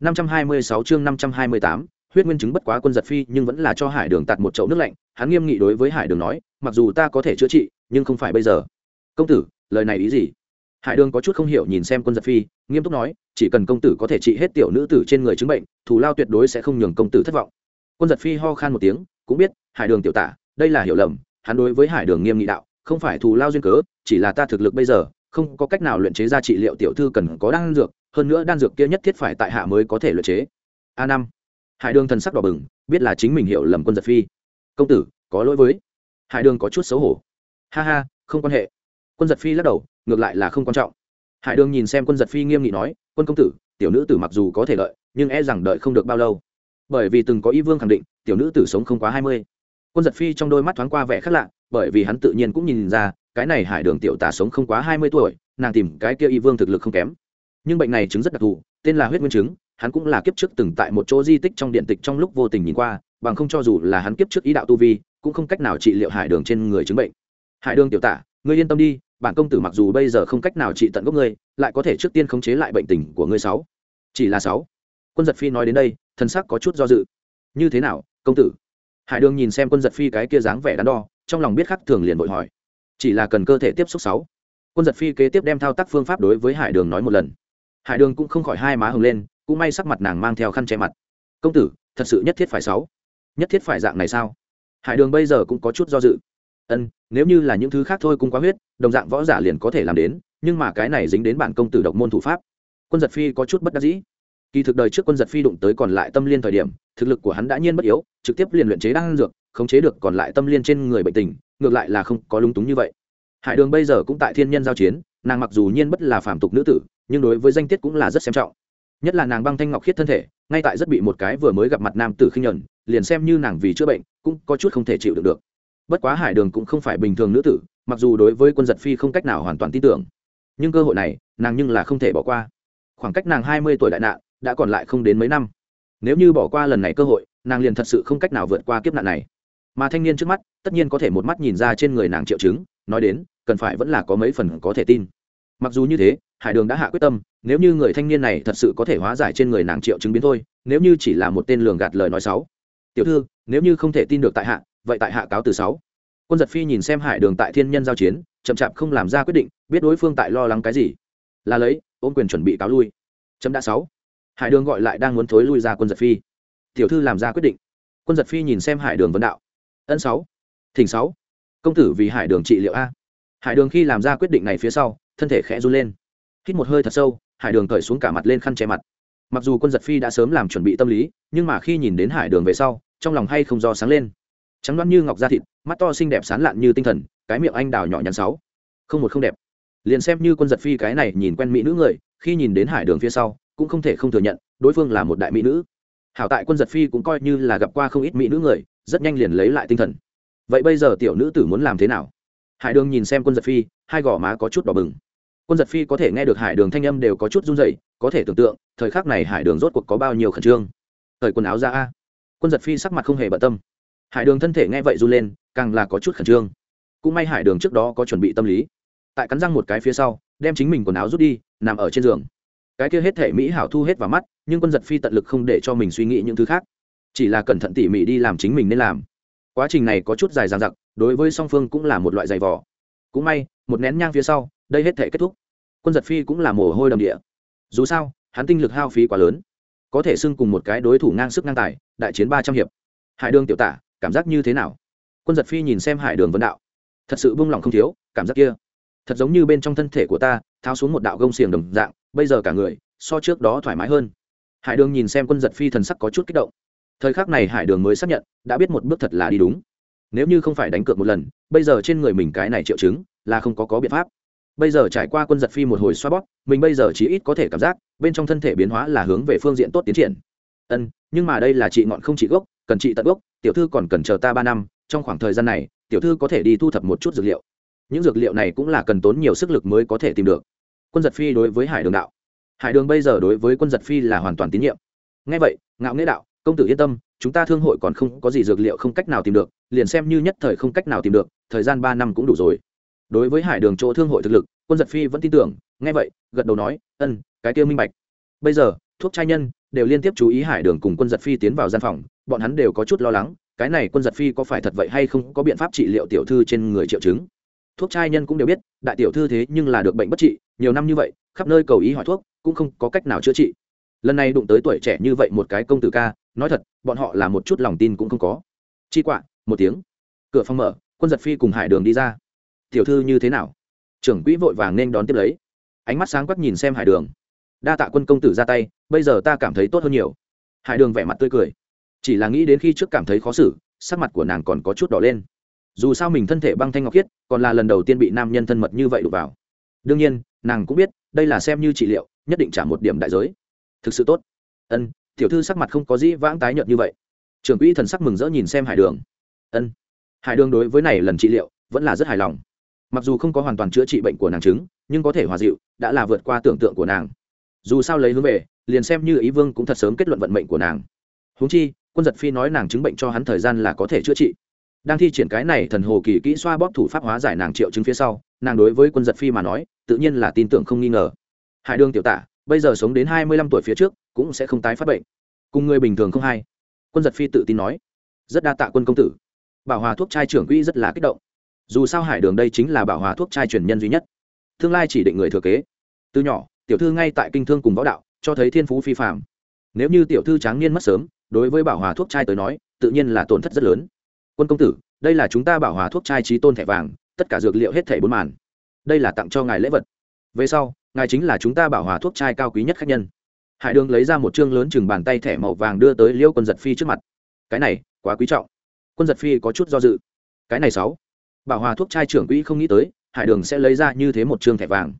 526 chương 528, huyết nguyên chứng bất quá quân giật phi nhưng vẫn là cho hải đường tạt một chậu nước lạnh hắn nghiêm nghị đối với hải đường nói mặc dù ta có thể chữa trị nhưng không phải bây giờ. Công tử lời này ý gì? Hải đường có chút không hiểu nhìn xem quân giật phi nghiêm túc nói chỉ cần công tử có thể trị hết tiểu nữ tử trên người chứng bệnh thù lao tuyệt đối sẽ không nhường công tử thất vọng. Quân giật phi ho khan một tiếng cũng biết hải đường tiểu tả đây là hiểu lầm hắn đối với hải đường nghiêm nghị đạo không phải thù lao duyên cớ chỉ là ta thực lực bây giờ không có cách nào luyện chế ra trị liệu tiểu thư cần có đan dược hơn nữa đan dược kia nhất thiết phải tại hạ mới có thể luyện chế. A năm. Hải đường thần sắc đỏ bừng, biết là chính mình hiểu lầm quân giật phi. Công tử, có lỗi với. Hải đường có chút xấu hổ. Ha ha, không quan hệ. Quân giật phi lắc đầu, ngược lại là không quan trọng. Hải đường nhìn xem quân giật phi nghiêm nghị nói, quân công tử, tiểu nữ tử mặc dù có thể đợi nhưng e rằng đợi không được bao lâu. Bởi vì từng có y vương khẳng định, tiểu nữ tử sống không quá hai mươi. Quân giật phi trong đôi mắt thoáng qua vẻ khác lạ, bởi vì hắn tự nhiên cũng nhìn ra, cái này hải đường tiểu tả sống không quá hai mươi tuổi, nàng tìm cái kia y vương thực lực không kém nhưng bệnh này chứng rất đặc thù, tên là huyết nguyên chứng, hắn cũng là kiếp trước từng tại một chỗ di tích trong điện tịch trong lúc vô tình nhìn qua, bằng không cho dù là hắn kiếp trước ý đạo tu vi, cũng không cách nào trị liệu hải đường trên người chứng bệnh. Hải đường tiểu tả, ngươi yên tâm đi, bản công tử mặc dù bây giờ không cách nào trị tận gốc ngươi, lại có thể trước tiên khống chế lại bệnh tình của ngươi sáu. Chỉ là sáu. Quân giật phi nói đến đây thân sắc có chút do dự. Như thế nào, công tử? Hải đường nhìn xem quân giật phi cái kia dáng vẻ đắn đo, trong lòng biết khắc thường liền vội hỏi. Chỉ là cần cơ thể tiếp xúc sáu. Quân giật phi kế tiếp đem thao tác phương pháp đối với hải đường nói một lần hải đường cũng không khỏi hai má hồng lên, cũng may sắc mặt nàng mang theo khăn che mặt. Công tử, thật sự nhất thiết phải sáu. Nhất thiết phải dạng này sao? Hải đường bây giờ cũng có chút do dự. Ân, nếu như là những thứ khác thôi cũng quá huyết, đồng dạng võ giả liền có thể làm đến, nhưng mà cái này dính đến bản công tử độc môn thủ pháp. Quân giật phi có chút bất đắc dĩ. Kỳ thực đời trước quân giật phi đụng tới còn lại tâm liên thời điểm, thực lực của hắn đã nhiên bất yếu, trực tiếp liền luyện chế đang dược, khống chế được còn lại tâm liên trên người bệnh tình, ngược lại là không có lung túng như vậy. Hải đường bây giờ cũng tại thiên nhân giao chiến, nàng mặc dù nhiên bất là phàm tục nữ tử nhưng đối với danh tiết cũng là rất xem trọng. Nhất là nàng băng thanh ngọc khiết thân thể ngay tại rất bị một cái vừa mới gặp mặt nam tử khinh nhẫn, liền xem như nàng vì chữa bệnh cũng có chút không thể chịu được được. Bất quá hải đường cũng không phải bình thường nữ tử mặc dù đối với quân giật phi không cách nào hoàn toàn tin tưởng nhưng cơ hội này nàng nhưng là không thể bỏ qua. Khoảng cách nàng hai mươi tuổi đại nạn đã còn lại không đến mấy năm. Nếu như bỏ qua lần này cơ hội nàng liền thật sự không cách nào vượt qua kiếp nạn này. Mà thanh niên trước mắt tất nhiên có thể một mắt nhìn ra trên người nàng triệu chứng nói đến cần phải vẫn là có mấy phần có thể tin. Mặc dù như thế hải đường đã hạ quyết tâm, nếu như người thanh niên này thật sự có thể hóa giải trên người nàng triệu chứng biến thôi, nếu như chỉ là một tên lường gạt lời nói sáu tiểu thư, nếu như không thể tin được tại hạ, vậy tại hạ cáo từ sáu. Quân giật phi nhìn xem hải đường tại thiên nhân giao chiến, chậm chạp không làm ra quyết định, biết đối phương tại lo lắng cái gì. Là lấy, ôm quyền chuẩn bị cáo lui. Chấm đã sáu. Hải đường gọi lại đang muốn thối lui ra quân giật phi. Tiểu thư làm ra quyết định. Quân giật phi nhìn xem hải đường vấn đạo. Ân sáu. Thỉnh sáu. Công tử vì hải đường trị liệu a. Hải đường khi làm ra quyết định này phía sau, thân thể khẽ run lên hít một hơi thật sâu, hải đường cởi xuống cả mặt lên khăn che mặt. Mặc dù quân giật phi đã sớm làm chuẩn bị tâm lý, nhưng mà khi nhìn đến hải đường về sau, trong lòng hay không do sáng lên. Trắng đoán như ngọc da thịt, mắt to xinh đẹp sán lạn như tinh thần, cái miệng anh đào nhỏ nhắn sáu. Không một không đẹp. Liền xem như quân giật phi cái này nhìn quen mỹ nữ người, khi nhìn đến hải đường phía sau, cũng không thể không thừa nhận, đối phương là một đại mỹ nữ. Hảo tại quân giật phi cũng coi như là gặp qua không ít mỹ nữ người, rất nhanh liền lấy lại tinh thần. Vậy bây giờ tiểu nữ tử muốn làm thế nào? Hải đường nhìn xem quân giật phi, hai gò má có chút đỏ bừng quân giật phi có thể nghe được hải đường thanh âm đều có chút run dậy có thể tưởng tượng, thời khắc này hải đường rốt cuộc có bao nhiêu khẩn trương. Thời quần áo ra a. Quân giật phi sắc mặt không hề bận tâm. Hải đường thân thể nghe vậy run lên, càng là có chút khẩn trương. Cũng may hải đường trước đó có chuẩn bị tâm lý. Tại cắn răng một cái phía sau, đem chính mình quần áo rút đi, nằm ở trên giường. Cái kia hết thể mỹ hảo thu hết vào mắt, nhưng quân giật phi tận lực không để cho mình suy nghĩ những thứ khác. Chỉ là cẩn thận tỉ mỉ đi làm chính mình nên làm. Quá trình này có chút dài dằng dặc, đối với song phương cũng là một loại dày vỏ cũng may, một nén nhang phía sau đây hết thể kết thúc. Quân giật phi cũng là mồ hôi đầm địa. Dù sao, hắn tinh lực hao phí quá lớn. Có thể xưng cùng một cái đối thủ ngang sức ngang tài, đại chiến ba trăm hiệp. Hải đường tiểu tả, cảm giác như thế nào? Quân giật phi nhìn xem hải đường vân đạo. Thật sự buông lỏng không thiếu, cảm giác kia. Thật giống như bên trong thân thể của ta, tháo xuống một đạo gông xiềng đồng dạng, bây giờ cả người, so trước đó thoải mái hơn. Hải đường nhìn xem quân giật phi thần sắc có chút kích động. Thời khắc này hải đường mới xác nhận, đã biết một bước thật là đi đúng. Nếu như không phải đánh cược một lần, bây giờ trên người mình cái này triệu chứng, là không có có biện pháp bây giờ trải qua quân giật phi một hồi xoa bóp, mình bây giờ chỉ ít có thể cảm giác, bên trong thân thể biến hóa là hướng về phương diện tốt tiến triển. Ân, nhưng mà đây là chị ngọn không chị gốc, cần chị tận gốc, tiểu thư còn cần chờ ta ba năm, trong khoảng thời gian này, tiểu thư có thể đi thu thập một chút dược liệu. Những dược liệu này cũng là cần tốn nhiều sức lực mới có thể tìm được. Quân giật phi đối với hải đường đạo. Hải đường bây giờ đối với quân giật phi là hoàn toàn tín nhiệm. Ngay vậy, ngạo nghĩa đạo, công tử yên tâm, chúng ta thương hội còn không có gì dược liệu không cách nào tìm được, liền xem như nhất thời không cách nào tìm được, thời gian ba năm cũng đủ rồi đối với hải đường chỗ thương hội thực lực, quân giật phi vẫn tin tưởng, Nghe vậy, gật đầu nói ân cái tiêu minh bạch. Bây giờ, thuốc trai nhân đều liên tiếp chú ý hải đường cùng quân giật phi tiến vào gian phòng, bọn hắn đều có chút lo lắng, cái này quân giật phi có phải thật vậy hay không có biện pháp trị liệu tiểu thư trên người triệu chứng. Thuốc trai nhân cũng đều biết, đại tiểu thư thế nhưng là được bệnh bất trị, nhiều năm như vậy, khắp nơi cầu ý hỏi thuốc, cũng không có cách nào chữa trị. Lần này đụng tới tuổi trẻ như vậy một cái công tử ca, nói thật, bọn họ là một chút lòng tin cũng không có. Chi quạ, một tiếng. Cửa phòng mở, quân giật phi cùng hải đường đi ra tiểu thư như thế nào? Trưởng quỹ vội vàng nên đón tiếp lấy. Ánh mắt sáng quắc nhìn xem hải đường. Đa tạ quân công tử ra tay, bây giờ ta cảm thấy tốt hơn nhiều. Hải đường vẻ mặt tươi cười. Chỉ là nghĩ đến khi trước cảm thấy khó xử, sắc mặt của nàng còn có chút đỏ lên. Dù sao mình thân thể băng thanh ngọc khiết, còn là lần đầu tiên bị nam nhân thân mật như vậy đụng vào. Đương nhiên, nàng cũng biết, đây là xem như trị liệu, nhất định trả một điểm đại giới. Thực sự tốt. Ân, tiểu thư sắc mặt không có dĩ vãng tái nhợt như vậy. Trưởng quỹ thần sắc mừng rỡ nhìn xem hải đường. Ân. Hải đường đối với này lần trị liệu, vẫn là rất hài lòng mặc dù không có hoàn toàn chữa trị bệnh của nàng chứng, nhưng có thể hòa dịu, đã là vượt qua tưởng tượng của nàng. Dù sao lấy hướng về, liền xem như ý vương cũng thật sớm kết luận vận mệnh của nàng. Húng chi, quân giật phi nói nàng chứng bệnh cho hắn thời gian là có thể chữa trị. Đang thi triển cái này thần hồ kỳ kỹ xoa bóp thủ pháp hóa giải nàng triệu chứng phía sau, nàng đối với quân giật phi mà nói, tự nhiên là tin tưởng không nghi ngờ. Hải đường tiểu tả, bây giờ sống đến hai mươi lăm tuổi phía trước, cũng sẽ không tái phát bệnh. Cùng người bình thường không hay. Quân giật phi tự tin nói, rất đa tạ quân công tử. Bảo hòa thuốc trai trưởng quỹ rất là kích động dù sao hải đường đây chính là bảo hòa thuốc trai truyền nhân duy nhất. Tương lai chỉ định người thừa kế. Từ nhỏ, tiểu thư ngay tại kinh thương cùng võ đạo, cho thấy thiên phú phi phạm nếu như tiểu thư tráng niên mất sớm, đối với bảo hòa thuốc trai tới nói, tự nhiên là tổn thất rất lớn. Quân công tử, đây là chúng ta bảo hòa thuốc trai trí tôn thẻ vàng, tất cả dược liệu hết thẻ bốn màn. Đây là tặng cho ngài lễ vật. Về sau, ngài chính là chúng ta bảo hòa thuốc trai cao quý nhất khách nhân. Hải đường lấy ra một chương lớn chừng bàn tay thẻ màu vàng đưa tới liêu quân giật phi trước mặt. Cái này, quá quý trọng. Quân giật phi có chút do dự. Cái này sáu bảo hòa thuốc trai trưởng quỹ không nghĩ tới, hải đường sẽ lấy ra như thế một trường thẻ vàng.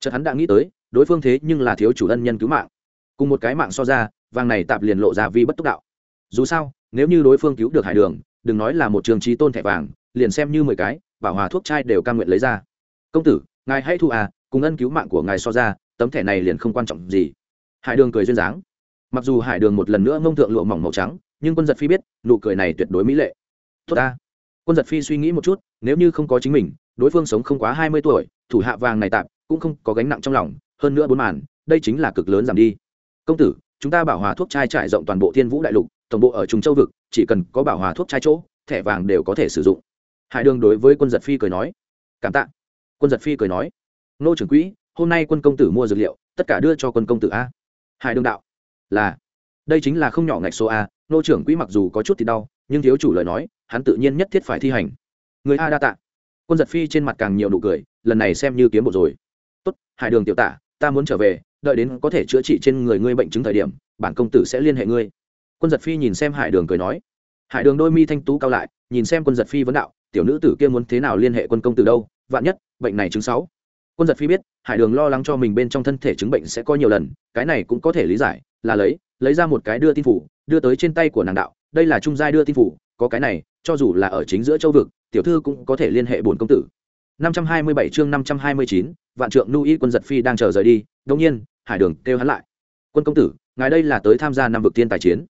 Chợt hắn đã nghĩ tới, đối phương thế nhưng là thiếu chủ ân nhân cứu mạng. Cùng một cái mạng so ra, vàng này tạp liền lộ ra vi bất túc đạo. Dù sao, nếu như đối phương cứu được hải đường, đừng nói là một trường trí tôn thẻ vàng, liền xem như mười cái, bảo hòa thuốc trai đều cam nguyện lấy ra. Công tử, ngài hãy thu à cùng ân cứu mạng của ngài so ra, tấm thẻ này liền không quan trọng gì. Hải đường cười duyên dáng. Mặc dù hải đường một lần nữa ngông thượng lụa mỏng màu trắng, nhưng quân giật phi biết, nụ cười này tuyệt đối mỹ lệ. Tốt ta quân giật phi suy nghĩ một chút, nếu như không có chính mình, đối phương sống không quá hai mươi tuổi, thủ hạ vàng này tạm cũng không có gánh nặng trong lòng, hơn nữa bốn màn, đây chính là cực lớn giảm đi. Công tử, chúng ta bảo hòa thuốc chai trải rộng toàn bộ thiên vũ đại lục, tổng bộ ở Trùng châu vực, chỉ cần có bảo hòa thuốc chai chỗ, thẻ vàng đều có thể sử dụng. Hải đường đối với quân giật phi cười nói, cảm tạ. Quân giật phi cười nói, nô trưởng quỹ, hôm nay quân công tử mua dược liệu, tất cả đưa cho quân công tử a. Hải đường đạo, là, đây chính là không nhỏ ngạch số a, nô trưởng quỹ mặc dù có chút thì đau, nhưng thiếu chủ lời nói hắn tự nhiên nhất thiết phải thi hành. Người a đa tạ. Quân giật phi trên mặt càng nhiều nụ cười, lần này xem như kiếm bộ rồi. Tốt, hải đường tiểu tả ta muốn trở về, đợi đến có thể chữa trị trên người ngươi bệnh chứng thời điểm, bản công tử sẽ liên hệ ngươi. Quân giật phi nhìn xem hải đường cười nói. Hải đường đôi mi thanh tú cao lại, nhìn xem quân giật phi vấn đạo, tiểu nữ tử kia muốn thế nào liên hệ quân công tử đâu, vạn nhất, bệnh này chứng sáu. Quân giật phi biết, hải đường lo lắng cho mình bên trong thân thể chứng bệnh sẽ có nhiều lần, cái này cũng có thể lý giải, là lấy lấy ra một cái đưa tin phủ, đưa tới trên tay của nàng đạo, đây là trung giai đưa tin phủ có cái này cho dù là ở chính giữa châu vực tiểu thư cũng có thể liên hệ bổn công tử. 527 chương 529, vạn trượng nu y quân giật phi đang chờ rời đi đông nhiên hải đường kêu hắn lại. Quân công tử ngài đây là tới tham gia năm vực tiên tài chiến.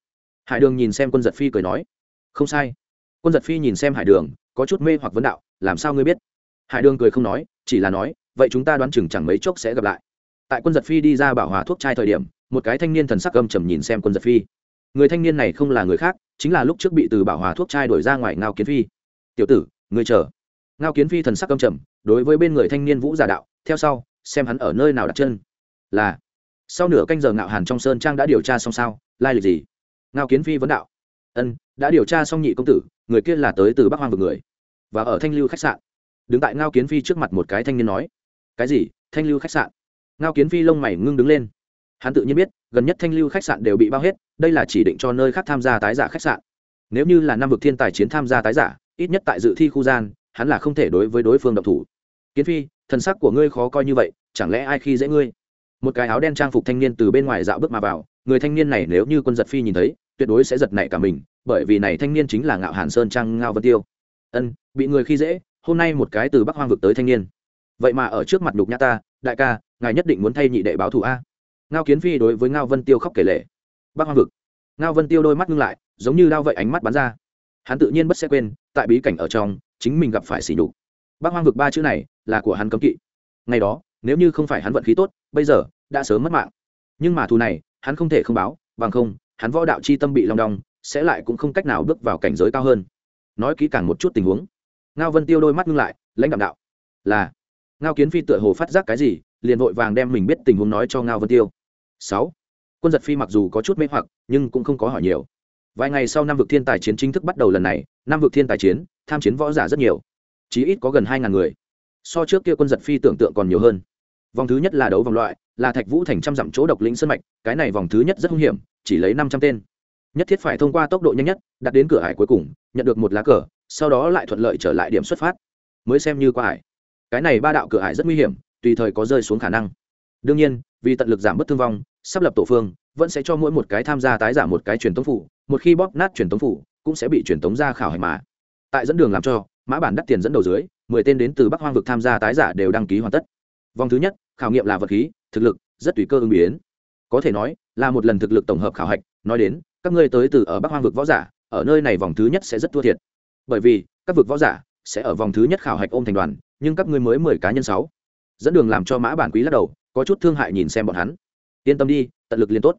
Hải đường nhìn xem quân giật phi cười nói không sai. Quân giật phi nhìn xem hải đường có chút mê hoặc vấn đạo làm sao ngươi biết? Hải đường cười không nói chỉ là nói vậy chúng ta đoán chừng chẳng mấy chốc sẽ gặp lại. Tại quân giật phi đi ra bảo hòa thuốc trai thời điểm một cái thanh niên thần sắc âm trầm nhìn xem quân giật phi. Người thanh niên này không là người khác chính là lúc trước bị từ bảo hòa thuốc chai đổi ra ngoài ngao kiến phi. Tiểu tử người chờ. Ngao kiến phi thần sắc âm trầm, đối với bên người thanh niên vũ giả đạo, theo sau, xem hắn ở nơi nào đặt chân. Là, sau nửa canh giờ ngạo hàn trong sơn trang đã điều tra xong sao, lai lịch gì? Ngao kiến phi vấn đạo. Ân, đã điều tra xong nhị công tử, người kia là tới từ bắc hoang vực người, và ở thanh lưu khách sạn. Đứng tại ngao kiến phi trước mặt một cái thanh niên nói. Cái gì? Thanh lưu khách sạn? Ngao kiến phi lông mày ngưng đứng lên. Hắn tự nhiên biết gần nhất thanh lưu khách sạn đều bị bao hết, đây là chỉ định cho nơi khác tham gia tái giả khách sạn. Nếu như là năm vực thiên tài chiến tham gia tái giả, ít nhất tại dự thi khu gian, hắn là không thể đối với đối phương độc thủ. Kiến phi, thần sắc của ngươi khó coi như vậy, chẳng lẽ ai khi dễ ngươi? Một cái áo đen trang phục thanh niên từ bên ngoài dạo bước mà vào, người thanh niên này nếu như quân giật phi nhìn thấy, tuyệt đối sẽ giật nảy cả mình, bởi vì này thanh niên chính là ngạo hàn sơn trang ngao vân tiêu. Ân, bị người khi dễ, hôm nay một cái từ bắc hoang vực tới thanh niên. Vậy mà ở trước mặt đục nhã ta, đại ca, ngài nhất định muốn thay nhị đệ báo thù a ngao kiến phi đối với ngao vân tiêu khóc kể lệ Bác hoang vực. Ngao vân tiêu đôi mắt ngưng lại, giống như lao vậy ánh mắt bắn ra. Hắn tự nhiên bất sẽ quên, tại bí cảnh ở trong, chính mình gặp phải xỉ nhục. Bác hoang vực ba chữ này là của hắn cấm kỵ. Ngày đó, nếu như không phải hắn vận khí tốt, bây giờ đã sớm mất mạng. Nhưng mà thù này, hắn không thể không báo, bằng không, hắn võ đạo chi tâm bị long đong, sẽ lại cũng không cách nào bước vào cảnh giới cao hơn. Nói kỹ càng một chút tình huống. Ngao vân tiêu đôi mắt ngưng lại, lãnh đạo đạo. Là, ngao kiến phi tựa hồ phát giác cái gì, liền vội vàng đem mình biết tình huống nói cho ngao vân tiêu sáu. Quân giật phi mặc dù có chút mê hoặc, nhưng cũng không có hỏi nhiều. Vài ngày sau năm vực thiên tài chiến chính thức bắt đầu lần này, năm vực thiên tài chiến, tham chiến võ giả rất nhiều. Chí ít có gần hai ngàn người. So trước kia quân giật phi tưởng tượng còn nhiều hơn. Vòng thứ nhất là đấu vòng loại, là thạch vũ thành trăm dặm chỗ độc lĩnh sân mạch, cái này vòng thứ nhất rất hung hiểm, chỉ lấy năm trăm tên. Nhất thiết phải thông qua tốc độ nhanh nhất, đặt đến cửa hải cuối cùng, nhận được một lá cờ, sau đó lại thuận lợi trở lại điểm xuất phát. Mới xem như qua hải cái này ba đạo cửa hải rất nguy hiểm, tùy thời có rơi xuống khả năng. Đương nhiên vì tận lực giảm bớt thương vong, sắp lập tổ phương, vẫn sẽ cho mỗi một cái tham gia tái giả một cái truyền tống phủ, một khi bóp nát truyền tống phủ, cũng sẽ bị truyền tống ra khảo hạch mà. Tại dẫn đường làm cho, mã bản đắt tiền dẫn đầu dưới, mười tên đến từ bắc hoang vực tham gia tái giả đều đăng ký hoàn tất. Vòng thứ nhất, khảo nghiệm là vật khí, thực lực, rất tùy cơ ứng biến. Có thể nói, là một lần thực lực tổng hợp khảo hạch, nói đến, các ngươi tới từ ở bắc hoang vực võ giả, ở nơi này vòng thứ nhất sẽ rất thua thiệt. Bởi vì, các vực võ giả sẽ ở vòng thứ nhất khảo hạch ôm thành đoàn, nhưng các ngươi mới mười cá nhân sáu. Dẫn đường làm cho mã bản quý lắc đầu có chút thương hại nhìn xem bọn hắn. Yên tâm đi, tận lực liên tốt.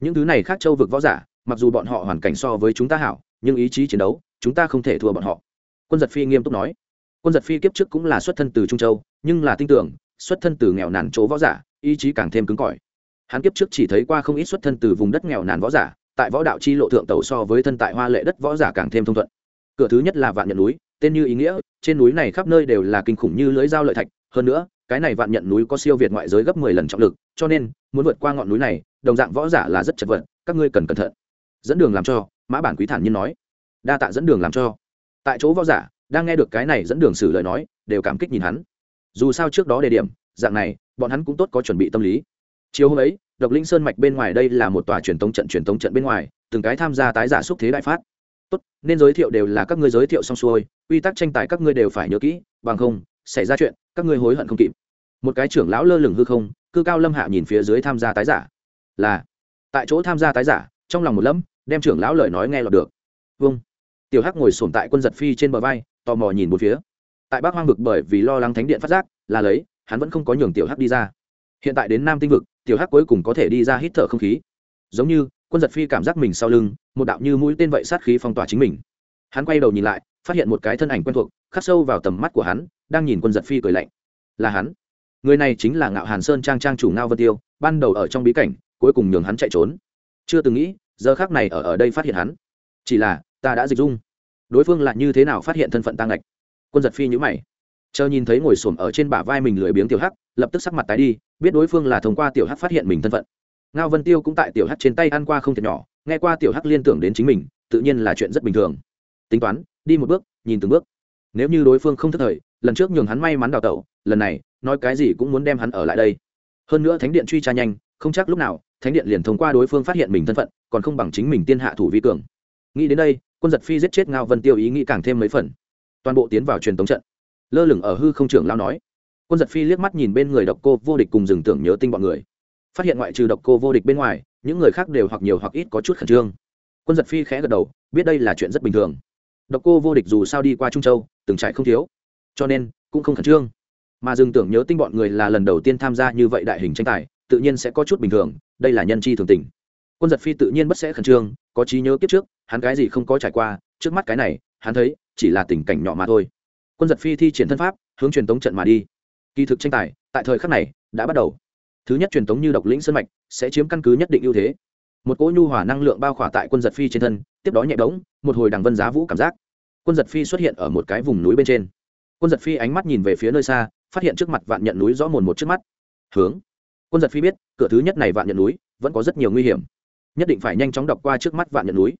Những thứ này khác châu vực võ giả, mặc dù bọn họ hoàn cảnh so với chúng ta hảo, nhưng ý chí chiến đấu, chúng ta không thể thua bọn họ. Quân giật phi nghiêm túc nói. Quân giật phi kiếp trước cũng là xuất thân từ trung châu, nhưng là tin tưởng, xuất thân từ nghèo nàn chỗ võ giả, ý chí càng thêm cứng cỏi. Hắn kiếp trước chỉ thấy qua không ít xuất thân từ vùng đất nghèo nàn võ giả, tại võ đạo chi lộ thượng tàu so với thân tại hoa lệ đất võ giả càng thêm thông thuận. Cửa thứ nhất là vạn nhận núi, tên như ý nghĩa, trên núi này khắp nơi đều là kinh khủng như lưới dao lợi thạch hơn nữa, cái này vạn nhận núi có siêu việt ngoại giới gấp mười lần trọng lực, cho nên, muốn vượt qua ngọn núi này, đồng dạng võ giả là rất chật vật, các ngươi cần cẩn thận. Dẫn đường làm cho, mã bản quý thản nhiên nói. Đa tạ dẫn đường làm cho. Tại chỗ võ giả, đang nghe được cái này dẫn đường xử lời nói, đều cảm kích nhìn hắn. Dù sao trước đó đề điểm, dạng này, bọn hắn cũng tốt có chuẩn bị tâm lý. Chiều hôm ấy, độc linh sơn mạch bên ngoài đây là một tòa truyền thống trận truyền thống trận bên ngoài, từng cái tham gia tái giả xúc thế đại phát. Tốt, nên giới thiệu đều là các ngươi giới thiệu xong xuôi, quy tắc tranh tài các ngươi đều phải nhớ kỹ, bằng không xảy ra chuyện, các ngươi hối hận không kịp. Một cái trưởng lão lơ lửng hư không, cư cao lâm hạ nhìn phía dưới tham gia tái giả. Là, tại chỗ tham gia tái giả, trong lòng một lâm đem trưởng lão lời nói nghe lọt được. Vâng. Tiểu hắc ngồi sổm tại quân giật phi trên bờ vai, tò mò nhìn một phía. Tại bắc hoang vực bởi vì lo lắng thánh điện phát giác, là lấy, hắn vẫn không có nhường tiểu hắc đi ra. Hiện tại đến nam tinh vực, tiểu hắc cuối cùng có thể đi ra hít thở không khí. Giống như, quân giật phi cảm giác mình sau lưng, một đạo như mũi tên vậy sát khí phong tỏa chính mình. Hắn quay đầu nhìn lại phát hiện một cái thân ảnh quen thuộc, khắc sâu vào tầm mắt của hắn, đang nhìn quân giật phi cười lạnh. Là hắn. Người này chính là ngạo hàn sơn trang trang chủ ngao vân tiêu, ban đầu ở trong bí cảnh, cuối cùng nhường hắn chạy trốn. Chưa từng nghĩ, giờ khác này ở ở đây phát hiện hắn. Chỉ là, ta đã dịch dung. Đối phương lại như thế nào phát hiện thân phận tăng ngạch? Quân giật phi nhữ mày. Chờ nhìn thấy ngồi xổm ở trên bả vai mình lười biếng tiểu hắc, lập tức sắc mặt tái đi, biết đối phương là thông qua tiểu hắc phát hiện mình thân phận. Ngao vân tiêu cũng tại tiểu hắc trên tay ăn qua không thể nhỏ, nghe qua tiểu hắc liên tưởng đến chính mình, tự nhiên là chuyện rất bình thường. Tính toán đi một bước, nhìn từng bước. Nếu như đối phương không thất thời, lần trước nhường hắn may mắn đào tẩu, lần này, nói cái gì cũng muốn đem hắn ở lại đây. Hơn nữa thánh điện truy tra nhanh, không chắc lúc nào, thánh điện liền thông qua đối phương phát hiện mình thân phận, còn không bằng chính mình tiên hạ thủ vi cường. Nghĩ đến đây, quân giật phi giết chết ngao vân tiêu ý nghĩ càng thêm mấy phần. Toàn bộ tiến vào truyền tống trận. Lơ lửng ở hư không trưởng lao nói. Quân giật phi liếc mắt nhìn bên người độc cô vô địch cùng dừng tưởng nhớ tinh bọn người. Phát hiện ngoại trừ độc cô vô địch bên ngoài, những người khác đều hoặc nhiều hoặc ít có chút khẩn trương. Quân giật phi khẽ gật đầu, biết đây là chuyện rất bình thường độc cô vô địch dù sao đi qua trung châu, từng trải không thiếu. Cho nên, cũng không khẩn trương. Mà dừng tưởng nhớ tinh bọn người là lần đầu tiên tham gia như vậy đại hình tranh tài, tự nhiên sẽ có chút bình thường, đây là nhân chi thường tình. Quân giật phi tự nhiên bất sẽ khẩn trương, có trí nhớ kiếp trước, hắn cái gì không có trải qua, trước mắt cái này, hắn thấy, chỉ là tình cảnh nhỏ mà thôi. Quân giật phi thi triển thân pháp, hướng truyền tống trận mà đi. Kỳ thực tranh tài, tại thời khắc này, đã bắt đầu. Thứ nhất truyền tống như độc lĩnh sân mạch, sẽ chiếm căn cứ nhất định ưu thế một cỗ nhu hòa năng lượng bao khỏa tại quân giật phi trên thân, tiếp đó nhẹ đống, một hồi đằng vân giá vũ cảm giác. Quân giật phi xuất hiện ở một cái vùng núi bên trên. Quân giật phi ánh mắt nhìn về phía nơi xa, phát hiện trước mặt vạn nhận núi rõ mồn một trước mắt. Hướng. Quân giật phi biết, cửa thứ nhất này vạn nhận núi, vẫn có rất nhiều nguy hiểm. Nhất định phải nhanh chóng đọc qua trước mắt vạn nhận núi.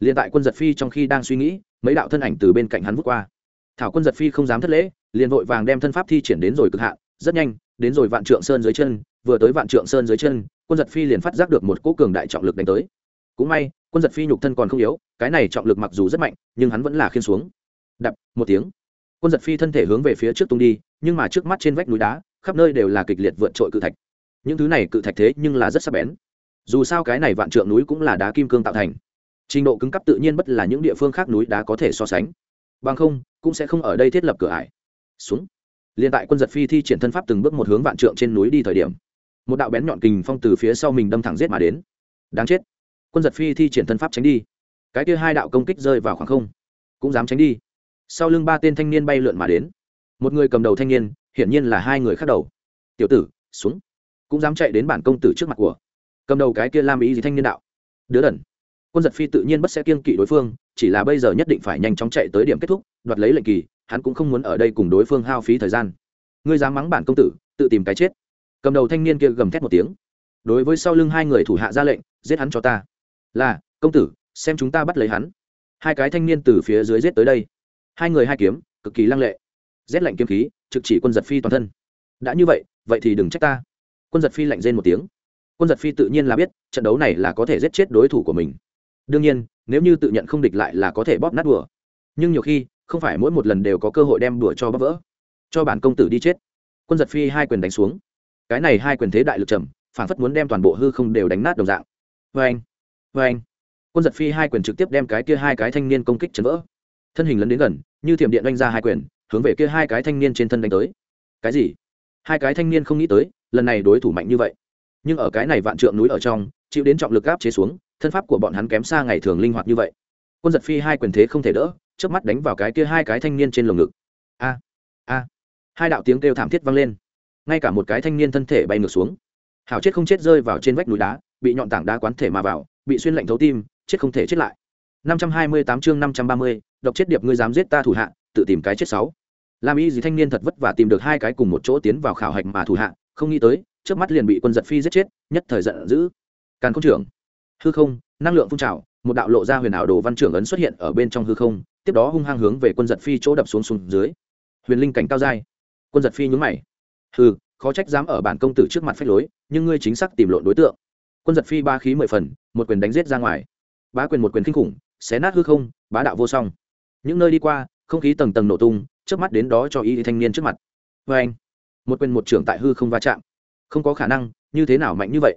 Liền tại quân giật phi trong khi đang suy nghĩ, mấy đạo thân ảnh từ bên cạnh hắn vút qua. Thảo quân giật phi không dám thất lễ, liền vội vàng đem thân pháp thi triển đến rồi cực hạn, rất nhanh đến rồi vạn trượng sơn dưới chân, vừa tới vạn trượng sơn dưới chân, quân giật phi liền phát giác được một cỗ cường đại trọng lực đánh tới. Cũng may, quân giật phi nhục thân còn không yếu, cái này trọng lực mặc dù rất mạnh, nhưng hắn vẫn là khiên xuống. Đập, một tiếng. Quân giật phi thân thể hướng về phía trước tung đi, nhưng mà trước mắt trên vách núi đá, khắp nơi đều là kịch liệt vượt trội cự thạch. Những thứ này cự thạch thế nhưng là rất sắc bén. Dù sao cái này vạn trượng núi cũng là đá kim cương tạo thành. Trình độ cứng cấp tự nhiên bất là những địa phương khác núi đá có thể so sánh. Bằng không, cũng sẽ không ở đây thiết lập cửa ải. Xuống liền tại quân giật phi thi triển thân pháp từng bước một hướng vạn trượng trên núi đi thời điểm, một đạo bén nhọn kình phong từ phía sau mình đâm thẳng giết mà đến. Đáng chết. Quân giật phi thi triển thân pháp tránh đi. Cái kia hai đạo công kích rơi vào khoảng không, cũng dám tránh đi. Sau lưng ba tên thanh niên bay lượn mà đến. Một người cầm đầu thanh niên, hiển nhiên là hai người khác đầu. Tiểu tử, xuống. Cũng dám chạy đến bản công tử trước mặt của. Cầm đầu cái kia lam ý gì thanh niên đạo. Đứa đần. Quân giật phi tự nhiên bất sẽ kiên kỵ đối phương, chỉ là bây giờ nhất định phải nhanh chóng chạy tới điểm kết thúc, đoạt lấy lệnh kỳ hắn cũng không muốn ở đây cùng đối phương hao phí thời gian. Ngươi dám mắng bản công tử, tự tìm cái chết. Cầm đầu thanh niên kia gầm thét một tiếng. Đối với sau lưng hai người thủ hạ ra lệnh, giết hắn cho ta. Là, công tử, xem chúng ta bắt lấy hắn. Hai cái thanh niên từ phía dưới giết tới đây. Hai người hai kiếm, cực kỳ lăng lệ. Rét lạnh kiếm khí, trực chỉ quân giật phi toàn thân. Đã như vậy vậy thì đừng trách ta. Quân giật phi lạnh rên một tiếng. Quân giật phi tự nhiên là biết, trận đấu này là có thể giết chết đối thủ của mình. Đương nhiên, nếu như tự nhận không địch lại là có thể bóp nát đùa. Nhưng nhiều khi không phải mỗi một lần đều có cơ hội đem đùa cho bắp vỡ. Cho bản công tử đi chết. Quân giật phi hai quyền đánh xuống. Cái này hai quyền thế đại lực trầm, phản phất muốn đem toàn bộ hư không đều đánh nát đồng dạng. Vê anh vê anh. Quân giật phi hai quyền trực tiếp đem cái kia hai cái thanh niên công kích chấn vỡ. Thân hình lấn đến gần, như thiểm điện đánh ra hai quyền, hướng về kia hai cái thanh niên trên thân đánh tới. Cái gì? Hai cái thanh niên không nghĩ tới, lần này đối thủ mạnh như vậy. Nhưng ở cái này vạn trượng núi ở trong, chịu đến trọng lực áp chế xuống, thân pháp của bọn hắn kém xa ngày thường linh hoạt như vậy. Quân giật phi hai quyền thế không thể đỡ chớp mắt đánh vào cái kia hai cái thanh niên trên lồng ngực. A a. Hai đạo tiếng kêu thảm thiết vang lên. Ngay cả một cái thanh niên thân thể bay ngược xuống. Hảo chết không chết rơi vào trên vách núi đá bị nhọn tảng đá quán thể mà vào bị xuyên lạnh thấu tim chết không thể chết lại. 528 chương 530, độc chết điệp ngươi dám giết ta thủ hạ tự tìm cái chết sáu. Làm y gì thanh niên thật vất vả tìm được hai cái cùng một chỗ tiến vào khảo hạch mà thủ hạ không nghĩ tới trước mắt liền bị quân giật phi giết chết nhất thời giận dữ. Càn không trưởng. Hư không năng lượng phun trào một đạo lộ ra huyền ảo đồ văn trưởng ấn xuất hiện ở bên trong hư không tiếp đó hung hăng hướng về quân giật phi chỗ đập xuống xuống dưới. Huyền linh cảnh cao dai. Quân giật phi nhúng mày. Hư khó trách dám ở bản công tử trước mặt phách lối, nhưng ngươi chính xác tìm lộn đối tượng. Quân giật phi ba khí mười phần, một quyền đánh giết ra ngoài. Bá quyền một quyền kinh khủng, xé nát hư không, bá đạo vô song. Những nơi đi qua, không khí tầng tầng nổ tung trước mắt đến đó cho y thanh niên trước mặt. Vê anh, một quyền một trưởng tại hư không va chạm. Không có khả năng, như thế nào mạnh như vậy?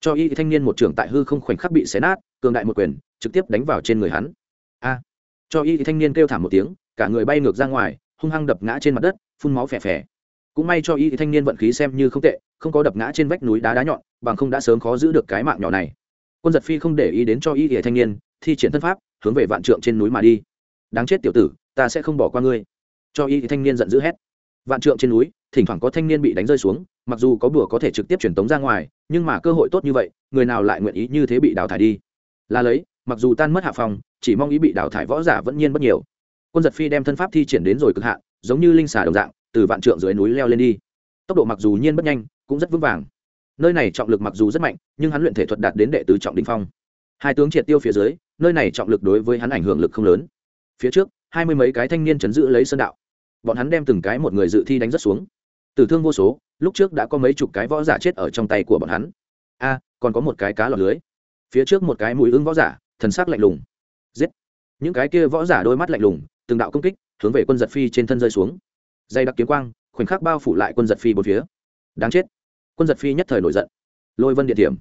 Cho y thanh niên một trưởng tại hư không khoảnh khắc bị xé nát, cường đại một quyền, trực tiếp đánh vào trên người hắn. A cho y thanh niên kêu thảm một tiếng, cả người bay ngược ra ngoài, hung hăng đập ngã trên mặt đất, phun máu phè phè. Cũng may cho y thanh niên vận khí xem như không tệ, không có đập ngã trên vách núi đá đá nhọn, bằng không đã sớm khó giữ được cái mạng nhỏ này. Quân giật phi không để ý đến cho y thanh niên, thi triển thân pháp, hướng về vạn trượng trên núi mà đi. Đáng chết tiểu tử, ta sẽ không bỏ qua ngươi. Cho y thanh niên giận dữ hét. Vạn trượng trên núi, thỉnh thoảng có thanh niên bị đánh rơi xuống, mặc dù có bùa có thể trực tiếp truyền tống ra ngoài, nhưng mà cơ hội tốt như vậy, người nào lại nguyện ý như thế bị đào thải đi? Là lấy mặc dù tan mất hạ phòng chỉ mong ý bị đào thải võ giả vẫn nhiên bất nhiều. Quân giật phi đem thân pháp thi triển đến rồi cực hạ giống như linh xà đồng dạng, từ vạn trượng dưới núi leo lên đi. Tốc độ mặc dù nhiên bất nhanh, cũng rất vững vàng. Nơi này trọng lực mặc dù rất mạnh, nhưng hắn luyện thể thuật đạt đến đệ tứ trọng đình phong. Hai tướng triệt tiêu phía dưới, nơi này trọng lực đối với hắn ảnh hưởng lực không lớn. Phía trước, hai mươi mấy cái thanh niên chấn giữ lấy sơn đạo. Bọn hắn đem từng cái một người dự thi đánh rất xuống. Tử thương vô số, lúc trước đã có mấy chục cái võ giả chết ở trong tay của bọn hắn. A, còn có một cái cá lọt lưới. Phía trước một cái mùi ưng võ giả thần sắc lạnh lùng. Giết. Những cái kia võ giả đôi mắt lạnh lùng, từng đạo công kích, hướng về quân giật phi trên thân rơi xuống. Dây đặc kiếm quang, khoảnh khắc bao phủ lại quân giật phi bốn phía. Đáng chết. Quân giật phi nhất thời nổi giận. Lôi vân điện điểm.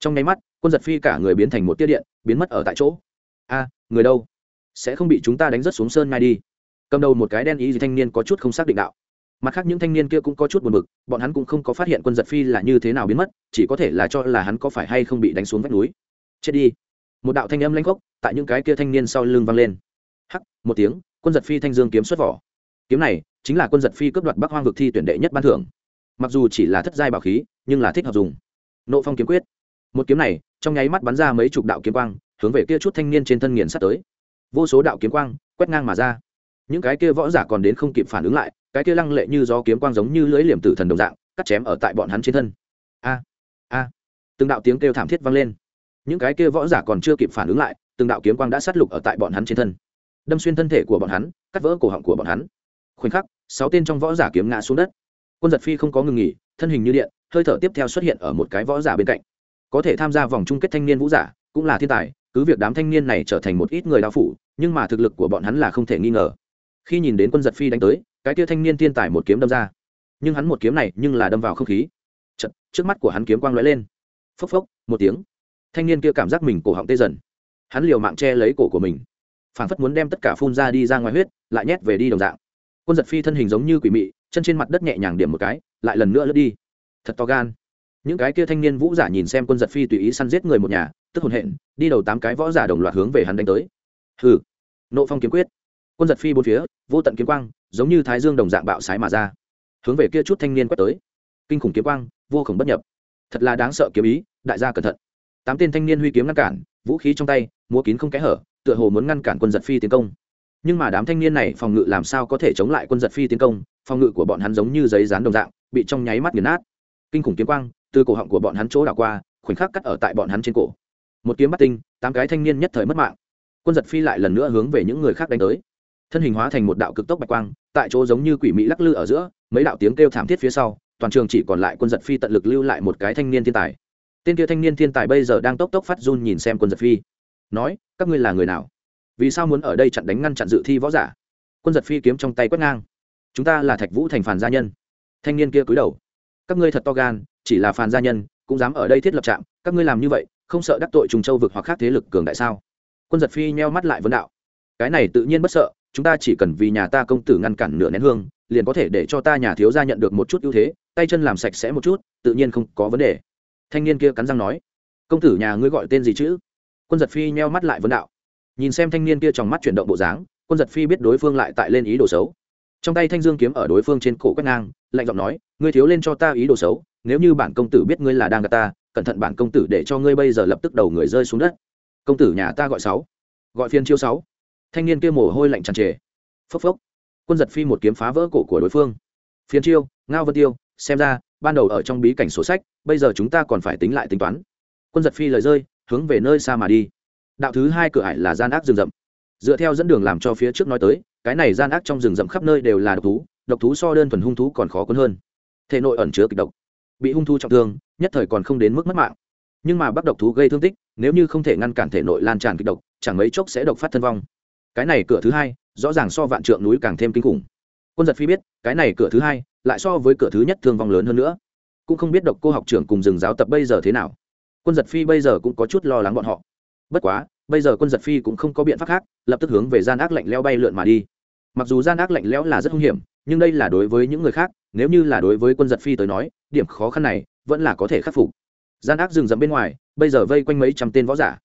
Trong nháy mắt, quân giật phi cả người biến thành một tiết điện, biến mất ở tại chỗ. A, người đâu? Sẽ không bị chúng ta đánh rất xuống sơn ngay đi. Cầm đầu một cái đen ý gì thanh niên có chút không xác định đạo. Mặt khác những thanh niên kia cũng có chút buồn bực, bọn hắn cũng không có phát hiện quân giật phi là như thế nào biến mất, chỉ có thể là cho là hắn có phải hay không bị đánh xuống vách núi. Chết đi một đạo thanh âm lanh gốc tại những cái kia thanh niên sau lưng vang lên. Hắc, một tiếng, quân giật phi thanh dương kiếm xuất vỏ. Kiếm này chính là quân giật phi cướp đoạt bắc hoang vực thi tuyển đệ nhất ban thưởng. Mặc dù chỉ là thất giai bảo khí, nhưng là thích hợp dùng. Nộ phong kiếm quyết. Một kiếm này, trong nháy mắt bắn ra mấy chục đạo kiếm quang, hướng về kia chút thanh niên trên thân nghiền sắt tới. Vô số đạo kiếm quang, quét ngang mà ra. Những cái kia võ giả còn đến không kịp phản ứng lại, cái kia lăng lệ như gió kiếm quang giống như lưỡi liềm tử thần đồng dạng, cắt chém ở tại bọn hắn trên thân. A a. Từng đạo tiếng kêu thảm thiết vang lên những cái kia võ giả còn chưa kịp phản ứng lại từng đạo kiếm quang đã sát lục ở tại bọn hắn trên thân. Đâm xuyên thân thể của bọn hắn cắt vỡ cổ họng của bọn hắn. Khoảnh khắc sáu tên trong võ giả kiếm ngã xuống đất. Quân giật phi không có ngừng nghỉ thân hình như điện hơi thở tiếp theo xuất hiện ở một cái võ giả bên cạnh. Có thể tham gia vòng chung kết thanh niên vũ giả cũng là thiên tài cứ việc đám thanh niên này trở thành một ít người đao phủ nhưng mà thực lực của bọn hắn là không thể nghi ngờ. Khi nhìn đến quân giật phi đánh tới cái tia thanh niên thiên tài một kiếm đâm ra. Nhưng hắn một kiếm này nhưng là đâm vào không khí. Chật, trước mắt của hắn kiếm quang lóe lên. Phốc phốc một tiếng thanh niên kia cảm giác mình cổ họng tê dần. Hắn liều mạng che lấy cổ của mình. Phản phất muốn đem tất cả phun ra đi ra ngoài huyết, lại nhét về đi đồng dạng. Quân giật phi thân hình giống như quỷ mị, chân trên mặt đất nhẹ nhàng điểm một cái, lại lần nữa lướt đi. Thật to gan. Những cái kia thanh niên vũ giả nhìn xem quân giật phi tùy ý săn giết người một nhà, tức hồn hện, đi đầu tám cái võ giả đồng loạt hướng về hắn đánh tới. Hừ. Nộ phong kiếm quyết. Quân giật phi bốn phía, vô tận kiếm quang, giống như thái dương đồng dạng bạo sái mà ra. Hướng về kia chút thanh niên quét tới. Kinh khủng kiếm quang, vô khổng bất nhập. Thật là đáng sợ kiếm ý, đại gia cẩn thận tám tên thanh niên huy kiếm ngăn cản, vũ khí trong tay, múa kín không kẽ hở, tựa hồ muốn ngăn cản quân giật phi tiến công. Nhưng mà đám thanh niên này phòng ngự làm sao có thể chống lại quân giật phi tiến công? Phòng ngự của bọn hắn giống như giấy dán đồng dạng, bị trong nháy mắt nghiền nát. Kinh khủng kiếm quang, từ cổ họng của bọn hắn chỗ đảo qua, khoảnh khắc cắt ở tại bọn hắn trên cổ. Một kiếm bắt tinh, tám cái thanh niên nhất thời mất mạng. Quân giật phi lại lần nữa hướng về những người khác đánh tới. Thân hình hóa thành một đạo cực tốc bạch quang, tại chỗ giống như quỷ mỹ lắc lư ở giữa, mấy đạo tiếng kêu thảm thiết phía sau, toàn trường chỉ còn lại quân giật phi tận lực lưu lại một cái thanh niên thiên tài tên kia thanh niên thiên tài bây giờ đang tốc tốc phát run nhìn xem quân giật phi. Nói, các ngươi là người nào? Vì sao muốn ở đây chặn đánh ngăn chặn dự thi võ giả? Quân giật phi kiếm trong tay quét ngang. Chúng ta là thạch vũ thành phản gia nhân. Thanh niên kia cúi đầu. Các ngươi thật to gan, chỉ là phản gia nhân, cũng dám ở đây thiết lập trạm, các ngươi làm như vậy, không sợ đắc tội trùng châu vực hoặc khác thế lực cường đại sao? Quân giật phi nheo mắt lại vấn đạo. Cái này tự nhiên bất sợ, chúng ta chỉ cần vì nhà ta công tử ngăn cản nửa nén hương, liền có thể để cho ta nhà thiếu gia nhận được một chút ưu thế, tay chân làm sạch sẽ một chút, tự nhiên không có vấn đề thanh niên kia cắn răng nói, công tử nhà ngươi gọi tên gì chứ? Quân giật phi nheo mắt lại vấn đạo. Nhìn xem thanh niên kia trong mắt chuyển động bộ dáng, quân giật phi biết đối phương lại tại lên ý đồ xấu. Trong tay thanh dương kiếm ở đối phương trên cổ quét ngang, lạnh giọng nói, ngươi thiếu lên cho ta ý đồ xấu, nếu như bản công tử biết ngươi là đang gạt ta, cẩn thận bản công tử để cho ngươi bây giờ lập tức đầu người rơi xuống đất. Công tử nhà ta gọi sáu. Gọi phiên chiêu sáu. Thanh niên kia mồ hôi lạnh tràn trề. Phốc phốc. Quân giật phi một kiếm phá vỡ cổ của đối phương. Phiên chiêu, ngao vân tiêu, xem ra ban đầu ở trong bí cảnh sổ sách, bây giờ chúng ta còn phải tính lại tính toán. Quân giật phi lời rơi, hướng về nơi xa mà đi. Đạo thứ hai cửa ải là gian ác rừng rậm. Dựa theo dẫn đường làm cho phía trước nói tới, cái này gian ác trong rừng rậm khắp nơi đều là độc thú độc thú so đơn thuần hung thú còn khó quân hơn. Thể nội ẩn chứa kịch độc. Bị hung thú trọng thương, nhất thời còn không đến mức mất mạng. Nhưng mà bắt độc thú gây thương tích, nếu như không thể ngăn cản thể nội lan tràn kịch độc, chẳng mấy chốc sẽ độc phát thân vong. Cái này cửa thứ hai, rõ ràng so vạn trượng núi càng thêm kinh khủng. Quân giật phi biết, cái này cửa thứ hai lại so với cửa thứ nhất thương vong lớn hơn nữa. Cũng không biết độc cô học trưởng cùng rừng giáo tập bây giờ thế nào. Quân giật phi bây giờ cũng có chút lo lắng bọn họ. Bất quá, bây giờ quân giật phi cũng không có biện pháp khác, lập tức hướng về gian ác lạnh leo bay lượn mà đi. Mặc dù gian ác lạnh lẽo là rất hung hiểm, nhưng đây là đối với những người khác, nếu như là đối với quân giật phi tới nói, điểm khó khăn này vẫn là có thể khắc phục. Gian ác rừng rậm bên ngoài, bây giờ vây quanh mấy trăm tên võ giả.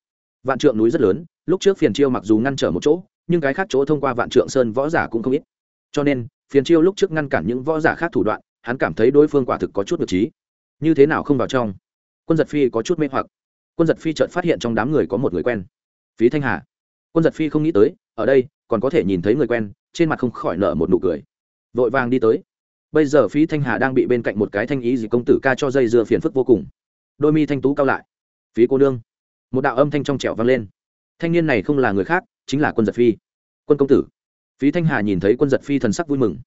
Vạn trượng núi rất lớn, lúc trước phiền chiêu mặc dù ngăn trở một chỗ, nhưng cái khác chỗ thông qua vạn trượng sơn võ giả cũng không ít. Cho nên phiền chiêu lúc trước ngăn cản những võ giả khác thủ đoạn, hắn cảm thấy đối phương quả thực có chút được trí. Như thế nào không vào trong? Quân giật phi có chút mê hoặc. Quân giật phi chợt phát hiện trong đám người có một người quen. Phí thanh hà. Quân giật phi không nghĩ tới, ở đây, còn có thể nhìn thấy người quen, trên mặt không khỏi nở một nụ cười. Vội vàng đi tới. Bây giờ phí thanh hà đang bị bên cạnh một cái thanh ý gì công tử ca cho dây dưa phiền phức vô cùng. Đôi mi thanh tú cao lại. Phí cô nương. Một đạo âm thanh trong trẻo vang lên. Thanh niên này không là người khác, chính là quân giật phi. Quân công tử phí thanh hà nhìn thấy quân giật phi thần sắc vui mừng.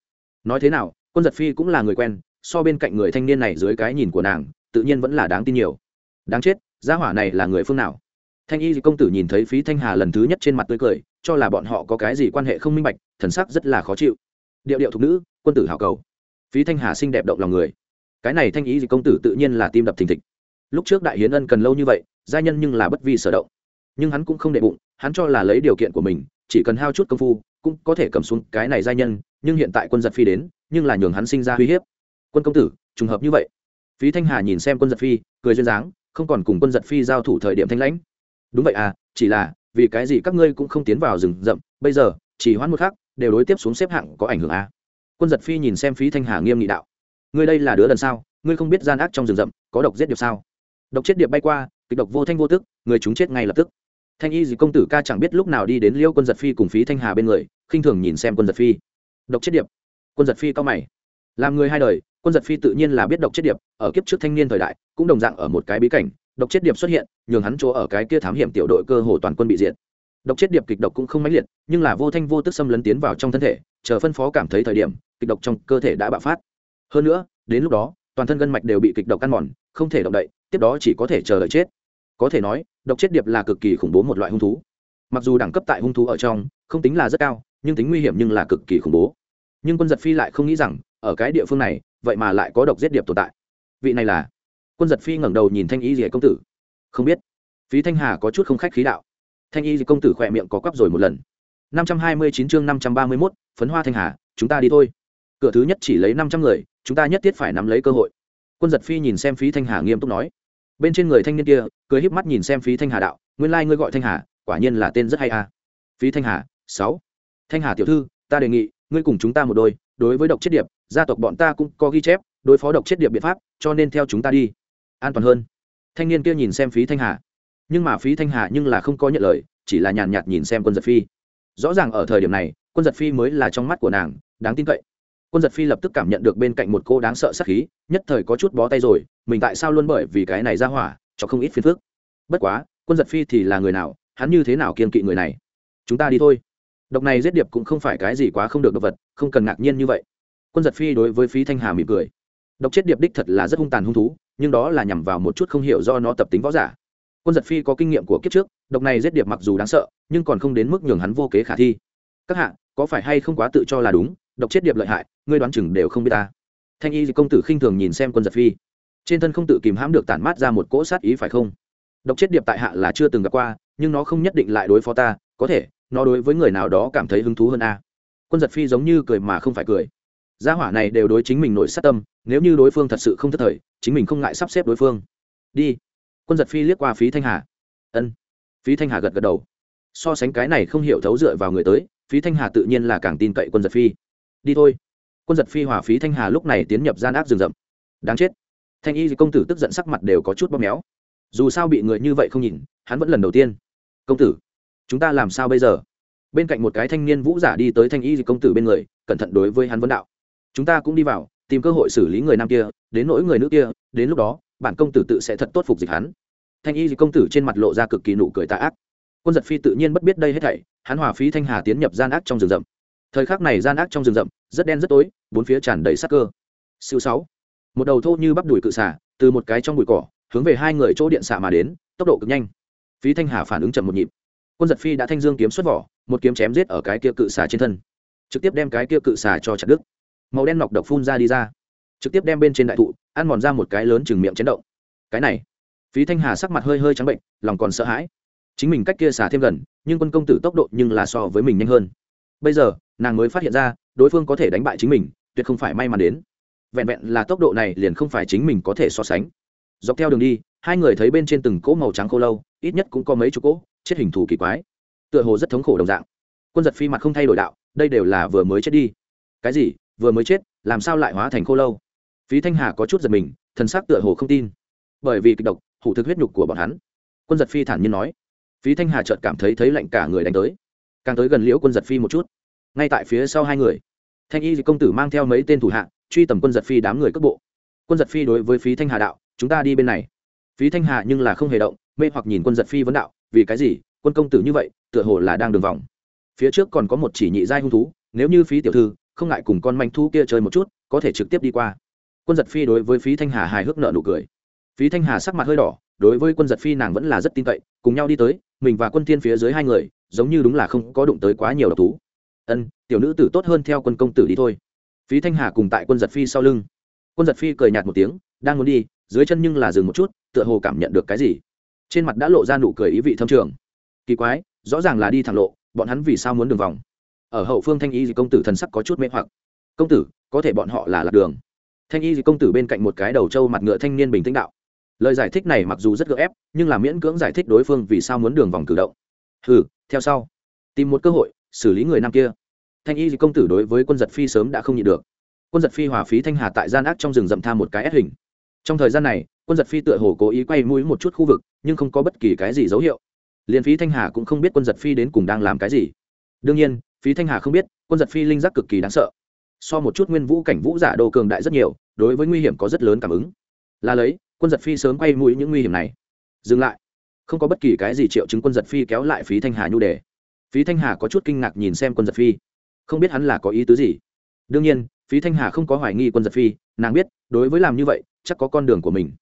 Nói thế nào, quân giật phi cũng là người quen, so bên cạnh người thanh niên này dưới cái nhìn của nàng, tự nhiên vẫn là đáng tin nhiều. Đáng chết, gia hỏa này là người phương nào? Thanh y công tử nhìn thấy phí thanh hà lần thứ nhất trên mặt tươi cười, cho là bọn họ có cái gì quan hệ không minh bạch, thần sắc rất là khó chịu. Điệu điệu thục nữ, quân tử hảo cầu. Phí thanh hà xinh đẹp động lòng người. Cái này thanh ý gì công tử tự nhiên là tim đập thình thịch. Lúc trước đại hiến ân cần lâu như vậy, gia nhân nhưng là bất vi sở động. Nhưng hắn cũng không đệ bụng, hắn cho là lấy điều kiện của mình, chỉ cần hao chút công phu cũng có thể cầm xuống cái này giai nhân, nhưng hiện tại quân giật phi đến, nhưng là nhường hắn sinh ra uy hiếp. Quân công tử, trùng hợp như vậy. Phí thanh hà nhìn xem quân giật phi, cười duyên dáng, không còn cùng quân giật phi giao thủ thời điểm thanh lãnh. Đúng vậy à chỉ là, vì cái gì các ngươi cũng không tiến vào rừng rậm, bây giờ, chỉ hoãn một khắc, đều đối tiếp xuống xếp hạng có ảnh hưởng à. quân giật phi nhìn xem phí thanh hà nghiêm nghị đạo. Ngươi đây là đứa lần sao? Ngươi không biết gian ác trong rừng rậm, có độc giết điệp sao? Độc chết điệp bay qua, kịch độc vô thanh vô tức, người chúng chết ngay lập tức thanh y gì công tử ca chẳng biết lúc nào đi đến liêu quân giật phi cùng phí thanh hà bên người, khinh thường nhìn xem quân giật phi. Độc chết điệp. Quân giật phi cao mày. Làm người hai đời, quân giật phi tự nhiên là biết độc chết điệp, ở kiếp trước thanh niên thời đại, cũng đồng dạng ở một cái bí cảnh, độc chết điệp xuất hiện, nhường hắn chỗ ở cái kia thám hiểm tiểu đội cơ hồ toàn quân bị diệt. Độc chết điệp kịch độc cũng không mãnh liệt, nhưng là vô thanh vô tức xâm lấn tiến vào trong thân thể, chờ phân phó cảm thấy thời điểm, kịch độc trong cơ thể đã bạo phát. Hơn nữa, đến lúc đó, toàn thân gân mạch đều bị kịch độc ăn mòn, không thể động đậy, tiếp đó chỉ có thể chờ đợi chết có thể nói, độc chết điệp là cực kỳ khủng bố một loại hung thú. Mặc dù đẳng cấp tại hung thú ở trong, không tính là rất cao, nhưng tính nguy hiểm nhưng là cực kỳ khủng bố. Nhưng quân giật phi lại không nghĩ rằng, ở cái địa phương này, vậy mà lại có độc giết điệp tồn tại. Vị này là? Quân giật phi ngẩng đầu nhìn thanh y rỉa công tử. Không biết. Phí thanh hà có chút không khách khí đạo. Thanh y công tử khỏe miệng có quắp rồi một lần. năm trăm hai mươi chín chương năm trăm ba mươi mốt, phấn hoa thanh hà, chúng ta đi thôi. Cửa thứ nhất chỉ lấy năm trăm người, chúng ta nhất thiết phải nắm lấy cơ hội. Quân giật phi nhìn xem phí thanh hà nghiêm túc nói bên trên người thanh niên kia cười híp mắt nhìn xem phí thanh hà đạo nguyên lai、like、ngươi gọi thanh hà quả nhiên là tên rất hay a phí thanh hà sáu thanh hà tiểu thư ta đề nghị ngươi cùng chúng ta một đôi đối với độc chết điệp gia tộc bọn ta cũng có ghi chép đối phó độc chết điệp biện pháp cho nên theo chúng ta đi an toàn hơn thanh niên kia nhìn xem phí thanh hà nhưng mà phí thanh hà nhưng là không có nhận lời chỉ là nhàn nhạt nhìn xem quân giật phi rõ ràng ở thời điểm này quân giật phi mới là trong mắt của nàng đáng tin cậy quân giật phi lập tức cảm nhận được bên cạnh một cô đáng sợ sắc khí, nhất thời có chút bó tay rồi, mình tại sao luôn bởi vì cái này ra hỏa, cho không ít phiền phức. Bất quá, quân giật phi thì là người nào, hắn như thế nào kiên kỵ người này? Chúng ta đi thôi. Độc này giết điệp cũng không phải cái gì quá không được đ ộ vật, không cần ngạc nhiên như vậy. Quân giật phi đối với phí thanh hà mỉm cười. Độc chết điệp đích thật là rất hung tàn hung thú, nhưng đó là nhằm vào một chút không hiểu do nó tập tính võ giả. Quân giật phi có kinh nghiệm của kiếp trước, độc này giết điệp mặc dù đáng sợ, nhưng còn không đến mức nhường hắn vô kế khả thi. Các hạ, có phải hay không quá tự cho là đúng? Độc chết điệp lợi hại, ngươi đoán chừng đều không biết ta. Thanh y công tử khinh thường nhìn xem quân giật phi. Trên thân không tự kìm hãm được tản mát ra một cỗ sát ý phải không? Độc chết điệp tại hạ là chưa từng gặp qua, nhưng nó không nhất định lại đối phó ta, có thể, nó đối với người nào đó cảm thấy hứng thú hơn a. Quân giật phi giống như cười mà không phải cười. Gia hỏa này đều đối chính mình nổi sát tâm, nếu như đối phương thật sự không thất thời, chính mình không ngại sắp xếp đối phương. Đi. Quân giật phi liếc qua phí thanh hà. Ân. Phí thanh hà gật gật đầu. So sánh cái này không hiểu thấu dựa vào người tới, phí thanh hà tự nhiên là càng tin cậy quân giật phi đi thôi. Quân giật phi hòa phí thanh hà lúc này tiến nhập gian ác rừng rậm. Đáng chết. Thanh y công tử tức giận sắc mặt đều có chút bóp méo. Dù sao bị người như vậy không nhìn, hắn vẫn lần đầu tiên. Công tử, chúng ta làm sao bây giờ? Bên cạnh một cái thanh niên vũ giả đi tới thanh y công tử bên người, cẩn thận đối với hắn vấn đạo. Chúng ta cũng đi vào, tìm cơ hội xử lý người nam kia, đến nỗi người nữ kia, đến lúc đó, bản công tử tự sẽ thật tốt phục dịch hắn. Thanh y công tử trên mặt lộ ra cực kỳ nụ cười tạ ác. Quân giật phi tự nhiên bất biết đây hết thảy, hắn hòa phí thanh hà tiến nhập gian ác trong rừng rậm thời khắc này gian ác trong rừng rậm, rất đen rất tối, bốn phía tràn đầy sắc cơ. Siêu sáu. Một đầu thô như bắp đùi cự xả từ một cái trong bụi cỏ, hướng về hai người chỗ điện xạ mà đến, tốc độ cực nhanh. Phí thanh hà phản ứng chậm một nhịp. Quân giật phi đã thanh dương kiếm xuất vỏ, một kiếm chém giết ở cái kia cự xà trên thân. Trực tiếp đem cái kia cự xà cho chặt đứt. Màu đen nọc độc phun ra đi ra. Trực tiếp đem bên trên đại thụ, ăn mòn ra một cái lớn chừng miệng chấn động cái này, phí thanh hà sắc mặt hơi hơi trắng bệnh, lòng còn sợ hãi. Chính mình cách kia xả thêm gần, nhưng quân công tử tốc độ nhưng là so với mình nhanh hơn. Bây giờ nàng mới phát hiện ra, đối phương có thể đánh bại chính mình, tuyệt không phải may mắn đến. Vẹn vẹn là tốc độ này liền không phải chính mình có thể so sánh. Dọc theo đường đi, hai người thấy bên trên từng cỗ màu trắng khô lâu, ít nhất cũng có mấy chục cỗ, chết hình thù kỳ quái. Tựa hồ rất thống khổ đồng dạng. Quân giật phi mặt không thay đổi đạo, đây đều là vừa mới chết đi. Cái gì? Vừa mới chết, làm sao lại hóa thành khô lâu? Phí thanh hà có chút giật mình, thần sắc tựa hồ không tin. Bởi vì kịch độc, hủ thực huyết nhục của bọn hắn. Quân giật phi thản nhiên nói. Phí thanh hà chợt cảm thấy thấy lạnh cả người đánh tới. Càng tới gần liễu quân giật phi một chút ngay tại phía sau hai người. Thanh y công tử mang theo mấy tên thủ hạ, truy tầm quân giật phi đám người cước bộ. Quân giật phi đối với phí thanh hà đạo, chúng ta đi bên này. Phí thanh hà nhưng là không hề động, mê hoặc nhìn quân giật phi vấn đạo, vì cái gì? Quân công tử như vậy, tựa hồ là đang đường vòng. Phía trước còn có một chỉ nhị giai hung thú, nếu như phí tiểu thư không ngại cùng con manh thú kia chơi một chút, có thể trực tiếp đi qua. Quân giật phi đối với phí thanh hà hài hước nợ nụ cười. Phí thanh hà sắc mặt hơi đỏ, đối với quân giật phi nàng vẫn là rất tin cậy, cùng nhau đi tới, mình và quân thiên phía dưới hai người, giống như đúng là không có đụng tới quá nhiều độc thú ân, tiểu nữ tử tốt hơn theo quân công tử đi thôi. Phí thanh hà cùng tại quân giật phi sau lưng. Quân giật phi cười nhạt một tiếng, đang muốn đi, dưới chân nhưng là dừng một chút, tựa hồ cảm nhận được cái gì. Trên mặt đã lộ ra nụ cười ý vị thâm trường. Kỳ quái, rõ ràng là đi thẳng lộ, bọn hắn vì sao muốn đường vòng? Ở hậu phương thanh y công tử thần sắc có chút mê hoặc. Công tử, có thể bọn họ là lạc đường. Thanh y công tử bên cạnh một cái đầu trâu mặt ngựa thanh niên bình tĩnh đạo. Lời giải thích này mặc dù rất gợ ép, nhưng là miễn cưỡng giải thích đối phương vì sao muốn đường vòng cử động. Hừ, theo sau. Tìm một cơ hội xử lý người nam kia. Thanh y công tử đối với quân giật phi sớm đã không nhịn được. Quân giật phi hòa phí thanh hà tại gian ác trong rừng rậm tham một cái ép hình. Trong thời gian này, quân giật phi tựa hồ cố ý quay mũi một chút khu vực, nhưng không có bất kỳ cái gì dấu hiệu. Liền phí thanh hà cũng không biết quân giật phi đến cùng đang làm cái gì. Đương nhiên, phí thanh hà không biết, quân giật phi linh giác cực kỳ đáng sợ. So một chút nguyên vũ cảnh vũ giả đồ cường đại rất nhiều, đối với nguy hiểm có rất lớn cảm ứng. Là lấy, quân giật phi sớm quay mũi những nguy hiểm này. Dừng lại. Không có bất kỳ cái gì triệu chứng quân giật phi kéo lại phí thanh hà nhu đề phí thanh hà có chút kinh ngạc nhìn xem quân giật phi. Không biết hắn là có ý tứ gì. Đương nhiên, phí thanh hà không có hoài nghi quân giật phi, nàng biết, đối với làm như vậy, chắc có con đường của mình.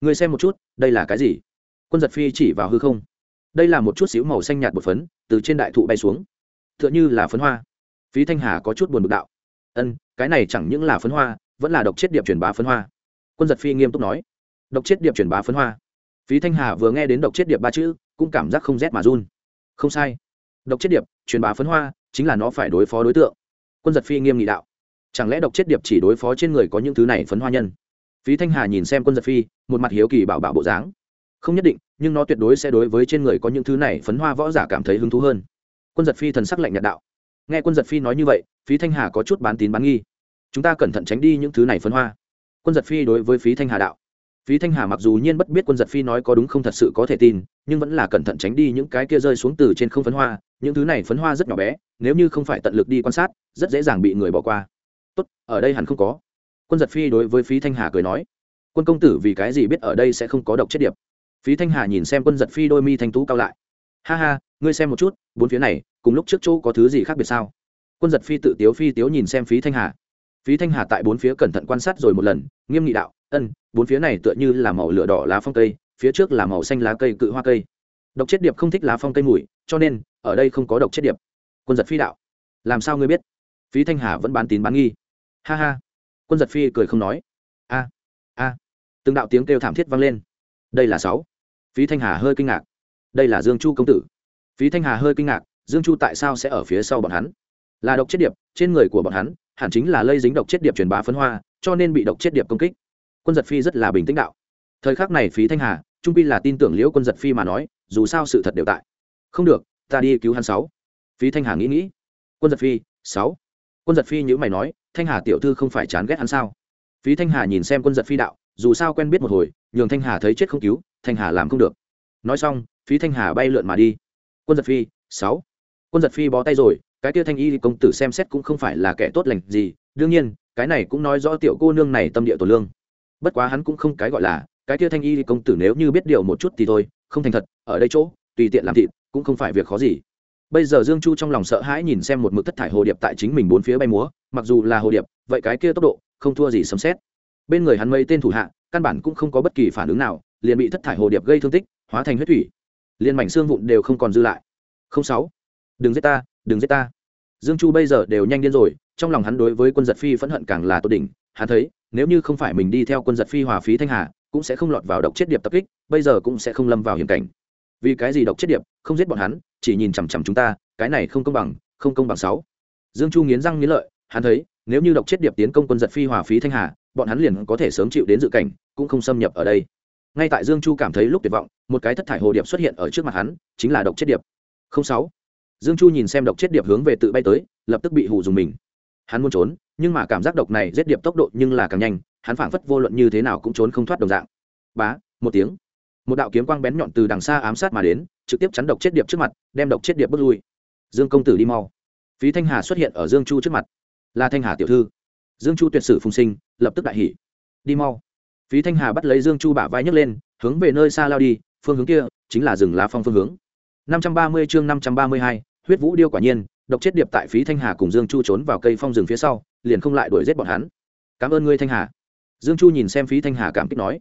Người xem một chút, đây là cái gì? Quân giật phi chỉ vào hư không. Đây là một chút xíu màu xanh nhạt bột phấn, từ trên đại thụ bay xuống. T h ư ợ n h ư là phấn hoa. Phí thanh hà có chút buồn bực đạo. Ân, cái này chẳng những là phấn hoa, vẫn là độc chết điệp truyền bá phấn hoa. Quân giật phi nghiêm túc nói. Độc chết điệp truyền bá phấn hoa. Phí thanh hà vừa nghe đến độc chết điệp ba chữ, cũng cảm giác không rét mà run. Không sai độc chết điệp, truyền bá phấn hoa, chính là nó phải đối phó đối tượng. Quân giật phi nghiêm nghị đạo. Chẳng lẽ độc chết điệp chỉ đối phó trên người có những thứ này phấn hoa nhân? Phí thanh hà nhìn xem quân giật phi, một mặt hiếu kỳ bảo bảo bộ dáng. Không nhất định, nhưng nó tuyệt đối sẽ đối với trên người có những thứ này phấn hoa võ giả cảm thấy hứng thú hơn. Quân giật phi thần sắc lạnh nhạt đạo. Nghe quân giật phi nói như vậy, phí thanh hà có chút bán tín bán nghi. Chúng ta cẩn thận tránh đi những thứ này phấn hoa. Quân giật phi đối với phí thanh hà đạo phí thanh hà mặc dù nhiên bất biết quân giật phi nói có đúng không thật sự có thể tin, nhưng vẫn là cẩn thận tránh đi những cái kia rơi xuống từ trên không phấn hoa, những thứ này phấn hoa rất nhỏ bé, nếu như không phải tận lực đi quan sát, rất dễ dàng bị người bỏ qua. Tốt, ở đây hẳn không có. Quân giật phi đối với phí thanh hà cười nói, quân công tử vì cái gì biết ở đây sẽ không có độc chết điệp? Phí thanh hà nhìn xem quân giật phi đôi mi thanh tú cao lại, ha ha, ngươi xem một chút, bốn phía này, cùng lúc trước chỗ có thứ gì khác biệt sao? Quân giật phi tự tiếu phi tiếu nhìn xem phí thanh hà. Phí thanh hà tại bốn phía cẩn thận quan sát rồi một lần, nghiêm nghị đạo ân, bốn phía này tựa như là màu lửa đỏ lá phong cây, phía trước là màu xanh lá cây cự hoa cây. Độc chết điệp không thích lá phong cây mùi, cho nên, ở đây không có độc chết điệp. Quân giật phi đạo. Làm sao ngươi biết? Phí thanh hà vẫn bán tín bán nghi. Ha ha. Quân giật phi cười không nói. A a. Từng đạo tiếng kêu thảm thiết vang lên. Đây là sáu. Phí thanh hà hơi kinh ngạc. Đây là dương chu công tử. Phí thanh hà hơi kinh ngạc, dương chu tại sao sẽ ở phía sau bọn hắn? Là độc chết điệp, trên người của bọn hắn, hẳn chính là lây dính độc chết điệp truyền bá phấn hoa, cho nên bị độc chết điệp công kích quân giật phi rất là bình tĩnh đạo. Thời khắc này phí thanh hà, trung pi là tin tưởng liễu quân giật phi mà nói, dù sao sự thật đều tại. Không được, ta đi cứu hắn sáu. Phí thanh hà nghĩ nghĩ. Quân giật phi, sáu. Quân giật phi nhữ mày nói, thanh hà tiểu thư không phải chán ghét hắn sao? Phí thanh hà nhìn xem quân giật phi đạo, dù sao quen biết một hồi, nhường thanh hà thấy chết không cứu, thanh hà làm không được. Nói xong, phí thanh hà bay lượn mà đi. Quân giật phi, sáu. Quân giật phi bó tay rồi, cái kia thanh y công tử xem xét cũng không phải là kẻ tốt lành gì, đương nhiên, cái này cũng nói rõ tiểu cô nương này tâm địa tổ lương bất quá hắn cũng không cái gọi là, cái kia thanh y công tử nếu như biết điều một chút thì thôi, không thành thật, ở đây chỗ, tùy tiện làm thịt, cũng không phải việc khó gì. Bây giờ dương chu trong lòng sợ hãi nhìn xem một mực thất thải hồ điệp tại chính mình bốn phía bay múa, mặc dù là hồ điệp, vậy cái kia tốc độ, không thua gì sấm xét bên người hắn mấy tên thủ hạ, căn bản cũng không có bất kỳ phản ứng nào, liền bị thất thải hồ điệp gây thương tích, hóa thành huyết thủy. Liền mảnh xương vụn đều không còn dư lại. Không sáu, đừng giết ta, đừng giết ta. Dương chu bây giờ đều nhanh điên rồi, trong lòng hắn đối với quân giật phi phẫn hận càng là tốt đỉnh, hắn thấy nếu như không phải mình đi theo quân giật phi hòa phí thanh hà, cũng sẽ không lọt vào độc chết điệp tập kích, bây giờ cũng sẽ không lâm vào hiểm cảnh. Vì cái gì độc chết điệp, không giết bọn hắn, chỉ nhìn chằm chằm chúng ta, cái này không công bằng, không công bằng sáu. Dương chu nghiến răng nghiến lợi, hắn thấy, nếu như độc chết điệp tiến công quân giật phi hòa phí thanh hà, bọn hắn liền có thể sớm chịu đến dự cảnh, cũng không xâm nhập ở đây. Ngay tại dương chu cảm thấy lúc tuyệt vọng, một cái thất thải hồ điệp xuất hiện ở trước mặt hắn, chính là độc chết điệp. Không sáu. Dương chu nhìn xem độc chết điệp hướng về tự bay tới, lập tức bị hù dùng mình hắn muốn trốn, nhưng mà cảm giác độc này giết điệp tốc độ nhưng là càng nhanh, hắn phảng phất vô luận như thế nào cũng trốn không thoát đồng dạng. Bá, một tiếng. Một đạo kiếm quang bén nhọn từ đằng xa ám sát mà đến, trực tiếp chắn độc chết điệp trước mặt, đem độc chết điệp bước lui. Dương công tử đi mau. Phí thanh hà xuất hiện ở dương chu trước mặt. Là thanh hà tiểu thư. Dương chu tuyệt sử phùng sinh, lập tức đại hỉ. Đi mau. Phí thanh hà bắt lấy dương chu bả vai nhấc lên, hướng về nơi xa lao đi, phương hướng kia chính là rừng lá phong phương hướng. Năm trăm ba mươi chương năm trăm ba mươi hai, huyết vũ điêu quả nhiên độc chết điệp tại phí thanh hà cùng dương chu trốn vào cây phong rừng phía sau, liền không lại đuổi giết bọn hắn. Cảm ơn ngươi, thanh hà. Dương chu nhìn xem phí thanh hà cảm kích nói.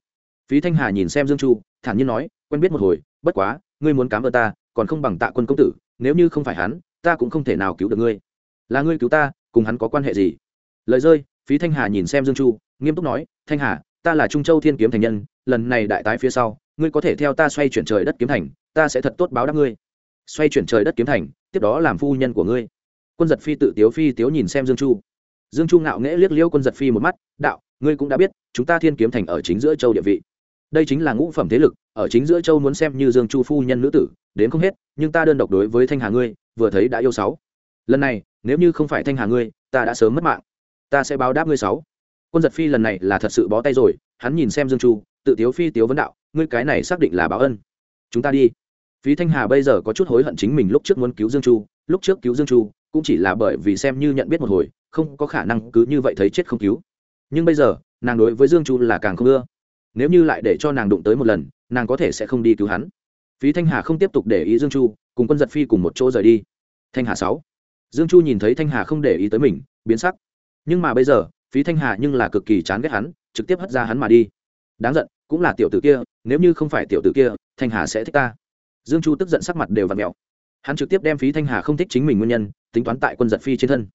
Phí thanh hà nhìn xem dương chu, thản nhiên nói, quen biết một hồi, bất quá, ngươi muốn cảm ơn ta, còn không bằng tạ quân công tử, nếu như không phải hắn, ta cũng không thể nào cứu được ngươi. Là ngươi cứu ta, cùng hắn có quan hệ gì? Lời rơi, phí thanh hà nhìn xem dương chu, nghiêm túc nói, thanh hà, ta là trung châu thiên kiếm thành nhân, lần này đại tái phía sau, ngươi có thể theo ta xoay chuyển trời đất kiếm thành, ta sẽ thật tốt báo đáp ngươi xoay chuyển trời đất kiếm thành, tiếp đó làm phu nhân của ngươi. Quân giật phi tự tiếu phi tiếu nhìn xem dương chu. Dương chu ngạo nghễ liếc liêu quân giật phi một mắt, đạo, ngươi cũng đã biết, chúng ta thiên kiếm thành ở chính giữa châu địa vị. Đây chính là ngũ phẩm thế lực, ở chính giữa châu muốn xem như dương chu phu nhân nữ tử, đến không hết, nhưng ta đơn độc đối với thanh hà ngươi, vừa thấy đã yêu sáu. Lần này, nếu như không phải thanh hà ngươi, ta đã sớm mất mạng. Ta sẽ báo đáp ngươi sáu. Quân giật phi lần này là thật sự bó tay rồi, hắn nhìn xem dương chu, tự tiếu phi tiếu vấn đạo, ngươi cái này xác định là báo ân. Chúng ta đi phí thanh hà bây giờ có chút hối hận chính mình lúc trước muốn cứu dương chu, lúc trước cứu dương chu cũng chỉ là bởi vì xem như nhận biết một hồi, không có khả năng cứ như vậy thấy chết không cứu. Nhưng bây giờ, nàng đối với dương chu là càng không ưa. Nếu như lại để cho nàng đụng tới một lần, nàng có thể sẽ không đi cứu hắn. Phí thanh hà không tiếp tục để ý dương chu, cùng quân giật phi cùng một chỗ rời đi. Thanh hà sáu. Dương chu nhìn thấy thanh hà không để ý tới mình, biến sắc. Nhưng mà bây giờ, phí thanh hà nhưng là cực kỳ chán ghét hắn, trực tiếp hất ra hắn mà đi. Đáng giận, cũng là tiểu tử kia, nếu như không phải tiểu tử kia, thanh hà sẽ thích ta dương chu tức giận sắc mặt đều v ặ mẹo hắn trực tiếp đem phí thanh hà không thích chính mình nguyên nhân, tính toán tại quân giật phi trên thân.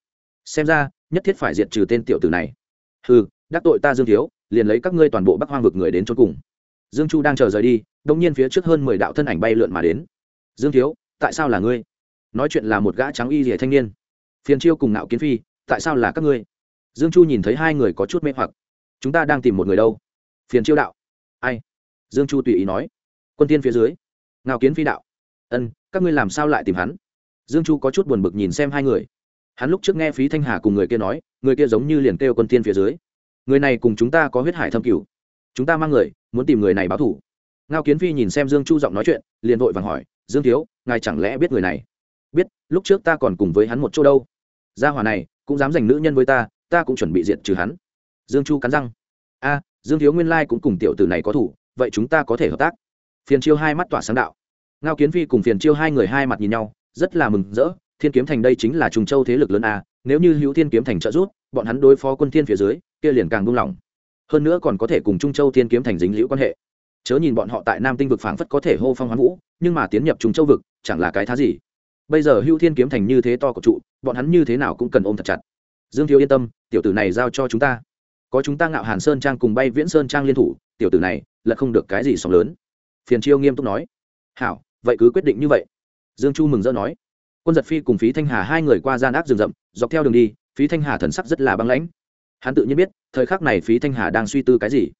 Xem ra, nhất thiết phải diệt trừ tên tiểu tử này. Ừ đắc tội ta dương thiếu, liền lấy các ngươi toàn bộ bắc hoang vực người đến chốt cùng. Dương chu đang chờ rời đi đông nhiên phía trước hơn mười đạo thân ảnh bay lượn mà đến. Dương thiếu, tại sao là ngươi? Nói chuyện là một gã trắng y rỉa thanh niên. Phiền chiêu cùng nạo kiến phi, tại sao là các ngươi? Dương chu nhìn thấy hai người có chút mê hoặc. Chúng ta đang tìm một người đâu? Phiền chiêu đạo. Ai? Dương chu tùy ý nói. Quân tiên phía dưới ngao kiến phi đạo. Ân, các ngươi làm sao lại tìm hắn? Dương chu có chút buồn bực nhìn xem hai người. Hắn lúc trước nghe phí thanh hà cùng người kia nói, người kia giống như liền kêu quân tiên phía dưới. Người này cùng chúng ta có huyết hải thâm cửu. Chúng ta mang người, muốn tìm người này báo thủ. Ngao kiến phi nhìn xem dương chu giọng nói chuyện, liền vội vàng hỏi, dương thiếu, ngài chẳng lẽ biết người này? Biết, lúc trước ta còn cùng với hắn một chỗ đâu. Gia hòa này, cũng dám giành nữ nhân với ta ta cũng chuẩn bị diện trừ hắn. Dương chu cắn răng. A, dương thiếu nguyên lai cũng cùng tiểu tử này có thủ, vậy chúng ta có thể hợp tác phiền chiêu hai mắt tỏa sáng đạo. Ngao kiến phi cùng phiền chiêu hai người hai mặt nhìn nhau, rất là mừng rỡ, thiên kiếm thành đây chính là trùng châu thế lực lớn a, nếu như hữu thiên kiếm thành trợ giúp, bọn hắn đối phó quân thiên phía dưới, kia liền càng buông lỏng. Hơn nữa còn có thể cùng trung châu thiên kiếm thành dính liễu quan hệ. Chớ nhìn bọn họ tại nam tinh vực phảng phất có thể hô phong hoán vũ, nhưng mà tiến nhập trung châu vực, chẳng là cái thá gì. Bây giờ hữu thiên kiếm thành như thế to của trụ, bọn hắn như thế nào cũng cần ôm thật chặt. Dương thiếu yên tâm, tiểu tử này giao cho chúng ta. Có chúng ta ngạo hàn sơn trang cùng bay viễn sơn trang liên thủ, tiểu tử này, là không được cái gì sóng lớn phiền chiêu nghiêm túc nói. Hảo, vậy cứ quyết định như vậy. Dương chu mừng rỡ nói. Quân giật phi cùng phí thanh hà hai người qua gian ác rừng rậm, dọc theo đường đi, phí thanh hà thần sắc rất là băng lãnh. Hắn tự nhiên biết, thời khắc này phí thanh hà đang suy tư cái gì.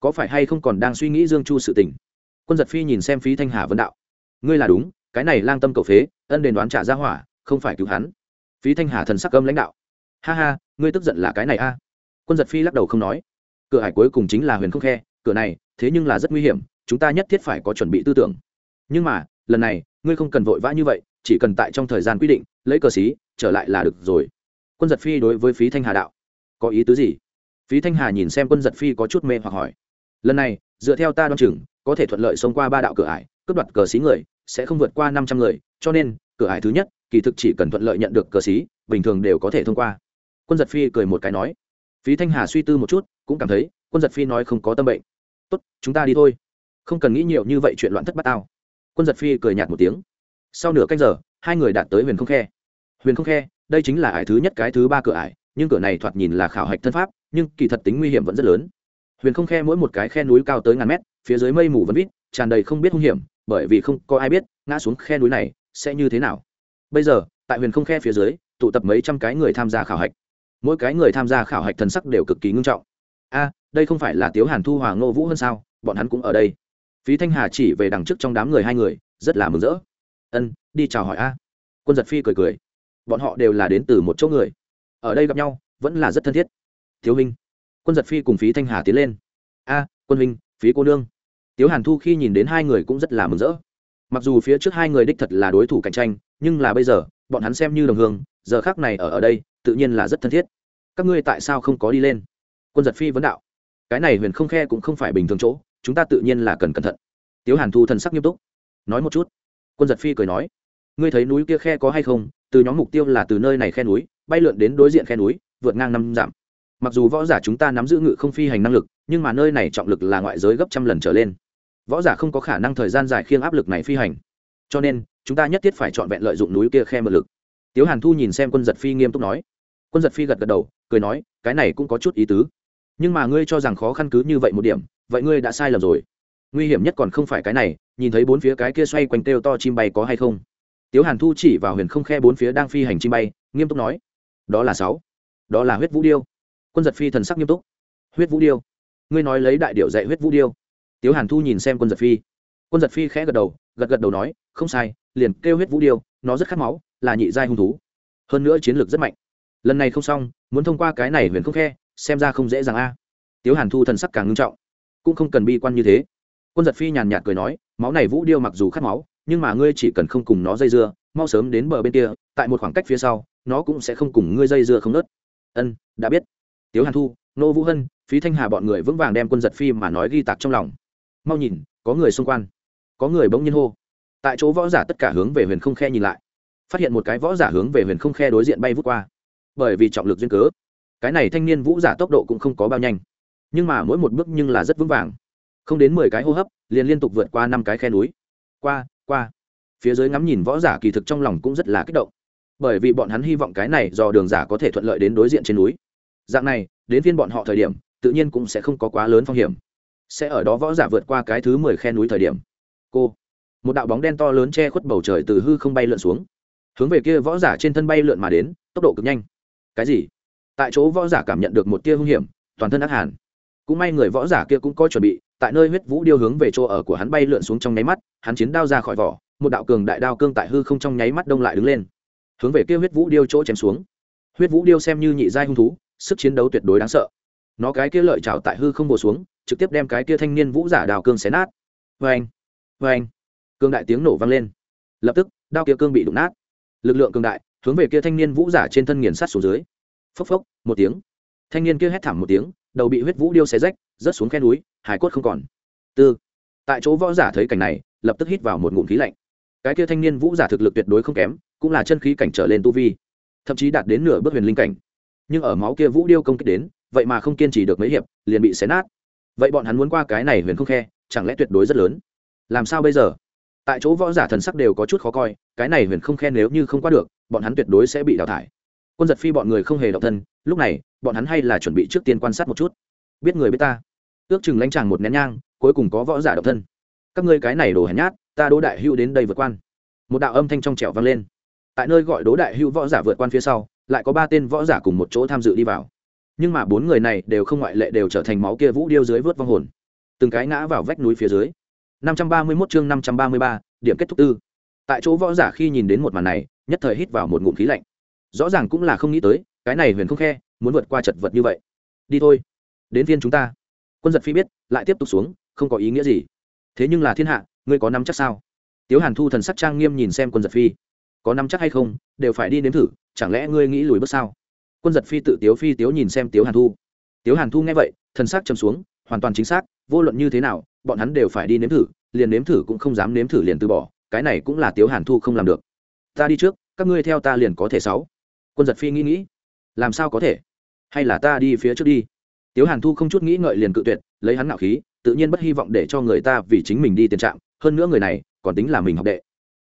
Có phải hay không còn đang suy nghĩ dương chu sự tình? Quân giật phi nhìn xem phí thanh hà vân đạo. Ngươi là đúng, cái này lang tâm cầu phế, ân đền đoán trả ra hỏa, không phải cứu hắn. Phí thanh hà thần sắc âm lãnh đạo. Ha ha, ngươi tức giận là cái này a. Quân giật phi lắc đầu không nói. Cửa hải cuối cùng chính là huyền không khe, cửa này, thế nhưng là rất nguy hiểm chúng ta nhất thiết phải có chuẩn bị tư tưởng. Nhưng mà, lần này, ngươi không cần vội vã như vậy, chỉ cần tại trong thời gian quy định, lấy cờ xí, trở lại là được rồi. Quân giật phi đối với phí thanh hà đạo. Có ý tứ gì? Phí thanh hà nhìn xem quân giật phi có chút mê hoặc hỏi. Lần này, dựa theo ta đoan chừng, có thể thuận lợi xông qua ba đạo cửa ải, cướp đoạt cờ xí người, sẽ không vượt qua năm trăm người, cho nên, cửa ải thứ nhất, kỳ thực chỉ cần thuận lợi nhận được cờ xí, bình thường đều có thể thông qua. Quân giật phi cười một cái nói. Phí thanh hà suy tư một chút, cũng cảm thấy, quân giật phi nói không có tâm bệnh. Tốt, chúng ta đi thôi không cần nghĩ nhiều như vậy chuyện loạn thất bát tao. Quân giật phi cười nhạt một tiếng. Sau nửa canh giờ, hai người đạt tới huyền không khe. Huyền không khe, đây chính là ải thứ nhất, cái thứ ba cửa ải, nhưng cửa này thoạt nhìn là khảo hạch thân pháp, nhưng kỳ thật tính nguy hiểm vẫn rất lớn. Huyền không khe mỗi một cái khe núi cao tới ngàn mét, phía dưới mây mù vẫn vít, tràn đầy không biết hung hiểm, bởi vì không có ai biết ngã xuống khe núi này sẽ như thế nào. Bây giờ, tại huyền không khe phía dưới, tụ tập mấy trăm cái người tham gia khảo hạch. Mỗi cái người tham gia khảo hạch thần sắc đều cực kỳ ngưng trọng. A, đây không phải là tiếu hàn thu hòa ngô vũ hơn sao? Bọn hắn cũng ở đây phí thanh hà chỉ về đằng trước trong đám người hai người, rất là mừng rỡ. Ân, đi chào hỏi a. Quân giật phi cười cười. Bọn họ đều là đến từ một chỗ người. Ở đây gặp nhau, vẫn là rất thân thiết. Thiếu huynh. Quân giật phi cùng phí thanh hà tiến lên. A, quân huynh, phí cô nương. Tiếu hàn thu khi nhìn đến hai người cũng rất là mừng rỡ. Mặc dù phía trước hai người đích thật là đối thủ cạnh tranh, nhưng là bây giờ, bọn hắn xem như đồng hương, giờ khác này ở ở đây, tự nhiên là rất thân thiết. Các ngươi tại sao không có đi lên? Quân giật phi vấn đạo. Cái này huyền không khe cũng không phải bình thường chỗ chúng ta tự nhiên là cần cẩn thận. Tiếu hàn thu thần sắc nghiêm túc. Nói một chút. Quân giật phi cười nói. Ngươi thấy núi kia khe có hay không? Từ nhóm mục tiêu là từ nơi này khe núi, bay lượn đến đối diện khe núi, vượt ngang năm dặm. Mặc dù võ giả chúng ta nắm giữ ngự không phi hành năng lực, nhưng mà nơi này trọng lực là ngoại giới gấp trăm lần trở lên. Võ giả không có khả năng thời gian dài khiêng áp lực này phi hành. Cho nên, chúng ta nhất thiết phải chọn vẹn lợi dụng núi kia khe mượn lực. Tiếu hàn thu nhìn xem quân giật phi nghiêm túc nói. Quân giật phi gật gật đầu, cười nói, cái này cũng có chút ý tứ nhưng mà ngươi cho rằng khó khăn cứ như vậy một điểm, vậy ngươi đã sai lầm rồi. Nguy hiểm nhất còn không phải cái này, nhìn thấy bốn phía cái kia xoay quanh kêu to chim bay có hay không? Tiếu hàn thu chỉ vào huyền không khe bốn phía đang phi hành chim bay, nghiêm túc nói, đó là sáu. Đó là huyết vũ điêu. Quân giật phi thần sắc nghiêm túc. Huyết vũ điêu? Ngươi nói lấy đại điệu dạy huyết vũ điêu? Tiếu hàn thu nhìn xem quân giật phi. Quân giật phi khẽ gật đầu, gật gật đầu nói, không sai, liền kêu huyết vũ điêu, nó rất khát máu, là nhị giai hung thú. Hơn nữa chiến lược rất mạnh. Lần này không xong, muốn thông qua cái này huyền không khe xem ra không dễ dàng a. Tiếu hàn thu thần sắc càng ngưng trọng. Cũng không cần bi quan như thế. Quân giật phi nhàn nhạt cười nói, máu này vũ điêu mặc dù khát máu, nhưng mà ngươi chỉ cần không cùng nó dây dưa, mau sớm đến bờ bên kia, tại một khoảng cách phía sau, nó cũng sẽ không cùng ngươi dây dưa không nớt. Ân, đã biết. Tiếu hàn thu, nô vũ hân, phí thanh hà bọn người vững vàng đem quân giật phi mà nói ghi tạc trong lòng. Mau nhìn, có người xung quanh. Có người bỗng nhiên hô. Tại chỗ võ giả tất cả hướng về huyền không khe nhìn lại. Phát hiện một cái võ giả hướng về huyền không khe đối diện bay vút qua. Bởi vì trọng lực duyên cớ cái này thanh niên vũ giả tốc độ cũng không có bao nhanh. Nhưng mà mỗi một bước nhưng là rất vững vàng. Không đến mười cái hô hấp, liền liên tục vượt qua năm cái khe núi. Qua qua. Phía dưới ngắm nhìn võ giả kỳ thực trong lòng cũng rất là kích động. Bởi vì bọn hắn hy vọng cái này do đường giả có thể thuận lợi đến đối diện trên núi. Dạng này, đến phiên bọn họ thời điểm, tự nhiên cũng sẽ không có quá lớn phong hiểm. Sẽ ở đó võ giả vượt qua cái thứ mười khe núi thời điểm. Cô. Một đạo bóng đen to lớn che khuất bầu trời từ hư không bay lượn xuống. Hướng về kia võ giả trên thân bay lượn mà đến, tốc độ cực nhanh. Cái gì? Tại chỗ võ giả cảm nhận được một tia hung hiểm, toàn thân ác hàn. Cũng may người võ giả kia cũng có chuẩn bị, tại nơi huyết vũ điêu hướng về chỗ ở của hắn bay lượn xuống trong nháy mắt, hắn chiến đao ra khỏi vỏ, một đạo cường đại đao cương tại hư không trong nháy mắt đông lại đứng lên. Hướng về kia huyết vũ điêu chỗ chém xuống. Huyết vũ điêu xem như nhị giai hung thú, sức chiến đấu tuyệt đối đáng sợ. Nó cái kia lợi trào tại hư không bổ xuống, trực tiếp đem cái kia thanh niên vũ giả đào cương xé nát. Vê anh vê anh cương đại tiếng nổ vang lên. Lập tức, đao kia cương bị đụng nát. Lực lượng cường đại hướng về kia thanh niên vũ giả trên thân nghiền sát xuống dưới phốc phốc, một tiếng. Thanh niên kia hét thảm một tiếng, đầu bị huyết vũ điêu xé rách, rớt xuống khe núi hải cốt không còn. Tư. Tại chỗ võ giả thấy cảnh này, lập tức hít vào một ngụm khí lạnh. Cái kia thanh niên vũ giả thực lực tuyệt đối không kém, cũng là chân khí cảnh trở lên tu vi, thậm chí đạt đến nửa bước huyền linh cảnh. Nhưng ở máu kia vũ điêu công kích đến, vậy mà không kiên trì được mấy hiệp, liền bị xé nát. Vậy bọn hắn muốn qua cái này huyền không khe, chẳng lẽ tuyệt đối rất lớn? Làm sao bây giờ? Tại chỗ võ giả thần sắc đều có chút khó coi, cái này huyền không khe nếu như không qua được, bọn hắn tuyệt đối sẽ bị đào thải quân giật phi bọn người không hề động thân lúc này bọn hắn hay là chuẩn bị trước tiên quan sát một chút. Biết người biết ta. Ước chừng lãnh tràng một nén nhang cuối cùng có võ giả động thân. Các ngươi cái này đồ hèn nhát ta đỗ đại hưu đến đây vượt quan. Một đạo âm thanh trong trẻo vang lên. Tại nơi gọi đỗ đại hưu võ giả vượt quan phía sau lại có ba tên võ giả cùng một chỗ tham dự đi vào. Nhưng mà bốn người này đều không ngoại lệ đều trở thành máu kia vũ điêu dưới vớt vong hồn. Từng cái ngã vào vách núi phía dưới. 531 chương 533, điểm kết thúc tư. Tại chỗ võ giả khi nhìn đến một màn này nhất thời hít vào một ngụm khí lạnh rõ ràng cũng là không nghĩ tới, cái này huyền không khe, muốn vượt qua chật vật như vậy. Đi thôi, đến viên chúng ta. Quân giật phi biết, lại tiếp tục xuống, không có ý nghĩa gì. Thế nhưng là thiên hạ, ngươi có nắm chắc sao? Tiếu hàn thu thần sắc trang nghiêm nhìn xem quân giật phi. Có nắm chắc hay không, đều phải đi nếm thử, chẳng lẽ ngươi nghĩ lùi bước sao? Quân giật phi tự tiếu phi tiếu nhìn xem tiếu hàn thu. Tiếu hàn thu nghe vậy, thần sắc chấm xuống, hoàn toàn chính xác, vô luận như thế nào, bọn hắn đều phải đi nếm thử, liền nếm thử cũng không dám nếm thử liền từ bỏ, cái này cũng là tiếu hàn thu không làm được. Ta đi trước, các ngươi theo ta liền có thể sáu quân giật phi nghĩ nghĩ, làm sao có thể? Hay là ta đi phía trước đi? Tiếu hàn thu không chút nghĩ ngợi liền cự tuyệt, lấy hắn ngạo khí, tự nhiên bất hy vọng để cho người ta vì chính mình đi tiền trạng hơn nữa người này còn tính là mình học đệ.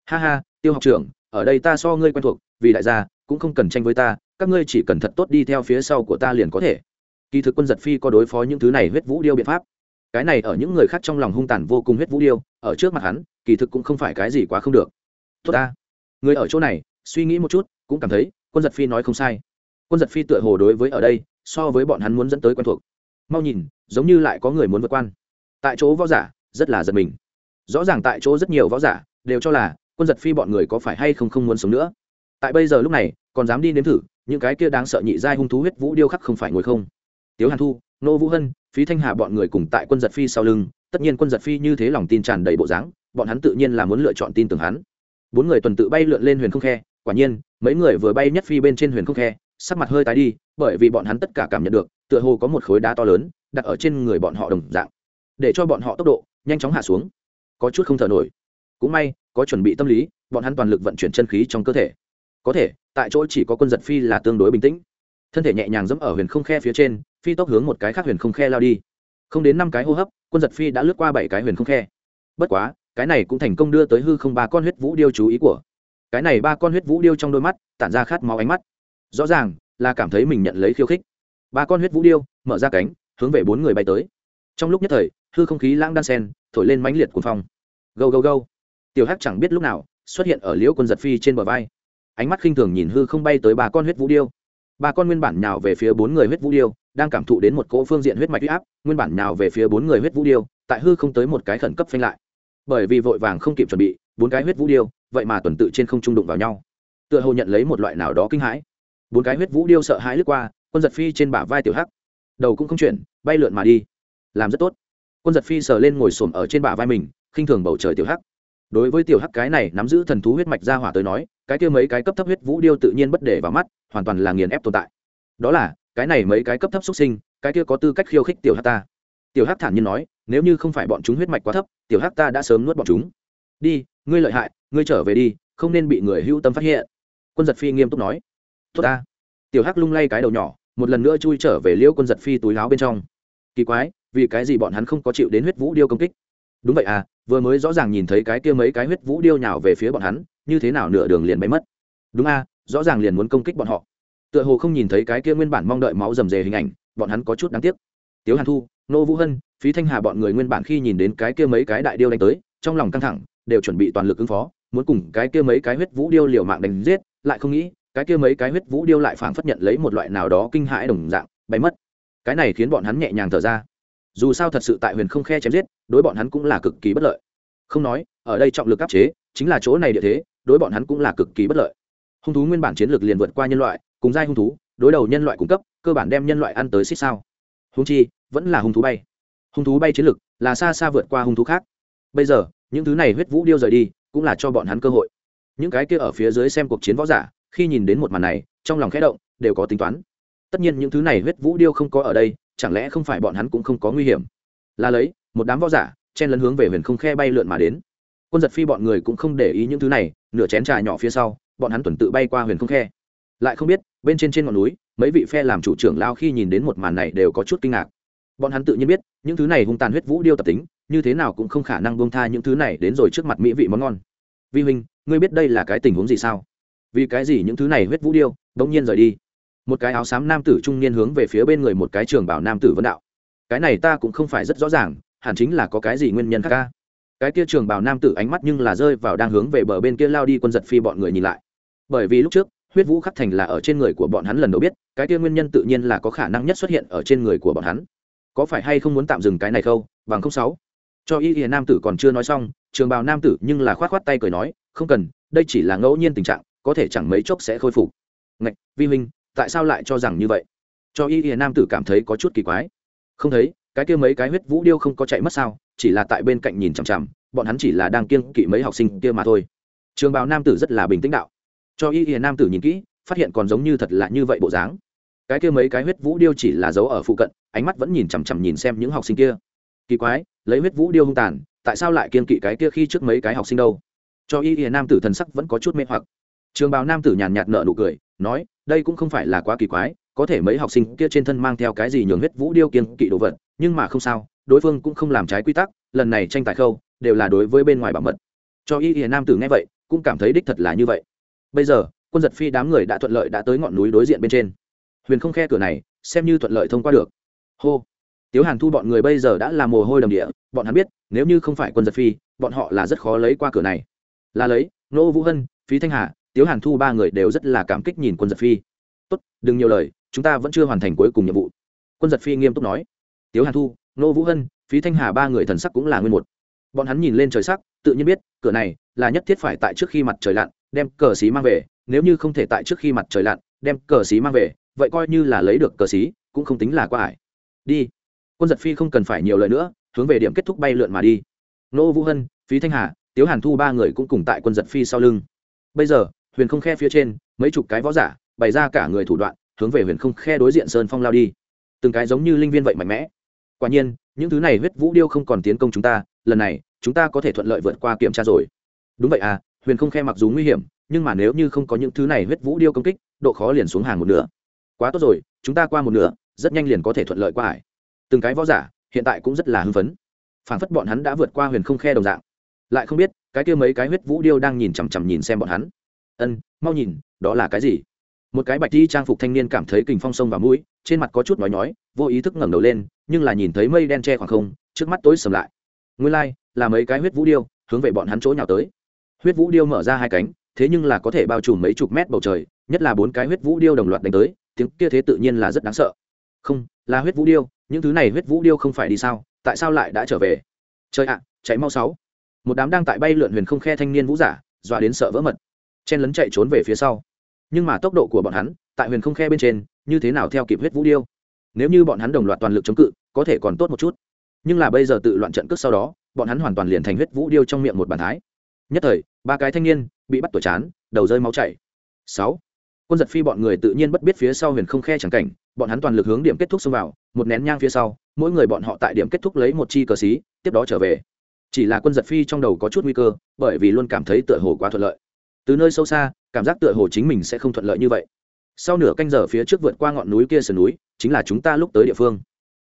Ha ha, tiêu học trưởng, ở đây ta so ngươi quen thuộc, vì đại gia cũng không cần tranh với ta, các ngươi chỉ cần thật tốt đi theo phía sau của ta liền có thể. Kỳ thực quân giật phi có đối phó những thứ này huyết vũ điêu biện pháp. Cái này ở những người khác trong lòng hung tàn vô cùng huyết vũ điêu, ở trước mặt hắn, kỳ thực cũng không phải cái gì quá không được. Tốt ta, người ở chỗ này, suy nghĩ một chút, cũng cảm thấy quân giật phi nói không sai. Quân giật phi tựa hồ đối với ở đây, so với bọn hắn muốn dẫn tới quen thuộc. Mau nhìn, giống như lại có người muốn vượt quan. Tại chỗ võ giả, rất là giật mình. Rõ ràng tại chỗ rất nhiều võ giả đều cho là quân giật phi bọn người có phải hay không không muốn sống nữa. Tại bây giờ lúc này, còn dám đi nếm thử, những cái kia đáng sợ nhị giai hung thú huyết vũ điêu khắc không phải ngồi không. Tiếu hàn thu, nô vũ hân, phí thanh hà bọn người cùng tại quân giật phi sau lưng, tất nhiên quân giật phi như thế lòng tin tràn đầy bộ dáng, bọn hắn tự nhiên là muốn lựa chọn tin tưởng hắn. Bốn người tuần tự bay lượn lên huyền không khe quả nhiên, mấy người vừa bay nhất phi bên trên huyền không khe, sắc mặt hơi tái đi, bởi vì bọn hắn tất cả cảm nhận được, tựa hồ có một khối đá to lớn, đặt ở trên người bọn họ đồng dạng. Để cho bọn họ tốc độ, nhanh chóng hạ xuống. Có chút không thở nổi. Cũng may, có chuẩn bị tâm lý, bọn hắn toàn lực vận chuyển chân khí trong cơ thể. Có thể, tại chỗ chỉ có quân giật phi là tương đối bình tĩnh. Thân thể nhẹ nhàng dẫm ở huyền không khe phía trên, phi tốc hướng một cái khác huyền không khe lao đi. Không đến năm cái hô hấp, quân giật phi đã lướt qua bảy cái huyền không khe. Bất quá, cái này cũng thành công đưa tới hư không ba con huyết vũ điêu chú ý của cái này ba con huyết vũ điêu trong đôi mắt, tản ra khát máu ánh mắt. Rõ ràng, là cảm thấy mình nhận lấy khiêu khích. Ba con huyết vũ điêu, mở ra cánh, hướng về bốn người bay tới. Trong lúc nhất thời, hư không khí lãng đan sen, thổi lên mãnh liệt cuồng phong. Gâu gâu gâu. Tiểu hắc chẳng biết lúc nào, xuất hiện ở liễu quân giật phi trên bờ vai. Ánh mắt khinh thường nhìn hư không bay tới ba con huyết vũ điêu. Ba con nguyên bản nhào về phía bốn người huyết vũ điêu, đang cảm thụ đến một cỗ phương diện huyết mạch huy áp, nguyên bản nhào về phía bốn người huyết vũ điêu, tại hư không tới một cái khẩn cấp phanh lại. Bởi vì vội vàng không kịp chuẩn bị bốn cái huyết vũ điêu, vậy mà tuần tự trên không trung đụng vào nhau. Tựa hồ nhận lấy một loại nào đó kinh hãi. Bốn cái huyết vũ điêu sợ hãi lướt qua, quân giật phi trên bả vai tiểu hắc. Đầu cũng không chuyển, bay lượn mà đi. Làm rất tốt. Quân giật phi sờ lên ngồi xổm ở trên bả vai mình, khinh thường bầu trời tiểu hắc. Đối với tiểu hắc cái này nắm giữ thần thú huyết mạch ra hỏa tới nói, cái kia mấy cái cấp thấp huyết vũ điêu tự nhiên bất để vào mắt, hoàn toàn là nghiền ép tồn tại. Đó là, cái này mấy cái cấp thấp xuất sinh, cái kia có tư cách khiêu khích tiểu hắc ta. Tiểu hắc thản nhiên nói, nếu như không phải bọn chúng huyết mạch quá thấp, tiểu hắc ta đã sớm nuốt bọn chúng. Đi ngươi lợi hại, ngươi trở về đi, không nên bị người hữu tâm phát hiện. Quân giật phi nghiêm túc nói. Tốt ta. Tiểu hắc lung lay cái đầu nhỏ, một lần nữa chui trở về liễu quân giật phi túi láo bên trong. Kỳ quái, vì cái gì bọn hắn không có chịu đến huyết vũ điêu công kích? Đúng vậy à vừa mới rõ ràng nhìn thấy cái kia mấy cái huyết vũ điêu nhào về phía bọn hắn, như thế nào nửa đường liền bay mất? Đúng a rõ ràng liền muốn công kích bọn họ. Tựa hồ không nhìn thấy cái kia nguyên bản mong đợi máu rầm rề hình ảnh, bọn hắn có chút đáng tiếc. Tiếu hàn thu, nô vũ hân, phí thanh hà bọn người nguyên bản khi nhìn đến cái kia mấy cái đại điêu đánh tới, trong lòng căng thẳng đều chuẩn bị toàn lực ứng phó, muốn cùng cái kia mấy cái huyết vũ điêu liều mạng đánh giết, lại không nghĩ, cái kia mấy cái huyết vũ điêu lại phảng phất nhận lấy một loại nào đó kinh hãi đồng dạng, bay mất. Cái này khiến bọn hắn nhẹ nhàng thở ra. Dù sao thật sự tại huyền không khe chém giết, đối bọn hắn cũng là cực kỳ bất lợi. Không nói, ở đây trọng lực áp chế, chính là chỗ này địa thế, đối bọn hắn cũng là cực kỳ bất lợi. Hung thú nguyên bản chiến lược liền vượt qua nhân loại, cùng giai hung thú, đối đầu nhân loại cung cấp, cơ bản đem nhân loại ăn tới xích sao. Hung chi, vẫn là hung thú bay. Hung thú bay chiến lược là xa xa vượt qua hung thú khác. Bây giờ những thứ này huyết vũ điêu rời đi, cũng là cho bọn hắn cơ hội. Những cái kia ở phía dưới xem cuộc chiến võ giả, khi nhìn đến một màn này, trong lòng khẽ động, đều có tính toán. Tất nhiên những thứ này huyết vũ điêu không có ở đây, chẳng lẽ không phải bọn hắn cũng không có nguy hiểm? Là lấy, một đám võ giả, chen lấn hướng về huyền không khe bay lượn mà đến. Quân giật phi bọn người cũng không để ý những thứ này, nửa chén trà nhỏ phía sau, bọn hắn tuần tự bay qua huyền không khe. Lại không biết, bên trên trên ngọn núi, mấy vị phe làm chủ trưởng lao khi nhìn đến một màn này đều có chút kinh ngạc. Bọn hắn tự nhiên biết, những thứ này hung tàn huyết vũ điêu tập tính như thế nào cũng không khả năng buông tha những thứ này đến rồi trước mặt mỹ vị món ngon. Vi huynh, ngươi biết đây là cái tình huống gì sao? Vì cái gì những thứ này huyết vũ điêu, đống nhiên rời đi? Một cái áo xám nam tử trung niên hướng về phía bên người một cái trường bảo nam tử vân đạo. Cái này ta cũng không phải rất rõ ràng, hẳn chính là có cái gì nguyên nhân khác ca? Cái kia trường bảo nam tử ánh mắt nhưng là rơi vào đang hướng về bờ bên kia lao đi quân giật phi bọn người nhìn lại. Bởi vì lúc trước, huyết vũ khắc thành là ở trên người của bọn hắn lần đầu biết, cái kia nguyên nhân tự nhiên là có khả năng nhất xuất hiện ở trên người của bọn hắn. Có phải hay không muốn tạm dừng cái này không? Bằng không sáu cho y y nam tử còn chưa nói xong, trường bào nam tử nhưng là khoát khoát tay cười nói, không cần, đây chỉ là ngẫu nhiên tình trạng, có thể chẳng mấy chốc sẽ khôi phục. Ngạch, vi huynh, tại sao lại cho rằng như vậy? Cho y y nam tử cảm thấy có chút kỳ quái. Không thấy, cái kia mấy cái huyết vũ điêu không có chạy mất sao, chỉ là tại bên cạnh nhìn chằm chằm, bọn hắn chỉ là đang kiêng kỵ mấy học sinh kia mà thôi. Trường bào nam tử rất là bình tĩnh đạo. Cho y y nam tử nhìn kỹ, phát hiện còn giống như thật là như vậy bộ dáng. Cái kia mấy cái huyết vũ điêu chỉ là giấu ở phụ cận, ánh mắt vẫn nhìn chằm chằm nhìn xem những học sinh kia kỳ quái, lấy huyết vũ điêu hung tàn, tại sao lại kiên kỵ cái kia khi trước mấy cái học sinh đâu? Cho y y nam tử thần sắc vẫn có chút mê hoặc. Trường bào nam tử nhàn nhạt nợ nụ cười, nói, đây cũng không phải là quá kỳ quái, có thể mấy học sinh kia trên thân mang theo cái gì nhường huyết vũ điêu kiên kỵ đồ vật, nhưng mà không sao, đối phương cũng không làm trái quy tắc, lần này tranh tài khâu, đều là đối với bên ngoài bảo mật. Cho y y nam tử nghe vậy, cũng cảm thấy đích thật là như vậy. Bây giờ, quân giật phi đám người đã thuận lợi đã tới ngọn núi đối diện bên trên. Huyền không khe cửa này, xem như thuận lợi thông qua được. Hô tiếu hàn thu bọn người bây giờ đã là mồ hôi đầm địa, bọn hắn biết, nếu như không phải quân giật phi, bọn họ là rất khó lấy qua cửa này. Là lấy, nô vũ hân, phí thanh hà, tiếu hàn thu ba người đều rất là cảm kích nhìn quân giật phi. Tốt, đừng nhiều lời, chúng ta vẫn chưa hoàn thành cuối cùng nhiệm vụ. Quân giật phi nghiêm túc nói. Tiếu hàn thu, nô vũ hân, phí thanh hà ba người thần sắc cũng là nguyên một. Bọn hắn nhìn lên trời sắc, tự nhiên biết, cửa này là nhất thiết phải tại trước khi mặt trời lặn, đem cờ xí mang về, nếu như không thể tại trước khi mặt trời lặn, đem cờ xí mang về, vậy coi như là lấy được cờ xí, cũng không tính là quá ải. Đi quân giật phi không cần phải nhiều lời nữa, hướng về điểm kết thúc bay lượn mà đi. Nô vũ hân, phí thanh hà, tiếu hàn thu ba người cũng cùng tại quân giật phi sau lưng. Bây giờ, huyền không khe phía trên, mấy chục cái võ giả, bày ra cả người thủ đoạn, hướng về huyền không khe đối diện sơn phong lao đi. Từng cái giống như linh viên vậy mạnh mẽ. Quả nhiên, những thứ này huyết vũ điêu không còn tiến công chúng ta, lần này, chúng ta có thể thuận lợi vượt qua kiểm tra rồi. Đúng vậy à huyền không khe mặc dù nguy hiểm, nhưng mà nếu như không có những thứ này huyết vũ điêu công kích, độ khó liền xuống hàng một nửa. Quá tốt rồi, chúng ta qua một nửa, rất nhanh liền có thể thuận lợi qua hải từng cái võ giả hiện tại cũng rất là hưng phấn. Phản phất bọn hắn đã vượt qua huyền không khe đồng dạng. Lại không biết cái kia mấy cái huyết vũ điêu đang nhìn chằm chằm nhìn xem bọn hắn. Ân mau nhìn đó là cái gì? Một cái bạch đi trang phục thanh niên cảm thấy kình phong sông vào mũi trên mặt có chút nói nói, vô ý thức ngẩng đầu lên nhưng là nhìn thấy mây đen che khoảng không trước mắt tối sầm lại. Nguyên lai、like, là mấy cái huyết vũ điêu hướng về bọn hắn chỗ nhào tới. Huyết vũ điêu mở ra hai cánh thế nhưng là có thể bao trùm mấy chục mét bầu trời nhất là bốn cái huyết vũ điêu đồng loạt đánh tới tiếng kia thế tự nhiên là rất đáng sợ. Không là huyết vũ điêu những thứ này huyết vũ điêu không phải đi sao? Tại sao lại đã trở về? Trời ạ cháy mau sáu. Một đám đang tại bay lượn huyền không khe thanh niên vũ giả, dọa đến sợ vỡ mật. Chen lấn chạy trốn về phía sau. Nhưng mà tốc độ của bọn hắn, tại huyền không khe bên trên, như thế nào theo kịp huyết vũ điêu? Nếu như bọn hắn đồng loạt toàn lực chống cự, có thể còn tốt một chút. Nhưng là bây giờ tự loạn trận cước sau đó, bọn hắn hoàn toàn liền thành huyết vũ điêu trong miệng một bàn thái. Nhất thời, ba cái thanh niên bị bắt tuổi chán, đầu rơi máu chảy. Sáu quân giật phi bọn người tự nhiên bất biết phía sau huyền không khe chẳng cảnh bọn hắn toàn lực hướng điểm kết thúc xông vào một nén nhang phía sau mỗi người bọn họ tại điểm kết thúc lấy một chi cờ xí tiếp đó trở về. Chỉ là quân giật phi trong đầu có chút nguy cơ bởi vì luôn cảm thấy tựa hồ quá thuận lợi. Từ nơi sâu xa cảm giác tựa hồ chính mình sẽ không thuận lợi như vậy. Sau nửa canh giờ phía trước vượt qua ngọn núi kia sườn núi chính là chúng ta lúc tới địa phương.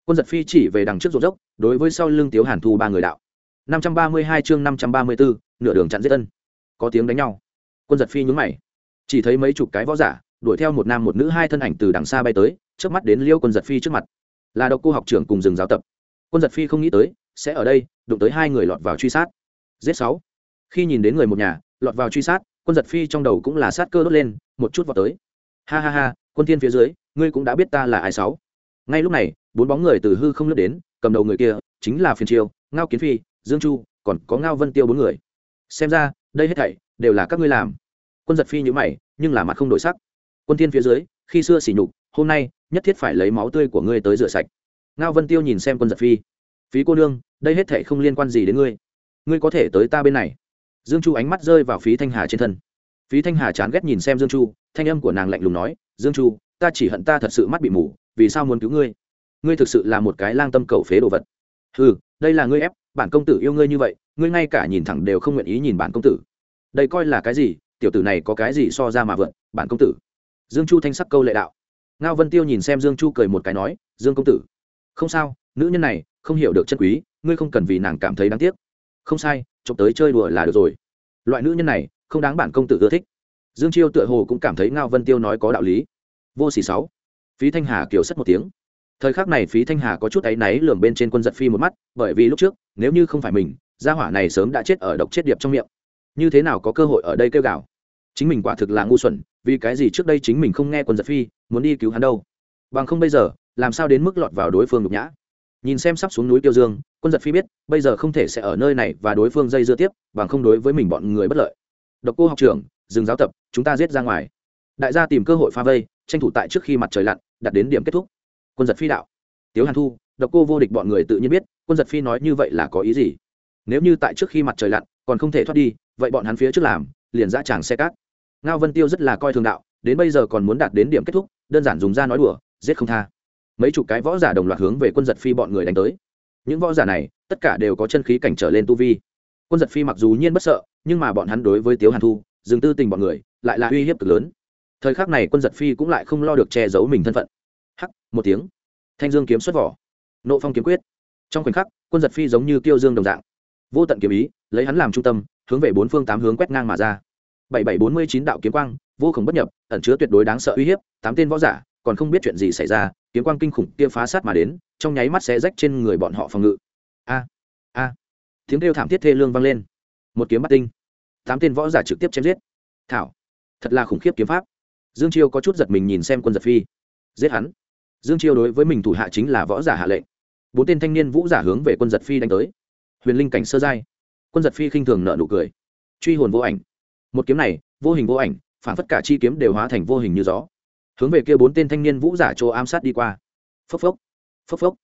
Quân giật phi chỉ về đằng trước rộn dốc đối với sau lưng tiếu hàn thu ba người đạo. Năm trăm ba mươi hai chương năm trăm ba mươi bốn nửa đường chặn giết ân, có tiếng đánh nhau. Quân giật phi nhúng mày chỉ thấy mấy chục cái võ giả, đuổi theo một nam một nữ hai thân ảnh từ đằng xa bay tới trước mắt đến liêu quân giật phi trước mặt. Là độc cô học trưởng cùng rừng giáo tập. Quân giật phi không nghĩ tới, sẽ ở đây, đụng tới hai người lọt vào truy sát. Giết sáu. Khi nhìn đến người một nhà, lọt vào truy sát, quân giật phi trong đầu cũng là sát cơ đốt lên, một chút vào tới. Ha ha ha, quân thiên phía dưới, ngươi cũng đã biết ta là ai sáu. Ngay lúc này, bốn bóng người từ hư không lướt đến, cầm đầu người kia chính là phiền triều, ngao kiến phi, dương chu, còn có ngao vân tiêu bốn người. Xem ra, đây hết thảy đều là các ngươi làm quân giật phi nhữ mày, nhưng là mặt không đổi sắc. Quân thiên phía dưới, khi xưa xỉ nhục, hôm nay, nhất thiết phải lấy máu tươi của ngươi tới rửa sạch. Ngao vân tiêu nhìn xem quân giật phi. Phí cô nương, đây hết thảy không liên quan gì đến ngươi. Ngươi có thể tới ta bên này. Dương chu ánh mắt rơi vào phí thanh hà trên thân. Phí thanh hà chán ghét nhìn xem dương chu, thanh âm của nàng lạnh lùng nói, dương chu, ta chỉ hận ta thật sự mắt bị mù, vì sao muốn cứu ngươi? Ngươi thực sự là một cái lang tâm cầu phế đồ vật. Ừ đây là ngươi ép, bản công tử yêu ngươi như vậy, ngươi ngay cả nhìn thẳng đều không nguyện ý nhìn bản công tử. Đây coi là cái gì? Tiểu tử này có cái gì so ra mà vượn, bản công tử. Dương chu thanh sắc câu lệ đạo. Ngao vân tiêu nhìn xem dương chu cười một cái nói, dương công tử, không sao, nữ nhân này không hiểu được chân quý, ngươi không cần vì nàng cảm thấy đáng tiếc. Không sai, chụp tới chơi đùa là được rồi. Loại nữ nhân này không đáng bản công tử ưa thích. Dương chiêu tựa hồ cũng cảm thấy ngao vân tiêu nói có đạo lý. Vô xỉ sáu. Phí thanh hà kiều sất một tiếng. Thời khắc này phí thanh hà có chút áy náy lường bên trên quân giật phi một mắt, bởi vì lúc trước, nếu như không phải mình, gia hỏa này sớm đã chết ở độc chết điệp trong miệng như thế nào có cơ hội ở đây kêu gào? Chính mình quả thực là ngu xuẩn, vì cái gì trước đây chính mình không nghe quân giật phi, muốn đi cứu hắn đâu? Bằng không bây giờ, làm sao đến mức lọt vào đối phương nhục nhã? Nhìn xem sắp xuống núi tiêu dương, quân giật phi biết, bây giờ không thể sẽ ở nơi này và đối phương dây dưa tiếp, bằng không đối với mình bọn người bất lợi. Độc cô học trưởng, dừng giáo tập, chúng ta giết ra ngoài. Đại gia tìm cơ hội pha vây, tranh thủ tại trước khi mặt trời lặn đặt đến điểm kết thúc. Quân giật phi đạo. Tiếu hàn thu, độc cô vô địch bọn người tự nhiên biết, quân giật phi nói như vậy là có ý gì? Nếu như tại trước khi mặt trời lặn, còn không thể thoát đi vậy bọn hắn phía trước làm, liền dã tràng xe cát. Ngao vân tiêu rất là coi thường đạo, đến bây giờ còn muốn đạt đến điểm kết thúc, đơn giản dùng ra nói đùa, giết không tha. Mấy chục cái võ giả đồng loạt hướng về quân giật phi bọn người đánh tới. Những võ giả này, tất cả đều có chân khí cảnh trở lên tu vi. Quân giật phi mặc dù nhiên bất sợ, nhưng mà bọn hắn đối với tiếu hàn thu dừng tư tình bọn người, lại là uy hiếp cực lớn. Thời khắc này quân giật phi cũng lại không lo được che giấu mình thân phận. Hắc, một tiếng. Thanh dương kiếm xuất vỏ. Nộ phong kiếm quyết. Trong khoảnh khắc, quân giật phi giống như kiêu dương đồng dạng. Vô tận kiếm ý, lấy hắn làm trung tâm hướng về bốn phương tám hướng quét ngang mà ra. Bảy bảy bốn mươi chín đạo kiếm quang, vô khổng bất nhập, ẩn chứa tuyệt đối đáng sợ uy hiếp, tám tên võ giả, còn không biết chuyện gì xảy ra, kiếm quang kinh khủng kia phá sát mà đến, trong nháy mắt sẽ rách trên người bọn họ phòng ngự. A a, tiếng kêu thảm thiết thê lương vang lên. Một kiếm bắt tinh. Tám tên võ giả trực tiếp chém giết. Thảo, thật là khủng khiếp kiếm pháp. Dương chiêu có chút giật mình nhìn xem quân giật phi. Giết hắn. Dương chiêu đối với mình thủ hạ chính là võ giả hạ lệnh. Bốn tên thanh niên vũ giả hướng về quân giật phi đánh tới. Huyền linh cảnh sơ giai quân giật phi khinh thường nợ nụ cười. Truy hồn vô ảnh. Một kiếm này, vô hình vô ảnh, phản phất cả chi kiếm đều hóa thành vô hình như gió. Hướng về kia bốn tên thanh niên vũ giả chỗ ám sát đi qua. Phốc phốc phốc phốc.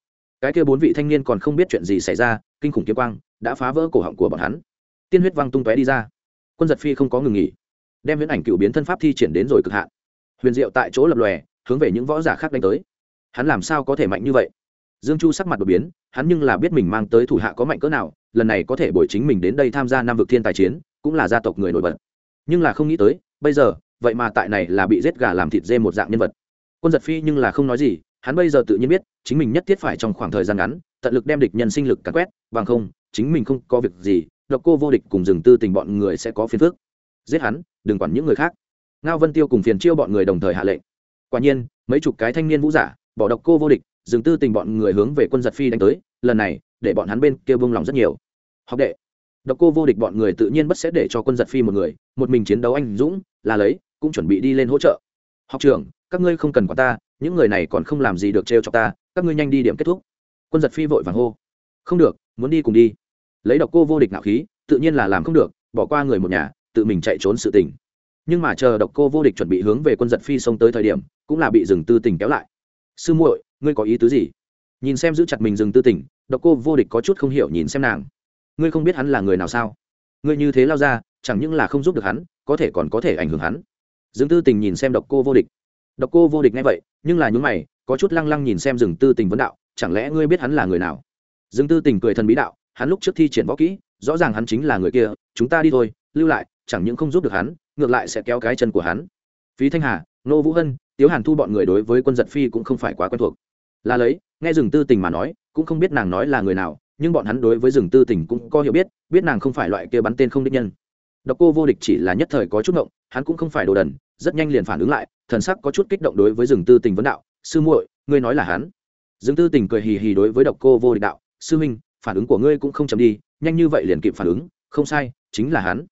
Cái kia bốn vị thanh niên còn không biết chuyện gì xảy ra, kinh khủng kiếm quang đã phá vỡ cổ họng của bọn hắn. Tiên huyết văng tung tóe đi ra. Quân giật phi không có ngừng nghỉ. Đem viễn ảnh cựu biến thân pháp thi triển đến rồi cực hạn. Huyền diệu tại chỗ lập lòe, hướng về những võ giả khác đánh tới. Hắn làm sao có thể mạnh như vậy? Dương chu sắc mặt đột biến, hắn nhưng là biết mình mang tới thủ hạ có mạnh cỡ nào lần này có thể bồi chính mình đến đây tham gia năm vực thiên tài chiến, cũng là gia tộc người nổi bật. Nhưng là không nghĩ tới, bây giờ, vậy mà tại này là bị giết gà làm thịt dê một dạng nhân vật. Quân giật phi nhưng là không nói gì, hắn bây giờ tự nhiên biết, chính mình nhất thiết phải trong khoảng thời gian ngắn, tận lực đem địch nhân sinh lực cắn quét, bằng không, chính mình không có việc gì, độc cô vô địch cùng rừng tư tình bọn người sẽ có phiền phước giết hắn, đừng quản những người khác. Ngao vân tiêu cùng phiền chiêu bọn người đồng thời hạ lệnh. Quả nhiên, mấy chục cái thanh niên vũ giả, bỏ độc cô vô địch dừng tư tình bọn người hướng về quân giật phi đánh tới, lần này để bọn hắn bên kia bông lòng rất nhiều. Học đệ, độc cô vô địch bọn người tự nhiên bất sẽ để cho quân giật phi một người, một mình chiến đấu anh dũng, là lấy, cũng chuẩn bị đi lên hỗ trợ. Học trưởng, các ngươi không cần quản ta, những người này còn không làm gì được trêu cho ta, các ngươi nhanh đi điểm kết thúc. Quân giật phi vội vàng hô. Không được, muốn đi cùng đi. Lấy độc cô vô địch nạo khí, tự nhiên là làm không được, bỏ qua người một nhà, tự mình chạy trốn sự tình. Nhưng mà chờ độc cô vô địch chuẩn bị hướng về quân giật phi xông tới thời điểm, cũng là bị rừng tư tình kéo lại. Sư muội, ngươi có ý tứ gì? Nhìn xem giữ chặt mình rừng tư tình độc cô vô địch có chút không hiểu nhìn xem nàng. Ngươi không biết hắn là người nào sao? Ngươi như thế lao ra, chẳng những là không giúp được hắn, có thể còn có thể ảnh hưởng hắn. Dương tư tình nhìn xem độc cô vô địch. Độc cô vô địch nghe vậy, nhưng là những mày, có chút lăng lăng nhìn xem rừng tư tình vấn đạo, chẳng lẽ ngươi biết hắn là người nào? Dương tư tình cười thần bí đạo, hắn lúc trước thi triển võ kỹ, rõ ràng hắn chính là người kia, chúng ta đi thôi, lưu lại, chẳng những không giúp được hắn, ngược lại sẽ kéo cái chân của hắn. Phí thanh hà nô vũ hân, tiếu hàn thu bọn người đối với quân giật phi cũng không phải quá quen thuộc. Là lấy, nghe rừng tư tình mà nói cũng không biết nàng nói là người nào, nhưng bọn hắn đối với rừng tư Tỉnh cũng có hiểu biết biết nàng không phải loại kia bắn tên không đích nhân. Độc cô vô địch chỉ là nhất thời có chút ngộng, hắn cũng không phải đồ đần, rất nhanh liền phản ứng lại, thần sắc có chút kích động đối với rừng tư tình vấn đạo, sư muội, ngươi nói là hắn? Rừng tư tình cười hì hì đối với độc cô vô địch đạo, sư minh phản ứng của ngươi cũng không chậm đi, nhanh như vậy liền kịp phản ứng, không sai, chính là hắn.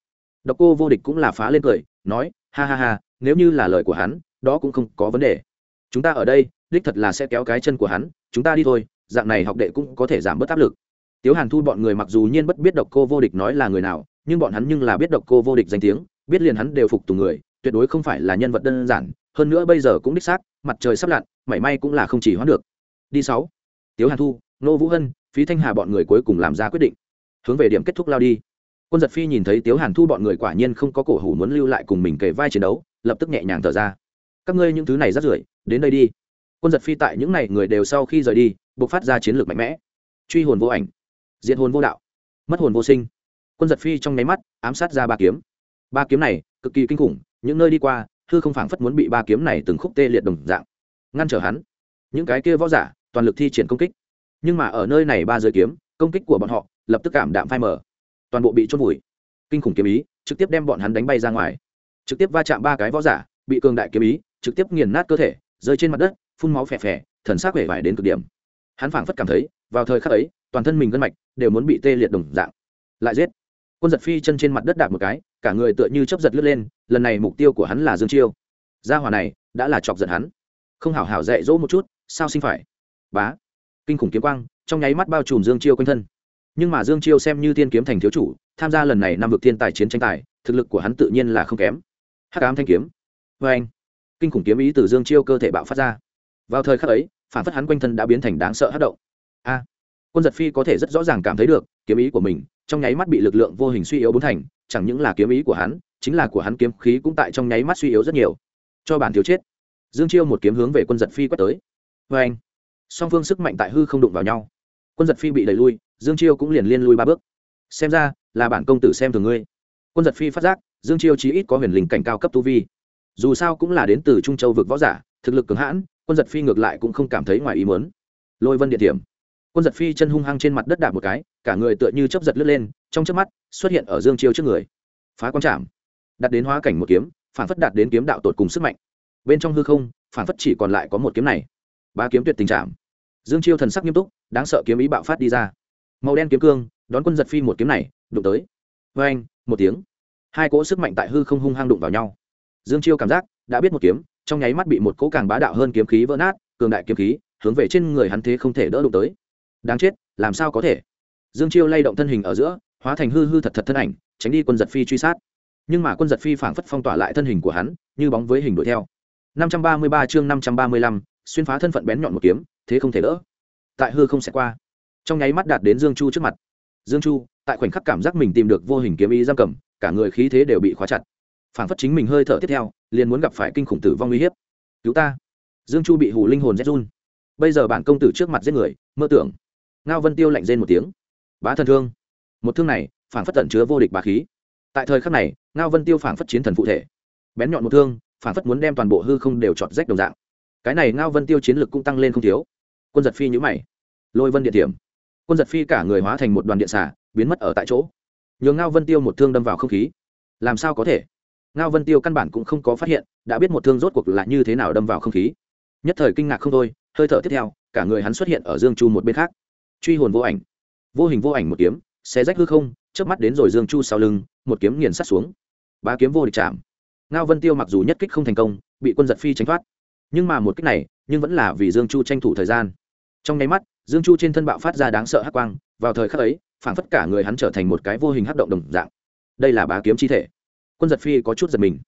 Độc cô vô địch cũng là phá lên cười, nói, ha ha ha, nếu như là lời của hắn, đó cũng không có vấn đề. Chúng ta ở đây, đích thật là sẽ kéo cái chân của hắn, chúng ta đi thôi dạng này học đệ cũng có thể giảm bớt áp lực. Tiếu hàn thu bọn người mặc dù nhiên bất biết độc cô vô địch nói là người nào, nhưng bọn hắn nhưng là biết độc cô vô địch danh tiếng, biết liền hắn đều phục tùng người, tuyệt đối không phải là nhân vật đơn giản, hơn nữa bây giờ cũng đích xác, mặt trời sắp lặn, mảy may cũng là không chỉ hoãn được. Đi sáu. Tiếu hàn thu nô vũ hân, phí thanh hà bọn người cuối cùng làm ra quyết định. Hướng về điểm kết thúc lao đi. Quân giật phi nhìn thấy tiếu hàn thu bọn người quả nhiên không có cổ hủ muốn lưu lại cùng mình kề vai chiến đấu, lập tức nhẹ nhàng thở ra. Các ngươi những thứ này rất rưởi, đến đây đi. Quân giật phi tại những n à y người đều sau khi rời đi bộc phát ra chiến lược mạnh mẽ. Truy hồn vô ảnh diện hồn vô đạo, mất hồn vô sinh. Quân giật phi trong nháy mắt, ám sát ra ba kiếm. Ba kiếm này, cực kỳ kinh khủng, những nơi đi qua, hư không phảng phất muốn bị ba kiếm này từng khúc tê liệt đồng dạng, ngăn trở hắn. Những cái kia võ giả, toàn lực thi triển công kích. Nhưng mà ở nơi này ba giới kiếm, công kích của bọn họ, lập tức cảm đạm phai mở toàn bộ bị chôn vùi. Kinh khủng kiếm ý, trực tiếp đem bọn hắn đánh bay ra ngoài. Trực tiếp va chạm ba cái võ giả, bị cường đại kiếm ý, trực tiếp nghiền nát cơ thể, rơi trên mặt đất, phun máu phè phè, thần sắc vẻ vải đến cực điểm hắn phảng phất cảm thấy, vào thời khắc ấy, toàn thân mình gân mạch đều muốn bị tê liệt đồng dạng. Lại giết. Quân giật phi chân trên mặt đất đạp một cái, cả người tựa như chấp giật lướt lên, lần này mục tiêu của hắn là dương chiêu. Gia hỏa này đã là chọc giận hắn. Không hảo hảo dạy dỗ một chút, sao sinh phải? Bá. Kinh khủng kiếm quang, trong nháy mắt bao trùm dương chiêu quanh thân. Nhưng mà dương chiêu xem như tiên kiếm thành thiếu chủ, tham gia lần này năm vực thiên tài chiến tranh tài, thực lực của hắn tự nhiên là không kém. Hắc ám thanh kiếm. Vê anh kinh khủng kiếm ý từ dương chiêu cơ thể bạo phát ra. Vào thời khắc ấy phản phất hắn quanh thân đã biến thành đáng sợ hát động. A, quân giật phi có thể rất rõ ràng cảm thấy được, kiếm ý của mình trong nháy mắt bị lực lượng vô hình suy yếu bốn thành, chẳng những là kiếm ý của hắn, chính là của hắn kiếm khí cũng tại trong nháy mắt suy yếu rất nhiều. Cho bản thiếu chết. Dương chiêu một kiếm hướng về quân giật phi quét tới. Vê anh, song phương sức mạnh tại hư không đụng vào nhau. Quân giật phi bị đẩy lui, dương chiêu cũng liền liên lui ba bước. Xem ra, là bản công tử xem thường ngươi. Quân giật phi phát giác, dương chiêu chí ít có huyền linh cảnh cao cấp tu vi. Dù sao cũng là đến từ trung châu vực võ giả, thực lực cường hãn quân giật phi ngược lại cũng không cảm thấy ngoài ý muốn. Lôi vân địa điểm quân giật phi chân hung hăng trên mặt đất đạp một cái, cả người tựa như chấp giật lướt lên, trong trước mắt, xuất hiện ở dương chiêu trước người. Phá quang trảm. Đặt đến hóa cảnh một kiếm, phản phất đạt đến kiếm đạo tột cùng sức mạnh. Bên trong hư không, phản phất chỉ còn lại có một kiếm này. Ba kiếm tuyệt tình trảm. Dương chiêu thần sắc nghiêm túc, đáng sợ kiếm ý bạo phát đi ra. Màu đen kiếm cương, đón quân giật phi một kiếm này, đụng tới. Vê anh một tiếng. Hai cỗ sức mạnh tại hư không hung hăng đụng vào nhau. Dương chiêu cảm giác, đã biết một kiếm trong nháy mắt bị một cỗ càng bá đạo hơn kiếm khí vỡ nát cường đại kiếm khí hướng về trên người hắn thế không thể đỡ đụng tới. Đáng chết làm sao có thể? Dương chiêu lay động thân hình ở giữa hóa thành hư hư thật thật thân ảnh tránh đi quân giật phi truy sát. Nhưng mà quân giật phi phảng phất phong tỏa lại thân hình của hắn như bóng với hình đuổi theo. 533 chương 535, xuyên phá thân phận bén nhọn một kiếm thế không thể đỡ. Tại hư không sẽ qua. Trong nháy mắt đạt đến dương chu trước mặt. Dương chu tại khoảnh khắc cảm giác mình tìm được vô hình kiếm ý giam cầm cả người khí thế đều bị khóa chặt phảng phất chính mình hơi thở tiếp theo, liền muốn gặp phải kinh khủng tử vong uy hiếp. Cứu ta. Dương chu bị hù linh hồn rét run. Bây giờ bản công tử trước mặt giết người, mơ tưởng. Ngao vân tiêu lạnh rên một tiếng. Bá thần thương. Một thương này, phảng phất tận chứa vô địch bá khí. Tại thời khắc này, ngao vân tiêu phảng phất chiến thần phụ thể. Bén nhọn một thương, phảng phất muốn đem toàn bộ hư không đều chọn rách đồng dạng. Cái này ngao vân tiêu chiến lực cũng tăng lên không thiếu. Quân giật phi nhữ mày. Lôi vân điện tiệm. Quân giật phi cả người hóa thành một đoàn điện xả biến mất ở tại chỗ. Nhường ngao vân tiêu một thương đâm vào không khí. Làm sao có thể? Ngao vân tiêu căn bản cũng không có phát hiện, đã biết một thương rốt cuộc là như thế nào đâm vào không khí. Nhất thời kinh ngạc không thôi, hơi thở tiếp theo, cả người hắn xuất hiện ở dương chu một bên khác. Truy hồn vô ảnh. Vô hình vô ảnh một kiếm, xé rách hư không trước mắt đến rồi dương chu sau lưng, một kiếm nghiền sát xuống. Ba kiếm vô địch chạm. Ngao vân tiêu mặc dù nhất kích không thành công, bị quân giật phi tránh thoát. Nhưng mà một kích này, nhưng vẫn là vì dương chu tranh thủ thời gian. Trong nháy mắt, dương chu trên thân bạo phát ra đáng sợ hắc quang, vào thời khắc ấy, phảng phất cả người hắn trở thành một cái vô hình hắc động đồng dạng. Đây là bá kiếm chi thể quân giật phi có chút giật mình.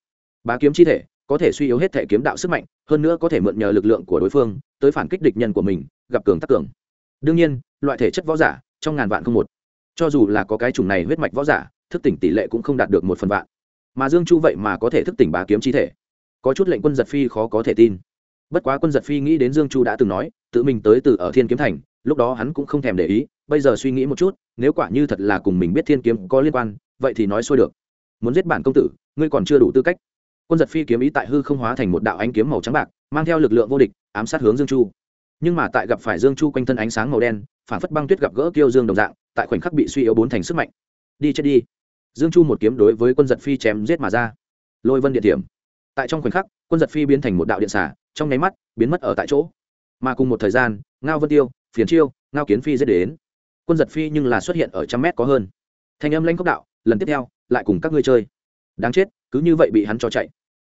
Bá kiếm chi thể, có thể suy yếu hết thể kiếm đạo sức mạnh, hơn nữa có thể mượn nhờ lực lượng của đối phương, tới phản kích địch nhân của mình, gặp cường tắc cường. Đương nhiên, loại thể chất võ giả, trong ngàn vạn không một. Cho dù là có cái chủng này huyết mạch võ giả, thức tỉnh tỷ lệ cũng không đạt được một phần vạn. Mà dương chu vậy mà có thể thức tỉnh bá kiếm chi thể. Có chút lệnh quân giật phi khó có thể tin. Bất quá quân giật phi nghĩ đến dương chu đã từng nói, tự mình tới từ ở thiên kiếm thành, lúc đó hắn cũng không thèm để ý, bây giờ suy nghĩ một chút, nếu quả như thật là cùng mình biết thiên kiếm có liên quan, vậy thì nói xuôi được muốn giết bản công tử, ngươi còn chưa đủ tư cách. Quân giật phi kiếm ý tại hư không hóa thành một đạo ánh kiếm màu trắng bạc, mang theo lực lượng vô địch, ám sát hướng dương chu. Nhưng mà tại gặp phải dương chu quanh thân ánh sáng màu đen, phản phất băng tuyết gặp gỡ kiêu dương đồng dạng, tại khoảnh khắc bị suy yếu bốn thành sức mạnh. Đi chết đi. Dương chu một kiếm đối với quân giật phi chém giết mà ra. Lôi vân địa điểm. Tại trong khoảnh khắc, quân giật phi biến thành một đạo điện xả trong nháy mắt, biến mất ở tại chỗ. Mà cùng một thời gian, ngao vân tiêu, phiền chiêu, ngao kiến phi dết đến. Quân giật phi nhưng là xuất hiện ở trăm mét có hơn. Thanh âm lãnh cốc đạo, lần tiếp theo lại cùng các ngươi chơi. Đáng chết, cứ như vậy bị hắn cho chạy.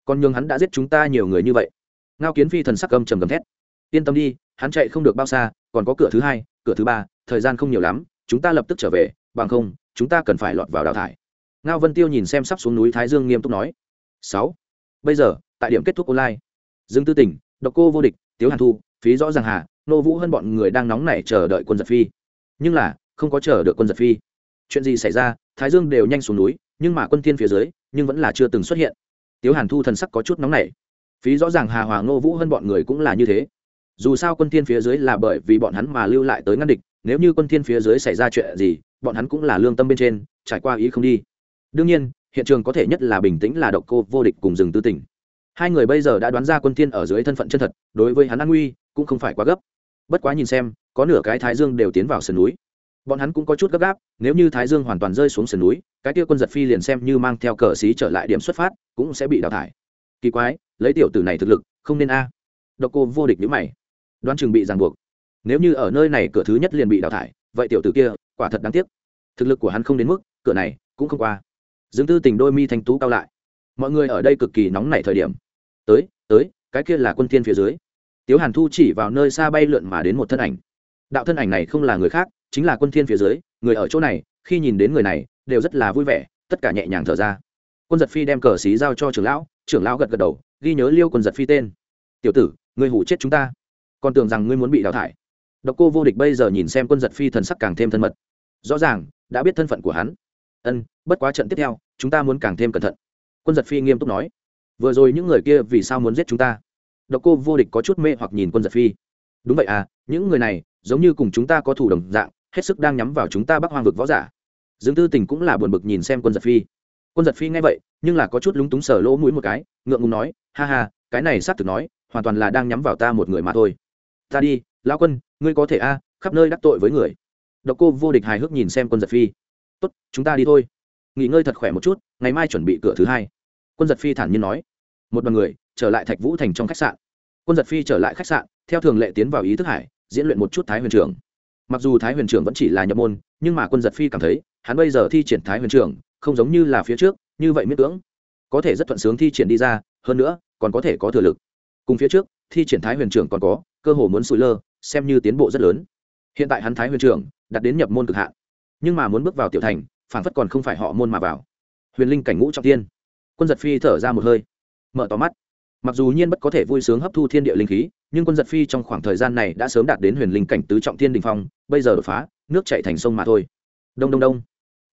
Còn nhường hắn đã giết chúng ta nhiều người như vậy. Ngao kiến phi thần sắc âm trầm gầm thét. Yên tâm đi, hắn chạy không được bao xa, còn có cửa thứ hai, cửa thứ ba, thời gian không nhiều lắm, chúng ta lập tức trở về, bằng không, chúng ta cần phải lọt vào đào thải. Ngao vân tiêu nhìn xem sắp xuống núi thái dương nghiêm túc nói. Sáu. Bây giờ, tại điểm kết thúc online. Dương tư tỉnh độc cô vô địch, tiếu hàn thu, phí rõ ràng hà, nô vũ hơn bọn người đang nóng nảy chờ đợi quân giật phi. Nhưng là, không có chờ được quân giật phi. Chuyện gì xảy ra, thái dương đều nhanh xuống núi nhưng mà quân thiên phía dưới, nhưng vẫn là chưa từng xuất hiện. Tiếu hàn thu thần sắc có chút nóng nảy. Phí rõ ràng hà hòa, ngô vũ hơn bọn người cũng là như thế. Dù sao quân thiên phía dưới là bởi vì bọn hắn mà lưu lại tới ngăn địch, nếu như quân thiên phía dưới xảy ra chuyện gì, bọn hắn cũng là lương tâm bên trên, trải qua ý không đi. Đương nhiên, hiện trường có thể nhất là bình tĩnh là độc cô vô địch cùng rừng tư tỉnh hai người bây giờ đã đoán ra quân thiên ở dưới thân phận chân thật, đối với hắn an nguy, cũng không phải quá gấp. Bất quá nhìn xem, có nửa cái thái dương đều tiến vào sườn núi bọn hắn cũng có chút gấp gáp, nếu như thái dương hoàn toàn rơi xuống sườn núi, cái kia quân giật phi liền xem như mang theo cờ xí trở lại điểm xuất phát, cũng sẽ bị đào thải. Kỳ quái, lấy tiểu tử này thực lực, không nên a. Độc cô vô địch nhữ mày. Đoán chừng bị ràng buộc. Nếu như ở nơi này cửa thứ nhất liền bị đào thải, vậy tiểu tử kia, quả thật đáng tiếc. Thực lực của hắn không đến mức, cửa này cũng không qua. Dương tư tình đôi mi thanh tú cao lại. Mọi người ở đây cực kỳ nóng nảy thời điểm. Tới tới, cái kia là quân thiên phía dưới. Tiếu hàn thu chỉ vào nơi xa bay lượn mà đến một thân ảnh. Đạo thân ảnh này không là người khác chính là quân thiên phía dưới, người ở chỗ này, khi nhìn đến người này, đều rất là vui vẻ, tất cả nhẹ nhàng thở ra. Quân giật phi đem cờ xí giao cho trưởng lão trưởng lão gật gật đầu, ghi nhớ liêu quân giật phi tên. Tiểu tử, ngươi hủ chết chúng ta. Còn tưởng rằng ngươi muốn bị đào thải. Độc cô vô địch bây giờ nhìn xem quân giật phi thần sắc càng thêm thân mật. Rõ ràng, đã biết thân phận của hắn. Ân, bất quá trận tiếp theo, chúng ta muốn càng thêm cẩn thận. Quân giật phi nghiêm túc nói. Vừa rồi những người kia vì sao muốn giết chúng ta? Độc cô vô địch có chút mê hoặc nhìn quân giật phi. Đúng vậy à những người này giống như cùng chúng ta có thủ đồng dạng hết sức đang nhắm vào chúng ta bắc hoang vực võ giả. Dương tư tình cũng là buồn bực nhìn xem quân giật phi. Quân giật phi nghe vậy, nhưng là có chút lúng túng sờ lỗ mũi một cái, ngượng ngùng nói, ha ha, cái này xác thực nói, hoàn toàn là đang nhắm vào ta một người mà thôi. Ta đi, lão quân, ngươi có thể a, khắp nơi đắc tội với người. Độc cô vô địch hài hước nhìn xem quân giật phi. Tốt, chúng ta đi thôi. Nghỉ ngơi thật khỏe một chút, ngày mai chuẩn bị cửa thứ hai. Quân giật phi thản nhiên nói. Một đoàn người trở lại thạch vũ thành trong khách sạn. Quân giật phi trở lại khách sạn, theo thường lệ tiến vào ý thức hải, diễn luyện một chút thái huyền trường mặc dù thái huyền trưởng vẫn chỉ là nhập môn, nhưng mà quân giật phi cảm thấy, hắn bây giờ thi triển thái huyền trưởng, không giống như là phía trước, như vậy miễn cưỡng. Có thể rất thuận sướng thi triển đi ra, hơn nữa, còn có thể có thừa lực. Cùng phía trước, thi triển thái huyền trưởng còn có, cơ hồ muốn sụi lơ, xem như tiến bộ rất lớn. Hiện tại hắn thái huyền trưởng, đặt đến nhập môn cực hạn. Nhưng mà muốn bước vào tiểu thành, phản phất còn không phải họ môn mà vào. Huyền linh cảnh ngũ trọng tiên. Quân giật phi thở ra một hơi. Mở tỏ mắt mặc dù nhiên bất có thể vui sướng hấp thu thiên địa linh khí, nhưng quân giật phi trong khoảng thời gian này đã sớm đạt đến huyền linh cảnh tứ trọng thiên đình phong, bây giờ đột phá, nước chạy thành sông mà thôi. Đông đông đông.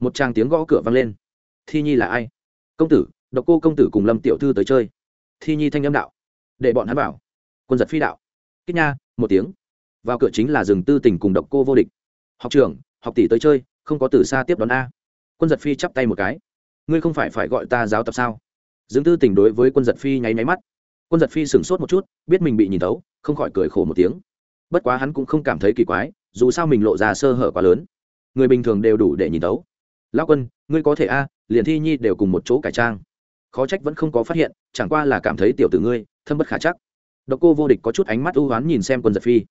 Một tràng tiếng gõ cửa vang lên. Thi nhi là ai? Công tử, độc cô công tử cùng lâm tiểu thư tới chơi. Thi nhi thanh âm đạo. Để bọn hắn bảo quân giật phi đạo. Kích nha, một tiếng. Vào cửa chính là rừng tư tình cùng độc cô vô địch. Học trưởng, học tỷ tới chơi, không có từ xa tiếp đón a. Quân giật phi chắp tay một cái. Ngươi không phải phải gọi ta giáo tập sao? Dương tư tình đối với quân giật phi nháy máy mắt quân giật phi sửng sốt một chút, biết mình bị nhìn tấu không khỏi cười khổ một tiếng. Bất quá hắn cũng không cảm thấy kỳ quái, dù sao mình lộ ra sơ hở quá lớn. Người bình thường đều đủ để nhìn tấu lão quân, ngươi có thể a, liền thi nhi đều cùng một chỗ cải trang. Khó trách vẫn không có phát hiện, chẳng qua là cảm thấy tiểu tử ngươi, thâm bất khả chắc. Độc cô vô địch có chút ánh mắt ưu oán nhìn xem quân giật phi.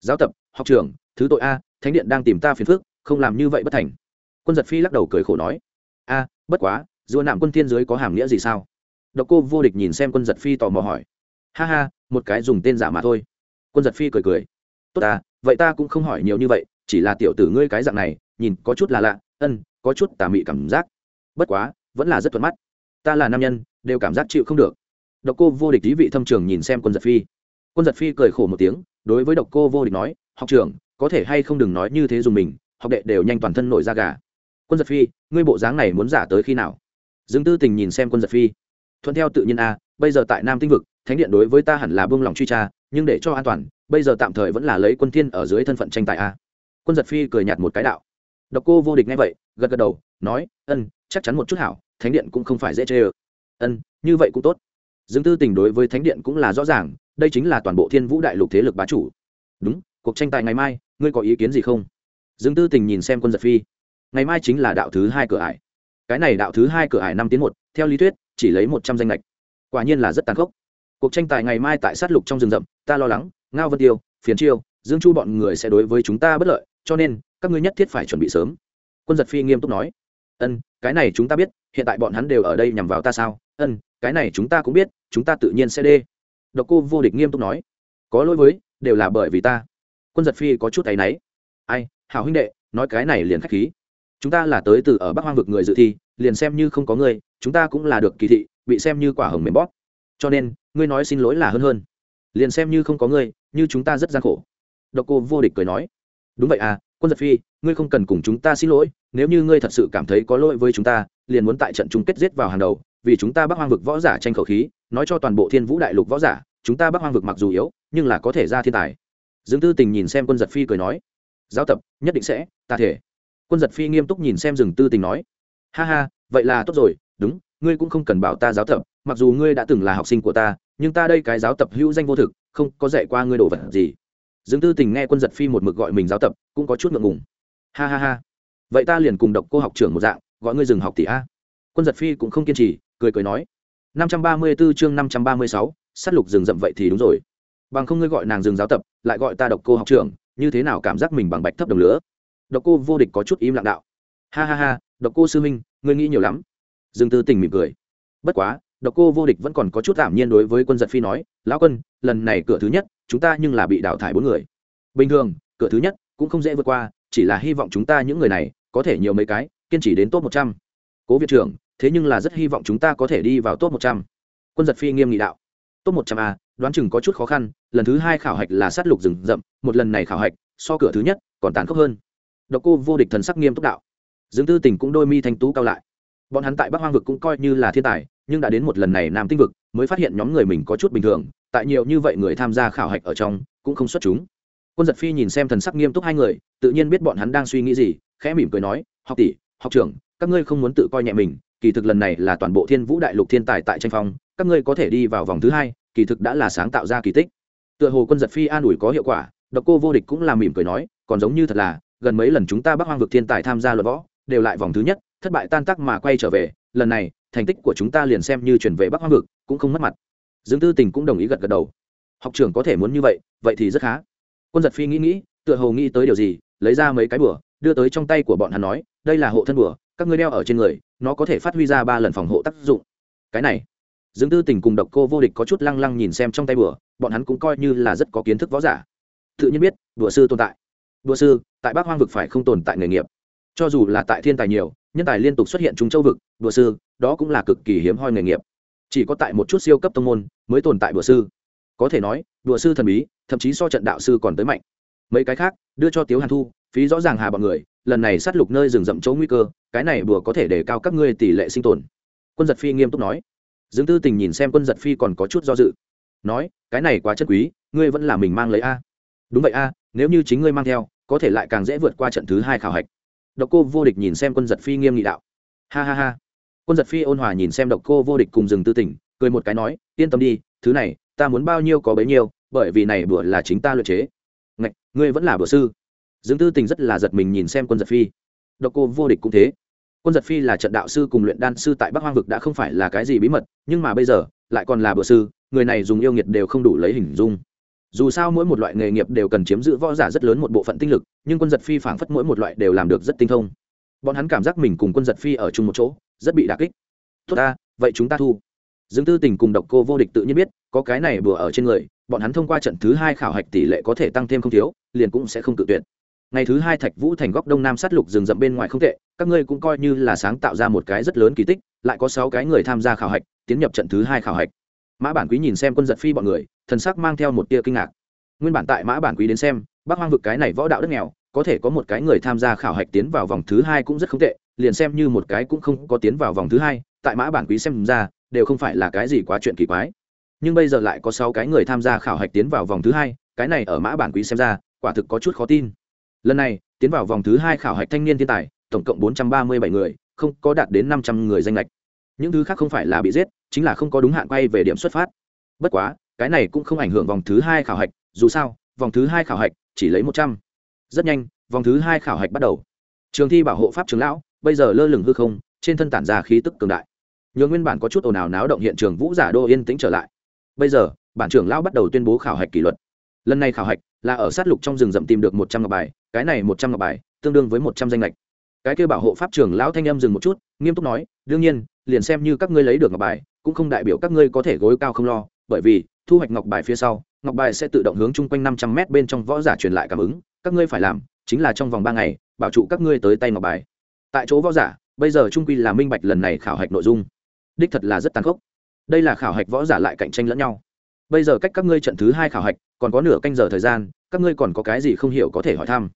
Giáo tập, học trưởng, thứ tội a, thánh điện đang tìm ta phiền phước không làm như vậy bất thành. Quân giật phi lắc đầu cười khổ nói, a, bất quá dùa nạm quân thiên giới có hàm nghĩa gì sao? Độc cô vô địch nhìn xem quân giật phi tò mò hỏi. Ha ha, một cái dùng tên giả mà thôi. Quân giật phi cười cười. Tốt à vậy ta cũng không hỏi nhiều như vậy, chỉ là tiểu tử ngươi cái dạng này, nhìn có chút là lạ, ân, có chút tà mị cảm giác. Bất quá, vẫn là rất thuận mắt. Ta là nam nhân, đều cảm giác chịu không được. Độc cô vô địch lý vị thâm trường nhìn xem quân giật phi. Quân giật phi cười khổ một tiếng, đối với độc cô vô địch nói, học trưởng, có thể hay không đừng nói như thế dùng mình, học đệ đều nhanh toàn thân nổi da gà. Quân giật phi, ngươi bộ dáng này muốn giả tới khi nào? Dương tư tình nhìn xem quân giật phi thuận theo tự nhiên a, bây giờ tại nam tinh vực, thánh điện đối với ta hẳn là buông lòng truy tra, nhưng để cho an toàn, bây giờ tạm thời vẫn là lấy quân thiên ở dưới thân phận tranh tài a. Quân giật phi cười nhạt một cái đạo. Độc cô vô địch nghe vậy, gật gật đầu, nói, ân, chắc chắn một chút hảo, thánh điện cũng không phải dễ chê ơ. Ân, như vậy cũng tốt. Dương tư tình đối với thánh điện cũng là rõ ràng, đây chính là toàn bộ thiên vũ đại lục thế lực bá chủ. Đúng, cuộc tranh tài ngày mai, ngươi có ý kiến gì không? Dương tư tình nhìn xem quân giật phi. Ngày mai chính là đạo thứ hai cửa ải. Cái này đạo thứ hai cửa ải năm tiến một, theo lý thuyết chỉ lấy một trăm danh lệch. Quả nhiên là rất tàn khốc. Cuộc tranh tài ngày mai tại sát lục trong rừng rậm, ta lo lắng, ngao vân tiêu, phiền chiêu, dương chu bọn người sẽ đối với chúng ta bất lợi, cho nên, các ngươi nhất thiết phải chuẩn bị sớm. Quân giật phi nghiêm túc nói. Ân, cái này chúng ta biết, hiện tại bọn hắn đều ở đây nhằm vào ta sao? Ân, cái này chúng ta cũng biết, chúng ta tự nhiên sẽ đê. Độc cô vô địch nghiêm túc nói. Có lỗi với, đều là bởi vì ta. Quân giật phi có chút tay náy. Ai, hảo huynh đệ, nói cái này liền khách khí. Chúng ta là tới từ ở bắc hoang vực người dự thi liền xem như không có ngươi, chúng ta cũng là được kỳ thị, bị xem như quả hồng mềm bóp. Cho nên, ngươi nói xin lỗi là hơn hơn. Liền xem như không có ngươi, như chúng ta rất gian khổ. Độc cô vô địch cười nói. Đúng vậy à quân giật phi, ngươi không cần cùng chúng ta xin lỗi, nếu như ngươi thật sự cảm thấy có lỗi với chúng ta, liền muốn tại trận chung kết giết vào hàng đầu, vì chúng ta bắc hoang vực võ giả tranh khẩu khí, nói cho toàn bộ thiên vũ đại lục võ giả, chúng ta bắc hoang vực mặc dù yếu, nhưng là có thể ra thiên tài. Dương tư tình nhìn xem quân giật phi cười nói. Giáo tập, nhất định sẽ, ta thể. Quân giật phi nghiêm túc nhìn xem rừng tư tình nói ha ha vậy là tốt rồi đúng ngươi cũng không cần bảo ta giáo tập mặc dù ngươi đã từng là học sinh của ta nhưng ta đây cái giáo tập hữu danh vô thực không có dạy qua ngươi đồ vật gì. Dương tư tình nghe quân giật phi một mực gọi mình giáo tập cũng có chút ngượng ngùng. Ha ha ha. Vậy ta liền cùng độc cô học trưởng một dạng gọi ngươi dừng học tỷ a. Quân giật phi cũng không kiên trì cười cười nói. năm trăm ba mươi 534 chương năm trăm ba mươi sáu, sát lục rừng rậm vậy thì đúng rồi. Bằng không ngươi gọi nàng dừng giáo tập lại gọi ta độc cô học trưởng như thế nào cảm giác mình bằng bạch thấp đồng lửa. Độc cô vô địch có chút im lặng đạo. Ha ha ha độc cô sư minh ngươi nghĩ nhiều lắm. Dương tư tình mỉm cười. Bất quá, độc cô vô địch vẫn còn có chút tạm nhiên đối với quân giật phi nói, lão quân, lần này cửa thứ nhất, chúng ta nhưng là bị đào thải bốn người. Bình thường, cửa thứ nhất cũng không dễ vượt qua, chỉ là hy vọng chúng ta những người này có thể nhiều mấy cái, kiên trì đến top một trăm. Cố viện trưởng, thế nhưng là rất hy vọng chúng ta có thể đi vào top một trăm. Quân giật phi nghiêm nghị đạo. Top một trăm a đoán chừng có chút khó khăn, lần thứ hai khảo hạch là sát lục rừng rậm, một lần này khảo hạch, so cửa thứ nhất còn tàn khốc hơn. Độc cô vô địch thần sắc nghiêm túc đạo dương tư Tình cũng đôi mi thanh tú cao lại. Bọn hắn tại bắc hoang vực cũng coi như là thiên tài, nhưng đã đến một lần này nam tinh vực, mới phát hiện nhóm người mình có chút bình thường, tại nhiều như vậy người tham gia khảo hạch ở trong, cũng không xuất chúng. Quân giật phi nhìn xem thần sắc nghiêm túc hai người, tự nhiên biết bọn hắn đang suy nghĩ gì, khẽ mỉm cười nói, học tỷ, học trưởng, các ngươi không muốn tự coi nhẹ mình, kỳ thực lần này là toàn bộ thiên vũ đại lục thiên tài tại tranh phong, các ngươi có thể đi vào vòng thứ hai, kỳ thực đã là sáng tạo ra kỳ tích. Tựa hồ quân giật phi an ủi có hiệu quả, độc cô vô địch cũng là mỉm cười nói, còn giống như thật là, gần mấy lần chúng ta bắc hoang vực thiên tài tham gia luật võ đều lại vòng thứ nhất, thất bại tan tác mà quay trở về, lần này, thành tích của chúng ta liền xem như chuyển về bắc hoang vực, cũng không mất mặt. Dương tư tình cũng đồng ý gật gật đầu. Học trưởng có thể muốn như vậy vậy thì rất khá. Quân giật phi nghĩ nghĩ, tựa hồ nghĩ tới điều gì, lấy ra mấy cái bửa đưa tới trong tay của bọn hắn nói, đây là hộ thân bửa các ngươi đeo ở trên người, nó có thể phát huy ra ba lần phòng hộ tác dụng. Cái này, dương tư tình cùng độc cô vô địch có chút lăng lăng nhìn xem trong tay bửa bọn hắn cũng coi như là rất có kiến thức võ giả. Tự nhiên biết đùa sư tồn tại. Đùa sư, tại bắc hoang vực phải không tồn tại nghề nghiệp cho dù là tại thiên tài nhiều, nhân tài liên tục xuất hiện trung châu vực, đùa sư, đó cũng là cực kỳ hiếm hoi nghề nghiệp. Chỉ có tại một chút siêu cấp tông môn mới tồn tại đùa sư. Có thể nói, đùa sư thần bí, thậm chí so trận đạo sư còn tới mạnh. Mấy cái khác, đưa cho tiếu hàn thu, phí rõ ràng hà bọn người, lần này sát lục nơi rừng rậm chỗ nguy cơ, cái này đùa có thể để cao các ngươi tỷ lệ sinh tồn. Quân giật phi nghiêm túc nói. Dương tư tình nhìn xem quân giật phi còn có chút do dự. Nói, cái này quá chất quý, ngươi vẫn là mình mang lấy a. Đúng vậy a, nếu như chính ngươi mang theo, có thể lại càng dễ vượt qua trận thứ hai khảo hạch độc cô vô địch nhìn xem quân giật phi nghiêm nghị đạo. Ha ha ha. Quân giật phi ôn hòa nhìn xem độc cô vô địch cùng rừng tư tỉnh, cười một cái nói, yên tâm đi, thứ này, ta muốn bao nhiêu có bấy nhiêu, bởi vì này bữa là chính ta luyện chế. Ngạch, ngươi vẫn là bữa sư. Dương tư tình rất là giật mình nhìn xem quân giật phi. Độc cô vô địch cũng thế. Quân giật phi là trận đạo sư cùng luyện đan sư tại bắc hoang vực đã không phải là cái gì bí mật, nhưng mà bây giờ, lại còn là bữa sư, người này dùng yêu nghiệt đều không đủ lấy hình dung dù sao mỗi một loại nghề nghiệp đều cần chiếm giữ võ giả rất lớn một bộ phận tinh lực, nhưng quân giật phi phảng phất mỗi một loại đều làm được rất tinh thông. Bọn hắn cảm giác mình cùng quân giật phi ở chung một chỗ, rất bị đà kích. Tốt ta, vậy chúng ta thu. Dương tư tình cùng độc cô vô địch tự nhiên biết, có cái này bừa ở trên người, bọn hắn thông qua trận thứ hai khảo hạch tỷ lệ có thể tăng thêm không thiếu, liền cũng sẽ không tự tuyệt. Ngày thứ hai thạch vũ thành góc đông nam sát lục rừng rậm bên ngoài không tệ, các ngươi cũng coi như là sáng tạo ra một cái rất lớn kỳ tích, lại có sáu cái người tham gia khảo hạch, tiến nhập trận thứ hai khảo hạch mã bản quý nhìn xem quân giật phi bọn người, thần sắc mang theo một tia kinh ngạc. Nguyên bản tại mã bản quý đến xem bác hoang vực cái này võ đạo đất nghèo, có thể có một cái người tham gia khảo hạch tiến vào vòng thứ hai cũng rất không tệ, liền xem như một cái cũng không có tiến vào vòng thứ hai, tại mã bản quý xem ra, đều không phải là cái gì quá chuyện kỳ quái. Nhưng bây giờ lại có sáu cái người tham gia khảo hạch tiến vào vòng thứ hai, cái này ở mã bản quý xem ra, quả thực có chút khó tin. Lần này, tiến vào vòng thứ hai khảo hạch thanh niên thiên tài, tổng cộng bốn trăm ba mươi bảy người, không có đạt đến năm trăm người danh lệch. Những thứ khác không phải là bị giết chính là không có đúng hạn quay về điểm xuất phát. Bất quá, cái này cũng không ảnh hưởng vòng thứ hai khảo hạch, dù sao, vòng thứ hai khảo hạch chỉ lấy một trăm. Rất nhanh, vòng thứ hai khảo hạch bắt đầu. Trường thi bảo hộ pháp trường lão, bây giờ lơ lửng hư không, trên thân tản ra khí tức cường đại. Nhờ nguyên bản có chút ồn ào náo động hiện trường vũ giả đô yên tĩnh trở lại. Bây giờ, bản trưởng lão bắt đầu tuyên bố khảo hạch kỷ luật. Lần này khảo hạch là ở sát lục trong rừng rậm tìm được một trăm ngọc bài, cái này một trăm ngọc bài tương đương với một trăm danh lệch. Cái kêu bảo hộ pháp trưởng lão thanh âm dừng một chút, nghiêm túc nói, đương nhiên, liền xem như các ngươi lấy được ngọc bài cũng không đại biểu các ngươi có thể gối cao không lo, bởi vì, thu hoạch ngọc bài phía sau, ngọc bài sẽ tự động hướng chung quanh năm trăm mét bên trong võ giả truyền lại cảm ứng, các ngươi phải làm chính là trong vòng ba ngày, bảo trụ các ngươi tới tay ngọc bài. Tại chỗ võ giả, bây giờ trung quy là minh bạch lần này khảo hạch nội dung. Đích thật là rất tàn khốc. Đây là khảo hạch võ giả lại cạnh tranh lẫn nhau. Bây giờ cách các ngươi trận thứ hai khảo hạch, còn có nửa canh giờ thời gian, các ngươi còn có cái gì không hiểu có thể hỏi thăm.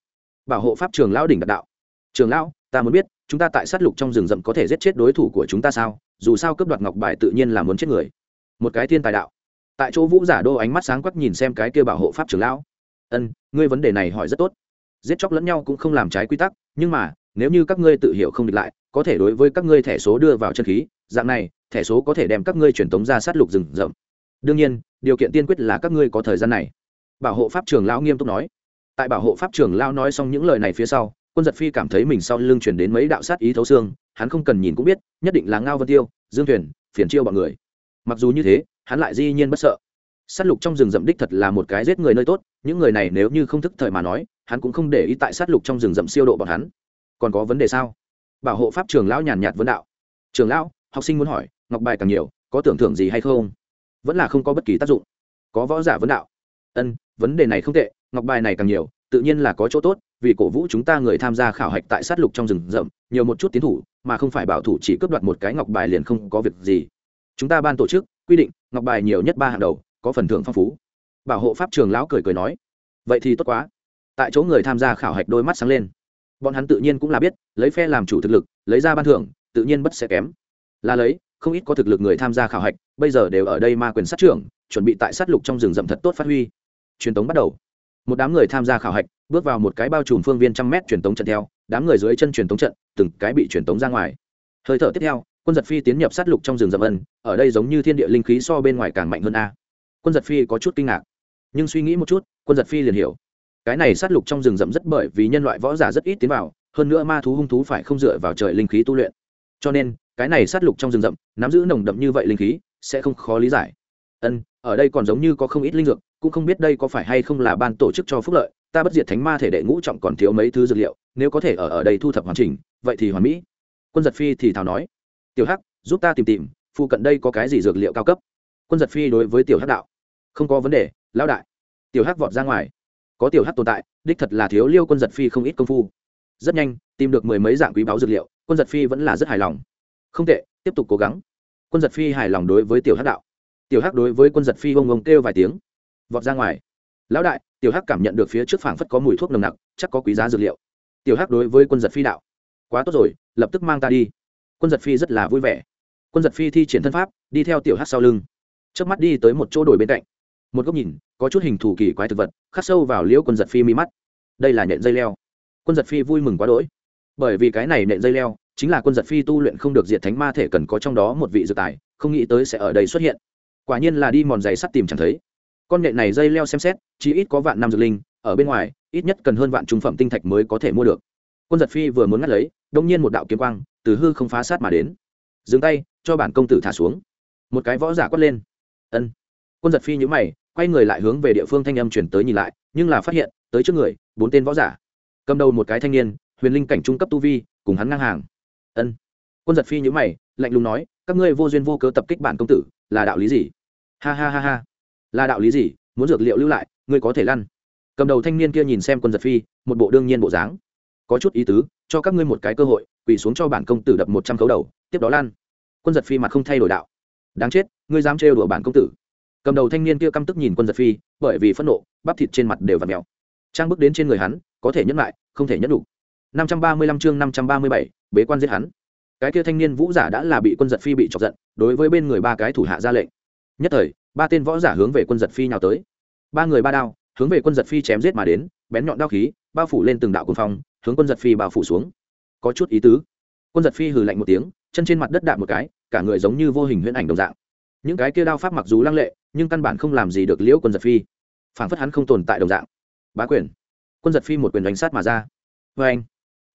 Bảo hộ pháp trường lão đỉnh đạt đạo. Trường lão, ta muốn biết, chúng ta tại sát lục trong rừng rậm có thể giết chết đối thủ của chúng ta sao? Dù sao cướp đoạt ngọc bài tự nhiên là muốn chết người. Một cái thiên tài đạo. Tại chỗ vũ giả đô ánh mắt sáng quắc nhìn xem cái kia bảo hộ pháp trưởng lão. Ân, ngươi vấn đề này hỏi rất tốt. Giết chóc lẫn nhau cũng không làm trái quy tắc, nhưng mà, nếu như các ngươi tự hiểu không địch lại, có thể đối với các ngươi thẻ số đưa vào chân khí, dạng này, thẻ số có thể đem các ngươi truyền tống ra sát lục rừng rậm. Đương nhiên, điều kiện tiên quyết là các ngươi có thời gian này. Bảo hộ pháp trưởng lão nghiêm túc nói. Tại bảo hộ pháp trưởng lão nói xong những lời này phía sau, quân giật phi cảm thấy mình sau lưng chuyển đến mấy đạo sát ý thấu xương hắn không cần nhìn cũng biết, nhất định là ngao vân tiêu, dương thuyền, phiền chiêu bọn người. Mặc dù như thế, hắn lại di nhiên bất sợ. S á t lục trong rừng rậm đích thật là một cái giết người nơi tốt, những người này nếu như không thức thời mà nói, hắn cũng không để ý tại s á t lục trong rừng rậm siêu độ bọn hắn. Còn có vấn đề sao? Bảo hộ pháp trường lão nhàn nhạt vấn đạo. Trường lão, học sinh muốn hỏi, ngọc bài càng nhiều, có tưởng thưởng gì hay không? Vẫn là không có bất kỳ tác dụng. Có võ giả vấn đạo. Ân, vấn đề này không tệ, ngọc bài này càng nhiều, tự nhiên là có chỗ tốt, vì cổ vũ chúng ta người tham gia khảo hạch tại sát lục trong rừng rậm, nhiều một chút tiến thủ mà không phải bảo thủ chỉ cướp đoạt một cái ngọc bài liền không có việc gì. Chúng ta ban tổ chức, quy định, ngọc bài nhiều nhất ba hàng đầu, có phần thưởng phong phú. Bảo hộ pháp trường lão cười cười nói, vậy thì tốt quá. Tại chỗ người tham gia khảo hạch đôi mắt sáng lên. Bọn hắn tự nhiên cũng là biết, lấy phe làm chủ thực lực, lấy ra ban thưởng, tự nhiên bất sẽ kém. Là lấy, không ít có thực lực người tham gia khảo hạch, bây giờ đều ở đây ma quyền sát trưởng, chuẩn bị tại sát lục trong rừng rậm thật tốt phát huy. Truyền tống bắt đầu. Một đám người tham gia khảo hạch, bước vào một cái bao trùm phương viên trăm mét truyền tống trận theo đám người dưới chân truyền tống trận, từng cái bị truyền tống ra ngoài. Hơi thở tiếp theo, quân giật phi tiến nhập sát lục trong rừng rậm ân, ở đây giống như thiên địa linh khí so bên ngoài càng mạnh hơn a. Quân giật phi có chút kinh ngạc, nhưng suy nghĩ một chút, quân giật phi liền hiểu. Cái này sát lục trong rừng rậm rất bởi vì nhân loại võ giả rất ít tiến vào, hơn nữa ma thú hung thú phải không dựa vào trời linh khí tu luyện. Cho nên, cái này sát lục trong rừng rậm, nắm giữ nồng đậm như vậy linh khí, sẽ không khó lý giải. Ân, ở đây còn giống như có không ít linh dược, cũng không biết đây có phải hay không là ban tổ chức cho phúc lợi ta bất diệt thánh ma thể đệ ngũ trọng còn thiếu mấy thứ dược liệu, nếu có thể ở ở đây thu thập hoàn chỉnh, vậy thì hoàn mỹ. Quân giật phi thì thào nói. Tiểu hắc, giúp ta tìm tìm, phụ cận đây có cái gì dược liệu cao cấp? Quân giật phi đối với tiểu hắc đạo. Không có vấn đề, lão đại. Tiểu hắc vọt ra ngoài. Có tiểu hắc tồn tại, đích thật là thiếu liêu quân giật phi không ít công phu. Rất nhanh, tìm được mười mấy dạng quý báo dược liệu, quân giật phi vẫn là rất hài lòng. Không tệ, tiếp tục cố gắng. Quân giật phi hài lòng đối với tiểu hắc đạo. Tiểu hắc đối với quân giật phi ông ông kêu vài tiếng, vọt ra ngoài lão đại, tiểu hắc cảm nhận được phía trước phảng phất có mùi thuốc nồng nặc, chắc có quý giá dược liệu. Tiểu hắc đối với quân giật phi đạo. Quá tốt rồi, lập tức mang ta đi. Quân giật phi rất là vui vẻ. Quân giật phi thi triển thân pháp, đi theo tiểu hắc sau lưng. Trước mắt đi tới một chỗ đồi bên cạnh. Một góc nhìn, có chút hình thù kỳ quái thực vật, khắc sâu vào liễu quân giật phi mi mắt. Đây là nhện dây leo. Quân giật phi vui mừng quá đỗi. Bởi vì cái này nện dây leo, chính là quân giật phi tu luyện không được diệt thánh ma thể cần có trong đó một vị dược tài, không nghĩ tới sẽ ở đây xuất hiện. Quả nhiên là đi mòn giày sắt tìm chẳng thấy con nhện này dây leo xem xét chỉ ít có vạn năm dược linh, ở bên ngoài, ít nhất cần hơn vạn trung phẩm tinh thạch mới có thể mua được. Quân giật phi vừa muốn ngắt lấy, đông nhiên một đạo kiếm quang từ hư không phá sát mà đến. Dừng tay, cho bản công tử thả xuống. Một cái võ giả quát lên. Ân. Quân giật phi nhữ mày, quay người lại hướng về địa phương thanh âm chuyển tới nhìn lại, nhưng là phát hiện, tới trước người, bốn tên võ giả. Cầm đầu một cái thanh niên, huyền linh cảnh trung cấp tu vi, cùng hắn ngang hàng. Ân. Quân giật phi nhữ mày, lạnh lùng nói, các ngươi vô duyên vô cớ tập kích bản công tử, là đạo lý gì? Ha ha ha ha là đạo lý gì? Muốn dược liệu lưu lại, ngươi có thể lăn. Cầm đầu thanh niên kia nhìn xem quân giật phi, một bộ đương nhiên bộ dáng. Có chút ý tứ, cho các ngươi một cái cơ hội, quỳ xuống cho bản công tử đập một trăm khấu đầu, tiếp đó lan quân giật phi mặt không thay đổi đạo. Đáng chết, ngươi dám trêu đùa bản công tử. Cầm đầu thanh niên kia căm tức nhìn quân giật phi, bởi vì phẫn nộ, bắp thịt trên mặt đều và mèo. Trang bước đến trên người hắn, có thể nhẫn lại, không thể nhẫn đủ. năm trăm ba mươi lăm chương năm trăm ba mươi bảy, bế quan giết hắn. Cái kia thanh niên vũ giả đã là bị quân giật phi bị chọc giận, đối với bên người ba cái thủ hạ ra lệnh nhất thời, ba tên võ giả hướng về quân giật phi nhào tới. Ba người ba đao, hướng về quân giật phi chém giết mà đến, bén nhọn đao khí, bao phủ lên từng đạo quân phong, hướng quân giật phi bao phủ xuống. Có chút ý tứ. Quân giật phi hừ lạnh một tiếng, chân trên mặt đất đạp một cái, cả người giống như vô hình huyễn ảnh đồng dạng. Những cái kia đao pháp mặc dù lăng lệ, nhưng căn bản không làm gì được liễu quân giật phi. Phảng phất hắn không tồn tại đồng dạng. Bá quyền. Quân giật phi một quyền đánh sát mà ra. Vê anh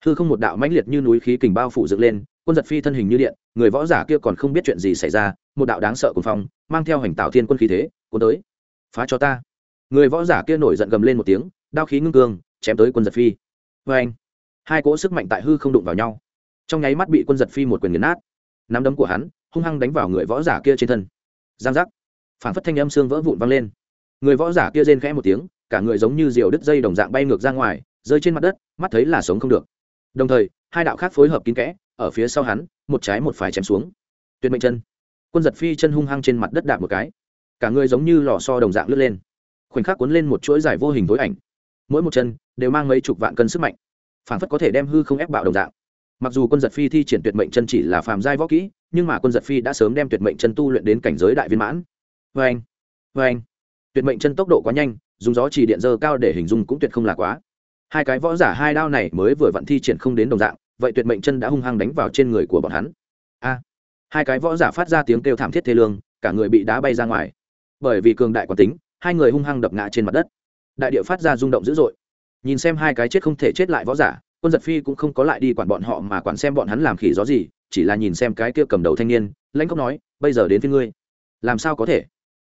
hư không một đạo mãnh liệt như núi khí kình bao phủ dựng lên, quân giật phi thân hình như điện, người võ giả kia còn không biết chuyện gì xảy ra, một đạo đáng sợ cùng phong mang theo hành tạo thiên quân khí thế, cuốn tới. Phá cho ta. Người võ giả kia nổi giận gầm lên một tiếng, đao khí ngưng cương chém tới quân giật phi. Vê anh, hai cỗ sức mạnh tại hư không đụng vào nhau. Trong nháy mắt bị quân giật phi một quyền nghiền nát. Nắm đấm của hắn, hung hăng đánh vào người võ giả kia trên thân. Giang giác. Phản phất thanh âm xương vỡ vụn văng lên. Người võ giả kia rên khẽ một tiếng, cả người giống như diều đứt dây đồng dạng bay ngược ra ngoài, rơi trên mặt đất, mắt thấy là sống không được. Đồng thời, hai đạo khác phối hợp kín kẽ, ở phía sau hắn, một trái một phải chém xuống. Tuyệt mệnh chân quân giật phi chân hung hăng trên mặt đất đạp một cái. Cả người giống như lò so đồng dạng lướt lên. Khoảnh khắc cuốn lên một chuỗi dài vô hình tối ảnh. Mỗi một chân đều mang mấy chục vạn cân sức mạnh. Phản phất có thể đem hư không ép bạo đồng dạng. Mặc dù quân giật phi thi triển tuyệt mệnh chân chỉ là phàm giai võ kỹ, nhưng mà quân giật phi đã sớm đem tuyệt mệnh chân tu luyện đến cảnh giới đại viên mãn. Vê anh vê anh tuyệt mệnh chân tốc độ quá nhanh, dùng gió chỉ điện dơ cao để hình dung cũng tuyệt không là quá. Hai cái võ giả hai đao này mới vừa vặn thi triển không đến đồng dạng, vậy tuyệt mệnh chân đã hung hăng đánh vào trên người của bọn hắn hai cái võ giả phát ra tiếng kêu thảm thiết thê lương, cả người bị đá bay ra ngoài. Bởi vì cường đại quán tính, hai người hung hăng đập ngã trên mặt đất. Đại địa phát ra rung động dữ dội. Nhìn xem hai cái chết không thể chết lại võ giả, quân giật phi cũng không có lại đi quản bọn họ mà quản xem bọn hắn làm khỉ gió gì, chỉ là nhìn xem cái kia cầm đầu thanh niên, lãnh cốc nói, bây giờ đến với ngươi. Làm sao có thể?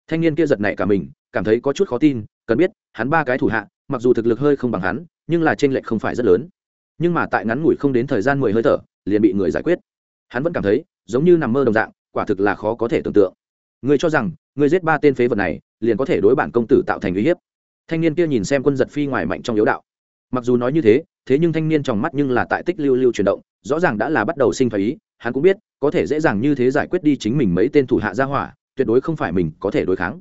Thanh niên kia giật nảy cả mình, cảm thấy có chút khó tin, cần biết, hắn ba cái thủ hạ, mặc dù thực lực hơi không bằng hắn, nhưng là trên lệch không phải rất lớn. Nhưng mà tại ngắn ngủi không đến thời gian mười hơi thở, liền bị người giải quyết. Hắn vẫn cảm thấy giống như nằm mơ đồng dạng, quả thực là khó có thể tưởng tượng. Người cho rằng người giết ba tên phế vật này, liền có thể đối bản công tử tạo thành uy hiếp. Thanh niên kia nhìn xem quân giật phi ngoài mạnh trong yếu đạo. Mặc dù nói như thế thế nhưng thanh niên trong mắt nhưng là tại tích lưu lưu chuyển động, rõ ràng đã là bắt đầu sinh thái ý, hắn cũng biết, có thể dễ dàng như thế giải quyết đi chính mình mấy tên thủ hạ gia hỏa, tuyệt đối không phải mình có thể đối kháng.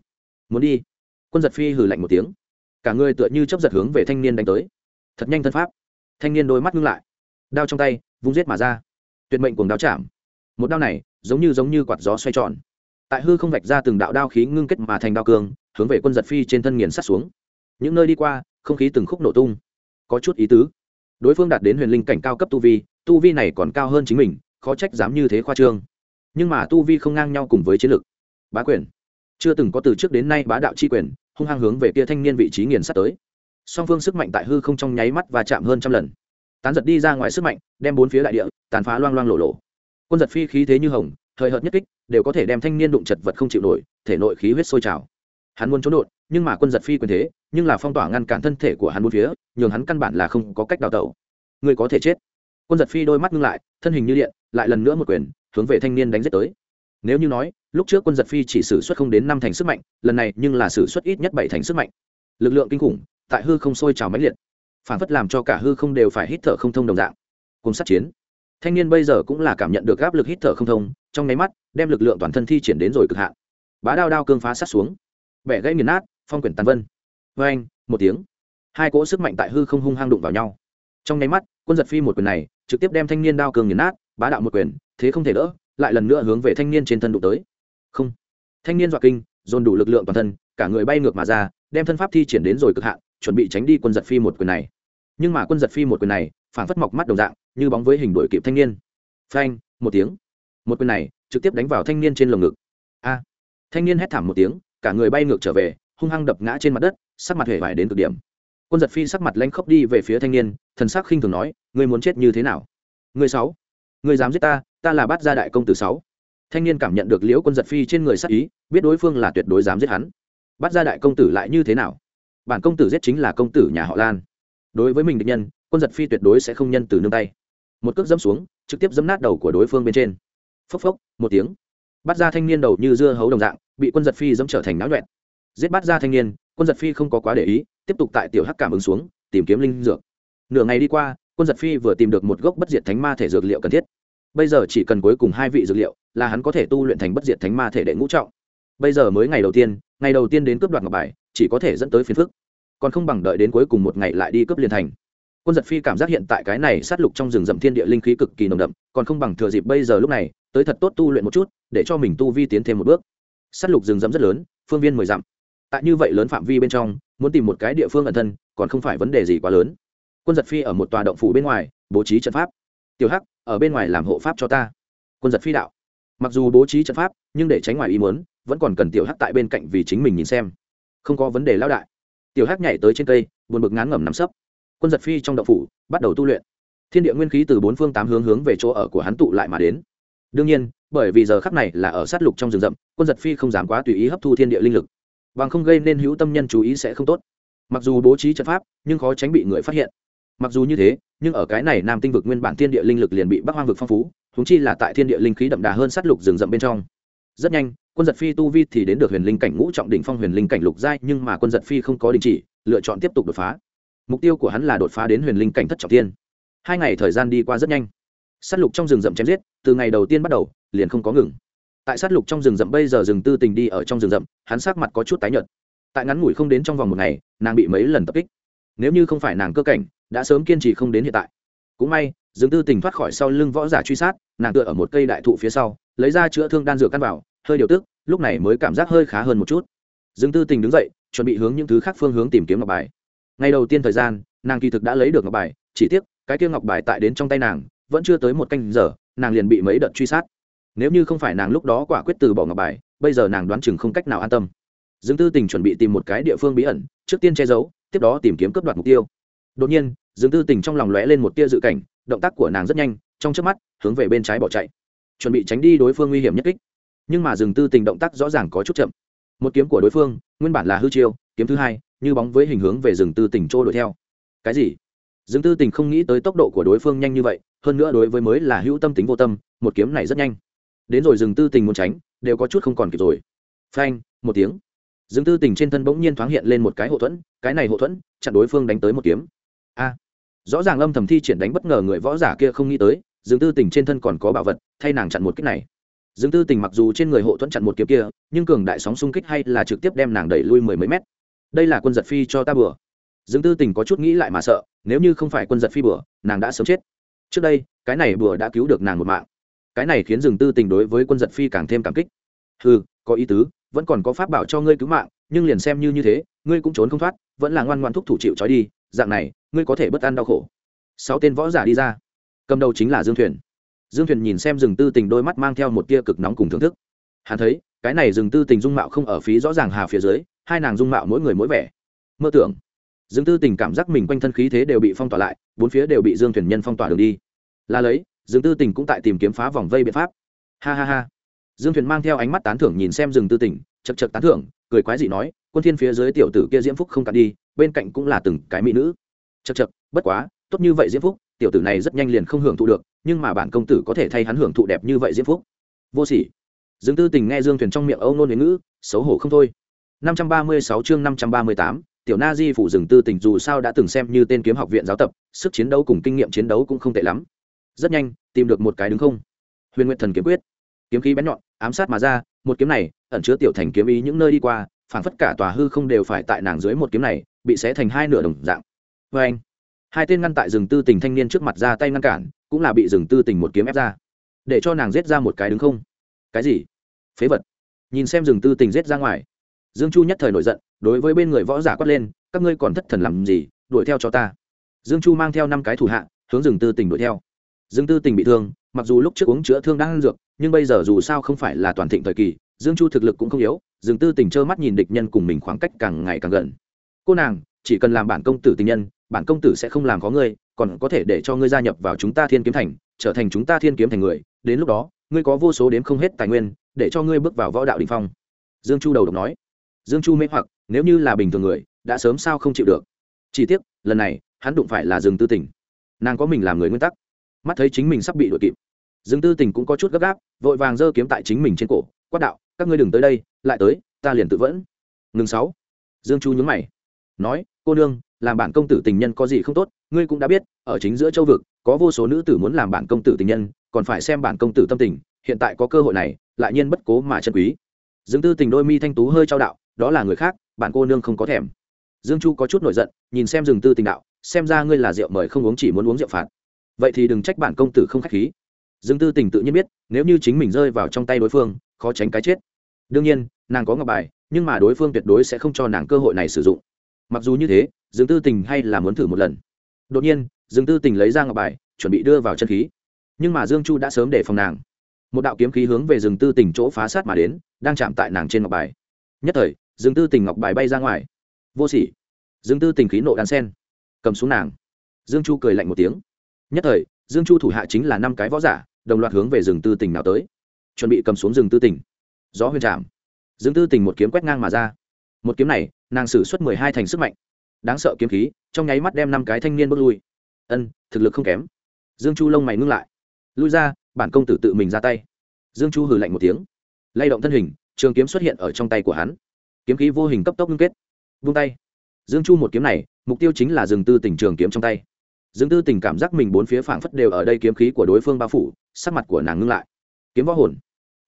Muốn đi. Quân giật phi hừ lạnh một tiếng. Cả người tựa như chấp giật hướng về thanh niên đánh tới. Thật nhanh thân pháp. Thanh niên đôi mắt ngưng lại. Đao trong tay, vung giết mà ra. Tuyệt mệnh cùng đao chạm một đao này giống như giống như quạt gió xoay tròn. Tại hư không vạch ra từng đạo đao khí ngưng kết mà thành đao cường hướng về quân giật phi trên thân nghiền sát xuống. Những nơi đi qua, không khí từng khúc nổ tung. Có chút ý tứ. Đối phương đạt đến huyền linh cảnh cao cấp tu vi tu vi này còn cao hơn chính mình, khó trách dám như thế khoa trương. Nhưng mà tu vi không ngang nhau cùng với chiến lược bá quyền. Chưa từng có từ trước đến nay bá đạo chi quyền, hung hăng hướng về kia thanh niên vị trí nghiền sát tới. Song phương sức mạnh tại hư không trong nháy mắt và chạm hơn trăm lần. Tán giật đi ra ngoài sức mạnh, đem bốn phía đại địa, tàn phá loang loang lộ lộ quân giật phi khí thế như hồng, thời hợt nhất kích, đều có thể đem thanh niên đụng chật vật không chịu nổi, thể nội khí huyết sôi trào. Hắn muốn trốn đột, nhưng mà quân giật phi quyền thế, nhưng là phong tỏa ngăn cản thân thể của hắn bốn phía, nhường hắn căn bản là không có cách đào tẩu. Người có thể chết. Quân giật phi đôi mắt ngưng lại, thân hình như điện, lại lần nữa một quyền, hướng về thanh niên đánh giết tới. Nếu như nói, lúc trước quân giật phi chỉ xử suất không đến năm thành sức mạnh, lần này nhưng là xử suất ít nhất bảy thành sức mạnh. Lực lượng kinh khủng, tại hư không sôi trào mãnh liệt. Phản phất làm cho cả hư không đều phải hít thở không thông đồng dạng. Cùng sát chiến thanh niên bây giờ cũng là cảm nhận được áp lực hít thở không thông, trong nháy mắt, đem lực lượng toàn thân thi triển đến rồi cực hạn. Bá đao đao cương phá sát xuống. Bẻ gãy nghiền nát, phong quyển tàn vân. Vê anh, một tiếng. Hai cỗ sức mạnh tại hư không hung hang đụng vào nhau. Trong nháy mắt, quân giật phi một quyền này, trực tiếp đem thanh niên đao cường nghiền nát, bá đạo một quyền, thế không thể đỡ, lại lần nữa hướng về thanh niên trên thân đụng tới. Không. Thanh niên dọa kinh, dồn đủ lực lượng toàn thân, cả người bay ngược mà ra, đem thân pháp thi triển đến rồi cực hạn, chuẩn bị tránh đi quân giật phi một quyền này. Nhưng mà quân giật phi một quyền này phản phất mọc mắt đồng dạng như bóng với hình đuổi kịp thanh niên. Phanh, một tiếng. Một quyền này, trực tiếp đánh vào thanh niên trên lồng ngực. A. Thanh niên hét thảm một tiếng, cả người bay ngược trở về, hung hăng đập ngã trên mặt đất, sắc mặt hề vải đến cực điểm. Quân giật phi sắc mặt lanh khóc đi về phía thanh niên, thần sắc khinh thường nói, ngươi muốn chết như thế nào? Ngươi sáu. Ngươi dám giết ta ta là bát gia đại công tử sáu. Thanh niên cảm nhận được liễu quân giật phi trên người sắc ý, biết đối phương là tuyệt đối dám giết hắn. Bắt gia đại công tử lại như thế nào? Bản công tử giết chính là công tử nhà họ lan. Đối với mình địch nhân quân giật phi tuyệt đối sẽ không nhân từ nương tay. Một cước dẫm xuống, trực tiếp dẫm nát đầu của đối phương bên trên. Phốc phốc, một tiếng. Bắt ra thanh niên đầu như dưa hấu đồng dạng, bị quân giật phi dẫm trở thành náo nhuẹn. Giết bắt ra thanh niên, quân giật phi không có quá để ý, tiếp tục tại tiểu hắc cảm ứng xuống, tìm kiếm linh dược. Nửa ngày đi qua, quân giật phi vừa tìm được một gốc bất diệt thánh ma thể dược liệu cần thiết. Bây giờ chỉ cần cuối cùng hai vị dược liệu, là hắn có thể tu luyện thành bất diệt thánh ma thể đệ ngũ trọng. Bây giờ mới ngày đầu tiên, ngày đầu tiên đến cướp đoạt ngọc bài, chỉ có thể dẫn tới phiền phức. Còn không bằng đợi đến cuối cùng một ngày lại đi cướp liền thành quân giật phi cảm giác hiện tại cái này sát lục trong rừng rậm thiên địa linh khí cực kỳ nồng đậm, còn không bằng thừa dịp bây giờ lúc này, tới thật tốt tu luyện một chút, để cho mình tu vi tiến thêm một bước. Sát lục rừng rậm rất lớn, phương viên mười dặm. Tại như vậy lớn phạm vi bên trong, muốn tìm một cái địa phương ẩn thân, còn không phải vấn đề gì quá lớn. Quân giật phi ở một tòa động phủ bên ngoài, bố trí trận pháp. Tiểu hắc, ở bên ngoài làm hộ pháp cho ta. Quân giật phi đạo. Mặc dù bố trí trận pháp, nhưng để tránh ngoài ý muốn, vẫn còn cần tiểu hắc tại bên cạnh vì chính mình nhìn xem. Không có vấn đề lao đại. Tiểu hắc nhảy tới trên cây, buồn bực ngán ngẩm nắm sấp quân giật phi trong đậu phủ, bắt đầu tu luyện. Thiên địa nguyên khí từ bốn phương tám hướng hướng về chỗ ở của hắn tụ lại mà đến. Đương nhiên, bởi vì giờ khắc này là ở sát lục trong rừng rậm, quân giật phi không dám quá tùy ý hấp thu thiên địa linh lực. Bằng không gây nên hữu tâm nhân chú ý sẽ không tốt. Mặc dù bố trí trận pháp, nhưng khó tránh bị người phát hiện. Mặc dù như thế, nhưng ở cái này nam tinh vực nguyên bản thiên địa linh lực liền bị bắc hoang vực phong phú thúng chi là tại thiên địa linh khí đậm đà hơn sát lục rừng rậm bên trong. Rất nhanh, quân giật phi tu vi thì đến được huyền linh cảnh ngũ trọng đỉnh phong huyền linh cảnh lục giai, nhưng mà quân giật phi không có đình chỉ, lựa chọn tiếp tục đột phá mục tiêu của hắn là đột phá đến huyền linh cảnh thất trọng tiên. Hai ngày thời gian đi qua rất nhanh. S á t lục trong rừng rậm chém giết, từ ngày đầu tiên bắt đầu, liền không có ngừng. Tại s á t lục trong rừng rậm bây giờ rừng tư tình đi ở trong rừng rậm, hắn sát mặt có chút tái nhợt. Tại ngắn ngủi không đến trong vòng một ngày, nàng bị mấy lần tập kích. Nếu như không phải nàng cơ cảnh, đã sớm kiên trì không đến hiện tại. Cũng may, rừng tư tình thoát khỏi sau lưng võ giả truy sát, nàng tựa ở một cây đại thụ phía sau, lấy ra chữa thương đan dược căn vào, hơi điều tức, lúc này mới cảm giác hơi khá hơn một chút. Rừng tư tình đứng dậy, chuẩn bị hướng những thứ khác phương hướng tìm kiếm ngọc bài ngày đầu tiên thời gian, nàng kỳ thực đã lấy được ngọc bài, chỉ tiếc, cái kia ngọc bài tại đến trong tay nàng, vẫn chưa tới một canh giờ, nàng liền bị mấy đợt truy sát. Nếu như không phải nàng lúc đó quả quyết từ bỏ ngọc bài, bây giờ nàng đoán chừng không cách nào an tâm. Dương tư tình chuẩn bị tìm một cái địa phương bí ẩn, trước tiên che giấu, tiếp đó tìm kiếm cướp đoạt mục tiêu. Đột nhiên, dương tư tình trong lòng lóe lên một tia dự cảnh, động tác của nàng rất nhanh, trong trước mắt, hướng về bên trái bỏ chạy. Chuẩn bị tránh đi đối phương nguy hiểm nhất kích. Nhưng mà Dương tư tình động tác rõ ràng có chút chậm. Một kiếm của đối phương, nguyên bản là hư chiêu, kiếm thứ hai như bóng với hình hướng về rừng tư tình trôi đuổi theo. Cái gì? Rừng tư tình không nghĩ tới tốc độ của đối phương nhanh như vậy hơn nữa đối với mới là hữu tâm tính vô tâm một kiếm này rất nhanh. Đến rồi rừng tư tình muốn tránh đều có chút không còn kịp rồi. Phanh một tiếng. Rừng tư tình trên thân bỗng nhiên thoáng hiện lên một cái hộ thuẫn cái này hộ thuẫn chặn đối phương đánh tới một kiếm. A. Rõ ràng âm thầm thi triển đánh bất ngờ người võ giả kia không nghĩ tới rừng tư tình trên thân còn có bảo vật thay nàng chặn một kích này. Dương Tư Tình mặc dù trên người hộ thuẫn chặn một kiếm kia, nhưng cường đại sóng xung kích hay là trực tiếp đem nàng đẩy lui mười mấy mét. Đây là quân giật phi cho ta bừa. Dương Tư Tình có chút nghĩ lại mà sợ, nếu như không phải quân giật phi bừa, nàng đã sớm chết. Trước đây, cái này bừa đã cứu được nàng một mạng. Cái này khiến Dương Tư Tình đối với quân giật phi càng thêm cảm kích. Hừ, có ý tứ, vẫn còn có pháp bảo cho ngươi cứu mạng, nhưng liền xem như như thế, ngươi cũng trốn không thoát, vẫn là ngoan ngoãn thúc thủ chịu trói đi, dạng này, ngươi có thể bất an đau khổ. Sáu tên võ giả đi ra, cầm đầu chính là Dương Thuyền dương thuyền nhìn xem rừng tư tình đôi mắt mang theo một tia cực nóng cùng thưởng thức hắn thấy cái này rừng tư tình dung mạo không ở phí rõ ràng hà phía dưới hai nàng dung mạo mỗi người mỗi vẻ. Mơ tưởng. Dương tư tình cảm giác mình quanh thân khí thế đều bị phong tỏa lại, bốn phía đều bị dương thuyền nhân phong tỏa đường đi. Là lấy, dương tư tình cũng tại tìm kiếm phá vòng vây biện pháp. Ha ha ha. Dương thuyền mang theo ánh mắt tán thưởng nhìn xem rừng tư tình chật chật tán thưởng, cười quái dị nói, quân thiên phía dưới tiểu tử kia diễm phúc không cạn đi, bên cạnh cũng là từng cái mỹ nữ. Chật chật bất quá, tốt như vậy diễm phúc, tiểu tử này rất nhanh liền không hưởng thụ được, nhưng mà bản công tử có thể thay hắn hưởng thụ đẹp như vậy diễm phúc. Vô sỉ. Dương tư tình nghe dương thuyền trong miệng âu nôn đến ngữ, xấu hổ không thôi năm trăm ba mươi sáu chương năm trăm ba mươi tám, tiểu na di phủ rừng tư tình dù sao đã từng xem như tên kiếm học viện giáo tập, sức chiến đấu cùng kinh nghiệm chiến đấu cũng không tệ lắm. Rất nhanh, tìm được một cái đứng không. Huyền nguyện thần kiếm quyết. Kiếm khí bén nhọn, ám sát mà ra, một kiếm này ẩn chứa tiểu thành kiếm ý những nơi đi qua, phảng phất cả tòa hư không đều phải tại nàng dưới một kiếm này, bị xé thành hai nửa đồng dạng. Vê anh, hai tên ngăn tại rừng tư tình thanh niên trước mặt ra tay ngăn cản, cũng là bị rừng tư tình một kiếm ép ra. Để cho nàng giết ra một cái đứng không. Cái gì? Phế vật. Nhìn xem rừng tư tình giết ra ngoài dương chu nhất thời nổi giận, đối với bên người võ giả quát lên, các ngươi còn thất thần làm gì? Đuổi theo cho ta. Dương chu mang theo năm cái thủ hạ, hướng rừng tư tình đuổi theo. Dương tư tình bị thương, mặc dù lúc trước uống chữa thương đang ăn dược, nhưng bây giờ dù sao không phải là toàn thịnh thời kỳ, dương chu thực lực cũng không yếu, dương tư tình trơ mắt nhìn địch nhân cùng mình khoảng cách càng ngày càng gần. Cô nàng, chỉ cần làm bản công tử tình nhân, bản công tử sẽ không làm có ngươi, còn có thể để cho ngươi gia nhập vào chúng ta thiên kiếm thành, trở thành chúng ta thiên kiếm thành người. Đến lúc đó, ngươi có vô số đếm không hết tài nguyên, để cho ngươi bước vào võ đạo đình phong. Dương chu đầu độc nói dương chu mê hoặc, nếu như là bình thường người, đã sớm sao không chịu được. Chỉ tiếc, lần này, hắn đụng phải là dương tư tình. Nàng có mình làm người nguyên tắc. Mắt thấy chính mình sắp bị đuổi kịp. Dương tư tình cũng có chút gấp gáp, vội vàng giơ kiếm tại chính mình trên cổ, quát đạo, các ngươi đừng tới đây, lại tới, ta liền tự vẫn. Ngừng sáu. Dương chu nhún mày. Nói, cô nương, làm bản công tử tình nhân có gì không tốt, ngươi cũng đã biết, ở chính giữa châu vực, có vô số nữ tử muốn làm bản công tử tình nhân, còn phải xem bản công tử tâm tình, hiện tại có cơ hội này, lại nhiên bất cố mà chân quý. Dương tư tình đôi mi thanh tú hơi trao đạo đó là người khác bản cô nương không có thèm. Dương chu có chút nổi giận, nhìn xem dương tư tình đạo, xem ra ngươi là rượu mời không uống chỉ muốn uống rượu phạt. Vậy thì đừng trách bản công tử không khách khí. Dương tư tình tự nhiên biết, nếu như chính mình rơi vào trong tay đối phương, khó tránh cái chết. Đương nhiên, nàng có ngọc bài, nhưng mà đối phương tuyệt đối sẽ không cho nàng cơ hội này sử dụng. Mặc dù như thế, dương tư tình hay là muốn thử một lần. Đột nhiên, dương tư tình lấy ra ngọc bài, chuẩn bị đưa vào chân khí. Nhưng mà dương chu đã sớm để phòng nàng. Một đạo kiếm khí hướng về rừng tư tình chỗ phá sát mà đến, đang chạm tại nàng trên ngọc bài. Nhất thời Dương tư tình ngọc bài bay ra ngoài. Vô sỉ. Dương tư tình khí nộ đàn sen. Cầm xuống nàng. Dương chu cười lạnh một tiếng. Nhất thời, dương chu thủ hạ chính là năm cái võ giả, đồng loạt hướng về rừng tư tình nào tới. Chuẩn bị cầm xuống rừng tư tình. Gió huyền trạm dương tư tình một kiếm quét ngang mà ra. Một kiếm này, nàng xử suất mười hai thành sức mạnh. Đáng sợ kiếm khí, trong nháy mắt đem năm cái thanh niên bước lui. Ân, thực lực không kém. Dương chu lông mày ngưng lại. Lui ra, bản công tử tự mình ra tay. Dương chu hừ lạnh một tiếng. Lay động thân hình, trường kiếm xuất hiện ở trong tay của hắn kiếm khí vô hình cấp tốc ngưng kết. Vung tay. Dương chu một kiếm này, mục tiêu chính là rừng tư tỉnh trường kiếm trong tay. Dương tư tình cảm giác mình bốn phía phảng phất đều ở đây kiếm khí của đối phương bao phủ, sắc mặt của nàng ngưng lại. Kiếm võ hồn.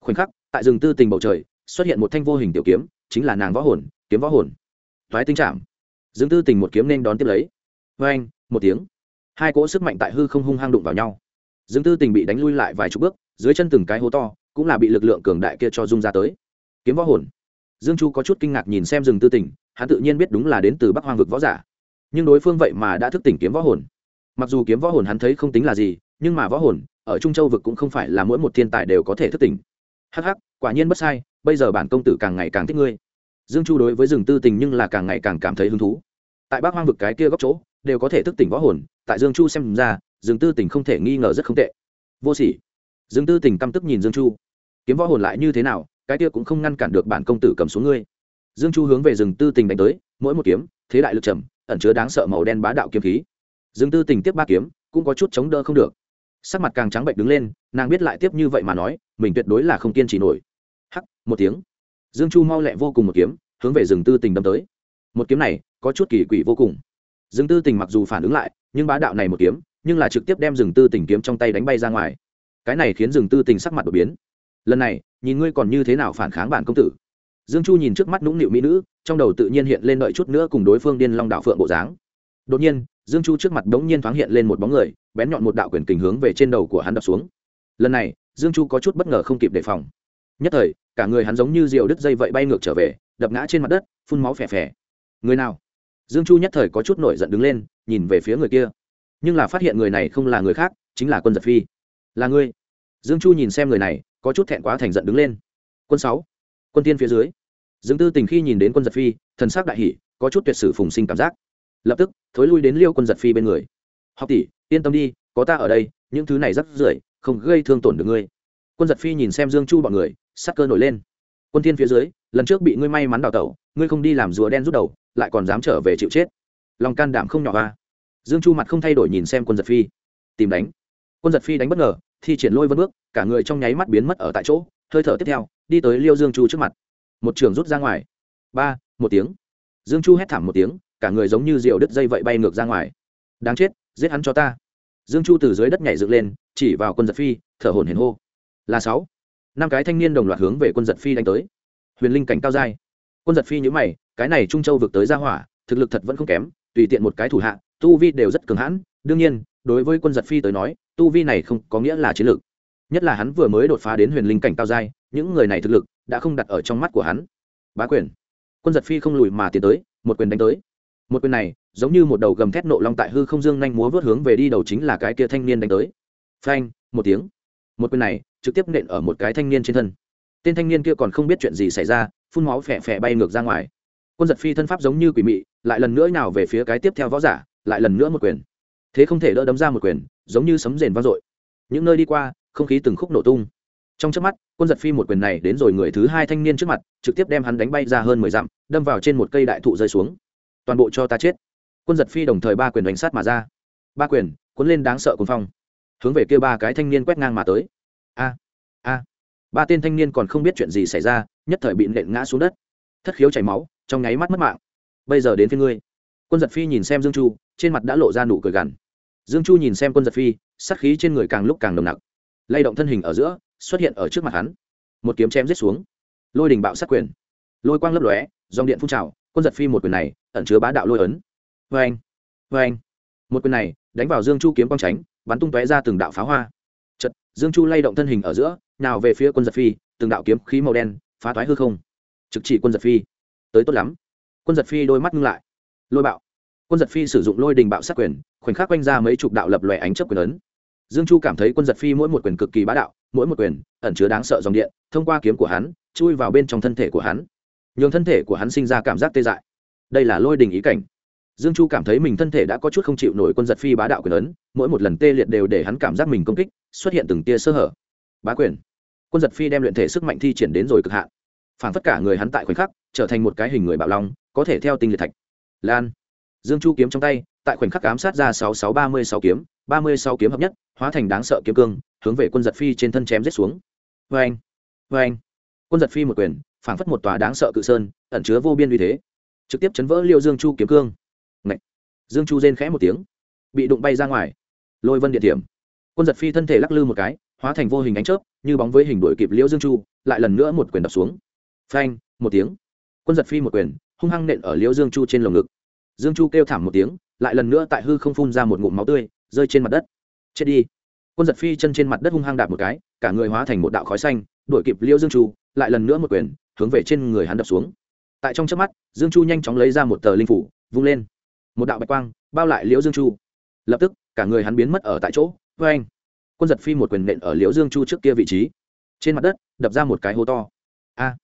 Khoảnh khắc, tại rừng tư tình bầu trời, xuất hiện một thanh vô hình tiểu kiếm, chính là nàng võ hồn, kiếm võ hồn. Thoái tinh trạm dương tư tình một kiếm nên đón tiếp lấy. Vê anh một tiếng. Hai cỗ sức mạnh tại hư không hung hăng đụng vào nhau. Dương tư tình bị đánh lui lại vài chục bước, dưới chân từng cái hố to, cũng là bị lực lượng cường đại kia cho dung ra tới. Kiếm võ hồn dương chu có chút kinh ngạc nhìn xem rừng tư Tỉnh, hắn tự nhiên biết đúng là đến từ bắc hoang vực võ giả. Nhưng đối phương vậy mà đã thức tỉnh kiếm võ hồn. Mặc dù kiếm võ hồn hắn thấy không tính là gì nhưng mà võ hồn ở trung châu vực cũng không phải là mỗi một thiên tài đều có thể thức tỉnh. Hh quả nhiên bất sai bây giờ bản công tử càng ngày càng thích ngươi. Dương chu đối với rừng tư tình nhưng là càng ngày càng cảm thấy hứng thú. Tại bắc hoang vực cái kia góc chỗ đều có thể thức tỉnh võ hồn tại dương chu xem ra rừng tư tình không thể nghi ngờ rất không tệ. Vô sỉ. Dương tư tình căm tức nhìn dương chu. Kiếm võ hồn lại như thế nào cái kia cũng không ngăn cản được bản công tử cầm xuống ngươi. Dương chu hướng về rừng tư tình đánh tới, mỗi một kiếm, thế đại lực trầm, ẩn chứa đáng sợ màu đen bá đạo kiếm khí. Dương tư tình tiếp ba kiếm, cũng có chút chống đỡ không được. Sắc mặt càng trắng bệnh đứng lên, nàng biết lại tiếp như vậy mà nói, mình tuyệt đối là không kiên trì nổi. Hắc, một tiếng. Dương chu mau lẹ vô cùng một kiếm, hướng về rừng tư tình đâm tới. Một kiếm này, có chút kỳ quỷ vô cùng. Rừng tư tình mặc dù phản ứng lại, nhưng bá đạo này một kiếm, nhưng là trực tiếp đem rừng tư tình kiếm trong tay đánh bay ra ngoài. Cái này khiến rừng tư tình sắc mặt đột biến. Lần này nhìn ngươi còn như thế nào phản kháng bản công tử. Dương chu nhìn trước mắt nũng nịu mỹ nữ, trong đầu tự nhiên hiện lên đợi chút nữa cùng đối phương điên long đạo phượng bộ dáng. Đột nhiên, dương chu trước mặt đống nhiên thoáng hiện lên một bóng người, bén nhọn một đạo quyền kình hướng về trên đầu của hắn đập xuống. Lần này, dương chu có chút bất ngờ không kịp đề phòng. Nhất thời, cả người hắn giống như diều đứt dây vậy bay ngược trở về, đập ngã trên mặt đất, phun máu phè phè. Người nào? Dương chu nhất thời có chút nổi giận đứng lên, nhìn về phía người kia. Nhưng là phát hiện người này không là người khác, chính là quân giật phi. Là ngươi. Dương chu nhìn xem người này có chút thẹn quá thành giận đứng lên. Quân sáu, quân tiên phía dưới. Dương tư tình khi nhìn đến quân giật phi, thần sắc đại hỷ có chút tuyệt sử phùng sinh cảm giác. Lập tức, thối lui đến liêu quân giật phi bên người. Học tỷ, yên tâm đi, có ta ở đây, những thứ này rắc rưởi, không gây thương tổn được ngươi. Quân giật phi nhìn xem dương chu bọn người, sắc cơ nổi lên. Quân thiên phía dưới, lần trước bị ngươi may mắn đào tẩu, ngươi không đi làm rùa đen rút đầu, lại còn dám trở về chịu chết. Lòng can đảm không nhỏ a dương chu mặt không thay đổi nhìn xem quân giật phi. Tìm đánh. Quân giật phi đánh bất ngờ thi triển lôi vân bước, cả người trong nháy mắt biến mất ở tại chỗ, hơi thở tiếp theo, đi tới liêu dương chu trước mặt. Một trường rút ra ngoài. Ba, một tiếng. Dương chu hét thảm một tiếng, cả người giống như rượu đứt dây vậy bay ngược ra ngoài. Đáng chết, giết hắn cho ta. Dương chu từ dưới đất nhảy dựng lên, chỉ vào quân giật phi, thở hồn hển hô. Là sáu. Năm cái thanh niên đồng loạt hướng về quân giật phi đánh tới. Huyền linh cảnh cao giai. Quân giật phi nhữ mày, cái này trung châu vực tới ra hỏa, thực lực thật vẫn không kém, tùy tiện một cái thủ hạ, tu vi đều rất cường hãn. Đương nhiên đối với quân giật phi tới nói, tu vi này không có nghĩa là chiến lược. Nhất là hắn vừa mới đột phá đến huyền linh cảnh cao giai, những người này thực lực đã không đặt ở trong mắt của hắn. Bá quyền. Quân giật phi không lùi mà tiến tới, một quyền đánh tới. Một quyền này, giống như một đầu gầm thét nộ long tại hư không dương nhanh múa vớt hướng về đi đầu chính là cái kia thanh niên đánh tới. Phanh, một tiếng. Một quyền này, trực tiếp nện ở một cái thanh niên trên thân. Tên thanh niên kia còn không biết chuyện gì xảy ra, phun máu phẹ phẹ bay ngược ra ngoài. Quân giật phi thân pháp giống như quỷ mị, lại lần nữa nào về phía cái tiếp theo võ giả, lại lần nữa một quyền thế không thể đỡ đấm ra một quyền, giống như sấm rền vang dội. Những nơi đi qua, không khí từng khúc nổ tung. Trong trước mắt, quân giật phi một quyền này đến rồi người thứ hai thanh niên trước mặt, trực tiếp đem hắn đánh bay ra hơn mười dặm, đâm vào trên một cây đại thụ rơi xuống. Toàn bộ cho ta chết. Quân giật phi đồng thời ba quyền đánh sát mà ra. Ba quyền, cuốn lên đáng sợ cuốn phong. Hướng về kia ba cái thanh niên quét ngang mà tới. A a. Ba tên thanh niên còn không biết chuyện gì xảy ra, nhất thời bị nện ngã xuống đất. Thất khiếu chảy máu, trong nháy mắt mất mạng. Bây giờ đến phía ngươi. Quân giật phi nhìn xem dương chu, trên mặt đã lộ ra nụ cười gằn dương chu nhìn xem quân giật phi, sát khí trên người càng lúc càng nồng nặc. Lay động thân hình ở giữa, xuất hiện ở trước mặt hắn. Một kiếm chém giết xuống. Lôi đình bạo sát quyền. Lôi quang lấp lóe, dòng điện phun trào, quân giật phi một quyền này ẩn chứa bá đạo lôi ấn. Vê anh vê anh một quyền này đánh vào dương chu kiếm quang tránh, bắn tung tóe ra từng đạo pháo hoa. Chật dương chu lay động thân hình ở giữa, nào về phía quân giật phi, từng đạo kiếm khí màu đen phá toái hư không. Trực chỉ quân giật phi. Tới tốt lắm. Quân giật phi đôi mắt ngưng lại. Lôi bạo. Quân giật phi sử dụng lôi đình bạo sát quyền khoảnh khắc quanh ra mấy chục đạo lập lòe ánh chấp quyền ấn. Dương chu cảm thấy quân giật phi mỗi một quyền cực kỳ bá đạo, mỗi một quyền ẩn chứa đáng sợ dòng điện, thông qua kiếm của hắn, chui vào bên trong thân thể của hắn. Nhường thân thể của hắn sinh ra cảm giác tê dại. Đây là lôi đình ý cảnh. Dương chu cảm thấy mình thân thể đã có chút không chịu nổi quân giật phi bá đạo quyền ấn, mỗi một lần tê liệt đều để hắn cảm giác mình công kích, xuất hiện từng tia sơ hở. Bá quyền. Quân giật phi đem luyện thể sức mạnh thi triển đến rồi cực hạn. Phản phất cả người hắn tại khoảnh khắc, trở thành một cái hình người bạo long, có thể theo tinh liệt thạch. Lan dương chu kiếm trong tay, tại khoảnh khắc ám sát ra sáu sáu ba mươi sáu kiếm, ba mươi sáu kiếm hợp nhất, hóa thành đáng sợ kiếm cương, hướng về quân giật phi trên thân chém giết xuống. Vê anh vê anh quân giật phi một quyền, phảng phất một tòa đáng sợ cự sơn, ẩn chứa vô biên uy thế. Trực tiếp chấn vỡ liêu dương chu kiếm cương. Ngậy! dương chu rên khẽ một tiếng, bị đụng bay ra ngoài. Lôi vân điện điểm quân giật phi thân thể lắc lư một cái, hóa thành vô hình ánh chớp, như bóng với hình đuổi kịp liễu dương chu, lại lần nữa một quyền đập xuống. Phanh, một tiếng. Quân giật phi một quyền, hung hăng nện ở liễu dương chu trên lồng ngực dương chu kêu thảm một tiếng, lại lần nữa tại hư không phun ra một ngụm máu tươi, rơi trên mặt đất. Chết đi. Quân giật phi chân trên mặt đất hung hăng đạp một cái, cả người hóa thành một đạo khói xanh, đuổi kịp liễu dương chu, lại lần nữa một quyền, hướng về trên người hắn đập xuống. Tại trong chớp mắt, dương chu nhanh chóng lấy ra một tờ linh phủ, vung lên. Một đạo bạch quang, bao lại liễu dương chu. Lập tức, cả người hắn biến mất ở tại chỗ vê anh. Quân giật phi một quyền nện ở liễu dương chu trước kia vị trí. Trên mặt đất, đập ra một cái hố to. A.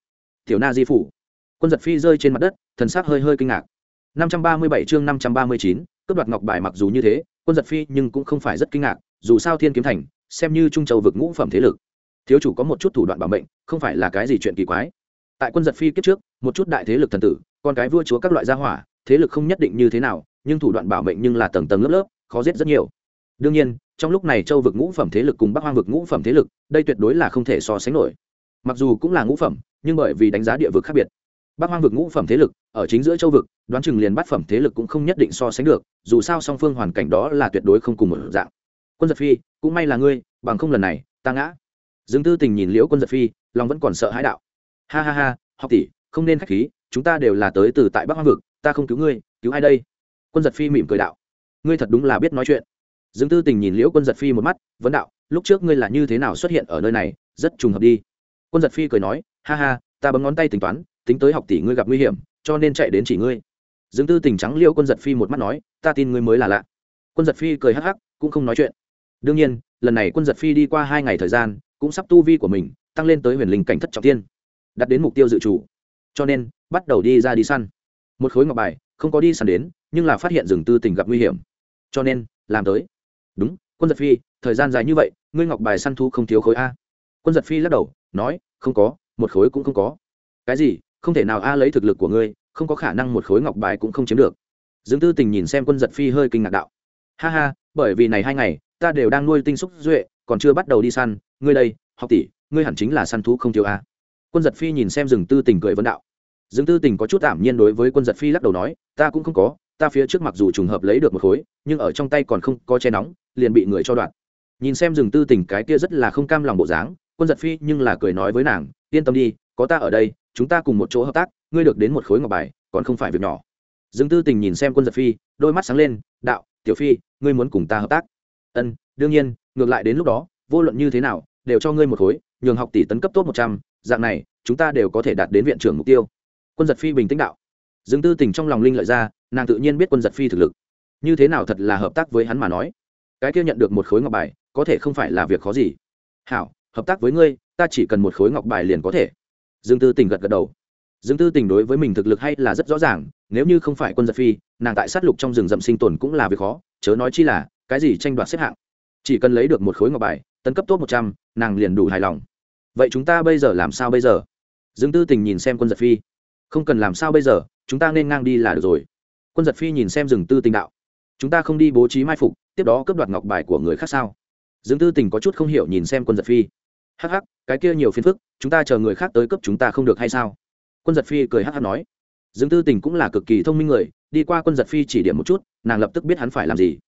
Tiểu na di phủ. Quân giật phi rơi trên mặt đất, thần sắc hơi hơi kinh ngạc năm trăm ba mươi bảy chương năm trăm ba mươi chín, cướp đoạt ngọc bài mặc dù như thế, quân giật phi nhưng cũng không phải rất kinh ngạc, dù sao thiên kiếm thành, xem như trung châu vực ngũ phẩm thế lực. Thiếu chủ có một chút thủ đoạn bảo mệnh, không phải là cái gì chuyện kỳ quái. Tại quân giật phi kiếp trước, một chút đại thế lực thần tử, con cái vua chúa các loại gia hỏa, thế lực không nhất định như thế nào, nhưng thủ đoạn bảo mệnh nhưng là tầng tầng lớp lớp, khó giết rất nhiều. Đương nhiên, trong lúc này châu vực ngũ phẩm thế lực cùng bắc hoang vực ngũ phẩm thế lực, đây tuyệt đối là không thể so sánh nổi. Mặc dù cũng là ngũ phẩm, nhưng bởi vì đánh giá địa vực khác biệt bắc hoang vực ngũ phẩm thế lực, ở chính giữa châu vực, đoán chừng liền bát phẩm thế lực cũng không nhất định so sánh được, dù sao song phương hoàn cảnh đó là tuyệt đối không cùng một dạng. Quân giật phi, cũng may là ngươi, bằng không lần này, ta ngã. Dương tư tình nhìn liễu quân giật phi, lòng vẫn còn sợ hãi đạo. Ha ha ha, học tỷ, không nên k h á c h khí, chúng ta đều là tới từ tại bắc hoang vực, ta không cứu ngươi, cứu ai đây? Quân giật phi mỉm cười đạo. Ngươi thật đúng là biết nói chuyện. Dương tư tình nhìn liễu quân giật phi một mắt, vấn đạo, lúc trước ngươi là như thế nào xuất hiện ở nơi này, rất trùng hợp đi. Quân giật phi cười nói, ha ha, ta bấm ngón tay tính toán tính tới học tỷ ngươi gặp nguy hiểm, cho nên chạy đến chỉ ngươi. Dương tư tình trắng liêu quân giật phi một mắt nói, ta tin ngươi mới là lạ. Quân giật phi cười hắc hắc, cũng không nói chuyện. Đương nhiên, lần này quân giật phi đi qua hai ngày thời gian, cũng sắp tu vi của mình tăng lên tới huyền linh cảnh thất trọng tiên đặt đến mục tiêu dự trù cho nên, bắt đầu đi ra đi săn. Một khối ngọc bài, không có đi săn đến, nhưng là phát hiện rừng tư tình gặp nguy hiểm. Cho nên, làm tới. Đúng, quân giật phi, thời gian dài như vậy, ngươi ngọc bài săn thu không thiếu khối a. Quân giật phi lắc đầu, nói, không có, một khối cũng không có. Cái gì? Không thể nào a lấy thực lực của ngươi, không có khả năng một khối ngọc bài cũng không chiếm được. Dương tư tình nhìn xem quân giật phi hơi kinh ngạc đạo. Ha ha, bởi vì này hai ngày, ta đều đang nuôi tinh xúc duệ, còn chưa bắt đầu đi săn, ngươi đây, học tỷ, ngươi hẳn chính là săn thú không thiếu a. Quân giật phi nhìn xem rừng tư tình cười vấn đạo. Rừng tư tình có chút tạm nhiên đối với quân giật phi lắc đầu nói, ta cũng không có, ta phía trước mặc dù trùng hợp lấy được một khối, nhưng ở trong tay còn không có che nóng, liền bị người cho đoạn. Nhìn xem rừng tư tình cái kia rất là không cam lòng bộ dáng, quân giật phi nhưng là cười nói với nàng, yên tâm đi, có ta ở đây chúng ta cùng một chỗ hợp tác, ngươi được đến một khối ngọc bài, còn không phải việc nhỏ. Dương tư tình nhìn xem quân giật phi, đôi mắt sáng lên, đạo, tiểu phi, ngươi muốn cùng ta hợp tác? Ân, đương nhiên, ngược lại đến lúc đó, vô luận như thế nào, đều cho ngươi một khối, nhường học tỷ tấn cấp tốt một trăm, dạng này, chúng ta đều có thể đạt đến viện trưởng mục tiêu. Quân giật phi bình tĩnh đạo. Dương tư tình trong lòng linh lợi ra, nàng tự nhiên biết quân giật phi thực lực. Như thế nào thật là hợp tác với hắn mà nói? Cái kia nhận được một khối ngọc bài, có thể không phải là việc khó gì. Hảo, hợp tác với ngươi, ta chỉ cần một khối ngọc bài liền có thể dương tư tình gật gật đầu. Dương tư tình đối với mình thực lực hay là rất rõ ràng, nếu như không phải quân giật phi, nàng tại sát lục trong rừng rậm sinh tồn cũng là việc khó, chớ nói chi là, cái gì tranh đoạt xếp hạng. Chỉ cần lấy được một khối ngọc bài, tấn cấp tốt một trăm, nàng liền đủ hài lòng. Vậy chúng ta bây giờ làm sao bây giờ? Dương tư tình nhìn xem quân giật phi. Không cần làm sao bây giờ, chúng ta nên ngang đi là được rồi. Quân giật phi nhìn xem rừng tư tình đạo. Chúng ta không đi bố trí mai phục, tiếp đó cướp đoạt ngọc bài của người khác sao? Dương tư tình có chút không hiểu nhìn xem quân giật phi hắc hắc, cái kia nhiều phiền phức, chúng ta chờ người khác tới cấp chúng ta không được hay sao? Quân giật phi cười hắc hắc nói. Dương tư tình cũng là cực kỳ thông minh người, đi qua quân giật phi chỉ điểm một chút, nàng lập tức biết hắn phải làm gì.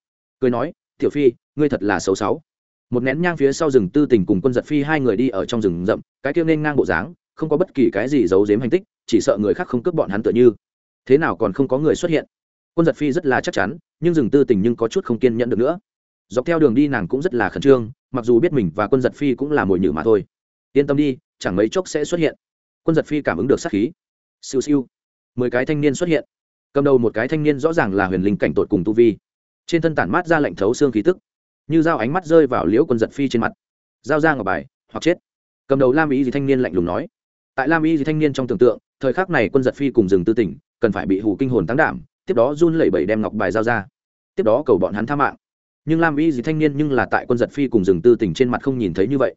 Cười nói, tiểu phi, ngươi thật là xấu xấu. một nén nhang phía sau rừng tư tình cùng quân giật phi hai người đi ở trong rừng rậm, cái kia nên ngang bộ dáng, không có bất kỳ cái gì giấu giếm hành tích, chỉ sợ người khác không cướp bọn hắn tựa như. Thế nào còn không có người xuất hiện? Quân giật phi rất là chắc chắn, nhưng rừng tư tình nhưng có chút không kiên nhẫn được nữa. Dọc theo đường đi nàng cũng rất là khẩn trương mặc dù biết mình và quân giật phi cũng là mồi nhử mà thôi. Yên tâm đi, chẳng mấy chốc sẽ xuất hiện. Quân giật phi cảm ứng được sát khí. Siêu siêu. Mười cái thanh niên xuất hiện. Cầm đầu một cái thanh niên rõ ràng là huyền linh cảnh tội cùng tu vi. Trên thân tản mát ra lệnh thấu xương khí tức. Như dao ánh mắt rơi vào liễu quân giật phi trên mặt. Dao ra ngọc bài, hoặc chết. Cầm đầu lam ý gì thanh niên lạnh lùng nói. Tại lam ý gì thanh niên trong tưởng tượng, thời khắc này quân giật phi cùng rừng tư tỉnh, cần phải bị hủ kinh hồn tăng đảm, tiếp đó run lẩy bẩy đem ngọc bài giao ra. Tiếp đó cầu bọn hắn tha mạng nhưng lam y gì thanh niên nhưng là tại quân giật phi cùng rừng tư tỉnh trên mặt không nhìn thấy như vậy.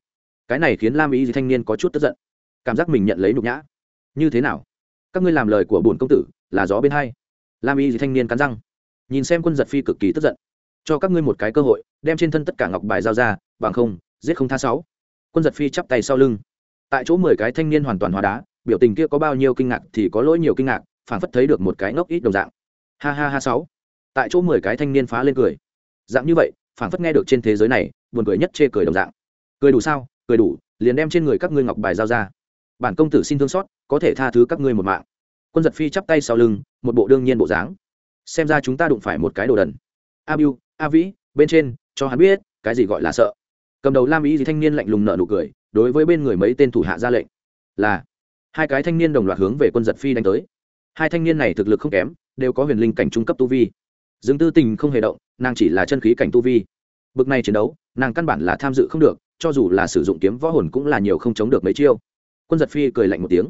Cái này khiến lam y gì thanh niên có chút tức giận. Cảm giác mình nhận lấy nhục nhã. Như thế nào? Các ngươi làm lời của bổn công tử, là gió bên hai. Lam y gì thanh niên cắn răng. Nhìn xem quân giật phi cực kỳ tức giận. Cho các ngươi một cái cơ hội, đem trên thân tất cả ngọc bài giao ra, bằng không, giết không tha sáu. Quân giật phi chắp tay sau lưng. Tại chỗ mười cái thanh niên hoàn toàn hóa đá, biểu tình kia có bao nhiêu kinh ngạc thì có lỗi nhiều kinh ngạc, phảng phất thấy được một cái ngốc ít đồng dạng. Ha ha ha sáu. Tại chỗ mười cái thanh niên phá lên cười dạng như vậy, phảng phất nghe được trên thế giới này, buồn cười nhất chê cười đồng dạng. Cười đủ sao? Cười đủ, liền đem trên người các ngươi ngọc bài giao ra. Bản công tử xin thương xót, có thể tha thứ các ngươi một mạng. Quân giật phi chắp tay sau lưng, một bộ đương nhiên bộ dáng. Xem ra chúng ta đụng phải một cái đồ đần. A biu, a vĩ, bên trên, cho hắn biết, cái gì gọi là sợ. Cầm đầu lam ý gì thanh niên lạnh lùng nợ nụ cười, đối với bên người mấy tên thủ hạ ra lệnh. Là, hai cái thanh niên đồng loạt hướng về quân giật phi đánh tới. Hai thanh niên này thực lực không kém, đều có huyền linh cảnh trung cấp tu vi. Dương tư tình không hề động nàng chỉ là chân khí cảnh tu vi. Bực này chiến đấu, nàng căn bản là tham dự không được, cho dù là sử dụng kiếm võ hồn cũng là nhiều không chống được mấy chiêu. Quân giật phi cười lạnh một tiếng.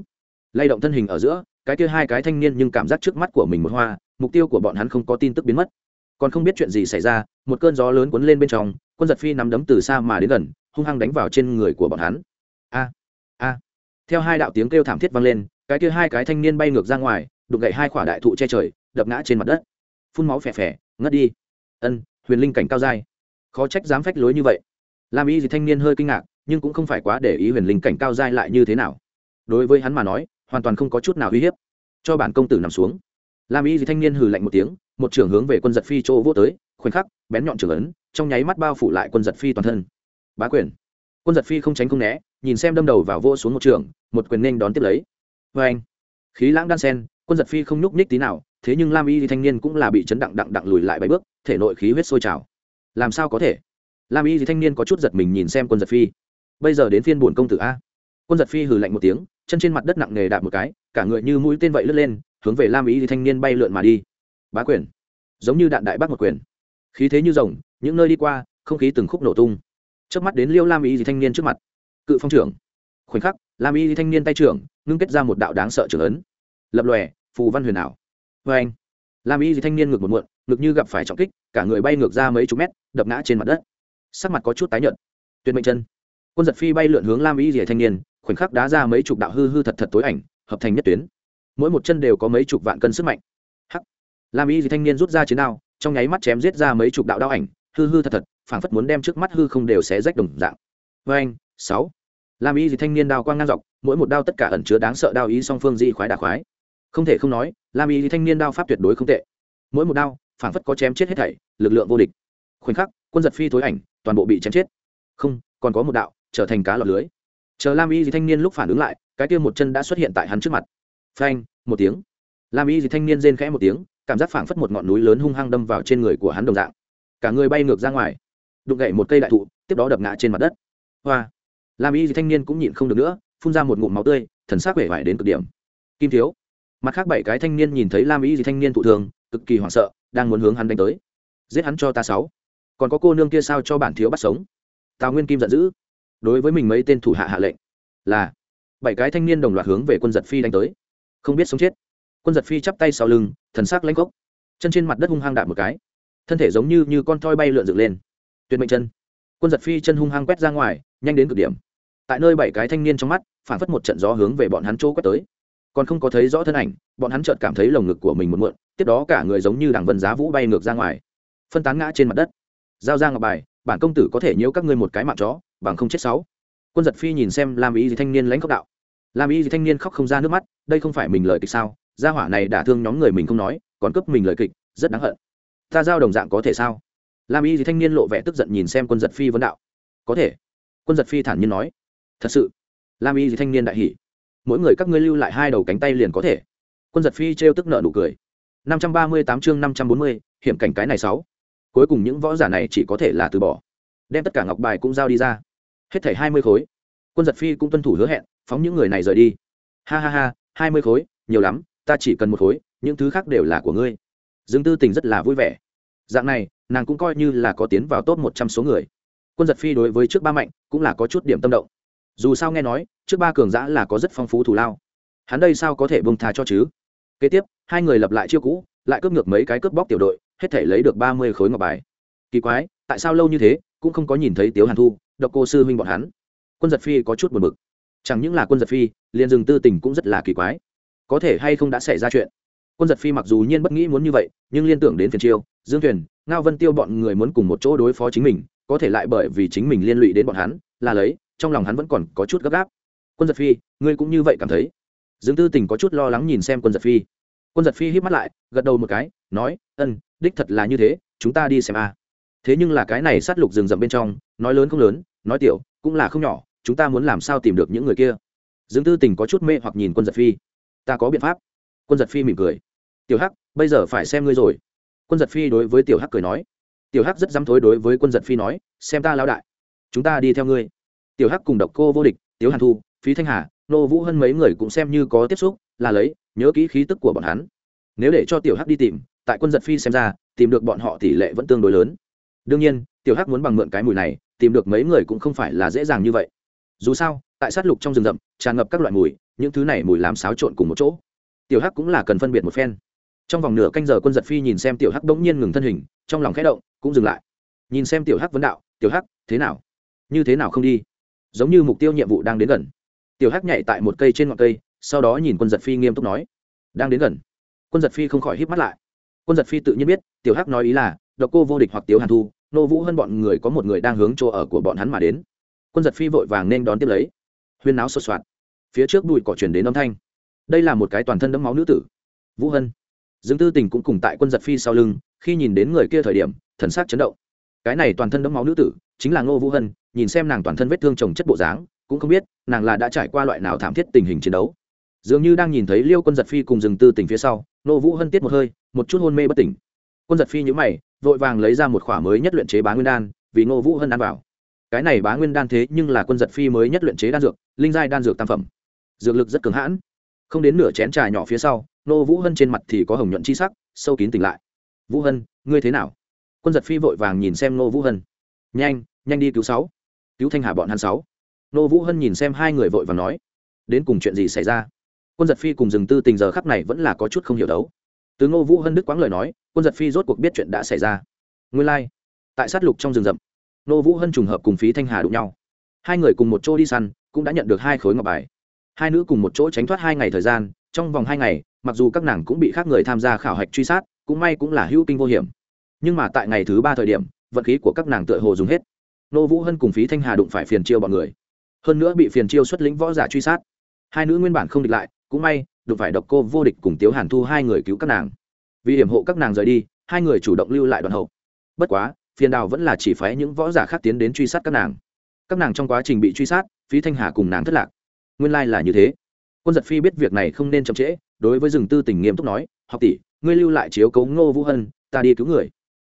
Lay động thân hình ở giữa, cái kia hai cái thanh niên nhưng cảm giác trước mắt của mình một hoa, mục tiêu của bọn hắn không có tin tức biến mất. Còn không biết chuyện gì xảy ra, một cơn gió lớn cuốn lên bên trong, quân giật phi nắm đấm từ xa mà đến gần, hung hăng đánh vào trên người của bọn hắn. A a. Theo hai đạo tiếng kêu thảm thiết vang lên, cái kia hai cái thanh niên bay ngược ra ngoài, đụng gậy hai quả đại thụ che trời, đập ngã trên mặt đất. Phun máu phè phè, ngất đi ân, huyền linh cảnh cao dai khó trách dám phách lối như vậy. Lam y gì thanh niên hơi kinh ngạc, nhưng cũng không phải quá để ý huyền linh cảnh cao dai lại như thế nào. Đối với hắn mà nói, hoàn toàn không có chút nào uy hiếp. Cho bản công tử nằm xuống. Lam y gì thanh niên hừ lạnh một tiếng, một trưởng hướng về quân giật phi chỗ vô tới, khoảnh khắc, bén nhọn trưởng ấn, trong nháy mắt bao phủ lại quân giật phi toàn thân. Bá quyền. Quân giật phi không tránh không né, nhìn xem đâm đầu vào vô xuống một trường, một quyền nên đón tiếp lấy. Vê anh khí lãng đan sen, quân giật phi không nhúc nhích tí nào thế nhưng lam y thì thanh niên cũng là bị chấn đặng đặng đặng lùi lại bảy bước, thể nội khí huyết sôi trào. Làm sao có thể? Lam y thì thanh niên có chút giật mình nhìn xem quân giật phi. Bây giờ đến phiên bổn công tử a. Quân giật phi hừ lạnh một tiếng, chân trên mặt đất nặng nề đạp một cái, cả người như mũi tên vậy lướt lên, hướng về lam y thì thanh niên bay lượn mà đi. Bá quyền. Giống như đạn đại bác một quyền. Khí thế như rồng, những nơi đi qua, không khí từng khúc nổ tung. Trước mắt đến liêu lam y thì thanh niên trước mặt. Cự phong trưởng. Khoảnh khắc, lam y thì thanh niên tay trưởng, ngưng kết ra một đạo đáng sợ trưởng ấn. Lập lòe, phù văn huyền ảo vê anh. Lam y thì thanh niên ngược một muộn, ngực như gặp phải trọng kích, cả người bay ngược ra mấy chục mét, đập ngã trên mặt đất. Sắc mặt có chút tái nhợt. Tuyệt mệnh chân. Quân giật phi bay lượn hướng lam y thì thanh niên, khoảnh khắc đá ra mấy chục đạo hư hư thật thật tối ảnh, hợp thành nhất tuyến. Mỗi một chân đều có mấy chục vạn cân sức mạnh. Hắc. Lam y thì thanh niên rút ra chiến đao, trong nháy mắt chém giết ra mấy chục đạo đao ảnh, hư hư thật thật, phảng phất muốn đem trước mắt hư không đều xé rách đồng dạng. Vê anh, sáu. Lam y thì thanh niên đao quang ngang dọc, mỗi một đao tất cả ẩn chứa đáng sợ đao ý song phương di khoái đà khoái không thể không nói, lam y thanh niên đao pháp tuyệt đối không tệ. Mỗi một đao, phảng phất có chém chết hết thảy, lực lượng vô địch. Khoảnh khắc, quân giật phi tối ảnh, toàn bộ bị chém chết. Không, còn có một đạo, trở thành cá lọt lưới. Chờ lam y thì thanh niên lúc phản ứng lại, cái kia một chân đã xuất hiện tại hắn trước mặt. Phanh, một tiếng. Lam y thì thanh niên rên khẽ một tiếng, cảm giác phảng phất một ngọn núi lớn hung hăng đâm vào trên người của hắn đồng dạng. Cả người bay ngược ra ngoài. Đụng gậy một cây đại thụ, tiếp đó đập ngã trên mặt đất. Hoa. Lam y thì thanh niên cũng nhịn không được nữa, phun ra một ngụm máu tươi, thần sắc vẻ vải đến cực điểm. Kim thiếu mặt khác bảy cái thanh niên nhìn thấy lam y gì thanh niên thụ thường, cực kỳ hoảng sợ, đang muốn hướng hắn đánh tới. Giết hắn cho ta sáu. Còn có cô nương kia sao cho bản thiếu bắt sống? Tào nguyên kim giận dữ. Đối với mình mấy tên thủ hạ hạ lệnh, là bảy cái thanh niên đồng loạt hướng về quân giật phi đánh tới. Không biết sống chết. Quân giật phi chắp tay sau lưng, thần sắc lãnh gốc chân trên mặt đất hung hăng đạp một cái. Thân thể giống như như con thoi bay lượn dựng lên. Tuyệt mệnh chân. Quân giật phi chân hung hăng quét ra ngoài, nhanh đến cực điểm. Tại nơi bảy cái thanh niên trong mắt, phản phất một trận gió hướng về bọn hắn chỗ quét tới còn không có thấy rõ thân ảnh, bọn hắn chợt cảm thấy lồng ngực của mình một muộn, tiếp đó cả người giống như đảng vân giá vũ bay ngược ra ngoài, phân tán ngã trên mặt đất. Giao ra ngọc bài, bản công tử có thể nhiễu các ngươi một cái mạng chó, bằng không chết sáu. Quân giật phi nhìn xem làm ý gì thanh niên lãnh khóc đạo. Làm ý gì thanh niên khóc không ra nước mắt, đây không phải mình lời kịch sao? Gia hỏa này đả thương nhóm người mình không nói, còn cướp mình lời kịch, rất đáng hận. Ta giao đồng dạng có thể sao? Làm ý gì thanh niên lộ vẻ tức giận nhìn xem quân giật phi vấn đạo. Có thể. Quân giật phi thản nhiên nói. Thật sự. Làm ý gì thanh niên đại hỉ mỗi người các ngươi lưu lại hai đầu cánh tay liền có thể. Quân giật phi trêu tức nợ nụ cười. năm trăm ba mươi tám chương năm trăm bốn mươi, hiểm cảnh cái này sáu. Cuối cùng những võ giả này chỉ có thể là từ bỏ. Đem tất cả ngọc bài cũng giao đi ra. Hết thảy hai mươi khối. Quân giật phi cũng tuân thủ hứa hẹn, phóng những người này rời đi. Ha ha ha, hai mươi khối, nhiều lắm, ta chỉ cần một khối, những thứ khác đều là của ngươi. Dương tư tình rất là vui vẻ. Dạng này, nàng cũng coi như là có tiến vào top một trăm số người. Quân giật phi đối với trước ba mạnh cũng là có chút điểm tâm động dù sao nghe nói, trước ba cường giã là có rất phong phú thù lao. Hắn đây sao có thể bông tha cho chứ? Kế tiếp, hai người lập lại chiêu cũ, lại cướp ngược mấy cái cướp bóc tiểu đội, hết thể lấy được ba mươi khối ngọc bài. Kỳ quái, tại sao lâu như thế, cũng không có nhìn thấy tiếu hàn thu, độc cô sư huynh bọn hắn? Quân giật phi có chút buồn bực. Chẳng những là quân giật phi, liền rừng tư tình cũng rất là kỳ quái. Có thể hay không đã xảy ra chuyện? Quân giật phi mặc dù nhiên bất nghĩ muốn như vậy, nhưng liên tưởng đến phiền chiêu, dương thuyền, ngao vân tiêu bọn người muốn cùng một chỗ đối phó chính mình, có thể lại bởi vì chính mình liên lụy đến bọn hắn, là lấy trong lòng hắn vẫn còn có chút gấp gáp. Quân giật phi, ngươi cũng như vậy cảm thấy. Dương tư tình có chút lo lắng nhìn xem quân giật phi. Quân giật phi hít mắt lại, gật đầu một cái, nói, ân, đích thật là như thế, chúng ta đi xem a. Thế nhưng là cái này sát lục rừng rậm bên trong, nói lớn không lớn, nói tiểu, cũng là không nhỏ, chúng ta muốn làm sao tìm được những người kia? Dương tư tình có chút mê hoặc nhìn quân giật phi. Ta có biện pháp. Quân giật phi mỉm cười. Tiểu hắc, bây giờ phải xem ngươi rồi. Quân giật phi đối với tiểu hắc cười nói. Tiểu hắc rất dám thối đối với quân giật phi nói, xem ta lao đại, chúng ta đi theo ngươi tiểu hắc cùng độc cô vô địch, tiếu hàn thu, phí thanh hà, nô vũ hơn mấy người cũng xem như có tiếp xúc, là lấy, nhớ kỹ khí tức của bọn hắn. Nếu để cho tiểu hắc đi tìm, tại quân giật phi xem ra, tìm được bọn họ tỷ lệ vẫn tương đối lớn. Đương nhiên, tiểu hắc muốn bằng mượn cái mùi này, tìm được mấy người cũng không phải là dễ dàng như vậy. Dù sao, tại sát lục trong rừng rậm, tràn ngập các loại mùi, những thứ này mùi làm xáo trộn cùng một chỗ. Tiểu hắc cũng là cần phân biệt một phen. Trong vòng nửa canh giờ quân giật phi nhìn xem tiểu hắc bỗng nhiên ngừng thân hình, trong lòng khẽ động, cũng dừng lại. Nhìn xem tiểu hắc vấn đạo, tiểu hắc, thế nào? Như thế nào không đi? Giống như mục tiêu nhiệm vụ đang đến gần. Tiểu hắc nhảy tại một cây trên ngọn cây, sau đó nhìn quân giật phi nghiêm túc nói, đang đến gần. Quân giật phi không khỏi hít mắt lại. Quân giật phi tự nhiên biết, tiểu hắc nói ý là, độc cô vô địch hoặc tiếu hàn thu, nô vũ hơn bọn người có một người đang hướng chỗ ở của bọn hắn mà đến. Quân giật phi vội vàng nên đón tiếp lấy. Huyên náo sột soạt. Phía trước bụi cỏ chuyển đến âm thanh. Đây là một cái toàn thân đẫm máu nữ tử. Vũ hân. Dương tư tình cũng cùng tại quân giật phi sau lưng, khi nhìn đến người kia thời điểm, thần sắc chấn động. Cái này toàn thân đẫm máu nữ tử, chính là ngô vũ hân nhìn xem nàng toàn thân vết thương chồng chất bộ dáng, cũng không biết nàng là đã trải qua loại nào thảm thiết tình hình chiến đấu. Dường như đang nhìn thấy liêu quân giật phi cùng rừng tư tình phía sau, nô vũ hân tiết một hơi, một chút hôn mê bất tỉnh. Quân giật phi nhữ mày, vội vàng lấy ra một khỏa mới nhất luyện chế bá nguyên đan, vì nô vũ hân ăn vào. Cái này bá nguyên đan thế nhưng là quân giật phi mới nhất luyện chế đan dược, linh giai đan dược tam phẩm. Dược lực rất cứng hãn. Không đến nửa chén trà nhỏ phía sau, nô vũ hân trên mặt thì có hồng nhuận chi sắc, sâu kín tỉnh lại. Vũ hân, ngươi thế nào? Quân giật phi vội vàng nhìn xem nô vũ hân. Nhanh nhanh đi cứu sáu cứu thanh hà bọn hắn sáu. Nô vũ hân nhìn xem hai người vội vàng nói, đến cùng chuyện gì xảy ra? Quân giật phi cùng dừng tư tình giờ khắp này vẫn là có chút không hiểu đấu. Từ ngô vũ hân đức quáng lời nói, quân giật phi rốt cuộc biết chuyện đã xảy ra. Nguyên lai、like. tại sát lục trong rừng rậm, nô vũ hân trùng hợp cùng phí thanh hà đụng nhau. Hai người cùng một chỗ đi săn, cũng đã nhận được hai khối ngọc bài. Hai nữ cùng một chỗ tránh thoát hai ngày thời gian, trong vòng hai ngày, mặc dù các nàng cũng bị khác người tham gia khảo hạch truy sát, cũng may cũng là hữu kinh vô hiểm. Nhưng mà tại ngày thứ ba thời điểm, vận khí của các nàng tựa hồ dùng hết nô vũ hân cùng phí thanh hà đụng phải phiền chiêu bọn người. Hơn nữa bị phiền chiêu xuất lĩnh võ giả truy sát. Hai nữ nguyên bản không địch lại, cũng may, đụng phải độc cô vô địch cùng tiếu hàn thu hai người cứu các nàng. Vì hiểm hộ các nàng rời đi, hai người chủ động lưu lại đoàn hậu. Bất quá, phiền đào vẫn là chỉ phái những võ giả khác tiến đến truy sát các nàng. Các nàng trong quá trình bị truy sát, phí thanh hà cùng nàng thất lạc. Nguyên lai là như thế. Quân giật phi biết việc này không nên chậm trễ, đối với rừng tư tình nghiêm túc nói, học tỷ, ngươi lưu lại chiếu cấu ngô vũ hân, ta đi cứu người.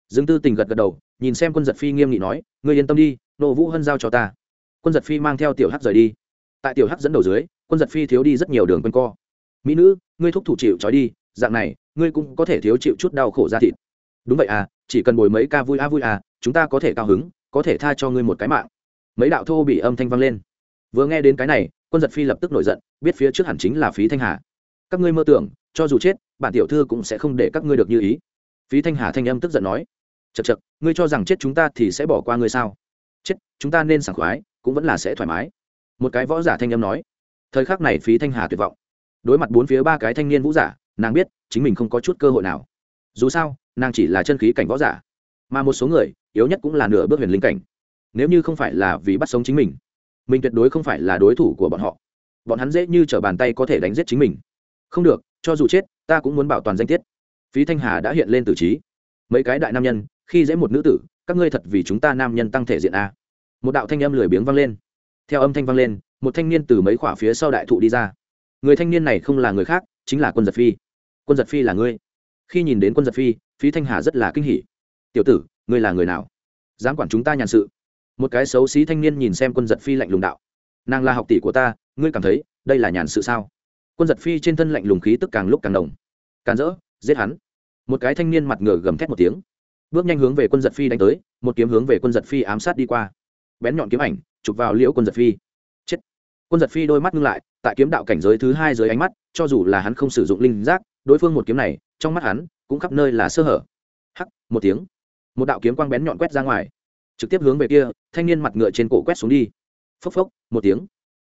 Rừng tư tình gật gật đầu nhìn xem quân giật phi nghiêm nghị nói, ngươi yên tâm đi nộ vũ hân giao cho ta. Quân giật phi mang theo tiểu hắc rời đi. Tại tiểu hắc dẫn đầu dưới, quân giật phi thiếu đi rất nhiều đường quân co. Mỹ nữ, ngươi thúc thủ chịu trói đi, dạng này, ngươi cũng có thể thiếu chịu chút đau khổ ra thịt. Đúng vậy à chỉ cần bồi mấy ca vui a vui à chúng ta có thể cao hứng, có thể tha cho ngươi một cái mạng. Mấy đạo thô bị âm thanh vang lên. Vừa nghe đến cái này, quân giật phi lập tức nổi giận, biết phía trước hẳn chính là phí thanh hà. Các ngươi mơ tưởng, cho dù chết, bản tiểu thư cũng sẽ không để các ngươi được như ý. Phí thanh hà thanh âm tức giận nói chật chật, ngươi cho rằng chết chúng ta thì sẽ bỏ qua ngươi sao? Chết, chúng ta nên sảng khoái, cũng vẫn là sẽ thoải mái. Một cái võ giả thanh âm nói. Thời khắc này phí thanh hà tuyệt vọng. Đối mặt bốn phía ba cái thanh niên vũ giả, nàng biết chính mình không có chút cơ hội nào. Dù sao, nàng chỉ là chân khí cảnh võ giả, mà một số người, yếu nhất cũng là nửa bước huyền linh cảnh. Nếu như không phải là vì bắt sống chính mình mình tuyệt đối không phải là đối thủ của bọn họ. Bọn hắn dễ như t r ở bàn tay có thể đánh giết chính mình. Không được, cho dù chết, ta cũng muốn bảo toàn danh tiết. Phí thanh hà đã hiện lên tử trí. Mấy cái đại nam nhân khi dễ một nữ tử, các ngươi thật vì chúng ta nam nhân tăng thể diện a. Một đạo thanh âm lười biếng vang lên. Theo âm thanh vang lên, một thanh niên từ mấy khỏa phía sau đại thụ đi ra. Người thanh niên này không là người khác, chính là quân giật phi. Quân giật phi là ngươi. Khi nhìn đến quân giật phi, phí thanh hà rất là kinh hỉ. Tiểu tử, ngươi là người nào? Dám quản chúng ta nhàn sự. Một cái xấu xí thanh niên nhìn xem quân giật phi lạnh lùng đạo. Nàng là học tỷ của ta, ngươi cảm thấy đây là nhàn sự sao? Quân giật phi trên thân lạnh lùng khí tức càng lúc càng đồng Càn rỡ, giết hắn. Một cái thanh niên mặt ngửa gầm thét một tiếng bước nhanh hướng về quân giật phi đánh tới, một kiếm hướng về quân giật phi ám sát đi qua. Bén nhọn kiếm ảnh, chụp vào liễu quân giật phi. Chết. Quân giật phi đôi mắt ngưng lại, tại kiếm đạo cảnh giới thứ hai dưới ánh mắt, cho dù là hắn không sử dụng linh giác, đối phương một kiếm này, trong mắt hắn, cũng khắp nơi là sơ hở. Hắc, một tiếng. Một đạo kiếm quang bén nhọn quét ra ngoài. Trực tiếp hướng về kia, thanh niên mặt ngựa trên cổ quét xuống đi. Phốc phốc, một tiếng.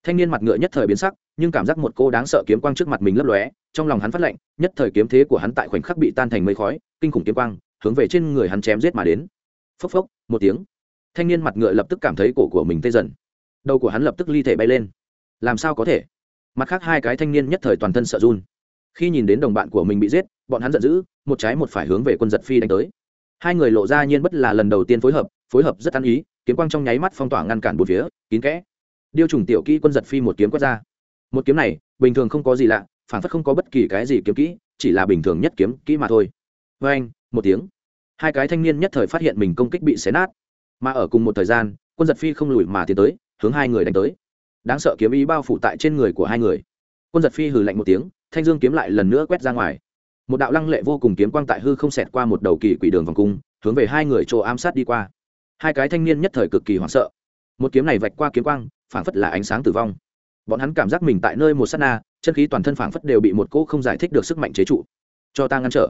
Thanh niên mặt ngựa nhất thời biến sắc, nhưng cảm giác một cô đáng sợ kiếm quang trước mặt mình lấp lóe, trong lòng hắn phát lạnh nhất thời kiếm thế của hắn tại khoảnh khắc bị tan thành mây khói, kinh khủng kiếm quang hướng về trên người hắn chém giết mà đến. Phốc phốc, một tiếng. Thanh niên mặt ngựa lập tức cảm thấy cổ của mình tê dần. Đầu của hắn lập tức ly thể bay lên. Làm sao có thể? Mặt khác hai cái thanh niên nhất thời toàn thân sợ run. Khi nhìn đến đồng bạn của mình bị giết, bọn hắn giận dữ, một trái một phải hướng về quân giật phi đánh tới. Hai người lộ ra nhiên bất là lần đầu tiên phối hợp phối hợp rất ăn ý, kiếm quang trong nháy mắt phong tỏa ngăn cản bốn phía, kín kẽ. Điêu trùng tiểu kỹ quân giật phi một kiếm quét ra. Một kiếm này, bình thường không có gì lạ, phản phất không có bất kỳ cái gì kiếm kỹ, chỉ là bình thường nhất kiếm kỹ mà thôi. Vê anh một tiếng. Hai cái thanh niên nhất thời phát hiện mình công kích bị xé nát. Mà ở cùng một thời gian, quân giật phi không lùi mà tiến tới, hướng hai người đánh tới. Đáng sợ kiếm ý bao phủ tại trên người của hai người. Quân giật phi hừ lạnh một tiếng, thanh dương kiếm lại lần nữa quét ra ngoài. Một đạo lăng lệ vô cùng kiếm quang tại hư không xẹt qua một đầu kỳ quỷ đường vòng cung, hướng về hai người chỗ ám sát đi qua. Hai cái thanh niên nhất thời cực kỳ hoảng sợ. Một kiếm này vạch qua kiếm quang, phảng phất là ánh sáng tử vong. Bọn hắn cảm giác mình tại nơi một s á t na, chân khí toàn thân phảng phất đều bị một cỗ không giải thích được sức mạnh chế trụ. Cho ta ngăn trở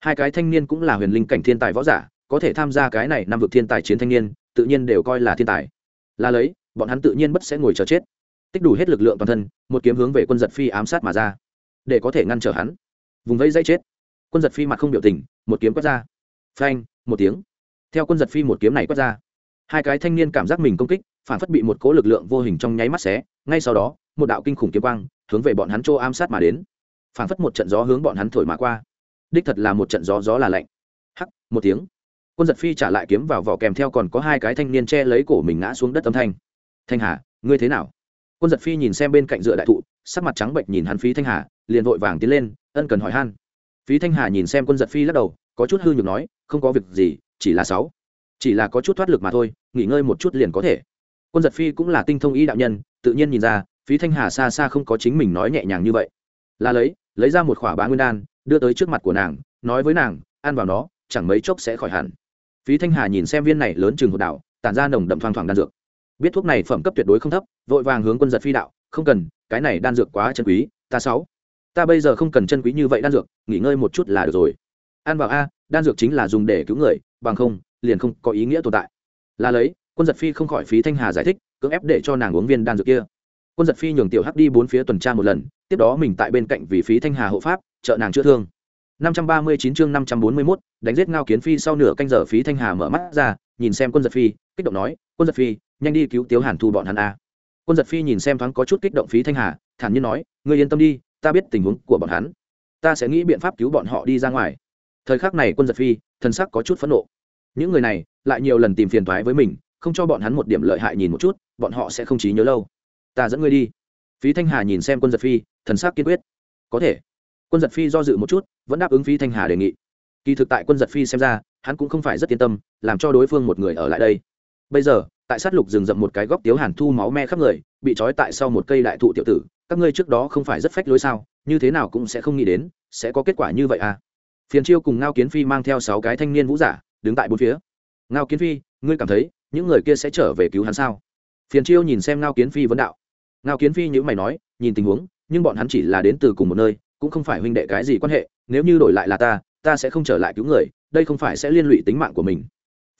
hai cái thanh niên cũng là huyền linh cảnh thiên tài võ giả, có thể tham gia cái này năm vực thiên tài chiến thanh niên, tự nhiên đều coi là thiên tài. Là lấy, bọn hắn tự nhiên bất sẽ ngồi chờ chết. Tích đủ hết lực lượng toàn thân, một kiếm hướng về quân giật phi ám sát mà ra. Để có thể ngăn trở hắn. Vùng vẫy dây chết. Quân giật phi mặt không biểu tình, một kiếm quét ra. Phanh, một tiếng. Theo quân giật phi một kiếm này quét ra, hai cái thanh niên cảm giác mình công kích, phản phất bị một cố lực lượng vô hình trong nháy mắt xé, ngay sau đó, một đạo kinh khủng kiếm quang hướng về bọn hắn chỗ ám sát mà đến. Phản phất một trận gió hướng bọn hắn thổi mà qua đích thật là một trận gió gió là lạnh. Hắc, một tiếng. Quân giật phi trả lại kiếm vào vỏ kèm theo còn có hai cái thanh niên che lấy cổ mình ngã xuống đất âm thanh. Thanh hà, ngươi thế nào? Quân giật phi nhìn xem bên cạnh dựa đại thụ, sắc mặt trắng bệnh nhìn hắn phí thanh hà, liền vội vàng tiến lên, ân cần hỏi han. Phí thanh hà nhìn xem quân giật phi lắc đầu, có chút hư nhược nói, không có việc gì, chỉ là sáu. Chỉ là có chút thoát lực mà thôi, nghỉ ngơi một chút liền có thể. Quân giật phi cũng là tinh thông y đạo nhân, tự nhiên nhìn ra, phí thanh hà xa xa không có chính mình nói nhẹ nhàng như vậy. Là lấy lấy ra một khỏa bá nguyên đan đưa tới trước mặt của nàng, nói với nàng, ăn vào nó, chẳng mấy chốc sẽ khỏi hẳn. Phí thanh hà nhìn xem viên này lớn chừng hột đảo, tản ra nồng đậm thoang thoảng đan dược. Biết thuốc này phẩm cấp tuyệt đối không thấp, vội vàng hướng quân giật phi đạo, không cần, cái này đan dược quá chân quý, ta sáu. Ta bây giờ không cần chân quý như vậy đan dược, nghỉ ngơi một chút là được rồi. Ăn vào a, đan dược chính là dùng để cứu người, bằng không, liền không có ý nghĩa tồn tại. Là lấy, quân giật phi không khỏi phí thanh hà giải thích, cưỡng ép để cho nàng uống viên đan dược kia. Quân giật phi nhường tiểu hắc đi bốn phía tuần tra một lần, tiếp đó mình tại bên cạnh vì phí thanh hà hộ pháp trợ nàng chữa thương. 539 chương 541, đánh giết ngao kiến phi sau nửa canh giờ phí thanh hà mở mắt ra nhìn xem quân giật phi kích động nói quân giật phi nhanh đi cứu tiếu hàn thu bọn hắn a. Quân giật phi nhìn xem thoáng có chút kích động phí thanh hà thản nhiên nói ngươi yên tâm đi ta biết tình huống của bọn hắn. Ta sẽ nghĩ biện pháp cứu bọn họ đi ra ngoài. Thời khắc này quân giật phi thân sắc có chút phẫn nộ. Những người này lại nhiều lần tìm phiền thoái với mình không cho bọn hắn một điểm lợi hại nhìn một chút bọn họ sẽ không trí nhớ lâu. Ta dẫn ngươi đi. Phí thanh hà nhìn xem quân giật phi thần sắc kiên quyết. Có thể quân giật phi do dự một chút, vẫn đáp ứng phí thanh hà đề nghị. Kỳ thực tại quân giật phi xem ra, hắn cũng không phải rất yên tâm, làm cho đối phương một người ở lại đây. Bây giờ, tại sát lục rừng rậm một cái góc tiếu hàn thu máu me khắp người, bị trói tại sau một cây đại thụ tiểu tử, các ngươi trước đó không phải rất phách lối sao, như thế nào cũng sẽ không nghĩ đến, sẽ có kết quả như vậy à? Phiền chiêu cùng ngao kiến phi mang theo sáu cái thanh niên vũ giả, đứng tại bốn phía. Ngao kiến phi, ngươi cảm thấy, những người kia sẽ trở về cứu hắn sao? Phiền chiêu nhìn xem ngao kiến phi vấn đạo. Ngao kiến phi nhữ mày nói, nhìn tình huống, nhưng bọn hắn chỉ là đến từ cùng một nơi cũng không phải huynh đệ cái gì quan hệ, nếu như đổi lại là ta ta sẽ không trở lại cứu người, đây không phải sẽ liên lụy tính mạng của mình.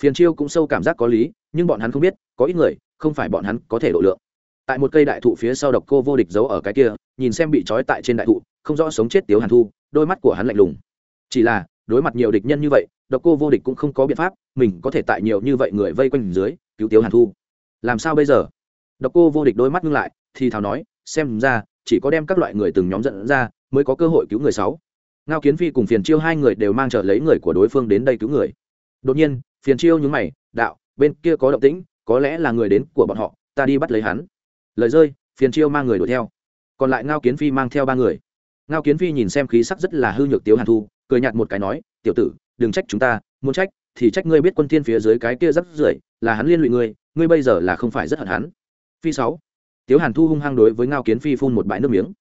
Phiền chiêu cũng sâu cảm giác có lý, nhưng bọn hắn không biết, có ít người, không phải bọn hắn có thể độ lượng. Tại một cây đại thụ phía sau độc cô vô địch giấu ở cái kia, nhìn xem bị trói tại trên đại thụ, không rõ sống chết tiếu hàn thu, đôi mắt của hắn lạnh lùng. Chỉ là, đối mặt nhiều địch nhân như vậy, độc cô vô địch cũng không có biện pháp, mình có thể tại nhiều như vậy người vây quanh dưới, cứu tiếu hàn thu. Làm sao bây giờ? Độc cô vô địch đôi mắt ngưng lại, thì thào nói, xem ra, chỉ có đem các loại người từng nhóm dẫn ra mới có cơ hội cứu người sáu. Ngao kiến phi cùng phiền chiêu hai người đều mang trở lấy người của đối phương đến đây cứu người. Đột nhiên, phiền chiêu nhúng mày, đạo, bên kia có động tĩnh, có lẽ là người đến của bọn họ, ta đi bắt lấy hắn. Lời rơi, phiền chiêu mang người đuổi theo. Còn lại ngao kiến phi mang theo ba người. Ngao kiến phi nhìn xem khí sắc rất là hư nhược tiếu hàn thu, cười nhạt một cái nói, tiểu tử, đừng trách chúng ta, muốn trách thì trách ngươi biết quân tiên phía dưới cái kia rất rưởi, là hắn liên lụy ngươi ngươi bây giờ là không phải rất hận hắn. Phi sáu. Tiếu hàn thu hung hăng đối với ngao kiến phi phun một bãi nước miếng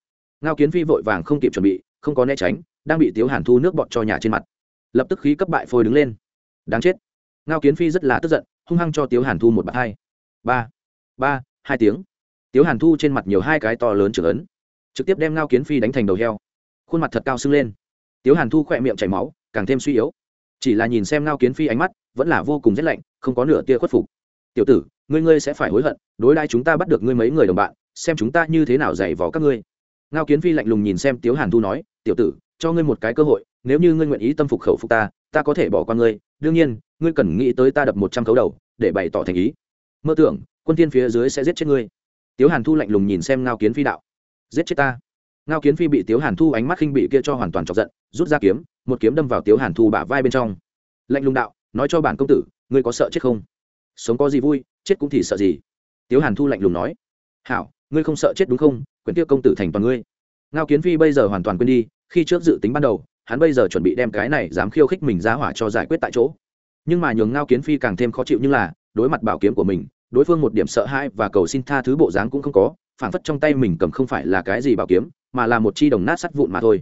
ngao kiến phi vội vàng không kịp chuẩn bị, không có né tránh, đang bị tiếu hàn thu nước bọt cho nhà trên mặt. Lập tức khí cấp bại phôi đứng lên. Đáng chết. Ngao kiến phi rất là tức giận, hung hăng cho tiếu hàn thu một bạt hai. Ba. Ba, hai tiếng. Tiếu hàn thu trên mặt nhiều hai cái to lớn trưởng ấn. Trực tiếp đem ngao kiến phi đánh thành đầu heo. Khuôn mặt thật cao sưng lên. Tiếu hàn thu khỏe miệng chảy máu, càng thêm suy yếu. Chỉ là nhìn xem ngao kiến phi ánh mắt, vẫn là vô cùng rét lạnh, không có nửa tia khuất phục. Tiểu tử, ngươi ngươi sẽ phải hối hận, đối đãi chúng ta bắt được ngươi mấy người đồng bạn, xem chúng ta như thế nào dạy vò các ngươi ngao kiến phi lạnh lùng nhìn xem tiếu hàn thu nói, tiểu tử, cho ngươi một cái cơ hội, nếu như ngươi nguyện ý tâm phục khẩu phục ta ta có thể bỏ qua ngươi. Đương nhiên, ngươi cần nghĩ tới ta đập một trăm khấu đầu, để bày tỏ thành ý. Mơ tưởng, quân tiên phía dưới sẽ giết chết ngươi. Tiếu hàn thu lạnh lùng nhìn xem ngao kiến phi đạo. Giết chết ta? Ngao kiến phi bị tiếu hàn thu ánh mắt khinh bị kia cho hoàn toàn chọc giận, rút ra kiếm, một kiếm đâm vào tiếu hàn thu bả vai bên trong. Lạnh lùng đạo, nói cho bản công tử, ngươi có sợ chết không? Sống có gì vui, chết cũng thì sợ gì. Tiếu hàn thu lạnh lùng nói, hảo, ngươi không sợ chết đúng không? Quyển tiêu công tử thành toàn ngươi. Ngao kiến phi bây giờ hoàn toàn quên đi, khi trước dự tính ban đầu, hắn bây giờ chuẩn bị đem cái này dám khiêu khích mình ra hỏa cho giải quyết tại chỗ. Nhưng mà nhường ngao kiến phi càng thêm khó chịu như là, đối mặt bảo kiếm của mình, đối phương một điểm sợ hãi và cầu xin tha thứ bộ dáng cũng không có phản phất trong tay mình cầm không phải là cái gì bảo kiếm, mà là một chi đồng nát sắt vụn mà thôi.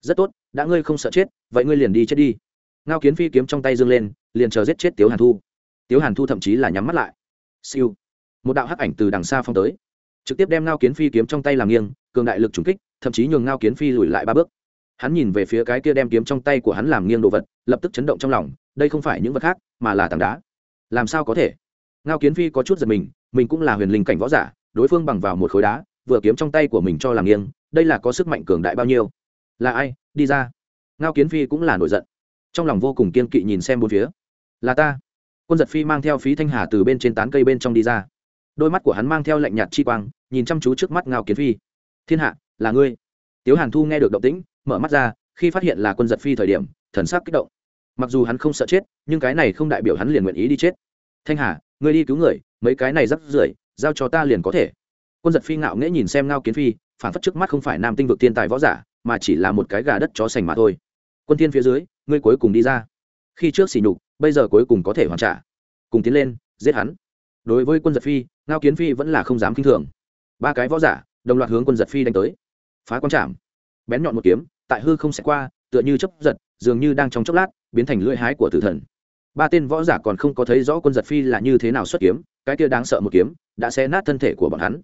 Rất tốt, đã ngươi không sợ chết, vậy ngươi liền đi chết đi. Ngao kiến phi kiếm trong tay dương lên, liền chờ giết chết tiếu hàn thu. Tiếu hàn thu thậm chí là nhắm mắt lại. Siêu. Một đạo hắc ảnh từ đằng xa phong tới trực tiếp đem ngao kiến phi kiếm trong tay làm nghiêng, cường đại lực trúng kích, thậm chí nhường ngao kiến phi lùi lại ba bước. Hắn nhìn về phía cái kia đem kiếm trong tay của hắn làm nghiêng đồ vật, lập tức chấn động trong lòng, đây không phải những vật khác, mà là tảng đá. Làm sao có thể? Ngao kiến phi có chút giật mình mình cũng là huyền linh cảnh võ giả, đối phương bằng vào một khối đá, vừa kiếm trong tay của mình cho làm nghiêng, đây là có sức mạnh cường đại bao nhiêu? Là ai? Đi ra. Ngao kiến phi cũng là nổi giận. Trong lòng vô cùng kiên kỵ nhìn xem bốn phía. Là ta. Quân giật phi mang theo phí thanh hà từ bên trên tán cây bên trong đi ra đôi mắt của hắn mang theo lạnh nhạt chi quang, nhìn chăm chú trước mắt ngao kiến phi. Thiên hạ, là ngươi. Tiếu hàn thu nghe được động tĩnh, mở mắt ra, khi phát hiện là quân giật phi thời điểm, thần sắc kích động. Mặc dù hắn không sợ chết, nhưng cái này không đại biểu hắn liền nguyện ý đi chết. Thanh hà, ngươi đi cứu người, mấy cái này rắc rưởi, giao cho ta liền có thể. Quân giật phi ngạo nghễ nhìn xem ngao kiến phi, phản phất trước mắt không phải nam tinh vực thiên tài võ giả, mà chỉ là một cái gà đất chó sành mà thôi. Quân thiên phía dưới, ngươi cuối cùng đi ra. Khi trước xỉ nhục, bây giờ cuối cùng có thể hoàn trả. Cùng tiến lên, giết hắn. Đối với quân giật phi ngao kiến phi vẫn là không dám kinh thường. Ba cái võ giả, đồng loạt hướng quân giật phi đánh tới. Phá quang trảm. Bén nhọn một kiếm, tại hư không sẽ qua, tựa như chấp giật, dường như đang trong chốc lát, biến thành lưỡi hái của tử thần. Ba tên võ giả còn không có thấy rõ quân giật phi là như thế nào xuất kiếm, cái kia đáng sợ một kiếm, đã xé nát thân thể của bọn hắn.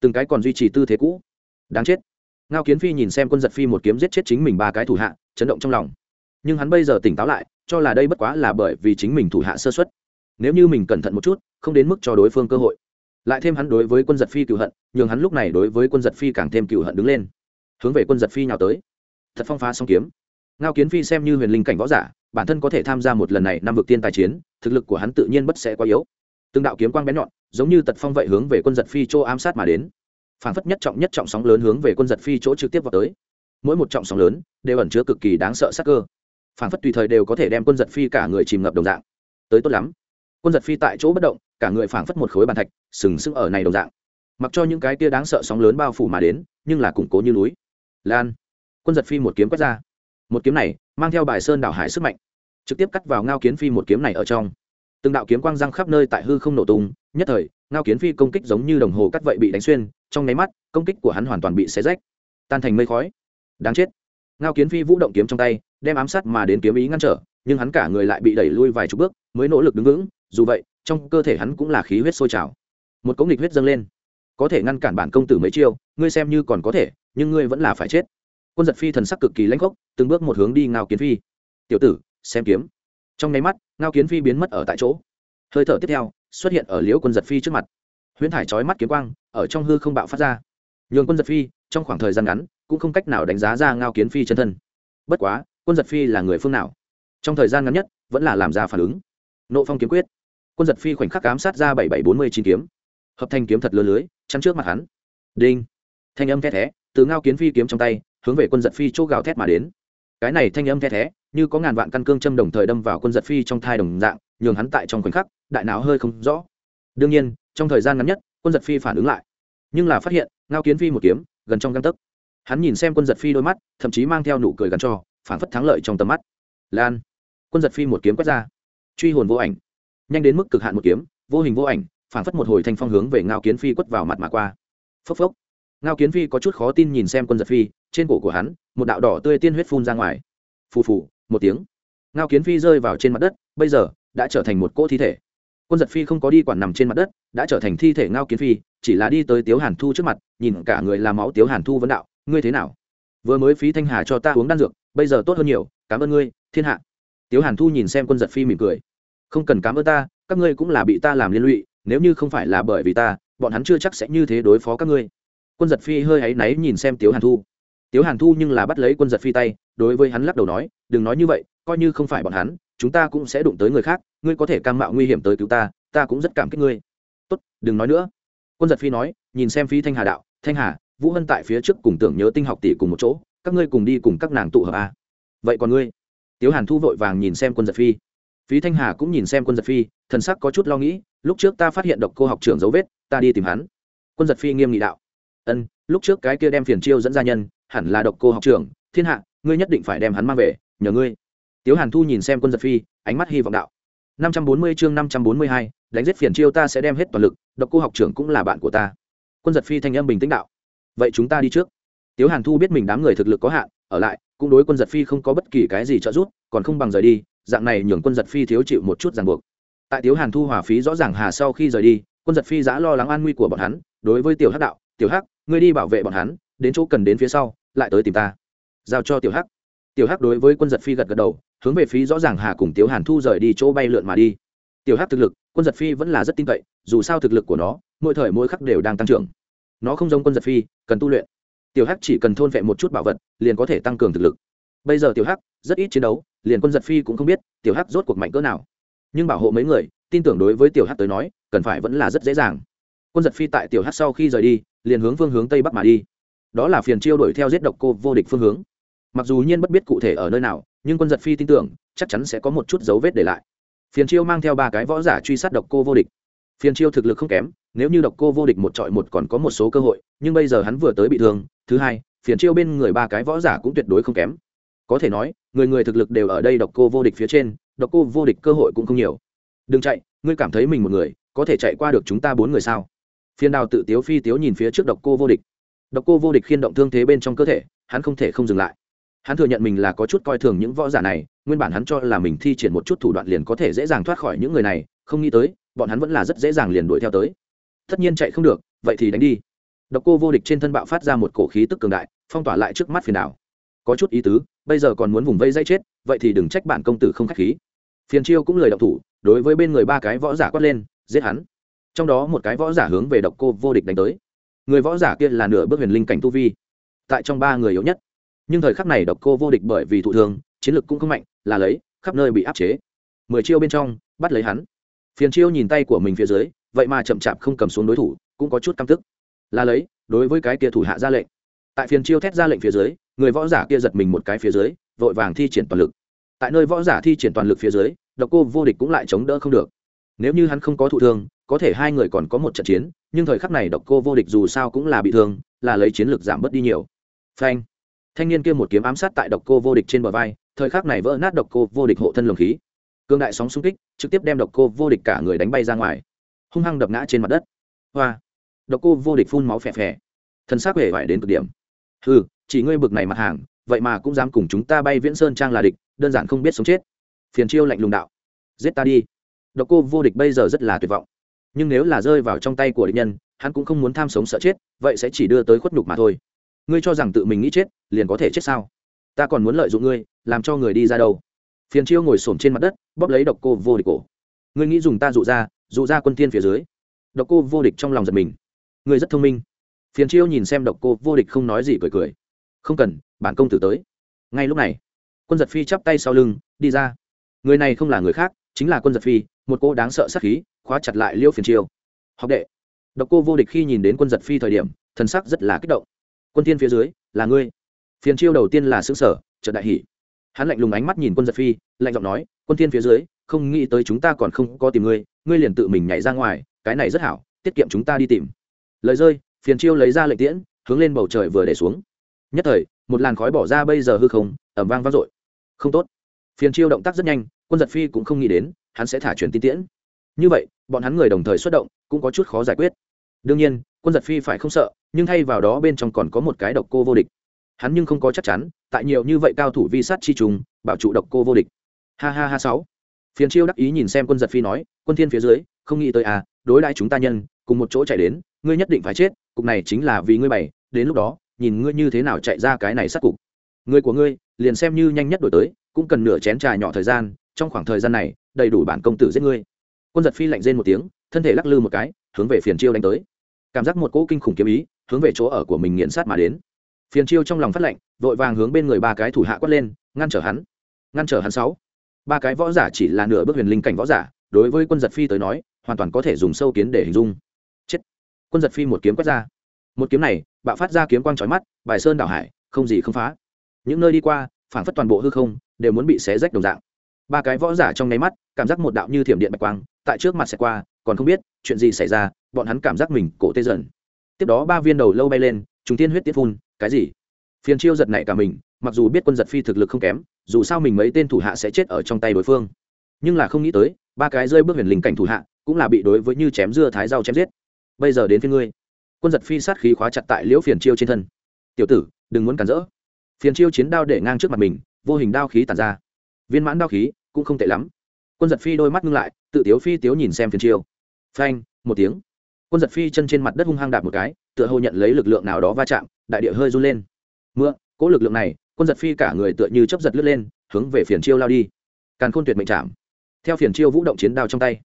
Từng cái còn duy trì tư thế cũ. Đáng chết. Ngao kiến phi nhìn xem quân giật phi một kiếm giết chết chính mình ba cái thủ hạ, chấn động trong lòng. Nhưng hắn bây giờ tỉnh táo lại, cho là đây bất quá là bởi vì chính mình thủ hạ sơ xuất nếu như mình cẩn thận một chút, không đến mức cho đối phương cơ hội lại thêm hắn đối với quân giật phi cựu hận, nhường hắn lúc này đối với quân giật phi càng thêm cựu hận đứng lên. Hướng về quân giật phi nhào tới. Thật phong phá song kiếm. Ngao kiến phi xem như huyền linh cảnh võ giả, bản thân có thể tham gia một lần này năm vực tiên tài chiến, thực lực của hắn tự nhiên bất sẽ quá yếu. Từng đạo kiếm quang bén nhọn, giống như tật phong vậy hướng về quân giật phi chỗ ám sát mà đến. Phản phất nhất trọng nhất trọng sóng lớn hướng về quân giật phi chỗ trực tiếp vào tới. Mỗi một trọng sóng lớn đều ẩn chứa cực kỳ đáng sợ sắc cơ. Phản phất tùy thời đều có thể đem quân giật phi cả người chìm ngập đồng dạng. Tới tốt lắm. Quân giật phi tại chỗ bất động cả người phảng phất một khối bàn thạch, sừng sững ở này đồng dạng. Mặc cho những cái tia đáng sợ sóng lớn bao phủ mà đến, nhưng là củng cố như núi. Lan, quân giật phi một kiếm quét ra. Một kiếm này, mang theo bài sơn đảo hải sức mạnh, trực tiếp cắt vào ngao kiến phi một kiếm này ở trong. Từng đạo kiếm quang răng khắp nơi tại hư không nổ tung, nhất thời, ngao kiến phi công kích giống như đồng hồ cắt vậy bị đánh xuyên, trong nháy mắt, công kích của hắn hoàn toàn bị xé rách, tan thành mây khói. Đáng chết. Ngao kiến phi vũ động kiếm trong tay, đem ám sát mà đến kiếm ý ngăn trở nhưng hắn cả người lại bị đẩy lui vài chục bước, mới nỗ lực đứng vững, dù vậy, trong cơ thể hắn cũng là khí huyết sôi trào. Một cống nghịch huyết dâng lên. Có thể ngăn cản bản công tử mấy chiêu, ngươi xem như còn có thể, nhưng ngươi vẫn là phải chết. Quân giật phi thần sắc cực kỳ lãnh khốc, từng bước một hướng đi ngao kiến phi. Tiểu tử, xem kiếm. Trong nháy mắt, ngao kiến phi biến mất ở tại chỗ. Hơi thở tiếp theo, xuất hiện ở liễu quân giật phi trước mặt. Huyễn thải trói mắt kiếm quang, ở trong hư không bạo phát ra. Nhường quân giật phi, trong khoảng thời gian ngắn, cũng không cách nào đánh giá ra ngao kiến phi chân thân. Bất quá, quân giật phi là người phương nào? Trong thời gian ngắn nhất, vẫn là làm ra phản ứng. Nộ phong kiếm quyết. Quân giật phi khoảnh khắc ám sát ra bảy bảy bốn mươi chín kiếm. Hợp thành kiếm thật lơ lưới, chắn trước mặt hắn. Đinh. Thanh âm the thé, từ ngao kiến phi kiếm trong tay, hướng về quân giật phi chỗ gào thét mà đến. Cái này thanh âm the thé, như có ngàn vạn căn cương châm đồng thời đâm vào quân giật phi trong thai đồng dạng, nhường hắn tại trong khoảnh khắc, đại não hơi không rõ. Đương nhiên, trong thời gian ngắn nhất, quân giật phi phản ứng lại. Nhưng là phát hiện, ngao kiến phi một kiếm, gần trong găng tấc. Hắn nhìn xem quân giật phi đôi mắt, thậm chí mang theo nụ cười gắn cho, phản phất thắng lợi trong tầm mắt. Lan quân giật phi một kiếm quét ra. Truy hồn vô ảnh. Nhanh đến mức cực hạn một kiếm, vô hình vô ảnh, phảng phất một hồi thanh phong hướng về ngao kiến phi quất vào mặt mà qua. Phốc phốc. Ngao kiến phi có chút khó tin nhìn xem quân giật phi, trên cổ của hắn, một đạo đỏ tươi tiên huyết phun ra ngoài. Phù phù, một tiếng. Ngao kiến phi rơi vào trên mặt đất, bây giờ, đã trở thành một cỗ thi thể. Quân giật phi không có đi quản nằm trên mặt đất, đã trở thành thi thể ngao kiến phi, chỉ là đi tới tiếu hàn thu trước mặt, nhìn cả người làm máu tiếu hàn thu vấn đạo, ngươi thế nào? Vừa mới phí thanh hà cho ta uống đan dược, bây giờ tốt hơn nhiều, cảm ơn ngươi, thiên hạ tiếu hàn thu nhìn xem quân giật phi mỉm cười. Không cần cảm ơn ta, các ngươi cũng là bị ta làm liên lụy, nếu như không phải là bởi vì ta, bọn hắn chưa chắc sẽ như thế đối phó các ngươi. Quân giật phi hơi áy náy nhìn xem tiếu hàn thu. Tiếu hàn thu nhưng là bắt lấy quân giật phi tay, đối với hắn lắc đầu nói, đừng nói như vậy, coi như không phải bọn hắn, chúng ta cũng sẽ đụng tới người khác, ngươi có thể cam mạo nguy hiểm tới cứu ta ta cũng rất cảm kích ngươi. Tốt, đừng nói nữa. Quân giật phi nói, nhìn xem phi thanh hà đạo, thanh hà, vũ hân tại phía trước cùng tưởng nhớ tinh học tỷ cùng một chỗ, các ngươi cùng đi cùng các nàng tụ hợp a vậy còn ngươi? Tiếu hàn thu vội vàng nhìn xem quân giật phi. Phí thanh hà cũng nhìn xem quân giật phi, thần sắc có chút lo nghĩ, lúc trước ta phát hiện độc cô học trưởng dấu vết, ta đi tìm hắn. Quân giật phi nghiêm nghị đạo. Ân, lúc trước cái kia đem phiền chiêu dẫn ra nhân, hẳn là độc cô học trưởng, thiên hạ, ngươi nhất định phải đem hắn mang về, nhờ ngươi. Tiếu hàn thu nhìn xem quân giật phi, ánh mắt hy vọng đạo. Năm trăm bốn mươi chương năm trăm bốn mươi hai, đánh giết phiền chiêu ta sẽ đem hết toàn lực, độc cô học trưởng cũng là bạn của ta. Quân giật phi thanh âm bình tĩnh đạo. Vậy chúng ta đi trước. Tiếu hàn thu biết mình đám người thực lực có hạn, ở lại cũng đối quân giật phi không có bất kỳ cái gì trợ giúp, còn không bằng rời đi, dạng này nhường quân giật phi thiếu chịu một chút ràng buộc. Tại tiếu hàn thu hòa phí rõ ràng hà sau khi rời đi, quân giật phi giã lo lắng an nguy của bọn hắn, đối với tiểu hắc đạo, tiểu hắc, ngươi đi bảo vệ bọn hắn, đến chỗ cần đến phía sau, lại tới tìm ta. Giao cho tiểu hắc. Tiểu hắc đối với quân giật phi gật gật đầu, hướng về phí rõ ràng hà cùng tiếu hàn thu rời đi chỗ bay lượn mà đi. Tiểu hắc thực lực, quân giật phi vẫn là rất tin cậy, dù sao thực lực của nó, mỗi thời mỗi khắc đều đang tăng trưởng. Nó không giống quân giật phi, cần tu luyện tiểu hắc chỉ cần thôn vệ một chút bảo vật, liền có thể tăng cường thực lực. Bây giờ tiểu hắc rất ít chiến đấu, liền quân giật phi cũng không biết tiểu hắc rốt cuộc mạnh cỡ nào. Nhưng bảo hộ mấy người, tin tưởng đối với tiểu hắc tới nói, cần phải vẫn là rất dễ dàng. Quân giật phi tại tiểu hắc sau khi rời đi, liền hướng phương hướng tây bắc mà đi. Đó là phiền chiêu đuổi theo giết độc cô vô địch phương hướng. Mặc dù nhiên bất biết cụ thể ở nơi nào, nhưng quân giật phi tin tưởng, chắc chắn sẽ có một chút dấu vết để lại. Phiền chiêu mang theo ba cái võ giả truy sát độc cô vô địch phiền chiêu thực lực không kém, nếu như độc cô vô địch một trọi một còn có một số cơ hội, nhưng bây giờ hắn vừa tới bị thương, thứ hai phiền chiêu bên người ba cái võ giả cũng tuyệt đối không kém. Có thể nói, người người thực lực đều ở đây độc cô vô địch phía trên, độc cô vô địch cơ hội cũng không nhiều. Đừng chạy, ngươi cảm thấy mình một người, có thể chạy qua được chúng ta bốn người sao? Phiền đào tự tiếu phi tiếu nhìn phía trước độc cô vô địch. Độc cô vô địch khiên động thương thế bên trong cơ thể, hắn không thể không dừng lại. Hắn thừa nhận mình là có chút coi thường những võ giả này, nguyên bản hắn cho là mình thi triển một chút thủ đoạn liền có thể dễ dàng thoát khỏi những người này, không nghĩ tới bọn hắn vẫn là rất dễ dàng liền đuổi theo tới. Tất nhiên chạy không được, vậy thì đánh đi. Độc cô vô địch trên thân bạo phát ra một cổ khí tức cường đại, phong tỏa lại trước mắt phiền đảo. Có chút ý tứ, bây giờ còn muốn vùng vây dây chết, vậy thì đừng trách bản công tử không k h á c h khí. Phiền chiêu cũng lời động thủ, đối với bên người ba cái võ giả quát lên, giết hắn. Trong đó một cái võ giả hướng về độc cô vô địch đánh tới. Người võ giả kia là nửa bước huyền linh cảnh tu vi, tại trong ba người yếu nhất. Nhưng thời khắc này độc cô vô địch bởi vì thụ thương, chiến lực cũng không mạnh, là lấy, khắp nơi bị áp chế. Mười chiêu bên trong, bắt lấy hắn phiền chiêu nhìn tay của mình phía dưới, vậy mà chậm chạp không cầm xuống đối thủ, cũng có chút căm tức. Là lấy, đối với cái kia thủ hạ ra lệnh. Tại phiền chiêu thét ra lệnh phía dưới, người võ giả kia giật mình một cái phía dưới, vội vàng thi triển toàn lực. Tại nơi võ giả thi triển toàn lực phía dưới, độc cô vô địch cũng lại chống đỡ không được. Nếu như hắn không có thụ thương, có thể hai người còn có một trận chiến, nhưng thời khắc này độc cô vô địch dù sao cũng là bị thương, là lấy chiến lược giảm bớt đi nhiều. Phanh. Thanh niên kia một kiếm ám sát tại độc cô vô địch trên bờ vai, thời khắc này vỡ nát độc cô vô địch hộ thân lồng khí cương đại sóng xung kích, trực tiếp đem độc cô vô địch cả người đánh bay ra ngoài. Hung hăng đập ngã trên mặt đất. Hoa. Độc cô vô địch phun máu phè phè. Thân xác hề vải đến cực điểm. Ừ chỉ ngươi bực này mặt hàng, vậy mà cũng dám cùng chúng ta bay viễn sơn trang là địch, đơn giản không biết sống chết. Phiền chiêu lạnh lùng đạo. Giết ta đi. Độc cô vô địch bây giờ rất là tuyệt vọng. Nhưng nếu là rơi vào trong tay của địch nhân, hắn cũng không muốn tham sống sợ chết, vậy sẽ chỉ đưa tới khuất nhục mà thôi. Ngươi cho rằng tự mình nghĩ chết, liền có thể chết sao? Ta còn muốn lợi dụng ngươi, làm cho người đi ra đâu? Phiền chiêu ngồi s trên mặt đất, bóp lấy độc cô vô địch cổ. Ngươi nghĩ dùng ta dụ ra dụ ra quân tiên phía dưới. Độc cô vô địch trong lòng giật mình. Ngươi rất thông minh. Phiền chiêu nhìn xem độc cô vô địch không nói gì cười cười. Không cần, bản công tử tới. Ngay lúc này, quân giật phi chắp tay sau lưng, đi ra. Người này không là người khác, chính là quân giật phi, một cô đáng sợ sắc khí, khóa chặt lại liêu phiền chiêu. Học đệ, độc cô vô địch khi nhìn đến quân giật phi thời điểm, thần sắc rất là kích động. Quân tiên phía dưới, là ngươi. Phiền chiêu đầu tiên là xứ sở trận đại hỷ hắn lạnh lùng ánh mắt nhìn quân giật phi, lạnh giọng nói, quân thiên phía dưới, không nghĩ tới chúng ta còn không có tìm ngươi ngươi liền tự mình nhảy ra ngoài, cái này rất hảo, tiết kiệm chúng ta đi tìm. Lời rơi, phiền chiêu lấy ra lệnh tiễn, hướng lên bầu trời vừa để xuống. Nhất thời, một làn khói bỏ ra bây giờ hư không ẩm vang vang dội. Không tốt. Phiền chiêu động tác rất nhanh, quân giật phi cũng không nghĩ đến, hắn sẽ thả truyền tin tiễn. Như vậy, bọn hắn người đồng thời xuất động, cũng có chút khó giải quyết. Đương nhiên, quân giật phi phải không sợ, nhưng thay vào đó bên trong còn có một cái độc cô vô địch hắn nhưng không có chắc chắn, tại nhiều như vậy cao thủ vi sát chi trùng, bảo trụ độc cô vô địch. Ha ha ha sáu. Phiền chiêu đắc ý nhìn xem quân giật phi nói, quân thiên phía dưới, không nghĩ tới à đối đãi chúng ta nhân, cùng một chỗ chạy đến, ngươi nhất định phải chết, cục này chính là vì ngươi bày, đến lúc đó, nhìn ngươi như thế nào chạy ra cái này sát cục. Người của ngươi, liền xem như nhanh nhất đổi tới, cũng cần nửa chén trà nhỏ thời gian, trong khoảng thời gian này, đầy đủ bản công tử giết ngươi. Quân giật phi lạnh rên một tiếng, thân thể lắc lư một cái, hướng về phiền chiêu đánh tới. Cảm giác một cỗ kinh khủng kiếm ý, hướng về chỗ ở của mình nghiền sát mà đến phiền chiêu trong lòng phát lệnh, vội vàng hướng bên người ba cái thủ hạ quát lên ngăn trở hắn. Ngăn trở hắn sáu. Ba cái võ giả chỉ là nửa bước huyền linh cảnh võ giả đối với quân giật phi tới nói hoàn toàn có thể dùng sâu kiến để hình dung. Chết. Quân giật phi một kiếm quét ra. Một kiếm này bạo phát ra kiếm quang trói mắt bài sơn đảo hải không gì không phá. Những nơi đi qua phảng phất toàn bộ hư không đều muốn bị xé rách đồng dạng. Ba cái võ giả trong nháy mắt cảm giác một đạo như thiểm điện bạch quang tại trước mặt sẽ qua còn không biết chuyện gì xảy ra bọn hắn cảm giác mình cổ tê dần. Tiếp đó ba viên đầu lâu bay lên chúng tiên huyết tiết phun cái gì? Phiền chiêu giật này cả mình, mặc dù biết quân giật phi thực lực không kém, dù sao mình mấy tên thủ hạ sẽ chết ở trong tay đối phương. Nhưng là không nghĩ tới, ba cái rơi bước huyền linh cảnh thủ hạ, cũng là bị đối với như chém dưa thái rau chém giết. Bây giờ đến phía ngươi. Quân giật phi sát khí khóa chặt tại liễu phiền chiêu trên thân. Tiểu tử, đừng muốn cản rỡ. Phiền chiêu chiến đao để ngang trước mặt mình, vô hình đao khí tàn ra. Viên mãn đao khí, cũng không tệ lắm. Quân giật phi đôi mắt ngưng lại, tự tiếu phi tiếu nhìn xem phiền chiêu. Phanh, một tiếng. Quân giật phi chân trên mặt đất hung hăng đạp một cái tựa hồ nhận lấy lực lượng nào đó va chạm, đại địa hơi run lên. Mưa, cỗ lực lượng này, quân giật phi cả người tựa như chấp giật lướt lên, hướng về phiền chiêu lao đi. Càn khôn tuyệt mệnh chạm. Theo phiền chiêu vũ động chiến đao trong tay,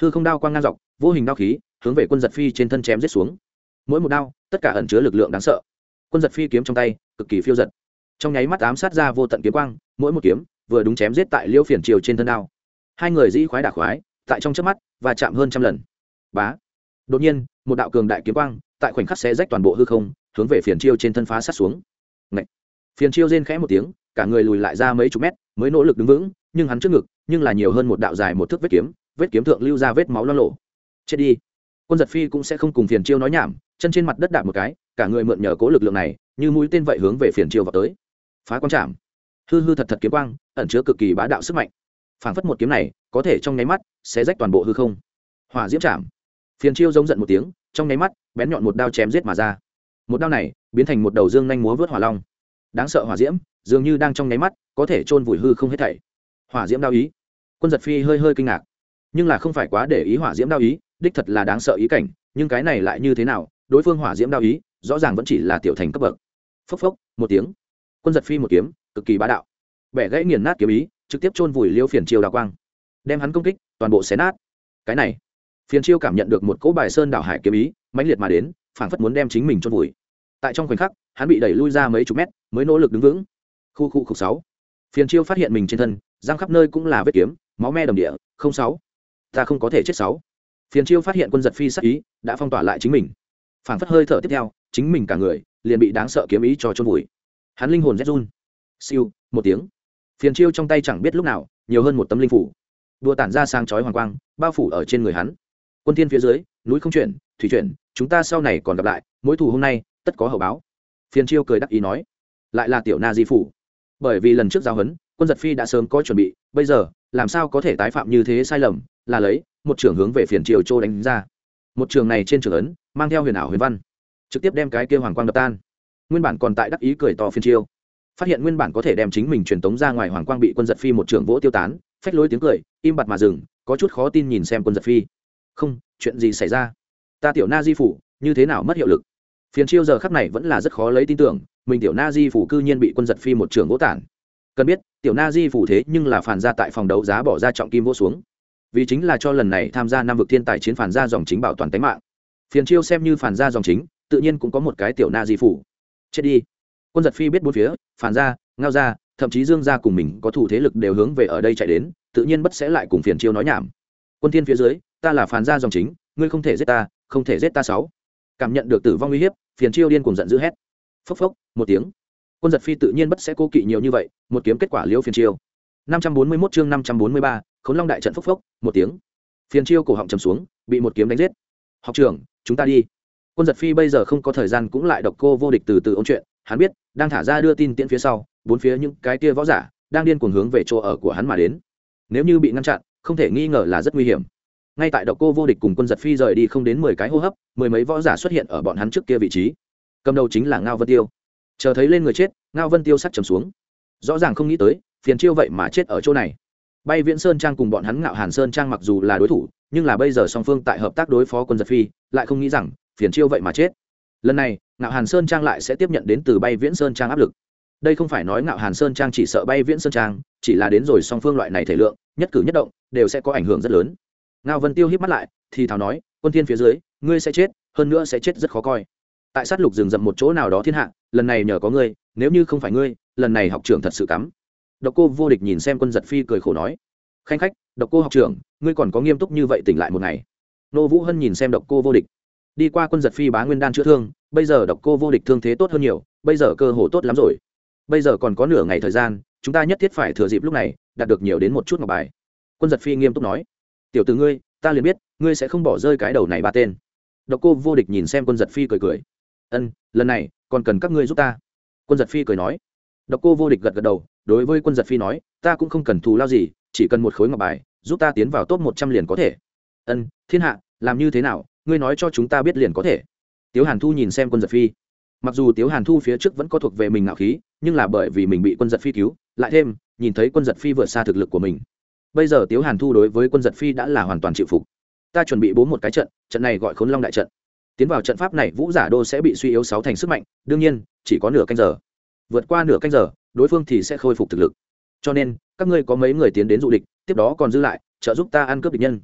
hư không đao quang ngang dọc, vô hình đao khí, hướng về quân giật phi trên thân chém giết xuống. Mỗi một đao, tất cả ẩn chứa lực lượng đáng sợ. Quân giật phi kiếm trong tay, cực kỳ phiêu giật. Trong nháy mắt ám sát ra vô tận kiếm quang, mỗi một kiếm vừa đúng chém giết tại liêu phiền chiều trên thân đao. Hai người dĩ khoái đả khoái, tại trong chớp mắt và chạm hơn trăm lần. Bá. Đột nhiên một đạo cường đại kiếm quang, tại khoảnh khắc sẽ rách toàn bộ hư không, hướng về phiền chiêu trên thân phá sát xuống. Ngậy! phiền chiêu rên khẽ một tiếng, cả người lùi lại ra mấy chục mét, mới nỗ lực đứng vững, nhưng hắn trước ngực, nhưng là nhiều hơn một đạo dài một thước vết kiếm vết kiếm thượng lưu ra vết máu lo lộ. Chết đi! Quân giật phi cũng sẽ không cùng phiền chiêu nói nhảm, chân trên mặt đất đạp một cái, cả người mượn nhờ cố lực lượng này, như mũi tên vậy hướng về phiền chiêu vào tới. Phá quang chạm! Hư hư thật thật kiếm quang, ẩn chứa cực kỳ bá đạo sức mạnh. Phảng phất một kiếm này, có thể trong nháy mắt sẽ rách toàn bộ hư không. Hỏa diễm chạm! Phiền chiêu giống giận một tiếng trong nháy mắt, bén nhọn một đao chém giết mà ra. Một đao này, biến thành một đầu dương nhanh múa vớt hỏa long. Đáng sợ hỏa diễm, dường như đang trong nháy mắt, có thể chôn vùi hư không hết thảy. Hỏa diễm đao ý. Quân giật phi hơi hơi kinh ngạc. Nhưng là không phải quá để ý hỏa diễm đao ý, đích thật là đáng sợ ý cảnh, nhưng cái này lại như thế nào, đối phương hỏa diễm đao ý, rõ ràng vẫn chỉ là tiểu thành cấp bậc. Phốc phốc, một tiếng. Quân giật phi một kiếm, cực kỳ bá đạo. Bẻ gãy nghiền nát kiếm ý, trực tiếp chôn vùi liêu phiền chiều đào quang. Đem hắn công kích, toàn bộ xé nát. Cái này phiền chiêu cảm nhận được một cỗ bài sơn đảo hải kiếm ý, mãnh liệt mà đến, phảng phất muốn đem chính mình chôn vùi. Tại trong khoảnh khắc, hắn bị đẩy lui ra mấy chục mét, mới nỗ lực đứng vững. Khu khu khu sáu. Phiền chiêu phát hiện mình trên thân răng khắp nơi cũng là vết kiếm, máu me đầm địa, không sáu. Ta không có thể chết sáu. Phiền chiêu phát hiện quân giật phi sắc ý, đã phong tỏa lại chính mình. Phảng phất hơi thở tiếp theo, chính mình cả người, liền bị đáng sợ kiếm ý cho chôn vùi. Hắn linh hồn rét run. Siêu, một tiếng. Phiền chiêu trong tay chẳng biết lúc nào, nhiều hơn một tấm linh phủ. Đua tản ra sang chói hoàng quang, bao phủ ở trên người hắn quân thiên phía dưới núi không chuyển thủy chuyển chúng ta sau này còn gặp lại mỗi thù hôm nay tất có hậu báo. Phiền chiêu cười đắc ý nói. Lại là tiểu na di phủ. Bởi vì lần trước giao huấn quân giật phi đã sớm có chuẩn bị bây giờ làm sao có thể tái phạm như thế sai lầm là lấy một trưởng hướng về phiền triều châu đánh ra. Một trường này trên trường ấn mang theo huyền ảo huyền văn trực tiếp đem cái kia hoàng quang đập tan. Nguyên bản còn tại đắc ý cười to phiền triều, phát hiện nguyên bản có thể đem chính mình truyền tống ra ngoài hoàng quang bị quân giật phi một trường vỗ tiêu tán phách lối tiếng cười im bặt mà dừng có chút khó tin nhìn xem quân giật phi không, chuyện gì xảy ra? Ta tiểu na di phủ, như thế nào mất hiệu lực? Phiền chiêu giờ khắc này vẫn là rất khó lấy tin tưởng, mình tiểu na di phủ cư nhiên bị quân giật phi một trường gỗ tản. Cần biết, tiểu na di phủ thế nhưng là phản ra tại phòng đấu giá bỏ ra trọng kim vô xuống. Vì chính là cho lần này tham gia năm vực thiên tài chiến phản ra dòng chính bảo toàn tính mạng. Phiền chiêu xem như phản ra dòng chính, tự nhiên cũng có một cái tiểu na di phủ. Chết đi. Quân giật phi biết bốn phía, phản ra, ngao ra, thậm chí dương ra cùng mình có thủ thế lực đều hướng về ở đây chạy đến, tự nhiên bất sẽ lại cùng phiền chiêu nói nhảm. Quân thiên phía dưới ta là phản gia dòng chính ngươi không thể giết ta không thể giết ta sáu. Cảm nhận được tử vong uy hiếp phiền chiêu điên cùng giận dữ hét. Phốc phốc một tiếng. Quân giật phi tự nhiên bất sẽ cố kỵ nhiều như vậy một kiếm kết quả liêu phiền chiêu 541 chương 543, khốn long đại trận phốc phốc một tiếng. Phiền chiêu cổ họng trầm xuống bị một kiếm đánh giết. Học trưởng chúng ta đi. Quân giật phi bây giờ không có thời gian cũng lại độc cô vô địch từ từ ôn chuyện. Hắn biết đang thả ra đưa tin tiễn phía sau bốn phía những cái kia võ giả đang điên cuồng hướng về chỗ ở của hắn mà đến. Nếu như bị ngăn chặn không thể nghi ngờ là rất nguy hiểm ngay tại độc cô vô địch cùng quân giật phi rời đi không đến mười cái hô hấp, mười mấy võ giả xuất hiện ở bọn hắn trước kia vị trí. Cầm đầu chính là ngao vân tiêu. Chờ thấy lên người chết, ngao vân tiêu sắc trầm xuống. Rõ ràng không nghĩ tới, phiền chiêu vậy mà chết ở chỗ này. Bay viễn sơn trang cùng bọn hắn ngạo hàn sơn trang mặc dù là đối thủ, nhưng là bây giờ song phương tại hợp tác đối phó quân giật phi, lại không nghĩ rằng phiền chiêu vậy mà chết. Lần này, ngạo hàn sơn trang lại sẽ tiếp nhận đến từ bay viễn sơn trang áp lực. Đây không phải nói ngạo hàn sơn trang chỉ sợ bay viễn sơn trang, chỉ là đến rồi song phương loại này thể lượng, nhất cử nhất động, đều sẽ có ảnh hưởng rất lớn ngao vân tiêu hít mắt lại, thì thào nói, quân thiên phía dưới, ngươi sẽ chết, hơn nữa sẽ chết rất khó coi. Tại sát lục rừng rậm một chỗ nào đó thiên hạ, lần này nhờ có ngươi, nếu như không phải ngươi, lần này học trưởng thật sự cắm. Độc cô vô địch nhìn xem quân giật phi cười khổ nói, khanh khách, độc cô học trưởng, ngươi còn có nghiêm túc như vậy tỉnh lại một ngày. Nô vũ hân nhìn xem độc cô vô địch. Đi qua quân giật phi bá nguyên đan chữa thương, bây giờ độc cô vô địch thương thế tốt hơn nhiều, bây giờ cơ hồ tốt lắm rồi. Bây giờ còn có nửa ngày thời gian, chúng ta nhất thiết phải thừa dịp lúc này, đạt được nhiều đến một chút ngọc bài. Quân giật phi nghiêm túc nói tiểu từ ngươi, ta liền biết, ngươi sẽ không bỏ rơi cái đầu này ba tên. Độc cô vô địch nhìn xem quân giật phi cười cười. Ân, lần này, còn cần các ngươi giúp ta. Quân giật phi cười nói. Độc cô vô địch gật gật đầu, đối với quân giật phi nói, ta cũng không cần thù lao gì, chỉ cần một khối ngọc bài, giúp ta tiến vào top một trăm liền có thể. Ân, thiên hạ, làm như thế nào, ngươi nói cho chúng ta biết liền có thể. Tiếu hàn thu nhìn xem quân giật phi. Mặc dù tiếu hàn thu phía trước vẫn có thuộc về mình ngạo khí, nhưng là bởi vì mình bị quân giật phi cứu, lại thêm, nhìn thấy quân giật phi vượt xa thực lực của mình bây giờ tiếu hàn thu đối với quân giật phi đã là hoàn toàn chịu phục. Ta chuẩn bị bốn một cái trận trận này gọi khốn long đại trận. Tiến vào trận pháp này, vũ giả đô sẽ bị suy yếu sáu thành sức mạnh, đương nhiên, chỉ có nửa canh giờ. Vượt qua nửa canh giờ, đối phương thì sẽ khôi phục thực lực. Cho nên, các ngươi có mấy người tiến đến dụ địch, tiếp đó còn dư lại, trợ giúp ta ăn cướp địch nhân.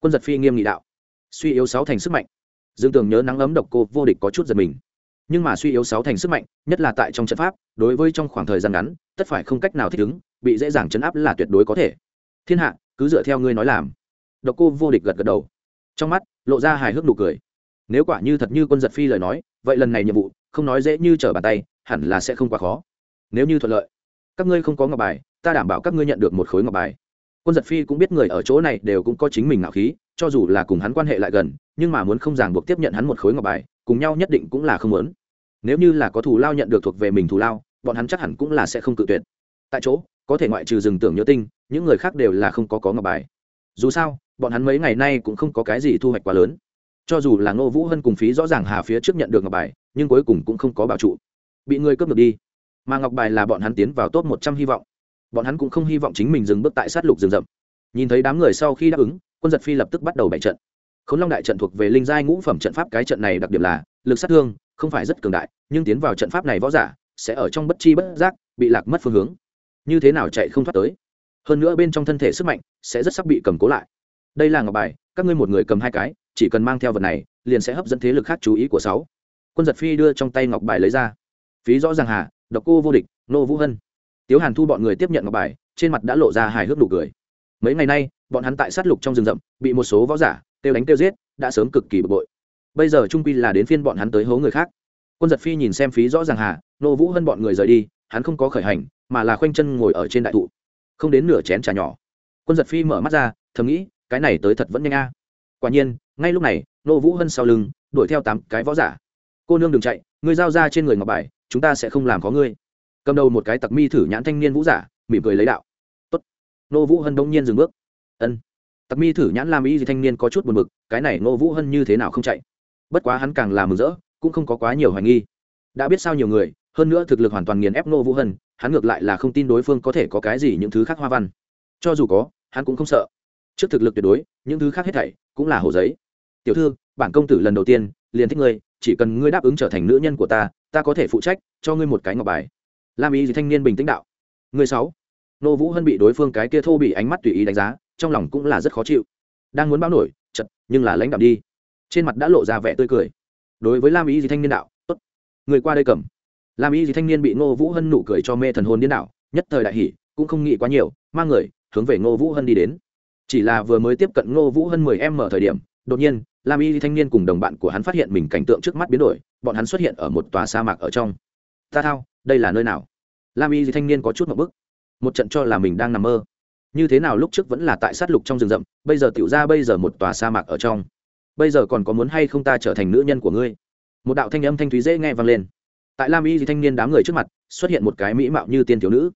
Quân giật phi nghiêm nghị đạo. Suy yếu sáu thành sức mạnh. Dương tường nhớ nắng ấm độc cô vô địch có chút giật mình. Nhưng mà suy yếu sáu thành sức mạnh, nhất là tại trong trận pháp, đối với trong khoảng thời gian ngắn, tất phải không cách nào thích ứng, bị dễ dàng chấn áp là tuyệt đối có thể thiên hạ, cứ dựa theo ngươi nói làm. Độc cô vô địch gật gật đầu. Trong mắt, lộ ra hài hước nụ cười. Nếu quả như thật như quân giật phi lời nói, vậy lần này nhiệm vụ, không nói dễ như trở bàn tay, hẳn là sẽ không quá khó. Nếu như thuận lợi, các ngươi không có ngọc bài, ta đảm bảo các ngươi nhận được một khối ngọc bài. Quân giật phi cũng biết người ở chỗ này đều cũng có chính mình ngạo khí, cho dù là cùng hắn quan hệ lại gần, nhưng mà muốn không ràng buộc tiếp nhận hắn một khối ngọc bài, cùng nhau nhất định cũng là không muốn. Nếu như là có thù lao nhận được thuộc về mình thù lao, bọn hắn chắc hẳn cũng là sẽ không cự tuyệt. Tại chỗ, có thể ngoại trừ rừng tưởng nhớ tinh những người khác đều là không có có ngọc bài. Dù sao, bọn hắn mấy ngày nay cũng không có cái gì thu hoạch quá lớn. Cho dù là ngô vũ hân cùng phí rõ ràng hà phía trước nhận được ngọc bài, nhưng cuối cùng cũng không có bảo trụ. Bị người cướp được đi. Mà ngọc bài là bọn hắn tiến vào top một trăm hy vọng. Bọn hắn cũng không hy vọng chính mình dừng bước tại sát lục rừng rậm. Nhìn thấy đám người sau khi đáp ứng, quân giật phi lập tức bắt đầu bày trận. K h ố n long đại trận thuộc về linh giai ngũ phẩm trận pháp, cái trận này đặc điểm là, lực sát thương không phải rất cường đại, nhưng tiến vào trận pháp này võ giả sẽ ở trong bất chi bất giác bị lạc mất phương hướng. Như thế nào chạy không thoát tới hơn nữa bên trong thân thể sức mạnh sẽ rất sắc bị cầm cố lại. Đây là ngọc bài, các ngươi một người cầm hai cái, chỉ cần mang theo vật này, liền sẽ hấp dẫn thế lực khác chú ý của sáu. Quân giật phi đưa trong tay ngọc bài lấy ra. Phí rõ ràng hà, độc cô vô địch, nô vũ hân. Tiếu hàn thu bọn người tiếp nhận ngọc bài, trên mặt đã lộ ra hài hước đủ cười. Mấy ngày nay, bọn hắn tại sát lục trong rừng rậm, bị một số võ giả tiêu đánh tiêu giết, đã sớm cực kỳ bực bội. Bây giờ trung quy là đến phiên bọn hắn tới hố người khác. Quân giật phi nhìn xem phí rõ ràng hà, nô vũ hân bọn người rời đi, hắn không có khởi hành, mà là khoanh chân ngồi ở trên đại thụ không đến nửa chén trà nhỏ. Quân giật phi mở mắt ra, thầm nghĩ, cái này tới thật vẫn nhanh a. Quả nhiên, ngay lúc này, nô vũ hân sau lưng, đuổi theo tám cái võ giả. Cô nương đừng chạy, ngươi giao ra trên người ngọc bài, chúng ta sẽ không làm có ngươi. Cầm đầu một cái tặc mi thử nhãn thanh niên vũ giả, mỉm cười lấy đạo. Tốt. Nô vũ hân đông nhiên dừng bước. Ân. Tặc mi thử nhãn làm ý gì thanh niên có chút buồn bực, cái này nô vũ hân như thế nào không chạy? Bất quá hắn càng làm mừng rỡ, cũng không có quá nhiều hoài nghi. Đã biết sao nhiều người hơn nữa thực lực hoàn toàn nghiền ép nô vũ hân, hắn ngược lại là không tin đối phương có thể có cái gì những thứ khác hoa văn. Cho dù có, hắn cũng không sợ. Trước thực lực tuyệt đối, những thứ khác hết thảy cũng là hồ giấy. Tiểu thư, bản công tử lần đầu tiên, liền thích ngươi, chỉ cần ngươi đáp ứng trở thành nữ nhân của ta ta có thể phụ trách cho ngươi một cái ngọc bài. Lam ý gì thanh niên bình tĩnh đạo. Người sáu. Nô vũ hân bị đối phương cái kia thô bị ánh mắt tùy ý đánh giá, trong lòng cũng là rất khó chịu. Đang muốn báo nổi chật nhưng là lãnh đạo đi. Trên mặt đã lộ ra vẻ tươi cười. Đối với lam ý gì thanh niên đạo, tốt, người qua đây cầm lam y gì thanh niên bị ngô vũ hân nụ cười cho mê thần hồn điên đảo, nhất thời đại hỷ cũng không nghĩ quá nhiều, mang người, hướng về ngô vũ hân đi đến. Chỉ là vừa mới tiếp cận ngô vũ hân mười em mở thời điểm, đột nhiên, lam y thanh niên cùng đồng bạn của hắn phát hiện mình cảnh tượng trước mắt biến đổi, bọn hắn xuất hiện ở một tòa sa mạc ở trong. Ta thao, đây là nơi nào? Lam y thanh niên có chút một bức. Một trận cho là mình đang nằm mơ. Như thế nào lúc trước vẫn là tại sát lục trong rừng rậm, bây giờ tiểu ra bây giờ một tòa sa mạc ở trong. Bây giờ còn có muốn hay không ta trở thành nữ nhân của ngươi? Một đạo thanh âm thanh thúy dễ nghe vang lên tại lam y thanh niên đám người trước mặt, xuất hiện một cái mỹ mạo như tiên thiếu nữ.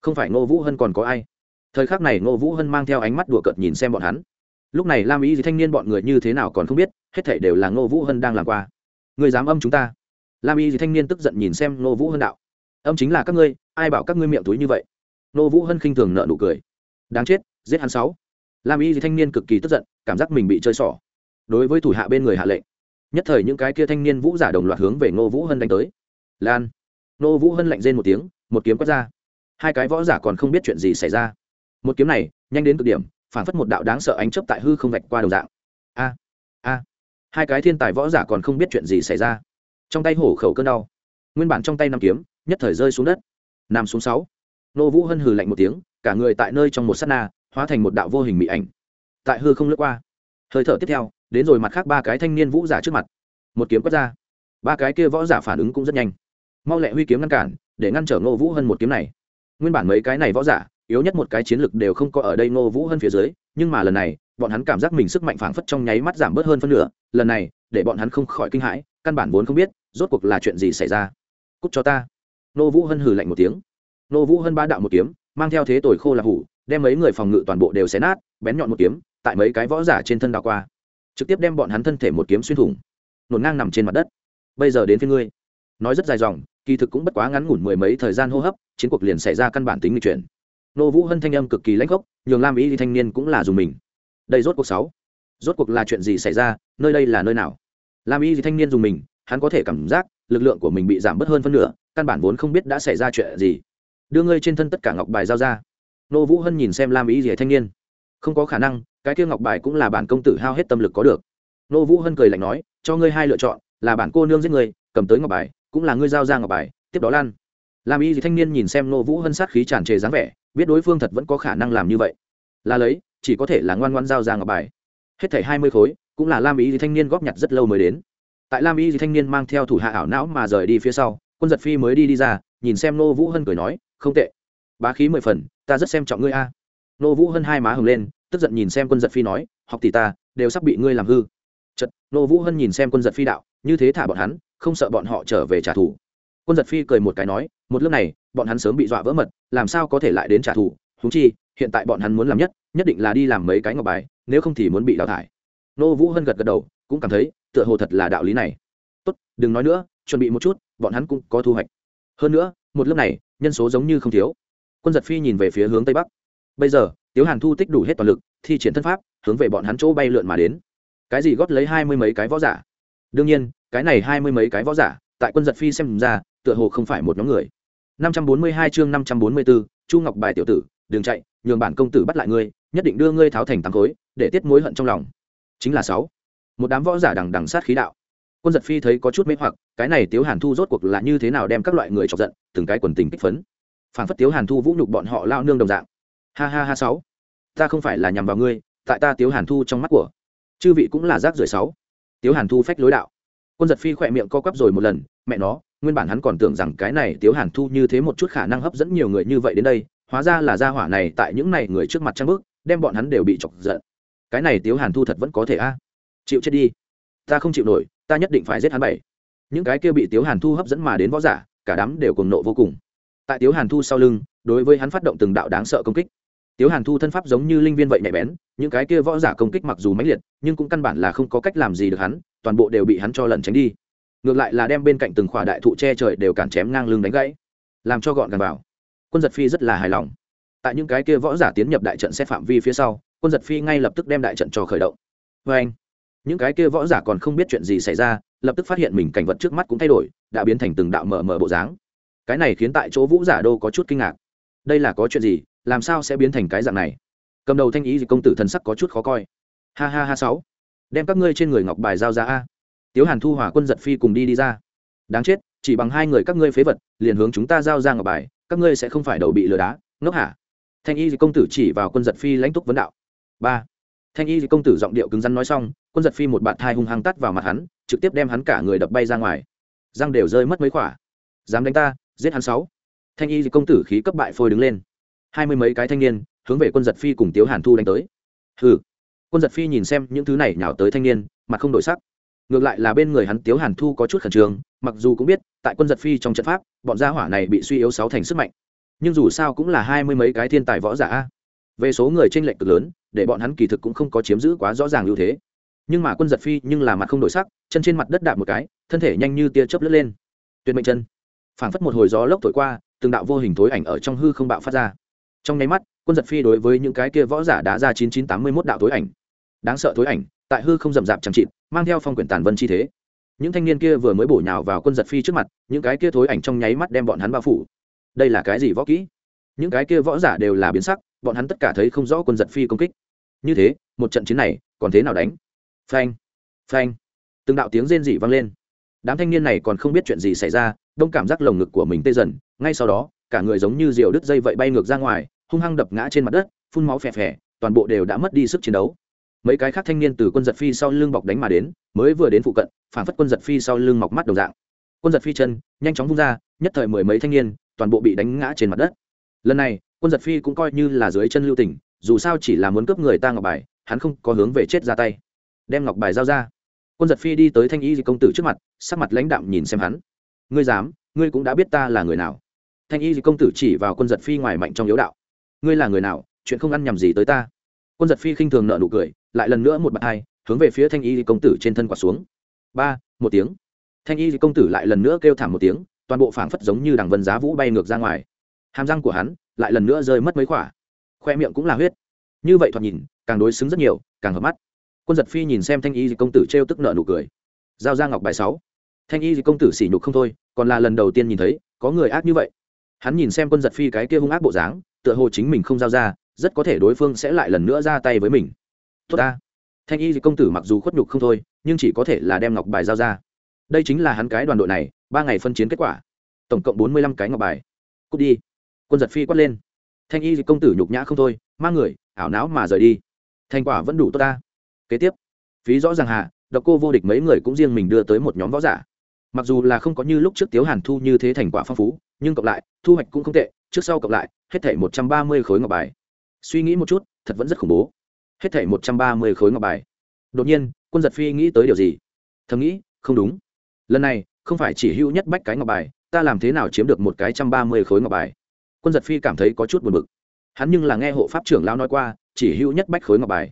Không phải ngô vũ hân còn có ai? Thời khắc này ngô vũ hân mang theo ánh mắt đùa cợt nhìn xem bọn hắn. Lúc này lam y thanh niên bọn người như thế nào còn không biết, hết thảy đều là ngô vũ hân đang làm qua. Người dám âm chúng ta? Lam y thanh niên tức giận nhìn xem ngô vũ hân đạo. Âm chính là các ngươi, ai bảo các ngươi miệng túi như vậy? Ngô vũ hân khinh thường nợ nụ cười. Đáng chết, giết hắn sáu. Lam y di thanh niên cực kỳ tức giận, cảm giác mình bị chơi xỏ. Đối với thủ hạ bên người hạ lệnh, nhất thời những cái kia thanh niên vũ giả đồng loạt hướng về ngô vũ hân đánh tới lan. Nô vũ hân lạnh rên một tiếng, một kiếm quát ra. Hai cái võ giả còn không biết chuyện gì xảy ra. Một kiếm này, nhanh đến cực điểm, phản phất một đạo đáng sợ ánh chấp tại hư không vạch qua đầu dạng. A a. Hai cái thiên tài võ giả còn không biết chuyện gì xảy ra. Trong tay hổ khẩu cơn đau. Nguyên bản trong tay năm kiếm, nhất thời rơi xuống đất. Nằm xuống sáu. Nô vũ hân hừ lạnh một tiếng, cả người tại nơi trong một s á t na, hóa thành một đạo vô hình mỹ ảnh. Tại hư không lướt qua. Hơi thở tiếp theo, đến rồi mặt khác ba cái thanh niên vũ giả trước mặt. Một kiếm quất ra. Ba cái kia võ giả phản ứng cũng rất nhanh mau lẹ huy kiếm ngăn cản, để ngăn trở ngô vũ hơn một kiếm này. Nguyên bản mấy cái này võ giả, yếu nhất một cái chiến lực đều không có ở đây ngô vũ hơn phía dưới, nhưng mà lần này, bọn hắn cảm giác mình sức mạnh phảng phất trong nháy mắt giảm bớt hơn phân nửa, lần này, để bọn hắn không khỏi kinh hãi, căn bản vốn không biết, rốt cuộc là chuyện gì xảy ra. Cúc cho ta. Nô vũ hân hừ lạnh một tiếng. Nô vũ hân ba đạo một kiếm, mang theo thế tồi khô là hủ, đem mấy người phòng ngự toàn bộ đều xé nát, bén nhọn một kiếm, tại mấy cái võ giả trên thân đào qua, trực tiếp đem bọn hắn thân thể một kiếm xuyên thủng. Nổn ngang nằm trên mặt đất. Bây giờ đến phía ngươi. Nói rất dài dòng kỳ thực cũng bất quá ngắn ngủn mười mấy thời gian hô hấp, chiến cuộc liền xảy ra căn bản tính nghịch chuyển. Nô vũ hân thanh âm cực kỳ lãnh gốc nhường lam ý thanh niên cũng là dùng mình. Đây rốt cuộc sáu. Rốt cuộc là chuyện gì xảy ra, nơi đây là nơi nào? Lam y thanh niên dùng mình, hắn có thể cảm giác lực lượng của mình bị giảm bớt hơn phân nửa, căn bản vốn không biết đã xảy ra chuyện gì. Đưa ngươi trên thân tất cả ngọc bài giao ra. Nô vũ hân nhìn xem lam ý gì thanh niên. Không có khả năng, cái kia ngọc bài cũng là bản công tử hao hết tâm lực có được. Nô vũ hân cười lạnh nói, cho ngươi hai lựa chọn, là bản cô nương giết người cầm tới ngọc bài cũng là ngươi giao ra ngọc bài, tiếp đó lan. Lam y gì thanh niên nhìn xem nô vũ hân sát khí tràn trề dáng vẻ, biết đối phương thật vẫn có khả năng làm như vậy. Là lấy, chỉ có thể là ngoan ngoan giao ra ngọc bài. Hết thảy hai mươi khối, cũng là lam y gì thanh niên góp nhặt rất lâu mới đến. Tại lam y gì thanh niên mang theo thủ hạ ảo não mà rời đi phía sau, quân giật phi mới đi đi ra, nhìn xem nô vũ hân cười nói, không tệ. Bá khí mười phần, ta rất xem trọng ngươi a. Nô vũ hân hai má hừng lên, tức giận nhìn xem quân giật phi nói, học tỷ ta, đều sắp bị ngươi làm hư. Chật nô vũ hân nhìn xem quân giật phi đạo, như thế thả bọn hắn không sợ bọn họ trở về trả thù. Quân giật phi cười một cái nói, một lúc này, bọn hắn sớm bị dọa vỡ mật, làm sao có thể lại đến trả thù? Húng chi, hiện tại bọn hắn muốn làm nhất nhất định là đi làm mấy cái ngọc bài, nếu không thì muốn bị đào thải. Nô vũ hân gật gật đầu, cũng cảm thấy, tựa hồ thật là đạo lý này. Tốt, đừng nói nữa, chuẩn bị một chút, bọn hắn cũng có thu hoạch. Hơn nữa, một lớp này, nhân số giống như không thiếu. Quân giật phi nhìn về phía hướng tây bắc. Bây giờ, tiếu hàn thu tích đủ hết toàn lực, thi triển thân pháp, hướng về bọn hắn chỗ bay lượn mà đến. Cái gì gót lấy hai mươi mấy cái võ giả? Đương nhiên cái này hai mươi mấy cái võ giả, tại quân giật phi xem ra, tựa hồ không phải một nhóm người. Năm trăm bốn mươi hai chương năm trăm bốn mươi bốn chu ngọc bài tiểu tử, đừng chạy, nhường bản công tử bắt lại ngươi, nhất định đưa ngươi tháo thành tám khối, để tiết mối hận trong lòng. Chính là sáu. Một đám võ giả đằng đằng sát khí đạo. Quân giật phi thấy có chút mê hoặc, cái này tiếu hàn thu rốt cuộc là như thế nào đem các loại người chọc giận, từng cái quần tình kích phấn. Phản phất tiếu hàn thu vũ nhục bọn họ lao nương đồng dạng. Ha ha ha sáu. Ta không phải là nhằm vào ngươi, tại ta tiếu hàn thu trong mắt của chư vị cũng là rác rưởi sáu. Tiếu hàn thu phách lối đạo quân giật phi khỏe miệng co quắp rồi một lần, mẹ nó, nguyên bản hắn còn tưởng rằng cái này tiếu hàn thu như thế một chút khả năng hấp dẫn nhiều người như vậy đến đây, hóa ra là gia hỏa này tại những này người trước mặt trang bước, đem bọn hắn đều bị chọc giận. Cái này tiếu hàn thu thật vẫn có thể a. Chịu chết đi. Ta không chịu nổi, ta nhất định phải giết hắn bảy. Những cái kia bị tiếu hàn thu hấp dẫn mà đến võ giả, cả đám đều cùng nộ vô cùng. Tại tiếu hàn thu sau lưng, đối với hắn phát động từng đạo đáng sợ công kích tiếu hàn thu thân pháp giống như linh viên vậy nhạy bén, những cái kia võ giả công kích mặc dù mãnh liệt, nhưng cũng căn bản là không có cách làm gì được hắn, toàn bộ đều bị hắn cho lẩn tránh đi. Ngược lại là đem bên cạnh từng khỏa đại thụ che trời đều cản chém ngang lưng đánh gãy, làm cho gọn gàng vào. Quân giật phi rất là hài lòng. Tại những cái kia võ giả tiến nhập đại trận xét phạm vi phía sau, quân giật phi ngay lập tức đem đại trận cho khởi động. Vê anh, những cái kia võ giả còn không biết chuyện gì xảy ra, lập tức phát hiện mình cảnh vật trước mắt cũng thay đổi, đã biến thành từng đạo mờ mờ bộ dáng. Cái này khiến tại chỗ vũ giả đô có chút kinh ngạc. Đây là có chuyện gì? Làm sao sẽ biến thành cái dạng này? Cầm đầu thanh ý gì công tử thần sắc có chút khó coi. Ha ha ha sáu. Đem các ngươi trên người ngọc bài giao ra a. Tiếu hàn thu hỏa quân giật phi cùng đi đi ra. Đáng chết, chỉ bằng hai người các ngươi phế vật, liền hướng chúng ta giao ra ngọc bài, các ngươi sẽ không phải đầu bị lừa đá, ngốc hả? Thanh y công tử chỉ vào quân giật phi lãnh túc vấn đạo. Ba. Thanh y công tử giọng điệu cứng rắn nói xong, quân giật phi một bạt thai hung hăng tắt vào mặt hắn, trực tiếp đem hắn cả người đập bay ra ngoài. Răng đều rơi mất mấy khỏa. Dám đánh ta, giết hắn sáu. Thanh y công tử khí cấp bại phôi đứng lên hai mươi mấy cái thanh niên hướng về quân giật phi cùng tiếu hàn thu đánh tới. Hừ. Quân giật phi nhìn xem những thứ này nhào tới thanh niên, mặt không đổi sắc. Ngược lại là bên người hắn tiếu hàn thu có chút khẩn trương, mặc dù cũng biết, tại quân giật phi trong trận pháp, bọn gia hỏa này bị suy yếu sáu thành sức mạnh. Nhưng dù sao cũng là hai mươi mấy cái thiên tài võ giả về số người tranh lệch cực lớn, để bọn hắn kỳ thực cũng không có chiếm giữ quá rõ ràng ưu thế. Nhưng mà quân giật phi nhưng là mặt không đổi sắc, chân trên mặt đất đạp một cái, thân thể nhanh như tia chớp lướt lên. Tuyệt mệnh chân. Phảng phất một hồi gió lốc thổi qua, từng đạo vô hình thối ảnh ở trong hư không bạo phát ra trong nháy mắt, quân giật phi đối với những cái kia võ giả đã ra chín chín tám mươi mốt đạo tối ảnh. Đáng sợ tối ảnh, tại hư không rậm rạp chẳng trịt mang theo phong quyển tàn vân chi thế. Những thanh niên kia vừa mới bổ nhào vào quân giật phi trước mặt, những cái kia thối ảnh trong nháy mắt đem bọn hắn bao phủ. Đây là cái gì võ kỹ? Những cái kia võ giả đều là biến sắc, bọn hắn tất cả thấy không rõ quân giật phi công kích. Như thế, một trận chiến này, còn thế nào đánh? Phanh phanh. Từng đạo tiếng rên rỉ vang lên. Đám thanh niên này còn không biết chuyện gì xảy ra, đông cảm giác lồng ngực của mình tê dần, ngay sau đó cả người giống như diều đứt dây vậy bay ngược ra ngoài, hung hăng đập ngã trên mặt đất, phun máu phè phè, toàn bộ đều đã mất đi sức chiến đấu. Mấy cái khác thanh niên từ quân giật phi sau lưng bọc đánh mà đến, mới vừa đến phụ cận, phản phất quân giật phi sau lưng mọc mắt đồng dạng. Quân giật phi chân, nhanh chóng vung ra, nhất thời mười mấy thanh niên, toàn bộ bị đánh ngã trên mặt đất. Lần này, quân giật phi cũng coi như là dưới chân lưu tỉnh dù sao chỉ là muốn cướp người ta ngọc bài, hắn không có hướng về chết ra tay. Đem ngọc bài giao ra. Quân giật phi đi tới thanh y công tử trước mặt, sắc mặt lãnh đạm nhìn xem hắn. Ngươi dám, ngươi cũng đã biết ta là người nào thanh y công tử chỉ vào quân giật phi ngoài mạnh trong yếu đạo. Ngươi là người nào? Chuyện không ăn nhầm gì tới ta? Quân giật phi khinh thường nợ nụ cười, lại lần nữa một bạt hai, hướng về phía thanh y công tử trên thân quả xuống. Ba, một tiếng. Thanh y công tử lại lần nữa kêu thảm một tiếng, toàn bộ phảng phất giống như đằng vân giá vũ bay ngược ra ngoài. Hàm răng của hắn lại lần nữa rơi mất mấy khỏa khoe miệng cũng là huyết. Như vậy thoạt nhìn, càng đối xứng rất nhiều, càng hợp mắt. Quân giật phi nhìn xem thanh y công tử t r e o tức nợ nụ cười. Giao ra ngọc bài sáu. Thanh y công tử sỉ nhục không thôi, còn là lần đầu tiên nhìn thấy, có người ác như vậy hắn nhìn xem quân giật phi cái kia hung ác bộ dáng, tựa hồ chính mình không giao ra, rất có thể đối phương sẽ lại lần nữa ra tay với mình. Tốt ta. Thanh y công tử mặc dù khuất nhục không thôi, nhưng chỉ có thể là đem ngọc bài giao ra. Đây chính là hắn cái đoàn đội này, ba ngày phân chiến kết quả. Tổng cộng bốn mươi lăm cái ngọc bài. Cút đi. Quân giật phi quát lên. Thanh y công tử nhục nhã không thôi, mang người, ảo não mà rời đi. Thành quả vẫn đủ tốt ta. Kế tiếp. Phí rõ ràng hạ độc cô vô địch mấy người cũng riêng mình đưa tới một nhóm võ giả mặc dù là không có như lúc trước tiếu hàn thu như thế thành quả phong phú, nhưng cộng lại, thu hoạch cũng không tệ, trước sau cộng lại, hết thể một trăm ba mươi khối ngọc bài. Suy nghĩ một chút, thật vẫn rất khủng bố. Hết thể một trăm ba mươi khối ngọc bài. Đột nhiên, quân giật phi nghĩ tới điều gì? Thầm nghĩ, không đúng. Lần này, không phải chỉ hữu nhất bách cái ngọc bài, ta làm thế nào chiếm được một cái trăm ba mươi khối ngọc bài? Quân giật phi cảm thấy có chút buồn bực. Hắn nhưng là nghe hộ pháp trưởng lao nói qua, chỉ hữu nhất bách khối ngọc bài.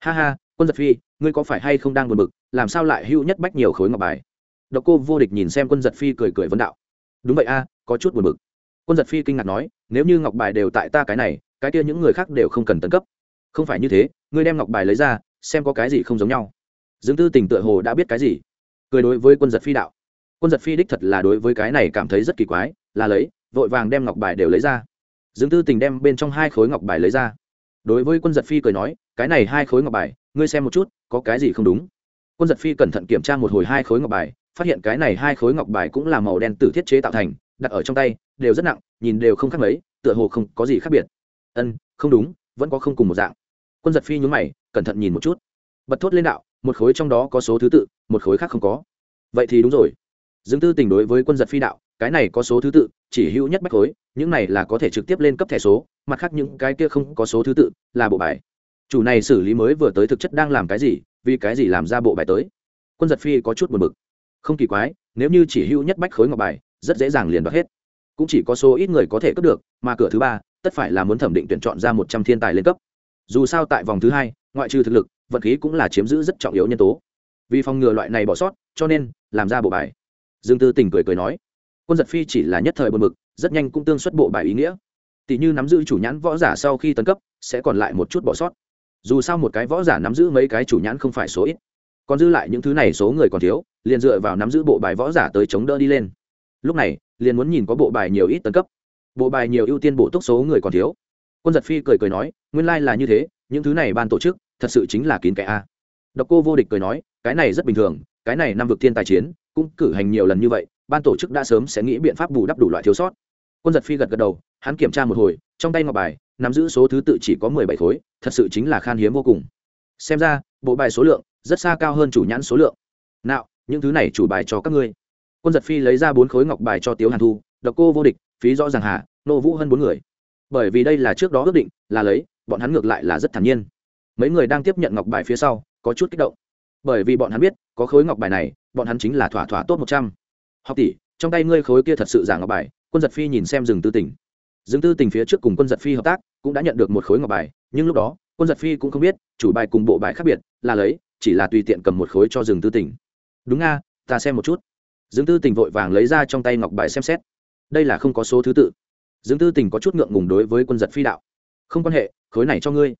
Ha ha, quân giật phi, ngươi có phải hay không đang buồn bực, làm sao lại hữu nhất bách nhiều khối ngọc bài? Độc cô vô địch nhìn xem quân giật phi cười cười vấn đạo. Đúng vậy a, có chút buồn bực. Quân giật phi kinh ngạc nói, nếu như ngọc bài đều tại ta cái này, cái kia những người khác đều không cần tấn cấp. Không phải như thế, ngươi đem ngọc bài lấy ra, xem có cái gì không giống nhau. Dương tư tình tựa hồ đã biết cái gì. Cười đối với quân giật phi đạo. Quân giật phi đích thật là đối với cái này cảm thấy rất kỳ quái, là lấy, vội vàng đem ngọc bài đều lấy ra. Dương tư tình đem bên trong hai khối ngọc bài lấy ra. Đối với quân giật phi cười nói, cái này hai khối ngọc bài, ngươi xem một chút, có cái gì không đúng. Quân giật phi cẩn thận kiểm tra một hồi hai khối ngọc bài phát hiện cái này hai khối ngọc bài cũng là màu đen tử thiết chế tạo thành, đặt ở trong tay, đều rất nặng, nhìn đều không khác mấy, tựa hồ không có gì khác biệt. Ân, không đúng, vẫn có không cùng một dạng. Quân giật phi nhún mày, cẩn thận nhìn một chút. Bật thốt lên đạo, một khối trong đó có số thứ tự, một khối khác không có. Vậy thì đúng rồi. Dương tư tình đối với quân giật phi đạo, cái này có số thứ tự, chỉ hữu nhất bách khối, những này là có thể trực tiếp lên cấp thẻ số, mặt khác những cái kia không có số thứ tự, là bộ bài. Chủ này xử lý mới vừa tới thực chất đang làm cái gì, vì cái gì làm ra bộ bài tới? Quân giật phi có chút buồn bực không kỳ quái, nếu như chỉ hữu nhất bách khối ngọc bài, rất dễ dàng liền đoạt hết. Cũng chỉ có số ít người có thể cấp được, mà cửa thứ ba, tất phải là muốn thẩm định tuyển chọn ra một trăm thiên tài lên cấp. Dù sao tại vòng thứ hai, ngoại trừ thực lực vận khí cũng là chiếm giữ rất trọng yếu nhân tố. Vì phòng ngừa loại này bỏ sót, cho nên, làm ra bộ bài. Dương tư tình cười cười nói, quân giật phi chỉ là nhất thời buồn mực rất nhanh cũng tương xuất bộ bài ý nghĩa. Tỷ như nắm giữ chủ nhãn võ giả sau khi tấn cấp, sẽ còn lại một chút bỏ sót. Dù sao một cái võ giả nắm giữ mấy cái chủ nhãn không phải số ít. Còn dư lại những thứ này số người còn thiếu liền dựa vào nắm giữ bộ bài võ giả tới chống đỡ đi lên. Lúc này, liền muốn nhìn có bộ bài nhiều ít tấn cấp. Bộ bài nhiều ưu tiên bổ túc số người còn thiếu. Quân giật phi cười cười nói, nguyên lai、like、là như thế, những thứ này ban tổ chức, thật sự chính là kín kẻ a. Độc cô vô địch cười nói, cái này rất bình thường, cái này năm vực thiên tài chiến, cũng cử hành nhiều lần như vậy, ban tổ chức đã sớm sẽ nghĩ biện pháp bù đắp đủ loại thiếu sót. Quân giật phi gật gật đầu, hắn kiểm tra một hồi, trong tay ngọc bài, nắm giữ số thứ tự chỉ có mười bảy khối, thật sự chính là khan hiếm vô cùng. Xem ra, bộ bài số lượng rất xa cao hơn chủ nhãn số lượng. Nào những thứ này chủ bài cho các ngươi. Quân giật phi lấy ra bốn khối ngọc bài cho tiếu hàn thu, độc cô vô địch, phí rõ ràng hà, nô vũ hơn bốn người. Bởi vì đây là trước đó ước định, là lấy, bọn hắn ngược lại là rất thản nhiên. Mấy người đang tiếp nhận ngọc bài phía sau, có chút kích động. Bởi vì bọn hắn biết, có khối ngọc bài này, bọn hắn chính là thỏa thỏa tốt một trăm. Học tỷ, trong tay ngươi khối kia thật sự giả ngọc bài, quân giật phi nhìn xem rừng tư tỉnh rừng tư tỉnh phía trước cùng quân giật phi hợp tác, cũng đã nhận được một khối ngọc bài, nhưng lúc đó, quân giật phi cũng không biết, chủ bài cùng bộ bài khác biệt, là lấy, chỉ là tùy tiện cầm một khối cho rừng tư tỉnh đúng nga ta xem một chút. Dương tư tình vội vàng lấy ra trong tay ngọc bài xem xét. Đây là không có số thứ tự. Dương tư tình có chút ngượng ngùng đối với quân giật phi đạo. Không quan hệ, khối này cho ngươi.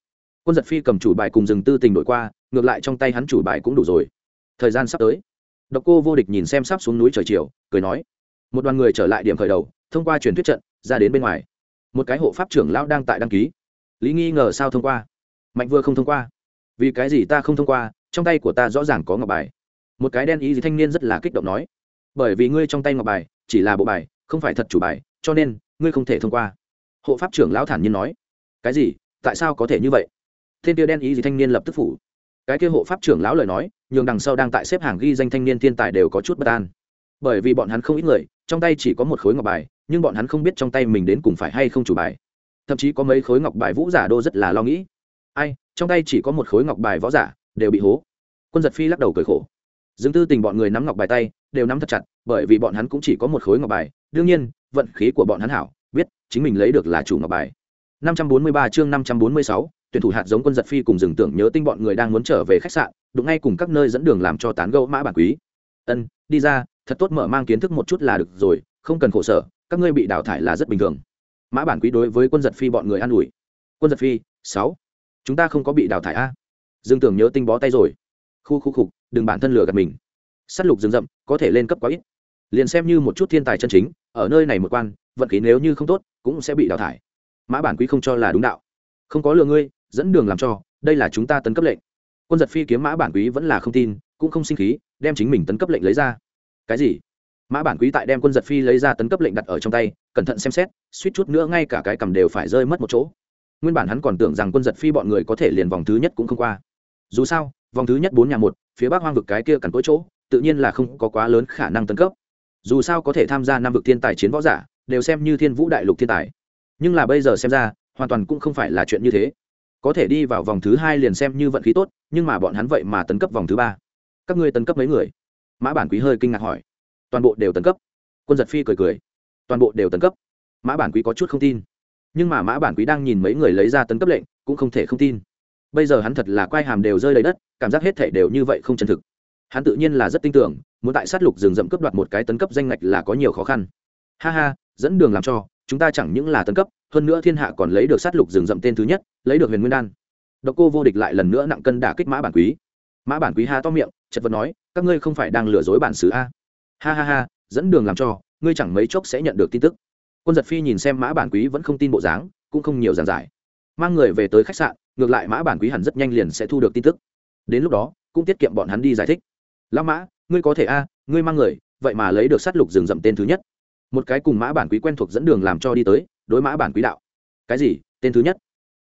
Quân giật phi cầm chủ bài cùng dương tư tình đổi qua, ngược lại trong tay hắn chủ bài cũng đủ rồi. Thời gian sắp tới. Độc cô vô địch nhìn xem sắp xuống núi trời chiều, cười nói. Một đoàn người trở lại điểm khởi đầu, thông qua truyền thuyết trận, ra đến bên ngoài. Một cái hộ pháp trưởng lão đang tại đăng ký. Lý nghi ngờ sao thông qua? Mạnh vừa không thông qua. Vì cái gì ta không thông qua? Trong tay của ta rõ ràng có ngọc bài một cái đen ý gì thanh niên rất là kích động nói, bởi vì ngươi trong tay ngọc bài chỉ là bộ bài, không phải thật chủ bài, cho nên ngươi không thể thông qua. Hộ pháp trưởng lão thản nhiên nói, cái gì? Tại sao có thể như vậy? Thiên tiêu đen ý gì thanh niên lập tức phủ. Cái kia hộ pháp trưởng lão lời nói, nhường đằng sau đang tại xếp hàng ghi danh thanh niên thiên tài đều có chút bất an. Bởi vì bọn hắn không ít người, trong tay chỉ có một khối ngọc bài, nhưng bọn hắn không biết trong tay mình đến cùng phải hay không chủ bài. Thậm chí có mấy khối ngọc bài vũ giả đô rất là lo nghĩ. Ai, trong tay chỉ có một khối ngọc bài võ giả, đều bị hố. Quân giật phi lắc đầu cười khổ dương tư tình bọn người nắm ngọc bài tay đều nắm thật chặt bởi vì bọn hắn cũng chỉ có một khối ngọc bài. Đương nhiên vận khí của bọn hắn hảo biết chính mình lấy được là chủ ngọc bài. 543 chương 546, tuyển thủ hạt giống quân giật phi cùng dừng tưởng nhớ tinh bọn người đang muốn trở về khách sạn đụng ngay cùng các nơi dẫn đường làm cho tán gẫu mã bản quý. Ân đi ra thật tốt mở mang kiến thức một chút là được rồi không cần khổ sở các ngươi bị đào thải là rất bình thường. Mã bản quý đối với quân giật phi bọn người an ủi. Quân giật phi sáu chúng ta không có bị đào thải a. Dương tưởng nhớ tinh bó tay rồi khu khu khục, đừng bản thân lừa gạt mình. S á t lục rừng rậm, có thể lên cấp quá ít. Liền xem như một chút thiên tài chân chính, ở nơi này một quan, vận khí nếu như không tốt, cũng sẽ bị đào thải. Mã bản quý không cho là đúng đạo. Không có lừa ngươi, dẫn đường làm cho, đây là chúng ta tấn cấp lệnh. Quân giật phi kiếm mã bản quý vẫn là không tin, cũng không sinh khí, đem chính mình tấn cấp lệnh lấy ra. Cái gì? Mã bản quý tại đem quân giật phi lấy ra tấn cấp lệnh đặt ở trong tay, cẩn thận xem xét, suýt chút nữa ngay cả cái cầm đều phải rơi mất một chỗ. Nguyên bản hắn còn tưởng rằng quân giật phi bọn người có thể liền vòng thứ nhất cũng không qua dù sao, vòng thứ nhất bốn nhà một, phía bắc hoang vực cái kia cằn cỗi chỗ, tự nhiên là không có quá lớn khả năng tấn cấp. Dù sao có thể tham gia năm vực thiên tài chiến võ giả, đều xem như thiên vũ đại lục thiên tài. Nhưng là bây giờ xem ra, hoàn toàn cũng không phải là chuyện như thế. Có thể đi vào vòng thứ hai liền xem như vận khí tốt, nhưng mà bọn hắn vậy mà tấn cấp vòng thứ ba. Các ngươi tấn cấp mấy người? Mã bản quý hơi kinh ngạc hỏi. Toàn bộ đều tấn cấp. Quân giật phi cười cười. Toàn bộ đều tấn cấp. Mã bản quý có chút không tin. Nhưng mà mã bản quý đang nhìn mấy người lấy ra tấn cấp lệnh, cũng không thể không tin bây giờ hắn thật là quai hàm đều rơi đầy đất, cảm giác hết thể đều như vậy không chân thực. Hắn tự nhiên là rất tin tưởng, muốn tại sát lục rừng rậm cướp đoạt một cái tấn cấp danh ngạch là có nhiều khó khăn. Ha ha, dẫn đường làm cho, chúng ta chẳng những là tấn cấp, hơn nữa thiên hạ còn lấy được sát lục rừng rậm tên thứ nhất, lấy được huyền nguyên đan. Độc cô vô địch lại lần nữa nặng cân đả kích mã bản quý. Mã bản quý ha to miệng, chật vật nói, các ngươi không phải đang lừa dối bản xứ a. Ha ha ha, dẫn đường làm cho, ngươi chẳng mấy chốc sẽ nhận được tin tức. Quân giật phi nhìn xem mã bản quý vẫn không tin bộ dáng, cũng không nhiều giảng giải mang người về tới khách sạn ngược lại mã bản quý hẳn rất nhanh liền sẽ thu được tin tức. Đến lúc đó cũng tiết kiệm bọn hắn đi giải thích. Lão mã ngươi có thể a ngươi mang người vậy mà lấy được sát lục rừng rậm tên thứ nhất. Một cái cùng mã bản quý quen thuộc dẫn đường làm cho đi tới đối mã bản quý đạo. Cái gì? Tên thứ nhất?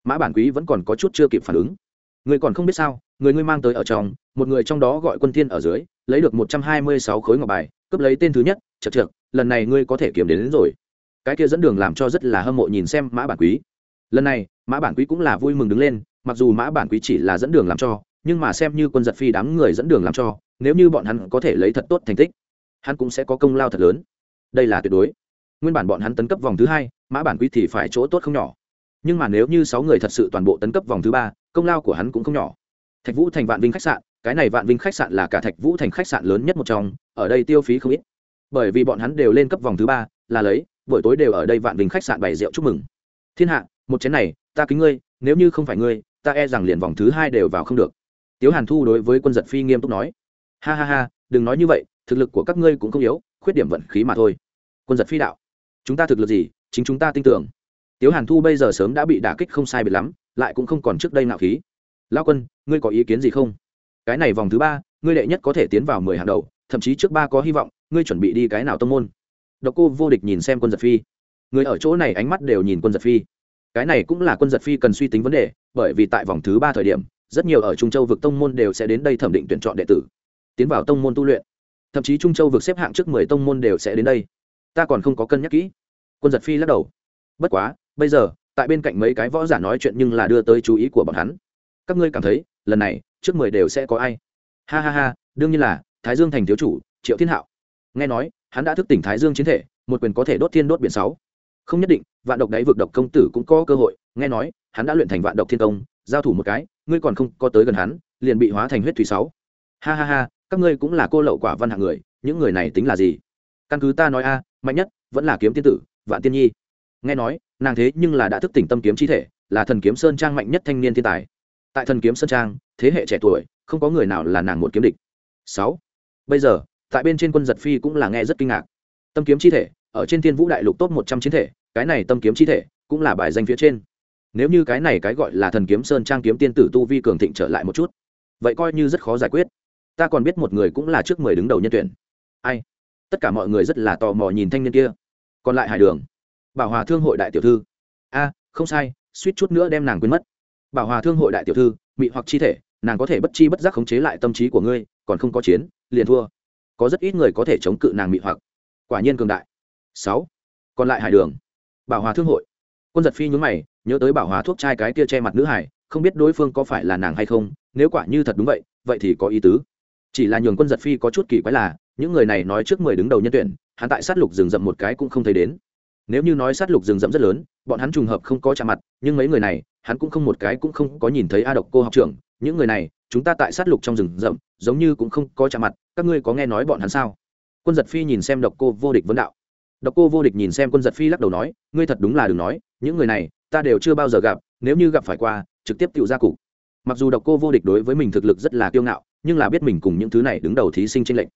Mã bản quý vẫn còn có chút chưa kịp phản ứng. Người còn không biết sao người ngươi mang tới ở trong một người trong đó gọi quân thiên ở dưới lấy được một trăm hai mươi sáu khối ngọc bài cướp lấy tên thứ nhất chật trượt lần này ngươi có thể kiếm đến, đến rồi. Cái kia dẫn đường làm cho rất là hâm mộ nhìn xem mã bản quý lần này, mã bản quý cũng là vui mừng đứng lên, mặc dù mã bản quý chỉ là dẫn đường làm cho, nhưng mà xem như quân giật phi đám người dẫn đường làm cho, nếu như bọn hắn có thể lấy thật tốt thành tích, hắn cũng sẽ có công lao thật lớn. Đây là tuyệt đối. Nguyên bản bọn hắn tấn cấp vòng thứ hai, mã bản quý thì phải chỗ tốt không nhỏ. Nhưng mà nếu như sáu người thật sự toàn bộ tấn cấp vòng thứ ba, công lao của hắn cũng không nhỏ. Thạch vũ thành vạn vinh khách sạn, cái này vạn vinh khách sạn là cả thạch vũ thành khách sạn lớn nhất một trong, ở đây tiêu phí không ít. Bởi vì bọn hắn đều lên cấp vòng thứ ba, là lấy, buổi tối đều ở đây vạn vinh khách sạn bày rượu chúc mừng. Thiên hạ một chén này, ta kính ngươi, nếu như không phải ngươi, ta e rằng liền vòng thứ hai đều vào không được. Tiếu hàn thu đối với quân giật phi nghiêm túc nói. Ha ha ha, đừng nói như vậy, thực lực của các ngươi cũng không yếu, khuyết điểm vận khí mà thôi. Quân giật phi đạo. Chúng ta thực lực gì, chính chúng ta tin tưởng. Tiếu hàn thu bây giờ sớm đã bị đả kích không sai biệt lắm, lại cũng không còn trước đây nạo khí. Lao quân, ngươi có ý kiến gì không? Cái này vòng thứ ba, ngươi đệ nhất có thể tiến vào mười hàng đầu, thậm chí trước ba có hy vọng, ngươi chuẩn bị đi cái nào tông môn? Độc cô vô địch nhìn xem quân giật phi. Người ở chỗ này ánh mắt đều nhìn quân giật phi cái này cũng là quân giật phi cần suy tính vấn đề, bởi vì tại vòng thứ ba thời điểm, rất nhiều ở trung châu vực tông môn đều sẽ đến đây thẩm định tuyển chọn đệ tử, tiến vào tông môn tu luyện. Thậm chí trung châu vực xếp hạng trước mười tông môn đều sẽ đến đây. Ta còn không có cân nhắc kỹ. Quân giật phi lắc đầu. Bất quá, bây giờ, tại bên cạnh mấy cái võ giả nói chuyện nhưng là đưa tới chú ý của bọn hắn. Các ngươi cảm thấy, lần này, trước mười đều sẽ có ai? Ha ha ha, đương nhiên là, thái dương thành thiếu chủ, triệu thiên hạo. Nghe nói, hắn đã thức tỉnh thái dương chiến thể, một quyền có thể đốt thiên đốt biển sáu không nhất định, vạn độc đáy vực độc công tử cũng có cơ hội. Nghe nói, hắn đã luyện thành vạn độc thiên công, giao thủ một cái, ngươi còn không có tới gần hắn, liền bị hóa thành huyết thủy sáu. Ha ha ha, các ngươi cũng là cô lậu quả văn hạng người, những người này tính là gì? Căn cứ ta nói a, mạnh nhất vẫn là kiếm tiên tử, vạn tiên nhi. Nghe nói, nàng thế nhưng là đã thức tỉnh tâm kiếm chi thể, là thần kiếm sơn trang mạnh nhất thanh niên thiên tài. Tại thần kiếm sơn trang, thế hệ trẻ tuổi, không có người nào là nàng một kiếm địch. Sáu. Bây giờ, tại bên trên quân giật phi cũng là nghe rất kinh ngạc. Tâm kiếm chi thể ở trên thiên vũ đại lục top một trăm chiến thể, cái này tâm kiếm chi thể cũng là bài danh phía trên. Nếu như cái này cái gọi là thần kiếm sơn trang kiếm tiên tử tu vi cường thịnh trở lại một chút, vậy coi như rất khó giải quyết. Ta còn biết một người cũng là trước mười đứng đầu nhân tuyển. Ai? Tất cả mọi người rất là tò mò nhìn thanh niên kia. Còn lại hải đường, bảo hòa thương hội đại tiểu thư. A, không sai, suýt chút nữa đem nàng quên mất. Bảo hòa thương hội đại tiểu thư, mị hoặc chi thể, nàng có thể bất chi bất giác khống chế lại tâm trí của ngươi, còn không có chiến, liền thua. Có rất ít người có thể chống cự nàng mị hoặc. Quả nhiên cường đại sáu. Còn lại hải đường. Bảo hòa thương hội. Quân giật phi nhún mày, nhớ tới bảo hòa thuốc trai cái kia che mặt nữ hải, không biết đối phương có phải là nàng hay không, nếu quả như thật đúng vậy vậy thì có ý tứ. Chỉ là nhường quân giật phi có chút kỳ quái là, những người này nói trước mười đứng đầu nhân tuyển, hắn tại sát lục rừng rậm một cái cũng không thấy đến. Nếu như nói sát lục rừng rậm rất lớn, bọn hắn trùng hợp không có chạm mặt, nhưng mấy người này, hắn cũng không một cái cũng không có nhìn thấy a độc cô học trưởng. Những người này, chúng ta tại sát lục trong rừng rậm, giống như cũng không có chạm mặt, các ngươi có nghe nói bọn hắn sao? Quân giật phi nhìn xem độc cô vô địch vấn đạo độc cô vô địch nhìn xem quân giật phi lắc đầu nói, ngươi thật đúng là đừng nói, những người này, ta đều chưa bao giờ gặp, nếu như gặp phải qua, trực tiếp tiểu ra cục. mặc dù độc cô vô địch đối với mình thực lực rất là kiêu ngạo, nhưng là biết mình cùng những thứ này đứng đầu thí sinh tranh lệch.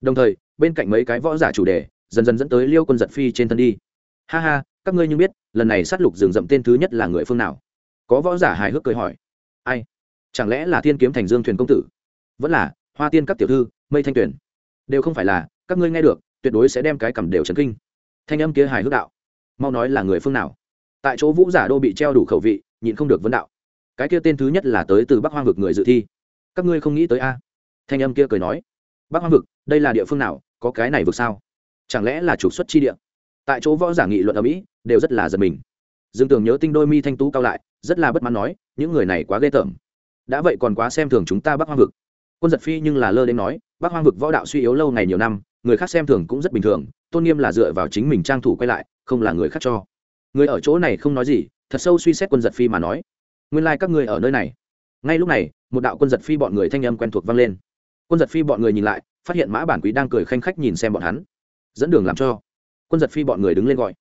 Đồng thời, bên cạnh mấy cái võ giả chủ đề, dần dần dẫn tới liêu quân giật phi trên thân đi. Ha ha, các ngươi như biết, lần này sát lục rừng rậm tên thứ nhất là người phương nào? Có võ giả hài hước cười hỏi. Ai? Chẳng lẽ là thiên kiếm thành dương thuyền công tử? Vẫn là, hoa tiên các tiểu thư, mây thanh tuyển đều không phải là, các ngươi nghe được, tuyệt đối sẽ đem cái cầm đều chấn kinh thanh âm kia hài hước đạo. Mau nói là người phương nào? Tại chỗ vũ giả đô bị treo đủ khẩu vị, nhịn không được vấn đạo. Cái kia tên thứ nhất là tới từ bắc hoang vực người dự thi. Các ngươi không nghĩ tới a? Thanh âm kia cười nói. Bắc hoang vực, đây là địa phương nào? Có cái này vực sao? Chẳng lẽ là trục xuất chi địa? Tại chỗ võ giả nghị luận ở mỹ, đều rất là giật mình. Dương tưởng nhớ tinh đôi mi thanh tú cao lại, rất là bất mãn nói, những người này quá ghê tởm. Đã vậy còn quá xem thường chúng ta bắc hoang vực. Quân giật phi nhưng là lơ đến nói, bắc hoang vực võ đạo suy yếu lâu ngày nhiều năm người khác xem thường cũng rất bình thường, tôn nghiêm là dựa vào chính mình trang thủ quay lại, không là người khác cho. Người ở chỗ này không nói gì, thật sâu suy xét quân giật phi mà nói. Nguyên lai、like、các người ở nơi này. Ngay lúc này, một đạo quân giật phi bọn người thanh âm quen thuộc vang lên. Quân giật phi bọn người nhìn lại, phát hiện mã bản quý đang cười khanh khách nhìn xem bọn hắn. Dẫn đường làm cho. Quân giật phi bọn người đứng lên gọi.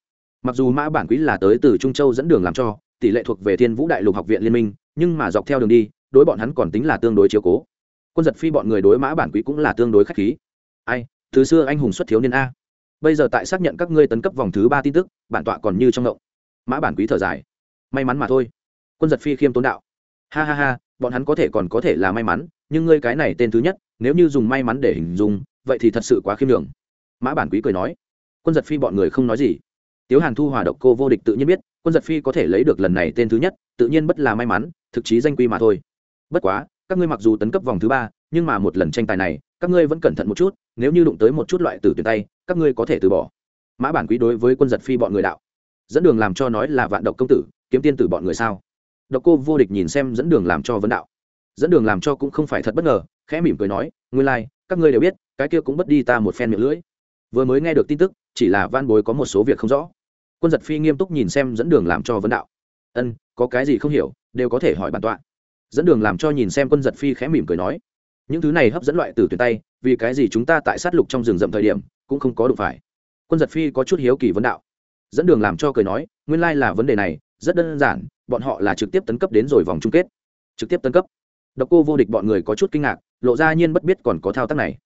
Mặc dù mã bản quý là tới từ trung châu dẫn đường làm cho, tỷ lệ thuộc về thiên vũ đại lục học viện liên minh, nhưng mà dọc theo đường đi, đối bọn hắn còn tính là tương đối chiếu cố. Quân giật phi bọn người đối mã bản quý cũng là tương đối k h á c h khí. Ai từ xưa anh hùng xuất thiếu niên a. Bây giờ tại xác nhận các ngươi tấn cấp vòng thứ ba tin tức, bản tọa còn như trong ngộng. Mã bản quý thở dài. May mắn mà thôi. Quân giật phi khiêm tốn đạo. Ha ha ha, bọn hắn có thể còn có thể là may mắn, nhưng ngươi cái này tên thứ nhất, nếu như dùng may mắn để hình dung, vậy thì thật sự quá khiêm đường mã bản quý cười nói. Quân giật phi bọn người không nói gì. Tiếu hàn thu hòa độc cô vô địch tự nhiên biết, quân giật phi có thể lấy được lần này tên thứ nhất, tự nhiên bất là may mắn, thực chí danh quy mà thôi. Bất quá, các ngươi mặc dù tấn cấp vòng thứ ba, nhưng mà một lần tranh tài này các ngươi vẫn cẩn thận một chút nếu như đụng tới một chút loại tử tuyển tay các ngươi có thể từ bỏ. Mã bản quý đối với quân giật phi bọn người đạo. Dẫn đường làm cho nói là vạn độc công tử kiếm tiên tử bọn người sao? Độc cô vô địch nhìn xem dẫn đường làm cho vấn đạo. Dẫn đường làm cho cũng không phải thật bất ngờ khẽ mỉm cười nói ngươi lai、like, các ngươi đều biết cái kia cũng bất đi ta một phen miệng lưỡi. Vừa mới nghe được tin tức chỉ là van bối có một số việc không rõ. Quân giật phi nghiêm túc nhìn xem dẫn đường làm cho vấn đạo. Ân có cái gì không hiểu đều có thể hỏi bản tọa. Dẫn đường làm cho nhìn xem quân giật phi khẽ mỉm cười nói những thứ này hấp dẫn loại từ tuyển tay, vì cái gì chúng ta tại sát lục trong rừng rậm thời điểm cũng không có đụng phải. Quân giật phi có chút hiếu kỳ vấn đạo. Dẫn đường làm cho cười nói, nguyên lai là vấn đề này, rất đơn giản, bọn họ là trực tiếp tấn cấp đến rồi vòng chung kết. Trực tiếp tấn cấp. Độc cô vô địch bọn người có chút kinh ngạc, lộ ra nhiên bất biết còn có thao tác này.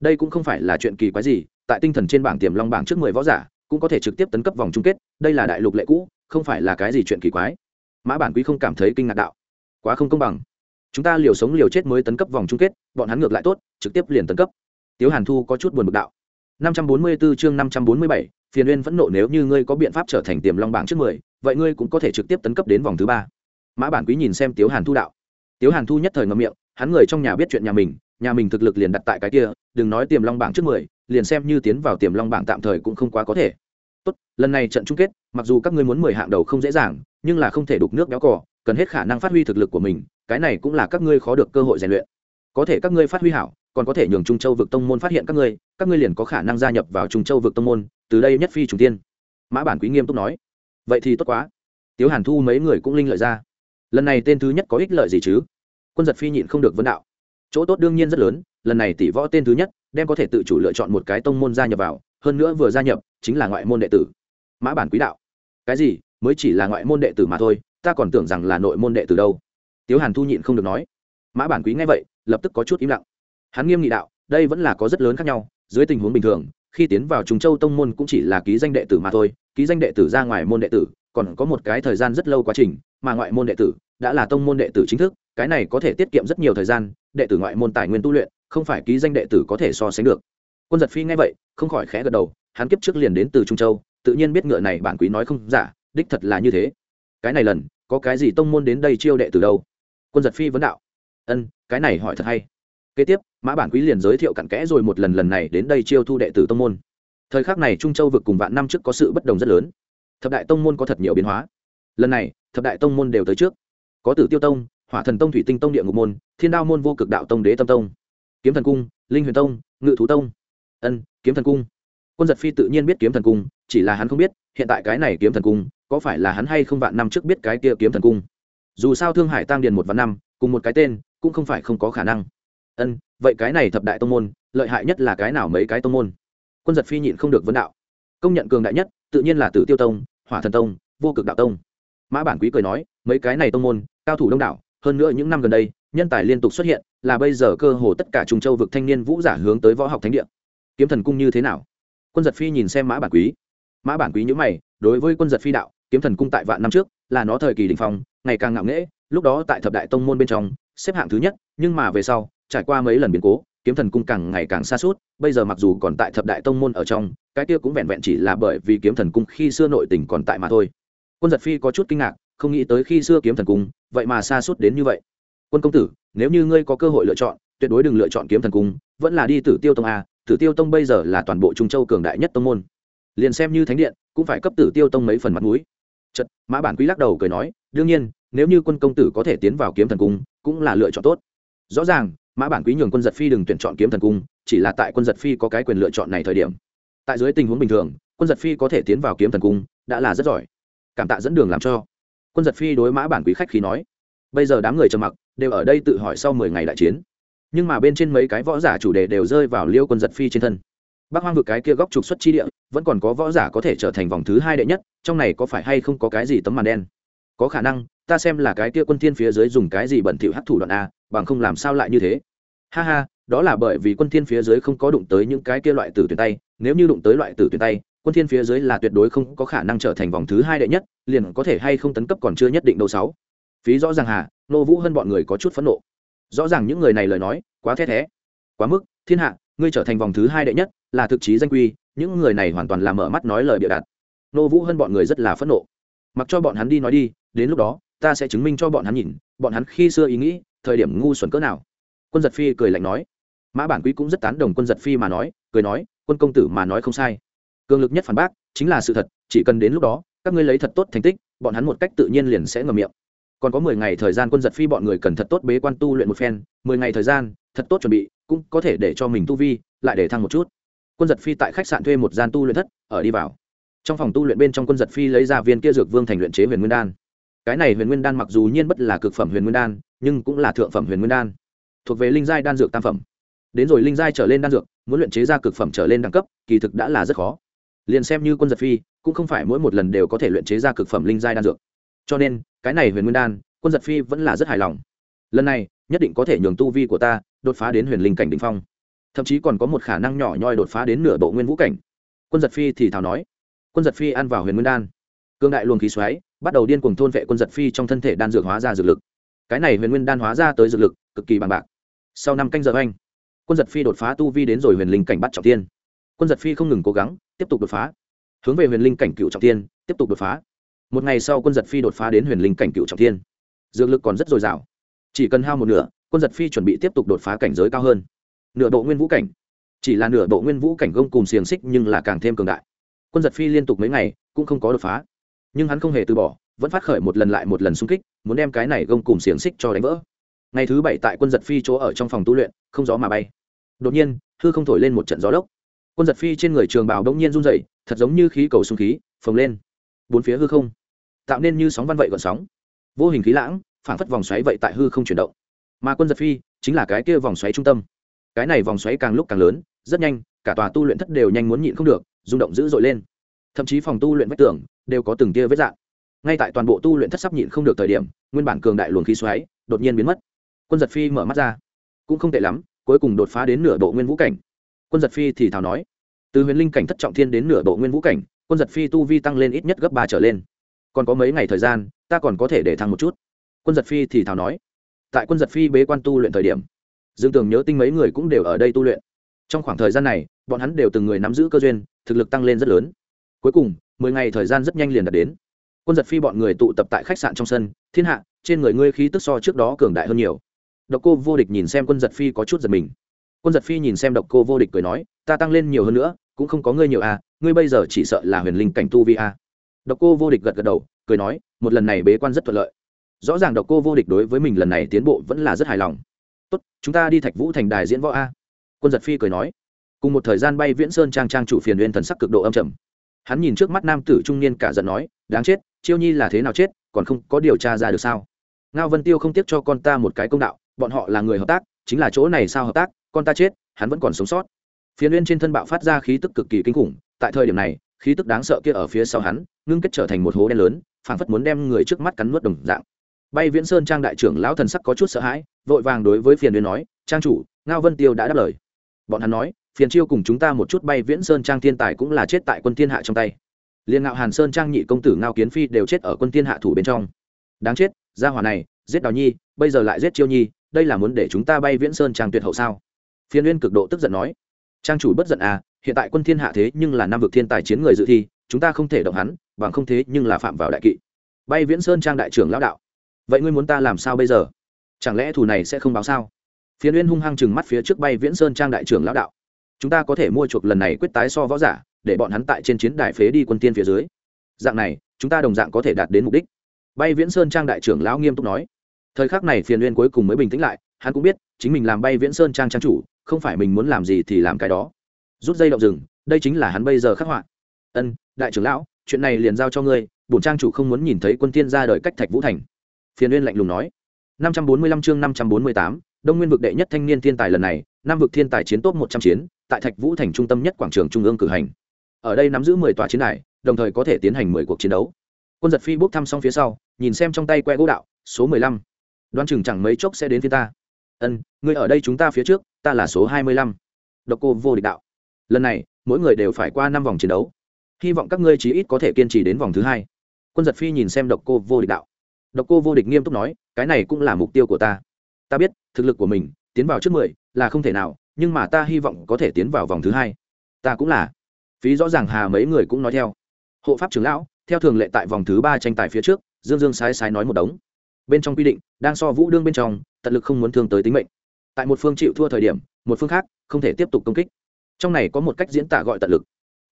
Đây cũng không phải là chuyện kỳ quái gì, tại tinh thần trên bảng tiềm long bảng trước mười võ giả, cũng có thể trực tiếp tấn cấp vòng chung kết, đây là đại lục lệ cũ, không phải là cái gì chuyện kỳ quái. Mã bản quý không cảm thấy kinh ngạc đạo. Quá không công bằng chúng ta liều sống liều chết mới tấn cấp vòng chung kết bọn hắn ngược lại tốt trực tiếp liền tấn cấp. Tiếu hàn thu có chút buồn bực đạo. 544 chương 547, phiền uyên vẫn nộ nếu như ngươi có biện pháp trở thành tiềm long bảng trước 10, vậy ngươi cũng có thể trực tiếp tấn cấp đến vòng thứ ba. Mã bản quý nhìn xem tiếu hàn thu đạo. Tiếu hàn thu nhất thời ngậm miệng hắn người trong nhà biết chuyện nhà mình nhà mình thực lực liền đặt tại cái kia đừng nói tiềm long bảng trước 10, liền xem như tiến vào tiềm long bảng tạm thời cũng không quá có thể. Tốt lần này trận chung kết mặc dù các ngươi muốn mười hạng đầu không dễ dàng nhưng là không thể đục nước béo cỏ cần hết khả năng phát huy thực lực của mình, cái này cũng là các ngươi khó được cơ hội rèn luyện. Có thể các ngươi phát huy hảo, còn có thể nhường trung châu vực tông môn phát hiện các ngươi các ngươi liền có khả năng gia nhập vào trung châu vực tông môn, từ đây nhất phi trùng tiên. Mã bản quý nghiêm túc nói. Vậy thì tốt quá. Tiếu hàn thu mấy người cũng linh lợi ra. Lần này tên thứ nhất có ích lợi gì chứ? Quân giật phi nhịn không được vấn đạo. Chỗ tốt đương nhiên rất lớn, lần này tỷ võ tên thứ nhất, đem có thể tự chủ lựa chọn một cái tông môn gia nhập vào, hơn nữa vừa gia nhập, chính là ngoại môn đệ tử. Mã bản quý đạo. Cái gì? Mới chỉ là ngoại môn đệ tử mà thôi ta còn tưởng rằng là nội môn đệ từ đâu. Tiếu hàn thu nhịn không được nói. Mã bản quý nghe vậy, lập tức có chút im lặng. Hắn nghiêm nghị đạo, đây vẫn là có rất lớn khác nhau, dưới tình huống bình thường, khi tiến vào trùng châu tông môn cũng chỉ là ký danh đệ tử mà thôi, ký danh đệ tử ra ngoài môn đệ tử, còn có một cái thời gian rất lâu quá trình, mà ngoại môn đệ tử đã là tông môn đệ tử chính thức, cái này có thể tiết kiệm rất nhiều thời gian, đệ tử ngoại môn tài nguyên tu luyện, không phải ký danh đệ tử có thể so sánh được. Quân giật phi nghe vậy, không khỏi khẽ gật đầu, hắn kiếp trước liền đến từ trung châu, tự nhiên biết ngựa này bản quý nói không giả, đích thật là như thế cái này lần, có cái gì tông môn đến đây chiêu đệ từ đâu? Quân giật phi vấn đạo. Ân, cái này hỏi thật hay. Kế tiếp, mã bản quý liền giới thiệu cặn kẽ rồi một lần lần này đến đây chiêu thu đệ tử tông môn. Thời khắc này trung châu vực cùng vạn năm trước có sự bất đồng rất lớn. Thập đại tông môn có thật nhiều biến hóa. Lần này, thập đại tông môn đều tới trước. Có tử tiêu tông, hỏa thần tông, thủy tinh tông, địa ngục môn, thiên đao môn, vô cực đạo tông, đế tâm tông, kiếm thần cung, linh huyền tông, ngự thú tông. Ân, kiếm thần cung. Quân giật phi tự nhiên biết kiếm thần cung, chỉ là hắn không biết, hiện tại cái này kiếm thần cung có phải là hắn hay không vạn năm trước biết cái kia kiếm thần cung? Dù sao thương hải tăng điền một vạn năm, cùng một cái tên, cũng không phải không có khả năng. Ân, vậy cái này thập đại tông môn, lợi hại nhất là cái nào mấy cái tông môn? Quân giật phi nhịn không được vấn đạo. Công nhận cường đại nhất, tự nhiên là tử tiêu tông, hỏa thần tông, vô cực đạo tông. Mã bản quý cười nói, mấy cái này tông môn, cao thủ đông đảo, hơn nữa những năm gần đây, nhân tài liên tục xuất hiện, là bây giờ cơ hồ tất cả trung châu vực thanh niên vũ giả hướng tới võ học thánh địa. Kiếm thần cung như thế nào? Quân giật phi nhìn xem mã bản quý. Mã bản quý nhữ mày, đối với quân giật phi đạo kiếm thần cung tại vạn năm trước, là nó thời kỳ đình phong, ngày càng ngạo nghễ, lúc đó tại thập đại tông môn bên trong, xếp hạng thứ nhất, nhưng mà về sau, trải qua mấy lần biến cố, kiếm thần cung càng ngày càng xa suốt, bây giờ mặc dù còn tại thập đại tông môn ở trong, cái kia cũng vẹn vẹn chỉ là bởi vì kiếm thần cung khi xưa nội tình còn tại mà thôi. Quân giật phi có chút kinh ngạc, không nghĩ tới khi xưa kiếm thần cung, vậy mà xa suốt đến như vậy. Quân công tử, nếu như ngươi có cơ hội lựa chọn, tuyệt đối đừng lựa chọn kiếm thần cung, vẫn là đi tử tiêu tông a, tử tiêu tông bây giờ là toàn bộ trung châu cường đại nhất tông môn. Liền xem như thánh điện, cũng phải cấp tử tiêu tông mấy phần mặt mũi chật mã bản quý lắc đầu cười nói, đương nhiên, nếu như quân công tử có thể tiến vào kiếm thần cung, cũng là lựa chọn tốt. Rõ ràng, mã bản quý nhường quân giật phi đừng tuyển chọn kiếm thần cung, chỉ là tại quân giật phi có cái quyền lựa chọn này thời điểm. Tại dưới tình huống bình thường, quân giật phi có thể tiến vào kiếm thần cung đã là rất giỏi. Cảm tạ dẫn đường làm cho. Quân giật phi đối mã bản quý khách khí nói, bây giờ đám người trầm mặc, đều ở đây tự hỏi sau mười ngày đại chiến. Nhưng mà bên trên mấy cái võ giả chủ đề đều rơi vào liêu quân giật phi trên thân bác hoang vực cái kia góc trục xuất chi địa, vẫn còn có võ giả có thể trở thành vòng thứ hai đệ nhất, trong này có phải hay không có cái gì tấm màn đen? Có khả năng, ta xem là cái kia quân thiên phía dưới dùng cái gì bẩn thỉu hắc thủ đoạn a, bằng không làm sao lại như thế? Ha ha, đó là bởi vì quân thiên phía dưới không có đụng tới những cái kia loại tử tuyển tay, nếu như đụng tới loại tử tuyển tay, quân thiên phía dưới là tuyệt đối không có khả năng trở thành vòng thứ hai đệ nhất, liền có thể hay không tấn cấp còn chưa nhất định đâu sáu. Phí rõ ràng hà, nô vũ hơn bọn người có chút phẫn nộ. Rõ ràng những người này lời nói, quá thét thé, quá mức, thiên hạ ngươi trở thành vòng thứ hai đệ nhất, là thực chí danh quy, những người này hoàn toàn là mở mắt nói lời bịa đặt. Nô vũ hơn bọn người rất là phẫn nộ. Mặc cho bọn hắn đi nói đi, đến lúc đó, ta sẽ chứng minh cho bọn hắn nhìn, bọn hắn khi xưa ý nghĩ, thời điểm ngu xuẩn cỡ nào. Quân giật phi cười lạnh nói. Mã bản quý cũng rất tán đồng quân giật phi mà nói, cười nói, quân công tử mà nói không sai. Cường lực nhất phản bác, chính là sự thật, chỉ cần đến lúc đó, các ngươi lấy thật tốt thành tích, bọn hắn một cách tự nhiên liền sẽ ngầm miệng. Còn có mười ngày thời gian quân giật phi bọn người cần thật tốt bế quan tu luyện một phen, mười ngày thời gian, thật tốt chuẩn bị cũng có thể để cho mình tu vi lại để thăng một chút. Quân giật phi tại khách sạn thuê một gian tu luyện thất, ở đi vào. Trong phòng tu luyện bên trong quân giật phi lấy ra viên kia dược vương thành luyện chế huyền nguyên đan. Cái này huyền nguyên đan mặc dù nhiên bất là cực phẩm huyền nguyên đan, nhưng cũng là thượng phẩm huyền nguyên đan. Thuộc về linh giai đan dược tam phẩm. Đến rồi linh giai trở lên đan dược, muốn luyện chế ra cực phẩm trở lên đẳng cấp, kỳ thực đã là rất khó. Liền xem như quân giật phi, cũng không phải mỗi một lần đều có thể luyện chế ra cực phẩm linh giai đan dược. Cho nên, cái này huyền nguyên đan, quân giật phi vẫn là rất hài lòng. Lần này nhất định có thể nhường tu vi của ta đột phá đến huyền linh cảnh đ ỉ n h phong. Thậm chí còn có một khả năng nhỏ nhoi đột phá đến nửa bộ nguyên vũ cảnh. Quân giật phi thì thảo nói, quân giật phi ăn vào huyền nguyên đan. Cương đại luồng khí xoáy bắt đầu điên cuồng thôn vệ quân giật phi trong thân thể đan dược hóa ra dược lực. Cái này huyền nguyên đan hóa ra tới dược lực cực kỳ bằng bạc. Sau năm canh giờ anh quân giật phi đột phá tu vi đến rồi huyền linh cảnh bắt trọng tiên. Quân giật phi không ngừng cố gắng, tiếp tục đột phá. Hướng về huyền linh cảnh cựu trọng tiên, tiếp tục đột phá. Một ngày sau quân giật phi đột phá đến huyền linh cảnh cựu trọng tiên. Dược lực còn rất dồi dào chỉ cần hao một nửa, quân giật phi chuẩn bị tiếp tục đột phá cảnh giới cao hơn. Nửa bộ nguyên vũ cảnh. Chỉ là nửa bộ nguyên vũ cảnh gông cùng xiềng xích nhưng là càng thêm cường đại. Quân giật phi liên tục mấy ngày, cũng không có đột phá. Nhưng hắn không hề từ bỏ, vẫn phát khởi một lần lại một lần xung kích, muốn đem cái này gông cùng xiềng xích cho đánh vỡ. Ngày thứ bảy tại quân giật phi chỗ ở trong phòng tu luyện, không gió mà bay. Đột nhiên, hư không thổi lên một trận gió lốc. Quân giật phi trên người trường bào đông nhiên run dậy thật giống như khí cầu xung khí, phồng lên. Bốn phía hư không. Tạo nên như sóng văn vậy gọn sóng. Vô hình khí lãng phản phất vòng xoáy vậy tại hư không chuyển động. Mà quân giật phi chính là cái kia vòng xoáy trung tâm. Cái này vòng xoáy càng lúc càng lớn, rất nhanh, cả tòa tu luyện thất đều nhanh muốn nhịn không được, rung động dữ dội lên. Thậm chí phòng tu luyện vách tường đều có từng tia vết dạng ngay tại toàn bộ tu luyện thất sắp nhịn không được thời điểm, nguyên bản cường đại luồng khí xoáy đột nhiên biến mất. Quân giật phi mở mắt ra. Cũng không tệ lắm, cuối cùng đột phá đến nửa bộ nguyên vũ cảnh. Quân giật phi thì thào nói, từ huyền linh cảnh thất trọng thiên đến nửa bộ nguyên vũ cảnh, quân giật phi tu vi tăng lên ít nhất gấp ba trở lên. Còn có mấy ngày thời gian, ta còn có thể để thăng một chút quân giật phi thì thào nói, tại quân giật phi bế quan tu luyện thời điểm, dương tường nhớ tinh mấy người cũng đều ở đây tu luyện. Trong khoảng thời gian này, bọn hắn đều từng người nắm giữ cơ duyên, thực lực tăng lên rất lớn. Cuối cùng, mười ngày thời gian rất nhanh liền đạt đến. Quân giật phi bọn người tụ tập tại khách sạn trong sân, thiên hạ, trên người ngươi khí tức so trước đó cường đại hơn nhiều. Độc cô vô địch nhìn xem quân giật phi có chút giật mình. Quân giật phi nhìn xem độc cô vô địch cười nói, ta tăng lên nhiều hơn nữa, cũng không có ngươi nhiều à ngươi bây giờ chỉ sợ là huyền linh cảnh tu vi à. độc cô vô địch gật gật đầu, cười nói, một lần này bế quan rất thuận lợi rõ ràng độc cô vô địch đối với mình lần này tiến bộ vẫn là rất hài lòng. Tốt, chúng ta đi thạch vũ thành đài diễn võ a. Quân giật phi cười nói. Cùng một thời gian bay viễn sơn trang trang chủ phiền uyên thần sắc cực độ âm trầm. Hắn nhìn trước mắt nam tử trung niên cả giận nói, đáng chết, chiêu nhi là thế nào chết, còn không có điều tra ra được sao? Ngao vân tiêu không tiếc cho con ta một cái công đạo, bọn họ là người hợp tác, chính là chỗ này sao hợp tác, con ta chết, hắn vẫn còn sống sót. Phiền Uyên trên thân bạo phát ra khí tức cực kỳ kinh khủng, tại thời điểm này, khí tức đáng sợ kia ở phía sau hắn, ngưng kết trở thành một hố đen lớn, phảng phất muốn đem người trước mắt cắn nuốt đồng dạng bay viễn sơn trang đại trưởng lão thần sắc có chút sợ hãi, vội vàng đối với phiền Uyên nói, trang chủ, ngao vân tiêu đã đáp lời. Bọn hắn nói, phiền chiêu cùng chúng ta một chút bay viễn sơn trang thiên tài cũng là chết tại quân thiên hạ trong tay. Liên ngạo hàn sơn trang nhị công tử ngao kiến phi đều chết ở quân thiên hạ thủ bên trong. Đáng chết, gia hỏa này, giết đào nhi, bây giờ lại giết chiêu nhi, đây là muốn để chúng ta bay viễn sơn trang tuyệt hậu sao? Phiền Uyên cực độ tức giận nói, trang chủ bất giận à hiện tại quân thiên hạ thế nhưng là Nam vực thiên tài chiến người dự thi, chúng ta không thể động hắn, bằng không thế nhưng là phạm vào đại kỵ. Bay viễn sơn trang đại trưởng lão đạo vậy ngươi muốn ta làm sao bây giờ? Chẳng lẽ thù này sẽ không báo sao? Phiến uyên hung hăng chừng mắt phía trước bay viễn sơn trang đại trưởng lão đạo. Chúng ta có thể mua chuộc lần này quyết tái so võ giả, để bọn hắn tại trên chiến đài phế đi quân tiên phía dưới. Dạng này, chúng ta đồng dạng có thể đạt đến mục đích. Bay viễn sơn trang đại trưởng lão nghiêm túc nói. Thời khắc này phiền uyên cuối cùng mới bình tĩnh lại, hắn cũng biết, chính mình làm bay viễn sơn trang trang chủ, không phải mình muốn làm gì thì làm cái đó. Rút dây động rừng, đây chính là hắn bây giờ khắc họa. Ân, đại trưởng lão, chuyện này liền giao cho ngươi, bổn trang chủ không muốn nhìn thấy quân tiên ra đời cách thạch vũ thành phiền uyên lạnh lùng nói. 545 chương 548, đông nguyên vực đệ nhất thanh niên thiên tài lần này nam vực thiên tài chiến tốt một trăm chiến tại thạch vũ thành trung tâm nhất quảng trường trung ương cử hành. Ở đây nắm giữ mười tòa chiến đài đồng thời có thể tiến hành mười cuộc chiến đấu. Quân giật phi bốc thăm xong phía sau nhìn xem trong tay que gỗ đạo số mười lăm. Đoán chừng chẳng mấy chốc sẽ đến phía ta. Ân ngươi ở đây chúng ta phía trước ta là số hai mươi lăm. Độc cô vô địch đạo. Lần này mỗi người đều phải qua năm vòng chiến đấu. Hy vọng các ngươi chí ít có thể kiên trì đến vòng thứ hai. Quân giật phi nhìn xem độc cô vô địch đạo độc cô vô địch nghiêm túc nói, cái này cũng là mục tiêu của ta. Ta biết, thực lực của mình, tiến vào trước mười là không thể nào, nhưng mà ta hy vọng có thể tiến vào vòng thứ hai. Ta cũng là. Phí rõ ràng hà mấy người cũng nói theo. Hộ pháp trưởng lão, theo thường lệ tại vòng thứ ba tranh tài phía trước, dương dương sái sái nói một đống. Bên trong quy định, đang so vũ đương bên trong, tận lực không muốn thương tới tính mệnh. Tại một phương chịu thua thời điểm, một phương khác không thể tiếp tục công kích. Trong này có một cách diễn tả gọi tận lực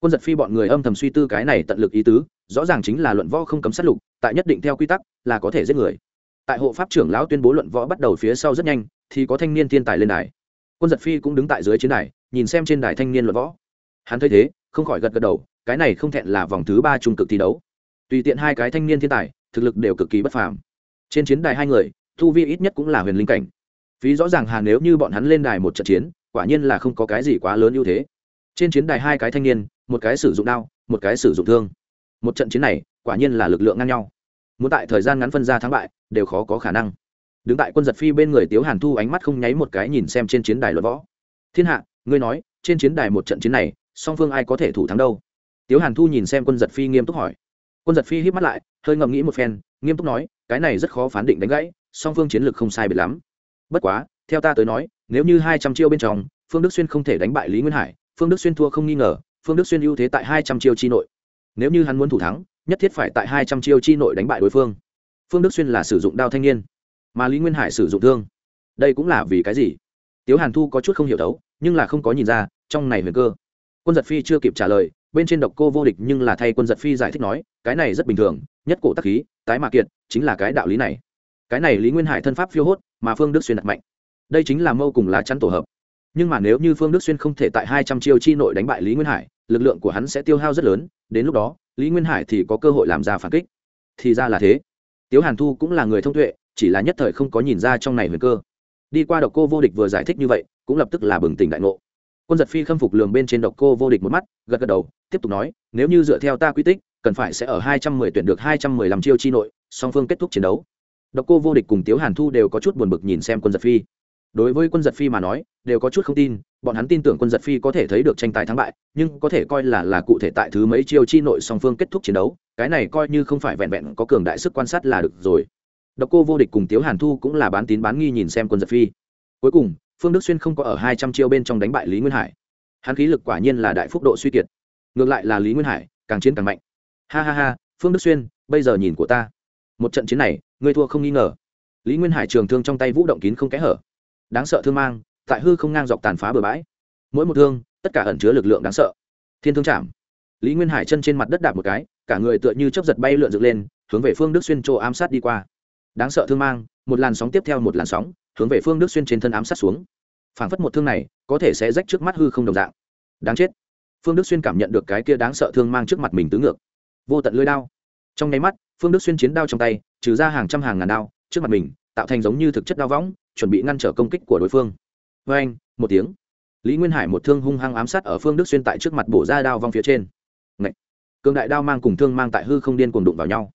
quân giật phi bọn người âm thầm suy tư cái này tận lực ý tứ, rõ ràng chính là luận võ không cấm sát lục, tại nhất định theo quy tắc là có thể giết người. Tại hộ pháp trưởng lão tuyên bố luận võ bắt đầu phía sau rất nhanh, thì có thanh niên thiên tài lên đài. Quân giật phi cũng đứng tại dưới chiến đài, nhìn xem trên đài thanh niên luận võ. Hắn thấy thế, không khỏi gật gật đầu, cái này không thẹn là vòng thứ ba trung cực thi đấu. Tùy tiện hai cái thanh niên thiên tài, thực lực đều cực kỳ bất phàm. Trên chiến đài hai người, thu vi ít nhất cũng là huyền linh cảnh. Phí rõ ràng hà nếu như bọn hắn lên đài một trận chiến, quả nhiên là không có cái gì quá lớn ưu thế trên chiến đài hai cái thanh niên, một cái sử dụng đao, một cái sử dụng thương. Một trận chiến này, quả nhiên là lực lượng ngang nhau. Muốn tại thời gian ngắn phân ra thắng bại, đều khó có khả năng. Đứng tại quân giật phi bên người tiếu hàn thu ánh mắt không nháy một cái nhìn xem trên chiến đài luật võ. Thiên hạ, ngươi nói, trên chiến đài một trận chiến này, song phương ai có thể thủ thắng đâu? Tiếu hàn thu nhìn xem quân giật phi nghiêm túc hỏi. Quân giật phi hít mắt lại, hơi ngậm nghĩ một phen, nghiêm túc nói, cái này rất khó phán định đánh gãy, song phương chiến lược không sai biệt lắm. Bất quá, theo ta tới nói, nếu như hai trăm chiêu bên trong, phương đức xuyên không thể đánh bại lý nguyên hải phương đức xuyên thua không nghi ngờ, phương đức xuyên ưu thế tại hai trăm chiêu chi nội. Nếu như hắn muốn thủ thắng, nhất thiết phải tại hai trăm chiêu chi nội đánh bại đối phương. Phương đức xuyên là sử dụng đao thanh niên, mà lý nguyên hải sử dụng thương. Đây cũng là vì cái gì? Tiếu hàn thu có chút không hiểu đấu nhưng là không có nhìn ra, trong này huyền cơ. Quân giật phi chưa kịp trả lời, bên trên độc cô vô địch nhưng là thay quân giật phi giải thích nói, cái này rất bình thường, nhất cổ tắc khí, tái mạ kiệt, chính là cái đạo lý này. Cái này lý nguyên hải thân pháp phiêu hốt, mà phương đức xuyên đặt mạnh. Đây chính là mâu cùng lá chắn tổ hợp nhưng mà nếu như phương đức xuyên không thể tại hai trăm chiêu chi nội đánh bại lý nguyên hải, lực lượng của hắn sẽ tiêu hao rất lớn, đến lúc đó, lý nguyên hải thì có cơ hội làm ra phản kích. Thì ra là thế. Tiếu hàn thu cũng là người thông tuệ, chỉ là nhất thời không có nhìn ra trong này huyền cơ. Đi qua độc cô vô địch vừa giải thích như vậy, cũng lập tức là bừng tỉnh đại ngộ. Quân giật phi khâm phục lường bên trên độc cô vô địch một mắt, gật gật đầu, tiếp tục nói, nếu như dựa theo ta quy tích, cần phải sẽ ở hai trăm mười tuyển được hai trăm mười lăm chiêu chi nội, song phương kết thúc chiến đấu. Độc cô vô địch cùng tiếu hàn thu đều có chút buồn bực nhìn xem quân giật phi đối với quân giật phi mà nói, đều có chút không tin, bọn hắn tin tưởng quân giật phi có thể thấy được tranh tài thắng bại, nhưng có thể coi là là cụ thể tại thứ mấy chiêu chi nội song phương kết thúc chiến đấu, cái này coi như không phải vẹn vẹn có cường đại sức quan sát là được rồi. Độc cô vô địch cùng tiếu hàn thu cũng là bán tín bán nghi nhìn xem quân giật phi. Cuối cùng, phương đức xuyên không có ở hai trăm chiêu bên trong đánh bại lý nguyên hải. Hắn khí lực quả nhiên là đại phúc độ suy kiệt. Ngược lại là lý nguyên hải, càng chiến càng mạnh. Ha ha ha, phương đức xuyên, bây giờ nhìn của ta. Một trận chiến này, ngươi thua không nghi ngờ. Lý nguyên hải trường thương trong tay vũ động kín không kẽ hở đáng sợ thương mang, tại hư không ngang dọc tàn phá bừa bãi. Mỗi một thương, tất cả ẩn chứa lực lượng đáng sợ. Thiên thương chạm. Lý nguyên hải chân trên mặt đất đạp một cái, cả người tựa như chấp giật bay lượn dựng lên, hướng về phương đức xuyên chỗ ám sát đi qua. Đáng sợ thương mang, một làn sóng tiếp theo một làn sóng, hướng về phương đức xuyên trên thân ám sát xuống. Phảng phất một thương này, có thể sẽ rách trước mắt hư không đồng dạng. Đáng chết. Phương đức xuyên cảm nhận được cái kia đáng sợ thương mang trước mặt mình tứ ngược. Vô tận lưới đao. Trong nháy mắt, phương đức xuyên chiến đao trong tay, trừ ra hàng trăm hàng ngàn đao, trước mặt mình, tạo thành giống như thực chất đao võng chuẩn bị ngăn trở công kích của đối phương. Vê anh, một tiếng. Lý nguyên hải một thương hung hăng ám sát ở phương đức xuyên tại trước mặt bổ ra đao vong phía trên. Ngậy! cường đại đao mang cùng thương mang tại hư không điên cuồng đụng vào nhau.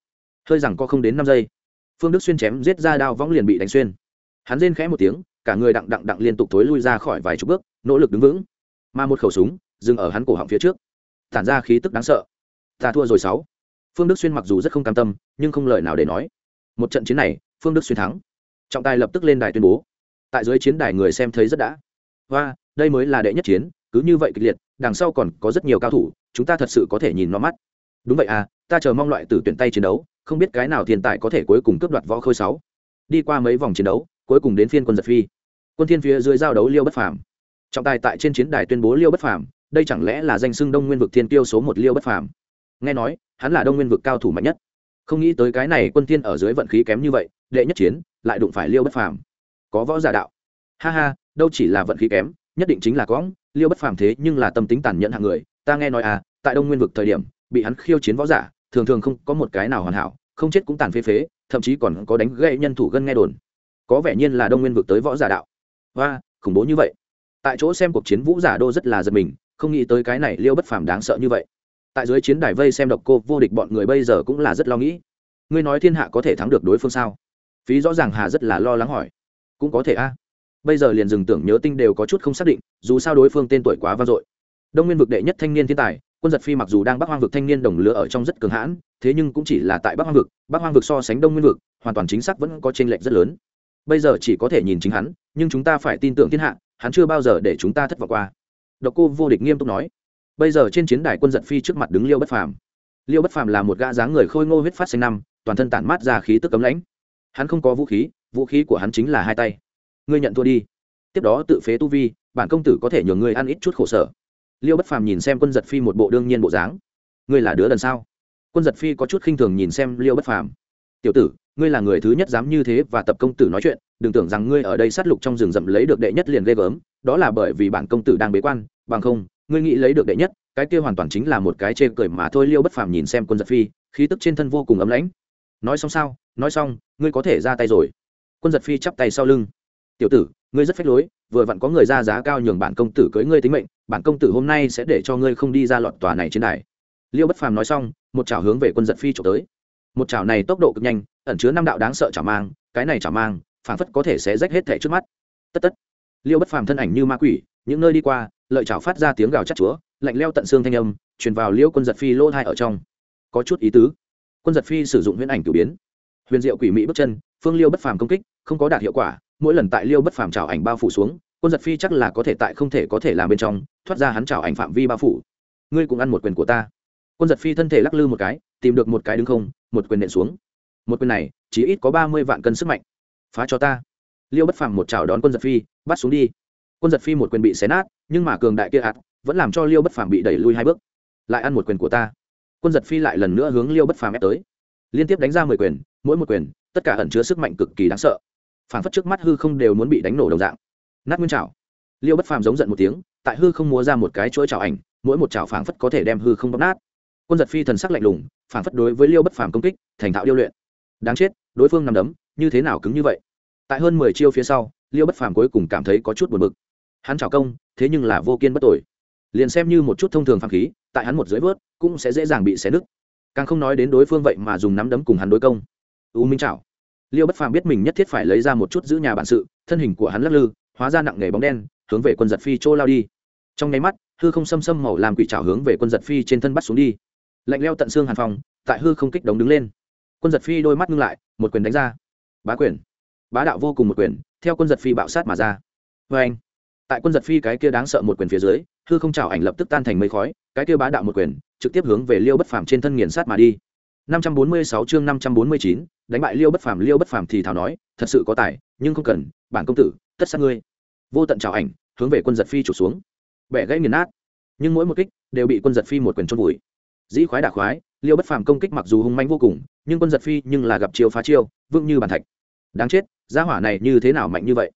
Hơi rằng có không đến năm giây, phương đức xuyên chém giết ra đao võng liền bị đánh xuyên. Hắn rên khẽ một tiếng, cả người đặng đặng đặng liên tục thối lui ra khỏi vài chục bước, nỗ lực đứng vững. Mà một khẩu súng dừng ở hắn cổ họng phía trước. Tản ra khí tức đáng sợ. Ta thua rồi sáu. Phương đức xuyên mặc dù rất không cam tâm, nhưng không lời nào để nói. Một trận chiến này, phương đức xuyên thắng trọng tài lập tức lên đài tuyên bố. Tại dưới chiến đài người xem thấy rất đã. Và đây mới là đệ nhất chiến, cứ như vậy kịch liệt, đằng sau còn có rất nhiều cao thủ, chúng ta thật sự có thể nhìn nó mắt. Đúng vậy à ta chờ mong loại từ tuyển tay chiến đấu, không biết cái nào thiên tài có thể cuối cùng cướp đoạt võ khôi sáu. Đi qua mấy vòng chiến đấu, cuối cùng đến phiên quân giật phi. Quân thiên phía dưới giao đấu liêu bất phàm. Trọng tài tại trên chiến đài tuyên bố liêu bất phàm, đây chẳng lẽ là danh xưng đông nguyên vực thiên tiêu số một liêu bất phàm? Nghe nói, hắn là đông nguyên vực cao thủ mạnh nhất. Không nghĩ tới cái này quân thiên ở dưới vận khí kém như vậy, đệ nhất chiến lại đụng phải liêu bất phàm. Có võ giả đạo. Ha ha, đâu chỉ là vận khí kém, nhất định chính là có. Liêu bất phàm thế nhưng là tâm tính tàn nhẫn hạng người, ta nghe nói à tại đông nguyên vực thời điểm, bị hắn khiêu chiến võ giả, thường thường không có một cái nào hoàn hảo, không chết cũng tàn phế phế, thậm chí còn có đánh gãy nhân thủ gân nghe đồn. Có vẻ nhiên là đông nguyên vực tới võ giả đạo. Và khủng bố như vậy. Tại chỗ xem cuộc chiến vũ giả đô rất là giật mình, không nghĩ tới cái này liêu bất phàm đáng sợ như vậy. Tại dưới chiến đài vây xem độc cô vô địch bọn người bây giờ cũng là rất lo nghĩ. Ngươi nói thiên hạ có thể thắng được đối phương sao? Phí rõ ràng hà rất là lo lắng hỏi. Cũng có thể a. Bây giờ liền dừng tưởng nhớ tinh đều có chút không xác định, dù sao đối phương tên tuổi quá vang dội. Đông nguyên vực đệ nhất thanh niên thiên tài, quân giật phi mặc dù đang bắc hoang vực thanh niên đồng lứa ở trong rất cường hãn, thế nhưng cũng chỉ là tại bắc hoang vực, bắc hoang vực so sánh đông nguyên vực, hoàn toàn chính xác vẫn có t r ê n lệch rất lớn. Bây giờ chỉ có thể nhìn chính hắn, nhưng chúng ta phải tin tưởng thiên hạ, hắn chưa bao giờ để chúng ta thất vọng qua. Độc cô vô địch nghiêm túc nói. Bây giờ trên chiến đài quân giật phi trước mặt đứng liêu bất phàm. Liêu bất phàm là một gã dáng người khôi ngô huyết phát xanh năm, toàn thân tản mát ra khí tức cấm lãnh hắn không có vũ khí vũ khí của hắn chính là hai tay. Ngươi nhận thua đi. Tiếp đó tự phế tu vi, bản công tử có thể nhường ngươi ăn ít chút khổ sở. Liêu bất phàm nhìn xem quân giật phi một bộ đương nhiên bộ dáng. Ngươi là đứa đần sao? Quân giật phi có chút khinh thường nhìn xem liêu bất phàm. Tiểu tử, ngươi là người thứ nhất dám như thế và tập công tử nói chuyện, đừng tưởng rằng ngươi ở đây sát lục trong rừng rậm lấy được đệ nhất liền ghê gớm, đó là bởi vì bản công tử đang bế quan, bằng không, ngươi nghĩ lấy được đệ nhất, cái kia hoàn toàn chính là một cái chê cười mà thôi. Liêu bất phàm nhìn xem quân giật phi, khí tức trên thân vô cùng ấm lãnh. Nói xong sao? Nói xong, ngươi có thể ra tay rồi. Quân giật phi chắp tay sau lưng. Tiểu tử, ngươi rất phách lối, vừa vặn có người ra giá cao nhường bản công tử cưới ngươi tính mệnh, bản công tử hôm nay sẽ để cho ngươi không đi ra lọt tòa này trên đài. Liêu bất phàm nói xong, một chảo hướng về quân giật phi trộm tới. Một chảo này tốc độ cực nhanh, ẩn chứa năm đạo đáng sợ chảo mang, cái này chảo mang, phảng phất có thể sẽ rách hết thẻ trước mắt. Tất tất. Liêu bất phàm thân ảnh như ma quỷ, những nơi đi qua, lợi chảo phát ra tiếng gào chắc chúa, lạnh leo tận xương thanh âm, truyền vào liêu quân giật phi lỗ thai ở trong. Có chút ý tứ. Quân giật phi sử dụng huyễn ảnh cử biến huyền diệu quỷ mỹ bước chân, phương liêu bất phàm công kích, không có đạt hiệu quả, mỗi lần tại liêu bất phàm trào ảnh bao phủ xuống, quân giật phi chắc là có thể tại không thể có thể làm bên trong, thoát ra hắn trào ảnh phạm vi bao phủ. Ngươi cũng ăn một quyền của ta. Quân giật phi thân thể lắc lư một cái, tìm được một cái đứng không, một quyền nện xuống. Một quyền này, chỉ ít có ba mươi vạn cân sức mạnh. Phá cho ta. Liêu bất phàm một chào đón quân giật phi, bắt xuống đi. Quân giật phi một quyền bị xé nát, nhưng mà cường đại kia ạt vẫn làm cho liêu bất phàm bị đẩy lui hai bước. Lại ăn một quyền của ta. Quân giật phi lại lần nữa hướng liêu bất phàm ép tới. Liên tiếp đánh ra mười quyền mỗi một quyền, tất cả ẩn chứa sức mạnh cực kỳ đáng sợ. Phản phất trước mắt hư không đều muốn bị đánh nổ đồng dạng. Nát nguyên trào liêu bất phàm giống giận một tiếng, tại hư không múa ra một cái chuỗi trào ảnh, mỗi một trào phảng phất có thể đem hư không bóc nát. Quân giật phi thần sắc lạnh lùng, phảng phất đối với liêu bất phàm công kích, thành thạo điêu luyện. Đáng chết, đối phương nằm đấm, như thế nào cứng như vậy? Tại hơn mười chiêu phía sau, liêu bất phàm cuối cùng cảm thấy có chút buồn bực. Hắn trào công, thế nhưng là vô kiên bất tội liền xem như một chút thông thường phàm khí, tại hắn một dưới vớt, cũng sẽ dễ dàng bị xé nứt. Càng không nói đến đối phương vậy mà dùng nắm đấm cùng hắn đối công u minh trảo. Liêu bất phàm biết mình nhất thiết phải lấy ra một chút giữ nhà bản sự, thân hình của hắn lắc lư, hóa ra nặng nghề bóng đen, hướng về quân giật phi chỗ lao đi. Trong nháy mắt, hư không xâm xâm màu làm quỷ trảo hướng về quân giật phi trên thân bắt xuống đi. Lạnh leo tận xương hàn phòng, tại hư không kích đống đứng lên. Quân giật phi đôi mắt ngưng lại, một quyền đánh ra. Bá quyền. Bá đạo vô cùng một quyền, theo quân giật phi bạo sát mà ra. Vê anh, tại quân giật phi cái kia đáng sợ một quyền phía dưới, hư không trào ảnh lập tức tan thành mây khói, cái kia bá đạo một quyền trực tiếp hướng về liêu bất phàm trên thân nghiền sát mà đi. 546 chương 549, đánh bại Liêu Bất Phàm, Liêu Bất Phàm thì thào nói, thật sự có tài, nhưng không cần, bản công tử, tất sát ngươi. Vô tận chào ảnh hướng về quân giật phi trục xuống. Bẻ gãy nghiền nát. Nhưng mỗi một kích đều bị quân giật phi một quyền chôn vùi. Dĩ khoái đả khoái liêu bất phàm công kích mặc dù hung manh vô cùng nhưng quân giật phi nhưng là gặp chiêu phá chiêu vững như bàn thạch. Đáng chết gia hỏa này như thế nào mạnh như vậy?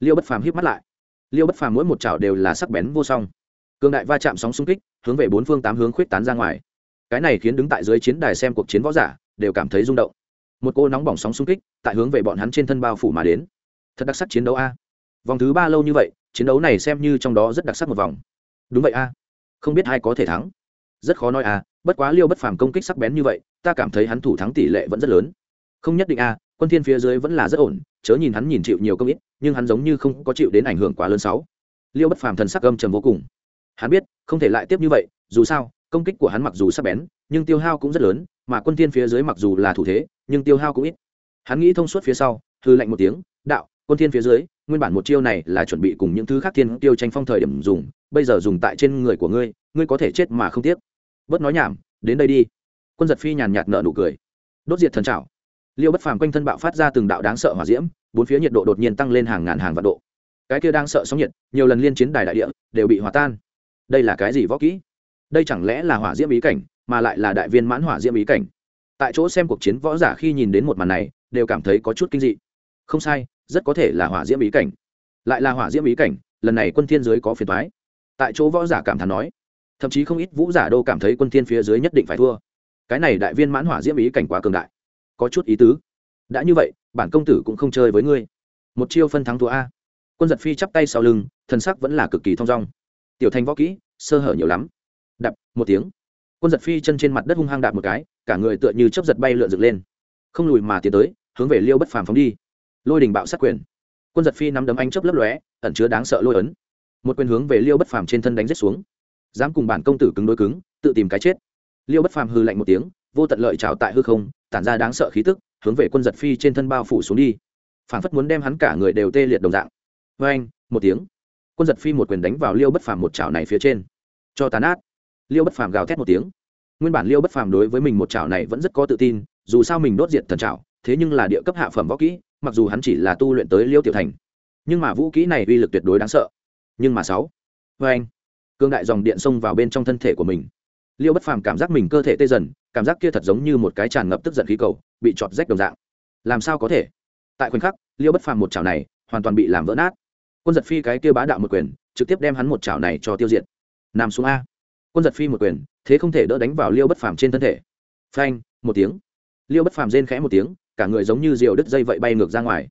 Liêu bất phàm híp mắt lại. Liêu bất phàm mỗi một chảo đều là sắc bén vô song. Cương đại va chạm sóng xung kích hướng về bốn phương tám hướng khuyết tán ra ngoài cái này khiến đứng tại dưới chiến đài xem cuộc chiến võ giả, đều cảm thấy rung động. Một cô nóng bỏng sóng xung kích, tại hướng về bọn hắn trên thân bao phủ mà đến. Thật đặc sắc chiến đấu a. Vòng thứ ba lâu như vậy, chiến đấu này xem như trong đó rất đặc sắc một vòng. Đúng vậy a. Không biết ai có thể thắng. Rất khó nói a, bất quá liêu bất phàm công kích sắc bén như vậy, ta cảm thấy hắn thủ thắng tỷ lệ vẫn rất lớn. Không nhất định a, quân thiên phía dưới vẫn là rất ổn, chớ nhìn hắn nhìn chịu nhiều công ít, nhưng hắn giống như không có chịu đến ảnh hưởng quá lớn sáu. Liêu bất phàm thần sắc âm trầm vô cùng. Hắn biết, không thể lại tiếp như vậy, dù sao công kích của hắn mặc dù sắc bén, nhưng tiêu hao cũng rất lớn, mà quân thiên phía dưới mặc dù là thủ thế, nhưng tiêu hao cũng ít. Hắn nghĩ thông suốt phía sau hư lạnh một tiếng, đạo, quân thiên phía dưới, nguyên bản một chiêu này là chuẩn bị cùng những thứ khác thiên tiêu tranh phong thời điểm dùng, bây giờ dùng tại trên người của ngươi ngươi có thể chết mà không tiếc. Bớt nói nhảm, đến đây đi. Quân giật phi nhàn nhạt nở nụ cười. Đốt diệt thần trảo. Liêu bất phàm quanh thân bạo phát ra từng đạo đáng sợ hỏa diễm, bốn phía nhiệt độ đột nhiên tăng lên hàng ngàn hàng vạn độ. Cái kia đang sợ sóng nhiệt, nhiều lần liên chiến đài đại địa đều bị hòa tan. Đây là cái gì võ kỹ? Đây chẳng lẽ là hỏa diễm ý cảnh, mà lại là đại viên mãn hỏa diễm ý cảnh. Tại chỗ xem cuộc chiến võ giả khi nhìn đến một màn này, đều cảm thấy có chút kinh dị. Không sai, rất có thể là hỏa diễm ý cảnh. Lại là hỏa diễm ý cảnh, lần này quân thiên giới có phiền toái. Tại chỗ võ giả cảm thán nói, thậm chí không ít vũ giả đô cảm thấy quân thiên phía dưới nhất định phải thua. Cái này đại viên mãn hỏa diễm ý cảnh quá cường đại. Có chút ý tứ. Đã như vậy, bản công tử cũng không chơi với ngươi. Một chiêu phân thắng thua a. Quân giật phi chắp tay sau lưng, thần sắc vẫn là cực kỳ thong dong. Tiểu thành võ kỹ, sơ hở nhiều lắm đập một tiếng. Quân giật phi chân trên mặt đất hung hăng đạp một cái, cả người tựa như chấp giật bay lượn dựng lên. Không lùi mà tiến tới, hướng về liêu bất phàm phóng đi. Lôi đình bạo sát quyền. Quân giật phi nắm đấm anh chớp lấp lóe, ẩn chứa đáng sợ lôi ấn. Một quyền hướng về liêu bất phàm trên thân đánh rết xuống. Dám cùng bản công tử cứng đối cứng, tự tìm cái chết. Liêu bất phàm hư lạnh một tiếng, vô tận lợi trào tại hư không, tản ra đáng sợ khí tức, hướng về quân giật phi trên thân bao phủ xuống đi. Phản phất muốn đem hắn cả người đều tê liệt đồng dạng. Vê anh một tiếng. Quân giật phi một quyền đánh vào liêu bất phàm một chảo này phía trên. Cho tàn át liêu bất phàm gào thét một tiếng. Nguyên bản liêu bất phàm đối với mình một chảo này vẫn rất có tự tin, dù sao mình đốt diệt thần chảo, thế nhưng là địa cấp hạ phẩm võ kỹ, mặc dù hắn chỉ là tu luyện tới liêu tiểu thành. Nhưng mà vũ kỹ này uy lực tuyệt đối đáng sợ. Nhưng mà sáu vê anh, cương đại dòng điện xông vào bên trong thân thể của mình. Liêu bất phàm cảm giác mình cơ thể tê dần, cảm giác kia thật giống như một cái tràn ngập tức giận khí cầu, bị chọt rách đồng dạng. Làm sao có thể? Tại khoảnh khắc, liêu bất phàm một chảo này hoàn toàn bị làm vỡ nát. Quân giật phi cái kia bá đạo một quyền, trực tiếp đem hắn một chảo này cho tiêu diệt. Nằm xuống a quân giật phi một quyền, thế không thể đỡ đánh vào liêu bất phàm trên thân thể. Phanh, một tiếng. Liêu bất phàm rên khẽ một tiếng, cả người giống như diều đứt dây vậy bay ngược ra ngoài.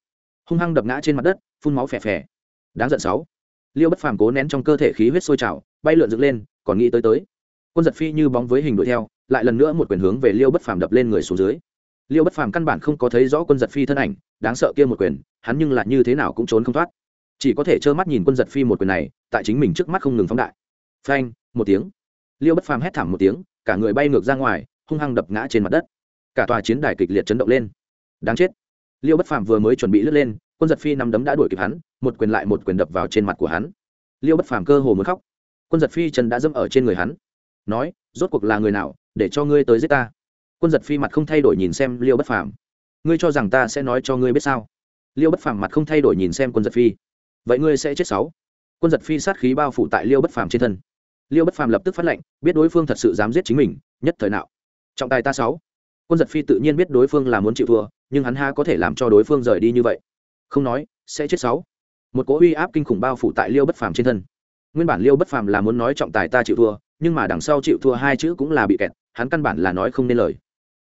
Hung hăng đập ngã trên mặt đất, phun máu phè phè. Đáng giận sáu. Liêu bất phàm cố nén trong cơ thể khí huyết sôi trào, bay lượn dựng lên, còn nghĩ tới tới. Quân giật phi như bóng với hình đuổi theo, lại lần nữa một quyền hướng về liêu bất phàm đập lên người xuống dưới. Liêu bất phàm căn bản không có thấy rõ quân giật phi thân ảnh, đáng sợ kia một quyền, hắn nhưng là như thế nào cũng trốn không thoát. Chỉ có thể trơ mắt nhìn quân giật phi một quyền này, tại chính mình trước mắt không ngừng phóng đại. Phanh, một tiếng liêu bất phàm hét thảm một tiếng, cả người bay ngược ra ngoài, hung hăng đập ngã trên mặt đất. Cả tòa chiến đài kịch liệt chấn động lên. Đáng chết. Liêu bất phàm vừa mới chuẩn bị lướt lên, quân giật phi nắm đấm đã đuổi kịp hắn, một quyền lại một quyền đập vào trên mặt của hắn. Liêu bất phàm cơ hồ muốn khóc. Quân giật phi chân đã dẫm ở trên người hắn. Nói, rốt cuộc là người nào để cho ngươi tới giết ta? Quân giật phi mặt không thay đổi nhìn xem liêu bất phàm. Ngươi cho rằng ta sẽ nói cho ngươi biết sao? Liêu bất phàm mặt không thay đổi nhìn xem quân giật phi. Vậy ngươi sẽ chết sáu. Quân giật phi sát khí bao phủ tại liêu bất phàm trên thân liêu bất phàm lập tức phát lệnh, biết đối phương thật sự dám giết chính mình, nhất thời nào trọng tài ta sáu. Quân giật phi tự nhiên biết đối phương là muốn chịu thua, nhưng hắn ha có thể làm cho đối phương rời đi như vậy. Không nói, sẽ chết sáu. Một cỗ uy áp kinh khủng bao phủ tại liêu bất phàm trên thân. Nguyên bản liêu bất phàm là muốn nói trọng tài ta chịu thua, nhưng mà đằng sau chịu thua hai chữ cũng là bị kẹt, hắn căn bản là nói không nên lời.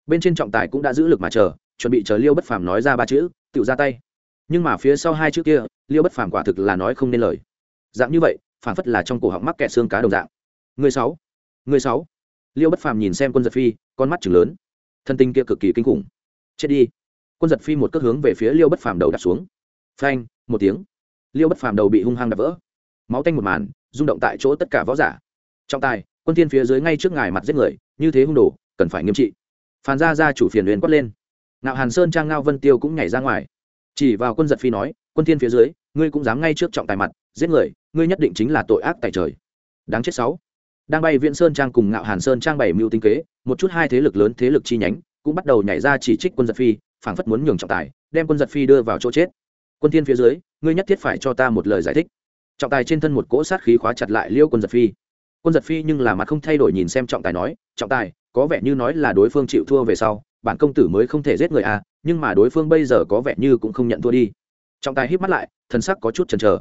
Bên trên trọng tài cũng đã giữ lực mà chờ, chuẩn bị chờ liêu bất phàm nói ra ba chữ, tự ra tay. Nhưng mà phía sau hai chữ kia, liêu bất phàm quả thực là nói không nên lời. Dạng như vậy, phản phất là trong cổ họng mắc kẹt xương cá đồng dạng người sáu. Người sáu. Liêu bất phàm nhìn xem quân giật phi, con mắt chừng lớn. Thân tinh kia cực kỳ kinh khủng. Chết đi. Quân giật phi một cước hướng về phía liêu bất phàm đầu đặt xuống. Phanh, một tiếng. Liêu bất phàm đầu bị hung hăng đập vỡ. Máu tanh một màn, rung động tại chỗ tất cả võ giả. Trọng tài, quân thiên phía dưới ngay trước ngài mặt giết người, như thế hung đồ, cần phải nghiêm trị. Phàn gia gia chủ phiền huyền quát lên. Ngạo hàn sơn trang ngao vân tiêu cũng nhảy ra ngoài. Chỉ vào quân giật phi nói, quân thiên phía dưới, ngươi cũng dám ngay trước trọng tài mặt, giết người, ngươi nhất định chính là tội ác tại trời. Đáng chết sáu đang bay viện sơn trang cùng ngạo hàn sơn trang bảy mưu tinh kế, một chút hai thế lực lớn thế lực chi nhánh, cũng bắt đầu nhảy ra chỉ trích quân giật phi, phảng phất muốn nhường trọng tài, đem quân giật phi đưa vào chỗ chết. Quân thiên phía dưới, ngươi nhất thiết phải cho ta một lời giải thích. Trọng tài trên thân một cỗ sát khí khóa chặt lại liêu quân giật phi. Quân giật phi nhưng là mặt không thay đổi nhìn xem trọng tài nói, trọng tài, có vẻ như nói là đối phương chịu thua về sau, bản công tử mới không thể giết người à nhưng mà đối phương bây giờ có vẻ như cũng không nhận thua đi. Trọng tài híp mắt lại, thần sắc có chút chần chờ.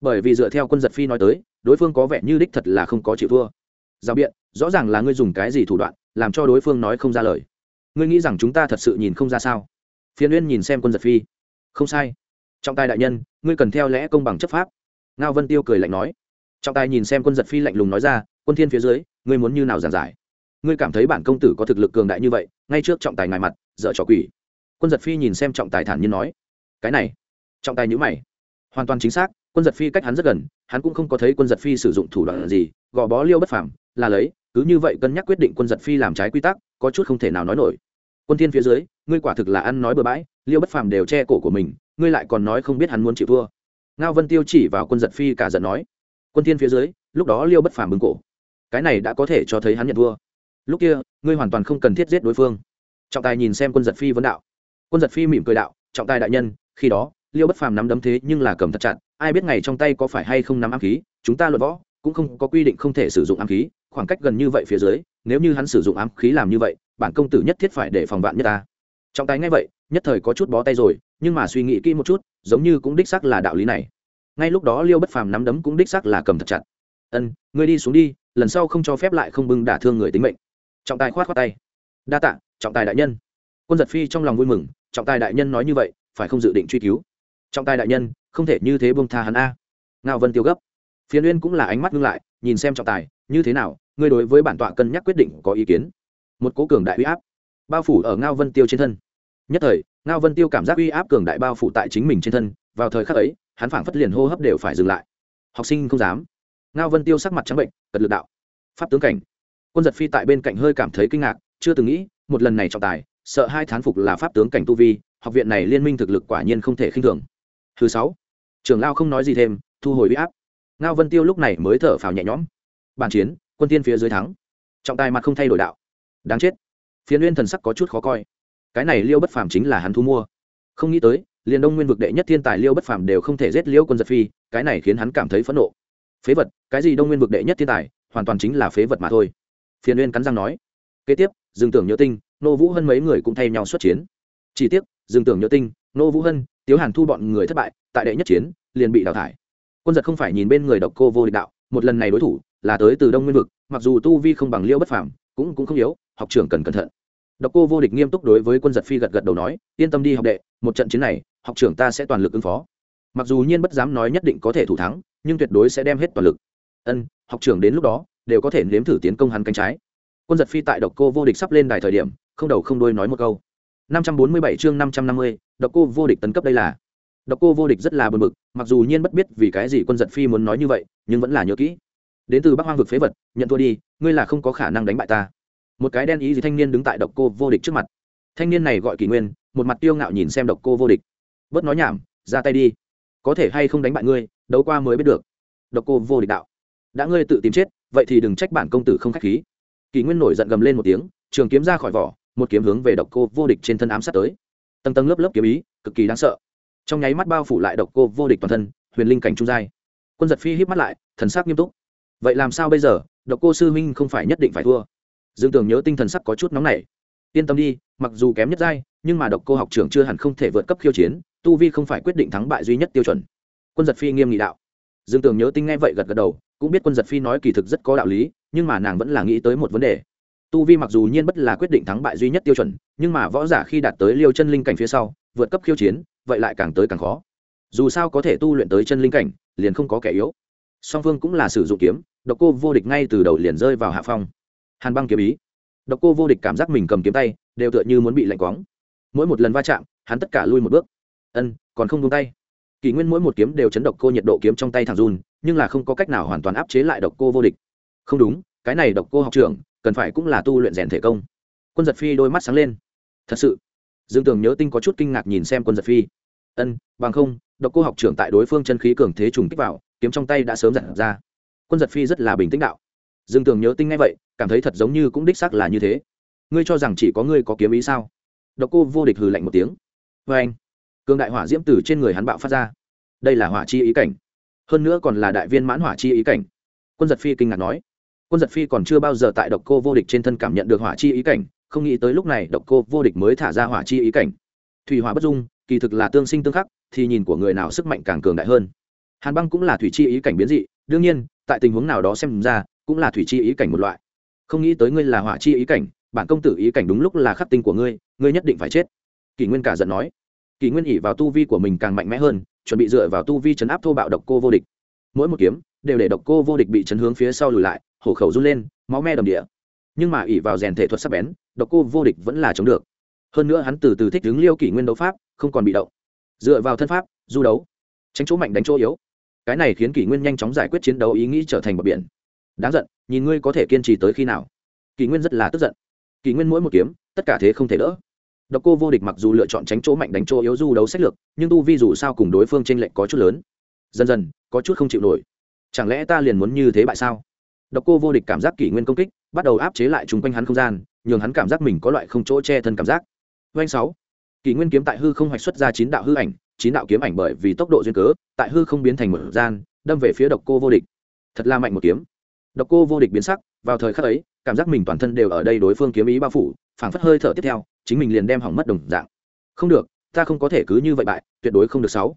Bởi vì dựa theo quân giật phi nói tới, đối phương có vẻ như đích thật là không có chịu thua giao biện, rõ ràng là ngươi dùng cái gì thủ đoạn, làm cho đối phương nói không ra lời. Ngươi nghĩ rằng chúng ta thật sự nhìn không ra sao? Phiền uyên nhìn xem quân giật phi. Không sai. Trọng tài đại nhân, ngươi cần theo lẽ công bằng chấp pháp. Ngao vân tiêu cười lạnh nói. Trọng tài nhìn xem quân giật phi lạnh lùng nói ra, quân thiên phía dưới, ngươi muốn như nào giảng giải? Ngươi cảm thấy bản công tử có thực lực cường đại như vậy, ngay trước trọng tài ngài mặt, dở trò quỷ. Quân giật phi nhìn xem trọng tài thản nhiên nói. Cái này. Trọng tài nhữ mày. Hoàn toàn chính xác, quân giật phi cách hắn rất gần, hắn cũng không có thấy quân giật phi sử dụng thủ đoạn gì, gò bó liêu bất phàm là lấy, cứ như vậy cân nhắc quyết định quân giật phi làm trái quy tắc, có chút không thể nào nói nổi. Quân thiên phía dưới, ngươi quả thực là ăn nói bừa bãi, liêu bất phàm đều che cổ của mình, ngươi lại còn nói không biết hắn muốn chịu thua. Ngao vân tiêu chỉ vào quân giật phi cả giận nói. Quân thiên phía dưới, lúc đó liêu bất phàm bưng cổ. Cái này đã có thể cho thấy hắn nhận thua. Lúc kia, ngươi hoàn toàn không cần thiết giết đối phương. Trọng tài nhìn xem quân giật phi vấn đạo. Quân giật phi mỉm cười đạo, trọng tài đại nhân, khi đó, liêu bất phàm nắm đấm thế nhưng là cầm thật chặt, ai biết ngày trong tay có phải hay không nắm ám khí, chúng ta luận võ cũng không có quy định không thể sử dụng ám khí, khoảng cách gần như vậy phía dưới, nếu như hắn sử dụng ám khí làm như vậy, bản công tử nhất thiết phải để phòng vạn nhất ta. Trọng tài ngay vậy, nhất thời có chút bó tay rồi, nhưng mà suy nghĩ kỹ một chút, giống như cũng đích xác là đạo lý này. Ngay lúc đó liêu bất phàm nắm đấm cũng đích xác là cầm thật chặt. Ân, ngươi đi xuống đi, lần sau không cho phép lại không bưng đả thương người tính mệnh. Trọng tài khoát khoát tay. Đa tạ, trọng tài đại nhân. Quân giật phi trong lòng vui mừng, trọng tài đại nhân nói như vậy, phải không dự định truy cứu? Trọng tài đại nhân, không thể như thế bông tha hắn a. Ngao vân tiêu gấp phiền uyên cũng là ánh mắt ngưng lại, nhìn xem trọng tài, như thế nào, ngươi đối với bản tọa cân nhắc quyết định có ý kiến? Một cố cường đại uy áp bao phủ ở ngao vân tiêu trên thân. Nhất thời, ngao vân tiêu cảm giác uy áp cường đại bao phủ tại chính mình trên thân, vào thời khắc ấy, hắn phảng phất liền hô hấp đều phải dừng lại. Học sinh không dám. Ngao vân tiêu sắc mặt trắng bệnh, cật lực đạo. Pháp tướng cảnh. Quân giật phi tại bên cạnh hơi cảm thấy kinh ngạc, chưa từng nghĩ, một lần này trọng tài, sợ hai thán phục là pháp tướng cảnh tu vi, học viện này liên minh thực lực quả nhiên không thể khinh thường. Thứ sáu trưởng lao không nói gì thêm, thu hồi uy áp ngao vân tiêu lúc này mới thở phào nhẹ nhõm. Bàn chiến, quân tiên phía dưới thắng. Trọng tài mặt không thay đổi đạo. Đáng chết. Phiến uyên thần sắc có chút khó coi. Cái này liêu bất phàm chính là hắn thu mua. Không nghĩ tới, liền đông nguyên vực đệ nhất thiên tài liêu bất phàm đều không thể giết liêu quân giật phi, cái này khiến hắn cảm thấy phẫn nộ. Phế vật, cái gì đông nguyên vực đệ nhất thiên tài, hoàn toàn chính là phế vật mà thôi. Phiền uyên cắn răng nói. Kế tiếp dừng tưởng nhớ tinh, nô vũ hân mấy người cũng thay nhau xuất chiến. Chỉ tiếc dừng tưởng nhớ tinh, nô vũ hân, tiếu hàn thu bọn người thất bại, tại đệ nhất chiến, liền bị đào thải quân giật không phải nhìn bên người độc cô vô địch đạo một lần này đối thủ là tới từ đông nguyên vực mặc dù tu vi không bằng liêu bất phàm cũng cũng không yếu học trưởng cần cẩn thận. Độc cô vô địch nghiêm túc đối với quân giật phi gật gật đầu nói yên tâm đi học đệ một trận chiến này học trưởng ta sẽ toàn lực ứng phó. Mặc dù nhiên bất dám nói nhất định có thể thủ thắng nhưng tuyệt đối sẽ đem hết toàn lực. Ân học trưởng đến lúc đó đều có thể nếm thử tiến công hắn cánh trái. Quân giật phi tại độc cô vô địch sắp lên đài thời điểm không đầu không đuôi nói một câu. 547 chương 550, độc cô vô địch tấn cấp đây là độc cô vô địch rất là buồn bực, mặc dù nhiên bất biết vì cái gì quân giật phi muốn nói như vậy, nhưng vẫn là nhớ kỹ. Đến từ bắc hoang vực phế vật, nhận thua đi, ngươi là không có khả năng đánh bại ta. Một cái đen ý gì thanh niên đứng tại độc cô vô địch trước mặt. Thanh niên này gọi kỳ nguyên, một mặt tiêu ngạo nhìn xem độc cô vô địch. Bớt nói nhảm, ra tay đi. Có thể hay không đánh bại ngươi, đấu qua mới biết được. Độc cô vô địch đạo. Đã ngươi tự tìm chết, vậy thì đừng trách bản công tử không khách khí. Kỳ nguyên nổi giận gầm lên một tiếng, trường kiếm ra khỏi vỏ, một kiếm hướng về độc cô vô địch trên thân ám sát tới. Tầng tầng lớp lớp kiếm ý, cực kỳ đáng sợ trong nháy mắt bao phủ lại độc cô vô địch toàn thân, huyền linh cảnh trung giai. Quân giật phi híp mắt lại, thần sắc nghiêm túc. Vậy làm sao bây giờ? Độc cô sư minh không phải nhất định phải thua. Dương tường nhớ tinh thần sắc có chút nóng nảy. Yên tâm đi, mặc dù kém nhất giai, nhưng mà độc cô học trưởng chưa hẳn không thể vượt cấp khiêu chiến, tu vi không phải quyết định thắng bại duy nhất tiêu chuẩn. Quân giật phi nghiêm nghị đạo. Dương tường nhớ tinh nghe vậy gật gật đầu, cũng biết quân giật phi nói kỳ thực rất có đạo lý, nhưng mà nàng vẫn là nghĩ tới một vấn đề. Tu vi mặc dù nhiên bất là quyết định thắng bại duy nhất tiêu chuẩn, nhưng mà võ giả khi đạt tới liêu chân linh cảnh phía sau, vượt cấp khiêu chiến vậy lại càng tới càng khó. Dù sao có thể tu luyện tới chân linh cảnh, liền không có kẻ yếu. Song phương cũng là sử dụng kiếm, độc cô vô địch ngay từ đầu liền rơi vào hạ phong. Hàn băng kiếm ý. Độc cô vô địch cảm giác mình cầm kiếm tay, đều tựa như muốn bị lạnh quóng mỗi một lần va chạm, hắn tất cả lui một bước. Ân, còn không buông tay. Kỷ nguyên mỗi một kiếm đều chấn độc cô nhiệt độ kiếm trong tay thằng run, nhưng là không có cách nào hoàn toàn áp chế lại độc cô vô địch. Không đúng, cái này độc cô học trưởng, cần phải cũng là tu luyện rèn thể công. Quân giật phi đôi mắt sáng lên. Thật sự. Dương tường nhớ tinh có chút kinh ngạc nhìn xem quân giật phi ân, bằng không, độc cô học trưởng tại đối phương chân khí cường thế trùng kích vào, kiếm trong tay đã sớm giặt ra. Quân giật phi rất là bình tĩnh đạo. Dương tường nhớ tinh ngay vậy, cảm thấy thật giống như cũng đích xác là như thế. Ngươi cho rằng chỉ có ngươi có kiếm ý sao? Độc cô vô địch hừ lạnh một tiếng. Vê anh, cường đại hỏa diễm từ trên người hắn bạo phát ra. Đây là hỏa chi ý cảnh. Hơn nữa còn là đại viên mãn hỏa chi ý cảnh. Quân giật phi kinh ngạc nói. Quân giật phi còn chưa bao giờ tại độc cô vô địch trên thân cảm nhận được hỏa chi ý cảnh, không nghĩ tới lúc này độc cô vô địch mới thả ra hỏa chi ý cảnh. Thủy hỏa bất dung kỳ thực là tương sinh tương khắc, thì nhìn của người nào sức mạnh càng cường đại hơn. Hàn băng cũng là thủy chi ý cảnh biến dị, đương nhiên, tại tình huống nào đó xem ra, cũng là thủy chi ý cảnh một loại. Không nghĩ tới ngươi là hỏa chi ý cảnh, bản công tử ý cảnh đúng lúc là khắc tinh của ngươi ngươi nhất định phải chết. Kỷ nguyên cả giận nói. Kỷ nguyên ỉ vào tu vi của mình càng mạnh mẽ hơn, chuẩn bị dựa vào tu vi chấn áp thô bạo độc cô vô địch. Mỗi một kiếm, đều để độc cô vô địch bị chấn hướng phía sau lùi lại, hổ khẩu run lên, máu me đầm địa. Nhưng mà ỉ vào rèn thể thuật sắc bén, độc cô vô địch vẫn là chống được hơn nữa hắn từ từ thích đứng liêu kỷ nguyên đấu pháp, không còn bị động. Dựa vào thân pháp, du đấu, tránh chỗ mạnh đánh chỗ yếu. Cái này khiến kỷ nguyên nhanh chóng giải quyết chiến đấu ý nghĩ trở thành bờ biển. Đáng giận, nhìn ngươi có thể kiên trì tới khi nào. Kỷ nguyên rất là tức giận. Kỷ nguyên mỗi một kiếm, tất cả thế không thể đỡ. Độc cô vô địch mặc dù lựa chọn tránh chỗ mạnh đánh chỗ yếu du đấu sách lược, nhưng tu vi dù sao cùng đối phương tranh lệnh lệch có chút lớn. Dần dần, có chút không chịu nổi. Chẳng lẽ ta liền muốn như thế bại sao? Độc cô vô địch cảm giác kỷ nguyên công kích, bắt đầu áp chế lại chung quanh hắn không gian, nhường hắn cảm giác mình có loại không chỗ che thân cảm giác. Oanh sáu. Kỷ nguyên kiếm tại hư không hoạch xuất ra chín đạo hư ảnh, chín đạo kiếm ảnh bởi vì tốc độ duyên cớ, tại hư không biến thành một gian, đâm về phía độc cô vô địch. Thật là mạnh một kiếm. Độc cô vô địch biến sắc, vào thời khắc ấy, cảm giác mình toàn thân đều ở đây đối phương kiếm ý bao phủ, phảng phất hơi thở tiếp theo, chính mình liền đem hỏng mất đồng dạng. Không được, ta không có thể cứ như vậy bại, tuyệt đối không được sáu.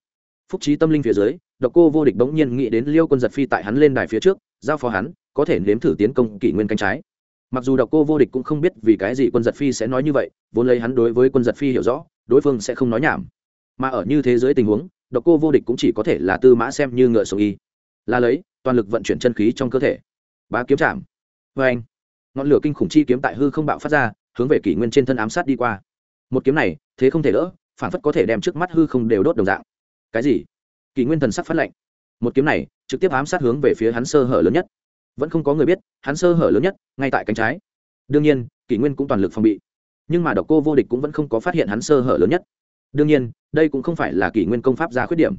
Phúc trí tâm linh phía dưới, độc cô vô địch bỗng nhiên nghĩ đến liêu quân giật phi tại hắn lên đài phía trước, giao phó hắn, có thể nếm thử tiến công kỷ nguyên cánh trái mặc dù độc cô vô địch cũng không biết vì cái gì quân giật phi sẽ nói như vậy, vốn lấy hắn đối với quân giật phi hiểu rõ, đối phương sẽ không nói nhảm. Mà ở như thế giới tình huống, độc cô vô địch cũng chỉ có thể là tư mã xem như ngựa sầu y. Là lấy, toàn lực vận chuyển chân khí trong cơ thể. Bá kiếm chạm. Vê anh, ngọn lửa kinh khủng chi kiếm tại hư không bạo phát ra, hướng về kỷ nguyên trên thân ám sát đi qua. Một kiếm này, thế không thể đỡ phản phất có thể đem trước mắt hư không đều đốt đồng dạng. Cái gì? Kỷ nguyên thần sắc phát lệnh. Một kiếm này, trực tiếp ám sát hướng về phía hắn sơ hở lớn nhất vẫn không có người biết, hắn sơ hở lớn nhất, ngay tại cánh trái. Đương nhiên, kỷ nguyên cũng toàn lực phòng bị. Nhưng mà độc cô vô địch cũng vẫn không có phát hiện hắn sơ hở lớn nhất. Đương nhiên, đây cũng không phải là kỷ nguyên công pháp ra khuyết điểm.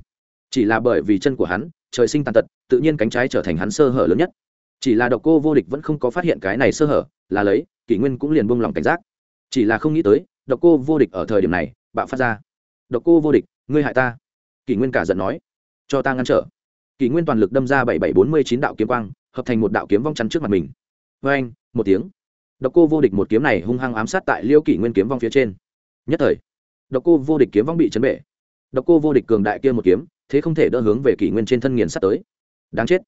Chỉ là bởi vì chân của hắn, trời sinh tàn tật, tự nhiên cánh trái trở thành hắn sơ hở lớn nhất. Chỉ là độc cô vô địch vẫn không có phát hiện cái này sơ hở, là lấy, kỷ nguyên cũng liền buông lỏng cảnh giác. Chỉ là không nghĩ tới, độc cô vô địch ở thời điểm này, bạo phát ra. Độc cô vô địch, ngươi hại ta. Kỷ nguyên cả giận nói. Cho ta ngăn trở. Kỷ nguyên toàn lực đâm ra bảy bảy bốn mươi chín đạo kiếm quang hợp thành một đạo kiếm vong chắn trước mặt mình. Vê anh, một tiếng. Độc cô vô địch một kiếm này hung hăng ám sát tại liêu kỷ nguyên kiếm vong phía trên. Nhất thời, độc cô vô địch kiếm vong bị chấn bể. Độc cô vô địch cường đại kia một kiếm, thế không thể đỡ hướng về kỷ nguyên trên thân nghiền sát tới. Đáng chết.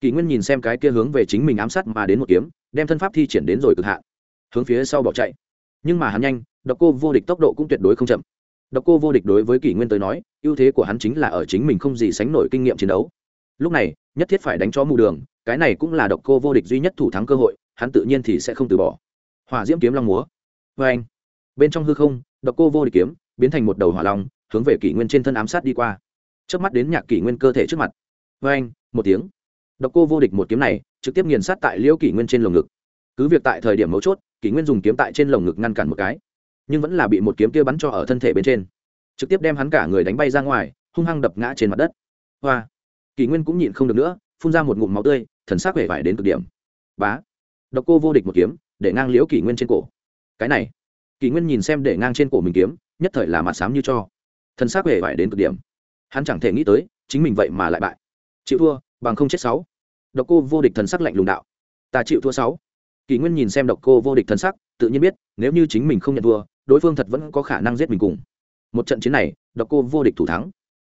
Kỷ nguyên nhìn xem cái kia hướng về chính mình ám sát mà đến một kiếm, đem thân pháp thi triển đến rồi cực hạn. Hướng phía sau bỏ chạy. Nhưng mà hắn nhanh, độc cô vô địch tốc độ cũng tuyệt đối không chậm. Độc cô vô địch đối với kỷ nguyên tới nói, ưu thế của hắn chính là ở chính mình không gì sánh nổi kinh nghiệm chiến đấu. Lúc này, nhất thiết phải đánh cho mù đường cái này cũng là độc cô vô địch duy nhất thủ thắng cơ hội, hắn tự nhiên thì sẽ không từ bỏ. Hỏa diễm kiếm long múa. Vê anh, bên trong hư không, độc cô vô địch kiếm biến thành một đầu hỏa long, hướng về kỷ nguyên trên thân ám sát đi qua. Trước mắt đến nhạc kỷ nguyên cơ thể trước mặt. Vê anh, một tiếng. Độc cô vô địch một kiếm này trực tiếp nghiền sát tại liễu kỷ nguyên trên lồng ngực. Cứ việc tại thời điểm mấu chốt, kỷ nguyên dùng kiếm tại trên lồng ngực ngăn cản một cái, nhưng vẫn là bị một kiếm kia bắn cho ở thân thể bên trên. Trực tiếp đem hắn cả người đánh bay ra ngoài, hung hăng đập ngã trên mặt đất. Hoa kỷ nguyên cũng nhịn không được nữa phun ra một ngụm máu tươi, thần sắc vẻ vải đến cực điểm. Bá. Độc cô vô địch một kiếm, để ngang liễu kỷ nguyên trên cổ. Cái này. Kỷ nguyên nhìn xem để ngang trên cổ mình kiếm, nhất thời là mặt xám như cho. Thần sắc vẻ vải đến cực điểm. Hắn chẳng thể nghĩ tới, chính mình vậy mà lại bại. Chịu thua, bằng không chết sáu. Độc cô vô địch thần sắc lạnh lùng đạo. Ta chịu thua sáu. Kỷ nguyên nhìn xem độc cô vô địch thần sắc, tự nhiên biết, nếu như chính mình không nhận thua, đối phương thật vẫn có khả năng giết mình cùng. Một trận chiến này, độc cô vô địch thủ thắng.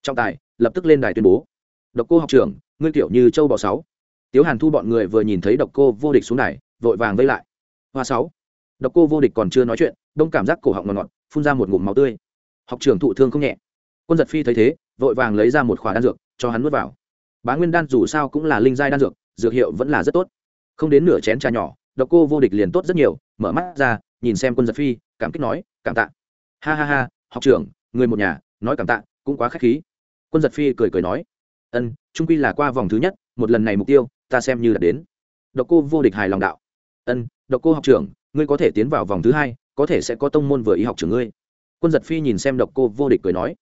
Trọng tài, lập tức lên đài tuyên bố độc cô học trưởng ngươi kiểu như châu bò sáu. Tiếu hàn thu bọn người vừa nhìn thấy độc cô vô địch xuống này, vội vàng vây lại. Hoa sáu. Độc cô vô địch còn chưa nói chuyện đông cảm giác cổ họng ngọt ngọt phun ra một ngụm máu tươi. Học trưởng thụ thương không nhẹ. Quân giật phi thấy thế vội vàng lấy ra một khỏa đan dược cho hắn nuốt vào. Bá nguyên đan dù sao cũng là linh giai đan dược dược hiệu vẫn là rất tốt. Không đến nửa chén trà nhỏ độc cô vô địch liền tốt rất nhiều mở mắt ra nhìn xem quân giật phi cảm kích nói cảm tạ. Ha ha ha học trưởng người một nhà nói cảm tạ cũng quá k h á c h khí. Quân giật phi cười cười nói ân, trung quy là qua vòng thứ nhất, một lần này mục tiêu, ta xem như đã đến. Độc cô vô địch hài lòng đạo. Ân, độc cô học trưởng, ngươi có thể tiến vào vòng thứ hai, có thể sẽ có tông môn vừa y học trưởng ngươi. Quân giật phi nhìn xem độc cô vô địch cười nói,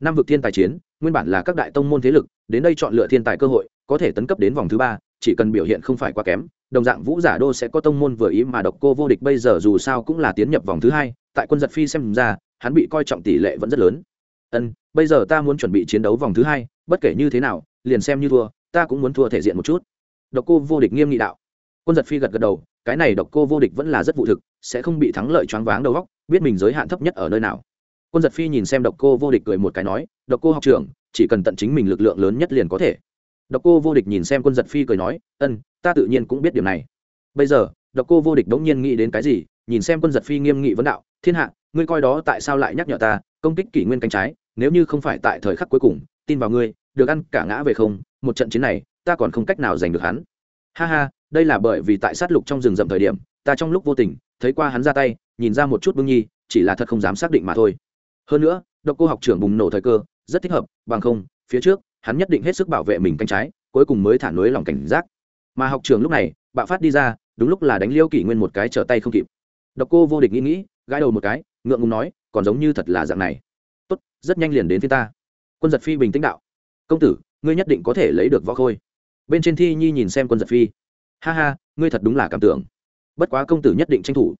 năm vực thiên tài chiến, nguyên bản là các đại tông môn thế lực, đến đây chọn lựa thiên tài cơ hội, có thể tấn cấp đến vòng thứ ba, chỉ cần biểu hiện không phải quá kém, đồng dạng vũ giả đô sẽ có tông môn vừa ý mà độc cô vô địch bây giờ dù sao cũng là tiến nhập vòng thứ hai, tại quân giật phi xem ra, hắn bị coi trọng tỷ lệ vẫn rất lớn. Ân, bây giờ ta muốn chuẩn bị chiến đấu vòng thứ hai bất kể như thế nào, liền xem như thua, ta cũng muốn thua thể diện một chút. Độc cô vô địch nghiêm nghị đạo. Quân giật phi gật gật đầu, cái này độc cô vô địch vẫn là rất vụ thực, sẽ không bị thắng lợi choáng váng đầu góc biết mình giới hạn thấp nhất ở nơi nào. Quân giật phi nhìn xem độc cô vô địch cười một cái nói, độc cô học trưởng, chỉ cần tận chính mình lực lượng lớn nhất liền có thể. Độc cô vô địch nhìn xem quân giật phi cười nói, ân, ta tự nhiên cũng biết điểm này. Bây giờ, độc cô vô địch đ n g nhiên nghĩ đến cái gì, nhìn xem quân giật phi nghiêm nghị vấn đạo, thiên hạ, ngươi coi đó tại sao lại nhắc nhở ta, công kích kỷ nguyên cánh trái nếu như không phải tại thời khắc cuối cùng, tin vào ngươi, được ăn cả ngã về không, một trận chiến này, ta còn không cách nào giành được hắn. Ha ha, đây là bởi vì tại sát lục trong rừng rậm thời điểm, ta trong lúc vô tình, thấy qua hắn ra tay, nhìn ra một chút bưng nhi, chỉ là thật không dám xác định mà thôi. Hơn nữa, độc cô học trưởng bùng nổ thời cơ, rất thích hợp, bằng không, phía trước, hắn nhất định hết sức bảo vệ mình cánh trái, cuối cùng mới thả nối lòng cảnh giác. Mà học trường lúc này, bạo phát đi ra, đúng lúc là đánh liêu kỷ nguyên một cái trở tay không kịp. Độc cô vô địch nghĩ nghĩ, gãi đầu một cái, ngượng ngùng nói, còn giống như thật là dạng này rất nhanh liền đến phía ta. Quân giật phi bình tĩnh đạo. Công tử ngươi nhất định có thể lấy được võ khôi. Bên trên thi nhi nhìn xem quân giật phi. Ha ha ngươi thật đúng là cảm tưởng. Bất quá công tử nhất định tranh thủ.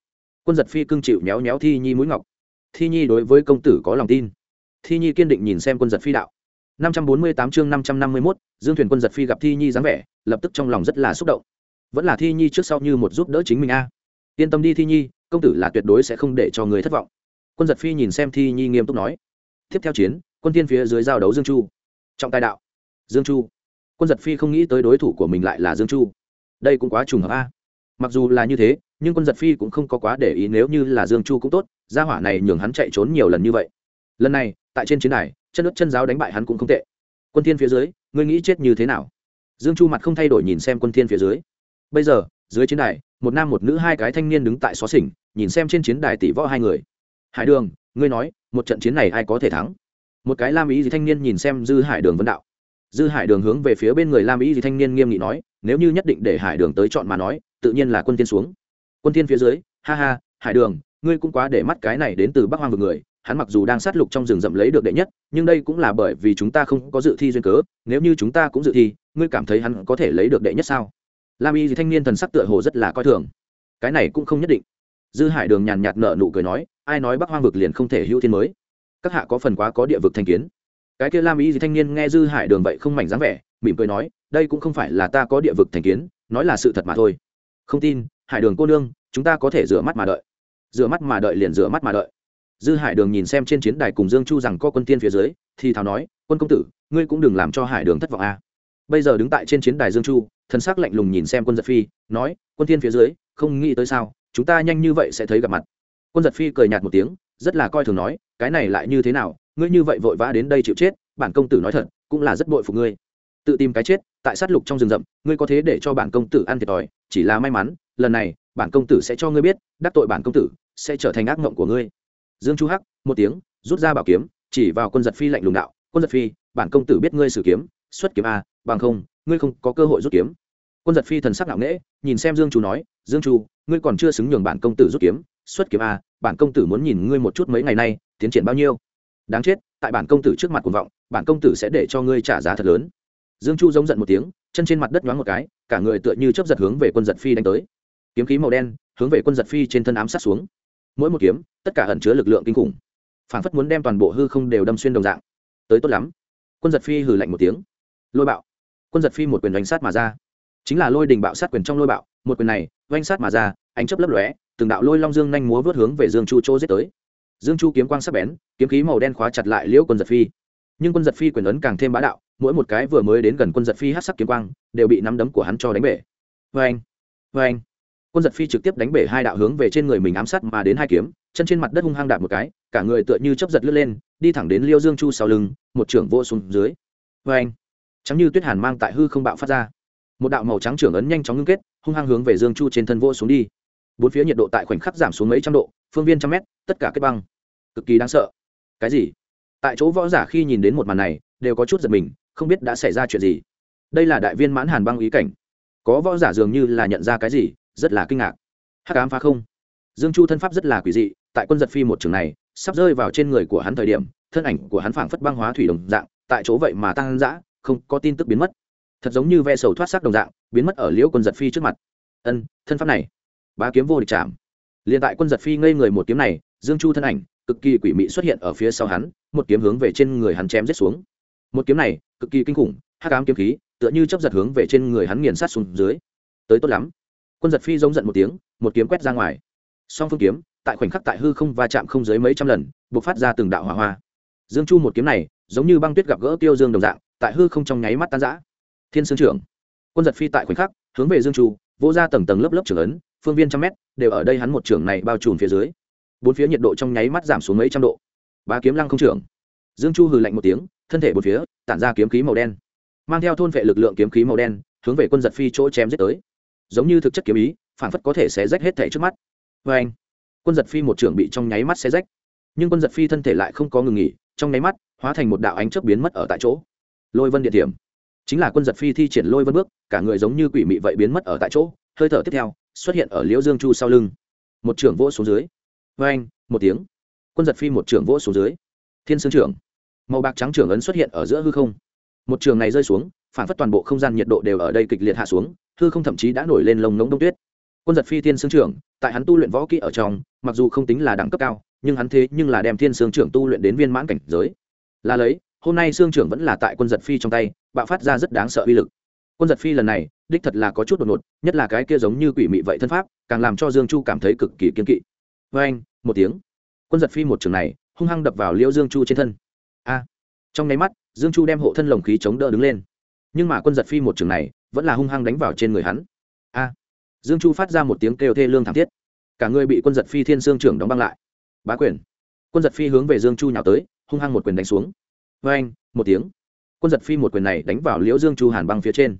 Quân giật phi cưng chịu méo méo thi nhi mũi ngọc. Thi nhi đối với công tử có lòng tin. Thi nhi kiên định nhìn xem quân giật phi đạo. 548 chương 551, Dương Thuyền Quân giật phi gặp Thi Nhi dáng vẻ, lập tức trong lòng rất là xúc động. Vẫn là Thi Nhi trước sau như một giúp đỡ chính mình a. Yên tâm đi Thi Nhi, công tử là tuyệt đối sẽ không để cho người thất vọng. Quân giật phi nhìn xem Thi Nhi nghiêm túc nói. Tiếp theo chiến, quân thiên phía dưới giao đấu Dương Chu. Trọng tài đạo. Dương Chu. Quân giật phi không nghĩ tới đối thủ của mình lại là Dương Chu. Đây cũng quá trùng hợp a. Mặc dù là như thế, nhưng quân giật phi cũng không có quá để ý nếu như là Dương Chu cũng tốt, gia hỏa này nhường hắn chạy trốn nhiều lần như vậy. Lần này, tại trên chiến đài, chân ướt chân giáo đánh bại hắn cũng không tệ quân thiên phía dưới ngươi nghĩ chết như thế nào dương chu mặt không thay đổi nhìn xem quân thiên phía dưới bây giờ dưới chiến đài một nam một nữ hai cái thanh niên đứng tại xó xỉnh nhìn xem trên chiến đài tỷ võ hai người hải đường ngươi nói, một trận chiến này ai có thể thắng? Một cái lam ý gì thanh niên nhìn xem dư hải đường vấn đạo. Dư hải đường hướng về phía bên người lam ý gì thanh niên nghiêm nghị nói, nếu như nhất định để hải đường tới chọn mà nói, tự nhiên là quân thiên xuống. Quân thiên phía dưới, ha ha, hải đường, ngươi cũng quá để mắt cái này đến từ bắc hoang vực người, hắn mặc dù đang sát lục trong rừng rậm lấy được đệ nhất, nhưng đây cũng là bởi vì chúng ta không có dự thi duyên cớ, nếu như chúng ta cũng dự thi, ngươi cảm thấy hắn có thể lấy được đệ nhất sao? Lam y thì thanh niên thần sắc tựa hồ rất là coi thường. Cái này cũng không nhất định. Dư hải đường nhàn nhạt nở nụ cười nói ai nói bắc hoang vực liền không thể hữu thiên mới? Các hạ có phần quá có địa vực thanh kiến. Cái kia lam y gì thanh niên nghe dư hải đường vậy không mảnh dáng vẻ, mỉm cười nói, đây cũng không phải là ta có địa vực thành kiến, nói là sự thật mà thôi. Không tin, hải đường cô nương, chúng ta có thể rửa mắt mà đợi. Rửa mắt mà đợi liền rửa mắt mà đợi. Dư hải đường nhìn xem trên chiến đài cùng dương chu rằng có quân tiên phía dưới, thì thào nói, quân công tử, ngươi cũng đừng làm cho hải đường thất vọng a bây giờ đứng tại trên chiến đài dương chu thân xác lạnh lùng nhìn xem quân giật phi, nói, quân tiên phía dưới, không nghĩ tới sao, chúng ta nhanh như vậy sẽ thấy gặp mặt quân giật phi cười nhạt một tiếng, rất là coi thường nói, cái này lại như thế nào? Ngươi như vậy vội vã đến đây chịu chết, bản công tử nói thật, cũng là rất bội phục ngươi. Tự tìm cái chết, tại sát lục trong rừng rậm, ngươi có thế để cho bản công tử ăn thiệt thòi, chỉ là may mắn, lần này, bản công tử sẽ cho ngươi biết, đắc tội bản công tử, sẽ trở thành ác mộng của ngươi. Dương chu hắc, một tiếng, rút ra bảo kiếm, chỉ vào quân giật phi lạnh lùng đạo, quân giật phi, bản công tử biết ngươi sử kiếm, xuất kiếm a bằng không, ngươi không có cơ hội rút kiếm. Quân giật phi thần sắc nặng nễ nhìn xem dương chu nói, dương chu, ngươi còn chưa xứng nhường bản công tử rút kiếm xuất kiếm a, bản công tử muốn nhìn ngươi một chút mấy ngày nay, tiến triển bao nhiêu. Đáng chết, tại bản công tử trước mặt cuồng vọng, bản công tử sẽ để cho ngươi trả giá thật lớn. Dương chu giống giận một tiếng, chân trên mặt đất nhoáng một cái, cả người tựa như chấp giật hướng về quân giật phi đánh tới. Kiếm khí màu đen, hướng về quân giật phi trên thân ám sát xuống. Mỗi một kiếm, tất cả ẩn chứa lực lượng kinh khủng. Phản phất muốn đem toàn bộ hư không đều đâm xuyên đồng dạng. Tới tốt lắm. Quân giật phi hừ lạnh một tiếng. Lôi bạo. Quân giật phi một quyền đánh sát mà ra chính là lôi đình bạo sát quyền trong lôi bạo, một quyền này oanh sát mà ra, ánh chấp lấp lóe, từng đạo lôi long dương nhanh múa vớt hướng về dương chu chỗ giết tới. Dương chu kiếm quang sắc bén, kiếm khí màu đen khóa chặt lại liễu quân giật phi. Nhưng quân giật phi quyền ấn càng thêm bá đạo, mỗi một cái vừa mới đến gần quân giật phi hát sắc kiếm quang, đều bị nắm đấm của hắn cho đánh bể. Vê anh vê anh quân giật phi trực tiếp đánh bể hai đạo hướng về trên người mình ám sát mà đến hai kiếm, chân trên mặt đất hung hăng đạp một cái, cả người tựa như chấp giật lướt lên, đi thẳng đến liêu dương chu sau lưng, một trưởng vô xuống dưới. Vê anh chẳng như tuyết hàn mang tại hư không bạo phát ra một đạo màu trắng trưởng ấn nhanh chóng ngưng kết, hung hăng hướng về dương chu trên thân vô xuống đi. Bốn phía nhiệt độ tại khoảnh khắc giảm xuống mấy trăm độ, phương viên trăm mét, tất cả kết băng. Cực kỳ đáng sợ. Cái gì? Tại chỗ võ giả khi nhìn đến một màn này, đều có chút giật mình, không biết đã xảy ra chuyện gì. Đây là đại viên mãn hàn băng ý cảnh. Có võ giả dường như là nhận ra cái gì, rất là kinh ngạc. Hắc ám phá không. Dương chu thân pháp rất là quỷ dị, tại quân giật phi một trường này, sắp rơi vào trên người của hắn thời điểm, thân ảnh của hắn phảng phất băng hóa thủy đồng dạng, tại chỗ vậy mà tăng dã, không có tin tức biến mất thật giống như ve sầu thoát sắc đồng dạng, biến mất ở liễu quân giật phi trước mặt. Ân, thân pháp này, bá kiếm vô địch chạm. Liền tại quân giật phi ngây người một kiếm này, dương chu thân ảnh, cực kỳ quỷ mị xuất hiện ở phía sau hắn, một kiếm hướng về trên người hắn chém giết xuống. Một kiếm này, cực kỳ kinh khủng, hắc ám kiếm khí, tựa như chấp giật hướng về trên người hắn nghiền sát xuống dưới. Tới tốt lắm. Quân giật phi giống giận một tiếng, một kiếm quét ra ngoài. Song phương kiếm, tại khoảnh khắc tại hư không va chạm không dưới mấy trăm lần buộc phát ra từng đạo hỏa hoa. Dương chu một kiếm này, giống như băng tuyết gặp gỡ tiêu dương đồng dạng, tại hư không trong nháy mắt tan rã thiên sương trưởng. Quân giật phi tại khoảnh khắc, hướng về dương chu, vỗ ra tầng tầng lớp lớp trưởng ấn, phương viên trăm mét, đều ở đây hắn một trưởng này bao trùm phía dưới. Bốn phía nhiệt độ trong nháy mắt giảm xuống mấy trăm độ. Ba kiếm lăng không trưởng. Dương chu hừ lạnh một tiếng, thân thể một phía, tản ra kiếm khí màu đen. Mang theo thôn vệ lực lượng kiếm khí màu đen, hướng về quân giật phi chỗ chém giết tới. Giống như thực chất kiếm ý, phản phất có thể xé rách hết thể trước mắt. Vê anh, quân giật phi một trưởng bị trong nháy mắt xé rách. Nhưng quân giật phi thân thể lại không có ngừng nghỉ, trong nháy mắt, hóa thành một đạo ánh chớp biến mất ở tại chỗ. Lôi vân địa điểm chính là quân giật phi thi triển lôi vân bước, cả người giống như quỷ mị vậy biến mất ở tại chỗ, hơi thở tiếp theo, xuất hiện ở liễu dương chu sau lưng. Một trưởng vỗ xuống dưới. Vê anh một tiếng. Quân giật phi một trưởng vỗ xuống dưới. Thiên sương trưởng. Màu bạc trắng trưởng ấn xuất hiện ở giữa hư không. Một trường này rơi xuống, phản phất toàn bộ không gian nhiệt độ đều ở đây kịch liệt hạ xuống, hư không thậm chí đã nổi lên lồng ngống đông tuyết. Quân giật phi thiên sương trưởng, tại hắn tu luyện võ kỹ ở trong, mặc dù không tính là đẳng cấp cao, nhưng hắn thế nhưng là đem thiên sương trưởng tu luyện đến viên mãn cảnh giới. Là lấy, hôm nay sương trưởng vẫn là tại quân giật phi trong tay bạo phát ra rất đáng sợ uy lực. Quân giật phi lần này, đích thật là có chút đột ngột, nhất là cái kia giống như quỷ mị vậy thân pháp, càng làm cho dương chu cảm thấy cực kỳ kiên kỵ. Vê anh, một tiếng. Quân giật phi một trường này, hung hăng đập vào liễu dương chu trên thân. A. Trong nháy mắt, dương chu đem hộ thân lồng khí chống đỡ đứng lên. Nhưng mà quân giật phi một trường này, vẫn là hung hăng đánh vào trên người hắn. A. Dương chu phát ra một tiếng kêu thê lương thảm thiết. Cả người bị quân giật phi thiên sương trưởng đóng băng lại. Bá quyền. Quân giật phi hướng về dương chu nhào tới, hung hăng một quyền đánh xuống. Vê anh, một tiếng quân giật phi một quyền này đánh vào liễu dương chu hàn băng phía trên.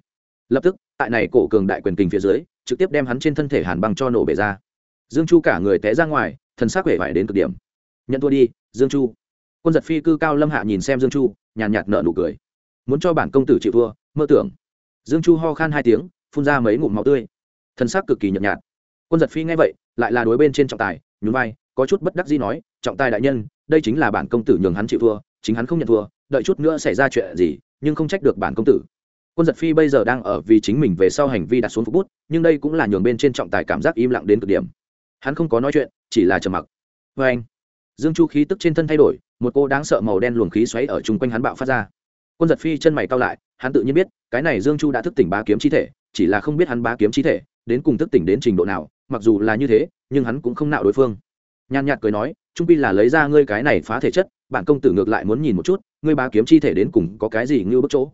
Lập tức, tại này cổ cường đại quyền kình phía dưới, trực tiếp đem hắn trên thân thể hàn băng cho nổ bể ra. Dương chu cả người té ra ngoài, thần xác vẻ vải đến cực điểm. Nhận thua đi, dương chu. Quân giật phi cư cao lâm hạ nhìn xem dương chu, nhàn nhạt nợ nụ cười. Muốn cho bản công tử chịu thua, mơ tưởng. Dương chu ho khan hai tiếng, phun ra mấy ngụm máu tươi. Thân xác cực kỳ nhợt nhạt. Quân giật phi nghe vậy, lại là đối bên trên trọng tài, nhún vai, có chút bất đắc dĩ nói, trọng tài đại nhân, đây chính là bản công tử nhường hắn chịu thua, chính hắn không nhận thua đợi chút nữa xảy ra chuyện gì, nhưng không trách được bản công tử. Quân giật phi bây giờ đang ở vì chính mình về sau hành vi đặt xuống phục bút, nhưng đây cũng là nhường bên trên trọng tài cảm giác im lặng đến cực điểm. Hắn không có nói chuyện, chỉ là trầm mặc. Vê anh, dương chu khí tức trên thân thay đổi, một cô đáng sợ màu đen luồng khí xoáy ở chung quanh hắn bạo phát ra. Quân giật phi chân mày cao lại, hắn tự nhiên biết, cái này dương chu đã thức tỉnh bá kiếm chi thể, chỉ là không biết hắn bá kiếm chi thể, đến cùng thức tỉnh đến trình độ nào, mặc dù là như thế, nhưng hắn cũng không nạo đối phương. Nhàn nhạt cười nói, trung pi là lấy ra ngươi cái này phá thể chất, bản công tử ngược lại muốn nhìn một chút ngươi bá kiếm chi thể đến cùng có cái gì như bức chỗ?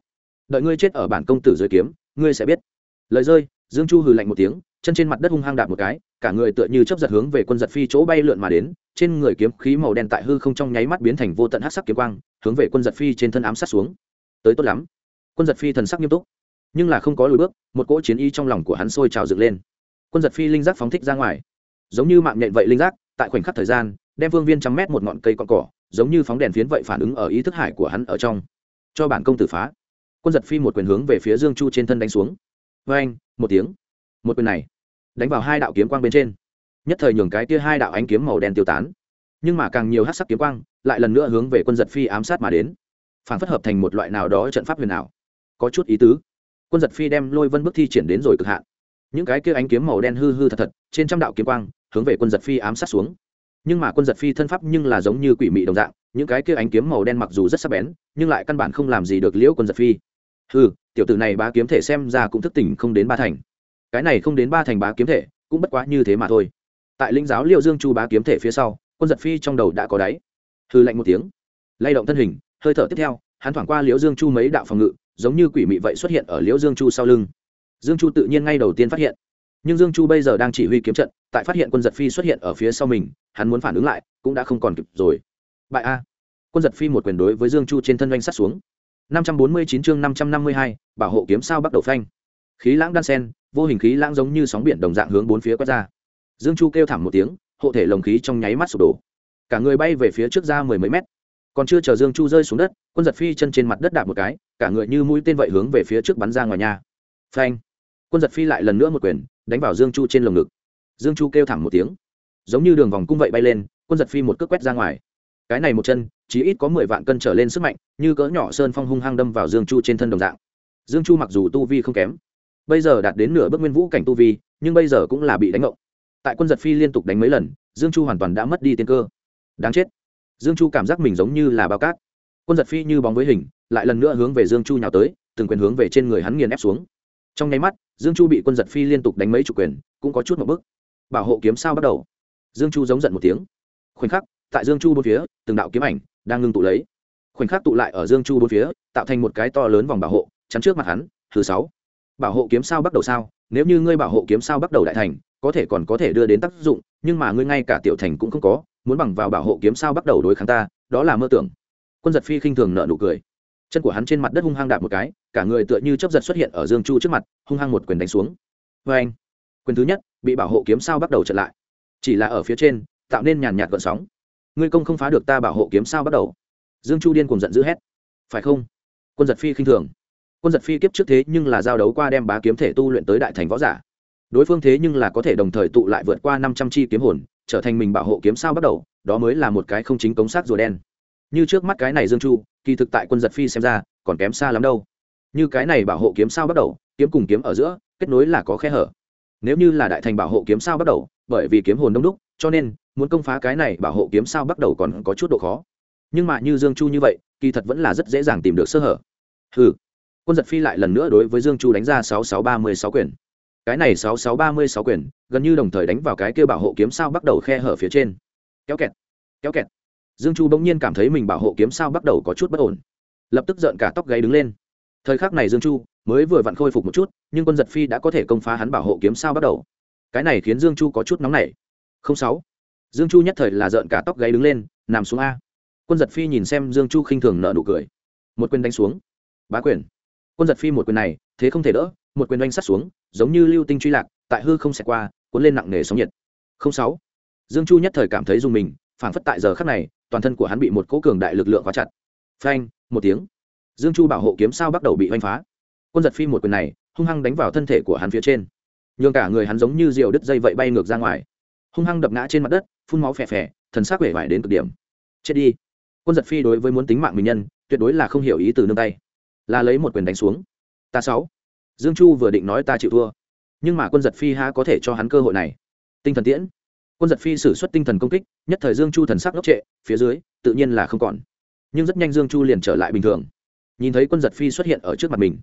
Đợi ngươi chết ở bản công tử dưới kiếm, ngươi sẽ biết. Lời rơi, dương chu hừ lạnh một tiếng, chân trên mặt đất hung hăng đạp một cái, cả người tựa như chấp giật hướng về quân giật phi chỗ bay lượn mà đến, trên người kiếm khí màu đen tại hư không trong nháy mắt biến thành vô tận hát sắc kiếm quang, hướng về quân giật phi trên thân ám sát xuống. Tới tốt lắm. Quân giật phi thần sắc nghiêm túc, nhưng là không có lùi bước, một cỗ chiến y trong lòng của hắn sôi trào dựng lên. Quân giật phi linh giác phóng thích ra ngoài. Giống như mạng nhện vậy linh giác, tại khoảnh khắc thời gian đem phương viên trăm mét một ngọn cây cọn cỏ, giống như phóng đèn phiến vậy phản ứng ở ý thức hải của hắn ở trong. Cho bản công tử phá. Quân giật phi một quyền hướng về phía dương chu trên thân đánh xuống. Vê anh, một tiếng. Một quyền này, đánh vào hai đạo kiếm quang bên trên. Nhất thời nhường cái kia hai đạo ánh kiếm màu đen tiêu tán. Nhưng mà càng nhiều hát sắc kiếm quang, lại lần nữa hướng về quân giật phi ám sát mà đến. Phản phất hợp thành một loại nào đó trận pháp huyền ảo. Có chút ý tứ. Quân giật phi đem lôi vân bước thi triển đến rồi cực hạn. Những cái kia ánh kiếm màu đen hư hư thật thật, trên trăm đạo kiếm quang, hướng về quân giật phi ám sát xuống nhưng mà quân giật phi thân pháp nhưng là giống như quỷ mị đồng dạng, những cái kia ánh kiếm màu đen mặc dù rất sắc bén, nhưng lại căn bản không làm gì được liễu quân giật phi. Hư tiểu tử này bá kiếm thể xem ra cũng thức tỉnh không đến ba thành. Cái này không đến ba thành bá kiếm thể, cũng bất quá như thế mà thôi. Tại lĩnh giáo liệu dương chu bá kiếm thể phía sau, quân giật phi trong đầu đã có đáy. Hư lạnh một tiếng, lay động thân hình, hơi thở tiếp theo, hắn thoảng qua liễu dương chu mấy đạo phòng ngự, giống như quỷ mị vậy xuất hiện ở liễu dương chu sau lưng. Dương chu tự nhiên ngay đầu tiên phát hiện nhưng dương chu bây giờ đang chỉ huy kiếm trận tại phát hiện quân giật phi xuất hiện ở phía sau mình hắn muốn phản ứng lại cũng đã không còn kịp rồi. Bại a. Quân giật phi một quyền đối với dương chu trên thân doanh sát xuống. 549 chương 552, bảo hộ kiếm sao bắt đầu phanh. Khí lãng đan sen vô hình khí lãng giống như sóng biển đồng dạng hướng bốn phía quét ra. Dương chu kêu thảm một tiếng hộ thể lồng khí trong nháy mắt sụp đổ. Cả người bay về phía trước ra mười mấy mét. Còn chưa chờ dương chu rơi xuống đất quân giật phi chân trên mặt đất đạp một cái cả người như mũi tên vậy hướng về phía trước bắn ra ngoài nhà. Phanh. Quân giật phi lại lần nữa một quyền đánh vào dương chu trên lồng ngực. Dương chu kêu thảm một tiếng, giống như đường vòng cung vậy bay lên, quân giật phi một cước quét ra ngoài. Cái này một chân chỉ ít có mười vạn cân trở lên sức mạnh, như cỡ nhỏ sơn phong hung hăng đâm vào dương chu trên thân đồng dạng. Dương chu mặc dù tu vi không kém, bây giờ đạt đến nửa bước nguyên vũ cảnh tu vi, nhưng bây giờ cũng là bị đánh ngộng. Tại quân giật phi liên tục đánh mấy lần, dương chu hoàn toàn đã mất đi tiên cơ. Đáng chết. Dương chu cảm giác mình giống như là bao cát. Quân giật phi như bóng với hình, lại lần nữa hướng về dương chu nhào tới, từng quyền hướng về trên người hắn nghiền ép xuống. Trong nháy mắt dương chu bị quân giật phi liên tục đánh mấy chục quyền, cũng có chút một bức bảo hộ kiếm sao bắt đầu. Dương chu giống giận một tiếng. Khoảnh khắc, tại dương chu bốn phía, từng đạo kiếm ảnh đang ngưng tụ lấy. Khoảnh khắc tụ lại ở dương chu bốn phía, tạo thành một cái to lớn vòng bảo hộ, chắn trước mặt hắn, thứ sáu. Bảo hộ kiếm sao bắt đầu sao? Nếu như ngươi bảo hộ kiếm sao bắt đầu đại thành, có thể còn có thể đưa đến tác dụng, nhưng mà ngươi ngay cả tiểu thành cũng không có, muốn bằng vào bảo hộ kiếm sao bắt đầu đối kháng ta, đó là mơ tưởng. Quân giật phi khinh thường nợ nụ cười chân của hắn trên mặt đất hung hăng đạp một cái, cả người tựa như chấp giật xuất hiện ở dương chu trước mặt, hung hăng một quyền đánh xuống. Vê anh, quyền thứ nhất bị bảo hộ kiếm sao bắt đầu trận lại. Chỉ là ở phía trên, tạo nên nhàn nhạt gợn sóng. Ngươi công không phá được ta bảo hộ kiếm sao bắt đầu. Dương chu điên cùng giận dữ hét. Phải không? Quân giật phi khinh thường. Quân giật phi kiếp trước thế nhưng là giao đấu qua đem bá kiếm thể tu luyện tới đại thành võ giả. Đối phương thế nhưng là có thể đồng thời tụ lại vượt qua năm trăm chi kiếm hồn, trở thành mình bảo hộ kiếm sao bắt đầu, đó mới là một cái không chính cống sát rùa đen. Như trước mắt cái này dương chu kỳ thực tại quân giật phi xem ra, còn kém xa lắm đâu. Như cái này bảo hộ kiếm sao bắt đầu, kiếm cùng kiếm ở giữa, kết nối là có khe hở. Nếu như là đại thành bảo hộ kiếm sao bắt đầu, bởi vì kiếm hồn đông đúc, cho nên, muốn công phá cái này bảo hộ kiếm sao bắt đầu còn có chút độ khó. Nhưng mà như dương chu như vậy, kỳ thật vẫn là rất dễ dàng tìm được sơ hở. Ừ quân giật phi lại lần nữa đối với dương chu đánh ra sáu sáu ba mươi sáu quyền. Cái này sáu sáu ba mươi sáu quyền, gần như đồng thời đánh vào cái kêu bảo hộ kiếm sao bắt đầu khe hở phía trên. Kéo kẹt. Kéo kẹt dương chu bỗng nhiên cảm thấy mình bảo hộ kiếm sao bắt đầu có chút bất ổn. Lập tức giận cả tóc gáy đứng lên. Thời khắc này dương chu mới vừa vặn khôi phục một chút, nhưng quân giật phi đã có thể công phá hắn bảo hộ kiếm sao bắt đầu. Cái này khiến dương chu có chút nóng nảy. Không sáu. Dương chu nhất thời là giận cả tóc gáy đứng lên, nằm xuống a. Quân giật phi nhìn xem dương chu khinh thường nợ nụ cười. Một quyền đánh xuống. Bá quyền. Quân giật phi một quyền này, thế không thể đỡ, một quyền đánh sắt xuống, giống như lưu tinh truy lạc, tại hư không xẹt qua, cuốn lên nặng nề sóng nhiệt. Không sáu. Dương chu nhất thời cảm thấy dùng mình, phảng phất tại giờ khắc này toàn thân của hắn bị một cỗ cường đại lực lượng khóa chặt. Phanh, một tiếng. Dương chu bảo hộ kiếm sao bắt đầu bị oanh phá. Quân giật phi một quyền này, hung hăng đánh vào thân thể của hắn phía trên. Nhường cả người hắn giống như diều đứt dây vậy bay ngược ra ngoài. Hung hăng đập ngã trên mặt đất, phun máu phè phè, thần sắc vẻ vải đến cực điểm. Chết đi. Quân giật phi đối với muốn tính mạng mình nhân, tuyệt đối là không hiểu ý từ nương tay. Là lấy một quyền đánh xuống. Ta sáu. Dương chu vừa định nói ta chịu thua. Nhưng mà quân giật phi há có thể cho hắn cơ hội này. Tinh thần tiễn quân giật phi xử suất tinh thần công kích, nhất thời dương chu thần sắc ngốc trệ, phía dưới, tự nhiên là không còn. Nhưng rất nhanh dương chu liền trở lại bình thường. Nhìn thấy quân giật phi xuất hiện ở trước mặt mình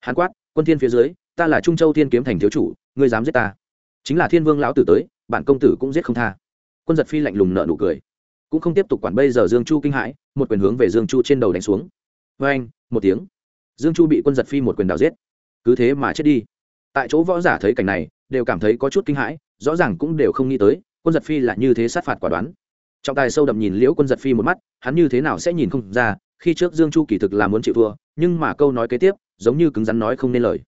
hàn quát, quân thiên phía dưới, ta là trung châu thiên kiếm thành thiếu chủ, ngươi dám giết ta? Chính là thiên vương lão tử tới, bản công tử cũng giết không tha. Quân giật phi lạnh lùng nợ nụ cười. Cũng không tiếp tục quản bây giờ dương chu kinh hãi, một quyền hướng về dương chu trên đầu đánh xuống. Vê anh một tiếng. Dương chu bị quân giật phi một quyền đào giết. Cứ thế mà chết đi. Tại chỗ võ giả thấy cảnh này, đều cảm thấy có chút kinh hãi, rõ ràng cũng đều không nghĩ tới quân giật phi là như thế sát phạt quả đoán. Trọng tài sâu đậm nhìn liễu quân giật phi một mắt, hắn như thế nào sẽ nhìn không ra, khi trước dương chu kỳ thực là muốn chịu thua, nhưng mà câu nói kế tiếp, giống như cứng rắn nói không nên lời.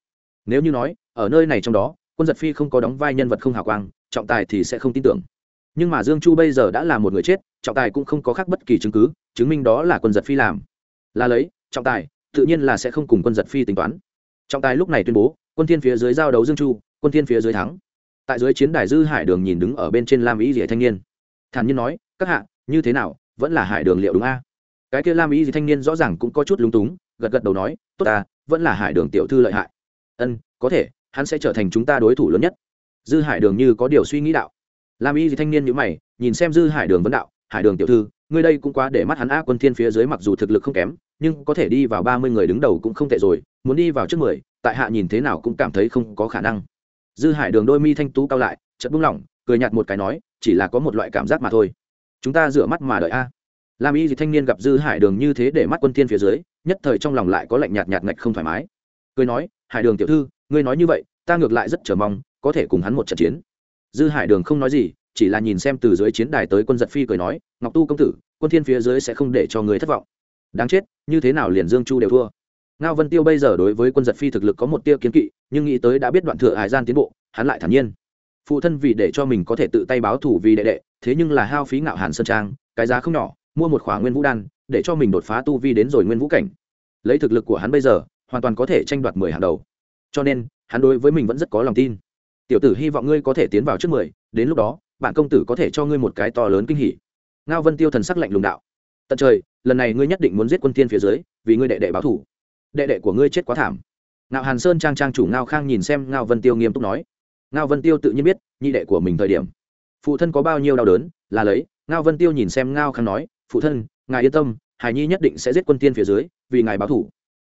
Nếu như nói, ở nơi này trong đó, quân giật phi không có đóng vai nhân vật không hào quang, trọng tài thì sẽ không tin tưởng. Nhưng mà dương chu bây giờ đã là một người chết, trọng tài cũng không có khác bất kỳ chứng cứ, chứng minh đó là quân giật phi làm. Là lấy, trọng tài, tự nhiên là sẽ không cùng quân giật phi tính toán. Trọng tài lúc này tuyên bố, quân thiên phía dưới giao đấu dương chu, quân thiên phía dưới thắng tại dưới chiến đài dư hải đường nhìn đứng ở bên trên lam ý rỉa thanh niên. Thản nhiên nói, các hạ, như thế nào? Vẫn là hải đường liệu đúng a? Cái kia lam ý gì thanh niên rõ ràng cũng có chút lúng túng, gật gật đầu nói, tốt ta, vẫn là hải đường tiểu thư lợi hại. Ân, có thể, hắn sẽ trở thành chúng ta đối thủ lớn nhất. Dư hải đường như có điều suy nghĩ đạo. Lam ý gì thanh niên như mày, nhìn xem dư hải đường vấn đạo, hải đường tiểu thư, ngươi đây cũng quá để mắt hắn a quân thiên phía dưới mặc dù thực lực không kém, nhưng có thể đi vào ba mươi người đứng đầu cũng không tệ rồi, muốn đi vào trước mười, tại hạ nhìn thế nào cũng cảm thấy không có khả năng dư hải đường đôi mi thanh tú cao lại chật buông lỏng cười nhạt một cái nói, chỉ là có một loại cảm giác mà thôi. Chúng ta rửa mắt mà đợi a. Làm y gì thanh niên gặp dư hải đường như thế để mắt quân thiên phía dưới, nhất thời trong lòng lại có lạnh nhạt nhạt ngạch không thoải mái. Cười nói, hải đường tiểu thư, ngươi nói như vậy, ta ngược lại rất chờ mong, có thể cùng hắn một trận chiến. Dư hải đường không nói gì, chỉ là nhìn xem từ dưới chiến đài tới quân giật phi cười nói, ngọc tu công tử, quân thiên phía dưới sẽ không để cho người thất vọng. Đáng chết, như thế nào liền dương chu đều thua? Ngao vân tiêu bây giờ đối với quân giật phi thực lực có một tia kiến kỵ, nhưng nghĩ tới đã biết đoạn thừa hải gian tiến bộ, hắn lại thản nhiên. Phụ thân vì để cho mình có thể tự tay báo thủ vì đệ đệ, thế nhưng là hao phí ngạo hàn sơn trang, cái giá không nhỏ, mua một khóa nguyên vũ đan, để cho mình đột phá tu vi đến rồi nguyên vũ cảnh. Lấy thực lực của hắn bây giờ, hoàn toàn có thể tranh đoạt mười hàng đầu. Cho nên, hắn đối với mình vẫn rất có lòng tin. Tiểu tử, hy vọng ngươi có thể tiến vào trước mười, đến lúc đó, bạn công tử có thể cho ngươi một cái to lớn kinh hỉ. Ngao vân tiêu thần sắc lạnh lùng đạo. Tận trời, lần này ngươi nhất định muốn giết quân tiên phía dưới, vì ngươi đệ đệ báo thủ đệ đệ của ngươi chết quá thảm. Ngạo hàn sơn trang trang chủ ngao khang nhìn xem ngao vân tiêu nghiêm túc nói. Ngao vân tiêu tự nhiên biết, nhị đệ của mình thời điểm. Phụ thân có bao nhiêu đau đớn, là lấy. Ngao vân tiêu nhìn xem ngao khang nói, phụ thân, ngài yên tâm hải nhi nhất định sẽ giết quân tiên phía dưới, vì ngài báo thủ.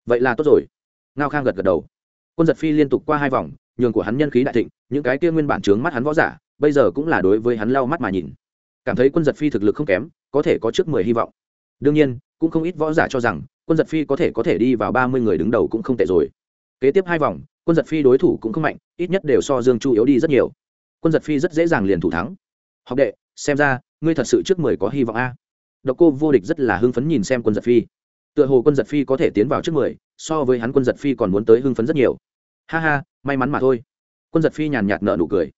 Vậy là tốt rồi. Ngao khang gật gật đầu. Quân giật phi liên tục qua hai vòng, nhường của hắn nhân khí đại thịnh, những cái kia nguyên bản trướng mắt hắn võ giả, bây giờ cũng là đối với hắn lau mắt mà nhìn. Cảm thấy quân giật phi thực lực không kém, có thể có trước mười hy vọng. Đương nhiên, cũng không ít võ giả cho rằng quân giật phi có thể có thể đi vào ba mươi người đứng đầu cũng không tệ rồi. Kế tiếp hai vòng, quân giật phi đối thủ cũng không mạnh, ít nhất đều so dương chu yếu đi rất nhiều. Quân giật phi rất dễ dàng liền thủ thắng. Học đệ, xem ra, ngươi thật sự trước mười có hy vọng a. Độc cô vô địch rất là hưng phấn nhìn xem quân giật phi. Tựa hồ quân giật phi có thể tiến vào trước mười, so với hắn quân giật phi còn muốn tới hưng phấn rất nhiều. Ha ha, may mắn mà thôi. Quân giật phi nhàn nhạt nợ nụ cười.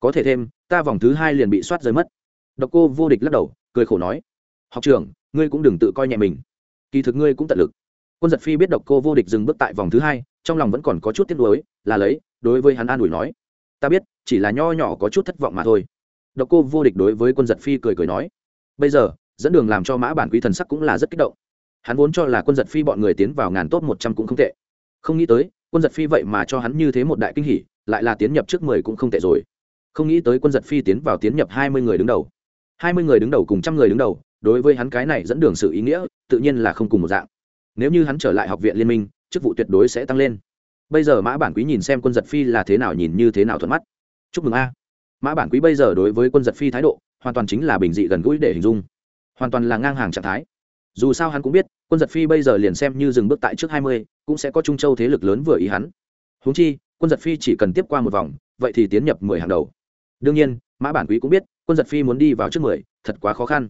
Có thể thêm, ta vòng thứ hai liền bị soát rơi mất. Độc cô vô địch lắc đầu, cười khổ nói. Học trưởng, ngươi cũng đừng tự coi nhẹ mình kỳ thực ngươi cũng tận lực. Quân giật phi biết độc cô vô địch dừng bước tại vòng thứ hai, trong lòng vẫn còn có chút tiếc nuối, là lấy, đối với hắn an ủi nói. Ta biết, chỉ là nho nhỏ có chút thất vọng mà thôi. Độc cô vô địch đối với quân giật phi cười cười nói. Bây giờ, dẫn đường làm cho mã bản quý thần sắc cũng là rất kích động. Hắn vốn cho là quân giật phi bọn người tiến vào ngàn top một trăm cũng không tệ. Không nghĩ tới, quân giật phi vậy mà cho hắn như thế một đại kinh hỷ lại là tiến nhập trước mười cũng không tệ rồi. Không nghĩ tới quân giật phi tiến vào tiến nhập hai mươi người đứng đầu. Hai mươi người đứng đầu cùng trăm người đứng đầu đối với hắn cái này dẫn đường sự ý nghĩa, tự nhiên là không cùng một dạng. Nếu như hắn trở lại học viện liên minh, chức vụ tuyệt đối sẽ tăng lên. Bây giờ mã bản quý nhìn xem quân giật phi là thế nào nhìn như thế nào thuận mắt. Chúc mừng a. Mã bản quý bây giờ đối với quân giật phi thái độ, hoàn toàn chính là bình dị gần gũi để hình dung. Hoàn toàn là ngang hàng trạng thái. Dù sao hắn cũng biết, quân giật phi bây giờ liền xem như dừng bước tại trước hai mươi, cũng sẽ có trung châu thế lực lớn vừa ý hắn. Húng chi, quân giật phi chỉ cần tiếp qua một vòng, vậy thì tiến nhập mười hàng đầu. Đương nhiên, mã bản quý cũng biết, quân giật phi muốn đi vào trước mười, thật quá khó khăn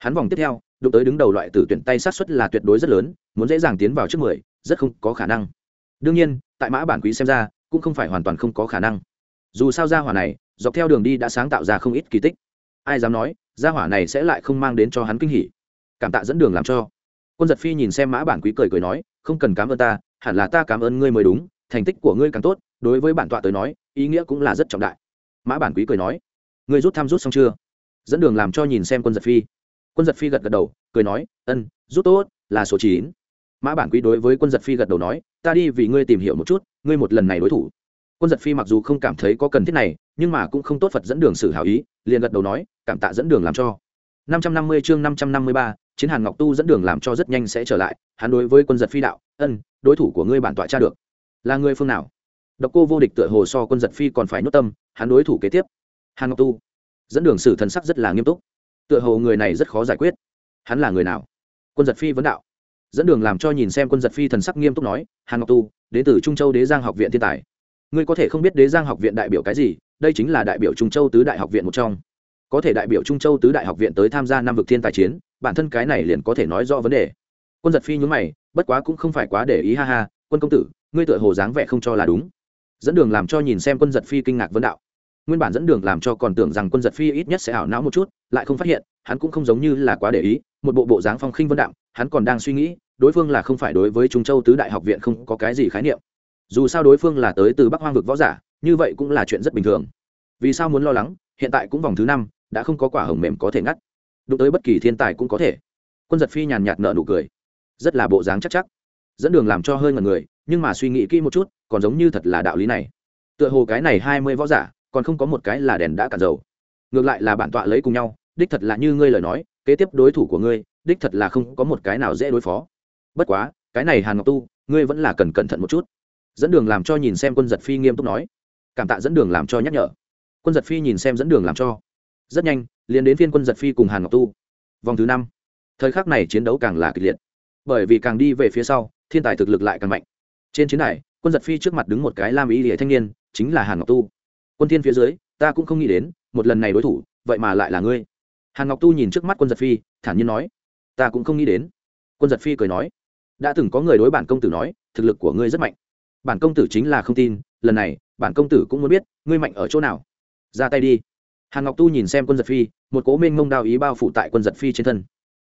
hắn vòng tiếp theo, đụng tới đứng đầu loại tử tuyển tay sát xuất là tuyệt đối rất lớn, muốn dễ dàng tiến vào trước mười, rất không có khả năng. Đương nhiên, tại mã bản quý xem ra, cũng không phải hoàn toàn không có khả năng. Dù sao gia hỏa này, dọc theo đường đi đã sáng tạo ra không ít kỳ tích. Ai dám nói, gia hỏa này sẽ lại không mang đến cho hắn kinh hỉ. Cảm tạ dẫn đường làm cho. Quân giật phi nhìn xem mã bản quý cười cười nói, không cần cảm ơn ta, hẳn là ta cảm ơn ngươi mới đúng, thành tích của ngươi càng tốt, đối với bản tọa tới nói, ý nghĩa cũng là rất trọng đại. Mã bản quý cười nói, ngươi rút thăm rút xong chưa? Dẫn đường làm cho nhìn xem quân giật phi quân giật phi gật gật đầu, cười nói, ân rút tốt, là số chín. Mã bản quý đối với quân giật phi gật đầu nói, ta đi vì ngươi tìm hiểu một chút, ngươi một lần này đối thủ. Quân giật phi mặc dù không cảm thấy có cần thiết này, nhưng mà cũng không tốt phật dẫn đường xử hảo ý, liền gật đầu nói, cảm tạ dẫn đường làm cho. năm trăm năm mươi chương năm trăm năm mươi ba, chiến hàn ngọc tu dẫn đường làm cho rất nhanh sẽ trở lại, hắn đối với quân giật phi đạo, ân, đối thủ của ngươi bản tọa tra được. Là ngươi phương nào? Độc cô vô địch tựa hồ so quân giật phi còn phải nhốt tâm, hắn đối thủ kế tiếp. Hàn ngọc tu. Dẫn đường sử thần sắc rất là nghiêm túc tựa hồ người này rất khó giải quyết. Hắn là người nào? Quân giật phi vấn đạo. Dẫn đường làm cho nhìn xem quân giật phi thần sắc nghiêm túc nói, hàn ngọc tu, đến từ trung châu đế giang học viện thiên tài. Ngươi có thể không biết đế giang học viện đại biểu cái gì, đây chính là đại biểu trung châu tứ đại học viện một trong. Có thể đại biểu trung châu tứ đại học viện tới tham gia năm vực thiên tài chiến, bản thân cái này liền có thể nói rõ vấn đề. Quân giật phi nhún mày, bất quá cũng không phải quá để ý, ha ha, quân công tử, ngươi tựa hồ dáng vẻ không cho là đúng. Dẫn đường làm cho nhìn xem quân giật phi kinh ngạc vấn đạo nguyên bản dẫn đường làm cho còn tưởng rằng quân giật phi ít nhất sẽ ảo não một chút, lại không phát hiện, hắn cũng không giống như là quá để ý, một bộ bộ dáng phong khinh vân đạo hắn còn đang suy nghĩ, đối phương là không phải đối với trung châu tứ đại học viện không có cái gì khái niệm. Dù sao đối phương là tới từ bắc hoang vực võ giả, như vậy cũng là chuyện rất bình thường. Vì sao muốn lo lắng, hiện tại cũng vòng thứ năm, đã không có quả hồng mềm có thể ngắt. Đụng tới bất kỳ thiên tài cũng có thể. Quân giật phi nhàn nhạt nợ nụ cười. Rất là bộ dáng chắc chắc. Dẫn đường làm cho hơi ngần người, nhưng mà suy nghĩ kỹ một chút, còn giống như thật là đạo lý này. Tựa hồ cái này hai mươi võ giả còn không có một cái là đèn đã cạn dầu. Ngược lại là bản tọa lấy cùng nhau, đích thật là như ngươi lời nói, kế tiếp đối thủ của ngươi, đích thật là không có một cái nào dễ đối phó. Bất quá, cái này hàn ngọc tu, ngươi vẫn là cần cẩn thận một chút. Dẫn đường làm cho nhìn xem quân giật phi nghiêm túc nói. Cảm tạ dẫn đường làm cho nhắc nhở. Quân giật phi nhìn xem dẫn đường làm cho. Rất nhanh, liền đến phiên quân giật phi cùng hàn ngọc tu. Vòng thứ năm. Thời khắc này chiến đấu càng là kịch liệt. Bởi vì càng đi về phía sau, thiên tài thực lực lại càng mạnh. Trên chiến đài, quân giật phi trước mặt đứng một cái lam ý địa thanh niên, chính là hàn ngọc tu quân thiên phía dưới, ta cũng không nghĩ đến, một lần này đối thủ, vậy mà lại là ngươi. Hàn ngọc tu nhìn trước mắt quân giật phi, thản nhiên nói, ta cũng không nghĩ đến. Quân giật phi cười nói, đã từng có người đối bản công tử nói, thực lực của ngươi rất mạnh. Bản công tử chính là không tin, lần này, bản công tử cũng muốn biết, ngươi mạnh ở chỗ nào. Ra tay đi. Hàn ngọc tu nhìn xem quân giật phi, một cố minh mông đao ý bao phủ tại quân giật phi trên thân.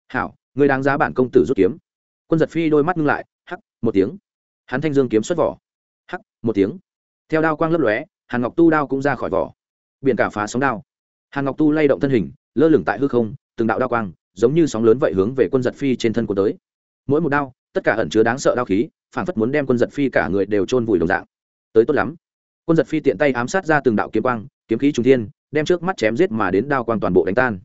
Hảo, ngươi đáng giá bản công tử rút kiếm. Quân giật phi đôi mắt ngưng lại, hắc, một tiếng. Hắn thanh dương kiếm xuất vỏ. Hắc, một tiếng. Theo đao quang lấp lóe hàn ngọc tu đao cũng ra khỏi vỏ. Biển cả phá sóng đao. Hàn ngọc tu lay động thân hình, lơ lửng tại hư không, từng đạo đao quang, giống như sóng lớn vậy hướng về quân giật phi trên thân của tới. Mỗi một đao, tất cả ẩn chứa đáng sợ đao khí, phản phất muốn đem quân giật phi cả người đều chôn vùi đồng dạng. Tới tốt lắm. Quân giật phi tiện tay ám sát ra từng đạo kiếm quang, kiếm khí trung thiên, đem trước mắt chém giết mà đến đao quang toàn bộ đánh tan.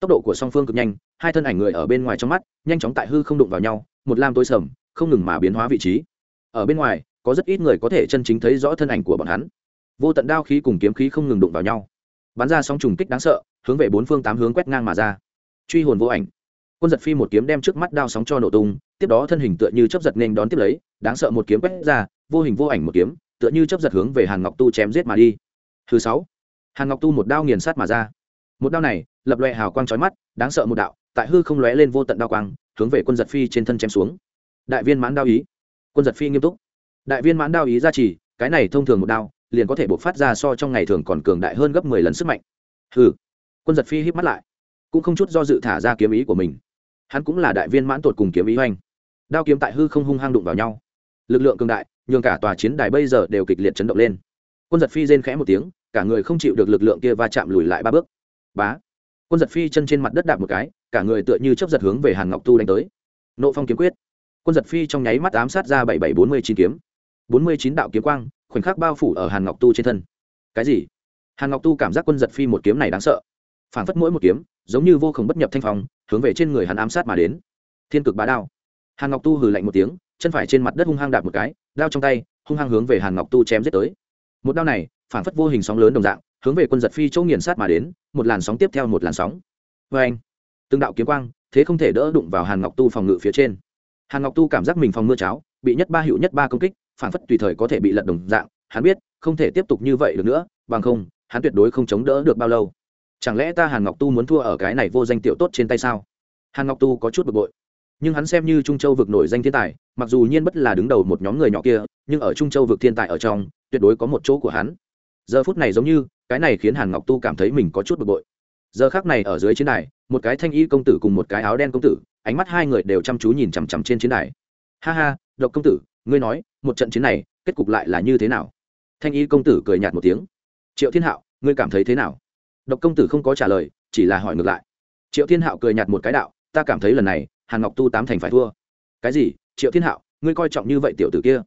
Tốc độ của song phương cực nhanh, hai thân ảnh người ở bên ngoài trong mắt, nhanh chóng tại hư không đụng vào nhau, một lam tối sầm, không ngừng mà biến hóa vị trí. Ở bên ngoài, có rất ít người có thể chân chính thấy rõ thân ảnh của bọn hắn vô tận đao khí cùng kiếm khí không ngừng đụng vào nhau. Bắn ra sóng trùng kích đáng sợ, hướng về bốn phương tám hướng quét ngang mà ra. Truy hồn vô ảnh. Quân giật phi một kiếm đem trước mắt đao sóng cho nổ tung, tiếp đó thân hình tựa như chấp giật nên đón tiếp lấy, đáng sợ một kiếm quét ra, vô hình vô ảnh một kiếm, tựa như chấp giật hướng về hàn ngọc tu chém giết mà đi. Thứ sáu. Hàn ngọc tu một đao nghiền sát mà ra. Một đao này, lập loè hào quang trói mắt, đáng sợ một đạo, tại hư không lóe lên vô tận đao quang, hướng về quân giật phi trên thân chém xuống. Đại viên mãn đao ý. Quân giật phi nghiêm túc. Đại viên mãn đao ý ra chỉ, cái này thông thường một đao liền có thể buộc phát ra so trong ngày thường còn cường đại hơn gấp mười lần sức mạnh. Hừ. Quân giật phi híp mắt lại, cũng không chút do dự thả ra kiếm ý của mình. Hắn cũng là đại viên mãn tột cùng kiếm ý hoành. Đao kiếm tại hư không hung hăng đụng vào nhau. Lực lượng cường đại, nhường cả tòa chiến đài bây giờ đều kịch liệt chấn động lên. Quân giật phi rên khẽ một tiếng, cả người không chịu được lực lượng kia va chạm lùi lại ba bước. Bá. Quân giật phi chân trên mặt đất đạp một cái, cả người tựa như chấp giật hướng về hàn ngọc tu đánh tới. Nộ phong kiếm quyết. Quân giật phi trong nháy mắt ám sát ra bảy bảy bốn mươi chín kiếm. Bốn mươi chín đạo kiếm quang khoảnh khắc bao phủ ở hàn ngọc tu trên thân. Cái gì? Hàn ngọc tu cảm giác quân giật phi một kiếm này đáng sợ. Phảng phất mỗi một kiếm, giống như vô khổng bất nhập thanh phong, hướng về trên người hắn ám sát mà đến. Thiên cực bá đao. Hàn ngọc tu hừ lạnh một tiếng, chân phải trên mặt đất hung hăng đạp một cái, đao trong tay, hung hăng hướng về hàn ngọc tu chém giết tới. Một đao này phảng phất vô hình sóng lớn đồng dạng, hướng về quân giật phi chỗ nghiền sát mà đến, một làn sóng tiếp theo một làn sóng. Vê anh từng đạo kiếm quang, thế không thể đỡ đụng vào hàn ngọc tu phòng ngự phía trên. Hàn ngọc tu cảm giác mình phòng mưa cháo, bị nhất ba hiệu nhất ba công kích phản phất tùy thời có thể bị lật đồng dạng, hắn biết, không thể tiếp tục như vậy được nữa, bằng không, hắn tuyệt đối không chống đỡ được bao lâu. Chẳng lẽ ta hàn ngọc tu muốn thua ở cái này vô danh tiểu tốt trên tay sao? Hàn ngọc tu có chút bực bội. Nhưng hắn xem như trung châu vực nổi danh thiên tài, mặc dù nhiên bất là đứng đầu một nhóm người nhỏ kia, nhưng ở trung châu vực thiên tài ở trong, tuyệt đối có một chỗ của hắn. Giờ phút này giống như, cái này khiến hàn ngọc tu cảm thấy mình có chút bực bội. Giờ khác này ở dưới chiến đài, một cái thanh y công tử cùng một cái áo đen công tử, ánh mắt hai người đều chăm chú nhìn chằm chằm trên chiến đài. Ha ha, độc công tử ngươi nói, một trận chiến này, kết cục lại là như thế nào? Thanh y công tử cười nhạt một tiếng. Triệu thiên hạo, ngươi cảm thấy thế nào? Độc công tử không có trả lời, chỉ là hỏi ngược lại. Triệu thiên hạo cười nhạt một cái đạo, ta cảm thấy lần này, hàn ngọc tu tám thành phải thua. Cái gì? Triệu thiên hạo, ngươi coi trọng như vậy tiểu tử kia.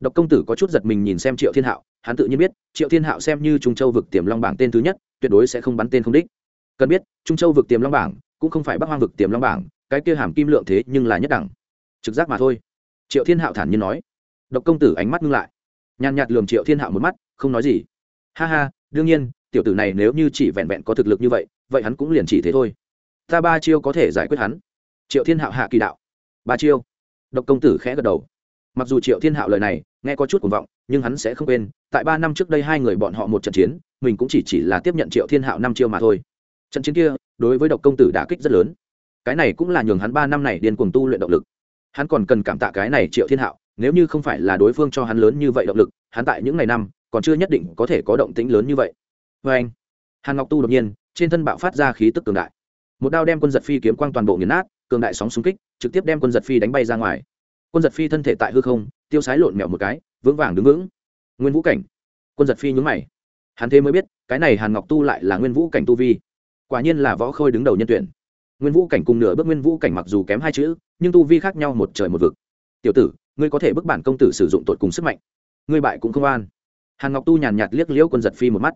Độc công tử có chút giật mình nhìn xem triệu thiên hạo, hắn tự nhiên biết, triệu thiên hạo xem như trung châu vực tiềm long bảng tên thứ nhất, tuyệt đối sẽ không bắn tên không đích. Cần biết, trung châu vực tiềm long bảng cũng không phải bắc hoang vực tiềm long bảng, cái kia hàm kim lượng thế nhưng là nhất đẳng. Trực giác mà thôi triệu thiên hạo thản nhiên nói. Độc công tử ánh mắt ngưng lại. Nhàn nhạt lườm triệu thiên hạo một mắt, không nói gì. Ha ha, đương nhiên, tiểu tử này nếu như chỉ vẹn vẹn có thực lực như vậy vậy hắn cũng liền chỉ thế thôi. Ta ba chiêu có thể giải quyết hắn. Triệu thiên hạo hạ kỳ đạo. Ba chiêu. Độc công tử khẽ gật đầu. Mặc dù triệu thiên hạo lời này nghe có chút cuồng vọng, nhưng hắn sẽ không quên, tại ba năm trước đây hai người bọn họ một trận chiến, mình cũng chỉ chỉ là tiếp nhận triệu thiên hạo năm chiêu mà thôi. Trận chiến kia, đối với độc công tử đả kích rất lớn. Cái này cũng là nhường hắn ba năm này điên cuồng tu luyện động lực hắn còn cần cảm tạ cái này triệu thiên hạo, nếu như không phải là đối phương cho hắn lớn như vậy động lực, hắn tại những ngày năm, còn chưa nhất định có thể có động tĩnh lớn như vậy. Vê anh, hàn ngọc tu đột nhiên, trên thân bạo phát ra khí tức cường đại. Một đao đem quân giật phi kiếm quang toàn bộ nghiền nát, cường đại sóng xung kích, trực tiếp đem quân giật phi đánh bay ra ngoài. Quân giật phi thân thể tại hư không, tiêu sái lộn mèo một cái, vững vàng đứng vững. Nguyên vũ cảnh. Quân giật phi nhúng mày. Hắn thế mới biết, cái này hàn ngọc tu lại là nguyên vũ cảnh tu vi. Quả nhiên là võ khôi đứng đầu nhân tuyển nguyên vũ cảnh cùng nửa bước nguyên vũ cảnh mặc dù kém hai chữ, nhưng tu vi khác nhau một trời một vực. Tiểu tử, ngươi có thể bức bản công tử sử dụng tội cùng sức mạnh. Ngươi bại cũng không an hàn ngọc tu nhàn nhạt liếc liễu quân giật phi một mắt.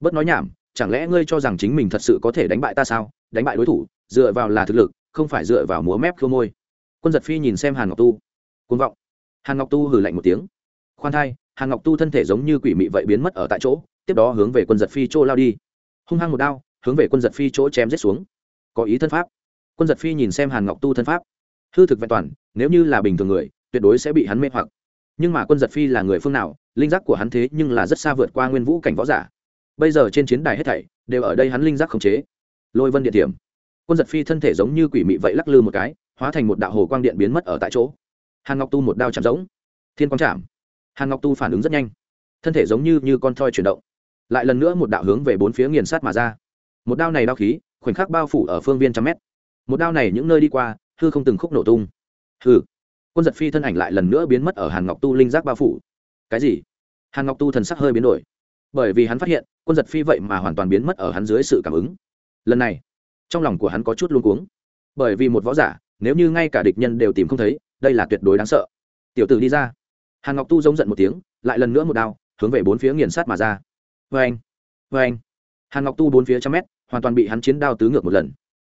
Bớt nói nhảm, chẳng lẽ ngươi cho rằng chính mình thật sự có thể đánh bại ta sao? Đánh bại đối thủ, dựa vào là thực lực, không phải dựa vào múa mép khô môi. Quân giật phi nhìn xem hàn ngọc tu. Côn vọng. Hàn ngọc tu hừ lạnh một tiếng. Khoan thai, hàn ngọc tu thân thể giống như quỷ mị vậy biến mất ở tại chỗ, tiếp đó hướng về quân giật phi chỗ lao đi. Hung hăng một đao, hướng về quân giật phi chỗ chém giết xuống có ý thân pháp. Quân giật phi nhìn xem hàn ngọc tu thân pháp. Hư thực vẹn toàn, nếu như là bình thường người, tuyệt đối sẽ bị hắn mê hoặc. Nhưng mà quân giật phi là người phương nào, linh giác của hắn thế nhưng là rất xa vượt qua nguyên vũ cảnh võ giả. Bây giờ trên chiến đài hết thảy, đều ở đây hắn linh giác khống chế. Lôi vân địa điểm. Quân giật phi thân thể giống như quỷ mị vậy lắc lư một cái, hóa thành một đạo hồ quang điện biến mất ở tại chỗ. Hàn ngọc tu một đao chạm giống thiên quang chạm. Hàn ngọc tu phản ứng rất nhanh. Thân thể giống như như con thoi chuyển động. Lại lần nữa một đạo hướng về bốn phía nghiền sát mà ra. Một đao này đao khí khoảnh khắc bao phủ ở phương viên trăm mét. Một đao này những nơi đi qua, hư không từng khúc nổ tung. Hư quân giật phi thân ảnh lại lần nữa biến mất ở hàn ngọc tu linh giác bao phủ. Cái gì? Hàn ngọc tu thần sắc hơi biến đổi. Bởi vì hắn phát hiện, quân giật phi vậy mà hoàn toàn biến mất ở hắn dưới sự cảm ứng. Lần này, trong lòng của hắn có chút luôn cuống. Bởi vì một võ giả, nếu như ngay cả địch nhân đều tìm không thấy, đây là tuyệt đối đáng sợ. Tiểu tử đi ra. Hàn ngọc tu giống giận một tiếng, lại lần nữa một đao, hướng về bốn phía nghiền sát mà ra. Vê anh vê anh hàn ngọc tu bốn phía trăm mét hoàn toàn bị hắn chiến đao tứ ngược một lần.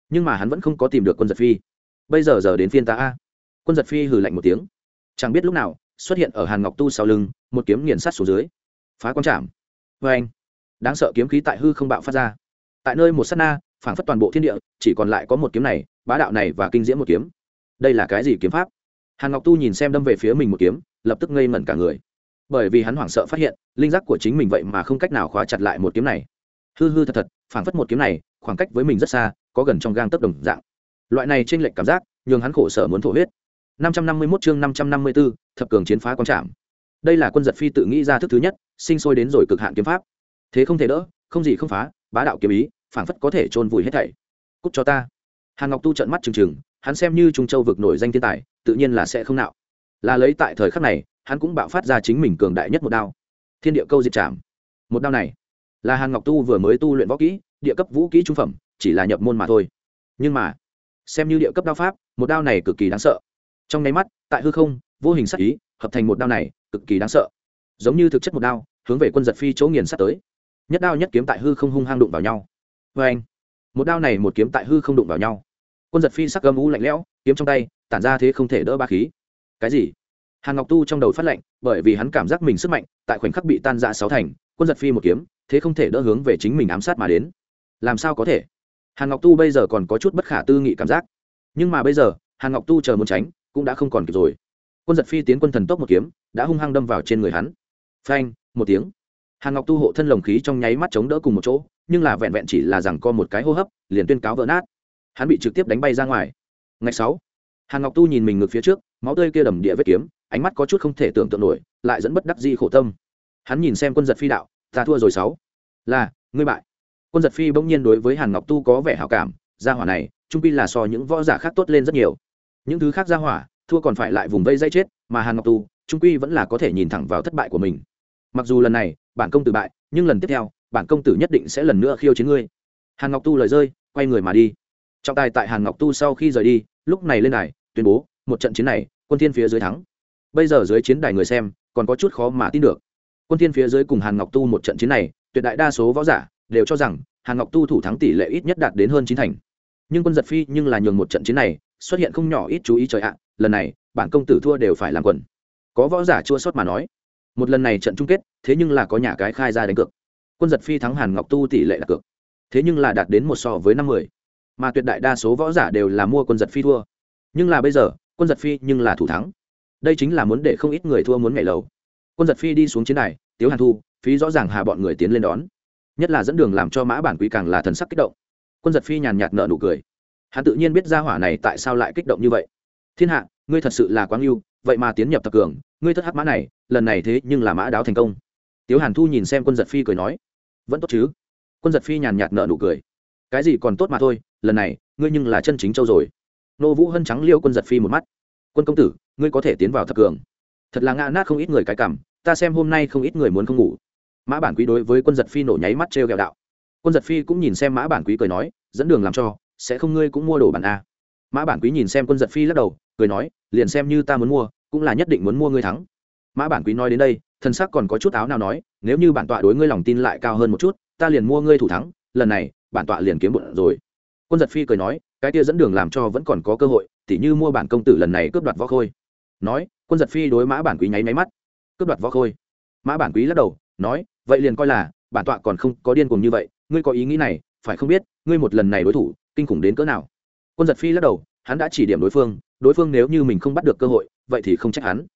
Nhưng mà hắn vẫn không có tìm được quân giật phi. Bây giờ giờ đến phiên ta a. Quân giật phi hừ lạnh một tiếng. Chẳng biết lúc nào, xuất hiện ở hàn ngọc tu sau lưng, một kiếm nghiền sát xuống dưới. Phá quang trảm vê anh, đáng sợ kiếm khí tại hư không bạo phát ra. Tại nơi một s á t na, phảng phất toàn bộ thiên địa, chỉ còn lại có một kiếm này, bá đạo này và kinh diễm một kiếm. Đây là cái gì kiếm pháp? Hàn ngọc tu nhìn xem đâm về phía mình một kiếm, lập tức ngây ngẩn cả người. Bởi vì hắn hoảng sợ phát hiện, linh giác của chính mình vậy mà không cách nào khóa chặt lại một kiếm này. Hư hư thật thật phảng phất một kiếm này, khoảng cách với mình rất xa, có gần trong gang tấc đồng dạng. Loại này t r ê n lệch cảm giác, nhường hắn khổ sở muốn thổ huyết. Năm trăm năm mươi mốt chương năm trăm năm mươi b ố thập cường chiến phá quan trạm đây là quân giật phi tự nghĩ ra thức thứ nhất, sinh sôi đến rồi cực hạn kiếm pháp. Thế không thể đỡ, không gì không phá, bá đạo kiếm ý, phảng phất có thể chôn vùi hết thảy. Cúc cho ta. Hàn ngọc tu trận mắt trừng trừng, hắn xem như trung châu vực nổi danh thiên tài, tự nhiên là sẽ không nạo. Là lấy tại thời khắc này, hắn cũng bạo phát ra chính mình cường đại nhất một đao. Thiên địa câu diệt trảm. Một đao này là hàn ngọc tu vừa mới tu luyện võ kỹ, địa cấp vũ kỹ trung phẩm, chỉ là nhập môn mà thôi. Nhưng mà, xem như địa cấp đao pháp, một đao này cực kỳ đáng sợ. Trong nháy mắt, tại hư không, vô hình sắc ý, hợp thành một đao này, cực kỳ đáng sợ. Giống như thực chất một đao, hướng về quân giật phi chỗ nghiền sắt tới. Nhất đao nhất kiếm tại hư không hung hang đụng vào nhau. Vê anh, một đao này một kiếm tại hư không đụng vào nhau. Quân giật phi sắc gầm u lạnh lẽo, kiếm trong tay, tản ra thế không thể đỡ ba khí. Cái gì? Hàn ngọc tu trong đầu phát lệnh, bởi vì hắn cảm giác mình sức mạnh, tại khoảnh khắc bị tan ra sáu thành, quân giật phi một kiếm thế không thể đỡ hướng về chính mình ám sát mà đến. Làm sao có thể? Hàn ngọc tu bây giờ còn có chút bất khả tư nghị cảm giác. Nhưng mà bây giờ, hàn ngọc tu chờ muốn tránh, cũng đã không còn kịp rồi. Quân giật phi tiến quân thần tốc một kiếm, đã hung hăng đâm vào trên người hắn. Phanh, một tiếng. Hàn ngọc tu hộ thân lồng khí trong nháy mắt chống đỡ cùng một chỗ, nhưng là vẹn vẹn chỉ là rằng co một cái hô hấp, liền tuyên cáo vỡ nát. Hắn bị trực tiếp đánh bay ra ngoài. Ngày sáu, hàn ngọc tu nhìn mình ngược phía trước, máu tươi kia đầm địa vết kiếm, ánh mắt có chút không thể tưởng tượng nổi, lại dẫn bất đắc di khổ tâm. Hắn nhìn xem quân giật phi đạo ta thua rồi sáu. Là, ngươi bại. Quân giật phi bỗng nhiên đối với hàn ngọc tu có vẻ hảo cảm, gia hỏa này, trung pi là so những võ giả khác tốt lên rất nhiều. Những thứ khác gia hỏa, thua còn phải lại vùng vây dây chết, mà hàn ngọc tu, trung quy vẫn là có thể nhìn thẳng vào thất bại của mình. Mặc dù lần này, bản công tử bại, nhưng lần tiếp theo, bản công tử nhất định sẽ lần nữa khiêu chiến ngươi. Hàn ngọc tu lời rơi, quay người mà đi. Trọng tài tại hàn ngọc tu sau khi rời đi, lúc này lên đài, tuyên bố, một trận chiến này, quân thiên phía dưới thắng. Bây giờ dưới chiến đài người xem, còn có chút khó mà tin được quân thiên phía dưới cùng hàn ngọc tu một trận chiến này, tuyệt đại đa số võ giả đều cho rằng hàn ngọc tu thủ thắng tỷ lệ ít nhất đạt đến hơn chín thành. Nhưng quân giật phi nhưng là nhường một trận chiến này xuất hiện không nhỏ ít chú ý trời ạ, lần này, bản công tử thua đều phải làm quần. Có võ giả chua sót mà nói, một lần này trận chung kết, thế nhưng là có nhà cái khai ra đánh cược. Quân giật phi thắng hàn ngọc tu tỷ lệ đặt cược, thế nhưng là đạt đến một so với năm mươi mà tuyệt đại đa số võ giả đều là mua quân giật phi thua. Nhưng là bây giờ, quân giật phi nhưng là thủ thắng. Đây chính là muốn để không ít người thua muốn nhảy lầu quân giật phi đi xuống chiến đài, tiếu hàn thu, phí rõ ràng hà bọn người tiến lên đón. Nhất là dẫn đường làm cho mã bản quý càng là thần sắc kích động. Quân giật phi nhàn nhạt nợ nụ cười. Hắn tự nhiên biết ra hỏa này tại sao lại kích động như vậy. Thiên hạ, ngươi thật sự là quáng yêu vậy mà tiến nhập thập cường, ngươi thất hát mã này, lần này thế nhưng là mã đáo thành công. Tiếu hàn thu nhìn xem quân giật phi cười nói. Vẫn tốt chứ? Quân giật phi nhàn nhạt nợ nụ cười. Cái gì còn tốt mà thôi, lần này, ngươi nhưng là chân chính châu rồi. Nô vũ hân trắng liêu quân giật phi một mắt. Quân công tử, ngươi có thể tiến vào thập cường thật là ngã nát không ít người cái cảm, ta xem hôm nay không ít người muốn không ngủ. Mã bản quý đối với quân giật phi nổ nháy mắt t r e o g ẹ o đạo. Quân giật phi cũng nhìn xem mã bản quý cười nói, dẫn đường làm cho, sẽ không ngươi cũng mua đồ bản a. Mã bản quý nhìn xem quân giật phi lắc đầu, cười nói, liền xem như ta muốn mua, cũng là nhất định muốn mua ngươi thắng. Mã bản quý nói đến đây thân sắc còn có chút áo nào nói, nếu như bản tọa đối ngươi lòng tin lại cao hơn một chút, ta liền mua ngươi thủ thắng, lần này, bản tọa liền kiếm bụng rồi. Quân giật phi cười nói, cái kia dẫn đường làm cho vẫn còn có cơ hội, tỉ như mua bản công tử lần này cướp đoạt võ khôi. Nói quân giật phi đối mã bản quý nháy máy mắt, cướp đoạt võ khôi. Mã bản quý lắc đầu, nói, vậy liền coi là, bản tọa còn không có điên cuồng như vậy, ngươi có ý nghĩ này, phải không biết, ngươi một lần này đối thủ, kinh khủng đến cỡ nào. Quân giật phi lắc đầu, hắn đã chỉ điểm đối phương đối phương nếu như mình không bắt được cơ hội, vậy thì không trách hắn.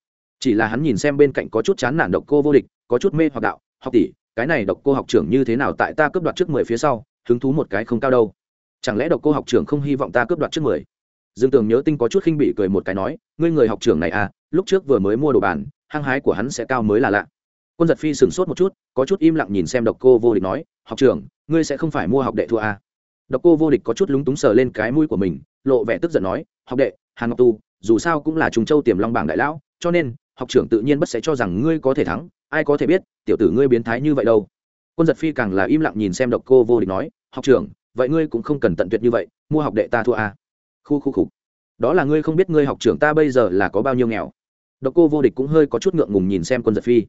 Chỉ là hắn nhìn xem bên cạnh có chút chán nản độc cô vô địch, có chút mê hoặc đạo, học tỷ, cái này độc cô học trưởng như thế nào tại ta cướp đoạt trước mười phía sau, hứng thú một cái không cao đâu. Chẳng lẽ độc cô học trưởng không hy vọng ta cướp đoạt trước mười? Dương tường nhớ tinh có chút khinh bị cười một cái nói, ngươi người học trưởng này à lúc trước vừa mới mua đồ bàn, hăng hái của hắn sẽ cao mới là lạ quân giật phi sửng sốt một chút, có chút im lặng nhìn xem độc cô vô địch nói, học trưởng, ngươi sẽ không phải mua học đệ thua à. độc cô vô địch có chút lúng túng sờ lên cái mũi của mình, lộ vẻ tức giận nói, học đệ, hàn ngọc tu, dù sao cũng là trùng châu tiềm long bảng đại lão, cho nên, học trưởng tự nhiên bất sẽ cho rằng ngươi có thể thắng, ai có thể biết, tiểu tử ngươi biến thái như vậy đâu quân giật phi càng là im lặng nhìn xem độc cô vô địch nói, học trưởng, vậy ngươi cũng không cần tận tuyệt như vậy, mua học đệ ta thua à. khu khu khục đó là ngươi không biết ngươi học trưởng ta bây giờ là có bao nhiêu nghèo độc cô vô địch cũng hơi có chút ngượng ngùng nhìn xem quân giật phi.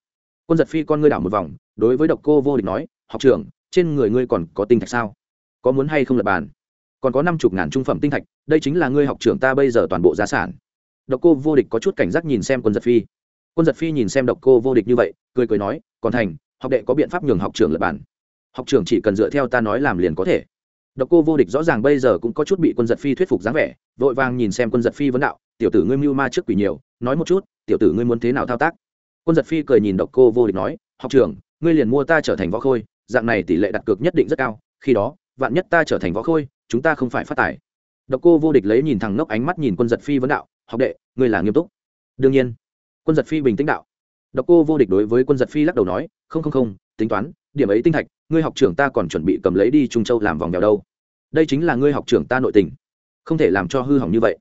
Quân giật phi con ngươi đảo một vòng, đối với độc cô vô địch nói, học trưởng, trên người ngươi còn có tinh thạch sao? Có muốn hay không lập bàn? Còn có năm chục ngàn trung phẩm tinh thạch, đây chính là ngươi học trưởng ta bây giờ toàn bộ gia sản. Độc cô vô địch có chút cảnh giác nhìn xem quân giật phi. Quân giật phi nhìn xem độc cô vô địch như vậy, cười cười nói, còn thành, học đệ có biện pháp nhường học trưởng lập bản học trưởng chỉ cần dựa theo ta nói làm liền có thể độc cô vô địch rõ ràng bây giờ cũng có chút bị quân giật phi thuyết phục dáng vẻ, vội vàng nhìn xem quân giật phi vấn đạo, tiểu tử ngươi mưu ma trước quỷ nhiều, nói một chút, tiểu tử ngươi muốn thế nào thao tác? Quân giật phi cười nhìn độc cô vô địch nói, học trưởng, ngươi liền mua ta trở thành võ khôi, dạng này tỷ lệ đặt cược nhất định rất cao, khi đó, vạn nhất ta trở thành võ khôi, chúng ta không phải phát tài. Độc cô vô địch lấy nhìn thẳng ngốc ánh mắt nhìn quân giật phi vấn đạo, học đệ, ngươi là nghiêm túc. Đương nhiên. Quân giật phi bình tĩnh đạo. Độc cô vô địch đối với quân giật phi lắc đầu nói, không không không tính toán, điểm ấy tinh thạch, ngươi học trưởng ta còn chuẩn bị cầm lấy đi trung châu làm vòng vèo đâu. Đây chính là ngươi học trưởng ta nội tình. Không thể làm cho hư hỏng như vậy.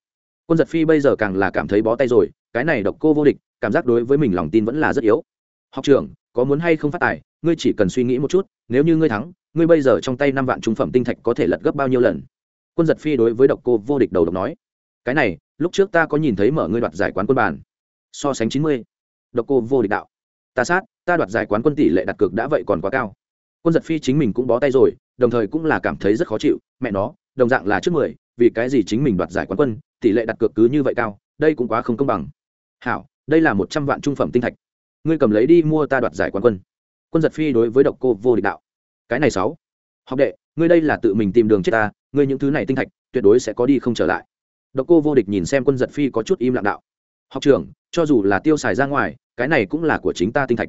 Quân giật phi bây giờ càng là cảm thấy bó tay rồi, cái này độc cô vô địch, cảm giác đối với mình lòng tin vẫn là rất yếu. Học trưởng, có muốn hay không phát tài, ngươi chỉ cần suy nghĩ một chút, nếu như ngươi thắng, ngươi bây giờ trong tay năm vạn trung phẩm tinh thạch có thể lật gấp bao nhiêu lần? Quân giật phi đối với độc cô vô địch đầu độc nói, cái này, lúc trước ta có nhìn thấy mở ngươi đoạt giải quán quân bàn. So sánh chín mươi, độc cô vô địch đạo. Ta sát ta đoạt giải quán quân tỷ lệ đặt cược đã vậy còn quá cao. Quân giật phi chính mình cũng bó tay rồi, đồng thời cũng là cảm thấy rất khó chịu. Mẹ nó, đồng dạng là trước mười, vì cái gì chính mình đoạt giải quán quân, tỷ lệ đặt cược cứ như vậy cao, đây cũng quá không công bằng. Hảo, đây là một trăm vạn trung phẩm tinh thạch. Ngươi cầm lấy đi mua ta đoạt giải quán quân. Quân giật phi đối với độc cô vô địch đạo. Cái này sáu. Học đệ, ngươi đây là tự mình tìm đường chết ta, ngươi những thứ này tinh thạch, tuyệt đối sẽ có đi không trở lại. Độc cô vô địch nhìn xem quân giật phi có chút im lặng đạo. Học trưởng, cho dù là tiêu xài ra ngoài, cái này cũng là của chính ta tinh thạch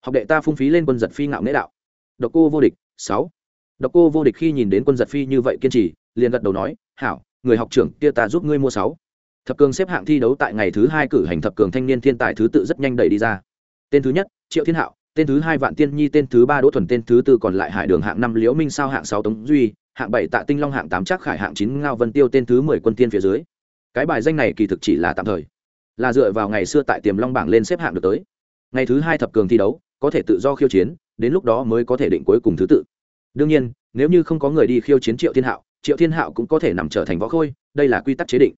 học đệ ta phung phí lên quân giật phi ngạo nghễ đạo. Độc cô vô địch, sáu. Độc cô vô địch khi nhìn đến quân giật phi như vậy kiên trì, liền gật đầu nói, hảo, người học trưởng kia ta giúp ngươi mua sáu. Thập cường xếp hạng thi đấu tại ngày thứ hai cử hành thập cường thanh niên thiên tài thứ tự rất nhanh đẩy đi ra. Tên thứ nhất, triệu thiên hạo, tên thứ hai, vạn tiên nhi, tên thứ ba, đỗ thuần, tên thứ tư còn lại hải đường hạng năm, liễu minh sao hạng sáu, tống duy, hạng bảy, tạ tinh long hạng tám chắc khải hạng chín, ngao vân tiêu tên thứ mười, quân tiên phía dưới. Cái bài danh này kỳ thực chỉ là tạm thời, là dựa vào ngày xưa tại tiềm long bảng lên xếp hạng được tới. Ngày thứ hai thập cường thi đấu có thể tự do khiêu chiến, đến lúc đó mới có thể định cuối cùng thứ tự. Đương nhiên, nếu như không có người đi khiêu chiến triệu thiên hạo, triệu thiên hạo cũng có thể nằm trở thành võ khôi, đây là quy tắc chế định.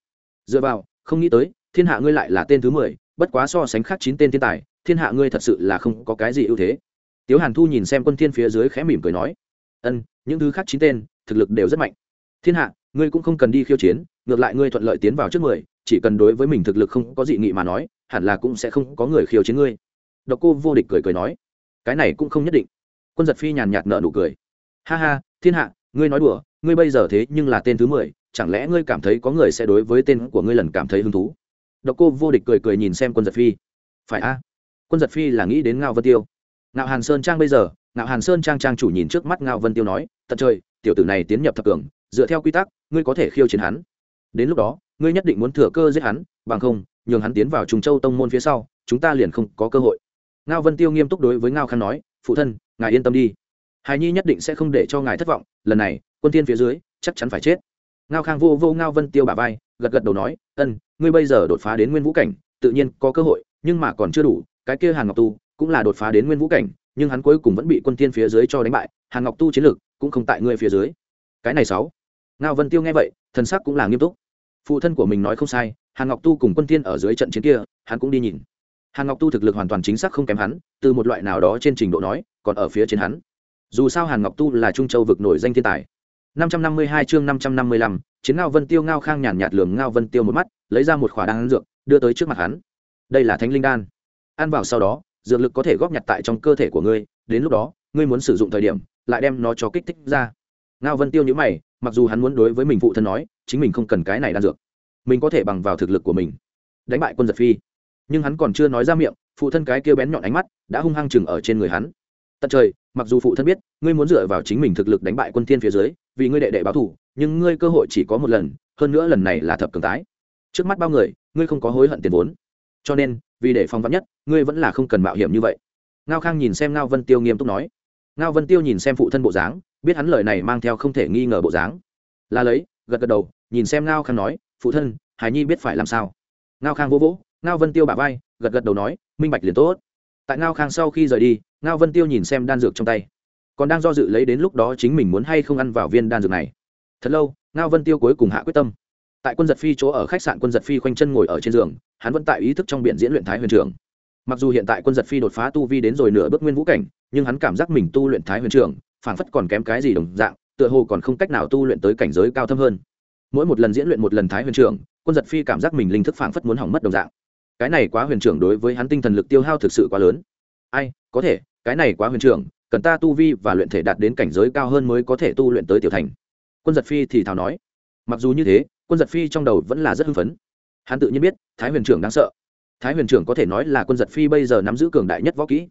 Dựa vào, không nghĩ tới, thiên hạ ngươi lại là tên thứ mười, bất quá so sánh khác chín tên thiên tài, thiên hạ ngươi thật sự là không có cái gì ưu thế. Tiếu hàn thu nhìn xem quân thiên phía dưới khẽ mỉm cười nói, ân, những thứ khác chín tên, thực lực đều rất mạnh. Thiên hạ, ngươi cũng không cần đi khiêu chiến, ngược lại ngươi thuận lợi tiến vào trước mười, chỉ cần đối với mình thực lực không có dị nghị mà nói, hẳn là cũng sẽ không có người khiêu chiến ngươi độc cô vô địch cười cười nói, cái này cũng không nhất định. Quân giật phi nhàn nhạt nợ nụ cười, ha ha, thiên hạ, ngươi nói đùa, ngươi bây giờ thế nhưng là tên thứ mười, chẳng lẽ ngươi cảm thấy có người sẽ đối với tên của ngươi lần cảm thấy hứng thú? Độc cô vô địch cười cười nhìn xem quân giật phi, phải a, quân giật phi là nghĩ đến ngao vân tiêu. Ngạo hàn sơn trang bây giờ, ngạo hàn sơn trang trang chủ nhìn trước mắt ngao vân tiêu nói tận trời, tiểu tử này tiến nhập thập cường, dựa theo quy tắc, ngươi có thể khiêu chiến hắn. Đến lúc đó, ngươi nhất định muốn thừa cơ giết hắn, bằng không, nhường hắn tiến vào trùng châu tông môn phía sau, chúng ta liền không có cơ hội ngao vân tiêu nghiêm túc đối với ngao khăn nói, phụ thân, ngài yên tâm đi. Hài nhi nhất định sẽ không để cho ngài thất vọng, lần này, quân tiên phía dưới, chắc chắn phải chết. Ngao khang vô vô ngao vân tiêu bà vai, gật gật đầu nói, ân, ngươi bây giờ đột phá đến nguyên vũ cảnh, tự nhiên có cơ hội, nhưng mà còn chưa đủ, cái kia hàn ngọc tu cũng là đột phá đến nguyên vũ cảnh, nhưng hắn cuối cùng vẫn bị quân tiên phía dưới cho đánh bại, hàn ngọc tu chiến lược cũng không tại ngươi phía dưới. Cái này sáu. Ngao vân tiêu nghe vậy, thần sắc cũng là nghiêm túc. Phụ thân của mình nói không sai, hàn ngọc tu cùng quân tiên ở dưới trận chiến kia, hắn cũng đi nhìn hàn ngọc tu thực lực hoàn toàn chính xác không kém hắn từ một loại nào đó trên trình độ nói còn ở phía trên hắn. Dù sao hàn ngọc tu là trung châu vực nổi danh thiên tài. 552 chương 555, chiến ngao vân tiêu ngao khang nhàn nhạt lường ngao vân tiêu một mắt lấy ra một khỏa đan dược đưa tới trước mặt hắn. Đây là thánh linh đan. Ăn vào sau đó dược lực có thể góp nhặt tại trong cơ thể của ngươi đến lúc đó ngươi muốn sử dụng thời điểm lại đem nó cho kích thích ra. Ngao vân tiêu nhữ mày mặc dù hắn muốn đối với mình phụ thân nói chính mình không cần cái này đan dược. Mình có thể bằng vào thực lực của mình. Đánh bại quân giật phi nhưng hắn còn chưa nói ra miệng, phụ thân cái kia bén nhọn ánh mắt đã hung hăng chừng ở trên người hắn. Tận trời, mặc dù phụ thân biết, ngươi muốn dựa vào chính mình thực lực đánh bại quân thiên phía dưới, vì ngươi đệ đệ báo thù, nhưng ngươi cơ hội chỉ có một lần, hơn nữa lần này là thập cường tái. Trước mắt bao người, ngươi không có hối hận tiền vốn. Cho nên, vì để phòng vắn nhất, ngươi vẫn là không cần mạo hiểm như vậy. Ngao khang nhìn xem ngao vân tiêu nghiêm túc nói. Ngao vân tiêu nhìn xem phụ thân bộ dáng, biết hắn lời này mang theo không thể nghi ngờ bộ dáng. Là lấy, gật gật đầu, nhìn xem ngao khang nói, phụ thân, hải nhi biết phải làm sao? Ngao khang vô vỗ ngao vân tiêu bả vai, gật gật đầu nói, minh bạch liền tốt. Tại ngao khang sau khi rời đi, ngao vân tiêu nhìn xem đan dược trong tay. Còn đang do dự lấy đến lúc đó chính mình muốn hay không ăn vào viên đan dược này. Thật lâu, ngao vân tiêu cuối cùng hạ quyết tâm. Tại quân giật phi chỗ ở khách sạn quân giật phi khoanh chân ngồi ở trên giường, hắn vẫn tại ý thức trong biện diễn luyện thái huyền trưởng mặc dù hiện tại quân giật phi đột phá tu vi đến rồi nửa bước nguyên vũ cảnh, nhưng hắn cảm giác mình tu luyện thái huyền trưởng phảng phất còn kém cái gì đồng dạng, tựa hồ còn không cách nào tu luyện tới cảnh giới cao thâm hơn. Mỗi một lần diễn luyện một lần thái huyền trưởng quân giật phi cảm giác mình linh thức phảng phất muốn hỏng mất đồng dạng cái này quá huyền trưởng đối với hắn tinh thần lực tiêu hao thực sự quá lớn. Ai, có thể, cái này quá huyền trưởng, cần ta tu vi và luyện thể đạt đến cảnh giới cao hơn mới có thể tu luyện tới tiểu thành. Quân giật phi thì thào nói. Mặc dù như thế, quân giật phi trong đầu vẫn là rất hưng phấn. Hắn tự nhiên biết, thái huyền trưởng đáng sợ. Thái huyền trưởng có thể nói là quân giật phi bây giờ nắm giữ cường đại nhất võ kỹ.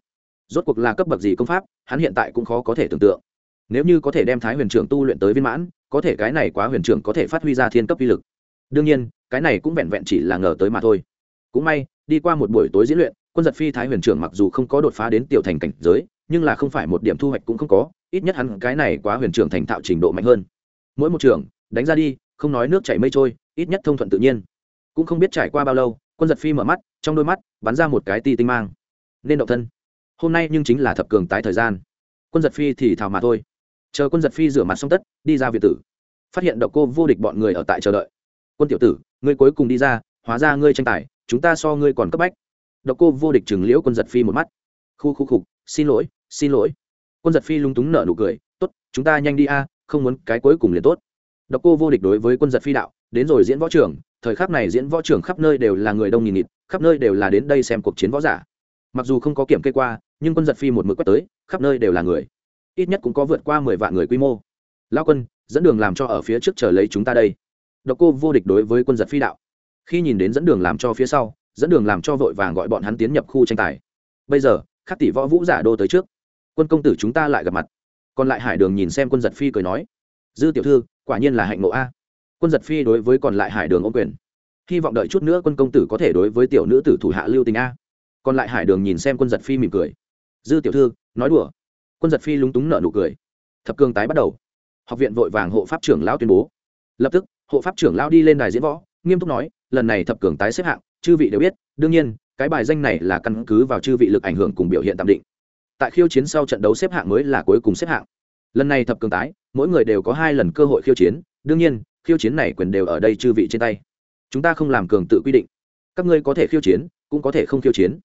Rốt cuộc là cấp bậc gì công pháp, hắn hiện tại cũng khó có thể tưởng tượng. Nếu như có thể đem thái huyền trưởng tu luyện tới viên mãn, có thể cái này quá huyền trưởng có thể phát huy ra thiên cấp uy lực. Đương nhiên, cái này cũng vẹn vẹn chỉ là ngờ tới mà thôi cũng may, đi qua một buổi tối diễn luyện, quân giật phi thái huyền trưởng mặc dù không có đột phá đến tiểu thành cảnh giới, nhưng là không phải một điểm thu hoạch cũng không có, ít nhất hắn cái này quá huyền trưởng thành thạo trình độ mạnh hơn. Mỗi một trường đánh ra đi, không nói nước chảy mây trôi, ít nhất thông thuận tự nhiên. Cũng không biết trải qua bao lâu, quân giật phi mở mắt, trong đôi mắt, bắn ra một cái ti tinh mang. Nên động thân. Hôm nay nhưng chính là thập cường tái thời gian. Quân giật phi thì thào mà thôi. Chờ quân giật phi rửa mặt xong tất, đi ra việt tử. Phát hiện độc cô vô địch bọn người ở tại chờ đợi. Quân tiểu tử, ngươi cuối cùng đi ra, hóa ra ngươi tranh tài chúng ta so ngươi còn cấp bách. Độc cô vô địch chừng liễu quân giật phi một mắt. Khu khu khục, xin lỗi xin lỗi. Quân giật phi lung túng nở nụ cười, tốt, chúng ta nhanh đi a, không muốn cái cuối cùng liền tốt. Độc cô vô địch đối với quân giật phi đạo, đến rồi diễn võ trưởng, thời khắc này diễn võ trưởng khắp nơi đều là người đông nghìn nghịt, khắp nơi đều là đến đây xem cuộc chiến võ giả. Mặc dù không có kiểm kê qua, nhưng quân giật phi một mực quét tới, khắp nơi đều là người. Ít nhất cũng có vượt qua mười vạn người quy mô. Lao quân, dẫn đường làm cho ở phía trước chờ lấy chúng ta đây. Độc cô vô địch đối với quân giật phi đạo khi nhìn đến dẫn đường làm cho phía sau, dẫn đường làm cho vội vàng gọi bọn hắn tiến nhập khu tranh tài. Bây giờ, khắc tỷ võ vũ giả đô tới trước. Quân công tử chúng ta lại gặp mặt. Còn lại hải đường nhìn xem quân giật phi cười nói, dư tiểu thư, quả nhiên là hạnh ngộ a. Quân giật phi đối với còn lại hải đường ô quyền. Hy vọng đợi chút nữa quân công tử có thể đối với tiểu nữ tử thủ hạ lưu tình a. Còn lại hải đường nhìn xem quân giật phi mỉm cười. Dư tiểu thư, nói đùa. Quân giật phi lúng túng nợ nụ cười. Thập cương tái bắt đầu. Học viện vội vàng hộ pháp trưởng lão tuyên bố. Lập tức, hộ pháp trưởng lão đi lên đài diễn võ, nghiêm túc nói lần này thập cường tái xếp hạng, chư vị đều biết, đương nhiên, cái bài danh này là căn cứ vào chư vị lực ảnh hưởng cùng biểu hiện tạm định. Tại khiêu chiến sau trận đấu xếp hạng mới là cuối cùng xếp hạng. Lần này thập cường tái, mỗi người đều có hai lần cơ hội khiêu chiến, đương nhiên, khiêu chiến này quyền đều ở đây chư vị trên tay. Chúng ta không làm cường tự quy định. Các ngươi có thể khiêu chiến, cũng có thể không khiêu chiến.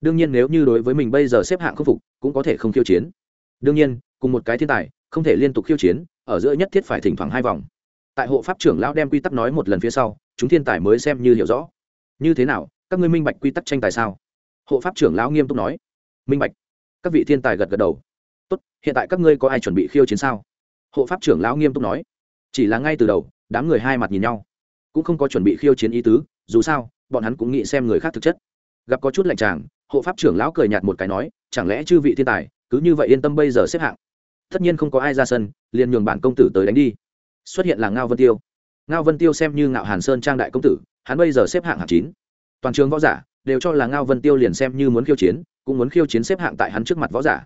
Đương nhiên nếu như đối với mình bây giờ xếp hạng không phục, cũng có thể không khiêu chiến. Đương nhiên, cùng một cái thiên tài, không thể liên tục khiêu chiến, ở giữa nhất thiết phải thỉnh thoảng hai vòng. Tại hộ pháp trưởng lão đem quy tắc nói một lần phía sau chúng thiên tài mới xem như hiểu rõ. Như thế nào, các ngươi minh bạch quy tắc tranh tài sao? Hộ pháp trưởng lão nghiêm túc nói. Minh bạch. Các vị thiên tài gật gật đầu. Tốt, hiện tại các ngươi có ai chuẩn bị khiêu chiến sao? Hộ pháp trưởng lão nghiêm túc nói. Chỉ là ngay từ đầu, đám người hai mặt nhìn nhau. Cũng không có chuẩn bị khiêu chiến ý tứ, dù sao, bọn hắn cũng nghĩ xem người khác thực chất. Gặp có chút lạnh tràng hộ pháp trưởng lão cười nhạt một cái nói, chẳng lẽ chư vị thiên tài, cứ như vậy yên tâm bây giờ xếp hạng? Tất nhiên không có ai ra sân, liền nhường bản công tử tới đánh đi. Xuất hiện là ngao vân tiêu ngao vân tiêu xem như ngạo hàn sơn trang đại công tử, hắn bây giờ xếp hạng hạng chín. Toàn trường võ giả đều cho là ngao vân tiêu liền xem như muốn khiêu chiến, cũng muốn khiêu chiến xếp hạng tại hắn trước mặt võ giả.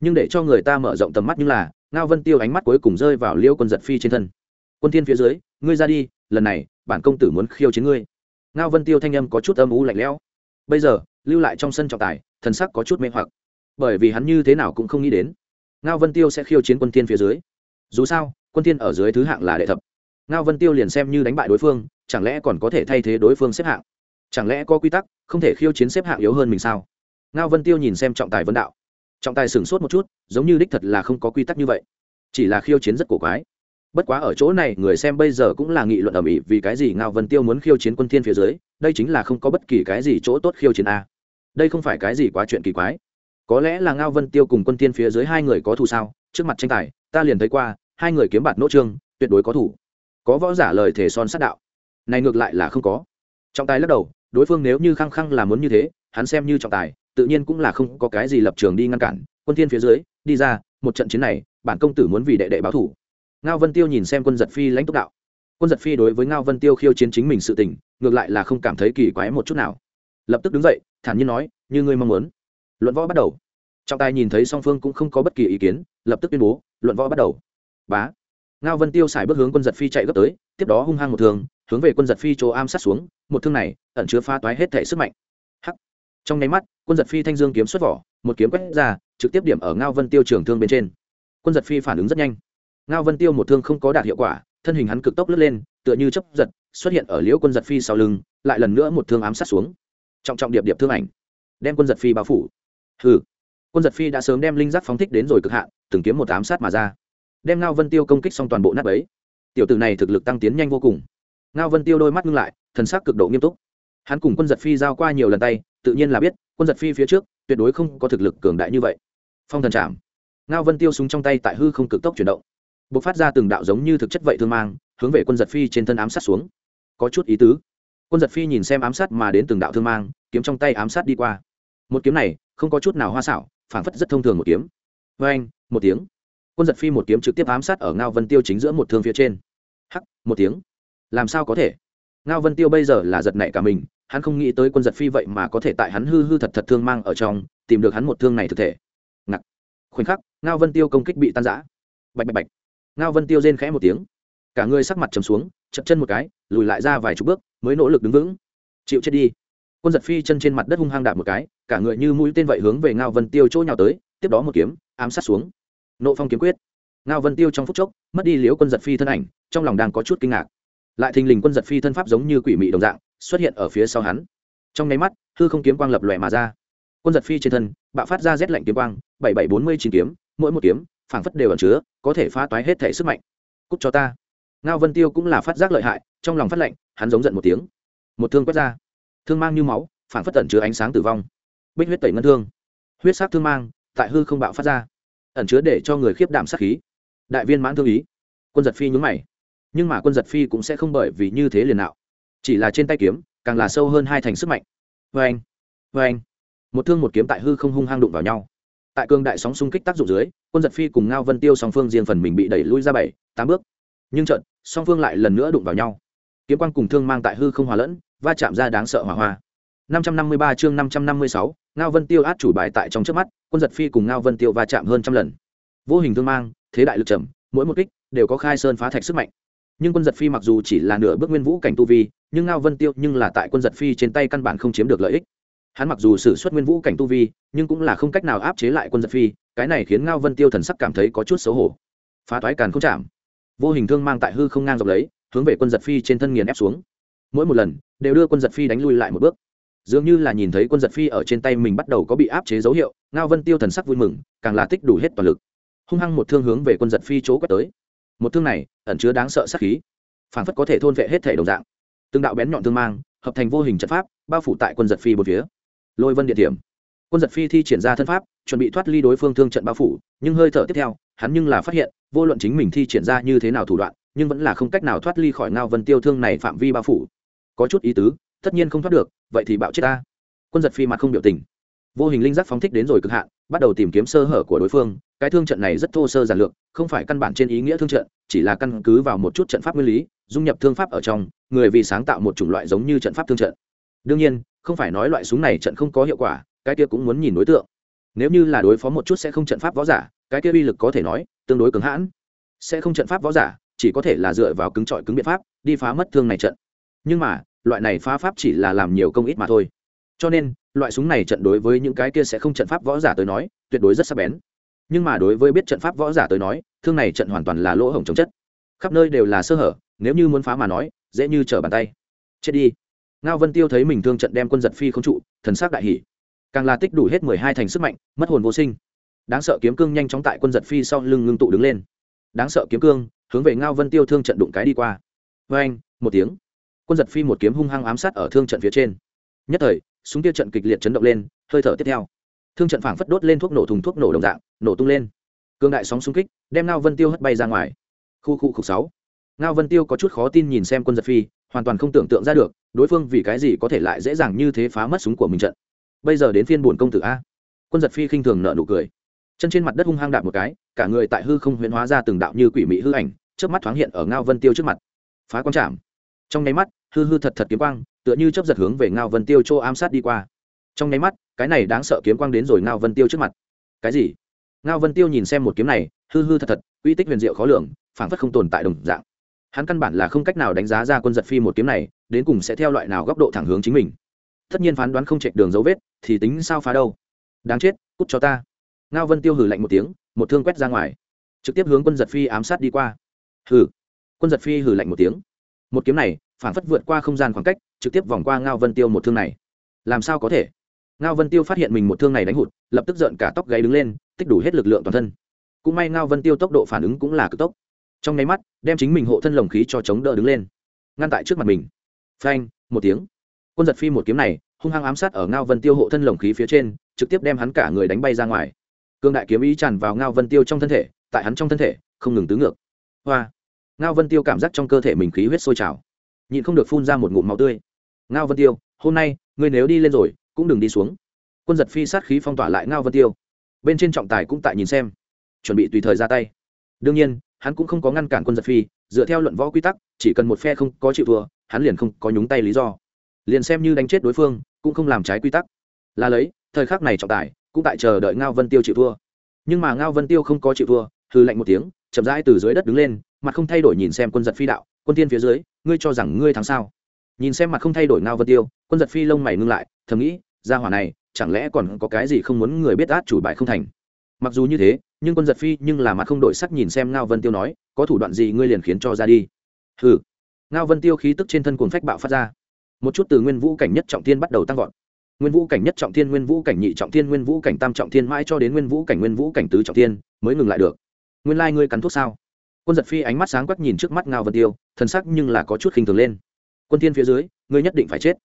Nhưng để cho người ta mở rộng tầm mắt như là, ngao vân tiêu ánh mắt cuối cùng rơi vào liêu quân giật phi trên thân. Quân thiên phía dưới, ngươi ra đi, lần này, bản công tử muốn khiêu chiến ngươi. Ngao vân tiêu thanh âm có chút âm u lạnh lẽo. Bây giờ, lưu lại trong sân trọng tài, thần sắc có chút mê hoặc. Bởi vì hắn như thế nào cũng không nghĩ đến, ngao vân tiêu sẽ khiêu chiến quân thiên phía dưới. Dù sao, quân thiên ở dưới thứ hạng là đệ thập ngao vân tiêu liền xem như đánh bại đối phương, chẳng lẽ còn có thể thay thế đối phương xếp hạng? Chẳng lẽ có quy tắc, không thể khiêu chiến xếp hạng yếu hơn mình sao? Ngao vân tiêu nhìn xem trọng tài Vân đạo. Trọng tài sửng sốt một chút, giống như đích thật là không có quy tắc như vậy. Chỉ là khiêu chiến rất cổ quái. Bất quá ở chỗ này, người xem bây giờ cũng là nghị luận ở mỹ vì cái gì ngao vân tiêu muốn khiêu chiến quân thiên phía dưới, đây chính là không có bất kỳ cái gì chỗ tốt khiêu chiến a. Đây không phải cái gì quá chuyện kỳ quái. Có lẽ là ngao vân tiêu cùng quân thiên phía dưới hai người có thù sao? Trước mặt tranh tài, ta liền thấy qua, hai người kiếm bạt nỗ trương, tuyệt đối có thủ có võ giả lời thể son sát đạo. Này ngược lại là không có. Trọng tài lắc đầu, đối phương nếu như khăng khăng là muốn như thế, hắn xem như trọng tài, tự nhiên cũng là không có cái gì lập trường đi ngăn cản. Quân thiên phía dưới, đi ra, một trận chiến này, bản công tử muốn vì đệ đệ báo thủ. Ngao vân tiêu nhìn xem quân giật phi lãnh túc đạo. Quân giật phi đối với ngao vân tiêu khiêu chiến chính mình sự tình, ngược lại là không cảm thấy kỳ quái một chút nào. Lập tức đứng dậy, thản nhiên nói, như ngươi mong muốn. Luận võ bắt đầu. Trọng tài nhìn thấy song phương cũng không có bất kỳ ý kiến, lập tức tuyên bố, luận võ bắt đầu. Bá ngao vân tiêu xài bước hướng quân giật phi chạy gấp tới, tiếp đó hung hăng một thường hướng về quân giật phi chỗ am sát xuống, một thương này ẩn chứa pha toái hết thể sức mạnh. Hắc. Trong nháy mắt, quân giật phi thanh dương kiếm xuất vỏ, một kiếm quét ra, trực tiếp điểm ở ngao vân tiêu trường thương bên trên. Quân giật phi phản ứng rất nhanh. Ngao vân tiêu một thương không có đạt hiệu quả, thân hình hắn cực tốc lướt lên, tựa như chấp giật, xuất hiện ở liễu quân giật phi sau lưng, lại lần nữa một thương ám sát xuống. Trọng trọng điệp điệp thương ảnh, đem quân giật phi bao phủ. Hừ. Quân giật phi đã sớm đem linh giác phóng thích đến rồi cực hạn, từng kiếm một ám sát mà ra đem ngao vân tiêu công kích xong toàn bộ nát ấy. Tiểu tử này thực lực tăng tiến nhanh vô cùng. Ngao vân tiêu đôi mắt ngưng lại, thần sắc cực độ nghiêm túc. Hắn cùng quân giật phi giao qua nhiều lần tay, tự nhiên là biết, quân giật phi phía trước, tuyệt đối không có thực lực cường đại như vậy. Phong thần trảm. Ngao vân tiêu súng trong tay tại hư không cực tốc chuyển động. B ộ c phát ra từng đạo giống như thực chất vậy thương mang, hướng về quân giật phi trên thân ám sát xuống. Có chút ý tứ. Quân giật phi nhìn xem ám sát mà đến từng đạo thương mang, kiếm trong tay ám sát đi qua. Một kiếm này, không có chút nào hoa xảo, phảng phất rất thông thường một kiếm. Vê anh một tiếng quân giật phi một kiếm trực tiếp ám sát ở ngao vân tiêu chính giữa một thương phía trên. Hắc, một tiếng. Làm sao có thể? Ngao vân tiêu bây giờ là giật nảy cả mình, hắn không nghĩ tới quân giật phi vậy mà có thể tại hắn hư hư thật thật thương mang ở trong, tìm được hắn một thương này thực thể. Ngặc khoảnh khắc, ngao vân tiêu công kích bị tan giã bạch bạch bạch. Ngao vân tiêu rên khẽ một tiếng. Cả người sắc mặt chầm xuống chậm chân một cái, lùi lại ra vài chục bước, mới nỗ lực đứng vững. Chịu chết đi. Quân giật phi chân trên mặt đất hung hăng đạp một cái, cả người như mũi tên vậy hướng về ngao vân tiêu chỗ nhào tới, tiếp đó một kiếm, ám sát xuống nộ phong kiếm quyết. Ngao vân tiêu trong phút chốc, mất đi liếu quân giật phi thân ảnh, trong lòng đang có chút kinh ngạc. Lại thình lình quân giật phi thân pháp giống như quỷ mị đồng dạng, xuất hiện ở phía sau hắn. Trong nháy mắt, hư không kiếm quang lập lòe mà ra. Quân giật phi trên thân, bạo phát ra rét lạnh kiếm quang, bảy bảy bốn mươi chín kiếm, mỗi một kiếm, phảng phất đều ẩn chứa, có thể phá toái hết thể sức mạnh. Cúc cho ta. Ngao vân tiêu cũng là phát giác lợi hại, trong lòng phát lạnh hắn giống giận một tiếng. Một thương quét ra. Thương mang như máu, phảng phất ẩn chứa ánh sáng tử vong. Bích huyết tẩy ngân thương. Huyết sắc thương mang, tại hư không bạo phát ra ẩn chứa để cho người khiếp đảm sát khí. Đại viên mãn thương ý. Quân giật phi nhún mày. Nhưng mà quân giật phi cũng sẽ không bởi vì như thế liền nào chỉ là trên tay kiếm, càng là sâu hơn hai thành sức mạnh. Vê anh vê anh. Một thương một kiếm tại hư không hung hang đụng vào nhau. Tại cương đại sóng xung kích tác dụng dưới, quân giật phi cùng ngao vân tiêu song phương riêng phần mình bị đẩy lui ra bảy, tám bước. Nhưng trận song phương lại lần nữa đụng vào nhau. Kiếm quang cùng thương mang tại hư không hòa lẫn, va chạm ra đáng sợ hỏa hoa. 553 chương 556, Ngao Vân Tiêu át chủ bài tại trong trước mắt, quân giật phi cùng Ngao Vân Tiêu va chạm hơn trăm lần. Vô hình thương mang, thế đại lực trầm, mỗi một kích đều có khai sơn phá thạch sức mạnh. Nhưng quân giật phi mặc dù chỉ là nửa bước nguyên vũ cảnh tu vi, nhưng Ngao Vân Tiêu nhưng là tại quân giật phi trên tay căn bản không chiếm được lợi ích. Hắn mặc dù sử xuất nguyên vũ cảnh tu vi, nhưng cũng là không cách nào áp chế lại quân giật phi, cái này khiến Ngao Vân Tiêu thần sắc cảm thấy có chút xấu hổ. Phá toái càn không chạm. Vô hình thương mang tại hư không ngang dọc lấy, hướng về quân giật phi trên thân nghiền ép xuống. Mỗi một lần, đều đưa quân giật phi đánh lui lại một bước dường như là nhìn thấy quân giật phi ở trên tay mình bắt đầu có bị áp chế dấu hiệu, ngao vân tiêu thần sắc vui mừng, càng là tích đủ hết toàn lực. Hung hăng một thương hướng về quân giật phi chỗ quét tới. Một thương này, ẩn chứa đáng sợ sắc khí phản phất có thể thôn vệ hết thể đồng dạng. Từng đạo bén nhọn thương mang, hợp thành vô hình trận pháp, bao phủ tại quân giật phi một phía. Lôi vân địa điểm quân giật phi thi triển ra thân pháp, chuẩn bị thoát ly đối phương thương trận bao phủ, nhưng hơi thở tiếp theo, hắn nhưng là phát hiện, vô luận chính mình thi triển ra như thế nào thủ đoạn, nhưng vẫn là không cách nào thoát ly khỏi ngao vân tiêu thương này phạm vi bao phủ. Có chút ý tứ tất nhiên không thoát được, vậy thì bạo chết ta. Quân giật phi mặt không biểu tình. Vô hình linh giác phóng thích đến rồi cực hạn, bắt đầu tìm kiếm sơ hở của đối phương. Cái thương trận này rất thô sơ giản lược, không phải căn bản trên ý nghĩa thương trận, chỉ là căn cứ vào một chút trận pháp nguyên lý, dung nhập thương pháp ở trong, người vì sáng tạo một chủng loại giống như trận pháp thương trận. Đương nhiên, không phải nói loại súng này trận không có hiệu quả, cái kia cũng muốn nhìn đối tượng. Nếu như là đối phó một chút sẽ không trận pháp võ giả, cái kia uy lực có thể nói, tương đối cứng hãn. Sẽ không trận pháp võ giả, chỉ có thể là dựa vào cứng trọi cứng biện pháp, đi phá mất thương này trận. Nhưng mà loại này phá pháp chỉ là làm nhiều công ít mà thôi. Cho nên, loại súng này trận đối với những cái kia sẽ không trận pháp võ giả tới nói, tuyệt đối rất sắc bén. Nhưng mà đối với biết trận pháp võ giả tới nói, thương này trận hoàn toàn là lỗ hổng chống chất. Khắp nơi đều là sơ hở, nếu như muốn phá mà nói, dễ như trở bàn tay. Chết đi. Ngao vân tiêu thấy mình thương trận đem quân giật phi không trụ, thần sắc đại hỷ càng là tích đủ hết mười hai thành sức mạnh, mất hồn vô sinh. Đáng sợ kiếm cương nhanh chóng tại quân giật phi sau lưng ngưng tụ đứng lên. Đáng sợ kiếm cương, hướng về ngao vân tiêu thương trận đụng cái đi qua. Vê anh một tiếng quân giật phi một kiếm hung hăng ám sát ở thương trận phía trên. Nhất thời, súng tiêu trận kịch liệt chấn động lên, hơi thở tiếp theo. Thương trận phảng phất đốt lên thuốc nổ thùng thuốc nổ đồng dạng, nổ tung lên. Cương đại sóng xung kích, đem ngao vân tiêu hất bay ra ngoài. Khu khu khục sáu. Ngao vân tiêu có chút khó tin nhìn xem quân giật phi, hoàn toàn không tưởng tượng ra được, đối phương vì cái gì có thể lại dễ dàng như thế phá mất súng của mình trận. Bây giờ đến phiên buồn công tử a. Quân giật phi khinh thường nợ nụ cười. Chân trên mặt đất hung hăng đạp một cái, cả người tại hư không huyễn hóa ra từng đạo như quỷ mỹ hư ảnh trước mắt thoáng hiện ở ngao vân tiêu trước mặt. Phá quang trạm. trong nháy mắt hư hư thật thật kiếm quang, tựa như chấp giật hướng về ngao vân tiêu chỗ ám sát đi qua. Trong nháy mắt, cái này đáng sợ kiếm quang đến rồi ngao vân tiêu trước mặt. Cái gì? Ngao vân tiêu nhìn xem một kiếm này, hư hư thật thật, uy tích huyền diệu khó lường, phảng phất không tồn tại đồng dạng. Hắn căn bản là không cách nào đánh giá ra quân giật phi một kiếm này, đến cùng sẽ theo loại nào góc độ thẳng hướng chính mình. Tất nhiên phán đoán không chạy đường dấu vết, thì tính sao phá đâu. Đáng chết, cút cho ta. Ngao vân tiêu hử lạnh một tiếng, một thương quét ra ngoài. Trực tiếp hướng quân giật phi ám sát đi qua. Hử quân giật phi hử lạnh một tiếng. Một kiếm này phản phất vượt qua không gian khoảng cách, trực tiếp vòng qua ngao vân tiêu một thương này. Làm sao có thể? Ngao vân tiêu phát hiện mình một thương này đánh hụt, lập tức giận cả tóc gáy đứng lên, tích đủ hết lực lượng toàn thân. Cũng may ngao vân tiêu tốc độ phản ứng cũng là cực tốc. Trong nháy mắt, đem chính mình hộ thân lồng khí cho chống đỡ đứng lên. Ngăn tại trước mặt mình. Phanh, một tiếng. Quân giật phi một kiếm này, hung hăng ám sát ở ngao vân tiêu hộ thân lồng khí phía trên, trực tiếp đem hắn cả người đánh bay ra ngoài. Cương đại kiếm ý tràn vào ngao vân tiêu trong thân thể, tại hắn trong thân thể, không ngừng tứ ngược. Hoa. Ngao vân tiêu cảm giác trong cơ thể mình khí huyết sôi trào nhịn không được phun ra một ngụm máu tươi. Ngao vân tiêu, hôm nay, ngươi nếu đi lên rồi, cũng đừng đi xuống. Quân giật phi sát khí phong tỏa lại ngao vân tiêu. Bên trên trọng tài cũng tại nhìn xem. Chuẩn bị tùy thời ra tay. Đương nhiên, hắn cũng không có ngăn cản quân giật phi, dựa theo luận võ quy tắc, chỉ cần một phe không có chịu thua, hắn liền không có nhúng tay lý do. Liền xem như đánh chết đối phương, cũng không làm trái quy tắc. Là lấy, thời khắc này trọng tài, cũng tại chờ đợi ngao vân tiêu chịu thua. Nhưng mà ngao vân tiêu không có chịu thua hư lạnh một tiếng, chậm rãi từ dưới đất đứng lên, mặt không thay đổi nhìn xem quân giật phi đạo quân tiên phía dưới, ngươi cho rằng ngươi thắng sao? Nhìn xem mặt không thay đổi ngao vân tiêu, quân giật phi lông mày ngưng lại, thầm nghĩ ra hỏa này, chẳng lẽ còn có cái gì không muốn người biết át chủ bài không thành? Mặc dù như thế, nhưng quân giật phi nhưng là mặt không đổi sắc nhìn xem ngao vân tiêu nói, có thủ đoạn gì ngươi liền khiến cho ra đi? Hừ. Ngao vân tiêu khí tức trên thân cuồng phách bạo phát ra. Một chút từ nguyên vũ cảnh nhất trọng thiên bắt đầu tăng vọt. Nguyên vũ cảnh nhất trọng thiên, nguyên vũ cảnh nhị trọng thiên, nguyên vũ cảnh tam trọng thiên, mãi cho đến nguyên vũ cảnh, nguyên vũ cảnh tứ trọng thiên, mới ngừng lại được. Nguyên lai、like、ngươi cắn thuốc sao? Quân giật phi ánh mắt sáng quắc nhìn trước mắt ngao vân tiêu, thần sắc nhưng là có chút khinh thường lên. Quân thiên phía dưới, ngươi nhất định phải chết.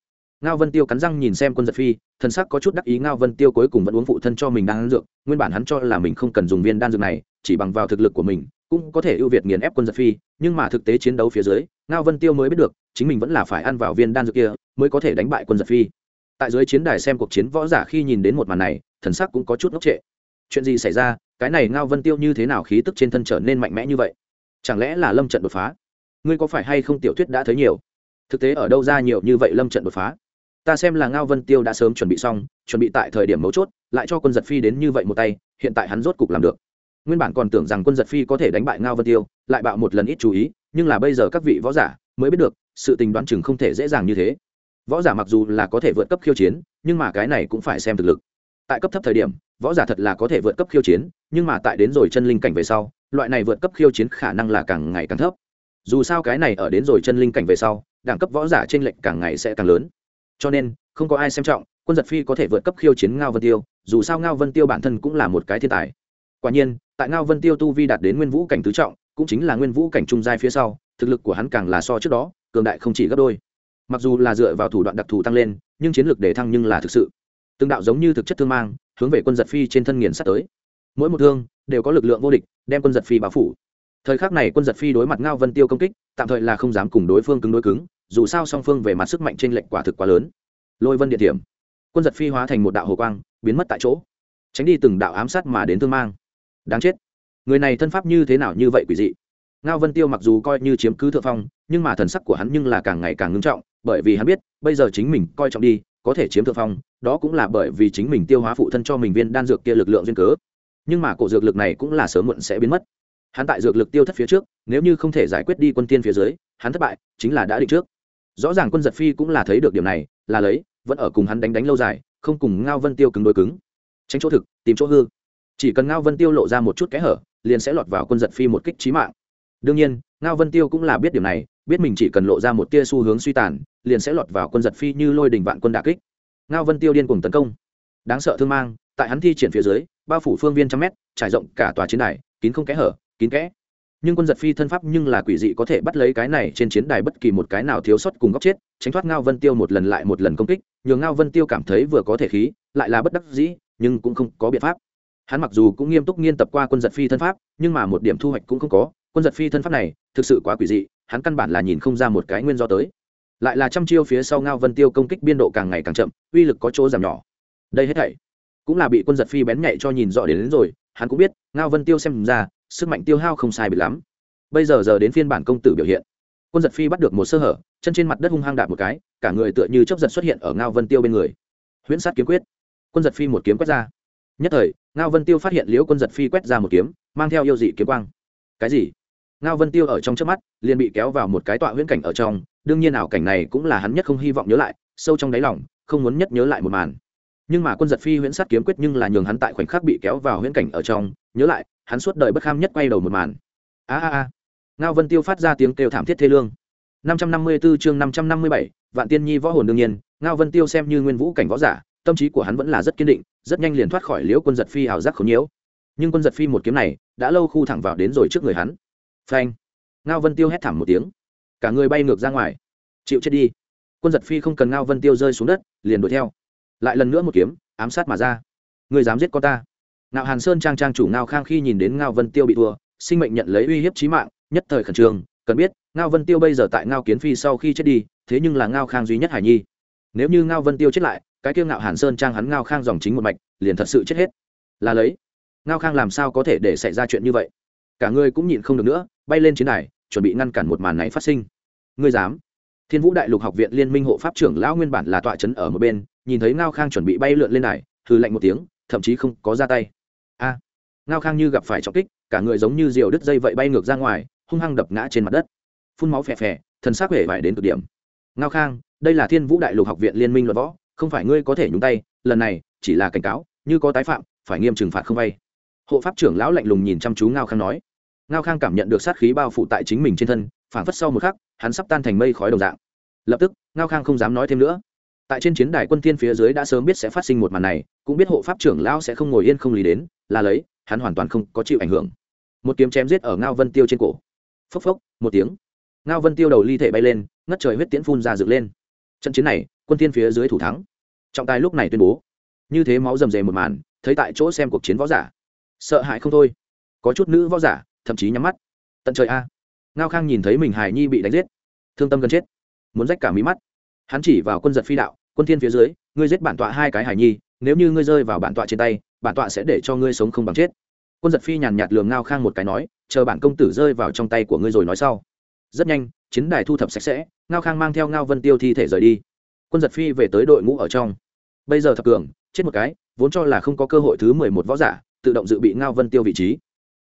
Ngao vân tiêu cắn răng nhìn xem quân giật phi, thần sắc có chút đắc ý ngao vân tiêu cuối cùng vẫn uống phụ thân cho mình đan dược, nguyên bản hắn cho là mình không cần dùng viên đan dược này, chỉ bằng vào thực lực của mình, cũng có thể ưu việt nghiền ép quân giật phi, nhưng mà thực tế chiến đấu phía dưới, ngao vân tiêu mới biết được, chính mình vẫn là phải ăn vào viên đan dược kia, mới có thể đánh bại quân giật phi. Tại dưới chiến đài xem cuộc chiến võ giả khi nhìn đến một màn này, thần sắc cũng có chút ngốc trệ. Chuyện gì xảy ra? Cái này ngao vân tiêu như thế nào khí tức trên thân trở nên mạnh mẽ như vậy? Chẳng lẽ là lâm trận đột phá? Ngươi có phải hay không tiểu thuyết đã thấy nhiều? Thực tế ở đâu ra nhiều như vậy lâm trận đột phá? Ta xem là ngao vân tiêu đã sớm chuẩn bị xong, chuẩn bị tại thời điểm mấu chốt, lại cho quân giật phi đến như vậy một tay, hiện tại hắn rốt cục làm được. Nguyên bản còn tưởng rằng quân giật phi có thể đánh bại ngao vân tiêu, lại bạo một lần ít chú ý, nhưng là bây giờ các vị võ giả mới biết được, sự tình đoán chừng không thể dễ dàng như thế. Võ giả mặc dù là có thể vượt cấp khiêu chiến, nhưng mà cái này cũng phải xem thực lực. Tại cấp thấp thời điểm, võ giả thật là có thể vượt cấp khiêu chiến, nhưng mà tại đến rồi chân linh cảnh về sau loại này vượt cấp khiêu chiến khả năng là càng ngày càng thấp. Dù sao cái này ở đến rồi chân linh cảnh về sau, đẳng cấp võ giả trên lệnh càng ngày sẽ càng lớn. Cho nên, không có ai xem trọng, quân giật phi có thể vượt cấp khiêu chiến ngao vân tiêu, dù sao ngao vân tiêu bản thân cũng là một cái thiên tài. Quả nhiên, tại ngao vân tiêu tu vi đạt đến nguyên vũ cảnh tứ trọng, cũng chính là nguyên vũ cảnh trung giai phía sau, thực lực của hắn càng là so trước đó, cường đại không chỉ gấp đôi. Mặc dù là dựa vào thủ đoạn đặc thù tăng lên, nhưng chiến lược để thăng nhưng là thực sự. Từng đạo giống như thực chất thương mang, hướng về quân giật phi trên thân nghiền sắt tới. Mỗi một thương đều có lực lượng vô địch, đem quân giật phi báo phủ. Thời khắc này quân giật phi đối mặt ngao vân tiêu công kích, tạm thời là không dám cùng đối phương cứng đối cứng, dù sao song phương về mặt sức mạnh trên lệnh quả thực quá lớn. Lôi vân địa điểm. Quân giật phi hóa thành một đạo hồ quang, biến mất tại chỗ. Tránh đi từng đạo ám sát mà đến thương mang. Đáng chết. Người này thân pháp như thế nào như vậy quỷ dị? Ngao vân tiêu mặc dù coi như chiếm cứ thượng phong, nhưng mà thần sắc của hắn nhưng là càng ngày càng ngưng trọng, bởi vì hắn biết, bây giờ chính mình coi trọng đi, có thể chiếm thượng phong, đó cũng là bởi vì chính mình tiêu hóa phụ thân cho mình viên đan dược kia lực lượng duyên cớ nhưng mà cổ dược lực này cũng là sớm muộn sẽ biến mất. Hắn tại dược lực tiêu thất phía trước, nếu như không thể giải quyết đi quân tiên phía dưới, hắn thất bại, chính là đã định trước. Rõ ràng quân giật phi cũng là thấy được điểm này, là lấy, vẫn ở cùng hắn đánh đánh lâu dài, không cùng ngao vân tiêu cứng đôi cứng. Tránh chỗ thực, tìm chỗ hư. Chỉ cần ngao vân tiêu lộ ra một chút kẽ hở, liền sẽ lọt vào quân giật phi một kích trí mạng. Đương nhiên, ngao vân tiêu cũng là biết điểm này, biết mình chỉ cần lộ ra một tia xu hướng suy tàn, liền sẽ lọt vào quân giật phi như lôi đình vạn quân đà kích. Ngao vân tiêu điên cùng tấn công. Đáng sợ thương mang, tại hắn thi triển phía dưới bao phủ phương viên trăm mét, trải rộng cả tòa chiến đài, kín không kẽ hở, kín kẽ. Nhưng quân giật phi thân pháp nhưng là quỷ dị có thể bắt lấy cái này trên chiến đài bất kỳ một cái nào thiếu sót cùng góc chết, tránh thoát ngao vân tiêu một lần lại một lần công kích, nhường ngao vân tiêu cảm thấy vừa có thể khí, lại là bất đắc dĩ, nhưng cũng không có biện pháp. Hắn mặc dù cũng nghiêm túc nghiên tập qua quân giật phi thân pháp, nhưng mà một điểm thu hoạch cũng không có, quân giật phi thân pháp này, thực sự quá quỷ dị, hắn căn bản là nhìn không ra một cái nguyên do tới. Lại là trăm chiêu phía sau ngao vân tiêu công kích biên độ càng ngày càng chậm, uy lực có chỗ giảm nhỏ. Đây hết thảy cũng là bị quân giật phi bén nhạy cho nhìn rõ đến, đến rồi hắn cũng biết ngao vân tiêu xem ra sức mạnh tiêu hao không sai bị lắm. Bây giờ giờ đến phiên bản công tử biểu hiện. Quân giật phi bắt được một sơ hở chân trên mặt đất hung hăng đạp một cái cả người tựa như chốc giật xuất hiện ở ngao vân tiêu bên người. Huyễn sát kiếm quyết. Quân giật phi một kiếm quét ra. Nhất thời ngao vân tiêu phát hiện liễu quân giật phi quét ra một kiếm mang theo yêu dị kiếm quang. Cái gì? Ngao vân tiêu ở trong trước mắt liền bị kéo vào một cái tọa huyễn cảnh ở trong đương nhiên ảo cảnh này cũng là hắn nhất không hy vọng nhớ lại sâu trong đáy lòng không muốn nhất nhớ lại một màn nhưng mà quân giật phi huyễn sát kiếm quyết nhưng là nhường hắn tại khoảnh khắc bị kéo vào huyễn cảnh ở trong. Nhớ lại, hắn suốt đời bất kham nhất quay đầu một màn. A a a. Ngao vân tiêu phát ra tiếng kêu thảm thiết thê lương. Năm trăm năm mươi 554 chương năm trăm năm mươi bảy, vạn tiên nhi võ hồn đương nhiên, ngao vân tiêu xem như nguyên vũ cảnh võ giả, tâm trí của hắn vẫn là rất kiên định, rất nhanh liền thoát khỏi liễu quân giật phi ảo giác khốn nhiễu. Nhưng quân giật phi một kiếm này, đã lâu khu thẳng vào đến rồi trước người hắn. Phanh. Ngao vân tiêu hét thảm một tiếng. Cả người bay ngược ra ngoài. Chịu chết đi. Quân giật phi không cần ngao vân tiêu rơi xuống đất, liền đuổi theo lại lần nữa một kiếm, ám sát mà ra. Người dám giết con ta. Ngạo hàn sơn trang trang chủ ngao khang khi nhìn đến ngao vân tiêu bị thua, sinh mệnh nhận lấy uy hiếp trí mạng, nhất thời khẩn trương, cần biết, ngao vân tiêu bây giờ tại ngao kiến phi sau khi chết đi, thế nhưng là ngao khang duy nhất hải nhi. Nếu như ngao vân tiêu chết lại, cái kiêu ngạo hàn sơn trang hắn ngao khang dòng chính một mạch, liền thật sự chết hết. Là lấy. Ngao khang làm sao có thể để xảy ra chuyện như vậy? Cả người cũng nhịn không được nữa, bay lên chiến đài, chuẩn bị ngăn cản một màn này phát sinh. Ngươi dám. Thiên vũ đại lục học viện liên minh hộ pháp trưởng lão nguyên bản là tọa trấn ở một bên nhìn thấy ngao khang chuẩn bị bay lượn lên đài hư lạnh một tiếng, thậm chí không có ra tay. A, ngao khang như gặp phải trọng kích, cả người giống như diều đứt dây vậy bay ngược ra ngoài, hung hăng đập ngã trên mặt đất. Phun máu phè phè, thần xác huệ vải đến cực điểm. Ngao khang, đây là thiên vũ đại lục học viện liên minh luật võ, không phải ngươi có thể nhúng tay, lần này, chỉ là cảnh cáo, như có tái phạm, phải nghiêm trừng phạt không vay. Hộ pháp trưởng lão lạnh lùng nhìn chăm chú ngao khang nói. Ngao khang cảm nhận được sát khí bao phủ tại chính mình trên thân, phảng phất sau một khắc, hắn sắp tan thành mây khói đồng dạng. Lập tức, ngao khang không dám nói thêm nữa tại trên chiến đài quân thiên phía dưới đã sớm biết sẽ phát sinh một màn này, cũng biết hộ pháp trưởng lão sẽ không ngồi yên không lý đến, là lấy, hắn hoàn toàn không có chịu ảnh hưởng. Một kiếm chém giết ở ngao vân tiêu trên cổ. Phốc phốc, một tiếng. Ngao vân tiêu đầu ly thể bay lên, ngất trời huyết tiễn phun ra dựng lên. Trận chiến này, quân thiên phía dưới thủ thắng. Trọng tài lúc này tuyên bố. Như thế máu rầm rề một màn, thấy tại chỗ xem cuộc chiến võ giả. Sợ hãi không thôi. Có chút nữ võ giả, thậm chí nhắm mắt. Tận trời a. Ngao khang nhìn thấy mình hài nhi bị đánh giết. Thương tâm gần chết. Muốn rách cả mí mắt. Hắn chỉ vào quân giật phi đạo quân thiên phía dưới, ngươi giết bản tọa hai cái hài nhi, nếu như ngươi rơi vào bản tọa trên tay, bản tọa sẽ để cho ngươi sống không bằng chết. Quân giật phi nhàn nhạt lường ngao khang một cái nói, chờ bản công tử rơi vào trong tay của ngươi rồi nói sau. Rất nhanh, chiến đài thu thập sạch sẽ, ngao khang mang theo ngao vân tiêu thi thể rời đi. Quân giật phi về tới đội ngũ ở trong. Bây giờ thập cường, chết một cái, vốn cho là không có cơ hội thứ mười một võ giả, tự động dự bị ngao vân tiêu vị trí.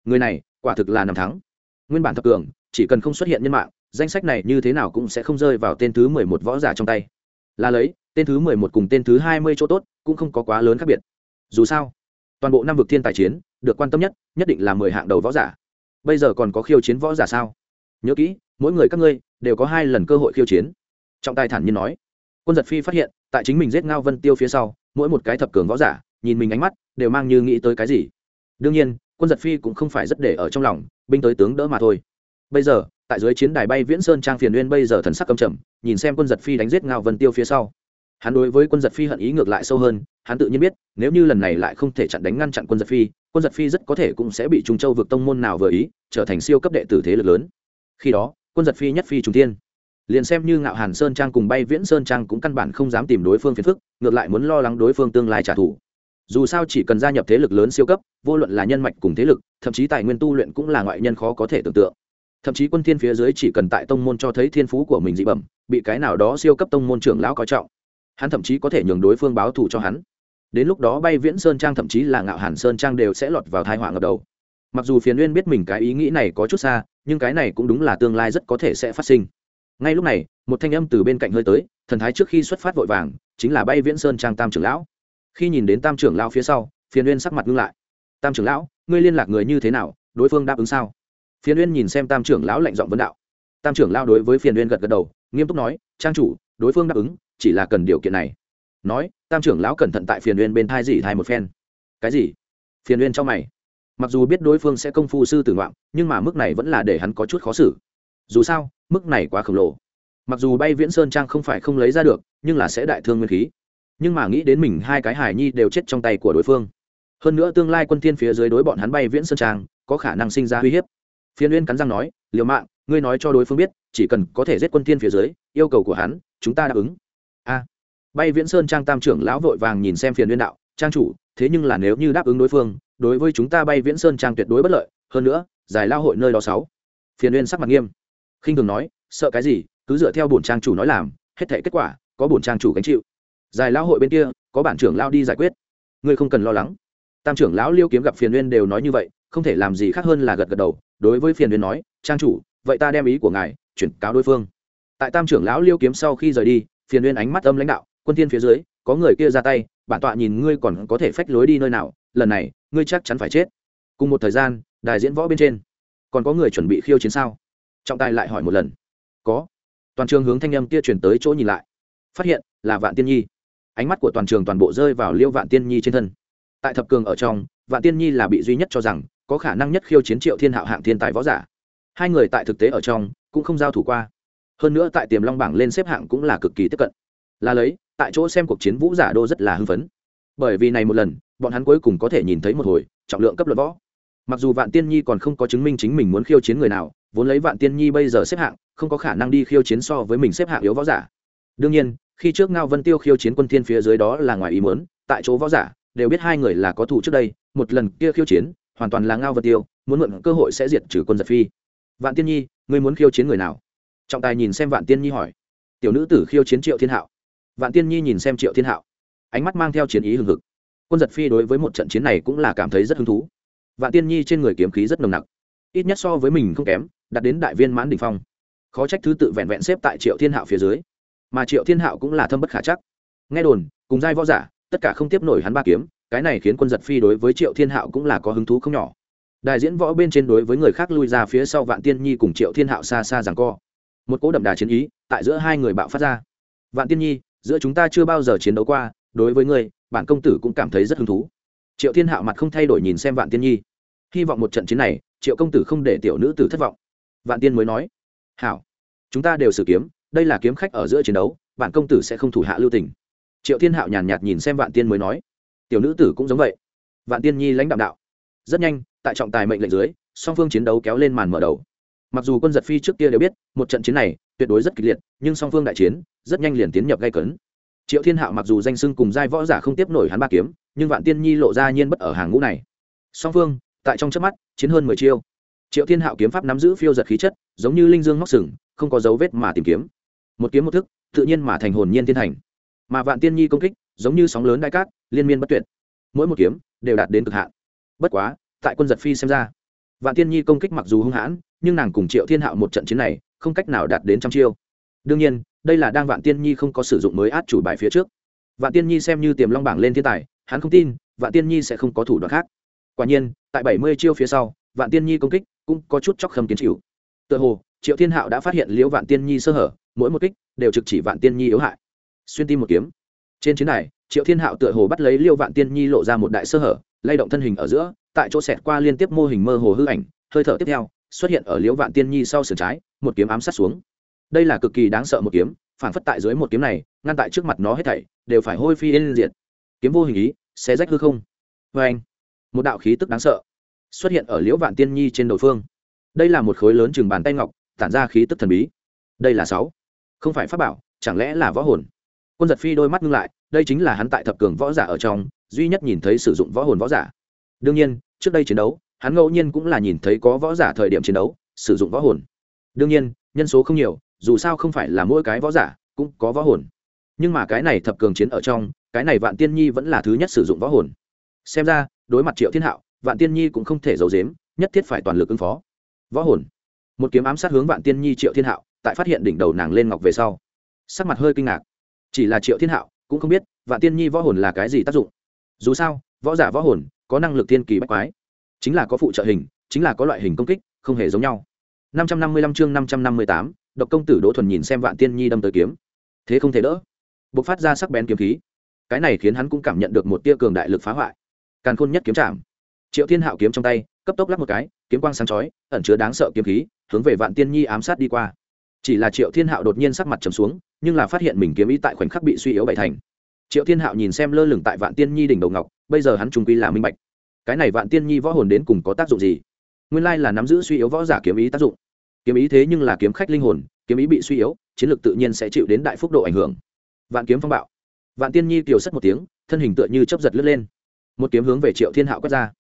Người này, quả thực là nằm thắng. Nguyên bản thập cường, chỉ cần không xuất hiện nhân mạng, danh sách này như thế nào cũng sẽ không rơi vào tên thứ mười một võ giả trong tay là lấy, tên thứ mười một cùng tên thứ hai mươi chỗ tốt cũng không có quá lớn khác biệt. Dù sao, toàn bộ năm vực thiên tài chiến, được quan tâm nhất nhất định là mười hạng đầu võ giả. Bây giờ còn có khiêu chiến võ giả sao? Nhớ kỹ, mỗi người các ngươi đều có hai lần cơ hội khiêu chiến. Trọng tài thản nhiên nói. Quân giật phi phát hiện, tại chính mình giết ngao vân tiêu phía sau, mỗi một cái thập cường võ giả, nhìn mình ánh mắt, đều mang như nghĩ tới cái gì. Đương nhiên, quân giật phi cũng không phải rất để ở trong lòng, binh tới tướng đỡ mà thôi. Bây giờ tại dưới chiến đài bay viễn sơn trang phiền uyên bây giờ thần sắc cầm trầm, nhìn xem quân giật phi đánh giết ngao vân tiêu phía sau. Hắn đối với quân giật phi hận ý ngược lại sâu hơn, hắn tự nhiên biết, nếu như lần này lại không thể chặn đánh ngăn chặn quân giật phi, quân giật phi rất có thể cũng sẽ bị trung châu vượt tông môn nào vừa ý, trở thành siêu cấp đệ tử thế lực lớn. Khi đó, quân giật phi nhất phi trung tiên liền xem như ngạo hàn sơn trang cùng bay viễn sơn trang cũng căn bản không dám tìm đối phương phiền phức, ngược lại muốn lo lắng đối phương tương lai trả thù. Dù sao chỉ cần gia nhập thế lực lớn siêu cấp, vô luận là nhân mạch cùng thế lực, thậm chí tài nguyên tu luyện cũng là ngoại nhân khó có thể tưởng tượng thậm chí quân thiên phía dưới chỉ cần tại tông môn cho thấy thiên phú của mình dị bẩm, bị cái nào đó siêu cấp tông môn trưởng lão coi trọng. Hắn thậm chí có thể nhường đối phương báo thù cho hắn. Đến lúc đó bay viễn sơn trang thậm chí là ngạo hàn sơn trang đều sẽ lọt vào thai họa ngập đầu. Mặc dù phiền nguyên biết mình cái ý nghĩ này có chút xa, nhưng cái này cũng đúng là tương lai rất có thể sẽ phát sinh. Ngay lúc này, một thanh âm từ bên cạnh hơi tới, thần thái trước khi xuất phát vội vàng, chính là bay viễn sơn trang tam trưởng lão. Khi nhìn đến tam trưởng lão phía sau, phiền nguyên sắc mặt ngưng lại. Tam trưởng lão, ngươi liên lạc người như thế nào? Đối phương đáp ứng sao? Phiền nguyên nhìn xem tam trưởng lão lạnh giọng vấn đạo. Tam trưởng lão đối với phiền nguyên gật gật đầu, nghiêm túc nói, trang chủ, đối phương đáp ứng, chỉ là cần điều kiện này. Nói, tam trưởng lão cẩn thận tại phiền nguyên bên thai gì thai một phen. Cái gì? Phiền nguyên cho mày. Mặc dù biết đối phương sẽ công phu sư tử ngoạm, nhưng mà mức này vẫn là để hắn có chút khó xử. Dù sao, mức này quá khổng lồ. Mặc dù bay viễn sơn trang không phải không lấy ra được, nhưng là sẽ đại thương nguyên khí. Nhưng mà nghĩ đến mình hai cái hải nhi đều chết trong tay của đối phương. Hơn nữa tương lai quân thiên phía dưới đối bọn hắn bay viễn sơn trang, có khả năng sinh ra uy hiếp phiên uyên cắn răng nói, liều mạng, ngươi nói cho đối phương biết, chỉ cần có thể giết quân thiên phía dưới, yêu cầu của hắn, chúng ta đáp ứng. A. Bay viễn sơn trang tam trưởng lão vội vàng nhìn xem phiền uyên đạo, trang chủ, thế nhưng là nếu như đáp ứng đối phương, đối với chúng ta bay viễn sơn trang tuyệt đối bất lợi, hơn nữa, giải lao hội nơi đó sáu. Phiền uyên sắc mặt nghiêm, khinh thường nói, sợ cái gì, cứ dựa theo bổn trang chủ nói làm, hết thể kết quả, có bổn trang chủ gánh chịu. Giải lao hội bên kia, có bản trưởng lao đi giải quyết. Ngươi không cần lo lắng. Tam trưởng lão liêu kiếm gặp phiền uyên đều nói như vậy, không thể làm gì khác hơn là gật gật đầu đối với phiền huyền nói, trang chủ, vậy ta đem ý của ngài chuyển cáo đối phương. Tại tam trưởng lão liêu kiếm sau khi rời đi, phiền huyền ánh mắt âm lãnh đạo, quân thiên phía dưới, có người kia ra tay, bản tọa nhìn ngươi còn có thể phách lối đi nơi nào, lần này, ngươi chắc chắn phải chết. Cùng một thời gian, đài diễn võ bên trên, còn có người chuẩn bị khiêu chiến sao? Trọng tài lại hỏi một lần. Có. Toàn trường hướng thanh âm kia chuyển tới chỗ nhìn lại. Phát hiện là vạn tiên nhi. Ánh mắt của toàn trường toàn bộ rơi vào liêu vạn tiên nhi trên thân. Tại thập cường ở trong, vạn tiên nhi là bị duy nhất cho rằng có khả năng nhất khiêu chiến triệu thiên hạo hạng thiên tài võ giả. Hai người tại thực tế ở trong, cũng không giao thủ qua. Hơn nữa tại tiềm long bảng lên xếp hạng cũng là cực kỳ tiếp cận. Là lấy, tại chỗ xem cuộc chiến vũ giả đô rất là hưng phấn. Bởi vì này một lần, bọn hắn cuối cùng có thể nhìn thấy một hồi, trọng lượng cấp luận võ. Mặc dù vạn tiên nhi còn không có chứng minh chính mình muốn khiêu chiến người nào, vốn lấy vạn tiên nhi bây giờ xếp hạng, không có khả năng đi khiêu chiến so với mình xếp hạng yếu võ giả. Đương nhiên, khi trước ngao vân tiêu khiêu chiến quân thiên phía dưới đó là ngoài ý muốn, tại chỗ võ giả, đều biết hai người là có thủ trước đây, một lần kia khiêu chiến hoàn toàn là ngao vật tiêu, muốn mượn cơ hội sẽ diệt trừ quân giật phi. Vạn tiên nhi, ngươi muốn khiêu chiến người nào? Trọng tài nhìn xem vạn tiên nhi hỏi. Tiểu nữ tử khiêu chiến triệu thiên hạo. Vạn tiên nhi nhìn xem triệu thiên hạo. Ánh mắt mang theo chiến ý hừng hực. Quân giật phi đối với một trận chiến này cũng là cảm thấy rất hứng thú. Vạn tiên nhi trên người kiếm khí rất nồng nặc. Ít nhất so với mình không kém đặt đến đại viên mãn đ ỉ n h phong. Khó trách thứ tự vẹn vẹn xếp tại triệu thiên hạo phía dưới. Mà triệu thiên hạo cũng là thâm bất khả chắc. Nghe đồn, cùng giai võ giả, tất cả không tiếp nổi hắn ba kiếm cái này khiến quân giật phi đối với triệu thiên hạo cũng là có hứng thú không nhỏ. Đại diễn võ bên trên đối với người khác lui ra phía sau vạn tiên nhi cùng triệu thiên hạo xa xa rằng co. Một cỗ đậm đà chiến ý tại giữa hai người bạo phát ra. Vạn tiên nhi, giữa chúng ta chưa bao giờ chiến đấu qua, đối với ngươi, bản công tử cũng cảm thấy rất hứng thú. Triệu thiên hạo mặt không thay đổi nhìn xem vạn tiên nhi. Hy vọng một trận chiến này, triệu công tử không để tiểu nữ tử thất vọng. Vạn tiên mới nói, hảo, chúng ta đều sử kiếm, đây là kiếm khách ở giữa chiến đấu, bản công tử sẽ không thủ hạ lưu tình. Triệu thiên hạo nhàn nhạt nhìn xem vạn tiên mới nói tiểu nữ tử cũng giống vậy. Vạn tiên nhi lãnh đạo đạo. Rất nhanh, tại trọng tài mệnh lệnh dưới, song phương chiến đấu kéo lên màn mở đầu. Mặc dù quân giật phi trước kia đều biết, một trận chiến này tuyệt đối rất kịch liệt, nhưng song phương đại chiến rất nhanh liền tiến nhập gây cấn. Triệu thiên hạo mặc dù danh sưng cùng giai võ giả không tiếp nổi hắn ba kiếm, nhưng vạn tiên nhi lộ ra nhiên bất ở hàng ngũ này. Song phương, tại trong chớp mắt, chiến hơn mười chiêu. Triệu thiên hạo kiếm pháp nắm giữ phiêu giật khí chất, giống như linh dương móc sừng, không có dấu vết mà tìm kiếm. Một kiếm một thức, tự nhiên mà thành hồn nhiên thiên thành mà vạn tiên nhi công kích, giống như sóng lớn đại cát liên miên bất tuyệt. Mỗi một kiếm đều đạt đến cực hạn. Bất quá, tại quân giật phi xem ra, vạn tiên nhi công kích mặc dù hung hãn, nhưng nàng cùng triệu thiên hạo một trận chiến này, không cách nào đạt đến trăm chiêu. Đương nhiên, đây là đang vạn tiên nhi không có sử dụng mới át chủ bài phía trước. Vạn tiên nhi xem như tiềm long bảng lên thiên tài, hắn không tin, vạn tiên nhi sẽ không có thủ đoạn khác. Quả nhiên, tại bảy mươi chiêu phía sau, vạn tiên nhi công kích cũng có chút chóc khâm kiến chịu. Tựa hồ, triệu thiên hạo đã phát hiện liễu vạn tiên nhi sơ hở, mỗi một kích đều trực chỉ vạn tiên nhi yếu hại. Xuyên tim một kiếm. Trên chiến này triệu thiên hạo tựa hồ bắt lấy liêu vạn tiên nhi lộ ra một đại sơ hở, lay động thân hình ở giữa, tại chỗ xẹt qua liên tiếp mô hình mơ hồ hư ảnh, hơi thở tiếp theo, xuất hiện ở liễu vạn tiên nhi sau sườn trái, một kiếm ám sát xuống. Đây là cực kỳ đáng sợ một kiếm, phản phất tại dưới một kiếm này, ngăn tại trước mặt nó hết thảy, đều phải hôi phi lên diện kiếm vô hình ý, xé rách hư không. Vê anh, một đạo khí tức đáng sợ xuất hiện ở liễu vạn tiên nhi trên đầu phương. Đây là một khối lớn chừng bàn tay ngọc, tản ra khí tức thần bí. Đây là sáu. Không phải pháp bảo, chẳng lẽ là võ hồn? Quân giật phi đôi mắt ngưng lại đây chính là hắn tại thập cường võ giả ở trong, duy nhất nhìn thấy sử dụng võ hồn võ giả. Đương nhiên, trước đây chiến đấu, hắn ngẫu nhiên cũng là nhìn thấy có võ giả thời điểm chiến đấu, sử dụng võ hồn. Đương nhiên, nhân số không nhiều, dù sao không phải là mỗi cái võ giả cũng có võ hồn. Nhưng mà cái này thập cường chiến ở trong, cái này vạn tiên nhi vẫn là thứ nhất sử dụng võ hồn. Xem ra, đối mặt triệu thiên hạo, vạn tiên nhi cũng không thể giấu dếm nhất thiết phải toàn lực ứng phó. Võ hồn. Một kiếm ám sát hướng vạn tiên nhi triệu thiên hạo, tại phát hiện đỉnh đầu nàng lên ngọc về sau. Sắc mặt hơi kinh ngạc. Chỉ là triệu thiên hạo cũng không biết vạn tiên nhi võ hồn là cái gì tác dụng dù sao võ giả võ hồn có năng lực thiên kỳ bách quái chính là có phụ trợ hình chính là có loại hình công kích không hề giống nhau 555 chương 558, độc công tử đỗ thuần nhìn xem vạn tiên nhi đâm tới kiếm. Thế không thể đỡ. B ộ c phát ra sắc bén kiếm khí. Cái này khiến hắn cũng cảm nhận được một tia cường đại lực phá hoại. Càn khôn nhất kiếm chạm. Triệu thiên hạo kiếm trong tay cấp tốc lắp một cái kiếm quang sáng chói ẩn chứa đáng sợ kiếm khí hướng về vạn tiên nhi ám sát đi qua chỉ là triệu thiên hạo đột nhiên sắc mặt trầm xuống, nhưng là phát hiện mình kiếm ý tại khoảnh khắc bị suy yếu bậy thành. Triệu thiên hạo nhìn xem lơ lửng tại vạn tiên nhi đỉnh đầu ngọc, bây giờ hắn trung quy là minh bạch. Cái này vạn tiên nhi võ hồn đến cùng có tác dụng gì? Nguyên lai là nắm giữ suy yếu võ giả kiếm ý tác dụng. Kiếm ý thế nhưng là kiếm khách linh hồn, kiếm ý bị suy yếu, chiến lược tự nhiên sẽ chịu đến đại phúc độ ảnh hưởng. Vạn kiếm phong bạo. Vạn tiên nhi kiều sất một tiếng, thân hình tựa như chấp giật lướt lên. Một kiếm hướng về triệu thiên hạo quét ra.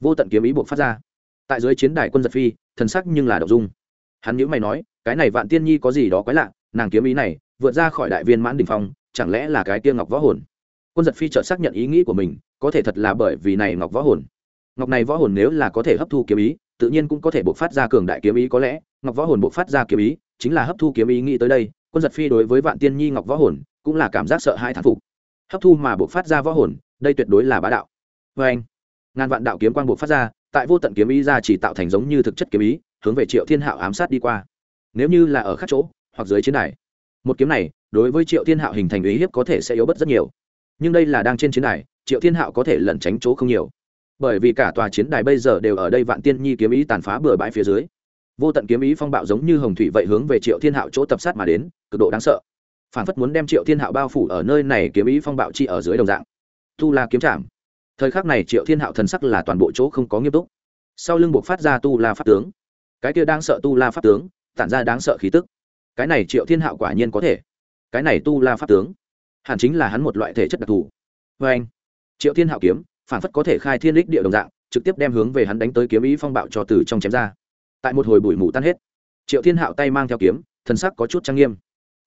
Vô tận kiếm ý buộc phát ra. Tại dưới chiến đài quân giật phi, thần sắc nhưng là đậu dung hắn nhữ mày nói, cái này vạn tiên nhi có gì đó quái lạ, nàng kiếm ý này, vượt ra khỏi đại viên mãn đình phong, chẳng lẽ là cái tiên ngọc võ hồn? Quân giật phi chợt xác nhận ý nghĩ của mình, có thể thật là bởi vì này ngọc võ hồn. Ngọc này võ hồn nếu là có thể hấp thu kiếm ý, tự nhiên cũng có thể buộc phát ra cường đại kiếm ý có lẽ, ngọc võ hồn buộc phát ra kiếm ý, chính là hấp thu kiếm ý nghĩ tới đây, quân giật phi đối với vạn tiên nhi ngọc võ hồn cũng là cảm giác sợ hai thán phục. Hấp thu mà buộc phát ra võ hồn, đây tuyệt đối là bá đạo. Vê anh ngàn vạn đạo kiếm quan buộc phát ra, tại vô tận kiếm ý ra chỉ tạo thành giống như thực chất kiếm ý hướng về triệu thiên hạo ám sát đi qua. Nếu như là ở các chỗ, hoặc dưới chiến đài, một kiếm này, đối với triệu thiên hạo hình thành ý hiếp có thể sẽ yếu bớt rất nhiều. Nhưng đây là đang trên chiến đài, triệu thiên hạo có thể lẩn tránh chỗ không nhiều. Bởi vì cả tòa chiến đài bây giờ đều ở đây vạn tiên nhi kiếm ý tàn phá bừa bãi phía dưới. Vô tận kiếm ý phong bạo giống như hồng thủy vậy hướng về triệu thiên hạo chỗ tập sát mà đến, cực độ đáng sợ. Phản phất muốn đem triệu thiên hạo bao phủ ở nơi này kiếm ý phong bạo chi ở dưới đồng dạng. Tu la kiếm chạm thời khắc này triệu thiên hạo thần sắc là toàn bộ chỗ không có nghiêm túc. Sau lưng buộc phát ra tu la pháp tướng cái kia đang sợ tu la pháp tướng, tản ra đáng sợ khí tức. Cái này triệu thiên hạo quả nhiên có thể. Cái này tu la pháp tướng, hẳn chính là hắn một loại thể chất đặc thù. Vê anh, triệu thiên hạo kiếm, phản phất có thể khai thiên đích địa đồng dạng, trực tiếp đem hướng về hắn đánh tới kiếm ý phong bạo cho từ trong chém ra. Tại một hồi bụi mù tan hết, triệu thiên hạo tay mang theo kiếm thân sắc có chút trang nghiêm.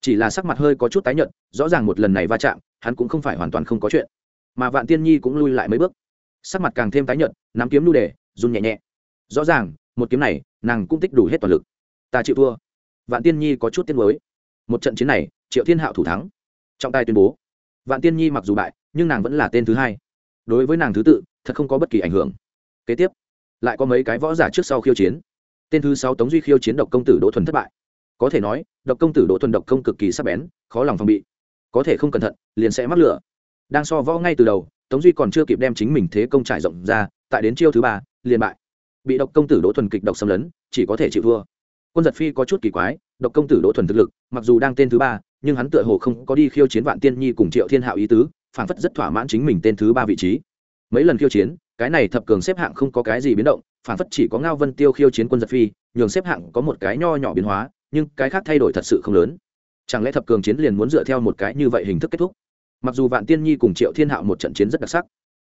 Chỉ là sắc mặt hơi có chút tái nhợt, rõ ràng một lần này va chạm, hắn cũng không phải hoàn toàn không có chuyện. Mà vạn tiên nhi cũng lui lại mấy bước. Sắc mặt càng thêm tái nhợt, nắm kiếm lưu đề, run nhẹ nhẹ. Rõ ràng một kiếm này, nàng cũng tích đủ hết toàn lực. Ta chịu thua. Vạn tiên nhi có chút tiên mới. một trận chiến này, triệu thiên hạo thủ thắng. Trọng tài tuyên bố. Vạn tiên nhi mặc dù bại, nhưng nàng vẫn là tên thứ hai. Đối với nàng thứ tự, thật không có bất kỳ ảnh hưởng. Kế tiếp, lại có mấy cái võ giả trước sau khiêu chiến. Tên thứ sáu tống duy khiêu chiến độc công tử đỗ thuần thất bại. Có thể nói, độc công tử đỗ thuần độc công cực kỳ sắc bén, khó lòng phòng bị. Có thể không cẩn thận, liền sẽ mắc lửa. Đang so võ ngay từ đầu, tống duy còn chưa kịp đem chính mình thế công trải rộng ra, tại đến chiêu thứ ba, liền bại bị độc công tử đỗ thuần kịch độc xâm lấn, chỉ có thể chịu thua. Quân giật phi có chút kỳ quái, độc công tử đỗ thuần thực lực, mặc dù đang tên thứ ba, nhưng hắn tựa hồ không có đi khiêu chiến vạn tiên nhi cùng triệu thiên hạo ý tứ phản phất rất thỏa mãn chính mình tên thứ ba vị trí. Mấy lần khiêu chiến, cái này thập cường xếp hạng không có cái gì biến động phản phất chỉ có ngao vân tiêu khiêu chiến quân giật phi, nhường xếp hạng có một cái nho nhỏ biến hóa, nhưng cái khác thay đổi thật sự không lớn. Chẳng lẽ thập cường chiến liền muốn dựa theo một cái như vậy hình thức kết thúc? Mặc dù vạn tiên nhi cùng triệu thiên hạo một trận chiến rất đặc sắc,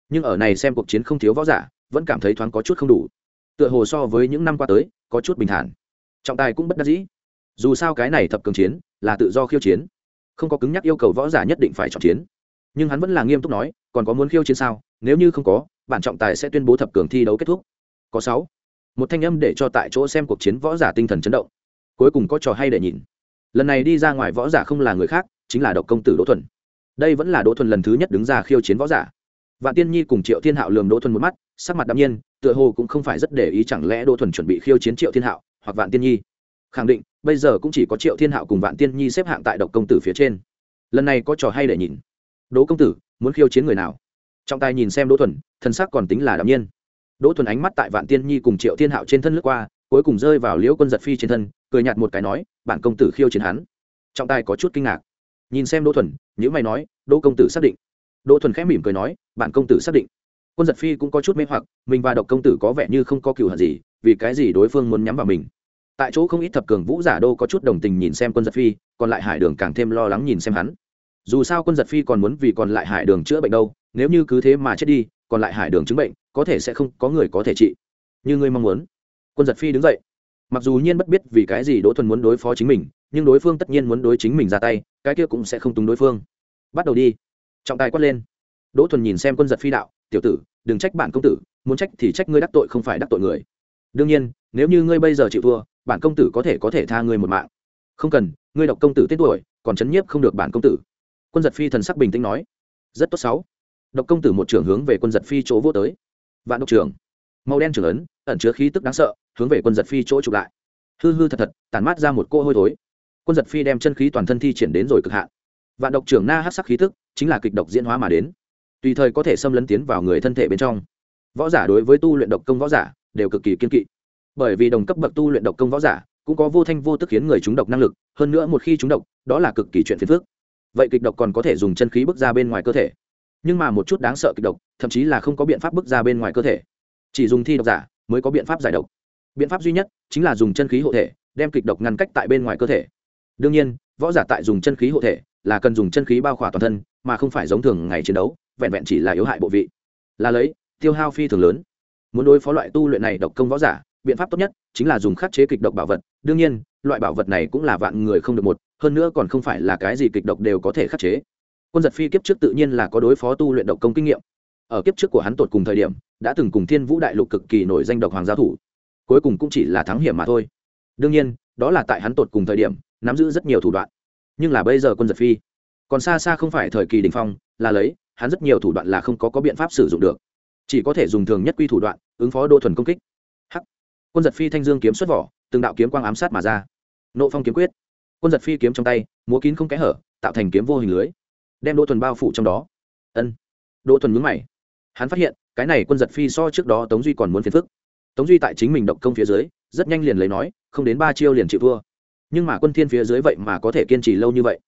nhưng ở này xem cuộc chiến không thiếu võ giả, vẫn cảm thấy thoáng có chút không đủ tựa hồ so với những năm qua tới, có chút bình thản. Trọng tài cũng bất đắc dĩ. Dù sao cái này thập cường chiến, là tự do khiêu chiến. Không có cứng nhắc yêu cầu võ giả nhất định phải chọn chiến. Nhưng hắn vẫn là nghiêm túc nói, còn có muốn khiêu chiến sao? Nếu như không có, bản trọng tài sẽ tuyên bố thập cường thi đấu kết thúc. Có sáu. Một thanh âm để cho tại chỗ xem cuộc chiến võ giả tinh thần chấn động. Cuối cùng có trò hay để nhìn. Lần này đi ra ngoài võ giả không là người khác, chính là độc công tử đỗ thuần. Đây vẫn là đỗ thuần lần thứ nhất đứng ra khiêu chiến võ giả. Vạn tiên nhi cùng triệu thiên hạo lườm đỗ thuần một mắt, sắc mặt đ nhiên tựa hồ cũng không phải rất để ý chẳng lẽ đỗ thuần chuẩn bị khiêu chiến triệu thiên hạo hoặc vạn tiên nhi. Khẳng định, bây giờ cũng chỉ có triệu thiên hạo cùng vạn tiên nhi xếp hạng tại độc công tử phía trên. Lần này có trò hay để nhìn. Đỗ công tử, muốn khiêu chiến người nào? Trọng tài nhìn xem đỗ thuần, thân sắc còn tính là đ nhiên. Đỗ thuần ánh mắt tại vạn tiên nhi cùng triệu thiên hạo trên thân lướt qua, cuối cùng rơi vào liễu quân giật phi trên thân, cười nhạt một cái nói, bản công tử khiêu chiến hắn. Trọng tài có chút kinh ngạc. Nhìn xem đỗ thuần nhữ mày nói, đỗ công tử xác định. Đỗ thuần khẽ mỉm cười nói, bản công tử xác định quân giật phi cũng có chút mê hoặc, mình và độc công tử có vẻ như không có cựu hận gì, vì cái gì đối phương muốn nhắm vào mình. Tại chỗ không ít thập cường vũ giả đô có chút đồng tình nhìn xem quân giật phi, còn lại hải đường càng thêm lo lắng nhìn xem hắn. Dù sao quân giật phi còn muốn vì còn lại hải đường chữa bệnh đâu, nếu như cứ thế mà chết đi, còn lại hải đường chứng bệnh, có thể sẽ không có người có thể trị. Như ngươi mong muốn. Quân giật phi đứng dậy. Mặc dù nhiên bất biết vì cái gì đỗ thuần muốn đối phó chính mình, nhưng đối phương tất nhiên muốn đối chính mình ra tay, cái kia cũng sẽ không túng đối phương. Bắt đầu đi. Trọng tài quát lên. Đỗ thuần nhìn xem quân giật phi đạo tiểu tử, đừng trách bản công tử, muốn trách thì trách ngươi đắc tội không phải đắc tội người. Đương nhiên, nếu như ngươi bây giờ chịu thua, bản công tử có thể có thể tha ngươi một mạng. Không cần, ngươi độc công tử tên tuổi, còn chấn nhiếp không được bản công tử. Quân giật phi thần sắc bình tĩnh nói. Rất tốt sáu. Độc công tử một trưởng hướng về quân giật phi chỗ vô tới. Vạn độc trưởng. Màu đen trưởng ấn, ẩn chứa khí tức đáng sợ, hướng về quân giật phi chỗ chụp lại. Hư hư thật thật tàn mát ra một cô hôi thối. Quân giật phi đem chân khí toàn thân thi triển đến rồi cực hạn. Vạn độc trưởng na hát sắc khí tức, chính là kịch độc diễn hóa mà đến tùy thời có thể xâm lấn tiến vào người thân thể bên trong. Võ giả đối với tu luyện độc công võ giả đều cực kỳ kiên kỵ. Bởi vì đồng cấp bậc tu luyện độc công võ giả cũng có vô thanh vô tức khiến người trúng độc năng lực, hơn nữa một khi trúng độc, đó là cực kỳ chuyện phiền phức. Vậy kịch độc còn có thể dùng chân khí bước ra bên ngoài cơ thể. Nhưng mà một chút đáng sợ kịch độc, thậm chí là không có biện pháp bước ra bên ngoài cơ thể. Chỉ dùng thi độc giả mới có biện pháp giải độc. Biện pháp duy nhất chính là dùng chân khí hộ thể, đem kịch độc ngăn cách tại bên ngoài cơ thể. Đương nhiên, võ giả tại dùng chân khí hộ thể là cần dùng chân khí bao khỏa toàn thân, mà không phải giống thường ngày chiến đấu vẹn vẹn chỉ là yếu hại bộ vị. Là lấy, tiêu hao phi thường lớn. Muốn đối phó loại tu luyện này độc công võ giả, biện pháp tốt nhất chính là dùng khắc chế kịch độc bảo vật. Đương nhiên, loại bảo vật này cũng là vạn người không được một, hơn nữa còn không phải là cái gì kịch độc đều có thể khắc chế. Quân giật phi kiếp trước tự nhiên là có đối phó tu luyện độc công kinh nghiệm. Ở kiếp trước của hắn tột cùng thời điểm, đã từng cùng thiên vũ đại lục cực kỳ nổi danh độc hoàng giao thủ. Cuối cùng cũng chỉ là thắng hiểm mà thôi. Đương nhiên, đó là tại hắn tột cùng thời điểm, nắm giữ rất nhiều thủ đoạn. Nhưng là bây giờ quân giật phi, còn xa xa không phải thời kỳ đình phong, là lấy hắn rất nhiều thủ đoạn là không có có biện pháp sử dụng được. Chỉ có thể dùng thường nhất quy thủ đoạn, ứng phó đô thuần công kích. H quân giật phi thanh dương kiếm xuất vỏ, từng đạo kiếm quang ám sát mà ra. Nộ phong kiếm quyết. Quân giật phi kiếm trong tay, múa kín không kẽ hở, tạo thành kiếm vô hình lưới, đem đỗ thuần bao phủ trong đó. Ân. Đỗ thuần nhúng mày. Hắn phát hiện, cái này quân giật phi so trước đó tống duy còn muốn phiền phức. Tống duy tại chính mình động công phía dưới, rất nhanh liền lấy nói, không đến ba chiêu liền chịu thua. Nhưng mà quân thiên phía dưới vậy mà có thể kiên trì lâu như vậy.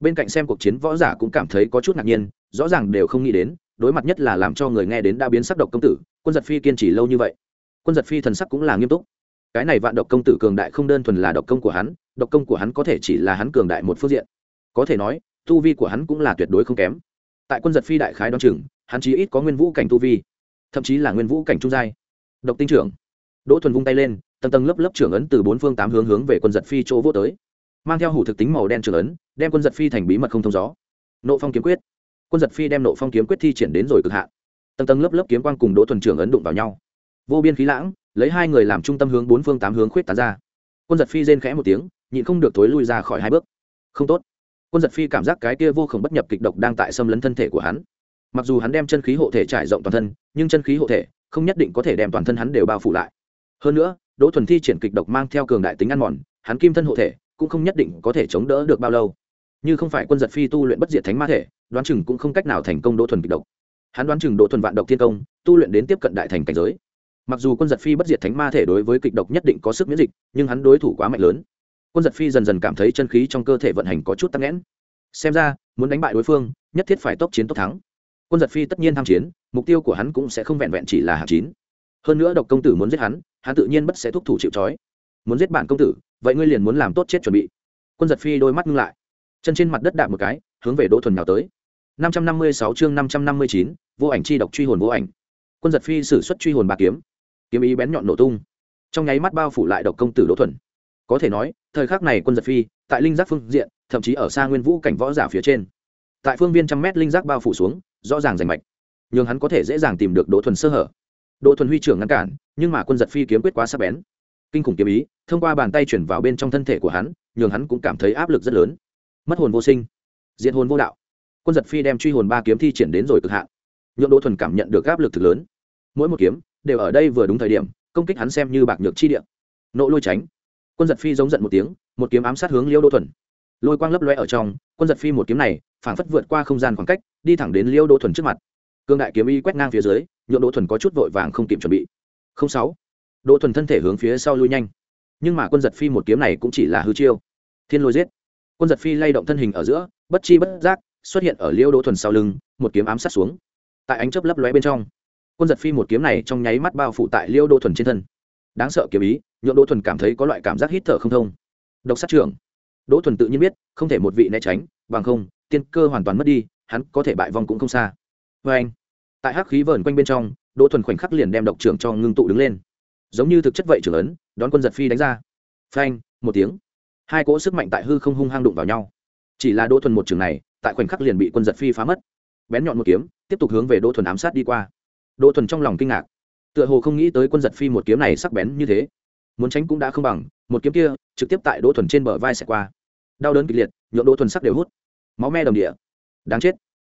Bên cạnh xem cuộc chiến, võ giả cũng cảm thấy có chút ngạc nhiên rõ ràng đều không nghĩ đến, đối mặt nhất là làm cho người nghe đến đã biến sắc độc công tử, quân giật phi kiên trì lâu như vậy. Quân giật phi thần sắc cũng là nghiêm túc. Cái này vạn độc công tử cường đại không đơn thuần là độc công của hắn, độc công của hắn có thể chỉ là hắn cường đại một phương diện. Có thể nói, tu vi của hắn cũng là tuyệt đối không kém. Tại quân giật phi đại khái đ o chừng, hắn chí ít có nguyên vũ cảnh tu vi, thậm chí là nguyên vũ cảnh trung giai. Độc tinh trưởng. Đỗ thuần vung tay lên, tầng tầng lớp lớp trưởng ấn từ bốn phương tám hướng hướng về quân giật phi chỗ vô tới. Mang theo hủ thực tính màu đen trưởng ấn, đem quân giật phi thành bí mật không thông gió. Nộ phong kiếm quyết quân giật phi đem nộ phong kiếm quyết thi triển đến rồi cực hạn. Tầng tầng lớp lớp kiếm quang cùng đỗ thuần trưởng ấn đụng vào nhau. Vô biên khí lãng, lấy hai người làm trung tâm hướng bốn phương tám hướng khuyết tán ra. Quân giật phi rên khẽ một tiếng, nhịn không được thối lui ra khỏi hai bước. Không tốt. Quân giật phi cảm giác cái kia vô khổng bất nhập kịch độc đang tại xâm lấn thân thể của hắn. Mặc dù hắn đem chân khí hộ thể trải rộng toàn thân, nhưng chân khí hộ thể không nhất định có thể đem toàn thân hắn đều bao phủ lại. Hơn nữa, đỗ thuần thi triển kịch độc mang theo cường đại tính ăn mòn, hắn kim thân hộ thể cũng không nhất định có thể chống đỡ được bao lâu như không phải quân giật phi tu luyện bất diệt thánh ma thể, đoán chừng cũng không cách nào thành công đỗ thuần kịch độc. Hắn đoán chừng đỗ thuần vạn độc thiên công, tu luyện đến tiếp cận đại thành cảnh giới. Mặc dù quân giật phi bất diệt thánh ma thể đối với kịch độc nhất định có sức miễn dịch, nhưng hắn đối thủ quá mạnh lớn. Quân giật phi dần dần cảm thấy chân khí trong cơ thể vận hành có chút tắc nghẽn. Xem ra, muốn đánh bại đối phương, nhất thiết phải tốc chiến tốc thắng. Quân giật phi tất nhiên tham chiến, mục tiêu của hắn cũng sẽ không vẹn vẹn chỉ là hạng chín. Hơn nữa độc công tử muốn giết hắn hắn tự nhiên bất sẽ thúc thủ chịu trói. Muốn giết bản công tử, vậy ngươi liền muốn làm tốt chết chuẩn bị. Quân giật phi đôi mắt ngưng lại chân trên mặt đất đạp một cái, hướng về đỗ thuần nào tới. năm trăm năm mươi sáu chương năm trăm năm mươi chín, vô ảnh chi độc truy hồn vô ảnh. Quân giật phi sử suất truy hồn ba kiếm. Kiếm ý bén nhọn nổ tung. Trong nháy mắt bao phủ lại độc công tử đỗ thuần. Có thể nói, thời khắc này quân giật phi, tại linh giác phương diện, thậm chí ở xa nguyên vũ cảnh võ giả phía trên. Tại phương viên trăm mét linh giác bao phủ xuống, rõ ràng rành mạch. Nhưng hắn có thể dễ dàng tìm được đỗ thuần sơ hở. Đỗ thuần huy trưởng ngăn cản, nhưng mà quân giật phi kiếm quyết quá sắc bén. Kinh khủng kiếm ý, thông qua bàn tay chuyển vào bên trong thân thể của hắn, nhường hắn cũng cảm thấy áp lực rất lớn mất hồn vô sinh diện hồn vô đạo. Quân giật phi đem truy hồn ba kiếm thi triển đến rồi cực hạn. Nhượng đỗ thuần cảm nhận được áp lực thực lớn. Mỗi một kiếm đều ở đây vừa đúng thời điểm, công kích hắn xem như bạc nhược chi địa. Nộ lôi tránh. Quân giật phi giống giận một tiếng, một kiếm ám sát hướng liêu đỗ thuần. Lôi quang lấp loe ở trong, quân giật phi một kiếm này phảng phất vượt qua không gian khoảng cách, đi thẳng đến liêu đỗ thuần trước mặt. Cương đại kiếm y quét ngang phía dưới, nhượng đỗ thuần có chút vội vàng không kịp chuẩn bị. Không sáu. Đỗ thuần thân thể hướng phía sau lui nhanh. Nhưng mà quân giật phi một kiếm này cũng chỉ là hư chiêu. Thiên lôi giết quân giật phi lay động thân hình ở giữa, bất chi bất giác, xuất hiện ở liêu đỗ thuần sau lưng, một kiếm ám sát xuống. Tại ánh chớp lấp lóe bên trong, quân giật phi một kiếm này trong nháy mắt bao phủ tại liêu đỗ thuần trên thân. Đáng sợ kiếm ý nhuộm đỗ thuần cảm thấy có loại cảm giác hít thở không thông. Độc sát trưởng. Đỗ thuần tự nhiên biết, không thể một vị né tránh, bằng không, tiên cơ hoàn toàn mất đi, hắn có thể bại vong cũng không xa. Vê anh, tại hắc khí vờn quanh bên trong, đỗ thuần khoảnh khắc liền đem độc trưởng cho ngưng tụ đứng lên. Giống như thực chất vậy trưởng ấn, đón quân giật phi đánh ra. Phanh, một tiếng hai cỗ sức mạnh tại hư không hung hăng đụng vào nhau. Chỉ là đỗ thuần một trường này, tại khoảnh khắc liền bị quân giật phi phá mất. Bén nhọn một kiếm, tiếp tục hướng về đỗ thuần ám sát đi qua. Đỗ thuần trong lòng kinh ngạc. Tựa hồ không nghĩ tới quân giật phi một kiếm này sắc bén như thế. Muốn tránh cũng đã không bằng, một kiếm kia, trực tiếp tại đỗ thuần trên bờ vai xẻ qua. Đau đớn kịch liệt nhuộm đỗ thuần sắc đều hút. Máu me đồng địa. Đáng chết.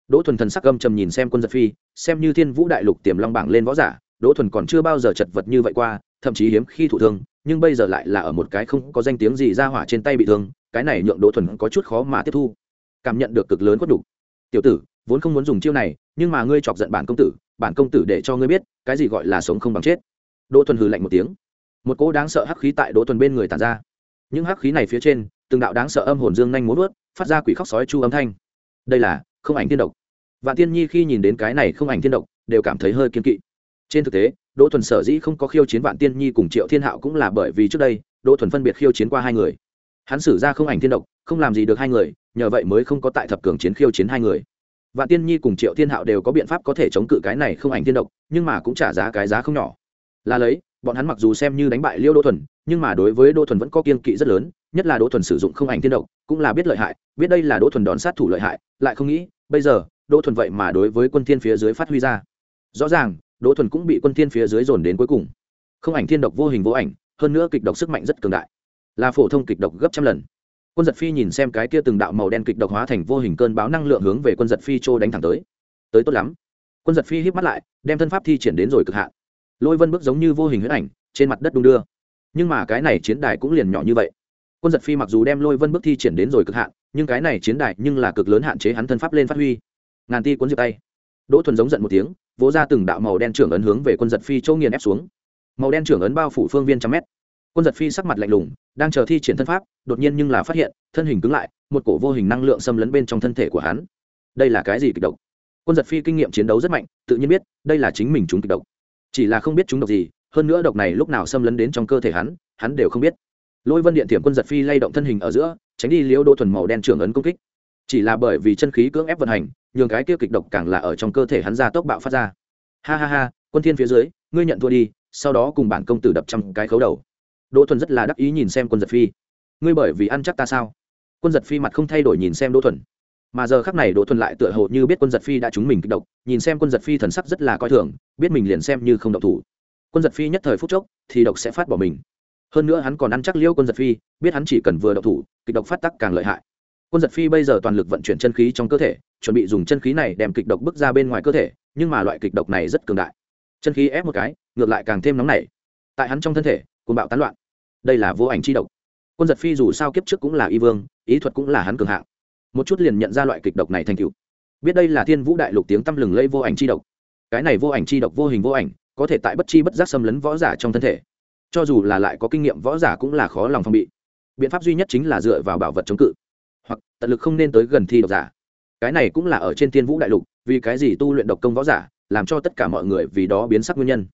Đỗ thuần thần sắc gâm trầm nhìn xem quân giật phi, xem như thiên vũ đại lục tiềm long bảng lên võ giả, đỗ thuần còn chưa bao giờ chật vật như vậy qua thậm chí hiếm khi thụ thương, nhưng bây giờ lại là ở một cái không có danh tiếng gì ra hỏa trên tay bị thương, cái này nhượng đỗ thuần có chút khó mà tiếp thu. Cảm nhận được cực lớn quất đủ. tiểu tử, vốn không muốn dùng chiêu này, nhưng mà ngươi chọc giận bản công tử, bản công tử để cho ngươi biết, cái gì gọi là sống không bằng chết. Đỗ thuần hừ lạnh một tiếng. Một cỗ đáng sợ hắc khí tại đỗ thuần bên người tàn ra. Những hắc khí này phía trên, từng đạo đáng sợ âm hồn dương nhanh muốn vớt phát ra quỷ khóc sói chu âm thanh. Đây là không ảnh thiên độc. Vạn tiên nhi khi nhìn đến cái này không ảnh thiên độc, đều cảm thấy hơi kiên kỵ. Trên thực tế đỗ thuần sở dĩ không có khiêu chiến vạn tiên nhi cùng triệu thiên hạo cũng là bởi vì trước đây, đỗ thuần phân biệt khiêu chiến qua hai người. Hắn xử ra không ảnh thiên độc, không làm gì được hai người, nhờ vậy mới không có tại thập cường chiến khiêu chiến hai người. Vạn tiên nhi cùng triệu thiên hạo đều có biện pháp có thể chống cự cái này không ảnh thiên độc, nhưng mà cũng trả giá cái giá không nhỏ. Là lấy, bọn hắn mặc dù xem như đánh bại liêu đỗ thuần, nhưng mà đối với đỗ thuần vẫn có kiên kỵ rất lớn, nhất là đỗ thuần sử dụng không ảnh thiên độc, cũng là biết lợi hại, biết đây là đỗ thuần đòn sát thủ lợi hại, lại không nghĩ, bây giờ, đỗ thuần vậy mà đối với quân thiên phía dưới phát huy ra. Rõ ràng đỗ thuần cũng bị quân thiên phía dưới dồn đến cuối cùng. Không ảnh thiên độc vô hình vô ảnh, hơn nữa kịch độc sức mạnh rất cường đại. Là phổ thông kịch độc gấp trăm lần. Quân giật phi nhìn xem cái kia từng đạo màu đen kịch độc hóa thành vô hình cơn báo năng lượng hướng về quân giật phi trô đánh thẳng tới. Tới tốt lắm. Quân giật phi híp mắt lại, đem thân pháp thi triển đến rồi cực hạn. Lôi vân bước giống như vô hình huyết ảnh, trên mặt đất đung đưa. Nhưng mà cái này chiến đài cũng liền nhỏ như vậy. Quân giật phi mặc dù đem lôi vân bước thi triển đến rồi cực hạn, nhưng cái này chiến đài nhưng là cực lớn hạn chế hắn thân pháp lên phát huy. Ngàn ti cuốn diệp tay đỗ thuần giống giận một tiếng, vỗ ra từng đạo màu đen trưởng ấn hướng về quân giật phi châu nghiền ép xuống. Màu đen trưởng ấn bao phủ phương viên trăm mét. Quân giật phi sắc mặt lạnh lùng, đang chờ thi triển thân pháp, đột nhiên nhưng là phát hiện, thân hình cứng lại, một cổ vô hình năng lượng xâm lấn bên trong thân thể của hắn. Đây là cái gì kịch độc? Quân giật phi kinh nghiệm chiến đấu rất mạnh, tự nhiên biết, đây là chính mình chúng kịch độc. Chỉ là không biết chúng độc gì, hơn nữa độc này lúc nào xâm lấn đến trong cơ thể hắn hắn đều không biết. Lôi vân điện thiểm quân giật phi lay động thân hình ở giữa, tránh đi liễu đỗ thuần màu đen trưởng ấn công kích chỉ là bởi vì chân khí cưỡng ép vận hành, nhường cái kia kịch độc càng là ở trong cơ thể hắn ra tốc bạo phát ra. Ha ha ha, quân thiên phía dưới, ngươi nhận thua đi, sau đó cùng bản công tử đập trăm cái khấu đầu. Đỗ thuần rất là đắc ý nhìn xem quân giật phi. Ngươi bởi vì ăn chắc ta sao? Quân giật phi mặt không thay đổi nhìn xem đỗ thuần. Mà giờ khắc này đỗ thuần lại tựa hồ như biết quân giật phi đã trúng mình kịch độc, nhìn xem quân giật phi thần sắc rất là coi thường, biết mình liền xem như không độc thủ. Quân giật phi nhất thời phút chốc, thì độc sẽ phát bỏ mình. Hơn nữa hắn còn ăn chắc liêu quân giật phi, biết hắn chỉ cần vừa độc thủ, kịch độc phát tắc càng lợi hại quân giật phi bây giờ toàn lực vận chuyển chân khí trong cơ thể, chuẩn bị dùng chân khí này đem kịch độc bước ra bên ngoài cơ thể, nhưng mà loại kịch độc này rất cường đại. Chân khí ép một cái, ngược lại càng thêm nóng nảy. Tại hắn trong thân thể côn bạo tán loạn. Đây là vô ảnh chi độc. Quân giật phi dù sao kiếp trước cũng là y vương, ý thuật cũng là hắn cường hạng. Một chút liền nhận ra loại kịch độc này thành cựu biết đây là thiên vũ đại lục tiếng tăm lừng lây vô ảnh chi độc. Cái này vô ảnh chi độc vô hình vô ảnh, có thể tại bất chi bất giác xâm lấn võ giả trong thân thể. Cho dù là lại có kinh nghiệm, võ giả cũng là khó lòng phong bị. Biện pháp duy nhất chính là dựa vào bảo vật chống cự hoặc tận lực không nên tới gần thi độc giả. Cái này cũng là ở trên thiên vũ đại lục, vì cái gì tu luyện độc công võ giả, làm cho tất cả mọi người vì đó biến sắc nguyên nhân.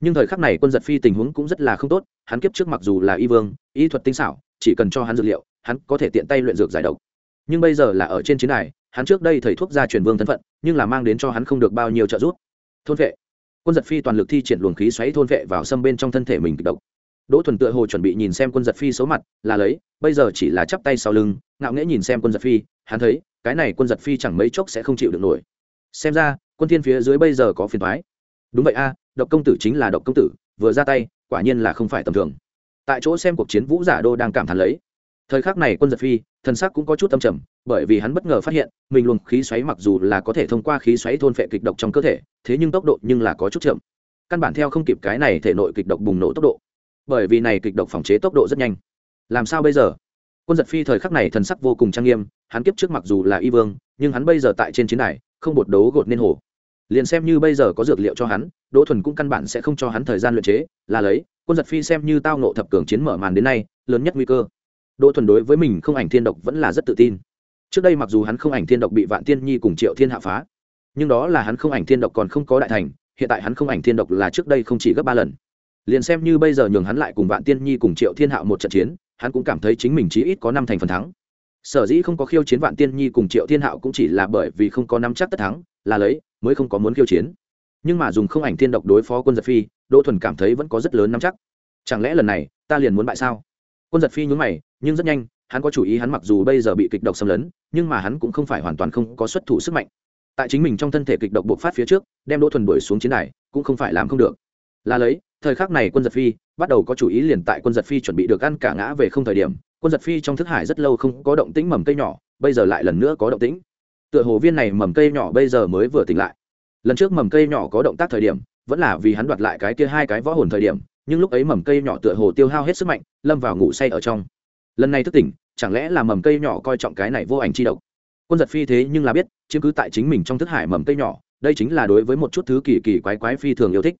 Nhưng thời khắc này quân giật phi tình huống cũng rất là không tốt, hắn kiếp trước mặc dù là y vương, y thuật tinh xảo, chỉ cần cho hắn dược liệu, hắn có thể tiện tay luyện dược giải độc. Nhưng bây giờ là ở trên chiến đài, hắn trước đây thầy thuốc gia truyền vương thân phận, nhưng là mang đến cho hắn không được bao nhiêu trợ giúp. Thôn vệ. Quân giật phi toàn lực thi triển luồng khí xoáy thôn vệ vào xâm bên trong thân thể mình kịch độc đỗ thuần tựa hồ chuẩn bị nhìn xem quân giật phi xấu mặt, là lấy, bây giờ chỉ là chắp tay sau lưng, ngạo nghễ nhìn xem quân giật phi, hắn thấy, cái này quân giật phi chẳng mấy chốc sẽ không chịu được nổi. Xem ra, quân thiên phía dưới bây giờ có phiền thoái đúng vậy a, độc công tử chính là độc công tử, vừa ra tay, quả nhiên là không phải tầm thường. Tại chỗ xem cuộc chiến vũ giả đô đang cảm thán lấy. Thời khắc này quân giật phi, thần sắc cũng có chút âm trầm, bởi vì hắn bất ngờ phát hiện, mình luồng khí xoáy mặc dù là có thể thông qua khí xoáy thôn phệ kịch độc trong cơ thể, thế nhưng tốc độ nhưng là có chút chậm. Căn bản theo không kịp cái này thể nội kịch độc bùng nổ tốc độ bởi vì này kịch độc phòng chế tốc độ rất nhanh. Làm sao bây giờ? Quân giật phi thời khắc này thần sắc vô cùng trang nghiêm, hắn kiếp trước mặc dù là y vương, nhưng hắn bây giờ tại trên chiến đài, không bột đấu gột nên hồ. Liền xem như bây giờ có dược liệu cho hắn, đỗ thuần cũng căn bản sẽ không cho hắn thời gian luyện chế, là lấy, quân giật phi xem như tao nộ thập cường chiến mở màn đến nay, lớn nhất nguy cơ. Đỗ thuần đối với mình không ảnh thiên độc vẫn là rất tự tin. Trước đây mặc dù hắn không ảnh thiên độc bị vạn tiên nhi cùng triệu thiên hạ phá, nhưng đó là hắn không ảnh thiên độc còn không có đại thành, hiện tại hắn không ảnh thiên độc là trước đây không chỉ gấp ba lần liền xem như bây giờ nhường hắn lại cùng vạn tiên nhi cùng triệu thiên hạo một trận chiến, hắn cũng cảm thấy chính mình chí ít có năm thành phần thắng. Sở dĩ không có khiêu chiến vạn tiên nhi cùng triệu thiên hạo cũng chỉ là bởi vì không có năm chắc tất thắng, là lấy, mới không có muốn khiêu chiến. Nhưng mà dùng không ảnh thiên độc đối phó quân giật phi, đỗ thuần cảm thấy vẫn có rất lớn năm chắc. Chẳng lẽ lần này, ta liền muốn bại sao? Quân giật phi nhún mày, nhưng rất nhanh, hắn có chủ ý hắn mặc dù bây giờ bị kịch độc xâm lấn, nhưng mà hắn cũng không phải hoàn toàn không có xuất thủ sức mạnh. Tại chính mình trong thân thể kịch độc bộc phát phía trước, đem đỗ thuần đuổi xuống chiến đài, cũng không phải làm không được. Là lấy thời khắc này quân giật phi bắt đầu có chủ ý liền tại quân giật phi chuẩn bị được ăn cả ngã về không thời điểm, quân giật phi trong thức hải rất lâu không có động tĩnh mầm cây nhỏ, bây giờ lại lần nữa có động tĩnh. Tựa hồ viên này mầm cây nhỏ bây giờ mới vừa tỉnh lại. Lần trước mầm cây nhỏ có động tác thời điểm, vẫn là vì hắn đoạt lại cái kia hai cái võ hồn thời điểm, nhưng lúc ấy mầm cây nhỏ tựa hồ tiêu hao hết sức mạnh, lâm vào ngủ say ở trong. Lần này thức tỉnh, chẳng lẽ là mầm cây nhỏ coi trọng cái này vô ảnh chi độc? Quân giật phi thế nhưng là biết chứ cứ tại chính mình trong thức hải mầm cây nhỏ, đây chính là đối với một chút thứ kỳ kỳ quái quái phi thường yêu thích.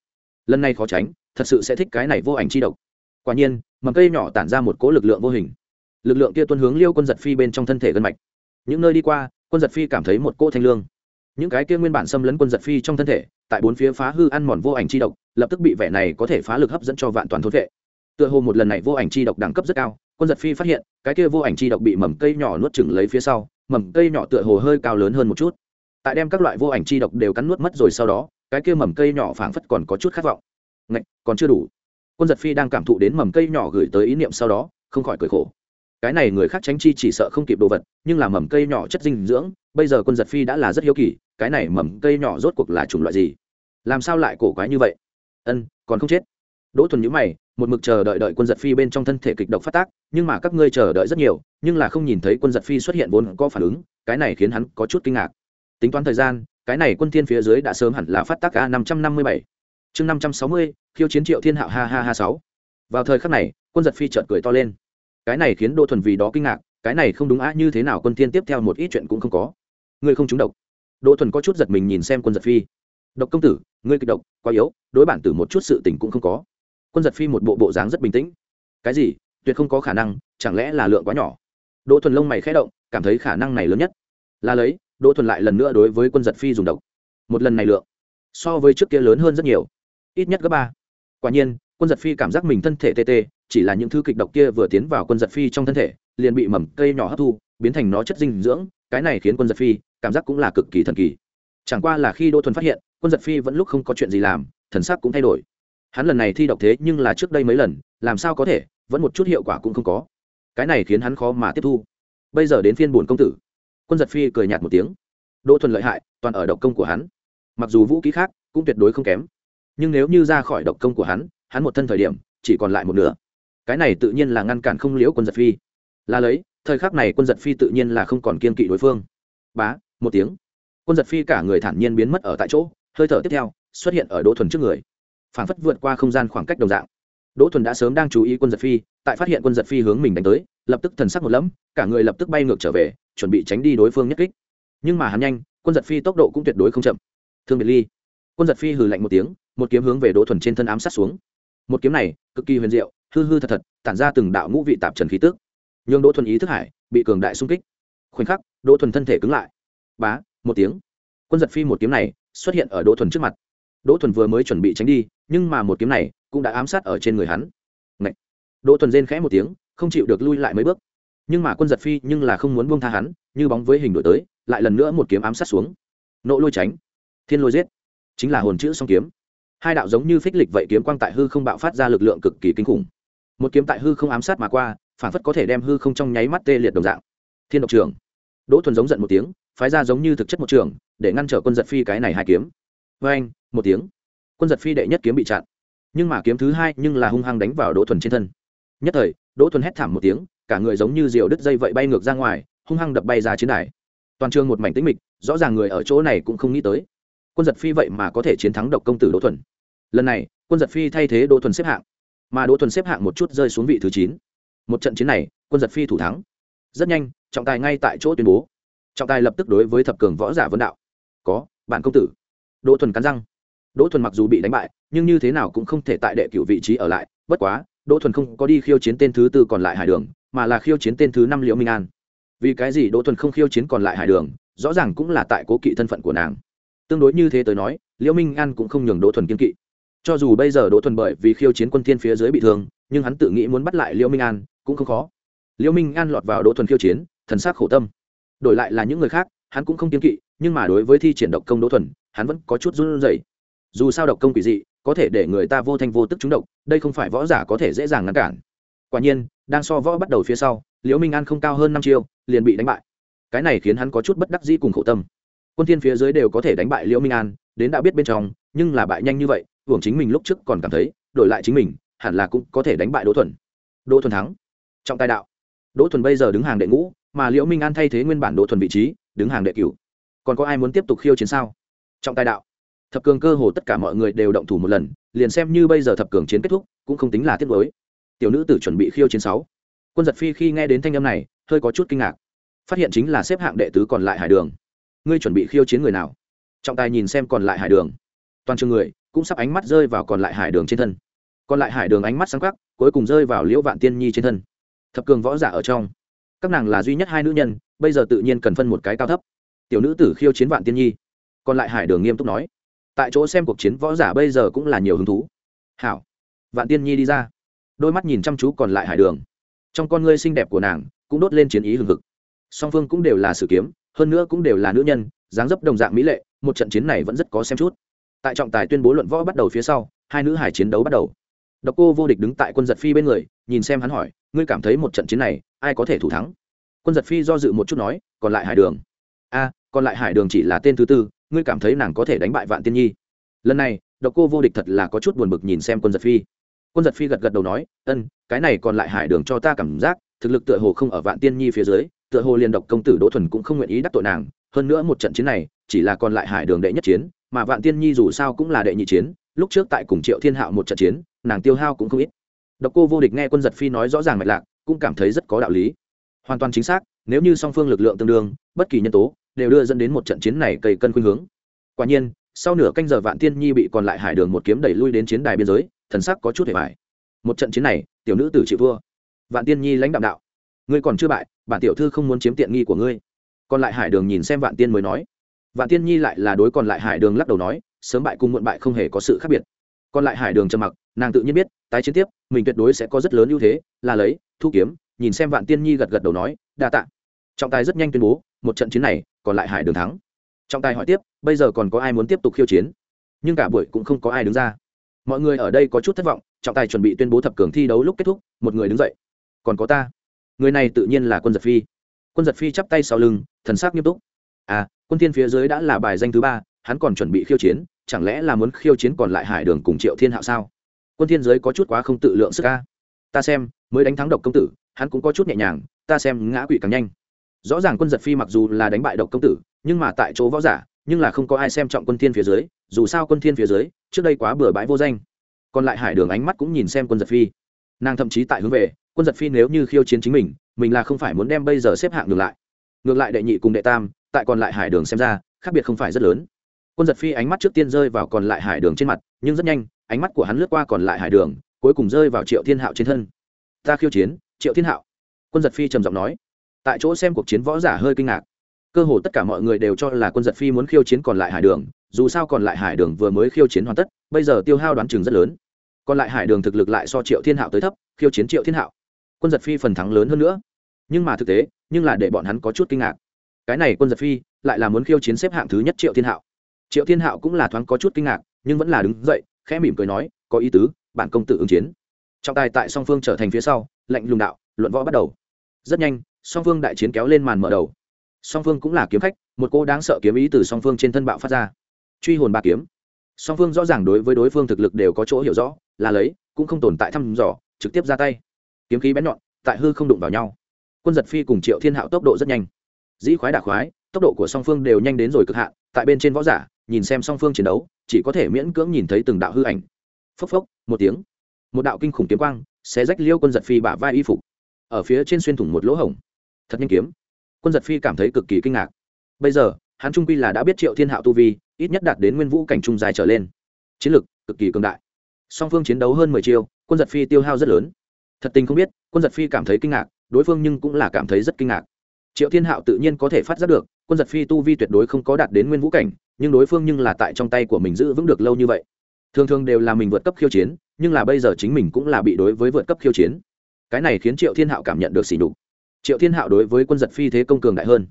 Lần này khó tránh thật sự sẽ thích cái này vô ảnh chi độc. Quả nhiên, mầm cây nhỏ tản ra một cỗ lực lượng vô hình. Lực lượng kia tuân hướng liêu quân giật phi bên trong thân thể gân mạch. Những nơi đi qua, quân giật phi cảm thấy một cỗ thanh lương. Những cái kia nguyên bản xâm lấn quân giật phi trong thân thể, tại bốn phía phá hư ăn mòn vô ảnh chi độc, lập tức bị vẻ này có thể phá lực hấp dẫn cho vạn toàn thôn vệ. Tựa hồ một lần này vô ảnh chi độc đẳng cấp rất cao, quân giật phi phát hiện, cái kia vô ảnh chi độc bị mầm cây nhỏ nuốt chừng lấy phía sau, mầm cây nhỏ tựa hồ hơi cao lớn hơn một chút. Tại đem các loại vô ảnh chi độc đều cắn nuốt mất rồi sau đó, cái kia mầm cây nhỏ phảng phất còn có chút khát vọng ngạch, còn chưa đủ. Quân giật phi đang cảm thụ đến mầm cây nhỏ gửi tới ý niệm sau đó, không khỏi cười khổ. Cái này người khác tránh chi chỉ sợ không kịp đồ vật, nhưng là mầm cây nhỏ chất dinh dưỡng, bây giờ quân giật phi đã là rất hiếu kỳ, cái này mầm cây nhỏ rốt cuộc là chủng loại gì? Làm sao lại cổ quái như vậy? Ân, còn không chết. Đỗ thuần nhữ mày, một mực chờ đợi đợi quân giật phi bên trong thân thể kịch độc phát tác, nhưng mà các ngươi chờ đợi rất nhiều, nhưng là không nhìn thấy quân giật phi xuất hiện vốn có phản ứng, cái này khiến hắn có chút kinh ngạc. Tính toán thời gian, cái này quân thiên phía dưới đã sớm hẳn là phát tác a năm trăm năm mươi bảy chương năm trăm sáu mươi, khiêu chiến triệu thiên hạo ha ha ha sáu. Vào thời khắc này, quân giật phi chợt cười to lên. Cái này khiến đỗ thuần vì đó kinh ngạc, cái này không đúng á, như thế nào quân thiên tiếp theo một ít chuyện cũng không có. Ngươi không trúng độc. Đỗ thuần có chút giật mình nhìn xem quân giật phi. Độc công tử, ngươi kịch độc, quá yếu, đối bản tử một chút sự tình cũng không có. Quân giật phi một bộ bộ dáng rất bình tĩnh. Cái gì? Tuyệt không có khả năng, chẳng lẽ là lượng quá nhỏ? Đỗ thuần lông mày khẽ động, cảm thấy khả năng này lớn nhất. Là lấy, đỗ thuần lại lần nữa đối với quân giật phi dùng độc. Một lần này lượng, so với trước kia lớn hơn rất nhiều ít nhất gấp ba. Quả nhiên, quân giật phi cảm giác mình thân thể tê tê, chỉ là những thứ kịch độc kia vừa tiến vào quân giật phi trong thân thể, liền bị mầm cây nhỏ hấp thu, biến thành nó chất dinh dưỡng, cái này khiến quân giật phi cảm giác cũng là cực kỳ thần kỳ. Chẳng qua là khi đỗ thuần phát hiện, quân giật phi vẫn lúc không có chuyện gì làm, thần sắc cũng thay đổi. Hắn lần này thi độc thế nhưng là trước đây mấy lần, làm sao có thể, vẫn một chút hiệu quả cũng không có. Cái này khiến hắn khó mà tiếp thu. Bây giờ đến phiên bổn công tử. Quân giật phi cười nhạt một tiếng. Đỗ thuần lợi hại, toàn ở độc công của hắn. Mặc dù vũ khí khác cũng tuyệt đối không kém nhưng nếu như ra khỏi độc công của hắn hắn một thân thời điểm, chỉ còn lại một nửa. Cái này tự nhiên là ngăn cản không liễu quân giật phi. Là lấy, thời khắc này quân giật phi tự nhiên là không còn kiên kỵ đối phương. Bá, một tiếng. Quân giật phi cả người thản nhiên biến mất ở tại chỗ, hơi thở tiếp theo, xuất hiện ở đỗ thuần trước người. Phản phất vượt qua không gian khoảng cách đồng dạng. Đỗ thuần đã sớm đang chú ý quân giật phi, tại phát hiện quân giật phi hướng mình đánh tới, lập tức thần sắc một lẫm, cả người lập tức bay ngược trở về, chuẩn bị tránh đi đối phương nhất kích. Nhưng mà hắn nhanh, quân giật phi tốc độ cũng tuyệt đối không chậm. Thương biệt ly. Quân giật phi hừ lạnh một tiếng một kiếm hướng về đỗ thuần trên thân ám sát xuống. Một kiếm này, cực kỳ huyền diệu, hư hư thật thật, tản ra từng đạo ngũ vị tạp trần khí tức. Nhưng đỗ thuần ý thức hải, bị cường đại xung kích. Khoảnh khắc, đỗ thuần thân thể cứng lại. Bá, một tiếng. Quân giật phi một kiếm này, xuất hiện ở đỗ thuần trước mặt. Đỗ thuần vừa mới chuẩn bị tránh đi, nhưng mà một kiếm này cũng đã ám sát ở trên người hắn. Ngậy! đỗ thuần rên khẽ một tiếng, không chịu được lui lại mấy bước. Nhưng mà quân giật phi nhưng là không muốn buông tha hắn, như bóng với hình đổi tới, lại lần nữa một kiếm ám sát xuống. Nộ lôi tránh. Thiên lôi giết. Chính là hồn chữ song kiếm hai đạo giống như phích lịch vậy kiếm quang tại hư không bạo phát ra lực lượng cực kỳ kinh khủng. Một kiếm tại hư không ám sát mà qua, phản phất có thể đem hư không trong nháy mắt tê liệt đồng dạng. Thiên độc trường. Đỗ thuần giống giận một tiếng, phái ra giống như thực chất một trường, để ngăn trở quân giật phi cái này hai kiếm. Vê anh một tiếng. Quân giật phi đệ nhất kiếm bị chặn. Nhưng mà kiếm thứ hai nhưng là hung hăng đánh vào đỗ thuần trên thân. Nhất thời, đỗ thuần hét thảm một tiếng, cả người giống như diều đứt dây vậy bay ngược ra ngoài, hung hăng đập bay ra chiến đài. Toàn trường một mảnh tĩnh mịch, rõ ràng người ở chỗ này cũng không nghĩ tới quân giật phi vậy mà có thể chiến thắng độc công tử đỗ thuần. Lần này, quân giật phi thay thế đỗ thuần xếp hạng, mà đỗ thuần xếp hạng một chút rơi xuống vị thứ chín. Một trận chiến này, quân giật phi thủ thắng. Rất nhanh, trọng tài ngay tại chỗ tuyên bố. Trọng tài lập tức đối với thập cường võ giả vân đạo. Có, bản công tử. Đỗ thuần cắn răng. Đỗ thuần mặc dù bị đánh bại, nhưng như thế nào cũng không thể tại đệ cựu vị trí ở lại. Bất quá, đỗ thuần không có đi khiêu chiến tên thứ tư còn lại hải đường, mà là khiêu chiến tên thứ năm liễu minh an. Vì cái gì đỗ thuần không khiêu chiến còn lại hải đường, rõ ràng cũng là tại cố kỵ thân phận của nàng tương đối như thế tới nói, liễu minh an cũng không nhường đỗ thuần kiên kỵ. Cho dù bây giờ đỗ thuần bởi vì khiêu chiến quân thiên phía dưới bị thương, nhưng hắn tự nghĩ muốn bắt lại liễu minh an cũng không khó. Liễu minh an lọt vào đỗ thuần khiêu chiến, thần sắc khổ tâm. Đổi lại là những người khác, hắn cũng không kiên kỵ, nhưng mà đối với thi triển độc công đỗ thuần, hắn vẫn có chút run rẩy. Dù sao độc công quỷ dị, có thể để người ta vô thanh vô tức trúng độc, đây không phải võ giả có thể dễ dàng ngăn cản. Quả nhiên, đang so võ bắt đầu phía sau, liễu minh an không cao hơn năm chiêu, liền bị đánh bại. Cái này khiến hắn có chút bất đắc dĩ cùng khổ tâm quân thiên phía dưới đều có thể đánh bại liễu minh an, đến đã biết bên trong, nhưng là bại nhanh như vậy, hưởng chính mình lúc trước còn cảm thấy, đổi lại chính mình, hẳn là cũng có thể đánh bại đỗ thuần. Đỗ thuần thắng. Trọng tài đạo. Đỗ thuần bây giờ đứng hàng đệ ngũ, mà liễu minh an thay thế nguyên bản đỗ thuần vị trí, đứng hàng đệ cửu. Còn có ai muốn tiếp tục khiêu chiến sao? Trọng tài đạo. Thập cường cơ hồ tất cả mọi người đều động thủ một lần, liền xem như bây giờ thập cường chiến kết thúc, cũng không tính là tiết mới tiểu nữ tử chuẩn bị khiêu chiến sáu. Quân giật phi khi nghe đến thanh âm này, hơi có chút kinh ngạc. Phát hiện chính là xếp hạng đệ tứ còn lại hải đường ngươi chuẩn bị khiêu chiến người nào? Trọng tài nhìn xem còn lại hải đường. Toàn trường người cũng sắp ánh mắt rơi vào còn lại hải đường trên thân. Còn lại hải đường ánh mắt sáng khắc cuối cùng rơi vào liễu vạn tiên nhi trên thân. Thập cường võ giả ở trong. Các nàng là duy nhất hai nữ nhân, bây giờ tự nhiên cần phân một cái cao thấp. Tiểu nữ tử khiêu chiến vạn tiên nhi. Còn lại hải đường nghiêm túc nói. Tại chỗ xem cuộc chiến võ giả bây giờ cũng là nhiều hứng thú. Hảo. Vạn tiên nhi đi ra. Đôi mắt nhìn chăm chú còn lại hải đường. Trong con ngươi xinh đẹp của nàng cũng đốt lên chiến ý hừng hực. Song phương cũng đều là sử kiếm hơn nữa cũng đều là nữ nhân, dáng dấp đồng dạng mỹ lệ, một trận chiến này vẫn rất có xem chút. Tại trọng tài tuyên bố luận võ bắt đầu phía sau, hai nữ hải chiến đấu bắt đầu. Độc cô vô địch đứng tại quân giật phi bên người, nhìn xem hắn hỏi, ngươi cảm thấy một trận chiến này, ai có thể thủ thắng? Quân giật phi do dự một chút nói, còn lại hải đường. A, còn lại hải đường chỉ là tên thứ tư, ngươi cảm thấy nàng có thể đánh bại vạn tiên nhi? Lần này, độc cô vô địch thật là có chút buồn bực nhìn xem quân giật phi. Quân giật phi gật gật đầu nói, ân, cái này còn lại hải đường cho ta cảm giác, thực lực tựa hồ không ở vạn tiên nhi phía dưới tựa hồ liền độc công tử đỗ thuần cũng không nguyện ý đắc tội nàng hơn nữa một trận chiến này chỉ là còn lại hải đường đệ nhất chiến mà vạn tiên nhi dù sao cũng là đệ nhị chiến lúc trước tại cùng triệu thiên hạo một trận chiến nàng tiêu hao cũng không ít. Độc cô vô địch nghe quân giật phi nói rõ ràng mạch lạc cũng cảm thấy rất có đạo lý. Hoàn toàn chính xác nếu như song phương lực lượng tương đương bất kỳ nhân tố đều đưa dẫn đến một trận chiến này cây cân khuynh hướng. Quả nhiên sau nửa canh giờ vạn tiên nhi bị còn lại hải đường một kiếm đẩy lui đến chiến đài biên giới thần sắc có chút hề bại. Một trận chiến này tiểu nữ tử chịu vua, vạn tiên nhi lãnh đạm đạo ngươi còn chưa bại, bản tiểu thư không muốn chiếm tiện nghi của ngươi. Còn lại hải đường nhìn xem vạn tiên mới nói. Vạn tiên nhi lại là đối còn lại hải đường lắc đầu nói, sớm bại cùng muộn bại không hề có sự khác biệt. Còn lại hải đường trầm mặc, nàng tự nhiên biết, tái chiến tiếp, mình tuyệt đối sẽ có rất lớn ưu thế, là lấy, thu kiếm, nhìn xem vạn tiên nhi gật gật đầu nói, đa tạ. Trọng tài rất nhanh tuyên bố, một trận chiến này, còn lại hải đường thắng. Trọng tài hỏi tiếp, bây giờ còn có ai muốn tiếp tục khiêu chiến? Nhưng cả buổi cũng không có ai đứng ra. Mọi người ở đây có chút thất vọng, trọng tài chuẩn bị tuyên bố thập cường thi đấu lúc kết thúc, một người đứng dậy. Còn có ta người này tự nhiên là quân giật phi. Quân giật phi chắp tay sau lưng, thần sắc nghiêm túc. À quân thiên phía dưới đã là bài danh thứ ba, hắn còn chuẩn bị khiêu chiến, chẳng lẽ là muốn khiêu chiến còn lại hải đường cùng triệu thiên hạo sao? Quân thiên giới có chút quá không tự lượng sức ca ta xem, mới đánh thắng độc công tử, hắn cũng có chút nhẹ nhàng, ta xem ngã quỵ càng nhanh. Rõ ràng quân giật phi mặc dù là đánh bại độc công tử, nhưng mà tại chỗ võ giả, nhưng là không có ai xem trọng quân thiên phía dưới, dù sao quân thiên phía dưới, trước đây quá bừa bãi vô danh. Còn lại hải đường ánh mắt cũng nhìn xem quân giật phi. Nàng thậm chí tại hướng về quân giật phi nếu như khiêu chiến chính mình mình là không phải muốn đem bây giờ xếp hạng ngược lại. Ngược lại đệ nhị cùng đệ tam, tại còn lại hải đường xem ra, khác biệt không phải rất lớn. Quân giật phi ánh mắt trước tiên rơi vào còn lại hải đường trên mặt, nhưng rất nhanh, ánh mắt của hắn lướt qua còn lại hải đường, cuối cùng rơi vào triệu thiên hạo trên thân. Ta khiêu chiến, triệu thiên hạo. Quân giật phi trầm giọng nói. Tại chỗ xem cuộc chiến võ giả hơi kinh ngạc. Cơ hồ tất cả mọi người đều cho là quân giật phi muốn khiêu chiến còn lại hải đường, dù sao còn lại hải đường vừa mới khiêu chiến hoàn tất, bây giờ tiêu hao đoán chừng rất lớn. Còn lại hải đường thực lực lại so triệu thiên hạo tới thấp, khiêu chiến triệu thiên hạo quân giật phi phần thắng lớn hơn nữa. Nhưng mà thực tế, nhưng là để bọn hắn có chút kinh ngạc. Cái này quân giật phi lại là muốn khiêu chiến xếp hạng thứ nhất triệu thiên hạo. Triệu thiên hạo cũng là thoáng có chút kinh ngạc, nhưng vẫn là đứng dậy, khẽ mỉm cười nói, có ý tứ, bản công tử ứng chiến. Trọng tài tại song phương trở thành phía sau, lạnh lùng đạo, luận võ bắt đầu. Rất nhanh, song phương đại chiến kéo lên màn mở đầu. Song phương cũng là kiếm khách, một cô đáng sợ kiếm ý từ song phương trên thân bạo phát ra. Truy hồn ba kiếm. Song phương rõ ràng đối với đối phương thực lực đều có chỗ hiểu rõ, là lấy, cũng không tồn tại thăm dò, trực tiếp ra tay kiếm khí bén nhọn, tại hư không đụng vào nhau. Quân giật phi cùng triệu thiên hạo tốc độ rất nhanh. Dĩ khoái đả khoái, tốc độ của song phương đều nhanh đến rồi cực hạn, tại bên trên võ giả, nhìn xem song phương chiến đấu, chỉ có thể miễn cưỡng nhìn thấy từng đạo hư ảnh. Phốc phốc, một tiếng. Một đạo kinh khủng kiếm quang sẽ rách liêu quân giật phi bả vai y phục. Ở phía trên xuyên thủng một lỗ hổng. Thật nhanh kiếm. Quân giật phi cảm thấy cực kỳ kinh ngạc. Bây giờ, hắn trung quy là đã biết triệu thiên hạo tu vi, ít nhất đạt đến nguyên vũ cảnh trung dài trở lên. Chiến lực cực kỳ cường đại. Song phương chiến đấu hơn mười chiêu, quân giật phi tiêu hao rất lớn thật tình không biết, quân giật phi cảm thấy kinh ngạc, đối phương nhưng cũng là cảm thấy rất kinh ngạc. Triệu thiên hạo tự nhiên có thể phát giác được, quân giật phi tu vi tuyệt đối không có đạt đến nguyên vũ cảnh, nhưng đối phương nhưng là tại trong tay của mình giữ vững được lâu như vậy. Thường thường đều là mình vượt cấp khiêu chiến, nhưng là bây giờ chính mình cũng là bị đối với vượt cấp khiêu chiến. Cái này khiến triệu thiên hạo cảm nhận được sỉ nhục. Triệu thiên hạo đối với quân giật phi thế công cường đại hơn.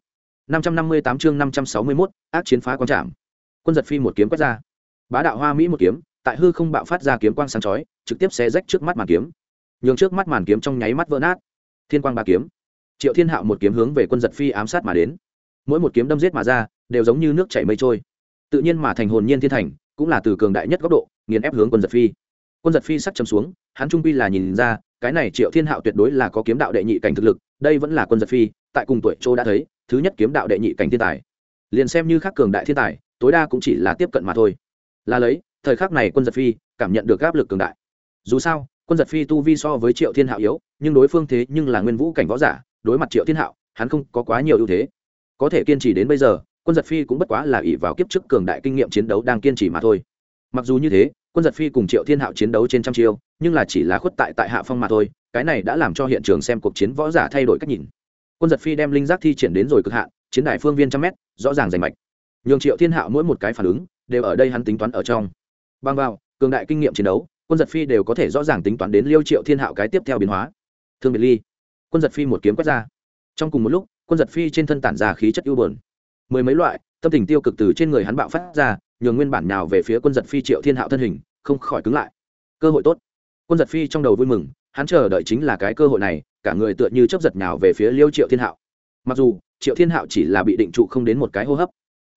năm trăm năm mươi tám chương năm trăm sáu mươi mốt, ác chiến phá quang trạm quân giật phi một kiếm quét ra. Bá đạo hoa mỹ một kiếm, tại hư không bạo phát ra kiếm quang sáng chói, trực tiếp xé rách trước mắt màn kiếm nhường trước mắt màn kiếm trong nháy mắt vỡ nát. Thiên quang ba kiếm. Triệu thiên hạo một kiếm hướng về quân giật phi ám sát mà đến. Mỗi một kiếm đâm giết mà ra, đều giống như nước chảy mây trôi. Tự nhiên mà thành hồn nhiên thiên thành, cũng là từ cường đại nhất góc độ, nghiền ép hướng quân giật phi. Quân giật phi sắc chấm xuống, hắn trung pi là nhìn ra, cái này triệu thiên hạo tuyệt đối là có kiếm đạo đệ nhị cảnh thực lực, đây vẫn là quân giật phi, tại cùng tuổi châu đã thấy, thứ nhất kiếm đạo đệ nhị cảnh thiên tài. Liền xem như khắc cường đại thiên tài, tối đa cũng chỉ là tiếp cận mà thôi. Là lấy, thời khắc này quân giật phi cảm nhận được áp lực cường đại. Dù sao quân giật phi tu vi so với triệu thiên hạo yếu, nhưng đối phương thế nhưng là nguyên vũ cảnh võ giả, đối mặt triệu thiên hạo, hắn không có quá nhiều ưu thế. Có thể kiên trì đến bây giờ, quân giật phi cũng bất quá là ỷ vào kiếp trước cường đại kinh nghiệm chiến đấu đang kiên trì mà thôi. Mặc dù như thế, quân giật phi cùng triệu thiên hạo chiến đấu trên trăm chiêu, nhưng là chỉ là khuất tại tại hạ phong mà thôi, cái này đã làm cho hiện trường xem cuộc chiến võ giả thay đổi cách nhìn. Quân giật phi đem linh giác thi triển đến rồi cực hạn, chiến đại phương viên trăm mét, rõ ràng rành mạch. Nhường triệu thiên hạo mỗi một cái phản ứng, đều ở đây hắn tính toán ở trong. Băng vào, cường đại kinh nghiệm chiến đấu quân giật phi đều có thể rõ ràng tính toán đến liêu triệu thiên hạo cái tiếp theo biến hóa. Thương biệt ly. Quân giật phi một kiếm quét ra. Trong cùng một lúc, quân giật phi trên thân tản ra khí chất ưu bờn mười mấy loại, tâm tình tiêu cực từ trên người hắn bạo phát ra, nhường nguyên bản nào về phía quân giật phi triệu thiên hạo thân hình, không khỏi cứng lại. Cơ hội tốt. Quân giật phi trong đầu vui mừng, hắn chờ đợi chính là cái cơ hội này, cả người tựa như chấp giật nào về phía liêu triệu thiên hạo. Mặc dù, triệu thiên hạo chỉ là bị định trụ không đến một cái hô hấp,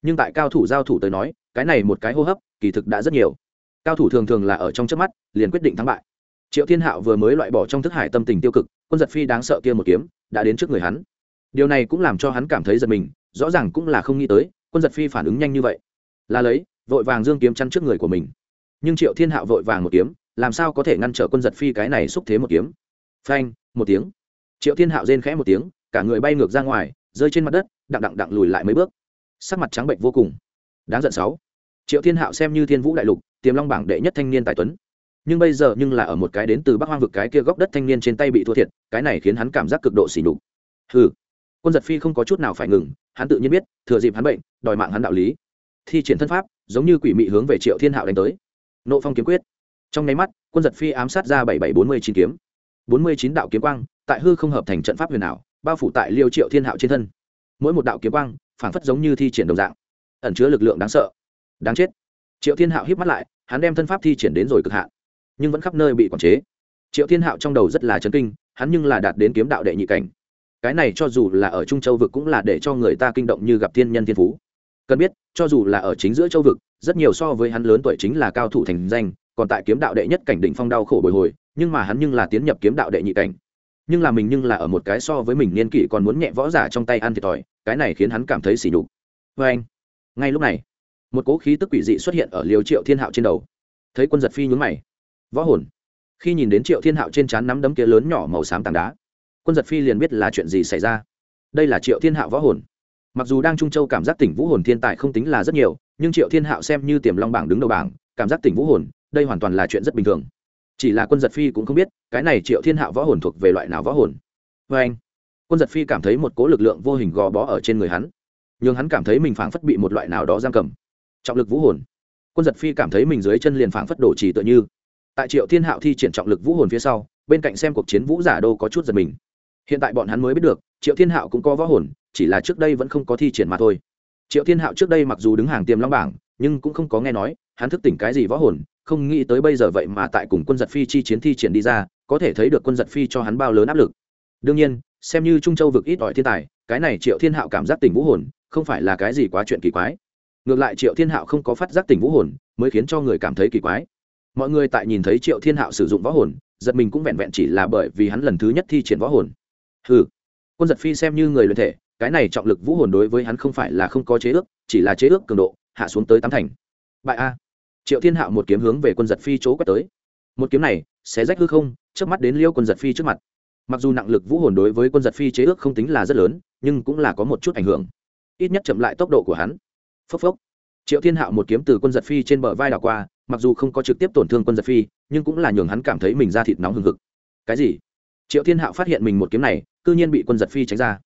nhưng tại cao thủ giao thủ tới nói, cái này một cái hô hấp, kỳ thực đã rất nhiều cao thủ thường thường là ở trong trước mắt, liền quyết định thắng bại. Triệu thiên hạo vừa mới loại bỏ trong thức hải tâm tình tiêu cực, quân giật phi đáng sợ kia một kiếm, đã đến trước người hắn. Điều này cũng làm cho hắn cảm thấy giật mình, rõ ràng cũng là không nghĩ tới, quân giật phi phản ứng nhanh như vậy. Là lấy, vội vàng dương kiếm chăn trước người của mình. Nhưng triệu thiên hạo vội vàng một kiếm, làm sao có thể ngăn trở quân giật phi cái này xúc thế một kiếm? Phanh, một tiếng. Triệu thiên hạo rên khẽ một tiếng, cả người bay ngược ra ngoài, rơi trên mặt đất, đặng đặng đặng lùi lại mấy bước. Sắc mặt trắng bệnh vô cùng. Đáng giận sáu triệu thiên hạo xem như thiên vũ đại lục, tiềm long bảng đệ nhất thanh niên tài tuấn. Nhưng bây giờ nhưng là ở một cái đến từ bắc hoang vực cái kia góc đất thanh niên trên tay bị thua thiệt, cái này khiến hắn cảm giác cực độ xỉ nhục. Hừ. Quân giật phi không có chút nào phải ngừng, hắn tự nhiên biết, thừa dịp hắn bệnh, đòi mạng hắn đạo lý. Thi triển thân pháp, giống như quỷ mị hướng về triệu thiên hạo đánh tới. Nộ phong kiếm quyết. Trong nháy mắt, quân giật phi ám sát ra bảy bảy bốn mươi chín kiếm. Bốn mươi chín đạo kiếm quang, tại hư không hợp thành trận pháp huyền ảo, bao phủ tại liêu triệu thiên hạo trên thân. Mỗi một đạo kiếm quang, phảng phất giống như thi triển đồng dạng, ẩn chứa lực lượng đáng sợ đáng chết. Triệu thiên hạo híp mắt lại, hắn đem thân pháp thi triển đến rồi cực hạn, nhưng vẫn khắp nơi bị quản chế. Triệu thiên hạo trong đầu rất là chấn kinh, hắn nhưng là đạt đến kiếm đạo đệ nhị cảnh. Cái này cho dù là ở trung châu vực cũng là để cho người ta kinh động như gặp thiên nhân thiên phú. Cần biết, cho dù là ở chính giữa châu vực, rất nhiều so với hắn lớn tuổi chính là cao thủ thành danh, còn tại kiếm đạo đệ nhất cảnh đỉnh phong đau khổ bồi hồi, nhưng mà hắn nhưng là tiến nhập kiếm đạo đệ nhị cảnh. Nhưng là mình nhưng là ở một cái so với mình niên kỷ còn muốn nhẹ võ giả trong tay ăn thiệt thòi, cái này khiến hắn cảm thấy sỉ nhục. Vê anh. Ngay lúc này một cỗ khí tức quỷ dị xuất hiện ở liều triệu thiên hạo trên đầu. Thấy quân giật phi nhún mày. Võ hồn. Khi nhìn đến triệu thiên hạo trên trán nắm đấm kia lớn nhỏ màu xám tảng đá, quân giật phi liền biết là chuyện gì xảy ra. Đây là triệu thiên hạo võ hồn. Mặc dù đang trung châu cảm giác tỉnh vũ hồn thiên tài không tính là rất nhiều, nhưng triệu thiên hạo xem như tiềm long bảng đứng đầu bảng, cảm giác tỉnh vũ hồn, đây hoàn toàn là chuyện rất bình thường. Chỉ là quân giật phi cũng không biết, cái này triệu thiên hạo võ hồn thuộc về loại nào võ hồn. Vê anh. Quân giật phi cảm thấy một cố lực lượng vô hình gò bó ở trên người hắn n h ư n g hắn cảm thấy mình phảng phất bị một loại nào đó giam cầm trọng lực vũ hồn. Quân giật phi cảm thấy mình dưới chân liền phảng phất đổ chỉ tựa như. Tại triệu thiên hạo thi triển trọng lực vũ hồn phía sau, bên cạnh xem cuộc chiến vũ giả đô có chút giật mình. Hiện tại bọn hắn mới biết được, triệu thiên hạo cũng có võ hồn, chỉ là trước đây vẫn không có thi triển mà thôi. Triệu thiên hạo trước đây mặc dù đứng hàng tiềm long bảng, nhưng cũng không có nghe nói, hắn thức tỉnh cái gì võ hồn, không nghĩ tới bây giờ vậy mà tại cùng quân giật phi chi chiến thi triển đi ra, có thể thấy được quân giật phi cho hắn bao lớn áp lực. Đương nhiên, xem như trung châu vực ít ỏi thiên tài, cái này triệu thiên hạo cảm giác tình vũ hồn, không phải là cái gì quá chuyện kỳ quái ngược lại triệu thiên hạo không có phát giác tình vũ hồn, mới khiến cho người cảm thấy kỳ quái. Mọi người tại nhìn thấy triệu thiên hạo sử dụng võ hồn, giật mình cũng vẹn vẹn chỉ là bởi vì hắn lần thứ nhất thi triển võ hồn. Ừ quân giật phi xem như người luyện thể, cái này trọng lực vũ hồn đối với hắn không phải là không có chế ước, chỉ là chế ước cường độ, hạ xuống tới tám thành. Bại a. Triệu thiên hạo một kiếm hướng về quân giật phi chỗ quét tới. Một kiếm này sẽ rách hư không trước mắt đến liêu quân giật phi trước mặt. Mặc dù nặng lực vũ hồn đối với quân giật phi chế ước không tính là rất lớn, nhưng cũng là có một chút ảnh hưởng. Ít nhất chậm lại tốc độ của hắn phốc phốc. Triệu thiên hạo một kiếm từ quân giật phi trên bờ vai đảo qua, mặc dù không có trực tiếp tổn thương quân giật phi, nhưng cũng là nhường hắn cảm thấy mình ra thịt nóng hừng hực. Cái gì? Triệu thiên hạo phát hiện mình một kiếm này c ư nhiên bị quân giật phi tránh ra.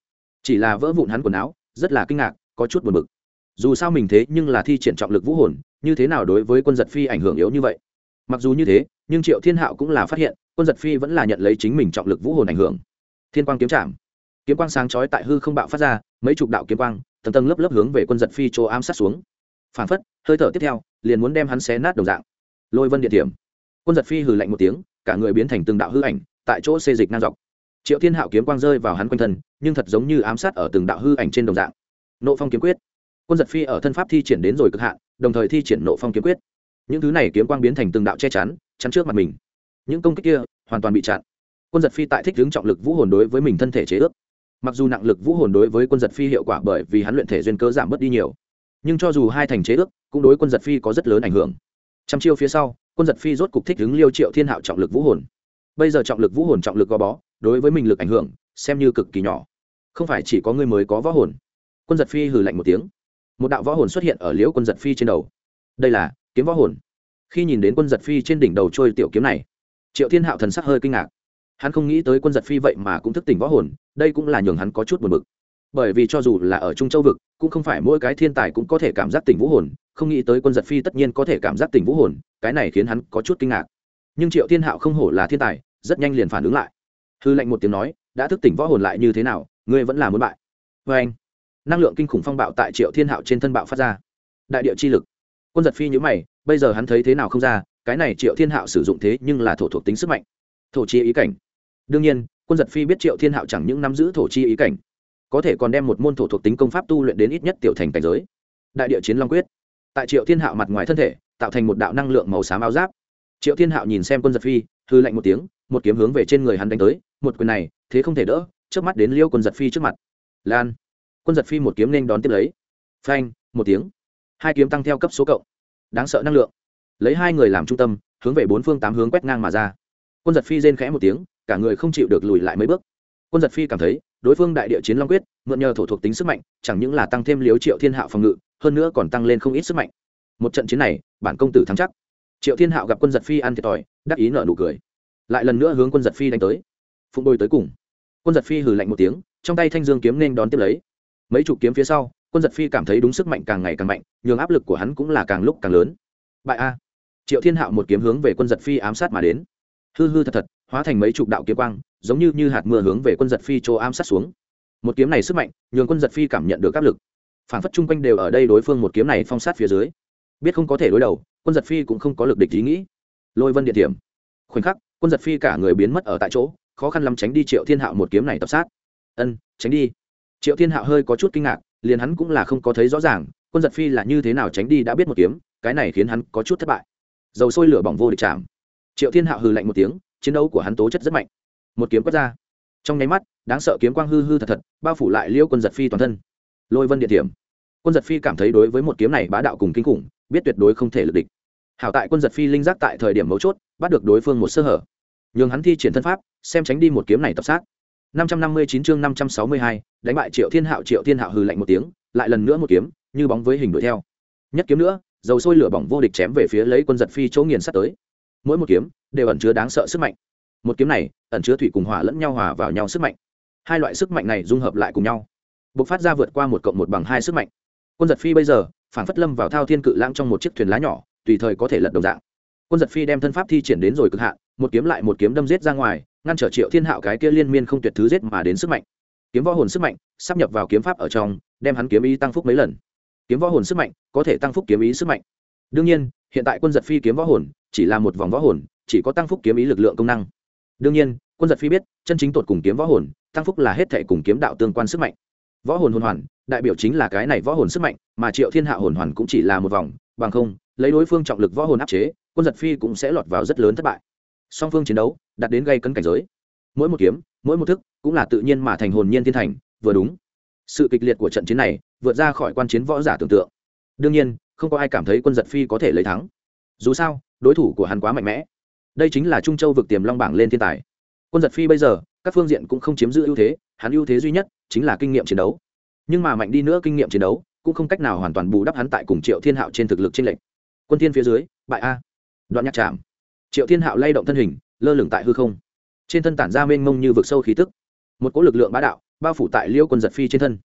Chỉ là vỡ vụn hắn quần áo, rất là kinh ngạc, có chút buồn bực. Dù sao mình thế nhưng là thi triển trọng lực vũ hồn, như thế nào đối với quân giật phi ảnh hưởng yếu như vậy? Mặc dù như thế, nhưng triệu thiên hạo cũng là phát hiện, quân giật phi vẫn là nhận lấy chính mình trọng lực vũ hồn ảnh hưởng. Thiên quang kiếm chạm. Kiếm quang sáng chói tại hư không bạo phát ra, mấy chục đạo kiếm quang tầng tầng lớp lớp hướng về quân giật phi chỗ ám sát xuống. Phản phất, hơi thở tiếp theo, liền muốn đem hắn xé nát đồng dạng. Lôi vân địa điểm quân giật phi hừ lạnh một tiếng, cả người biến thành từng đạo hư ảnh, tại chỗ xê dịch ngang dọc. Triệu thiên hạo kiếm quang rơi vào hắn quanh thân, nhưng thật giống như ám sát ở từng đạo hư ảnh trên đồng dạng. Nộ phong kiếm quyết. Quân giật phi ở thân pháp thi triển đến rồi cực hạn, đồng thời thi triển nộ phong kiếm quyết. Những thứ này kiếm quang biến thành từng đạo che chắn chắn trước mặt mình. Những công kích kia hoàn toàn bị chặn. Quân giật phi tại thích hướng trọng lực vũ hồn đối với mình thân thể chế ước mặc dù nặng lực vũ hồn đối với quân giật phi hiệu quả bởi vì hắn luyện thể duyên cơ giảm bớt đi nhiều, nhưng cho dù hai thành chế ước, cũng đối quân giật phi có rất lớn ảnh hưởng. Trăm chiêu phía sau, quân giật phi rốt cục thích đứng liêu triệu thiên hạo trọng lực vũ hồn. Bây giờ trọng lực vũ hồn trọng lực gò bó, đối với mình lực ảnh hưởng, xem như cực kỳ nhỏ. Không phải chỉ có người mới có võ hồn. Quân giật phi hừ lạnh một tiếng. Một đạo võ hồn xuất hiện ở liễu quân giật phi trên đầu. Đây là kiếm võ hồn. Khi nhìn đến quân giật phi trên đỉnh đầu trôi tiểu kiếm này, triệu thiên hạo thần sắc hơi kinh ngạc hắn không nghĩ tới quân giật phi vậy mà cũng thức tỉnh võ hồn, đây cũng là nhường hắn có chút buồn bực. Bởi vì cho dù là ở trung châu vực, cũng không phải mỗi cái thiên tài cũng có thể cảm giác tỉnh vũ hồn, không nghĩ tới quân giật phi tất nhiên có thể cảm giác tỉnh vũ hồn, cái này khiến hắn có chút kinh ngạc. Nhưng triệu thiên hạo không hổ là thiên tài, rất nhanh liền phản ứng lại. Hư lệnh một tiếng nói, đã thức tỉnh võ hồn lại như thế nào, ngươi vẫn là muốn bại. Vê anh, năng lượng kinh khủng phong bạo tại triệu thiên hạo trên thân bạo phát ra. Đại địa chi lực. Quân giật phi nhữ mày, bây giờ hắn thấy thế nào không ra, cái này triệu thiên hạo sử dụng thế nhưng là thổ thuộc tính sức mạnh. Thổ chi ý cảnh đương nhiên, quân giật phi biết triệu thiên hạo chẳng những nắm giữ thổ chi ý cảnh, có thể còn đem một môn thổ thuộc tính công pháp tu luyện đến ít nhất tiểu thành cảnh giới. Đại địa chiến long quyết. Tại triệu thiên hạo mặt ngoài thân thể, tạo thành một đạo năng lượng màu xám áo giáp. Triệu thiên hạo nhìn xem quân giật phi, hư lạnh một tiếng, một kiếm hướng về trên người hắn đánh tới, một quyền này, thế không thể đỡ trước mắt đến liêu quân giật phi trước mặt. Lan. Quân giật phi một kiếm nên đón tiếp lấy. Phanh, một tiếng. Hai kiếm tăng theo cấp số cộng. Đáng sợ năng lượng. Lấy hai người làm trung tâm, hướng về bốn phương tám hướng quét ngang mà ra. Quân giật phi rên khẽ một tiếng cả người không chịu được lùi lại mấy bước. Quân giật phi cảm thấy, đối phương đại địa chiến long quyết, mượn nhờ thổ thuộc tính sức mạnh, chẳng những là tăng thêm liếu triệu thiên hạo phòng ngự, hơn nữa còn tăng lên không ít sức mạnh. Một trận chiến này, bản công tử thắng chắc. Triệu thiên hạo gặp quân giật phi ăn thiệt thòi, đắc ý nợ nụ cười. Lại lần nữa hướng quân giật phi đánh tới. Phụng đôi tới cùng. Quân giật phi hừ lạnh một tiếng, trong tay thanh dương kiếm nên đón tiếp lấy. Mấy chục kiếm phía sau, quân giật phi cảm thấy đúng sức mạnh càng ngày càng mạnh, nhường áp lực của hắn cũng là càng lúc càng lớn. Bại a. Triệu thiên hạo một kiếm hướng về quân giật phi ám sát mà đến. Hư hư thật thật hóa thành mấy chục đạo kiếm quang, giống như như hạt mưa hướng về quân giật phi chỗ ám sát xuống. Một kiếm này sức mạnh, nhường quân giật phi cảm nhận được áp lực. Phản phất chung quanh đều ở đây đối phương một kiếm này phong sát phía dưới. Biết không có thể đối đầu, quân giật phi cũng không có lực địch ý nghĩ. Lôi vân địa điểm khoảnh khắc, quân giật phi cả người biến mất ở tại chỗ, khó khăn lắm tránh đi triệu thiên hạo một kiếm này tập sát. Ân, tránh đi. Triệu thiên hạo hơi có chút kinh ngạc, liền hắn cũng là không có thấy rõ ràng, quân giật phi là như thế nào tránh đi đã biết một kiếm, cái này khiến hắn có chút thất bại. Dầu sôi lửa bỏng vô địch chạm. Triệu thiên hạo hừ lạnh một tiếng chiến đấu của hắn tố chất rất mạnh. Một kiếm quất ra. Trong nháy mắt đáng sợ kiếm quang hư hư thật thật bao phủ lại liêu quân giật phi toàn thân. Lôi vân địa điểm quân giật phi cảm thấy đối với một kiếm này bá đạo cùng kinh khủng biết tuyệt đối không thể lực địch. Hảo tại quân giật phi linh giác tại thời điểm mấu chốt bắt được đối phương một sơ hở. Nhường hắn thi triển thân pháp xem tránh đi một kiếm này tập sát. 559 chương 562, đánh bại Triệu Thiên Hạo Triệu Thiên Hạo hừ lạnh một tiếng, lại lần nữa một kiếm, như bóng với hình đuổi theo. Nhất kiếm nữa, dầu sôi lửa bỏng vô địch chém về phía lấy quân giật phi chỗ nghiền sát tới. Mỗi một kiếm đều ẩn chứa đáng sợ sức mạnh. Một kiếm này, ẩn chứa thủy cùng hỏa lẫn nhau hòa vào nhau sức mạnh. Hai loại sức mạnh này dung hợp lại cùng nhau, bộc phát ra vượt qua một cộng một bằng hai sức mạnh. Quân giật phi bây giờ, phản phất lâm vào thao thiên cự lãng trong một chiếc thuyền lá nhỏ, tùy thời có thể lật đồng dạng. Quân giật phi đem thân pháp thi triển đến rồi cực hạn, một kiếm lại một kiếm đâm giết ra ngoài, ngăn trở triệu thiên hạo cái kia liên miên không tuyệt thứ giết mà đến sức mạnh kiếm võ hồn sức mạnh sắp nhập vào kiếm pháp ở trong đem hắn kiếm ý tăng phúc mấy lần kiếm võ hồn sức mạnh có thể tăng phúc kiếm ý sức mạnh đương nhiên hiện tại quân giật phi kiếm võ hồn chỉ là một vòng võ hồn, chỉ có tăng phúc kiếm ý lực lượng công năng. Đương nhiên, quân giật phi biết, chân chính tột cùng kiếm võ hồn, tăng phúc là hết thể cùng kiếm đạo tương quan sức mạnh. Võ hồn hồn hoàn, đại biểu chính là cái này võ hồn sức mạnh, mà triệu thiên hạ hồn hoàn cũng chỉ là một vòng, bằng không, lấy đối phương trọng lực võ hồn áp chế, quân giật phi cũng sẽ lọt vào rất lớn thất bại. Song phương chiến đấu đặt đến gây cấn cảnh giới. Mỗi một kiếm, mỗi một thức, cũng là tự nhiên mà thành hồn nhiên thiên thành, vừa đúng. Sự kịch liệt của trận chiến này, vượt ra khỏi quan chiến võ giả tưởng tượng. Đương nhiên, không có ai cảm thấy quân giật phi có thể lấy thắng dù sao, đối thủ của hắn quá mạnh mẽ. Đây chính là trung châu vực tiềm long bảng lên thiên tài. Quân giật phi bây giờ, các phương diện cũng không chiếm giữ ưu thế, hắn ưu thế duy nhất chính là kinh nghiệm chiến đấu. Nhưng mà mạnh đi nữa kinh nghiệm chiến đấu, cũng không cách nào hoàn toàn bù đắp hắn tại cùng triệu thiên hạo trên thực lực trên lệnh quân thiên phía dưới, bại a. Đoạn nhạc trạm triệu thiên hạo lay động thân hình, lơ lửng tại hư không. Trên thân tản ra mênh mông như vực sâu khí tức. Một cỗ lực lượng bá đạo bao phủ tại liêu quân giật phi trên thân.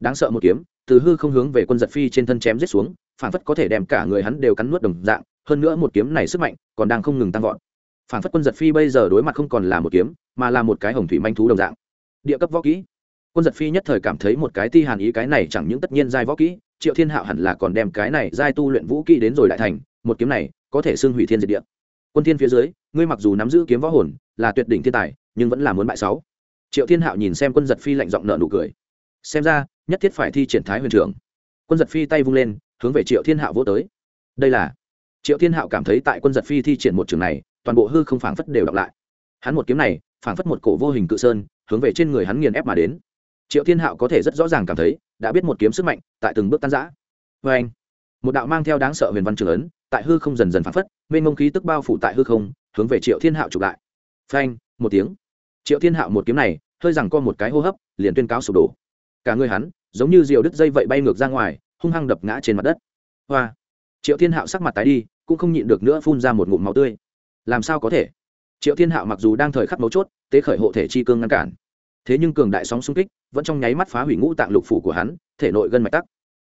Đáng sợ một kiếm, từ hư không hướng về quân giật phi trên thân chém giết xuống, phản phất có thể đem cả người hắn đều cắn nuốt đồng dạng hơn nữa một kiếm này sức mạnh còn đang không ngừng tăng vọt. Phản phất quân giật phi bây giờ đối mặt không còn là một kiếm, mà là một cái hồng thủy manh thú đồng dạng. Địa cấp võ kỹ. Quân giật phi nhất thời cảm thấy một cái ti hàn ý cái này chẳng những tất nhiên giai võ kỹ, triệu thiên hạo hẳn là còn đem cái này giai tu luyện vũ kỹ đến rồi đại thành, một kiếm này có thể xưng hủy thiên diệt địa. Quân thiên phía dưới, ngươi mặc dù nắm giữ kiếm võ hồn, là tuyệt đỉnh thiên tài, nhưng vẫn là muốn bại sáu. Triệu thiên hạo nhìn xem quân giật phi lạnh giọng nợ nụ cười. Xem ra, nhất thiết phải thi triển thái huyền trưởng. Quân giật phi tay vung lên, hướng về triệu thiên hạo vỗ tới. Đây là triệu thiên hạo cảm thấy tại quân giật phi thi triển một trường này, toàn bộ hư không phảng phất đều đọc lại. Hắn một kiếm này, phảng phất một cổ vô hình cự sơn, hướng về trên người hắn nghiền ép mà đến. Triệu thiên hạo có thể rất rõ ràng cảm thấy, đã biết một kiếm sức mạnh, tại từng bước tan giã vê anh một đạo mang theo đáng sợ huyền văn trường ấn, tại hư không dần dần phảng phất, mênh mông khí tức bao phủ tại hư không, hướng về triệu thiên hạo chụp lại. Phanh! Một tiếng. Triệu thiên hạo một kiếm này, hơi rằng co một cái hô hấp, liền tuyên cáo sụp đổ. Cả người hắn, giống như diều đứt dây vậy bay ngược ra ngoài, hung hăng đập ngã trên mặt đất. Hoa! Triệu thiên hạo sắc mặt tái đi cũng không nhịn được nữa phun ra một ngụm máu tươi. Làm sao có thể? Triệu thiên hạo mặc dù đang thời khắc mấu chốt, tế khởi hộ thể chi cương ngăn cản. Thế nhưng cường đại sóng xung kích vẫn trong nháy mắt phá hủy ngũ tạng lục phủ của hắn, thể nội gân mạch tắc.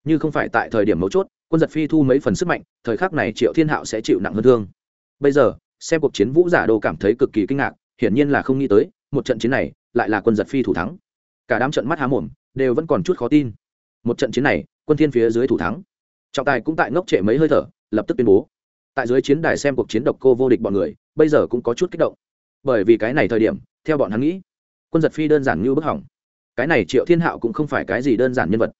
Như không phải tại thời điểm mấu chốt, quân giật phi thu mấy phần sức mạnh, thời khắc này triệu thiên hạo sẽ chịu nặng hơn thương. Bây giờ, xem cuộc chiến vũ giả đô cảm thấy cực kỳ kinh ngạc, hiển nhiên là không nghĩ tới, một trận chiến này lại là quân giật phi thủ thắng. Cả đám trận mắt há mồm, đều vẫn còn chút khó tin. Một trận chiến này, quân thiên phía dưới thủ thắng. Trọng tài cũng tại ngốc trệ mấy hơi thở, lập tức tuyên bố tại dưới chiến đài xem cuộc chiến độc cô vô địch bọn người, bây giờ cũng có chút kích động. Bởi vì cái này thời điểm, theo bọn hắn nghĩ, quân giật phi đơn giản như bức hỏng. Cái này triệu thiên hạo cũng không phải cái gì đơn giản nhân vật,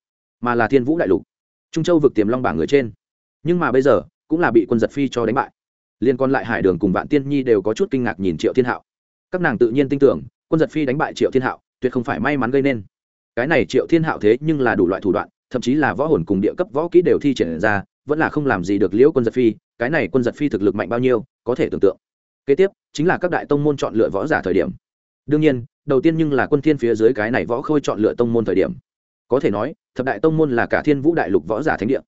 mà là thiên vũ đại lục, trung châu vực tiềm long bảng người trên. Nhưng mà bây giờ, cũng là bị quân giật phi cho đánh bại. Liên còn lại hải đường cùng vạn tiên nhi đều có chút kinh ngạc nhìn triệu thiên hạo. Các nàng tự nhiên tin tưởng, quân giật phi đánh bại triệu thiên hạo, tuyệt không phải may mắn gây nên. Cái này triệu thiên hạo thế nhưng là đủ loại thủ đoạn, thậm chí là võ hồn cùng địa cấp võ kỹ đều thi triển ra, vẫn là không làm gì được liễu quân giật phi cái này quân giật phi thực lực mạnh bao nhiêu, có thể tưởng tượng. Kế tiếp, chính là các đại tông môn chọn lựa võ giả thời điểm. Đương nhiên, đầu tiên nhưng là quân thiên phía dưới cái này võ khôi chọn lựa tông môn thời điểm. Có thể nói, thập đại tông môn là cả thiên vũ đại lục võ giả thánh điện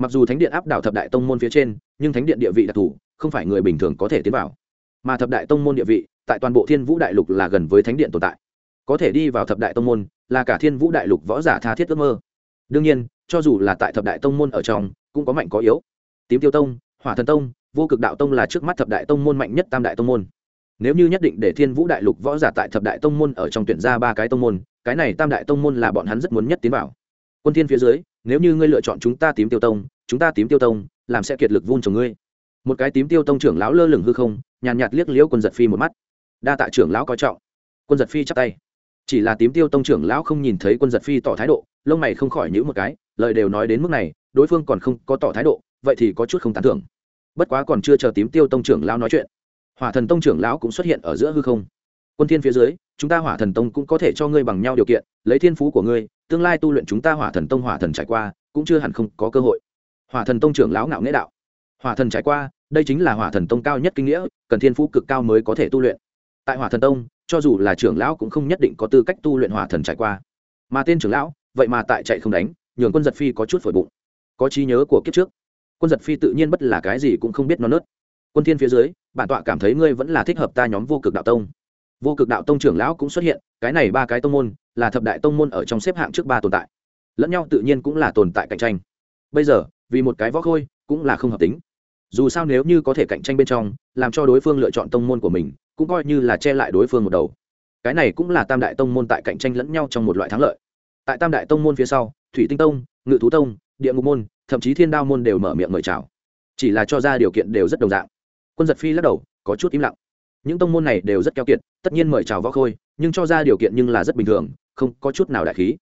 mặc dù thánh điện áp đảo thập đại tông môn phía trên, nhưng thánh điện địa vị đặc thù, không phải người bình thường có thể tiến vào. Mà thập đại tông môn địa vị, tại toàn bộ thiên vũ đại lục là gần với thánh điện tồn tại. Có thể đi vào thập đại tông môn, là cả thiên vũ đại lục võ giả tha thiết ước mơ. Đương nhiên, cho dù là tại thập đại tông môn ở trong, cũng có mạnh có yếu. Tím tiêu tông hỏa thần tông, vô cực đạo tông là trước mắt thập đại tông môn mạnh nhất tam đại tông môn. Nếu như nhất định để thiên vũ đại lục võ giả tại thập đại tông môn ở trong tuyển ra ba cái tông môn, cái này tam đại tông môn là bọn hắn rất muốn nhất tiến vào. Quân thiên phía dưới, nếu như ngươi lựa chọn chúng ta tím tiêu tông, chúng ta tím tiêu tông, làm sẽ kiệt lực vun trồng ngươi. Một cái tím tiêu tông trưởng lão lơ lửng hư không, nhàn nhạt liếc liễu quân giật phi một mắt. Đa tạ trưởng lão coi trọng. Quân giật phi chắp tay. Chỉ là tím tiêu tông trưởng lão không nhìn thấy quân giật phi tỏ thái độ, lông mày không khỏi nhữ một cái, lời đều nói đến mức này, đối phương còn không có tỏ thái độ vậy thì có chút không tán thưởng. Bất quá còn chưa chờ tím tiêu tông trưởng lão nói chuyện, hỏa thần tông trưởng lão cũng xuất hiện ở giữa hư không. Quân thiên phía dưới, chúng ta hỏa thần tông cũng có thể cho ngươi bằng nhau điều kiện, lấy thiên phú của ngươi, tương lai tu luyện chúng ta hỏa thần tông hỏa thần trải qua, cũng chưa hẳn không có cơ hội. Hỏa thần tông trưởng lão ngạo nghễ đạo. Hỏa thần trải qua, đây chính là hỏa thần tông cao nhất kinh nghĩa, cần thiên phú cực cao mới có thể tu luyện. Tại hỏa thần tông, cho dù là trưởng lão cũng không nhất định có tư cách tu luyện hỏa thần trải qua. Mà tên trưởng lão, vậy mà tại chạy không đánh, nhường quân giật phi có chút phổi bụng. Có trí nhớ của kiếp trước quân giật phi tự nhiên bất là cái gì cũng không biết nó nớt. Quân thiên phía dưới, bản tọa cảm thấy ngươi vẫn là thích hợp ta nhóm vô cực đạo tông. Vô cực đạo tông trưởng lão cũng xuất hiện, cái này ba cái tông môn, là thập đại tông môn ở trong xếp hạng trước ba tồn tại. Lẫn nhau tự nhiên cũng là tồn tại cạnh tranh. Bây giờ, vì một cái võ khôi, cũng là không hợp tính. Dù sao nếu như có thể cạnh tranh bên trong, làm cho đối phương lựa chọn tông môn của mình, cũng coi như là che lại đối phương một đầu. Cái này cũng là tam đại tông môn tại cạnh tranh lẫn nhau trong một loại thắng lợi. Tại tam đại tông môn phía sau, thủy tinh tông, ngự thú tông, địa ngục môn thậm chí thiên đao môn đều mở miệng mời chào. Chỉ là cho ra điều kiện đều rất đồng dạng. Quân giật phi lắc đầu, có chút im lặng. Những tông môn này đều rất keo kiệt, tất nhiên mời chào võ khôi, nhưng cho ra điều kiện nhưng là rất bình thường, không có chút nào đại khí.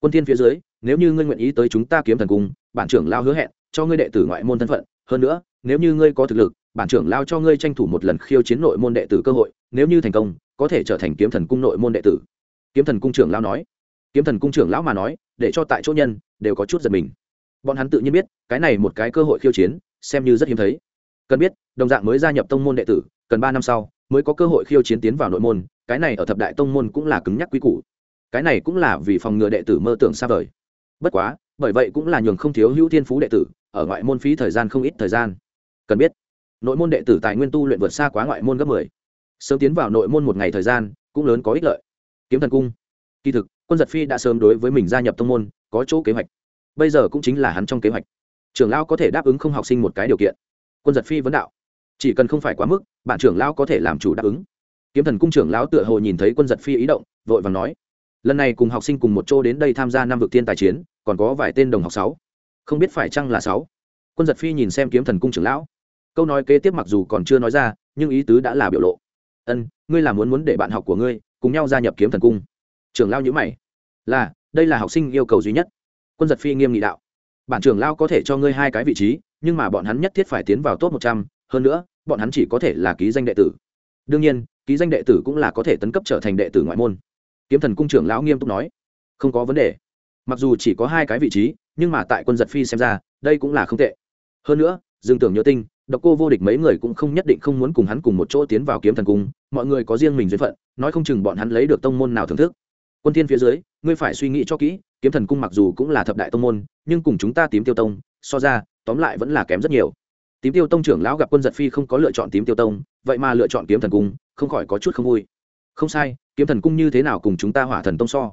Quân thiên phía dưới, nếu như ngươi nguyện ý tới chúng ta kiếm thần cung, bản trưởng lao hứa hẹn, cho ngươi đệ tử ngoại môn thân phận. Hơn nữa, nếu như ngươi có thực lực, bản trưởng lao cho ngươi tranh thủ một lần khiêu chiến nội môn đệ tử cơ hội, nếu như thành công, có thể trở thành kiếm thần cung nội môn đệ tử. Kiếm thần cung trưởng lao nói. Kiếm thần cung trưởng lão mà nói, để cho tại chỗ nhân, đều có chút giật mình bọn hắn tự nhiên biết, cái này một cái cơ hội khiêu chiến, xem như rất hiếm thấy. Cần biết, đồng dạng mới gia nhập tông môn đệ tử, cần ba năm sau, mới có cơ hội khiêu chiến tiến vào nội môn, cái này ở thập đại tông môn cũng là cứng nhắc quy củ. Cái này cũng là vì phòng ngừa đệ tử mơ tưởng xa vời. Bất quá, bởi vậy cũng là nhường không thiếu hữu thiên phú đệ tử, ở ngoại môn phí thời gian không ít thời gian. Cần biết, nội môn đệ tử tài nguyên tu luyện vượt xa quá ngoại môn gấp mười. Sớm tiến vào nội môn một ngày thời gian, cũng lớn có ích lợi. Kiếm thần cung. Kỳ thực, quân giật phi đã sớm đối với mình gia nhập tông môn, có chỗ kế hoạch bây giờ cũng chính là hắn trong kế hoạch. Trưởng lão có thể đáp ứng không học sinh một cái điều kiện. Quân giật phi vấn đạo. Chỉ cần không phải quá mức, bạn trưởng lão có thể làm chủ đáp ứng. Kiếm thần cung trưởng lão tựa hồ nhìn thấy quân giật phi ý động, vội và nói. Lần này cùng học sinh cùng một chỗ đến đây tham gia năm vực thiên tài chiến, còn có vài tên đồng học sáu. Không biết phải chăng là sáu. Quân giật phi nhìn xem kiếm thần cung trưởng lão. Câu nói kế tiếp mặc dù còn chưa nói ra, nhưng ý tứ đã là biểu lộ. Ân, ngươi là muốn muốn để bạn học của ngươi cùng nhau gia nhập kiếm thần cung. Trưởng lão nhữ mày. Là, đây là học sinh yêu cầu duy nhất quân giật phi nghiêm nghị đạo. Bản trưởng lão có thể cho ngươi hai cái vị trí, nhưng mà bọn hắn nhất thiết phải tiến vào top một trăm, hơn nữa, bọn hắn chỉ có thể là ký danh đệ tử. Đương nhiên, ký danh đệ tử cũng là có thể tấn cấp trở thành đệ tử ngoại môn. Kiếm thần cung trưởng lão nghiêm túc nói, không có vấn đề. Mặc dù chỉ có hai cái vị trí, nhưng mà tại quân giật phi xem ra, đây cũng là không tệ. Hơn nữa, dương tưởng nhớ tinh, độc cô vô địch mấy người cũng không nhất định không muốn cùng hắn cùng một chỗ tiến vào kiếm thần cung, mọi người có riêng mình duyên phận, nói không chừng bọn hắn lấy được tông môn nào thưởng thức. Quân thiên phía dưới, ngươi phải suy nghĩ cho kỹ kiếm thần cung mặc dù cũng là thập đại tông môn, nhưng cùng chúng ta tím tiêu tông, so ra, tóm lại vẫn là kém rất nhiều. Tím tiêu tông trưởng lão gặp quân giật phi không có lựa chọn tím tiêu tông, vậy mà lựa chọn kiếm thần cung, không khỏi có chút không vui. Không sai, kiếm thần cung như thế nào cùng chúng ta hỏa thần tông so?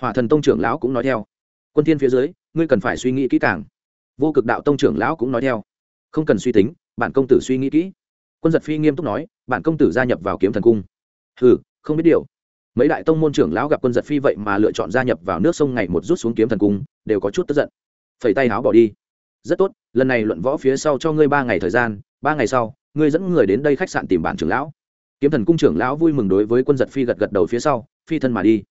Hỏa thần tông trưởng lão cũng nói theo. Quân thiên phía dưới, ngươi cần phải suy nghĩ kỹ càng. Vô cực đạo tông trưởng lão cũng nói theo. Không cần suy tính, bản công tử suy nghĩ kỹ. Quân giật phi nghiêm túc nói, bản công tử gia nhập vào kiếm thần cung. Hừ, không biết điều mấy đại tông môn trưởng lão gặp quân giật phi vậy mà lựa chọn gia nhập vào nước sông ngày một rút xuống kiếm thần cung đều có chút tức giận. Phẩy tay áo bỏ đi. Rất tốt lần này luận võ phía sau cho ngươi ba ngày thời gian ba ngày sau ngươi dẫn người đến đây khách sạn tìm bản trưởng lão. Kiếm thần cung trưởng lão vui mừng đối với quân giật phi gật gật đầu phía sau phi thân mà đi.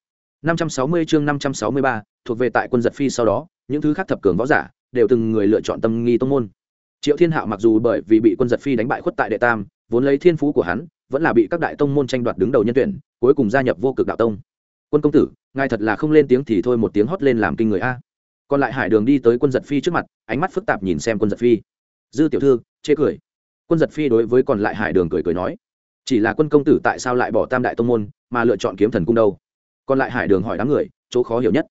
560 chương 563, thuộc về tại quân giật phi sau đó những thứ khác thập cường võ giả đều từng người lựa chọn tâm nghi tông môn. Triệu thiên hạo mặc dù bởi vì bị quân giật phi đánh bại khuất tại đệ tam vốn lấy thiên phú của hắn vẫn là bị các đại tông môn tranh đoạt đứng đầu nhân tuyển, cuối cùng gia nhập vô cực đạo tông. Quân công tử, ngài thật là không lên tiếng thì thôi một tiếng hót lên làm kinh người a. Còn lại hải đường đi tới quân giật phi trước mặt, ánh mắt phức tạp nhìn xem quân giật phi. Dư tiểu thư, chê cười. Quân giật phi đối với còn lại hải đường cười cười nói, chỉ là quân công tử tại sao lại bỏ tam đại tông môn, mà lựa chọn kiếm thần cung đâu? Còn lại hải đường hỏi đám người, chỗ khó hiểu nhất.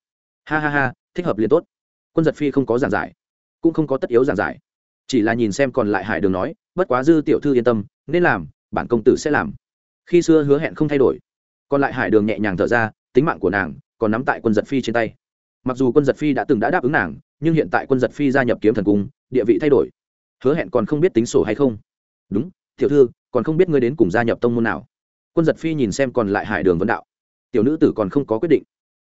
Ha ha ha, thích hợp liền tốt. Quân giật phi không có giảng giải, cũng không có tất yếu giảng giải. Chỉ là nhìn xem còn lại hải đường nói, bất quá dư tiểu thư yên tâm, nên làm bản công tử sẽ làm. Khi xưa hứa hẹn không thay đổi, còn lại hải đường nhẹ nhàng thở ra, tính mạng của nàng còn nắm tại quân giật phi trên tay. Mặc dù quân giật phi đã từng đã đáp ứng nàng, nhưng hiện tại quân giật phi gia nhập kiếm thần cung, địa vị thay đổi. Hứa hẹn còn không biết tính sổ hay không. Đúng, tiểu thư, còn không biết ngươi đến cùng gia nhập tông môn nào. Quân giật phi nhìn xem còn lại hải đường vân đạo. Tiểu nữ tử còn không có quyết định.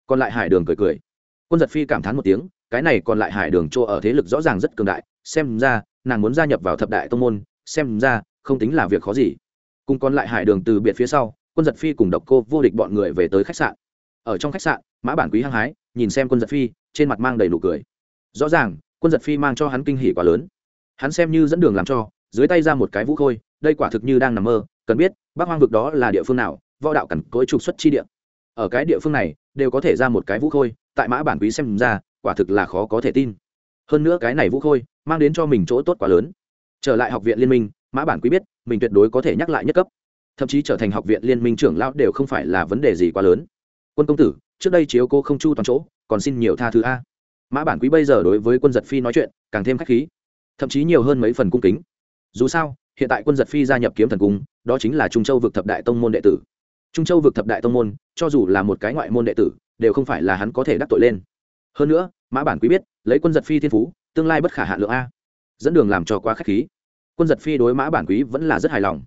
Còn lại hải đường cười cười. Quân giật phi cảm thán một tiếng, cái này còn lại hải đường chỗ ở thế lực rõ ràng rất cường đại, xem ra, nàng muốn gia nhập vào thập đại tông môn, xem ra, không tính là việc khó gì cùng còn lại hải đường từ biệt phía sau, quân giật phi cùng độc cô vô địch bọn người về tới khách sạn. Ở trong khách sạn, mã bản quý hăng hái, nhìn xem quân giật phi, trên mặt mang đầy nụ cười. Rõ ràng, quân giật phi mang cho hắn kinh hỉ quá lớn. Hắn xem như dẫn đường làm cho, dưới tay ra một cái vũ khôi, đây quả thực như đang nằm mơ, cần biết bác hoang vực đó là địa phương nào, võ đạo cẩn cối trục xuất chi địa. Ở cái địa phương này, đều có thể ra một cái vũ khôi, tại mã bản quý xem ra, quả thực là khó có thể tin. Hơn nữa cái này vũ khôi, mang đến cho mình chỗ tốt quá lớn. Trở lại học viện liên minh mã bản quý biết, mình tuyệt đối có thể nhắc lại nhất cấp. Thậm chí trở thành học viện liên minh trưởng lão đều không phải là vấn đề gì quá lớn. Quân công tử, trước đây chiếu cô không chu toàn chỗ, còn xin nhiều tha thứ a. Mã bản quý bây giờ đối với quân giật phi nói chuyện, càng thêm k h á c h khí. Thậm chí nhiều hơn mấy phần cung kính. Dù sao, hiện tại quân giật phi gia nhập kiếm thần cung, đó chính là trung châu vực thập đại tông môn đệ tử. Trung châu vực thập đại tông môn, cho dù là một cái ngoại môn đệ tử, đều không phải là hắn có thể đắc tội lên. Hơn nữa, mã bản quý biết, lấy quân giật phi thiên phú, tương lai bất khả hạ lượng a. Dẫn đường làm cho quá k h á c h khí quân giật phi đối mã bản quý vẫn là rất hài lòng.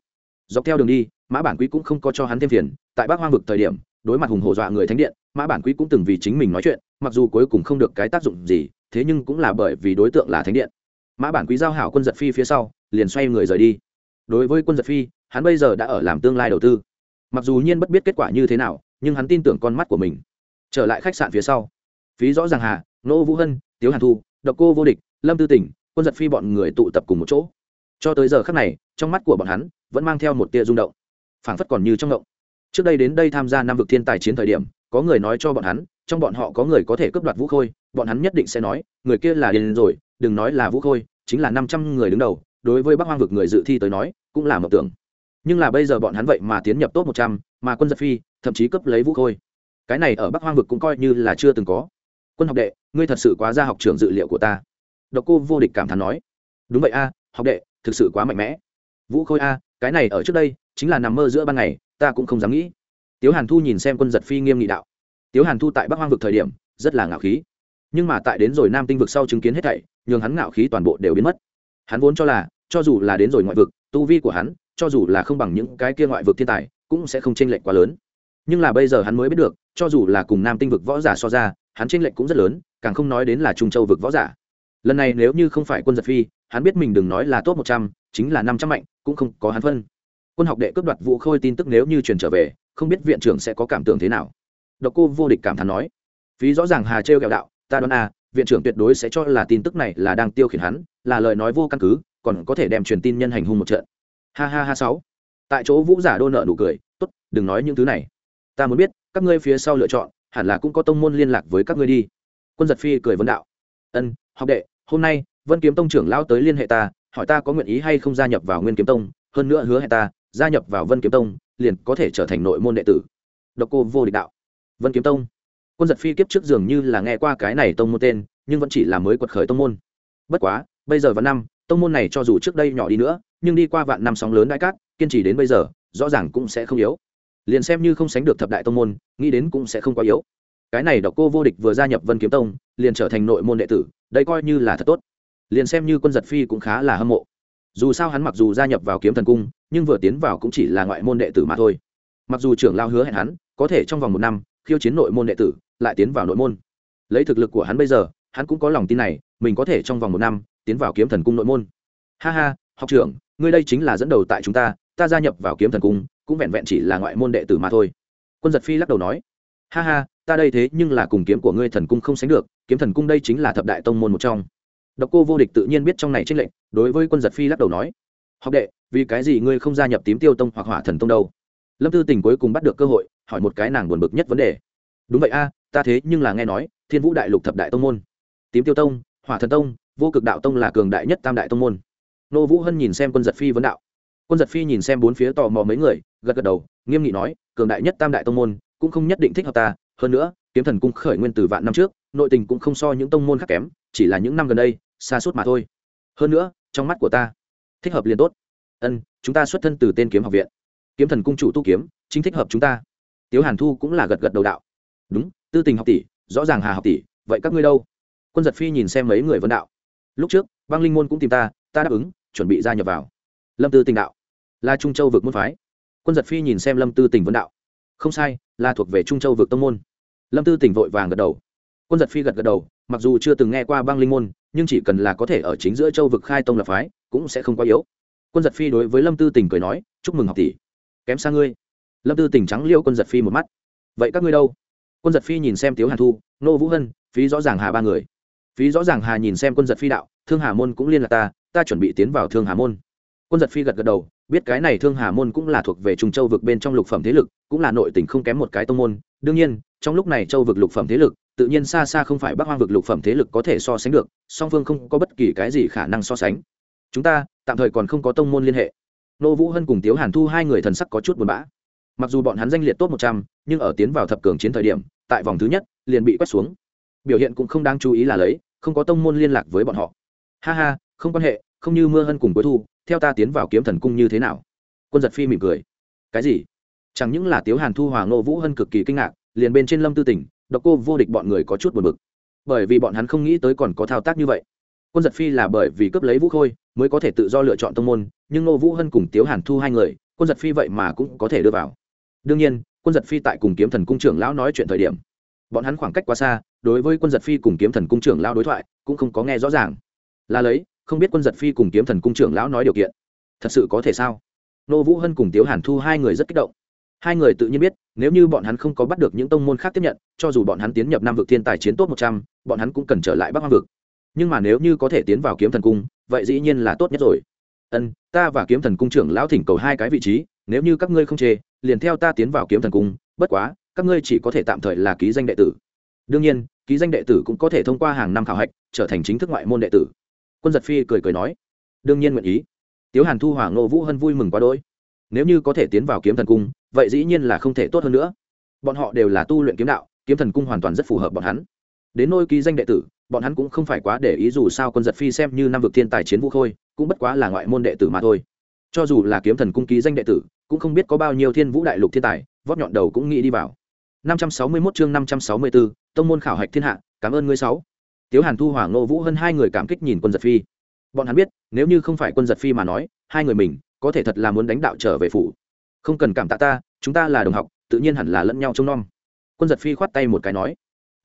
Dọc theo đường đi, mã bản quý cũng không có cho hắn thêm phiền, tại bắc hoang vực thời điểm, đối mặt hùng hổ dọa người thánh điện, mã bản quý cũng từng vì chính mình nói chuyện, mặc dù cuối cùng không được cái tác dụng gì, thế nhưng cũng là bởi vì đối tượng là thánh điện. Mã bản quý giao hảo quân giật phi phía sau, liền xoay người rời đi. Đối với quân giật phi, hắn bây giờ đã ở làm tương lai đầu tư. Mặc dù nhiên bất biết kết quả như thế nào, nhưng hắn tin tưởng con mắt của mình. Trở lại khách sạn phía sau. Phí rõ ràng hà, nô vũ hân, tiếu hàn thu, độc cô vô địch, lâm tư tỉnh, quân giật phi bọn người tụ tập cùng một chỗ cho tới giờ khắc này, trong mắt của bọn hắn vẫn mang theo một tia rung động, phảng phất còn như trong động. Trước đây đến đây tham gia năm vực thiên tài chiến thời điểm, có người nói cho bọn hắn, trong bọn họ có người có thể cướp đoạt vũ khôi, bọn hắn nhất định sẽ nói, người kia là điền rồi, đừng nói là vũ khôi, chính là năm trăm người đứng đầu, đối với bắc hoang vực người dự thi tới nói, cũng là mộng tưởng. Nhưng là bây giờ bọn hắn vậy mà tiến nhập top một trăm, mà quân giật phi, thậm chí cấp lấy vũ khôi. Cái này ở bắc hoang vực cũng coi như là chưa từng có. Quân học đệ, ngươi thật sự quá ra học trường dự liệu của ta. Độc cô vô địch cảm thán nói. Đúng vậy a, học đệ thực sự quá mạnh mẽ. Vũ khôi a, cái này ở trước đây, chính là nằm mơ giữa ban ngày, ta cũng không dám nghĩ. Tiếu hàn thu nhìn xem quân giật phi nghiêm nghị đạo. Tiếu hàn thu tại bắc hoang vực thời điểm, rất là ngạo khí. Nhưng mà tại đến rồi nam tinh vực sau chứng kiến hết thảy, nhường hắn ngạo khí toàn bộ đều biến mất. Hắn vốn cho là, cho dù là đến rồi ngoại vực, tu vi của hắn, cho dù là không bằng những cái kia ngoại vực thiên tài, cũng sẽ không chênh lệch quá lớn. Nhưng là bây giờ hắn mới biết được, cho dù là cùng nam tinh vực võ giả so ra, hắn chênh lệch cũng rất lớn, càng không nói đến là trung châu vực võ giả. Lần này nếu như không phải quân giật phi hắn biết mình đừng nói là top một trăm, chính là năm trăm mạnh, cũng không có hắn phân. Quân học đệ cướp đoạt vũ khôi tin tức nếu như truyền trở về, không biết viện trưởng sẽ có cảm tưởng thế nào. Độc cô vô địch cảm thán nói, phí rõ ràng hà trêu kẹo đạo, ta đoán à viện trưởng tuyệt đối sẽ cho là tin tức này là đang tiêu khiển hắn, là lời nói vô căn cứ, còn có thể đem truyền tin nhân hành hung một trận. Ha ha ha sáu. Tại chỗ vũ giả đô nợ nụ cười, tốt, đừng nói những thứ này. Ta muốn biết, các ngươi phía sau lựa chọn, hẳn là cũng có tông môn liên lạc với các ngươi đi. Quân giật phi cười vấn đạo, ân, học đệ, hôm nay vân kiếm tông trưởng lao tới liên hệ ta, hỏi ta có nguyện ý hay không gia nhập vào nguyên kiếm tông, hơn nữa hứa hẹn ta, gia nhập vào vân kiếm tông, liền có thể trở thành nội môn đệ tử. Độc cô vô địch đạo. Vân kiếm tông. Quân giật phi kiếp trước dường như là nghe qua cái này tông môn tên, nhưng vẫn chỉ là mới quật khởi tông môn. Bất quá, bây giờ vẫn năm, tông môn này cho dù trước đây nhỏ đi nữa, nhưng đi qua vạn năm sóng lớn đại cát, kiên trì đến bây giờ, rõ ràng cũng sẽ không yếu. Liền xem như không sánh được thập đại tông môn, nghĩ đến cũng sẽ không quá yếu. Cái này độc cô vô địch vừa gia nhập vân kiếm tông, liền trở thành nội môn đệ tử, đây coi như là thật tốt liền xem như quân giật phi cũng khá là hâm mộ. Dù sao hắn mặc dù gia nhập vào kiếm thần cung, nhưng vừa tiến vào cũng chỉ là ngoại môn đệ tử mà thôi. Mặc dù trưởng lao hứa hẹn hắn, có thể trong vòng một năm, khiêu chiến nội môn đệ tử, lại tiến vào nội môn. Lấy thực lực của hắn bây giờ, hắn cũng có lòng tin này, mình có thể trong vòng một năm, tiến vào kiếm thần cung nội môn. Ha ha, học trưởng, ngươi đây chính là dẫn đầu tại chúng ta ta gia nhập vào kiếm thần cung, cũng vẹn vẹn chỉ là ngoại môn đệ tử mà thôi. Quân giật phi lắc đầu nói, ha ha, ta đây thế nhưng là cùng kiếm của ngươi thần cung không sánh được, kiếm thần cung đây chính là thập đại tông môn một trong độc cô vô địch tự nhiên biết trong này tranh lệnh đối với quân giật phi lắc đầu nói, học đệ, vì cái gì ngươi không gia nhập tím tiêu tông hoặc hỏa thần tông đâu? Lâm tư tình cuối cùng bắt được cơ hội, hỏi một cái nàng buồn bực nhất vấn đề. Đúng vậy a, ta thế nhưng là nghe nói, thiên vũ đại lục thập đại tông môn. Tím tiêu tông, hỏa thần tông, vô cực đạo tông là cường đại nhất tam đại tông môn. Nô vũ hân nhìn xem quân giật phi vấn đạo. Quân giật phi nhìn xem bốn phía tò mò mấy người, gật gật đầu, nghiêm nghị nói, cường đại nhất tam đại tông môn, cũng không nhất định thích hợp ta, hơn nữa, kiếm thần cung khởi nguyên từ vạn năm trước, nội tình cũng không so những tông môn khác kém chỉ là những năm gần đây, xa suốt mà thôi. Hơn nữa, trong mắt của ta, thích hợp liền tốt. Ân, chúng ta xuất thân từ tên kiếm học viện. Kiếm thần cung chủ tu kiếm, chính thích hợp chúng ta. Tiếu hàn thu cũng là gật gật đầu đạo. Đúng, tư tình học tỷ, rõ ràng hà học tỷ, vậy các ngươi đâu? Quân giật phi nhìn xem mấy người vấn đạo. Lúc trước, băng linh môn cũng tìm ta ta đáp ứng, chuẩn bị gia nhập vào. Lâm tư tình đạo. Là trung châu vực môn phái. Quân giật phi nhìn xem lâm tư tình vấn đạo. Không sai, là thuộc về trung châu vực tông môn. Lâm tư tình vội vàng gật đầu quân giật phi gật gật đầu, mặc dù chưa từng nghe qua băng linh môn, nhưng chỉ cần là có thể ở chính giữa châu vực khai tông lập phái, cũng sẽ không quá yếu. Quân giật phi đối với lâm tư tình cười nói, chúc mừng học tỷ, kém xa ngươi. Lâm tư tình trắng liêu quân giật phi một mắt. Vậy các ngươi đâu? Quân giật phi nhìn xem tiếu hàn thu, nô vũ hân, phí rõ ràng hà ba người. Phí rõ ràng hà nhìn xem quân giật phi đạo, thương hà môn cũng liên lạc ta ta chuẩn bị tiến vào thương hà môn. Quân giật phi gật gật đầu, biết cái này thương hà môn cũng là thuộc về trung châu vực bên trong lục phẩm thế lực, cũng là nội tỉnh không kém một cái tông môn. Đương nhiên trong lúc này châu vực lục phẩm thế lực, tự nhiên xa xa không phải bắc hoang vực lục phẩm thế lực có thể so sánh được, song phương không có bất kỳ cái gì khả năng so sánh. Chúng ta, tạm thời còn không có tông môn liên hệ. Nô vũ hân cùng tiếu hàn thu hai người thần sắc có chút buồn bã. Mặc dù bọn hắn danh liệt tốt một trăm, nhưng ở tiến vào thập cường chiến thời điểm, tại vòng thứ nhất, liền bị quét xuống. Biểu hiện cũng không đáng chú ý là lấy, không có tông môn liên lạc với bọn họ. Ha ha, không quan hệ, không như mưa hân cùng cuối thu, theo ta tiến vào kiếm thần cung như thế nào? Quân giật phi mỉm cười. Cái gì? Chẳng những là tiếu hàn thu hoàng nô vũ hân cực kỳ kinh ngạc liền bên trên lâm tư tỉnh độc cô vô địch bọn người có chút buồn bực. Bởi vì bọn hắn không nghĩ tới còn có thao tác như vậy. Quân giật phi là bởi vì cướp lấy vũ khôi, mới có thể tự do lựa chọn tông môn, nhưng nô vũ hân cùng tiếu hàn thu hai người, quân giật phi vậy mà cũng có thể đưa vào. Đương nhiên, quân giật phi tại cùng kiếm thần cung trưởng lão nói chuyện thời điểm, bọn hắn khoảng cách quá xa, đối với quân giật phi cùng kiếm thần cung trưởng lão đối thoại, cũng không có nghe rõ ràng. Là lấy, không biết quân giật phi cùng kiếm thần cung trưởng lão nói điều kiện, thật sự có thể sao? Nô vũ hân cùng tiếu hàn thu hai người rất kích động. Hai người tự nhiên biết nếu như bọn hắn không có bắt được những tông môn khác tiếp nhận, cho dù bọn hắn tiến nhập năm vực thiên tài chiến tốt một trăm, bọn hắn cũng cần trở lại bắc hoang vực. Nhưng mà nếu như có thể tiến vào kiếm thần cung, vậy dĩ nhiên là tốt nhất rồi. Ân, ta và kiếm thần cung trưởng lão thỉnh cầu hai cái vị trí, nếu như các ngươi không chê, liền theo ta tiến vào kiếm thần cung, bất quá, các ngươi chỉ có thể tạm thời là ký danh đệ tử. Đương nhiên, ký danh đệ tử cũng có thể thông qua hàng năm khảo hạch, trở thành chính thức ngoại môn đệ tử. Quân giật phi cười cười nói, đương nhiên nguyện ý. Tiếu hàn thu hoàng ngô vũ hân vui mừng quá đỗi. Nếu như có thể tiến vào kiếm thần cung vậy dĩ nhiên là không thể tốt hơn nữa. Bọn họ đều là tu luyện kiếm đạo kiếm thần cung hoàn toàn rất phù hợp bọn hắn. Đến nôi ký danh đệ tử bọn hắn cũng không phải quá để ý dù sao quân giật phi xem như năm vực thiên tài chiến vũ khôi cũng bất quá là ngoại môn đệ tử mà thôi. Cho dù là kiếm thần cung ký danh đệ tử cũng không biết có bao nhiêu thiên vũ đại lục thiên tài vót nhọn đầu cũng nghĩ đi vào. 561 chương 564, tông môn khảo hạch thiên hạ cảm ơn ngươi sáu. Tiếu hàn thu hoàng nô vũ hơn hai người cảm kích nhìn quân giật phi. Bọn hắn biết nếu như không phải quân giật phi mà nói hai người mình có thể thật là muốn đánh đạo trở về phủ không cần cảm tạ ta, chúng ta là đồng học, tự nhiên hẳn là lẫn nhau trông nom. Quân giật phi khoát tay một cái nói.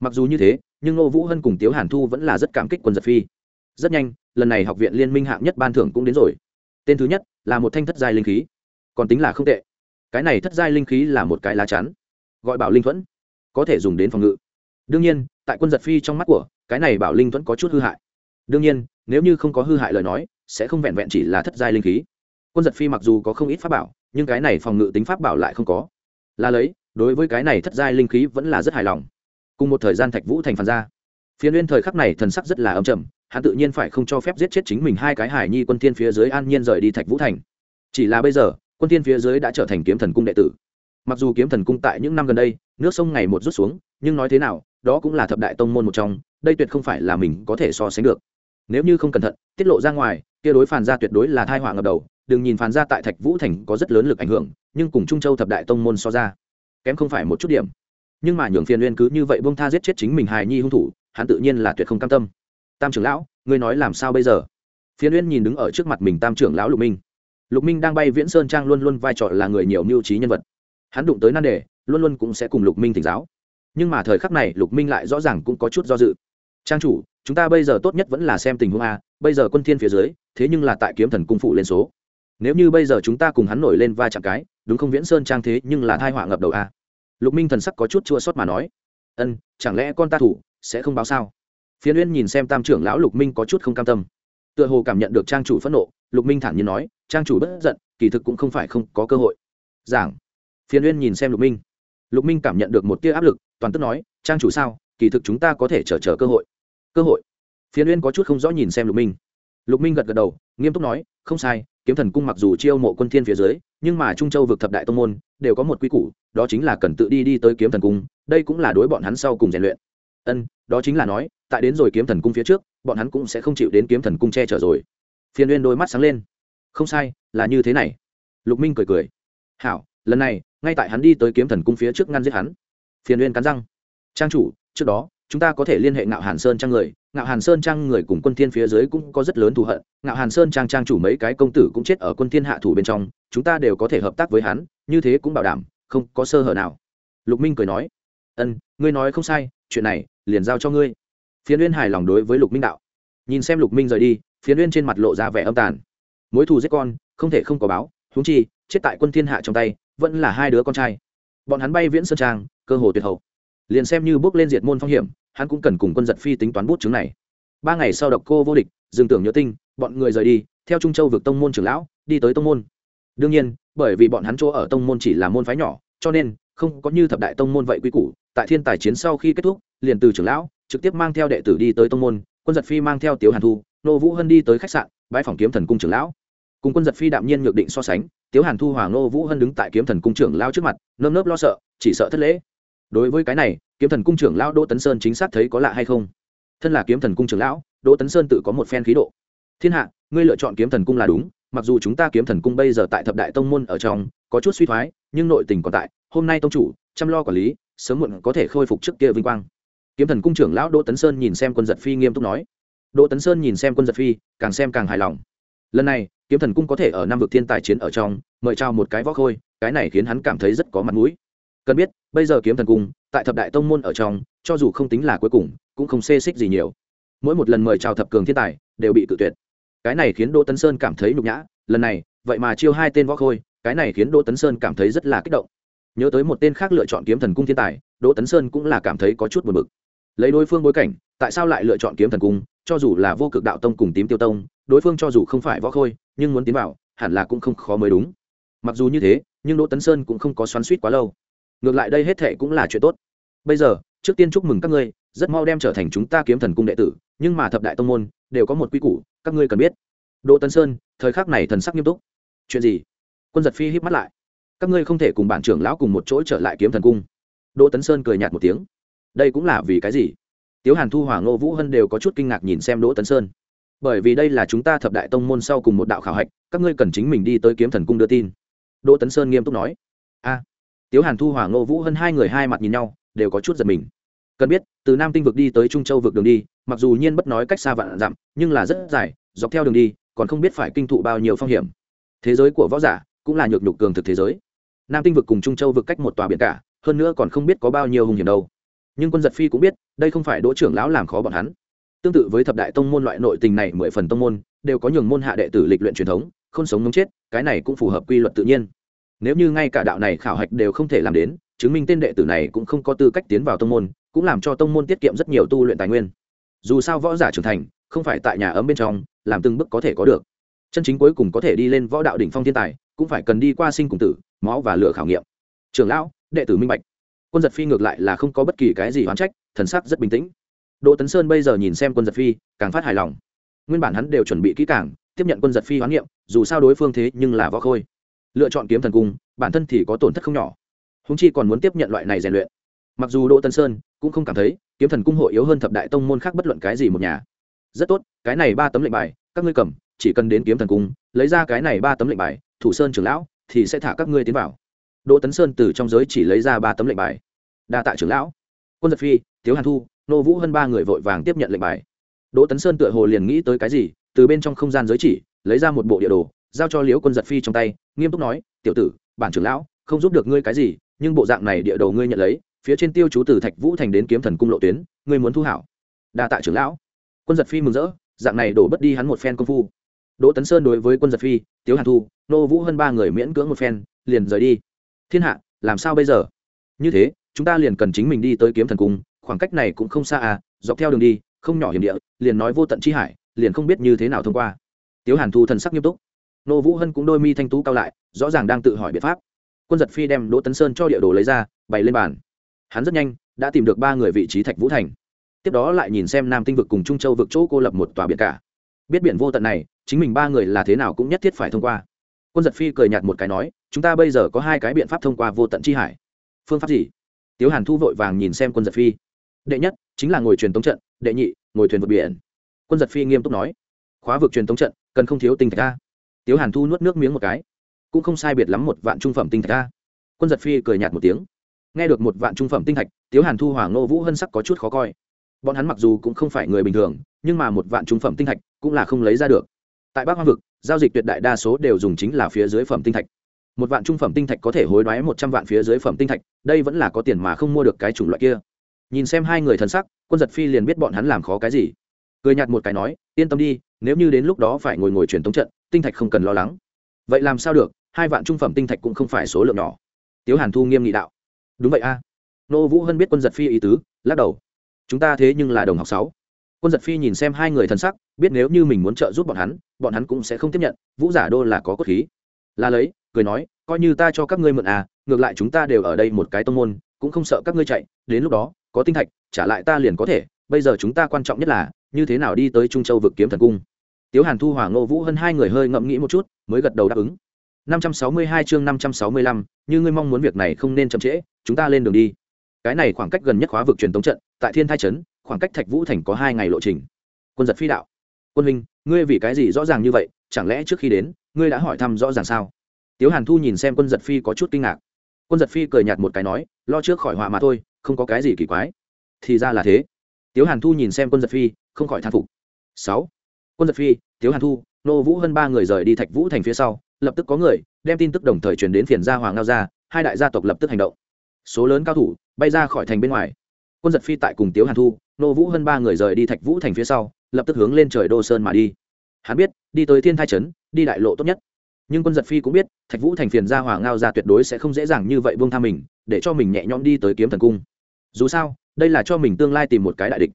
Mặc dù như thế, nhưng Ngô vũ hân cùng tiếu hàn thu vẫn là rất cảm kích quân giật phi. Rất nhanh, lần này học viện liên minh hạng nhất ban thưởng cũng đến rồi. Tên thứ nhất là một thanh thất giai linh khí. Còn tính là không tệ. Cái này thất giai linh khí là một cái lá chắn. Gọi bảo linh thuẫn. Có thể dùng đến phòng ngự. Đương nhiên, tại quân giật phi trong mắt của, cái này bảo linh thuẫn có chút hư hại. Đương nhiên, nếu như không có hư hại lời nói, sẽ không vẹn vẹn chỉ là thất giai linh khí. Quân giật phi mặc dù có không ít pháp bảo nhưng cái này phòng ngự tính pháp bảo lại không có. Là lấy, đối với cái này thất giai linh khí vẫn là rất hài lòng. Cùng một thời gian thạch vũ thành phản ra. Phiên nguyên thời khắc này thần sắc rất là âm trầm, hắn tự nhiên phải không cho phép giết chết chính mình hai cái hải nhi quân thiên phía dưới an nhiên rời đi thạch vũ thành. Chỉ là bây giờ, quân thiên phía dưới đã trở thành kiếm thần cung đệ tử. Mặc dù kiếm thần cung tại những năm gần đây, nước sông ngày một rút xuống, nhưng nói thế nào, đó cũng là thập đại tông môn một trong, đây tuyệt không phải là mình có thể so sánh được. Nếu như không cẩn thận, tiết lộ ra ngoài, kia đối phản ra tuyệt đối là thai họa ngập đầu đừng nhìn phán gia tại thạch vũ thành có rất lớn lực ảnh hưởng, nhưng cùng trung châu thập đại tông môn so ra, kém không phải một chút điểm. Nhưng mà nhường phiền uyên cứ như vậy bông tha giết chết chính mình hài nhi hung thủ, hắn tự nhiên là tuyệt không cam tâm. Tam trưởng lão, ngươi nói làm sao bây giờ? Phiền uyên nhìn đứng ở trước mặt mình tam trưởng lão lục minh. Lục minh đang bay viễn sơn trang luôn luôn vai trò là người nhiều mưu trí nhân vật. Hắn đụng tới nan đề, luôn luôn cũng sẽ cùng lục minh thỉnh giáo. Nhưng mà thời khắc này, lục minh lại rõ ràng cũng có chút do dự. Trang chủ, chúng ta bây giờ tốt nhất vẫn là xem tình huống a, bây giờ quân thiên phía dưới, thế nhưng là tại kiếm thần cung phụ lên số nếu như bây giờ chúng ta cùng hắn nổi lên va chạm cái, đúng không viễn sơn trang thế nhưng là thai họa ngập đầu a? Lục minh thần sắc có chút chua xót mà nói. Ân, chẳng lẽ con ta thủ sẽ không báo sao? Phiến uyên nhìn xem tam trưởng lão lục minh có chút không cam tâm. Tựa hồ cảm nhận được trang chủ phẫn nộ, lục minh thản nhiên nói, trang chủ bất giận, kỳ thực cũng không phải không có cơ hội. Giảng. Phiến uyên nhìn xem lục minh. Lục minh cảm nhận được một tia áp lực, toàn tức nói, trang chủ sao? Kỳ thực chúng ta có thể chờ chờ cơ hội. Cơ hội. Phiến uyên có chút không rõ nhìn xem lục minh. Lục minh gật gật đầu, nghiêm túc nói, không sai kiếm thần cung mặc dù chiêu mộ quân thiên phía dưới, nhưng mà trung châu vực thập đại tông môn đều có một quy củ, đó chính là cần tự đi đi tới kiếm thần cung, đây cũng là đối bọn hắn sau cùng rèn luyện. Ân, đó chính là nói, tại đến rồi kiếm thần cung phía trước, bọn hắn cũng sẽ không chịu đến kiếm thần cung che chở rồi. Phiên uyên đôi mắt sáng lên. Không sai, là như thế này. Lục minh cười cười. Hảo, lần này, ngay tại hắn đi tới kiếm thần cung phía trước ngăn giết hắn. Phiền uyên cắn răng. Trang chủ, trước đó, chúng ta có thể liên hệ ngạo hàn sơn trang người ngạo hàn sơn trang người cùng quân thiên phía dưới cũng có rất lớn thù hận, ngạo hàn sơn trang trang chủ mấy cái công tử cũng chết ở quân thiên hạ thủ bên trong, chúng ta đều có thể hợp tác với hắn, như thế cũng bảo đảm, không có sơ hở nào. Lục minh cười nói, ân, ngươi nói không sai, chuyện này liền giao cho ngươi. Phiến uyên hài lòng đối với lục minh đạo. Nhìn xem lục minh rời đi phiến uyên trên mặt lộ ra vẻ âm tàn. Mối thù giết con, không thể không có báo, huống chi, chết tại quân thiên hạ trong tay, vẫn là hai đứa con trai. Bọn hắn bay viễn sơn trang, cơ hồ tuyệt hậu. Liền xem như bước lên diệt môn phong hiểm hắn cũng cần cùng quân giật phi tính toán bút chứng này. Ba ngày sau độc cô vô địch dừng tưởng nhớ tinh, bọn người rời đi, theo trung châu vực tông môn trưởng lão, đi tới tông môn. Đương nhiên, bởi vì bọn hắn chỗ ở tông môn chỉ là môn phái nhỏ, cho nên không có như thập đại tông môn vậy quy củ, tại thiên tài chiến sau khi kết thúc, liền từ trưởng lão trực tiếp mang theo đệ tử đi tới tông môn, quân giật phi mang theo tiếu hàn thu, nô vũ hân đi tới khách sạn bãi phòng kiếm thần cung trưởng lão. Cùng quân giật phi đạm nhiên nhược định so sánh, tiếu hàn thu hoàng nô vũ hân đứng tại kiếm thần cung trưởng lão trước mặt, nơm nớp lo sợ, chỉ sợ thất lễ đối với cái này, kiếm thần cung trưởng lão đỗ tấn sơn chính xác thấy có lạ hay không? Thân là kiếm thần cung trưởng lão, đỗ tấn sơn tự có một phen khí độ. Thiên hạ, ngươi lựa chọn kiếm thần cung là đúng, mặc dù chúng ta kiếm thần cung bây giờ tại thập đại tông môn ở trong, có chút suy thoái, nhưng nội tình còn tại. Hôm nay tông chủ, chăm lo quản lý, sớm muộn có thể khôi phục trước kia vinh quang. Kiếm thần cung trưởng lão đỗ tấn sơn nhìn xem quân giật phi nghiêm túc nói. Đỗ tấn sơn nhìn xem quân giật phi, càng xem càng hài lòng. Lần này, kiếm thần cung có thể ở năm vực thiên tài chiến ở trong, mời trao một cái võ khôi, cái này khiến hắn cảm thấy rất có mặt mũi cần biết, bây giờ kiếm thần cung, tại thập đại tông môn ở trong, cho dù không tính là cuối cùng, cũng không xê xích gì nhiều. Mỗi một lần mời chào thập cường thiên tài, đều bị cự tuyệt. Cái này khiến đỗ tấn sơn cảm thấy nhục nhã, lần này, vậy mà chiêu hai tên võ khôi, cái này khiến đỗ tấn sơn cảm thấy rất là kích động. Nhớ tới một tên khác lựa chọn kiếm thần cung thiên tài, đỗ tấn sơn cũng là cảm thấy có chút buồn bực. Lấy đối phương bối cảnh, tại sao lại lựa chọn kiếm thần cung, cho dù là vô cực đạo tông cùng tím tiêu tông, đối phương cho dù không phải võ khôi, nhưng muốn tiến vào, hẳn là cũng không khó mới đúng. Mặc dù như thế, nhưng đỗ tấn sơn cũng không có xoắn suýt quá lâu ngược lại đây hết thệ cũng là chuyện tốt. Bây giờ, trước tiên chúc mừng các ngươi, rất mau đem trở thành chúng ta kiếm thần cung đệ tử, nhưng mà thập đại tông môn, đều có một quy củ, các ngươi cần biết. Đỗ tấn sơn, thời khắc này thần sắc nghiêm túc. Chuyện gì? Quân giật phi híp mắt lại. Các ngươi không thể cùng bản trưởng lão cùng một chỗ trở lại kiếm thần cung. Đỗ tấn sơn cười nhạt một tiếng. Đây cũng là vì cái gì? Tiếu hàn thu hoàng ngô vũ hân đều có chút kinh ngạc nhìn xem đỗ tấn sơn. Bởi vì đây là chúng ta thập đại tông môn sau cùng một đạo khảo hạch, các ngươi cần chính mình đi tới kiếm thần cung đưa tin. Đỗ tấn sơn nghiêm túc nói. A tiếu hàn thu, Hòa ngô vũ hân hai người hai mặt nhìn nhau, đều có chút giật mình. Cần biết, từ nam tinh vực đi tới trung châu vực đường đi, mặc dù nhiên bất nói cách xa vạn dặm, nhưng là rất dài, dọc theo đường đi, còn không biết phải kinh thụ bao nhiêu phong hiểm. Thế giới của võ giả cũng là nhược nhục cường thực thế giới. Nam tinh vực cùng trung châu vực cách một tòa biển cả, hơn nữa còn không biết có bao nhiêu hung hiểm đâu. Nhưng quân giật phi cũng biết, đây không phải đỗ trưởng lão làm khó bọn hắn. Tương tự với thập đại tông môn loại nội tình này, mười phần tông môn, đều có nhường môn hạ đệ tử lịch luyện truyền thống, không sống ngống chết, cái này cũng phù hợp quy luật tự nhiên nếu như ngay cả đạo này khảo hạch đều không thể làm đến, chứng minh tên đệ tử này cũng không có tư cách tiến vào tông môn, cũng làm cho tông môn tiết kiệm rất nhiều tu luyện tài nguyên. Dù sao võ giả trưởng thành, không phải tại nhà ấm bên trong, làm từng bước có thể có được. Chân chính cuối cùng có thể đi lên võ đạo đỉnh phong thiên tài, cũng phải cần đi qua sinh cùng tử, máu và lửa khảo nghiệm. Trưởng lão, đệ tử minh bạch. Quân giật phi ngược lại là không có bất kỳ cái gì oán trách, thần sắc rất bình tĩnh. Đỗ tấn sơn bây giờ nhìn xem quân giật phi, càng phát hài lòng. Nguyên bản hắn đều chuẩn bị kỹ càng, tiếp nhận quân giật phi hoán niệm dù sao đối phương thế nhưng là võ khôi lựa chọn kiếm thần cung, bản thân thì có tổn thất không nhỏ. Húng chi còn muốn tiếp nhận loại này rèn luyện. Mặc dù đỗ tân sơn cũng không cảm thấy kiếm thần cung hội yếu hơn thập đại tông môn khác bất luận cái gì một nhà. Rất tốt, cái này ba tấm lệnh bài, các ngươi cầm, chỉ cần đến kiếm thần cung, lấy ra cái này ba tấm lệnh bài, thủ sơn trưởng lão thì sẽ thả các ngươi tiến vào. Đỗ tấn sơn từ trong giới chỉ lấy ra ba tấm lệnh bài. Đa tạ trưởng lão. Quân giật phi, tiếu hàn thu, nô vũ hơn ba người vội vàng tiếp nhận lệnh bài. Đỗ tấn sơn tựa hồ liền nghĩ tới cái gì, từ bên trong không gian giới chỉ, lấy ra một bộ địa đồ giao cho liễu quân giật phi trong tay, nghiêm túc nói, tiểu tử, bản trưởng lão, không giúp được ngươi cái gì, nhưng bộ dạng này địa đồ ngươi nhận lấy, phía trên tiêu chú từ thạch vũ thành đến kiếm thần cung lộ tuyến, ngươi muốn thu hảo. Đa tạ trưởng lão. Quân giật phi mừng rỡ, dạng này đổ bất đi hắn một phen công phu. Đỗ tấn sơn đối với quân giật phi, tiếu hàn thu, nô vũ hơn ba người miễn cưỡng một phen, liền rời đi. Thiên hạ, làm sao bây giờ? Như thế, chúng ta liền cần chính mình đi tới kiếm thần cung, khoảng cách này cũng không xa à dọc theo đường đi, không nhỏ hiểm địa, liền nói vô tận chi hải, liền không biết như thế nào thông qua. Tiếu hàn thu thần sắc nghiêm túc nô vũ hân cũng đôi mi thanh tú cao lại, rõ ràng đang tự hỏi biện pháp. Quân giật phi đem đỗ tấn sơn cho địa đồ lấy ra, bày lên bàn. Hắn rất nhanh, đã tìm được ba người vị trí thạch vũ thành. Tiếp đó lại nhìn xem nam tinh vực cùng trung châu vực chỗ cô lập một tòa biển cả. Biết biển vô tận này, chính mình ba người là thế nào cũng nhất thiết phải thông qua. Quân giật phi cười nhạt một cái nói, chúng ta bây giờ có hai cái biện pháp thông qua vô tận chi hải. Phương pháp gì? Tiếu hàn thu vội vàng nhìn xem quân giật phi. Đệ nhất, chính là ngồi truyền tống trận, đệ nhị, ngồi thuyền vượt biển. Quân giật phi nghiêm túc nói, khóa vực truyền tống trận, cần không thiếu tinh thạch ta tiếu hàn thu nuốt nước miếng một cái. Cũng không sai biệt lắm một vạn trung phẩm tinh thạch ca quân giật phi cười nhạt một tiếng. Nghe được một vạn trung phẩm tinh thạch, tiếu hàn thu hoàng ngô vũ hân sắc có chút khó coi. Bọn hắn mặc dù cũng không phải người bình thường, nhưng mà một vạn trung phẩm tinh thạch cũng là không lấy ra được. Tại bắc hoang vực, giao dịch tuyệt đại đa số đều dùng chính là phía dưới phẩm tinh thạch. Một vạn trung phẩm tinh thạch có thể hối đoái một trăm vạn phía dưới phẩm tinh thạch, đây vẫn là có tiền mà không mua được cái chủng loại kia. Nhìn xem hai người thân sắc, quân giật phi liền biết bọn hắn làm khó cái gì. Cười nhạt một cái nói, yên tâm đi, nếu như đến lúc đó phải ngồi ngồi truyền thống trận tinh thạch không cần lo lắng. Vậy làm sao được? Hai vạn trung phẩm tinh thạch cũng không phải số lượng nhỏ. Tiếu hàn thu nghiêm nghị đạo. Đúng vậy a. Nô vũ hân biết quân giật phi ý tứ, lắc đầu. Chúng ta thế nhưng là đồng học sáu. Quân giật phi nhìn xem hai người thân sắc, biết nếu như mình muốn trợ giúp bọn hắn bọn hắn cũng sẽ không tiếp nhận, vũ giả đô là có cốt khí. Là lấy, cười nói, coi như ta cho các ngươi mượn à ngược lại chúng ta đều ở đây một cái tông môn, cũng không sợ các ngươi chạy, đến lúc đó, có tinh thạch, trả lại ta liền có thể, bây giờ chúng ta quan trọng nhất là, như thế nào đi tới trung châu vực kiếm thần cung tiếu hàn thu hòa ngô vũ hơn hai người hơi ngẫm nghĩ một chút mới gật đầu đáp ứng. 562 chương 565, như ngươi mong muốn việc này không nên chậm trễ chúng ta lên đường đi. Cái này khoảng cách gần nhất khóa vực truyền tống trận tại thiên thai trấn khoảng cách thạch vũ thành có hai ngày lộ trình. Quân giật phi đạo. Quân minh ngươi vì cái gì rõ ràng như vậy chẳng lẽ trước khi đến ngươi đã hỏi thăm rõ ràng sao? Tiếu hàn thu nhìn xem quân giật phi có chút kinh ngạc. Quân giật phi cười nhạt một cái nói lo trước khỏi họa mà thôi không có cái gì kỳ quái. Thì ra là thế. Tiếu hàn thu nhìn xem quân giật phi không khỏi thán phục. Sáu quân giật phi thiếu hàn thu nô vũ hơn ba người rời đi thạch vũ thành phía sau lập tức có người đem tin tức đồng thời truyền đến phiền gia hoàng ngao gia, hai đại gia tộc lập tức hành động. Số lớn cao thủ bay ra khỏi thành bên ngoài. Quân giật phi tại cùng tiếu hàn thu nô vũ hơn ba người rời đi thạch vũ thành phía sau lập tức hướng lên trời đô sơn mà đi. Hắn biết đi tới thiên thai trấn đi đại lộ tốt nhất. Nhưng quân giật phi cũng biết thạch vũ thành phiền gia hòa ngao gia tuyệt đối sẽ không dễ dàng như vậy buông tha mình để cho mình nhẹ nhõm đi tới kiếm thần cung. Dù sao đây là cho mình tương lai tìm một cái đại địch.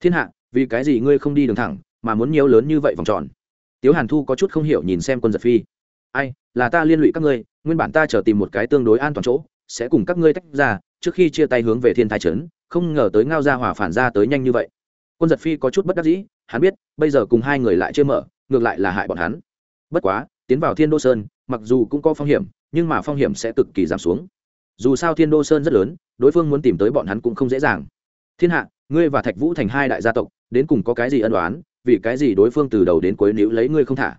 Thiên hạ vì cái gì ngươi không đi đường thẳng? Mà muốn nhiều lớn như vậy vòng tròn. Tiếu hàn thu có chút không hiểu nhìn xem quân giật phi. Ai, là ta liên lụy các ngươi, nguyên bản ta chờ tìm một cái tương đối an toàn chỗ, sẽ cùng các ngươi tách ra, trước khi chia tay hướng về thiên thái trấn, không ngờ tới ngao ra hỏa phản ra tới nhanh như vậy. Quân giật phi có chút bất đắc dĩ, hắn biết, bây giờ cùng hai người lại chưa mở, ngược lại là hại bọn hắn. Bất quá, tiến vào thiên đô sơn, mặc dù cũng có phong hiểm, nhưng mà phong hiểm sẽ cực kỳ giảm xuống. Dù sao thiên đô sơn rất lớn, đối phương muốn tìm tới bọn hắn cũng không dễ dàng. Thiên hạ, ngươi và thạch vũ thành hai đại gia tộc, đến cùng có cái gì ân đoán vì cái gì đối phương từ đầu đến cuối níu lấy ngươi không thả?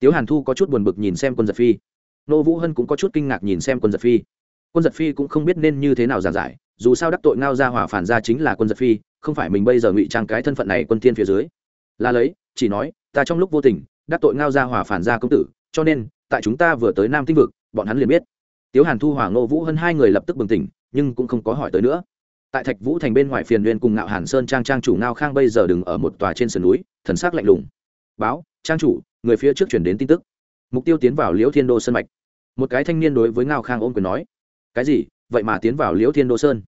Tiếu hàn thu có chút buồn bực nhìn xem quân giật phi. Nô vũ hân cũng có chút kinh ngạc nhìn xem quân giật phi. Quân giật phi cũng không biết nên như thế nào giảng giải, dù sao đắc tội ngao ra hỏa phản ra chính là quân giật phi, không phải mình bây giờ ngụy trang cái thân phận này quân tiên phía dưới. Là lấy, chỉ nói, ta trong lúc vô tình, đắc tội ngao ra hỏa phản ra công tử, cho nên, tại chúng ta vừa tới nam tinh vực, bọn hắn liền biết. Tiếu hàn thu hỏa ngô vũ hơn hai người lập tức bừng tỉnh, nhưng cũng không có hỏi tới nữa tại thạch vũ thành bên ngoài phiền liên cùng ngạo hàn sơn trang trang chủ ngao khang bây giờ đứng ở một tòa trên sườn núi, thần sắc lạnh lùng. Báo, trang chủ, người phía trước chuyển đến tin tức. Mục tiêu tiến vào liễu thiên đô sơn mạch. Một cái thanh niên đối với ngao khang ôm quyền nói, cái gì? Vậy mà tiến vào liễu thiên đô sơn?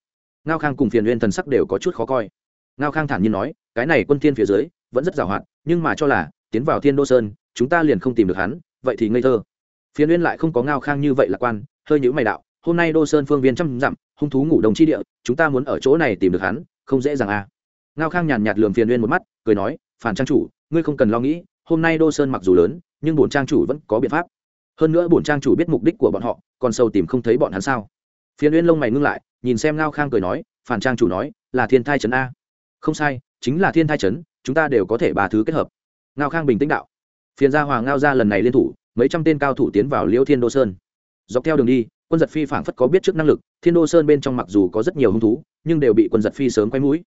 Ngao khang cùng phiền liên thần sắc đều có chút khó coi. Ngao khang thản nhiên nói, cái này quân thiên phía dưới, vẫn rất giàu hoạt nhưng mà cho là tiến vào thiên đô sơn, chúng ta liền không tìm được hắn, vậy thì ngây thơ. Phiền liên lại không có ngao khang như vậy lạc quan, hơi nhữ mày đạo hôm nay đô sơn phương viên trăm dặm, hung thú ngủ đồng chi địa, chúng ta muốn ở chỗ này tìm được hắn, không dễ dàng à. Ngao khang nhàn nhạt lườm phiền Uyên một mắt, cười nói, phản trang chủ, ngươi không cần lo nghĩ, hôm nay đô sơn mặc dù lớn, nhưng bổn trang chủ vẫn có biện pháp. Hơn nữa bổn trang chủ biết mục đích của bọn họ, còn sâu tìm không thấy bọn hắn sao? Phiền uyên lông mày ngưng lại, nhìn xem ngao khang cười nói, phản trang chủ nói, là thiên thai trấn a. Không sai, chính là thiên thai trấn, chúng ta đều có thể ba thứ kết hợp. Ngao khang bình tĩnh đạo. Phiền gia hoàng ngao ra lần này liên thủ, mấy trăm tên cao thủ tiến vào liêu thiên đô sơn. Dọc theo đường đi quân giật phi phảng phất có biết trước năng lực, thiên đô sơn bên trong mặc dù có rất nhiều hung thú, nhưng đều bị quân giật phi sớm quay mũi.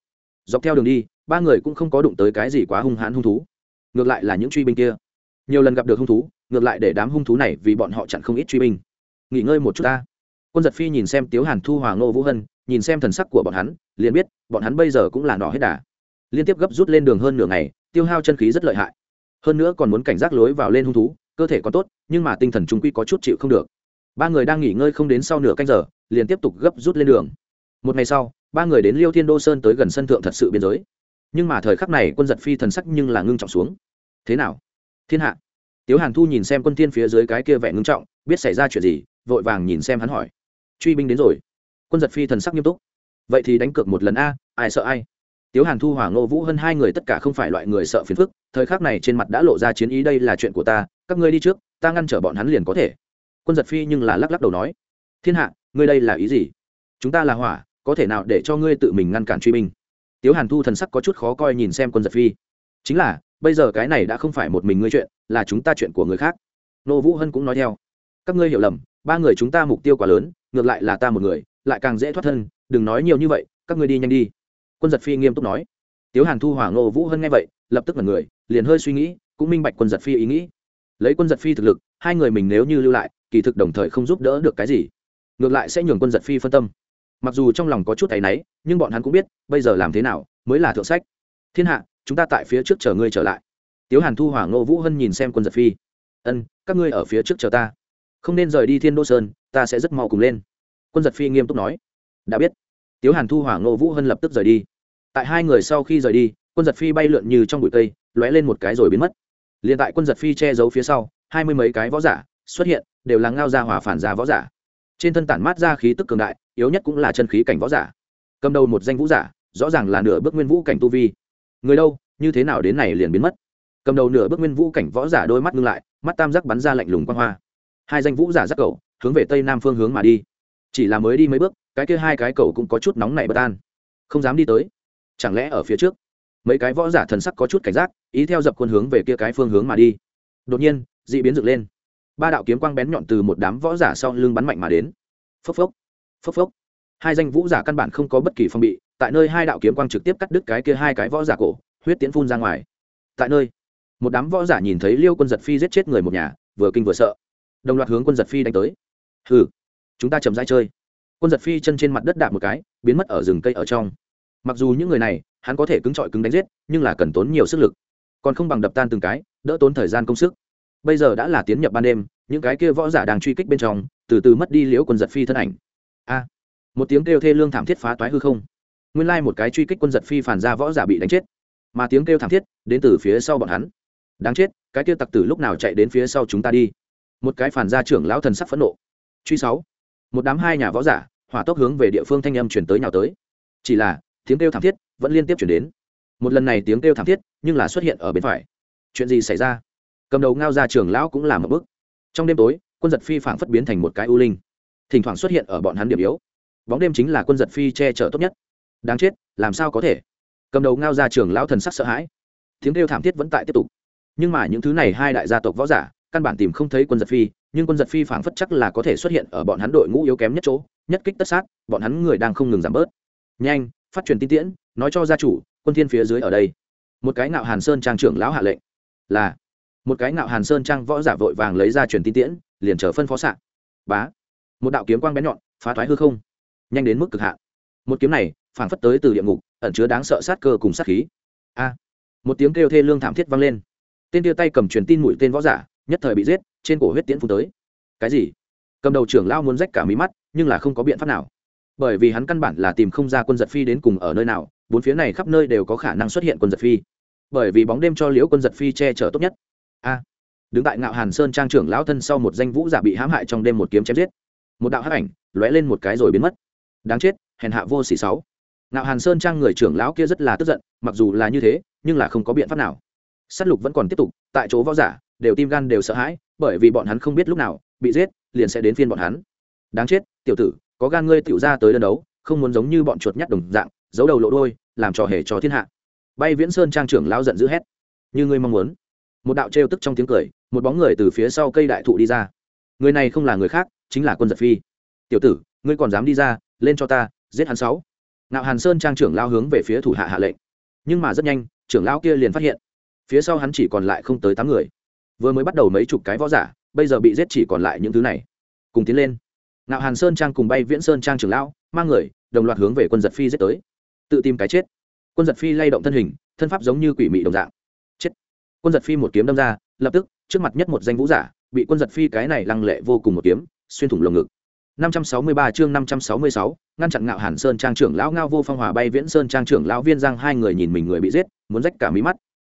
Dọc theo đường đi, ba người cũng không có đụng tới cái gì quá hung hãn hung thú. Ngược lại là những truy binh kia. Nhiều lần gặp được hung thú, ngược lại để đám hung thú này vì bọn họ chặn không ít truy binh. Nghỉ ngơi một chút ta. Quân giật phi nhìn xem tiếu hàn thu, hòa ngô vũ hân, nhìn xem thần sắc của bọn hắn, liền biết, bọn hắn bây giờ cũng là nọ hết đà. Liên tiếp gấp rút lên đường hơn nửa ngày, tiêu hao chân khí rất lợi hại. Hơn nữa còn muốn cảnh giác lối vào lên hung thú, cơ thể còn tốt, nhưng mà tinh thần trung quy có chút chịu không được ba người đang nghỉ ngơi không đến sau nửa canh giờ, liền tiếp tục gấp rút lên đường. Một ngày sau, ba người đến liêu thiên đô sơn tới gần sân thượng thật sự biên giới. Nhưng mà thời khắc này quân giật phi thần sắc nhưng là ngưng trọng xuống. Thế nào? Thiên hạ. Tiếu hàn thu nhìn xem quân thiên phía dưới cái kia vẻ ngưng trọng, biết xảy ra chuyện gì, vội vàng nhìn xem hắn hỏi. Truy binh đến rồi. Quân giật phi thần sắc nghiêm túc. Vậy thì đánh cược một lần a, ai sợ ai? Tiếu hàn thu, hỏa ngô vũ hơn hai người tất cả không phải loại người sợ phiền phức, thời khắc này trên mặt đã lộ ra chiến ý đây là chuyện của ta, các ngươi đi trước, ta ngăn trở bọn hắn liền có thể quân giật phi nhưng là lắc lắc đầu nói, thiên hạ, ngươi đây là ý gì? Chúng ta là hỏa, có thể nào để cho ngươi tự mình ngăn cản truy binh? Tiếu hàn thu thần sắc có chút khó coi nhìn xem quân giật phi. Chính là, bây giờ cái này đã không phải một mình ngươi chuyện, là chúng ta chuyện của người khác. Nô vũ hân cũng nói theo, các ngươi hiểu lầm, ba người chúng ta mục tiêu quá lớn, ngược lại là ta một người, lại càng dễ thoát thân, đừng nói nhiều như vậy, các ngươi đi nhanh đi. Quân giật phi nghiêm túc nói. Tiếu hàn thu hỏa ngô vũ hân nghe vậy, lập tức là người, liền hơi suy nghĩ, cũng minh bạch quân giật phi ý nghĩ. Lấy quân giật phi thực lực, hai người mình nếu như lưu lại kỳ thực đồng thời không giúp đỡ được cái gì. Ngược lại sẽ nhường quân giật phi phân tâm. Mặc dù trong lòng có chút tay náy, nhưng bọn hắn cũng biết, bây giờ làm thế nào mới là thượng sách. Thiên hạ, chúng ta tại phía trước chờ ngươi trở lại. Tiếu hàn thu, hỏa ngô vũ hân nhìn xem quân giật phi. Ân, các ngươi ở phía trước chờ ta. Không nên rời đi thiên đô sơn, ta sẽ rất mau cùng lên. Quân giật phi nghiêm túc nói. Đã biết. Tiếu hàn thu, hỏa ngô vũ hân lập tức rời đi. Tại hai người sau khi rời đi, quân giật phi bay lượn như trong bụi cây, lóe lên một cái rồi biến mất. Liền tại quân giật phi che giấu phía sau, hai mươi mấy cái võ giả xuất hiện đều là ngao gia hỏa phản giả võ giả. Trên thân tản mát ra khí tức cường đại, yếu nhất cũng là chân khí cảnh võ giả. Cầm đầu một danh vũ giả, rõ ràng là nửa bước nguyên vũ cảnh tu vi. Người đâu, như thế nào đến này liền biến mất? Cầm đầu nửa bước nguyên vũ cảnh võ giả đôi mắt ngưng lại, mắt tam giác bắn ra lạnh lùng quang hoa. Hai danh vũ giả giác cầu hướng về tây nam phương hướng mà đi. Chỉ là mới đi mấy bước, cái kia hai cái cầu cũng có chút nóng nảy bất an. Không dám đi tới. Chẳng lẽ ở phía trước? Mấy cái võ giả thần sắc có chút cảnh giác, ý theo dập quân hướng về kia cái phương hướng mà đi. Đột nhiên, dị biến dựng lên ba đạo kiếm quang bén nhọn từ một đám võ giả sau lưng bắn mạnh mà đến. Phốc phốc phốc phốc. Hai danh vũ giả căn bản không có bất kỳ phong bị, tại nơi hai đạo kiếm quang trực tiếp cắt đứt cái kia hai cái võ giả cổ, huyết tiễn phun ra ngoài. Tại nơi, một đám võ giả nhìn thấy liêu quân giật phi giết chết người một nhà, vừa kinh vừa sợ. Đồng loạt hướng quân giật phi đánh tới. Hừ, chúng ta chậm rãi chơi. Quân giật phi chân trên mặt đất đạp một cái, biến mất ở rừng cây ở trong. Mặc dù những người này, hắn có thể cứng trọi cứng đánh giết, nhưng là cần tốn nhiều sức lực. Còn không bằng đập tan từng cái, đỡ tốn thời gian công sức bây giờ đã là tiến nhập ban đêm, những cái kia võ giả đang truy kích bên trong, từ từ mất đi liễu quân giật phi thân ảnh. A, một tiếng kêu thê lương thảm thiết phá toái hư không. Nguyên lai một cái truy kích quân giật phi phản ra võ giả bị đánh chết. Mà tiếng kêu thảm thiết đến từ phía sau bọn hắn. Đáng chết, cái kia tặc tử lúc nào chạy đến phía sau chúng ta đi? Một cái phản gia trưởng lão thần sắc phẫn nộ. Truy sáu. Một đám hai nhà võ giả, hỏa tốc hướng về địa phương thanh âm chuyển tới nhào tới. Chỉ là, tiếng kêu thảm thiết vẫn liên tiếp chuyển đến. Một lần này tiếng kêu thảm thiết nhưng là xuất hiện ở bên phải. Chuyện gì xảy ra? Cầm đầu ngao ra trường lão cũng làm một bước. Trong đêm tối, quân giật phi phảng phất biến thành một cái ưu linh. Thỉnh thoảng xuất hiện ở bọn hắn điểm yếu. Bóng đêm chính là quân giật phi che chở tốt nhất. Đáng chết, làm sao có thể? Cầm đầu ngao ra trường lão thần sắc sợ hãi. Tiếng kêu thảm thiết vẫn tại tiếp tục. Nhưng mà những thứ này hai đại gia tộc võ giả, căn bản tìm không thấy quân giật phi, nhưng quân giật phi phảng phất chắc là có thể xuất hiện ở bọn hắn đội ngũ yếu kém nhất chỗ, nhất kích tất sát, bọn hắn người đang không ngừng giảm bớt. Nhanh, phát truyền tin tiễn, nói cho gia chủ, quân thiên phía dưới ở đây. Một cái ngạo hàn sơn trang trưởng lão hạ lệnh. Là một cái ngạo hàn sơn trang võ giả vội vàng lấy ra truyền tin tiễn, liền chờ phân phó xạ. Bá. Một đạo kiếm quang bén nhọn, phá thoái hư không. Nhanh đến mức cực hạn. Một kiếm này, phảng phất tới từ địa ngục, ẩn chứa đáng sợ sát cơ cùng sát khí. A. Một tiếng kêu thê lương thảm thiết vang lên. Tên tia tay cầm truyền tin mũi tên võ giả, nhất thời bị giết, trên cổ huyết tiễn phun tới. Cái gì? Cầm đầu trưởng lao muốn rách cả mí mắt, nhưng là không có biện pháp nào. Bởi vì hắn căn bản là tìm không ra quân giật phi đến cùng ở nơi nào, bốn phía này khắp nơi đều có khả năng xuất hiện quân giật phi. Bởi vì bóng đêm cho liễu quân giật phi che chở tốt nhất a. Đứng tại ngạo hàn sơn trang trưởng lão thân sau một danh vũ giả bị hãm hại trong đêm một kiếm chém giết. Một đạo hắc ảnh lóe lên một cái rồi biến mất. Đáng chết, hèn hạ vô xỉ sáu. Ngạo hàn sơn trang người trưởng lão kia rất là tức giận, mặc dù là như thế, nhưng là không có biện pháp nào. S á t lục vẫn còn tiếp tục, tại chỗ võ giả, đều tim gan đều sợ hãi, bởi vì bọn hắn không biết lúc nào, bị giết, liền sẽ đến phiên bọn hắn. Đáng chết, tiểu tử, có gan ngươi tiểu ra tới đơn đấu, không muốn giống như bọn chuột nhắt đồng dạng, giấu đầu lộ đôi làm trò hề cho thiên hạ. Bay viễn sơn trang trưởng lão giận dữ hét. Như ngươi mong muốn một đạo trêu tức trong tiếng cười, một bóng người từ phía sau cây đại thụ đi ra. Người này không là người khác, chính là quân giật phi. Tiểu tử, ngươi còn dám đi ra, lên cho ta, giết hắn sáu. Nạo hàn sơn trang trưởng lao hướng về phía thủ hạ hạ lệnh. Nhưng mà rất nhanh, trưởng lao kia liền phát hiện. Phía sau hắn chỉ còn lại không tới tám người. Vừa mới bắt đầu mấy chục cái võ giả, bây giờ bị giết chỉ còn lại những thứ này. Cùng tiến lên. Nạo hàn sơn trang cùng bay viễn sơn trang trưởng lão mang người, đồng loạt hướng về quân giật phi giết tới. Tự tìm cái chết. Quân giật phi lay động thân hình, thân pháp giống như quỷ mị đồng dạng quân giật phi một kiếm đâm ra lập tức trước mặt nhất một danh vũ giả bị quân giật phi cái này lăng lệ vô cùng một kiếm xuyên thủng lồng ngực. 563 chương 566, ngăn chặn ngạo hàn sơn trang trưởng lão ngao vô phong hòa bay viễn sơn trang trưởng lão viên giang hai người nhìn mình người bị giết muốn rách cả mí mắt.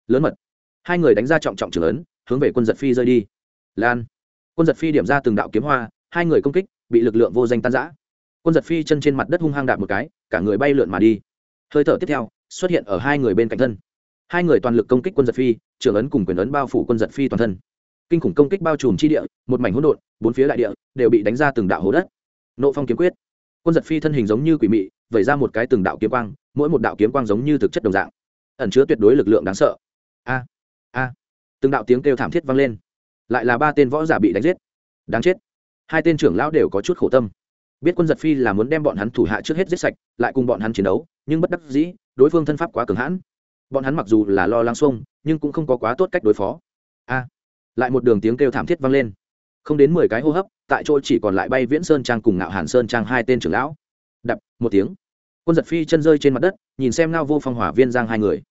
Lớn mật. Hai người đánh ra trọng trọng trường lớn hướng về quân giật phi rơi đi. Lan. Quân giật phi điểm ra từng đạo kiếm hoa hai người công kích bị lực lượng vô danh tan rã. Quân giật phi chân trên mặt đất hung hăng đạp một cái cả người bay lượn mà đi. Hơi thở tiếp theo xuất hiện ở hai người bên cạnh thân hai người toàn lực công kích quân giật phi, trưởng ấn cùng quyền ấn bao phủ quân giật phi toàn thân. Kinh khủng công kích bao trùm chi địa, một mảnh hỗn độn, bốn phía đại địa đều bị đánh ra từng đạo hố đất. Nộ phong kiếm quyết. Quân giật phi thân hình giống như quỷ mị, vẩy ra một cái từng đạo kiếm quang, mỗi một đạo kiếm quang giống như thực chất đồng dạng. Ẩn chứa tuyệt đối lực lượng đáng sợ. A a. Từng đạo tiếng kêu thảm thiết vang lên. Lại là ba tên võ giả bị đánh giết. Đáng chết. Hai tên trưởng lão đều có chút khổ tâm. Biết quân giật phi là muốn đem bọn hắn thủ hạ trước hết giết sạch, lại cùng bọn hắn chiến đấu, nhưng bất đắc dĩ, đối phương thân pháp quá cường hãn bọn hắn mặc dù là lo lắng xuông, nhưng cũng không có quá tốt cách đối phó. A! Lại một đường tiếng kêu thảm thiết vang lên. Không đến mười cái hô hấp, tại chỗ chỉ còn lại bay viễn sơn trang cùng ngạo hàn sơn trang hai tên trưởng lão. Đập, một tiếng. Quân giật phi chân rơi trên mặt đất, nhìn xem ngao vô phong hỏa viên giang hai người.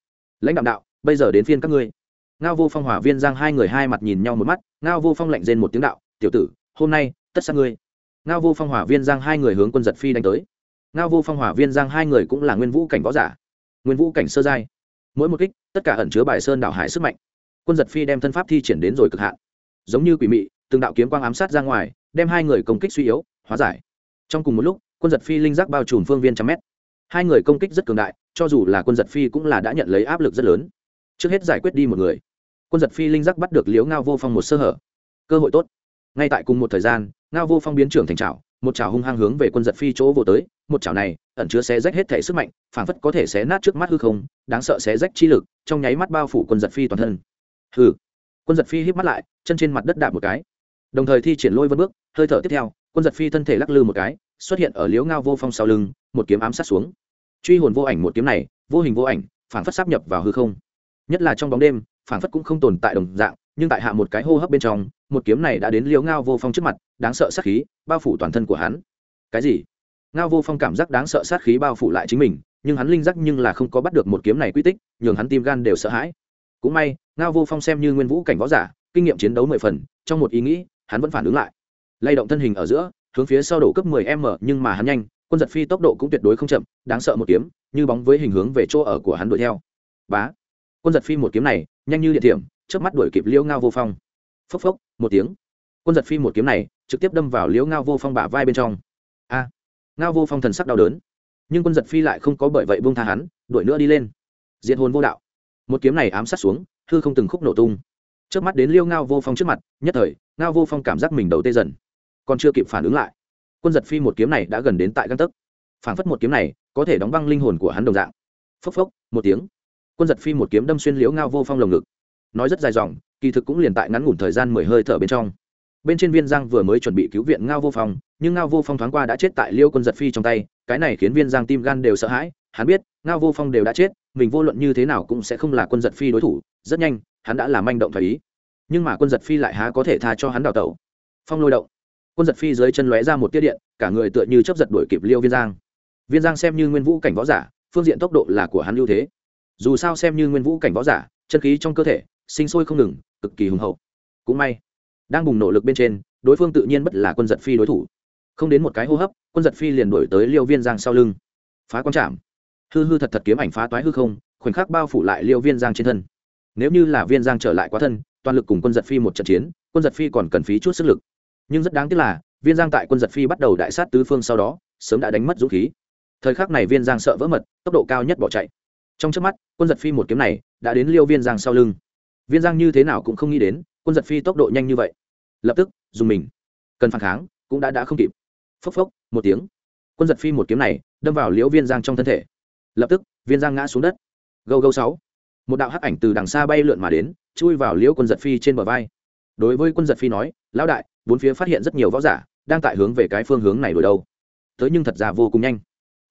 Lãnh đạo đạo, bây giờ đến phiên các ngươi. Ngao vô phong hỏa viên giang hai người hai mặt nhìn nhau một mắt, ngao vô phong lạnh rên một tiếng đạo, tiểu tử, hôm nay, tất sát ngươi. Ngao vô phong hỏa viên giang hai người hướng quân giật phi đánh tới. Ngao vô phong hỏa viên giang hai người cũng là nguyên vũ cảnh võ giả. Nguyên vũ cảnh sơ giai mỗi một kích, tất cả ẩn chứa bài sơn đảo hải sức mạnh. Quân giật phi đem thân pháp thi triển đến rồi cực hạn. Giống như quỷ mị, từng đạo kiếm quang ám sát ra ngoài, đem hai người công kích suy yếu, hóa giải. Trong cùng một lúc, quân giật phi linh giác bao trùm phương viên trăm mét. Hai người công kích rất cường đại, cho dù là quân giật phi cũng là đã nhận lấy áp lực rất lớn. Trước hết giải quyết đi một người. Quân giật phi linh giác bắt được liếu ngao vô phong một sơ hở. Cơ hội tốt. Ngay tại cùng một thời gian, ngao vô phong biến trưởng thành trào một chảo hung hăng hướng về quân giật phi chỗ vô tới, một chảo này, ẩn chứa xé rách hết thể sức mạnh, phảng phất có thể xé nát trước mắt hư không, đáng sợ xé rách chi lực, trong nháy mắt bao phủ quân giật phi toàn thân. Hừ. Quân giật phi híp mắt lại, chân trên mặt đất đạp một cái. Đồng thời thi triển lôi vân bước, hơi thở tiếp theo, quân giật phi thân thể lắc lư một cái, xuất hiện ở liếu ngao vô phong sau lưng, một kiếm ám sát xuống. Truy hồn vô ảnh một kiếm này, vô hình vô ảnh, phảng phất sắp nhập vào hư không. Nhất là trong bóng đêm, phảng phất cũng không tồn tại đồng dạng nhưng tại hạ một cái hô hấp bên trong, một kiếm này đã đến liếu ngao vô phong trước mặt, đáng sợ sát khí bao phủ toàn thân của hắn. Cái gì? Ngao vô phong cảm giác đáng sợ sát khí bao phủ lại chính mình, nhưng hắn linh giác nhưng là không có bắt được một kiếm này quy tích, nhường hắn tim gan đều sợ hãi. Cũng may, ngao vô phong xem như nguyên vũ cảnh võ giả, kinh nghiệm chiến đấu mười phần, trong một ý nghĩ, hắn vẫn phản ứng lại. Lay động thân hình ở giữa, hướng phía sau đổ cấp mười m nhưng mà hắn nhanh, quân giật phi tốc độ cũng tuyệt đối không chậm, đáng sợ một kiếm, như bóng với hình hướng về chỗ ở của hắn đuổi theo. Bá! Quân giật phi một kiếm này, nhanh như địa điểm trước mắt đuổi kịp liễu ngao vô phong. Phốc phốc, một tiếng. Quân giật phi một kiếm này, trực tiếp đâm vào liễu ngao vô phong bả vai bên trong. A! Ngao vô phong thần sắc đau đớn. Nhưng quân giật phi lại không có bởi vậy buông tha hắn, đuổi nữa đi lên. Diện hồn vô đạo. Một kiếm này ám sát xuống, hư không từng khúc nổ tung. Trước mắt đến liêu ngao vô phong trước mặt, nhất thời, ngao vô phong cảm giác mình đầu tê dần. Còn chưa kịp phản ứng lại, quân giật phi một kiếm này đã gần đến tại găng tấc. Phản phất một kiếm này, có thể đóng băng linh hồn của hắn đồng dạng. Phốc phốc, một tiếng. Quân giật phi một kiếm đâm xuyên liễu ngao vô phong lồng ngực nói rất dài dòng, kỳ thực cũng liền tại ngắn ngủn thời gian mười hơi thở bên trong. Bên trên viên giang vừa mới chuẩn bị cứu viện ngao vô phong, nhưng ngao vô phong thoáng qua đã chết tại liêu quân giật phi trong tay, cái này khiến viên giang tim gan đều sợ hãi, hắn biết ngao vô phong đều đã chết, mình vô luận như thế nào cũng sẽ không là quân giật phi đối thủ, rất nhanh, hắn đã làm manh động thoải ý. Nhưng mà quân giật phi lại há có thể tha cho hắn đào tẩu. Phong lôi động. Quân giật phi dưới chân lóe ra một tiết điện, cả người tựa như chấp giật đuổi kịp liêu viên giang. Viên giang xem như nguyên vũ cảnh võ giả, phương diện tốc độ là của hắn ưu thế. Dù sao xem như nguyên vũ cảnh võ giả, chân khí trong cơ thể sinh sôi không ngừng, cực kỳ hùng hậu. Cũng may, đang bùng nổ lực bên trên, đối phương tự nhiên bất là quân giật phi đối thủ. Không đến một cái hô hấp, quân giật phi liền đổi tới liêu viên giang sau lưng. Phá quan chạm. hư hư thật thật kiếm ảnh phá toái hư không, khoảnh khắc bao phủ lại liêu viên giang trên thân. Nếu như là viên giang trở lại quá thân, toàn lực cùng quân giật phi một trận chiến, quân giật phi còn cần phí chút sức lực. Nhưng rất đáng tiếc là, viên giang tại quân giật phi bắt đầu đại sát tứ phương sau đó, sớm đã đánh mất dũng khí. Thời khắc này viên giang sợ vỡ mật, tốc độ cao nhất bỏ chạy. Trong trước mắt, quân giật phi một kiếm này đã đến liêu viên giang sau lưng viên giang như thế nào cũng không nghĩ đến, quân giật phi tốc độ nhanh như vậy. Lập tức, dùng mình. Cần phản kháng, cũng đã đã không kịp. Phốc phốc, một tiếng. Quân giật phi một kiếm này, đâm vào liễu viên giang trong thân thể. Lập tức, viên giang ngã xuống đất. Gâu gâu sáu. Một đạo hắc ảnh từ đằng xa bay lượn mà đến, chui vào liễu quân giật phi trên bờ vai. Đối với quân giật phi nói, lão đại, bốn phía phát hiện rất nhiều võ giả, đang tại hướng về cái phương hướng này đổi đâu. Tới nhưng thật ra vô cùng nhanh.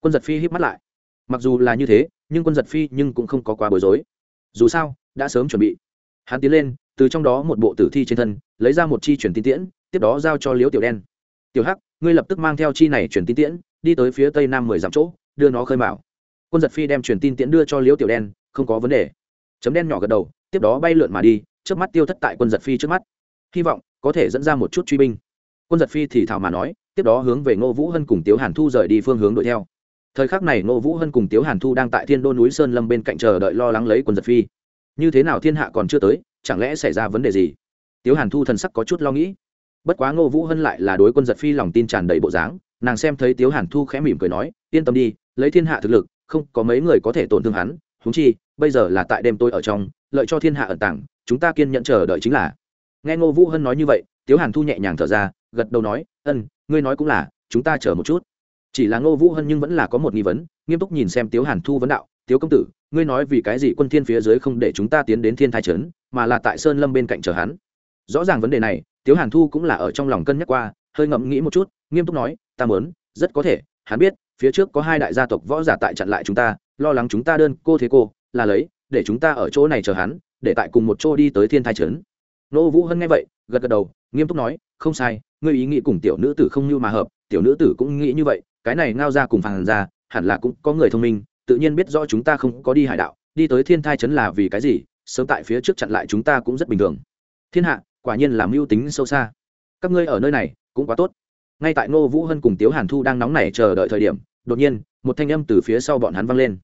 Quân giật phi hít mắt lại. Mặc dù là như thế, nhưng quân giật phi nhưng cũng không có quá bối rối. Dù sao, đã sớm chuẩn bị hắn tiến lên, từ trong đó một bộ tử thi trên thân, lấy ra một chi truyền tin tiễn, tiếp đó giao cho liễu tiểu đen. Tiểu hắc, ngươi lập tức mang theo chi này truyền tin tiễn, đi tới phía tây nam mười dặm chỗ, đưa nó khơi mạo quân giật phi đem truyền tin tiễn đưa cho liễu tiểu đen, không có vấn đề. Chấm đen nhỏ gật đầu, tiếp đó bay lượn mà đi trước mắt tiêu thất tại quân giật phi trước mắt. Hy vọng có thể dẫn ra một chút truy binh. Quân giật phi thì thảo mà nói, tiếp đó hướng về ngô vũ hân cùng tiếu hàn thu rời đi phương hướng đuổi theo. Thời khắc này ngô vũ hân cùng tiếu hàn thu đang tại thiên đô núi sơn lâm bên cạnh chờ đợi lo lắng lấy quân giật phi như thế nào thiên hạ còn chưa tới, chẳng lẽ xảy ra vấn đề gì? Tiếu hàn thu thần sắc có chút lo nghĩ. Bất quá ngô vũ hân lại là đối quân giật phi lòng tin tràn đầy bộ dáng, nàng xem thấy tiếu hàn thu khẽ mỉm cười nói, yên tâm đi, lấy thiên hạ thực lực, không có mấy người có thể tổn thương hắn húng chi, bây giờ là tại đêm tôi ở trong, lợi cho thiên hạ ẩn tảng chúng ta kiên nhẫn chờ đợi chính là. Nghe ngô vũ hân nói như vậy, tiếu hàn thu nhẹ nhàng thở ra, gật đầu nói, ân, ngươi nói cũng là, chúng ta chờ một chút. Chỉ là ngô vũ hân nhưng vẫn là có một nghi vấn, nghiêm túc nhìn xem tiếu hàn thu vấn đạo, tiếu công tử ngươi nói vì cái gì quân thiên phía dưới không để chúng ta tiến đến thiên thai trấn, mà là tại sơn lâm bên cạnh chờ hắn? Rõ ràng vấn đề này, tiếu hàn thu cũng là ở trong lòng cân nhắc qua, hơi ngẫm nghĩ một chút, nghiêm túc nói, ta muốn, rất có thể, hắn biết, phía trước có hai đại gia tộc võ giả tại chặn lại chúng ta, lo lắng chúng ta đơn cô thế cô, là lấy, để chúng ta ở chỗ này chờ hắn, để tại cùng một chỗ đi tới thiên thai trấn. Nô vũ hân nghe vậy, gật gật đầu, nghiêm túc nói, không sai, ngươi ý nghĩ cùng tiểu nữ tử không như mà hợp, tiểu nữ tử cũng nghĩ như vậy, cái này ngao ra cùng phàn ra, hẳn là cũng có người thông minh tự nhiên biết rõ chúng ta không có đi hải đạo, đi tới thiên thai trấn là vì cái gì, sớm tại phía trước chặn lại chúng ta cũng rất bình thường. Thiên hạ, quả nhiên làm mưu tính sâu xa. Các ngươi ở nơi này, cũng quá tốt. Ngay tại ngô vũ hân cùng tiếu hàn thu đang nóng nảy chờ đợi thời điểm, đột nhiên, một thanh âm từ phía sau bọn hắn vang lên.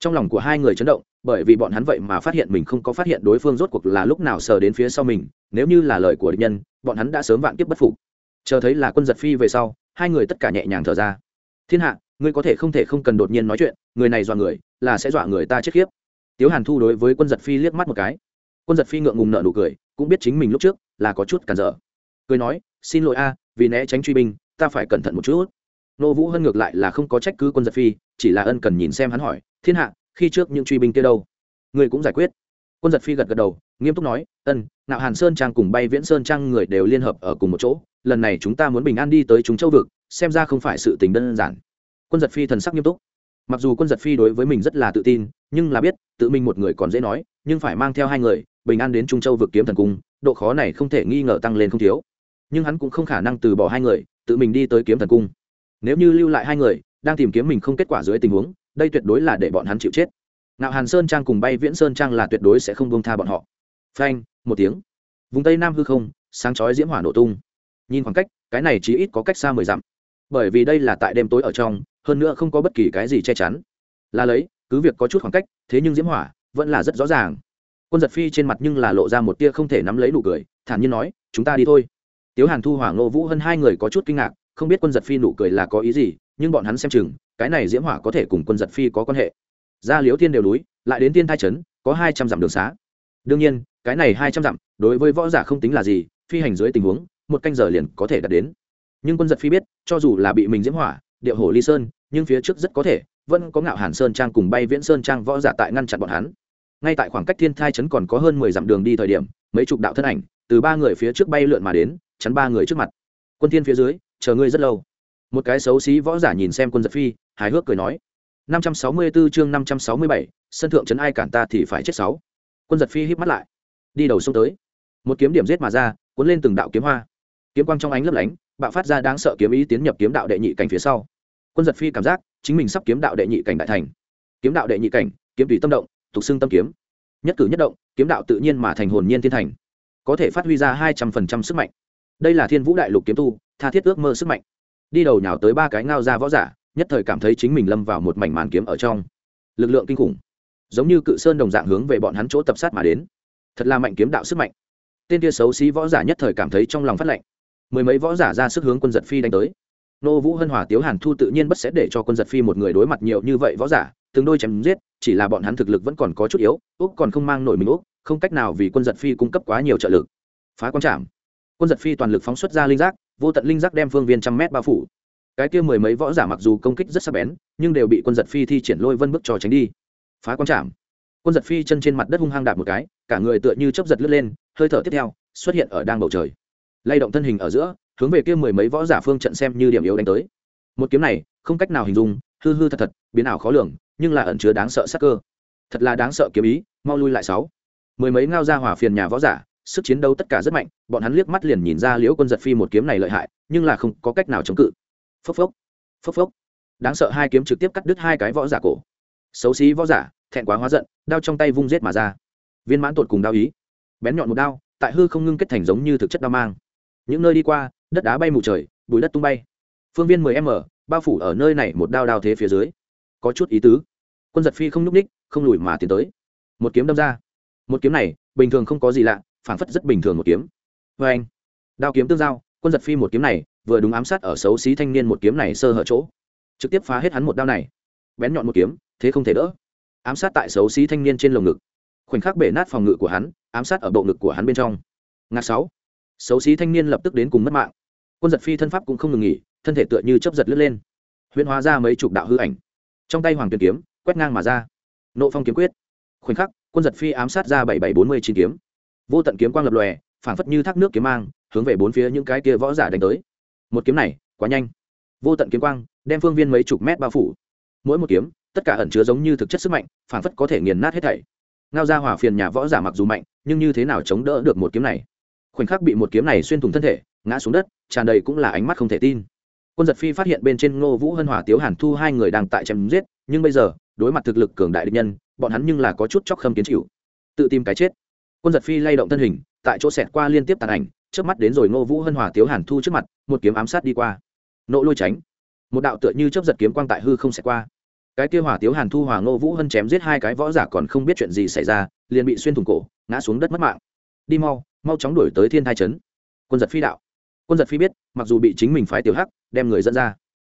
Trong lòng của hai người chấn động, bởi vì bọn hắn vậy mà phát hiện mình không có phát hiện đối phương rốt cuộc là lúc nào sờ đến phía sau mình, nếu như là lời của địch nhân, bọn hắn đã sớm vạn kiếp bất phục. Chờ thấy là quân giật phi về sau, hai người tất cả nhẹ nhàng thở ra. Thiên hạ ngươi có thể không thể không cần đột nhiên nói chuyện, người này dọa người, là sẽ dọa người ta chết khiếp. Tiếu hàn thu đối với quân giật phi liếc mắt một cái. Quân giật phi ngượng ngùng nợ nụ cười, cũng biết chính mình lúc trước là có chút cản trở. Cười nói, xin lỗi a, vì né tránh truy binh, ta phải cẩn thận một chút. Nô vũ hơn ngược lại là không có trách cứ quân giật phi, chỉ là ân cần nhìn xem hắn hỏi, thiên hạ, khi trước những truy binh kia đâu? Ngươi cũng giải quyết. Quân giật phi gật gật đầu, nghiêm túc nói, ân, nạo hàn sơn trang cùng bay viễn sơn trang người đều liên hợp ở cùng một chỗ, lần này chúng ta muốn bình an đi tới chúng châu vực, xem ra không phải sự tình đơn giản quân giật phi thần sắc nghiêm túc. Mặc dù quân giật phi đối với mình rất là tự tin, nhưng là biết, tự mình một người còn dễ nói, nhưng phải mang theo hai người, bình an đến trung châu vực kiếm thần cung, độ khó này không thể nghi ngờ tăng lên không thiếu. Nhưng hắn cũng không khả năng từ bỏ hai người, tự mình đi tới kiếm thần cung. Nếu như lưu lại hai người, đang tìm kiếm mình không kết quả dưới tình huống, đây tuyệt đối là để bọn hắn chịu chết. Nạo hàn sơn trang cùng bay viễn sơn trang là tuyệt đối sẽ không bông tha bọn họ. Phanh, một tiếng. Vùng tây nam hư không, sáng chói diễm hỏa nổ tung. Nhìn khoảng cách, cái này chỉ ít có cách xa mười dặm. Bởi vì đây là tại đêm tối ở trong hơn nữa không có bất kỳ cái gì che chắn. Là lấy, cứ việc có chút khoảng cách, thế nhưng diễm hỏa vẫn là rất rõ ràng. Quân giật phi trên mặt nhưng là lộ ra một tia không thể nắm lấy nụ cười, thản nhiên nói, chúng ta đi thôi. Tiếu hàn thu, hỏa ngô vũ hơn hai người có chút kinh ngạc, không biết quân giật phi nụ cười là có ý gì, nhưng bọn hắn xem chừng, cái này diễm hỏa có thể cùng quân giật phi có quan hệ. Ra liếu thiên đều núi, lại đến tiên thai trấn, có hai trăm dặm đường xá. Đương nhiên, cái này hai trăm dặm, đối với võ giả không tính là gì, phi hành dưới tình huống, một canh giờ liền có thể đạt đến. Nhưng quân giật phi biết, cho dù là bị mình diễm hỏa điệu hổ ly sơn nhưng phía trước rất có thể vẫn có ngạo hàn sơn trang cùng bay viễn sơn trang võ giả tại ngăn chặn bọn hắn. Ngay tại khoảng cách thiên thai trấn còn có hơn mười dặm đường đi thời điểm mấy chục đạo thân ảnh từ ba người phía trước bay lượn mà đến chắn ba người trước mặt. Quân thiên phía dưới chờ ngươi rất lâu. Một cái xấu xí võ giả nhìn xem quân giật phi hài hước cười nói 564 chương 567, sân thượng trấn ai cản ta thì phải chết sáu. Quân giật phi híp mắt lại đi đầu sông tới. Một kiếm điểm giết mà ra cuốn lên từng đạo kiếm hoa. Kiếm quang trong ánh lấp lánh bạo phát ra đáng sợ kiếm ý tiến nhập kiếm đạo đệ nhị cảnh phía sau quân giật phi cảm giác chính mình sắp kiếm đạo đệ nhị cảnh đại thành. Kiếm đạo đệ nhị cảnh, kiếm tùy tâm động, thuộc xưng tâm kiếm. Nhất cử nhất động, kiếm đạo tự nhiên mà thành hồn nhiên thiên thành. Có thể phát huy ra hai trăm phần trăm sức mạnh. Đây là thiên vũ đại lục kiếm tu, tha thiết ước mơ sức mạnh. Đi đầu nhào tới ba cái ngao ra võ giả, nhất thời cảm thấy chính mình lâm vào một mảnh màn kiếm ở trong. Lực lượng kinh khủng. Giống như cự sơn đồng dạng hướng về bọn hắn chỗ tập sát mà đến. Thật là mạnh kiếm đạo sức mạnh. Tên kia xấu xí võ giả nhất thời cảm thấy trong lòng phát lạnh mười mấy võ giả ra sức hướng quân giật phi đánh tới nô vũ hân hòa tiếu hàn thu tự nhiên bất sẽ để cho quân giật phi một người đối mặt nhiều như vậy võ giả, từng đôi chém giết, chỉ là bọn hắn thực lực vẫn còn có chút yếu, úc còn không mang nổi mình úc, không cách nào vì quân giật phi cung cấp quá nhiều trợ lực. Phá quan trảm. Quân giật phi toàn lực phóng xuất ra linh giác, vô tận linh giác đem phương viên trăm mét bao phủ. Cái kia mười mấy võ giả mặc dù công kích rất sắc bén, nhưng đều bị quân giật phi thi triển lôi vân bức cho tránh đi. Phá quan trảm. Quân giật phi chân trên mặt đất hung hăng đạp một cái, cả người tựa như chấp giật lướt lên, hơi thở tiếp theo, xuất hiện ở đang bầu trời. Lay động thân hình ở giữa hướng về kia mười mấy võ giả phương trận xem như điểm yếu đánh tới. Một kiếm này, không cách nào hình dung, hư hư thật thật, biến ảo khó lường, nhưng là ẩn chứa đáng sợ sắc cơ. Thật là đáng sợ kiếm ý, mau lui lại sáu. Mười mấy ngao ra hỏa phiền nhà võ giả, sức chiến đấu tất cả rất mạnh, bọn hắn liếc mắt liền nhìn ra liễu quân giật phi một kiếm này lợi hại, nhưng là không có cách nào chống cự. Phốc phốc phốc phốc. Đáng sợ hai kiếm trực tiếp cắt đứt hai cái võ giả cổ. Xấu xí võ giả, thẹn quá hóa giận, đao trong tay vung rết mà ra. Viên mãn tột cùng đao ý. Bén nhọn một đao, tại hư không ngưng kết thành giống như thực chất đao mang. Những nơi đi qua đất đá bay mù trời bụi đất tung bay. Phương viên 10 m, bao phủ ở nơi này một đao đao thế phía dưới. Có chút ý tứ. Quân giật phi không nhúc ních không lùi mà tiến tới. Một kiếm đâm ra. Một kiếm này, bình thường không có gì lạ phản phất rất bình thường một kiếm. Vê anh, đao kiếm tương giao, quân giật phi một kiếm này, vừa đúng ám sát ở xấu xí thanh niên một kiếm này sơ hở chỗ. Trực tiếp phá hết hắn một đao này. Bén nhọn một kiếm, thế không thể đỡ. Ám sát tại xấu xí thanh niên trên lồng ngực. Khoảnh khắc bể nát phòng ngự của hắn, ám sát ở bộ ngực của hắn bên trong. Ngạc sáu. Xấu xí thanh niên lập tức đến cùng mất mạng quân giật phi thân pháp cũng không ngừng nghỉ, thân thể tựa như chấp giật lướt lên. Huyễn hóa ra mấy chục đạo hư ảnh. Trong tay hoàng tuyền kiếm, quét ngang mà ra. Nộ phong kiếm quyết. Khoảnh khắc, quân giật phi ám sát ra bảy bảy bốn mươi chín kiếm. Vô tận kiếm quang lập lòe, phảng phất như thác nước kiếm mang, hướng về bốn phía những cái kia võ giả đánh tới. Một kiếm này, quá nhanh. Vô tận kiếm quang, đem phương viên mấy chục mét bao phủ. Mỗi một kiếm, tất cả ẩn chứa giống như thực chất sức mạnh, phảng phất có thể nghiền nát hết thảy. Ngao ra hỏa phiền nhà võ giả mặc dù mạnh, nhưng như thế nào chống đỡ được một kiếm này? Khoảnh khắc bị một kiếm này xuyên thủng thân thể ngã xuống đất, tràn đầy cũng là ánh mắt không thể tin. Quân giật phi phát hiện bên trên ngô vũ hân hòa tiếu hàn thu hai người đang tại chém giết, nhưng bây giờ, đối mặt thực lực cường đại địch nhân, bọn hắn nhưng là có chút chóc khâm kiến chịu. Tự tìm cái chết. Quân giật phi lay động thân hình, tại chỗ xẹt qua liên tiếp tàn ảnh trước mắt đến rồi ngô vũ hân hòa tiếu hàn thu trước mặt, một kiếm ám sát đi qua. Nộ lôi tránh. Một đạo tựa như chấp giật kiếm quang tại hư không xẹt qua. Cái kia hỏa tiếu hàn thu hòa ngô vũ hân chém giết hai cái võ giả còn không biết chuyện gì xảy ra, liền bị xuyên thủng cổ, ngã xuống đất mất mạng. Đi mau mau chóng đuổi tới thiên thai trấn. Quân giật phi đạo quân giật phi biết, mặc dù bị chính mình phái tiểu hắc đem người dẫn ra,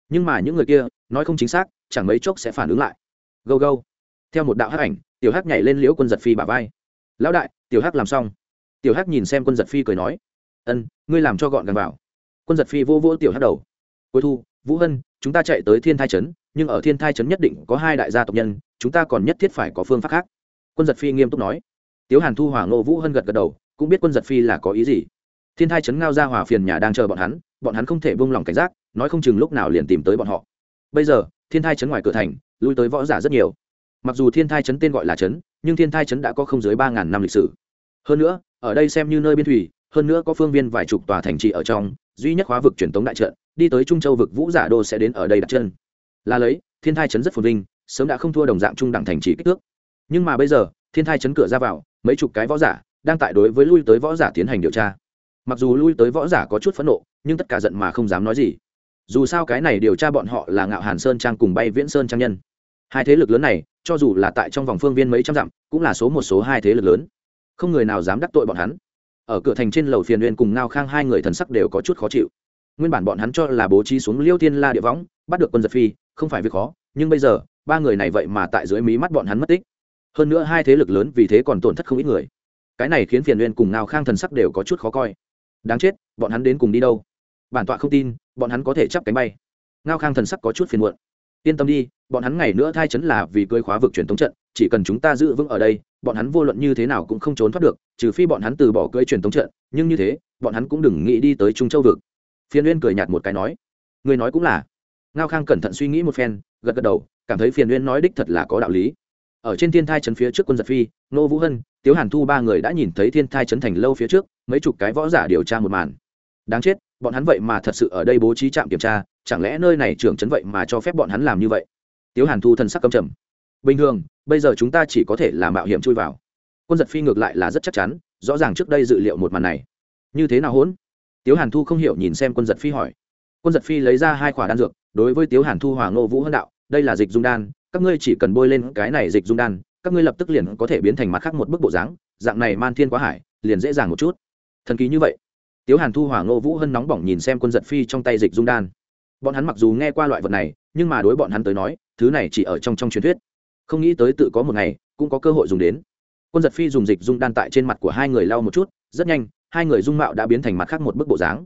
nhưng mà những người kia nói không chính xác, chẳng mấy chốc sẽ phản ứng lại. Gâu gâu. Theo một đạo hắc ảnh, tiểu hắc nhảy lên liễu quân giật phi bả vai. Lão đại, tiểu hắc làm xong. Tiểu hắc nhìn xem quân giật phi cười nói, ân, ngươi làm cho gọn gàng vào. Quân giật phi vô vô tiểu hắc đầu. Cuối thu, vũ hân, chúng ta chạy tới thiên thai trấn, nhưng ở thiên thai trấn nhất định có hai đại gia tộc nhân, chúng ta còn nhất thiết phải có phương pháp khác. Quân giật phi nghiêm túc nói. Tiếu hàn thu hỏa ngộ vũ hân gật gật đầu, cũng biết quân giật phi là có ý gì thiên thai trấn ngao ra hòa phiền nhà đang chờ bọn hắn bọn hắn không thể buông lỏng cảnh giác, nói không chừng lúc nào liền tìm tới bọn họ. Bây giờ, thiên thai trấn ngoài cửa thành, lui tới võ giả rất nhiều. Mặc dù thiên thai trấn tên gọi là trấn nhưng thiên thai trấn đã có không dưới ba ngàn năm lịch sử. Hơn nữa, ở đây xem như nơi biên thủy, hơn nữa có phương viên vài chục tòa thành trì ở trong, duy nhất khóa vực truyền tống đại trận, đi tới trung châu vực vũ giả đô sẽ đến ở đây đặt chân. Là lấy, thiên thai trấn rất phồn vinh, sớm đã không thua đồng dạng trung đẳng thành trì kích thước. Nhưng mà bây giờ, thiên thai chấn cửa ra vào, mấy chục cái võ giả đang tại đối với lui tới võ giả tiến hành điều tra mặc dù lui tới võ giả có chút phẫn nộ, nhưng tất cả giận mà không dám nói gì. Dù sao cái này điều tra bọn họ là ngạo hàn sơn trang cùng bay viễn sơn trang nhân. Hai thế lực lớn này, cho dù là tại trong vòng phương viên mấy trăm dặm, cũng là số một số hai thế lực lớn. Không người nào dám đắc tội bọn hắn. Ở cửa thành trên lầu phiền uyên cùng ngao khang hai người thần sắc đều có chút khó chịu. Nguyên bản bọn hắn cho là bố trí xuống liêu Thiên la địa võng, bắt được quân giật phi, không phải việc khó, nhưng bây giờ, ba người này vậy mà tại dưới mí mắt bọn hắn mất tích. Hơn nữa hai thế lực lớn vì thế còn tổn thất không ít người. Cái này khiến phiền uyên cùng ngao khang thần sắc đều có chút khó coi đáng chết, bọn hắn đến cùng đi đâu? Bản tọa không tin, bọn hắn có thể chắp cánh bay. Ngao khang thần sắc có chút phiền muộn. Yên tâm đi, bọn hắn ngày nữa thai chấn là vì cưới khóa vực truyền thống trận, chỉ cần chúng ta giữ vững ở đây, bọn hắn vô luận như thế nào cũng không trốn thoát được, trừ phi bọn hắn từ bỏ cưới truyền thống trận, nhưng như thế, bọn hắn cũng đừng nghĩ đi tới trung châu vực. Phiền uyên cười nhạt một cái nói. Người nói cũng là. Ngao khang cẩn thận suy nghĩ một phen, gật gật đầu, cảm thấy phiền uyên nói đích thật là có đạo lý. Ở trên thiên thai trấn phía trước quân giật phi nô vũ hân, tiếu hàn thu ba người đã nhìn thấy thiên thai trấn thành lâu phía trước mấy chục cái võ giả điều tra một màn. Đáng chết, bọn hắn vậy mà thật sự ở đây bố trí trạm kiểm tra, chẳng lẽ nơi này trưởng trấn vậy mà cho phép bọn hắn làm như vậy? Tiếu hàn thu thân sắc căm trầm. Bình thường, bây giờ chúng ta chỉ có thể là mạo hiểm chui vào. Quân giật phi ngược lại là rất chắc chắn, rõ ràng trước đây dự liệu một màn này. Như thế nào hỗn? Tiếu hàn thu không hiểu nhìn xem quân giật phi hỏi. Quân giật phi lấy ra hai quả đan dược, đối với tiếu hàn thu hòa ngô vũ hân đạo, đây là dịch dung đan, các ngươi chỉ cần bôi lên cái này dịch dung đan, các ngươi lập tức liền có thể biến thành mặt khác một bức bộ dáng, dạng này man thiên quá hải, liền dễ dàng một chút thần kỳ như vậy. Tiếu hàn thu hỏa ngô vũ hân nóng bỏng nhìn xem quân giật phi trong tay dịch dung đan. Bọn hắn mặc dù nghe qua loại vật này, nhưng mà đối bọn hắn tới nói, thứ này chỉ ở trong trong truyền thuyết. Không nghĩ tới tự có một ngày, cũng có cơ hội dùng đến. Quân giật phi dùng dịch dung đan tại trên mặt của hai người lau một chút, rất nhanh, hai người dung mạo đã biến thành mặt khác một bức bộ dáng.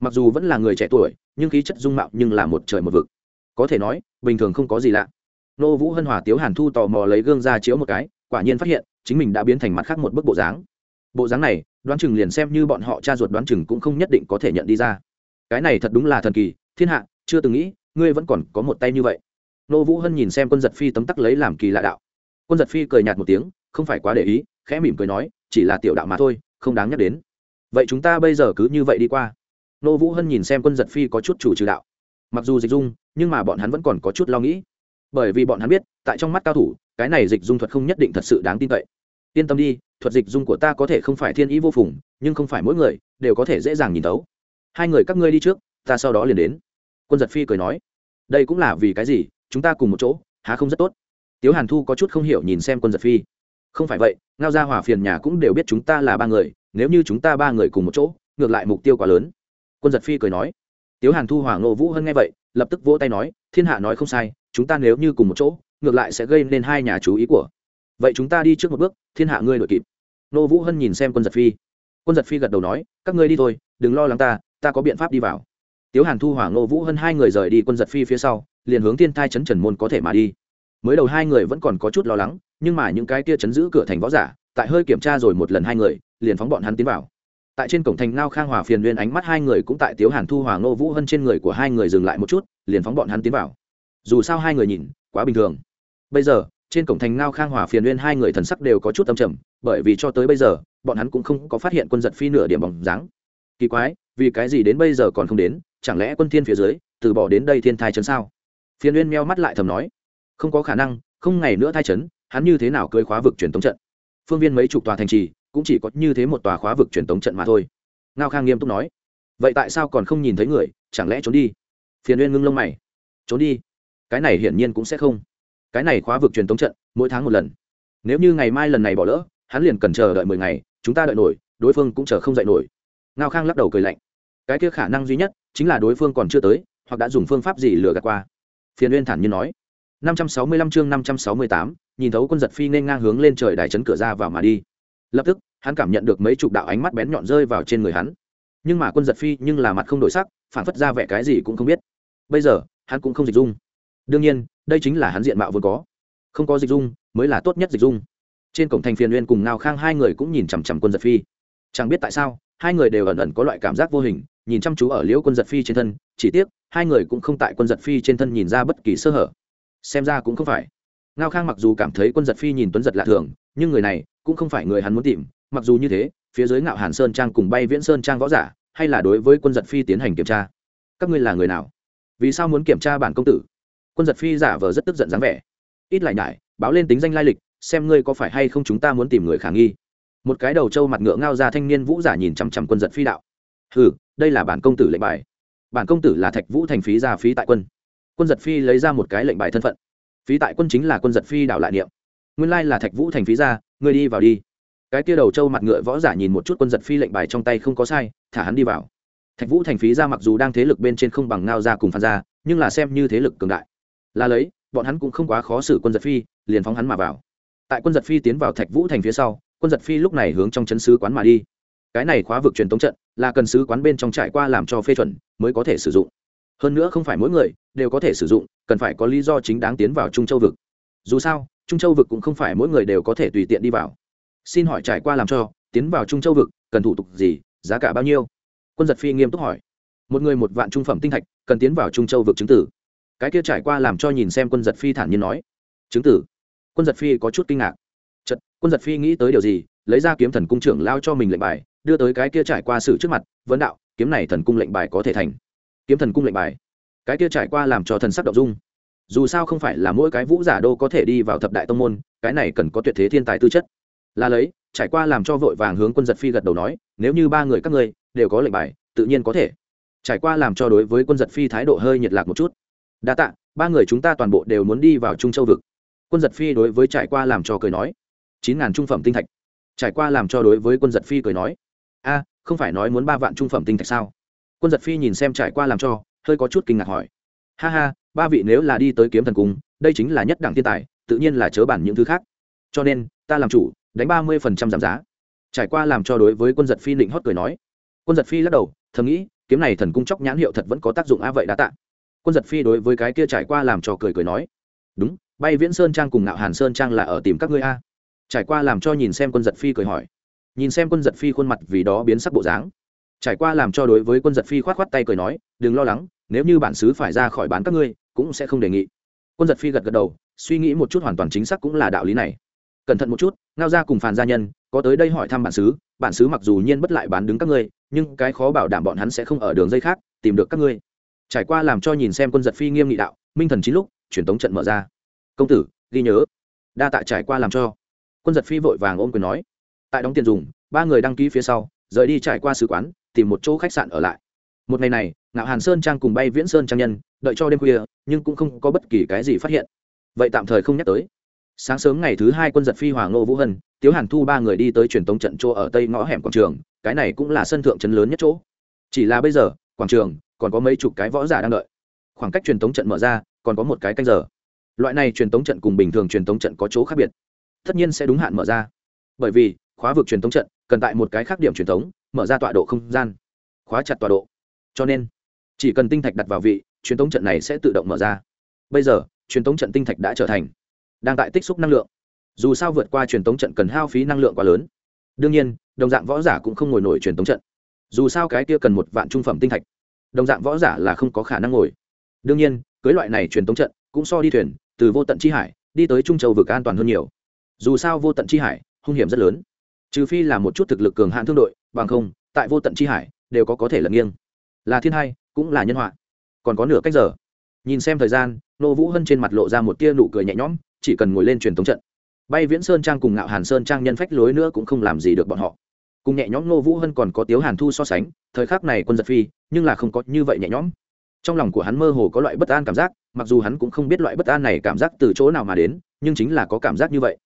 Mặc dù vẫn là người trẻ tuổi, nhưng khí chất dung mạo nhưng là một trời một vực. Có thể nói, bình thường không có gì lạ. Nô vũ hân hòa tiếu hàn thu tò mò lấy gương ra chiếu một cái, quả nhiên phát hiện, chính mình đã biến thành mặt khác một bức bộ dáng. Bộ dáng này đoán chừng liền xem như bọn họ cha ruột đoán chừng cũng không nhất định có thể nhận đi ra. Cái này thật đúng là thần kỳ, thiên hạ, chưa từng nghĩ, ngươi vẫn còn có một tay như vậy. Nô vũ hân nhìn xem quân giật phi tấm tắc lấy làm kỳ lạ đạo. Quân giật phi cười nhạt một tiếng, không phải quá để ý, khẽ mỉm cười nói, chỉ là tiểu đạo mà thôi, không đáng nhắc đến. Vậy chúng ta bây giờ cứ như vậy đi qua. Nô vũ hân nhìn xem quân giật phi có chút chủ trừ đạo. Mặc dù dịch dung, nhưng mà bọn hắn vẫn còn có chút lo nghĩ. Bởi vì bọn hắn biết, tại trong mắt cao thủ, cái này dịch dung thuật không nhất định thật sự đáng tin cậy yên tâm đi, thuật dịch dung của ta có thể không phải thiên ý vô phùng, nhưng không phải mỗi người đều có thể dễ dàng nhìn tấu hai người các ngươi đi trước, ta sau đó liền đến. Quân giật phi cười nói. Đây cũng là vì cái gì? Chúng ta cùng một chỗ, há không rất tốt? Tiếu hàn thu có chút không hiểu nhìn xem quân giật phi. Không phải vậy, ngao gia hòa phiền nhà cũng đều biết chúng ta là ba người, nếu như chúng ta ba người cùng một chỗ, ngược lại mục tiêu quá lớn. Quân giật phi cười nói. Tiếu hàn thu hòa ngộ vũ hơn nghe vậy, lập tức vỗ tay nói, thiên hạ nói không sai, chúng ta nếu như cùng một chỗ, ngược lại sẽ gây nên hai nhà chú ý của vậy chúng ta đi trước một bước, thiên hạ ngươi đội kịp. Nô vũ hân nhìn xem quân giật phi. Quân giật phi gật đầu nói, các ngươi đi thôi, đừng lo lắng ta ta có biện pháp đi vào. Tiếu hàn thu hỏa ngô vũ Hân hai người rời đi quân giật phi phía sau, liền hướng thiên thai chấn trần môn có thể mà đi. Mới đầu hai người vẫn còn có chút lo lắng, nhưng mà những cái kia chấn giữ cửa thành võ giả, tại hơi kiểm tra rồi một lần hai người, liền phóng bọn hắn tiến vào. Tại trên cổng thành ngao khang hòa phiền nguyên ánh mắt hai người cũng tại tiếu hàn thu hòa ngô vũ Hân trên người của hai người dừng lại một chút, liền phóng bọn hắn tiến vào. Dù sao hai người nhìn, quá bình thường. Bây giờ trên cổng thành ngao khang hòa phiền nguyên hai người thần sắc đều có chút âm trầm, bởi vì cho tới bây giờ, bọn hắn cũng không có phát hiện quân giật phi nửa điểm bóng dáng. Kỳ quái, vì cái gì đến bây giờ còn không đến, chẳng lẽ quân thiên phía dưới, từ bỏ đến đây thiên thai chấn sao? Phiền nguyên meo mắt lại thầm nói. Không có khả năng, không ngày nữa thai chấn hắn như thế nào cưới khóa vực truyền tống trận? Phương viên mấy chục tòa thành trì, cũng chỉ có như thế một tòa khóa vực truyền tống trận mà thôi. Ngao khang nghiêm túc nói. Vậy tại sao còn không nhìn thấy người, chẳng lẽ trốn đi? Phiền uyên ngưng lông mày. Trốn đi? Cái này hiển nhiên cũng sẽ không cái này khóa vực truyền tống trận, mỗi tháng một lần. Nếu như ngày mai lần này bỏ lỡ, hắn liền cần chờ đợi mười ngày, chúng ta đợi nổi, đối phương cũng chờ không dậy nổi. Ngao khang lắc đầu cười lạnh. Cái kia khả năng duy nhất chính là đối phương còn chưa tới, hoặc đã dùng phương pháp gì lừa gạt qua. Phiền uyên thản nhiên nói. Năm trăm sáu mươi lăm chương năm trăm sáu mươi tám, nhìn thấu quân giật phi nên ngang hướng lên trời đài chấn cửa ra vào mà đi. Lập tức, hắn cảm nhận được mấy chục đạo ánh mắt bén nhọn rơi vào trên người hắn. Nhưng mà quân giật phi nhưng là mặt không đổi sắc, phản phất ra vẻ cái gì cũng không biết. Bây giờ, hắn cũng không dịch dung đương nhiên, đây chính là hắn diện mạo vốn có. Không có dịch dung, mới là tốt nhất dịch dung. Trên cổng thành phiền uyên cùng ngao khang hai người cũng nhìn chằm chằm quân giật phi. Chẳng biết tại sao, hai người đều ẩn ẩn có loại cảm giác vô hình, nhìn chăm chú ở liễu quân giật phi trên thân, chỉ tiếc, hai người cũng không tại quân giật phi trên thân nhìn ra bất kỳ sơ hở. Xem ra cũng không phải. Ngao khang mặc dù cảm thấy quân giật phi nhìn tuấn giật lạ thường, nhưng người này cũng không phải người hắn muốn tìm, mặc dù như thế, phía dưới ngạo hàn sơn trang cùng bay viễn sơn trang võ giả, hay là đối với quân giật phi tiến hành kiểm tra. Các ngươi là người nào? Vì sao muốn kiểm tra bản công tử? Quân giật phi giả vờ rất tức giận dáng vẻ. Ít lại nhải báo lên tính danh lai lịch xem ngươi có phải hay không chúng ta muốn tìm người khả nghi. Một cái đầu trâu mặt ngựa ngao ra thanh niên vũ giả nhìn chằm chằm quân giật phi đạo. Ừ đây là bản công tử lệnh bài. Bản công tử là thạch vũ thành phí ra phí tại quân. Quân giật phi lấy ra một cái lệnh bài thân phận. Phí tại quân chính là quân giật phi đạo lại niệm. Nguyên lai là thạch vũ thành phí gia ngươi đi vào đi. Cái tia đầu trâu mặt ngựa võ giả nhìn một chút quân giật phi lệnh bài trong tay không có sai thả hắn đi vào. Thạch vũ thành phí gia mặc dù đang thế lực bên trên không bằng ngao ra cùng phan ra, nhưng là xem như thế lực cường đại là lấy, bọn hắn cũng không quá khó xử quân giật phi, liền phóng hắn mà vào. Tại quân giật phi tiến vào thạch vũ thành phía sau, quân giật phi lúc này hướng trong chấn sứ quán mà đi. Cái này khóa vực truyền tống trận, là cần sứ quán bên trong trải qua làm cho phê chuẩn, mới có thể sử dụng. Hơn nữa không phải mỗi người, đều có thể sử dụng, cần phải có lý do chính đáng tiến vào trung châu vực. Dù sao, trung châu vực cũng không phải mỗi người đều có thể tùy tiện đi vào. Xin hỏi trải qua làm cho, tiến vào trung châu vực, cần thủ tục gì, giá cả bao nhiêu? Quân giật phi nghiêm túc hỏi. Một người một vạn trung phẩm tinh thạch, cần tiến vào trung châu vực chứng tử cái kia trải qua làm cho nhìn xem quân giật phi thản nhiên nói, chứng tử. Quân giật phi có chút kinh ngạc. Chật quân giật phi nghĩ tới điều gì, lấy ra kiếm thần cung trưởng lao cho mình lệnh bài, đưa tới cái kia trải qua sự trước mặt, vấn đạo, kiếm này thần cung lệnh bài có thể thành. Kiếm thần cung lệnh bài. Cái kia trải qua làm cho thần sắc động dung. Dù sao không phải là mỗi cái vũ giả đô có thể đi vào thập đại tông môn, cái này cần có tuyệt thế thiên tài tư chất. Là lấy, trải qua làm cho vội vàng hướng quân giật phi gật đầu nói, nếu như ba người các ngươi đều có lệnh bài, tự nhiên có thể. Trải qua làm cho đối với quân giật phi thái độ hơi nhiệt lạc một chút đa tạ, ba người chúng ta toàn bộ đều muốn đi vào trung châu vực. Quân giật phi đối với trải qua làm cho cười nói. Chín ngàn trung phẩm tinh thạch. Trải qua làm cho đối với quân giật phi cười nói. A, không phải nói muốn ba vạn trung phẩm tinh thạch sao? Quân giật phi nhìn xem trải qua làm cho, hơi có chút kinh ngạc hỏi. Ha ha, ba vị nếu là đi tới kiếm thần cung, đây chính là nhất đẳng thiên tài, tự nhiên là chớ bản những thứ khác. Cho nên, ta làm chủ, đánh ba mươi phần trăm giảm giá. Trải qua làm cho đối với quân giật phi định hót cười nói. Quân giật phi lắc đầu, thầm nghĩ, kiếm này thần cung chóc nhãn hiệu thật vẫn có tác dụng a vậy đã tạ quân giật phi đối với cái kia trải qua làm cho cười cười nói, đúng, bay viễn sơn trang cùng ngạo hàn sơn trang là ở tìm các ngươi a. Trải qua làm cho nhìn xem quân giật phi cười hỏi, nhìn xem quân giật phi khuôn mặt vì đó biến sắc bộ dáng. Trải qua làm cho đối với quân giật phi khoát khoát tay cười nói, đừng lo lắng, nếu như bản xứ phải ra khỏi bán các ngươi, cũng sẽ không đề nghị. Quân giật phi gật gật đầu, suy nghĩ một chút hoàn toàn chính xác cũng là đạo lý này. Cẩn thận một chút, ngao ra cùng phàn gia nhân, có tới đây hỏi thăm bản xứ bản xứ mặc dù nhiên bất lại bán đứng các ngươi, nhưng cái khó bảo đảm bọn hắn sẽ không ở đường dây khác, tìm được các ngươi trải qua làm cho nhìn xem quân giật phi nghiêm nghị đạo, minh thần chín lúc, truyền tống trận mở ra. Công tử, ghi nhớ. Đa tạ trải qua làm cho. Quân giật phi vội vàng ôm quyền nói. Tại đóng tiền dùng, ba người đăng ký phía sau, rời đi trải qua sứ quán, tìm một chỗ khách sạn ở lại. Một ngày này, ngạo hàn sơn trang cùng bay viễn sơn trang nhân, đợi cho đêm khuya, nhưng cũng không có bất kỳ cái gì phát hiện. Vậy tạm thời không nhắc tới. Sáng sớm ngày thứ hai quân giật phi hoàng ngô vũ hân, tiếu hàn thu ba người đi tới truyền tống trận chỗ ở tây ngõ hẻm quảng trường, cái này cũng là sân thượng trấn lớn nhất chỗ. Chỉ là bây giờ, quảng trường còn có mấy chục cái võ giả đang đợi. Khoảng cách truyền tống trận mở ra còn có một cái canh giờ. Loại này truyền tống trận cùng bình thường truyền tống trận có chỗ khác biệt. Tất nhiên sẽ đúng hạn mở ra. Bởi vì khóa vực truyền tống trận cần tại một cái khác điểm truyền tống, mở ra tọa độ không gian. Khóa chặt tọa độ. Cho nên chỉ cần tinh thạch đặt vào vị truyền tống trận này sẽ tự động mở ra. Bây giờ truyền tống trận tinh thạch đã trở thành đang tại tích xúc năng lượng. Dù sao vượt qua truyền tống trận cần hao phí năng lượng quá lớn. Đương nhiên đồng dạng võ giả cũng không ngồi nổi truyền tống trận. Dù sao cái kia cần một vạn trung phẩm tinh thạch đồng dạng võ giả là không có khả năng ngồi. Đương nhiên, cưới loại này truyền thống trận, cũng so đi thuyền, từ vô tận chi hải, đi tới trung châu vực an toàn hơn nhiều. Dù sao vô tận chi hải, hung hiểm rất lớn. Trừ phi là một chút thực lực cường hạn thương đội, bằng không, tại vô tận chi hải, đều có có thể lật nghiêng. Là thiên hai, cũng là nhân họa. Còn có nửa cách giờ. Nhìn xem thời gian, nô vũ hân trên mặt lộ ra một tia nụ cười nhẹ nhõm, chỉ cần ngồi lên truyền thống trận. Bay viễn sơn trang cùng ngạo hàn sơn trang nhân phách lối nữa cũng không làm gì được bọn họ cùng nhẹ nhõm Ngô vũ hân còn có tiếu hàn thu so sánh, thời khắc này quân giật phi, nhưng là không có như vậy nhẹ nhõm. Trong lòng của hắn mơ hồ có loại bất an cảm giác, mặc dù hắn cũng không biết loại bất an này cảm giác từ chỗ nào mà đến, nhưng chính là có cảm giác như vậy.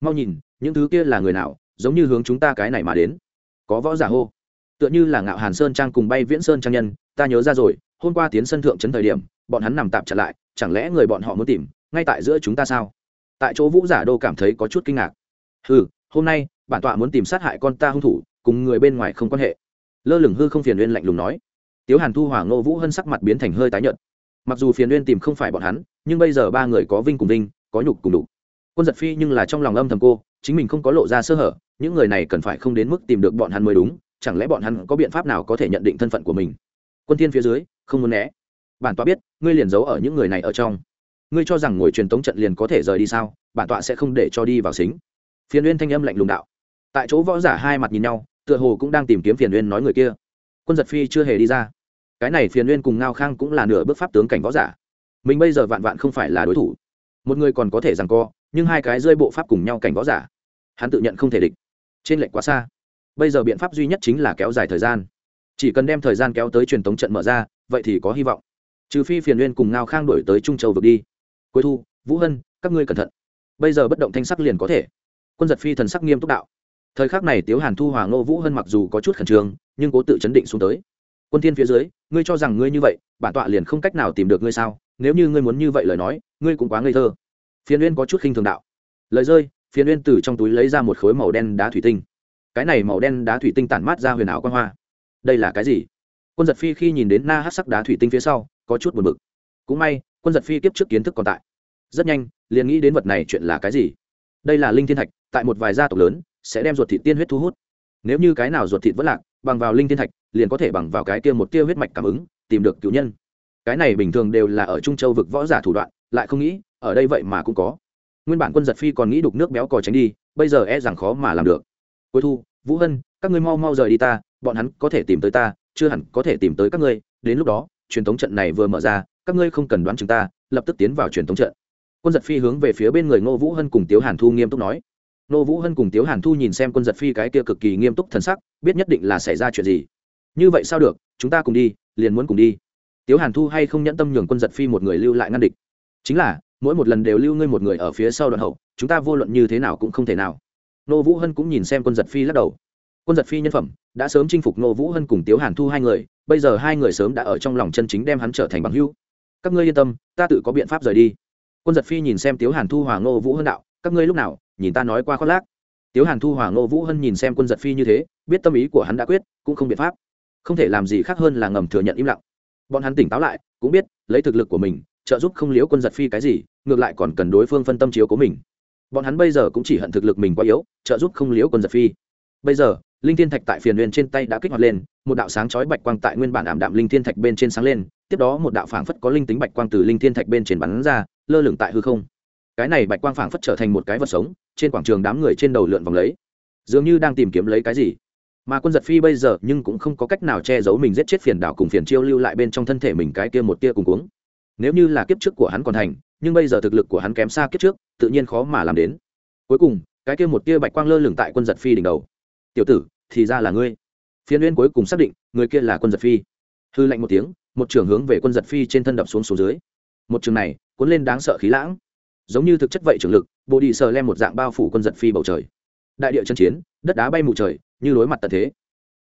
Mau nhìn, những thứ kia là người nào, giống như hướng chúng ta cái này mà đến. Có võ giả hô. Tựa như là ngạo hàn sơn trang cùng bay viễn sơn trang nhân, ta nhớ ra rồi, hôm qua tiến sân thượng trấn thời điểm, bọn hắn nằm tạm trở lại, chẳng lẽ người bọn họ muốn tìm, ngay tại giữa chúng ta sao? Tại chỗ vũ giả đô cảm thấy có chút kinh ngạc. Ừ hôm nay bản tọa muốn tìm sát hại con ta hung thủ, cùng người bên ngoài không quan hệ. Lơ lửng hư không phiền uyên lạnh lùng nói. Tiếu hàn thu hỏa ngô vũ hân sắc mặt biến thành hơi tái nhợt. Mặc dù phiền uyên tìm không phải bọn hắn, nhưng bây giờ ba người có vinh cùng vinh, có nhục cùng đủ quân giật phi nhưng là trong lòng âm thầm cô, chính mình không có lộ ra sơ hở, những người này cần phải không đến mức tìm được bọn hắn mới đúng, chẳng lẽ bọn hắn có biện pháp nào có thể nhận định thân phận của mình? Quân thiên phía dưới, không muốn né. Bản tọa biết, ngươi liền giấu ở những người này ở trong. Ngươi cho rằng ngồi truyền tống trận liền có thể rời đi sao? Bản tọa sẽ không để cho đi vào xính. Phiền uyên thanh âm lạnh lùng đạo tại chỗ võ giả hai mặt nhìn nhau, tựa hồ cũng đang tìm kiếm phiền uyên nói người kia. Quân giật phi chưa hề đi ra. Cái này phiền uyên cùng ngao khang cũng là nửa bước pháp tướng cảnh võ giả. Mình bây giờ vạn vạn không phải là đối thủ. Một người còn có thể rằng co, nhưng hai cái rơi bộ pháp cùng nhau cảnh võ giả, hắn tự nhận không thể địch. Trên lệnh quá xa. Bây giờ biện pháp duy nhất chính là kéo dài thời gian. Chỉ cần đem thời gian kéo tới truyền thống trận mở ra, vậy thì có hy vọng. Trừ phi phiền uyên cùng ngao khang đổi tới trung châu vực đi. Cuối thu, vũ hân, các ngươi cẩn thận. Bây giờ bất động thanh sắc liền có thể. Quân giật phi thần sắc nghiêm túc đạo thời khắc này tiếu hàn thu hòa ngô vũ hơn mặc dù có chút khẩn trương, nhưng cố tự chấn định xuống tới. Quân thiên phía dưới, ngươi cho rằng ngươi như vậy, bản tọa liền không cách nào tìm được ngươi sao? Nếu như ngươi muốn như vậy lời nói, ngươi cũng quá ngây thơ. Phiền uyên có chút khinh thường đạo. Lời rơi, phiền uyên từ trong túi lấy ra một khối màu đen đá thủy tinh. Cái này màu đen đá thủy tinh tản mát ra huyền ảo quan hoa. Đây là cái gì? Quân giật phi khi nhìn đến na hát sắc đá thủy tinh phía sau, có chút buồn bực. Cũng may, quân giật phi kiếp trước kiến thức còn tại. Rất nhanh, liền nghĩ đến vật này chuyện là cái gì. Đây là linh thiên thạch, tại một vài gia tộc lớn sẽ đem ruột thịt tiên huyết thu hút. Nếu như cái nào ruột thịt vẫn lạc, bằng vào linh thiên thạch, liền có thể bằng vào cái kia một tia huyết mạch cảm ứng, tìm được cựu nhân. Cái này bình thường đều là ở trung châu vực võ giả thủ đoạn, lại không nghĩ, ở đây vậy mà cũng có. Nguyên bản quân giật phi còn nghĩ đục nước béo cò tránh đi, bây giờ e rằng khó mà làm được. Cuối thu, vũ hân, các ngươi mau mau rời đi ta, bọn hắn có thể tìm tới ta, chưa hẳn có thể tìm tới các ngươi. Đến lúc đó, truyền thống trận này vừa mở ra, các ngươi không cần đoán chúng ta, lập tức tiến vào truyền thống trận. Quân giật phi hướng về phía bên người ngô vũ hân cùng tiếu hàn thu nghiêm túc nói. Nô vũ hân cùng tiếu hàn thu nhìn xem quân giật phi cái kia cực kỳ nghiêm túc thần sắc, biết nhất định là xảy ra chuyện gì. Như vậy sao được, chúng ta cùng đi, liền muốn cùng đi. Tiếu hàn thu hay không nhẫn tâm nhường quân giật phi một người lưu lại ngăn địch. Chính là, mỗi một lần đều lưu ngươi một người ở phía sau đoạn hậu, chúng ta vô luận như thế nào cũng không thể nào. Nô vũ hân cũng nhìn xem quân giật phi lắc đầu. Quân giật phi nhân phẩm, đã sớm chinh phục nô vũ hân cùng tiếu hàn thu hai người, bây giờ hai người sớm đã ở trong lòng chân chính đem hắn trở thành bằng hữu. Các ngươi yên tâm, ta tự có biện pháp rời đi. Quân giật phi nhìn xem tiếu hàn thu hòa nô vũ hân đạo, các ngươi lúc nào nhìn ta nói qua khoác lác. Tiếu hàn thu hòa ngô vũ hân nhìn xem quân giật phi như thế, biết tâm ý của hắn đã quyết, cũng không biện pháp. Không thể làm gì khác hơn là ngầm thừa nhận im lặng. Bọn hắn tỉnh táo lại, cũng biết, lấy thực lực của mình, trợ giúp không liếu quân giật phi cái gì, ngược lại còn cần đối phương phân tâm chiếu của mình. Bọn hắn bây giờ cũng chỉ hận thực lực mình quá yếu, trợ giúp không liếu quân giật phi. Bây giờ, linh thiên thạch tại phiền huyền trên tay đã kích hoạt lên, một đạo sáng chói bạch quang tại nguyên bản ảm đạm linh thiên thạch bên trên sáng lên, tiếp đó một đạo phảng phất có linh tính bạch quang từ linh thiên thạch bên trên bắn ra, lơ lửng tại hư không cái này bạch quang phảng phất trở thành một cái vật sống, trên quảng trường đám người trên đầu lượn vòng lấy. Dường như đang tìm kiếm lấy cái gì. Mà quân giật phi bây giờ nhưng cũng không có cách nào che giấu mình giết chết phiền đảo cùng phiền chiêu lưu lại bên trong thân thể mình cái kia một tia cùng cuống. Nếu như là kiếp trước của hắn còn thành nhưng bây giờ thực lực của hắn kém xa kiếp trước, tự nhiên khó mà làm đến. Cuối cùng, cái kia một tia bạch quang lơ lửng tại quân giật phi đỉnh đầu. Tiểu tử, thì ra là ngươi. Phiên uyên cuối cùng xác định, người kia là quân giật phi. Hư lạnh một tiếng, một trường hướng về quân giật phi trên thân đập xuống xuống dưới. Một trường này, cuốn lên đáng sợ khí lãng giống như thực chất vậy trường lực, bộ đi sờ lem một dạng bao phủ quân giật phi bầu trời. Đại địa chân chiến, đất đá bay mù trời, như lối mặt tận thế.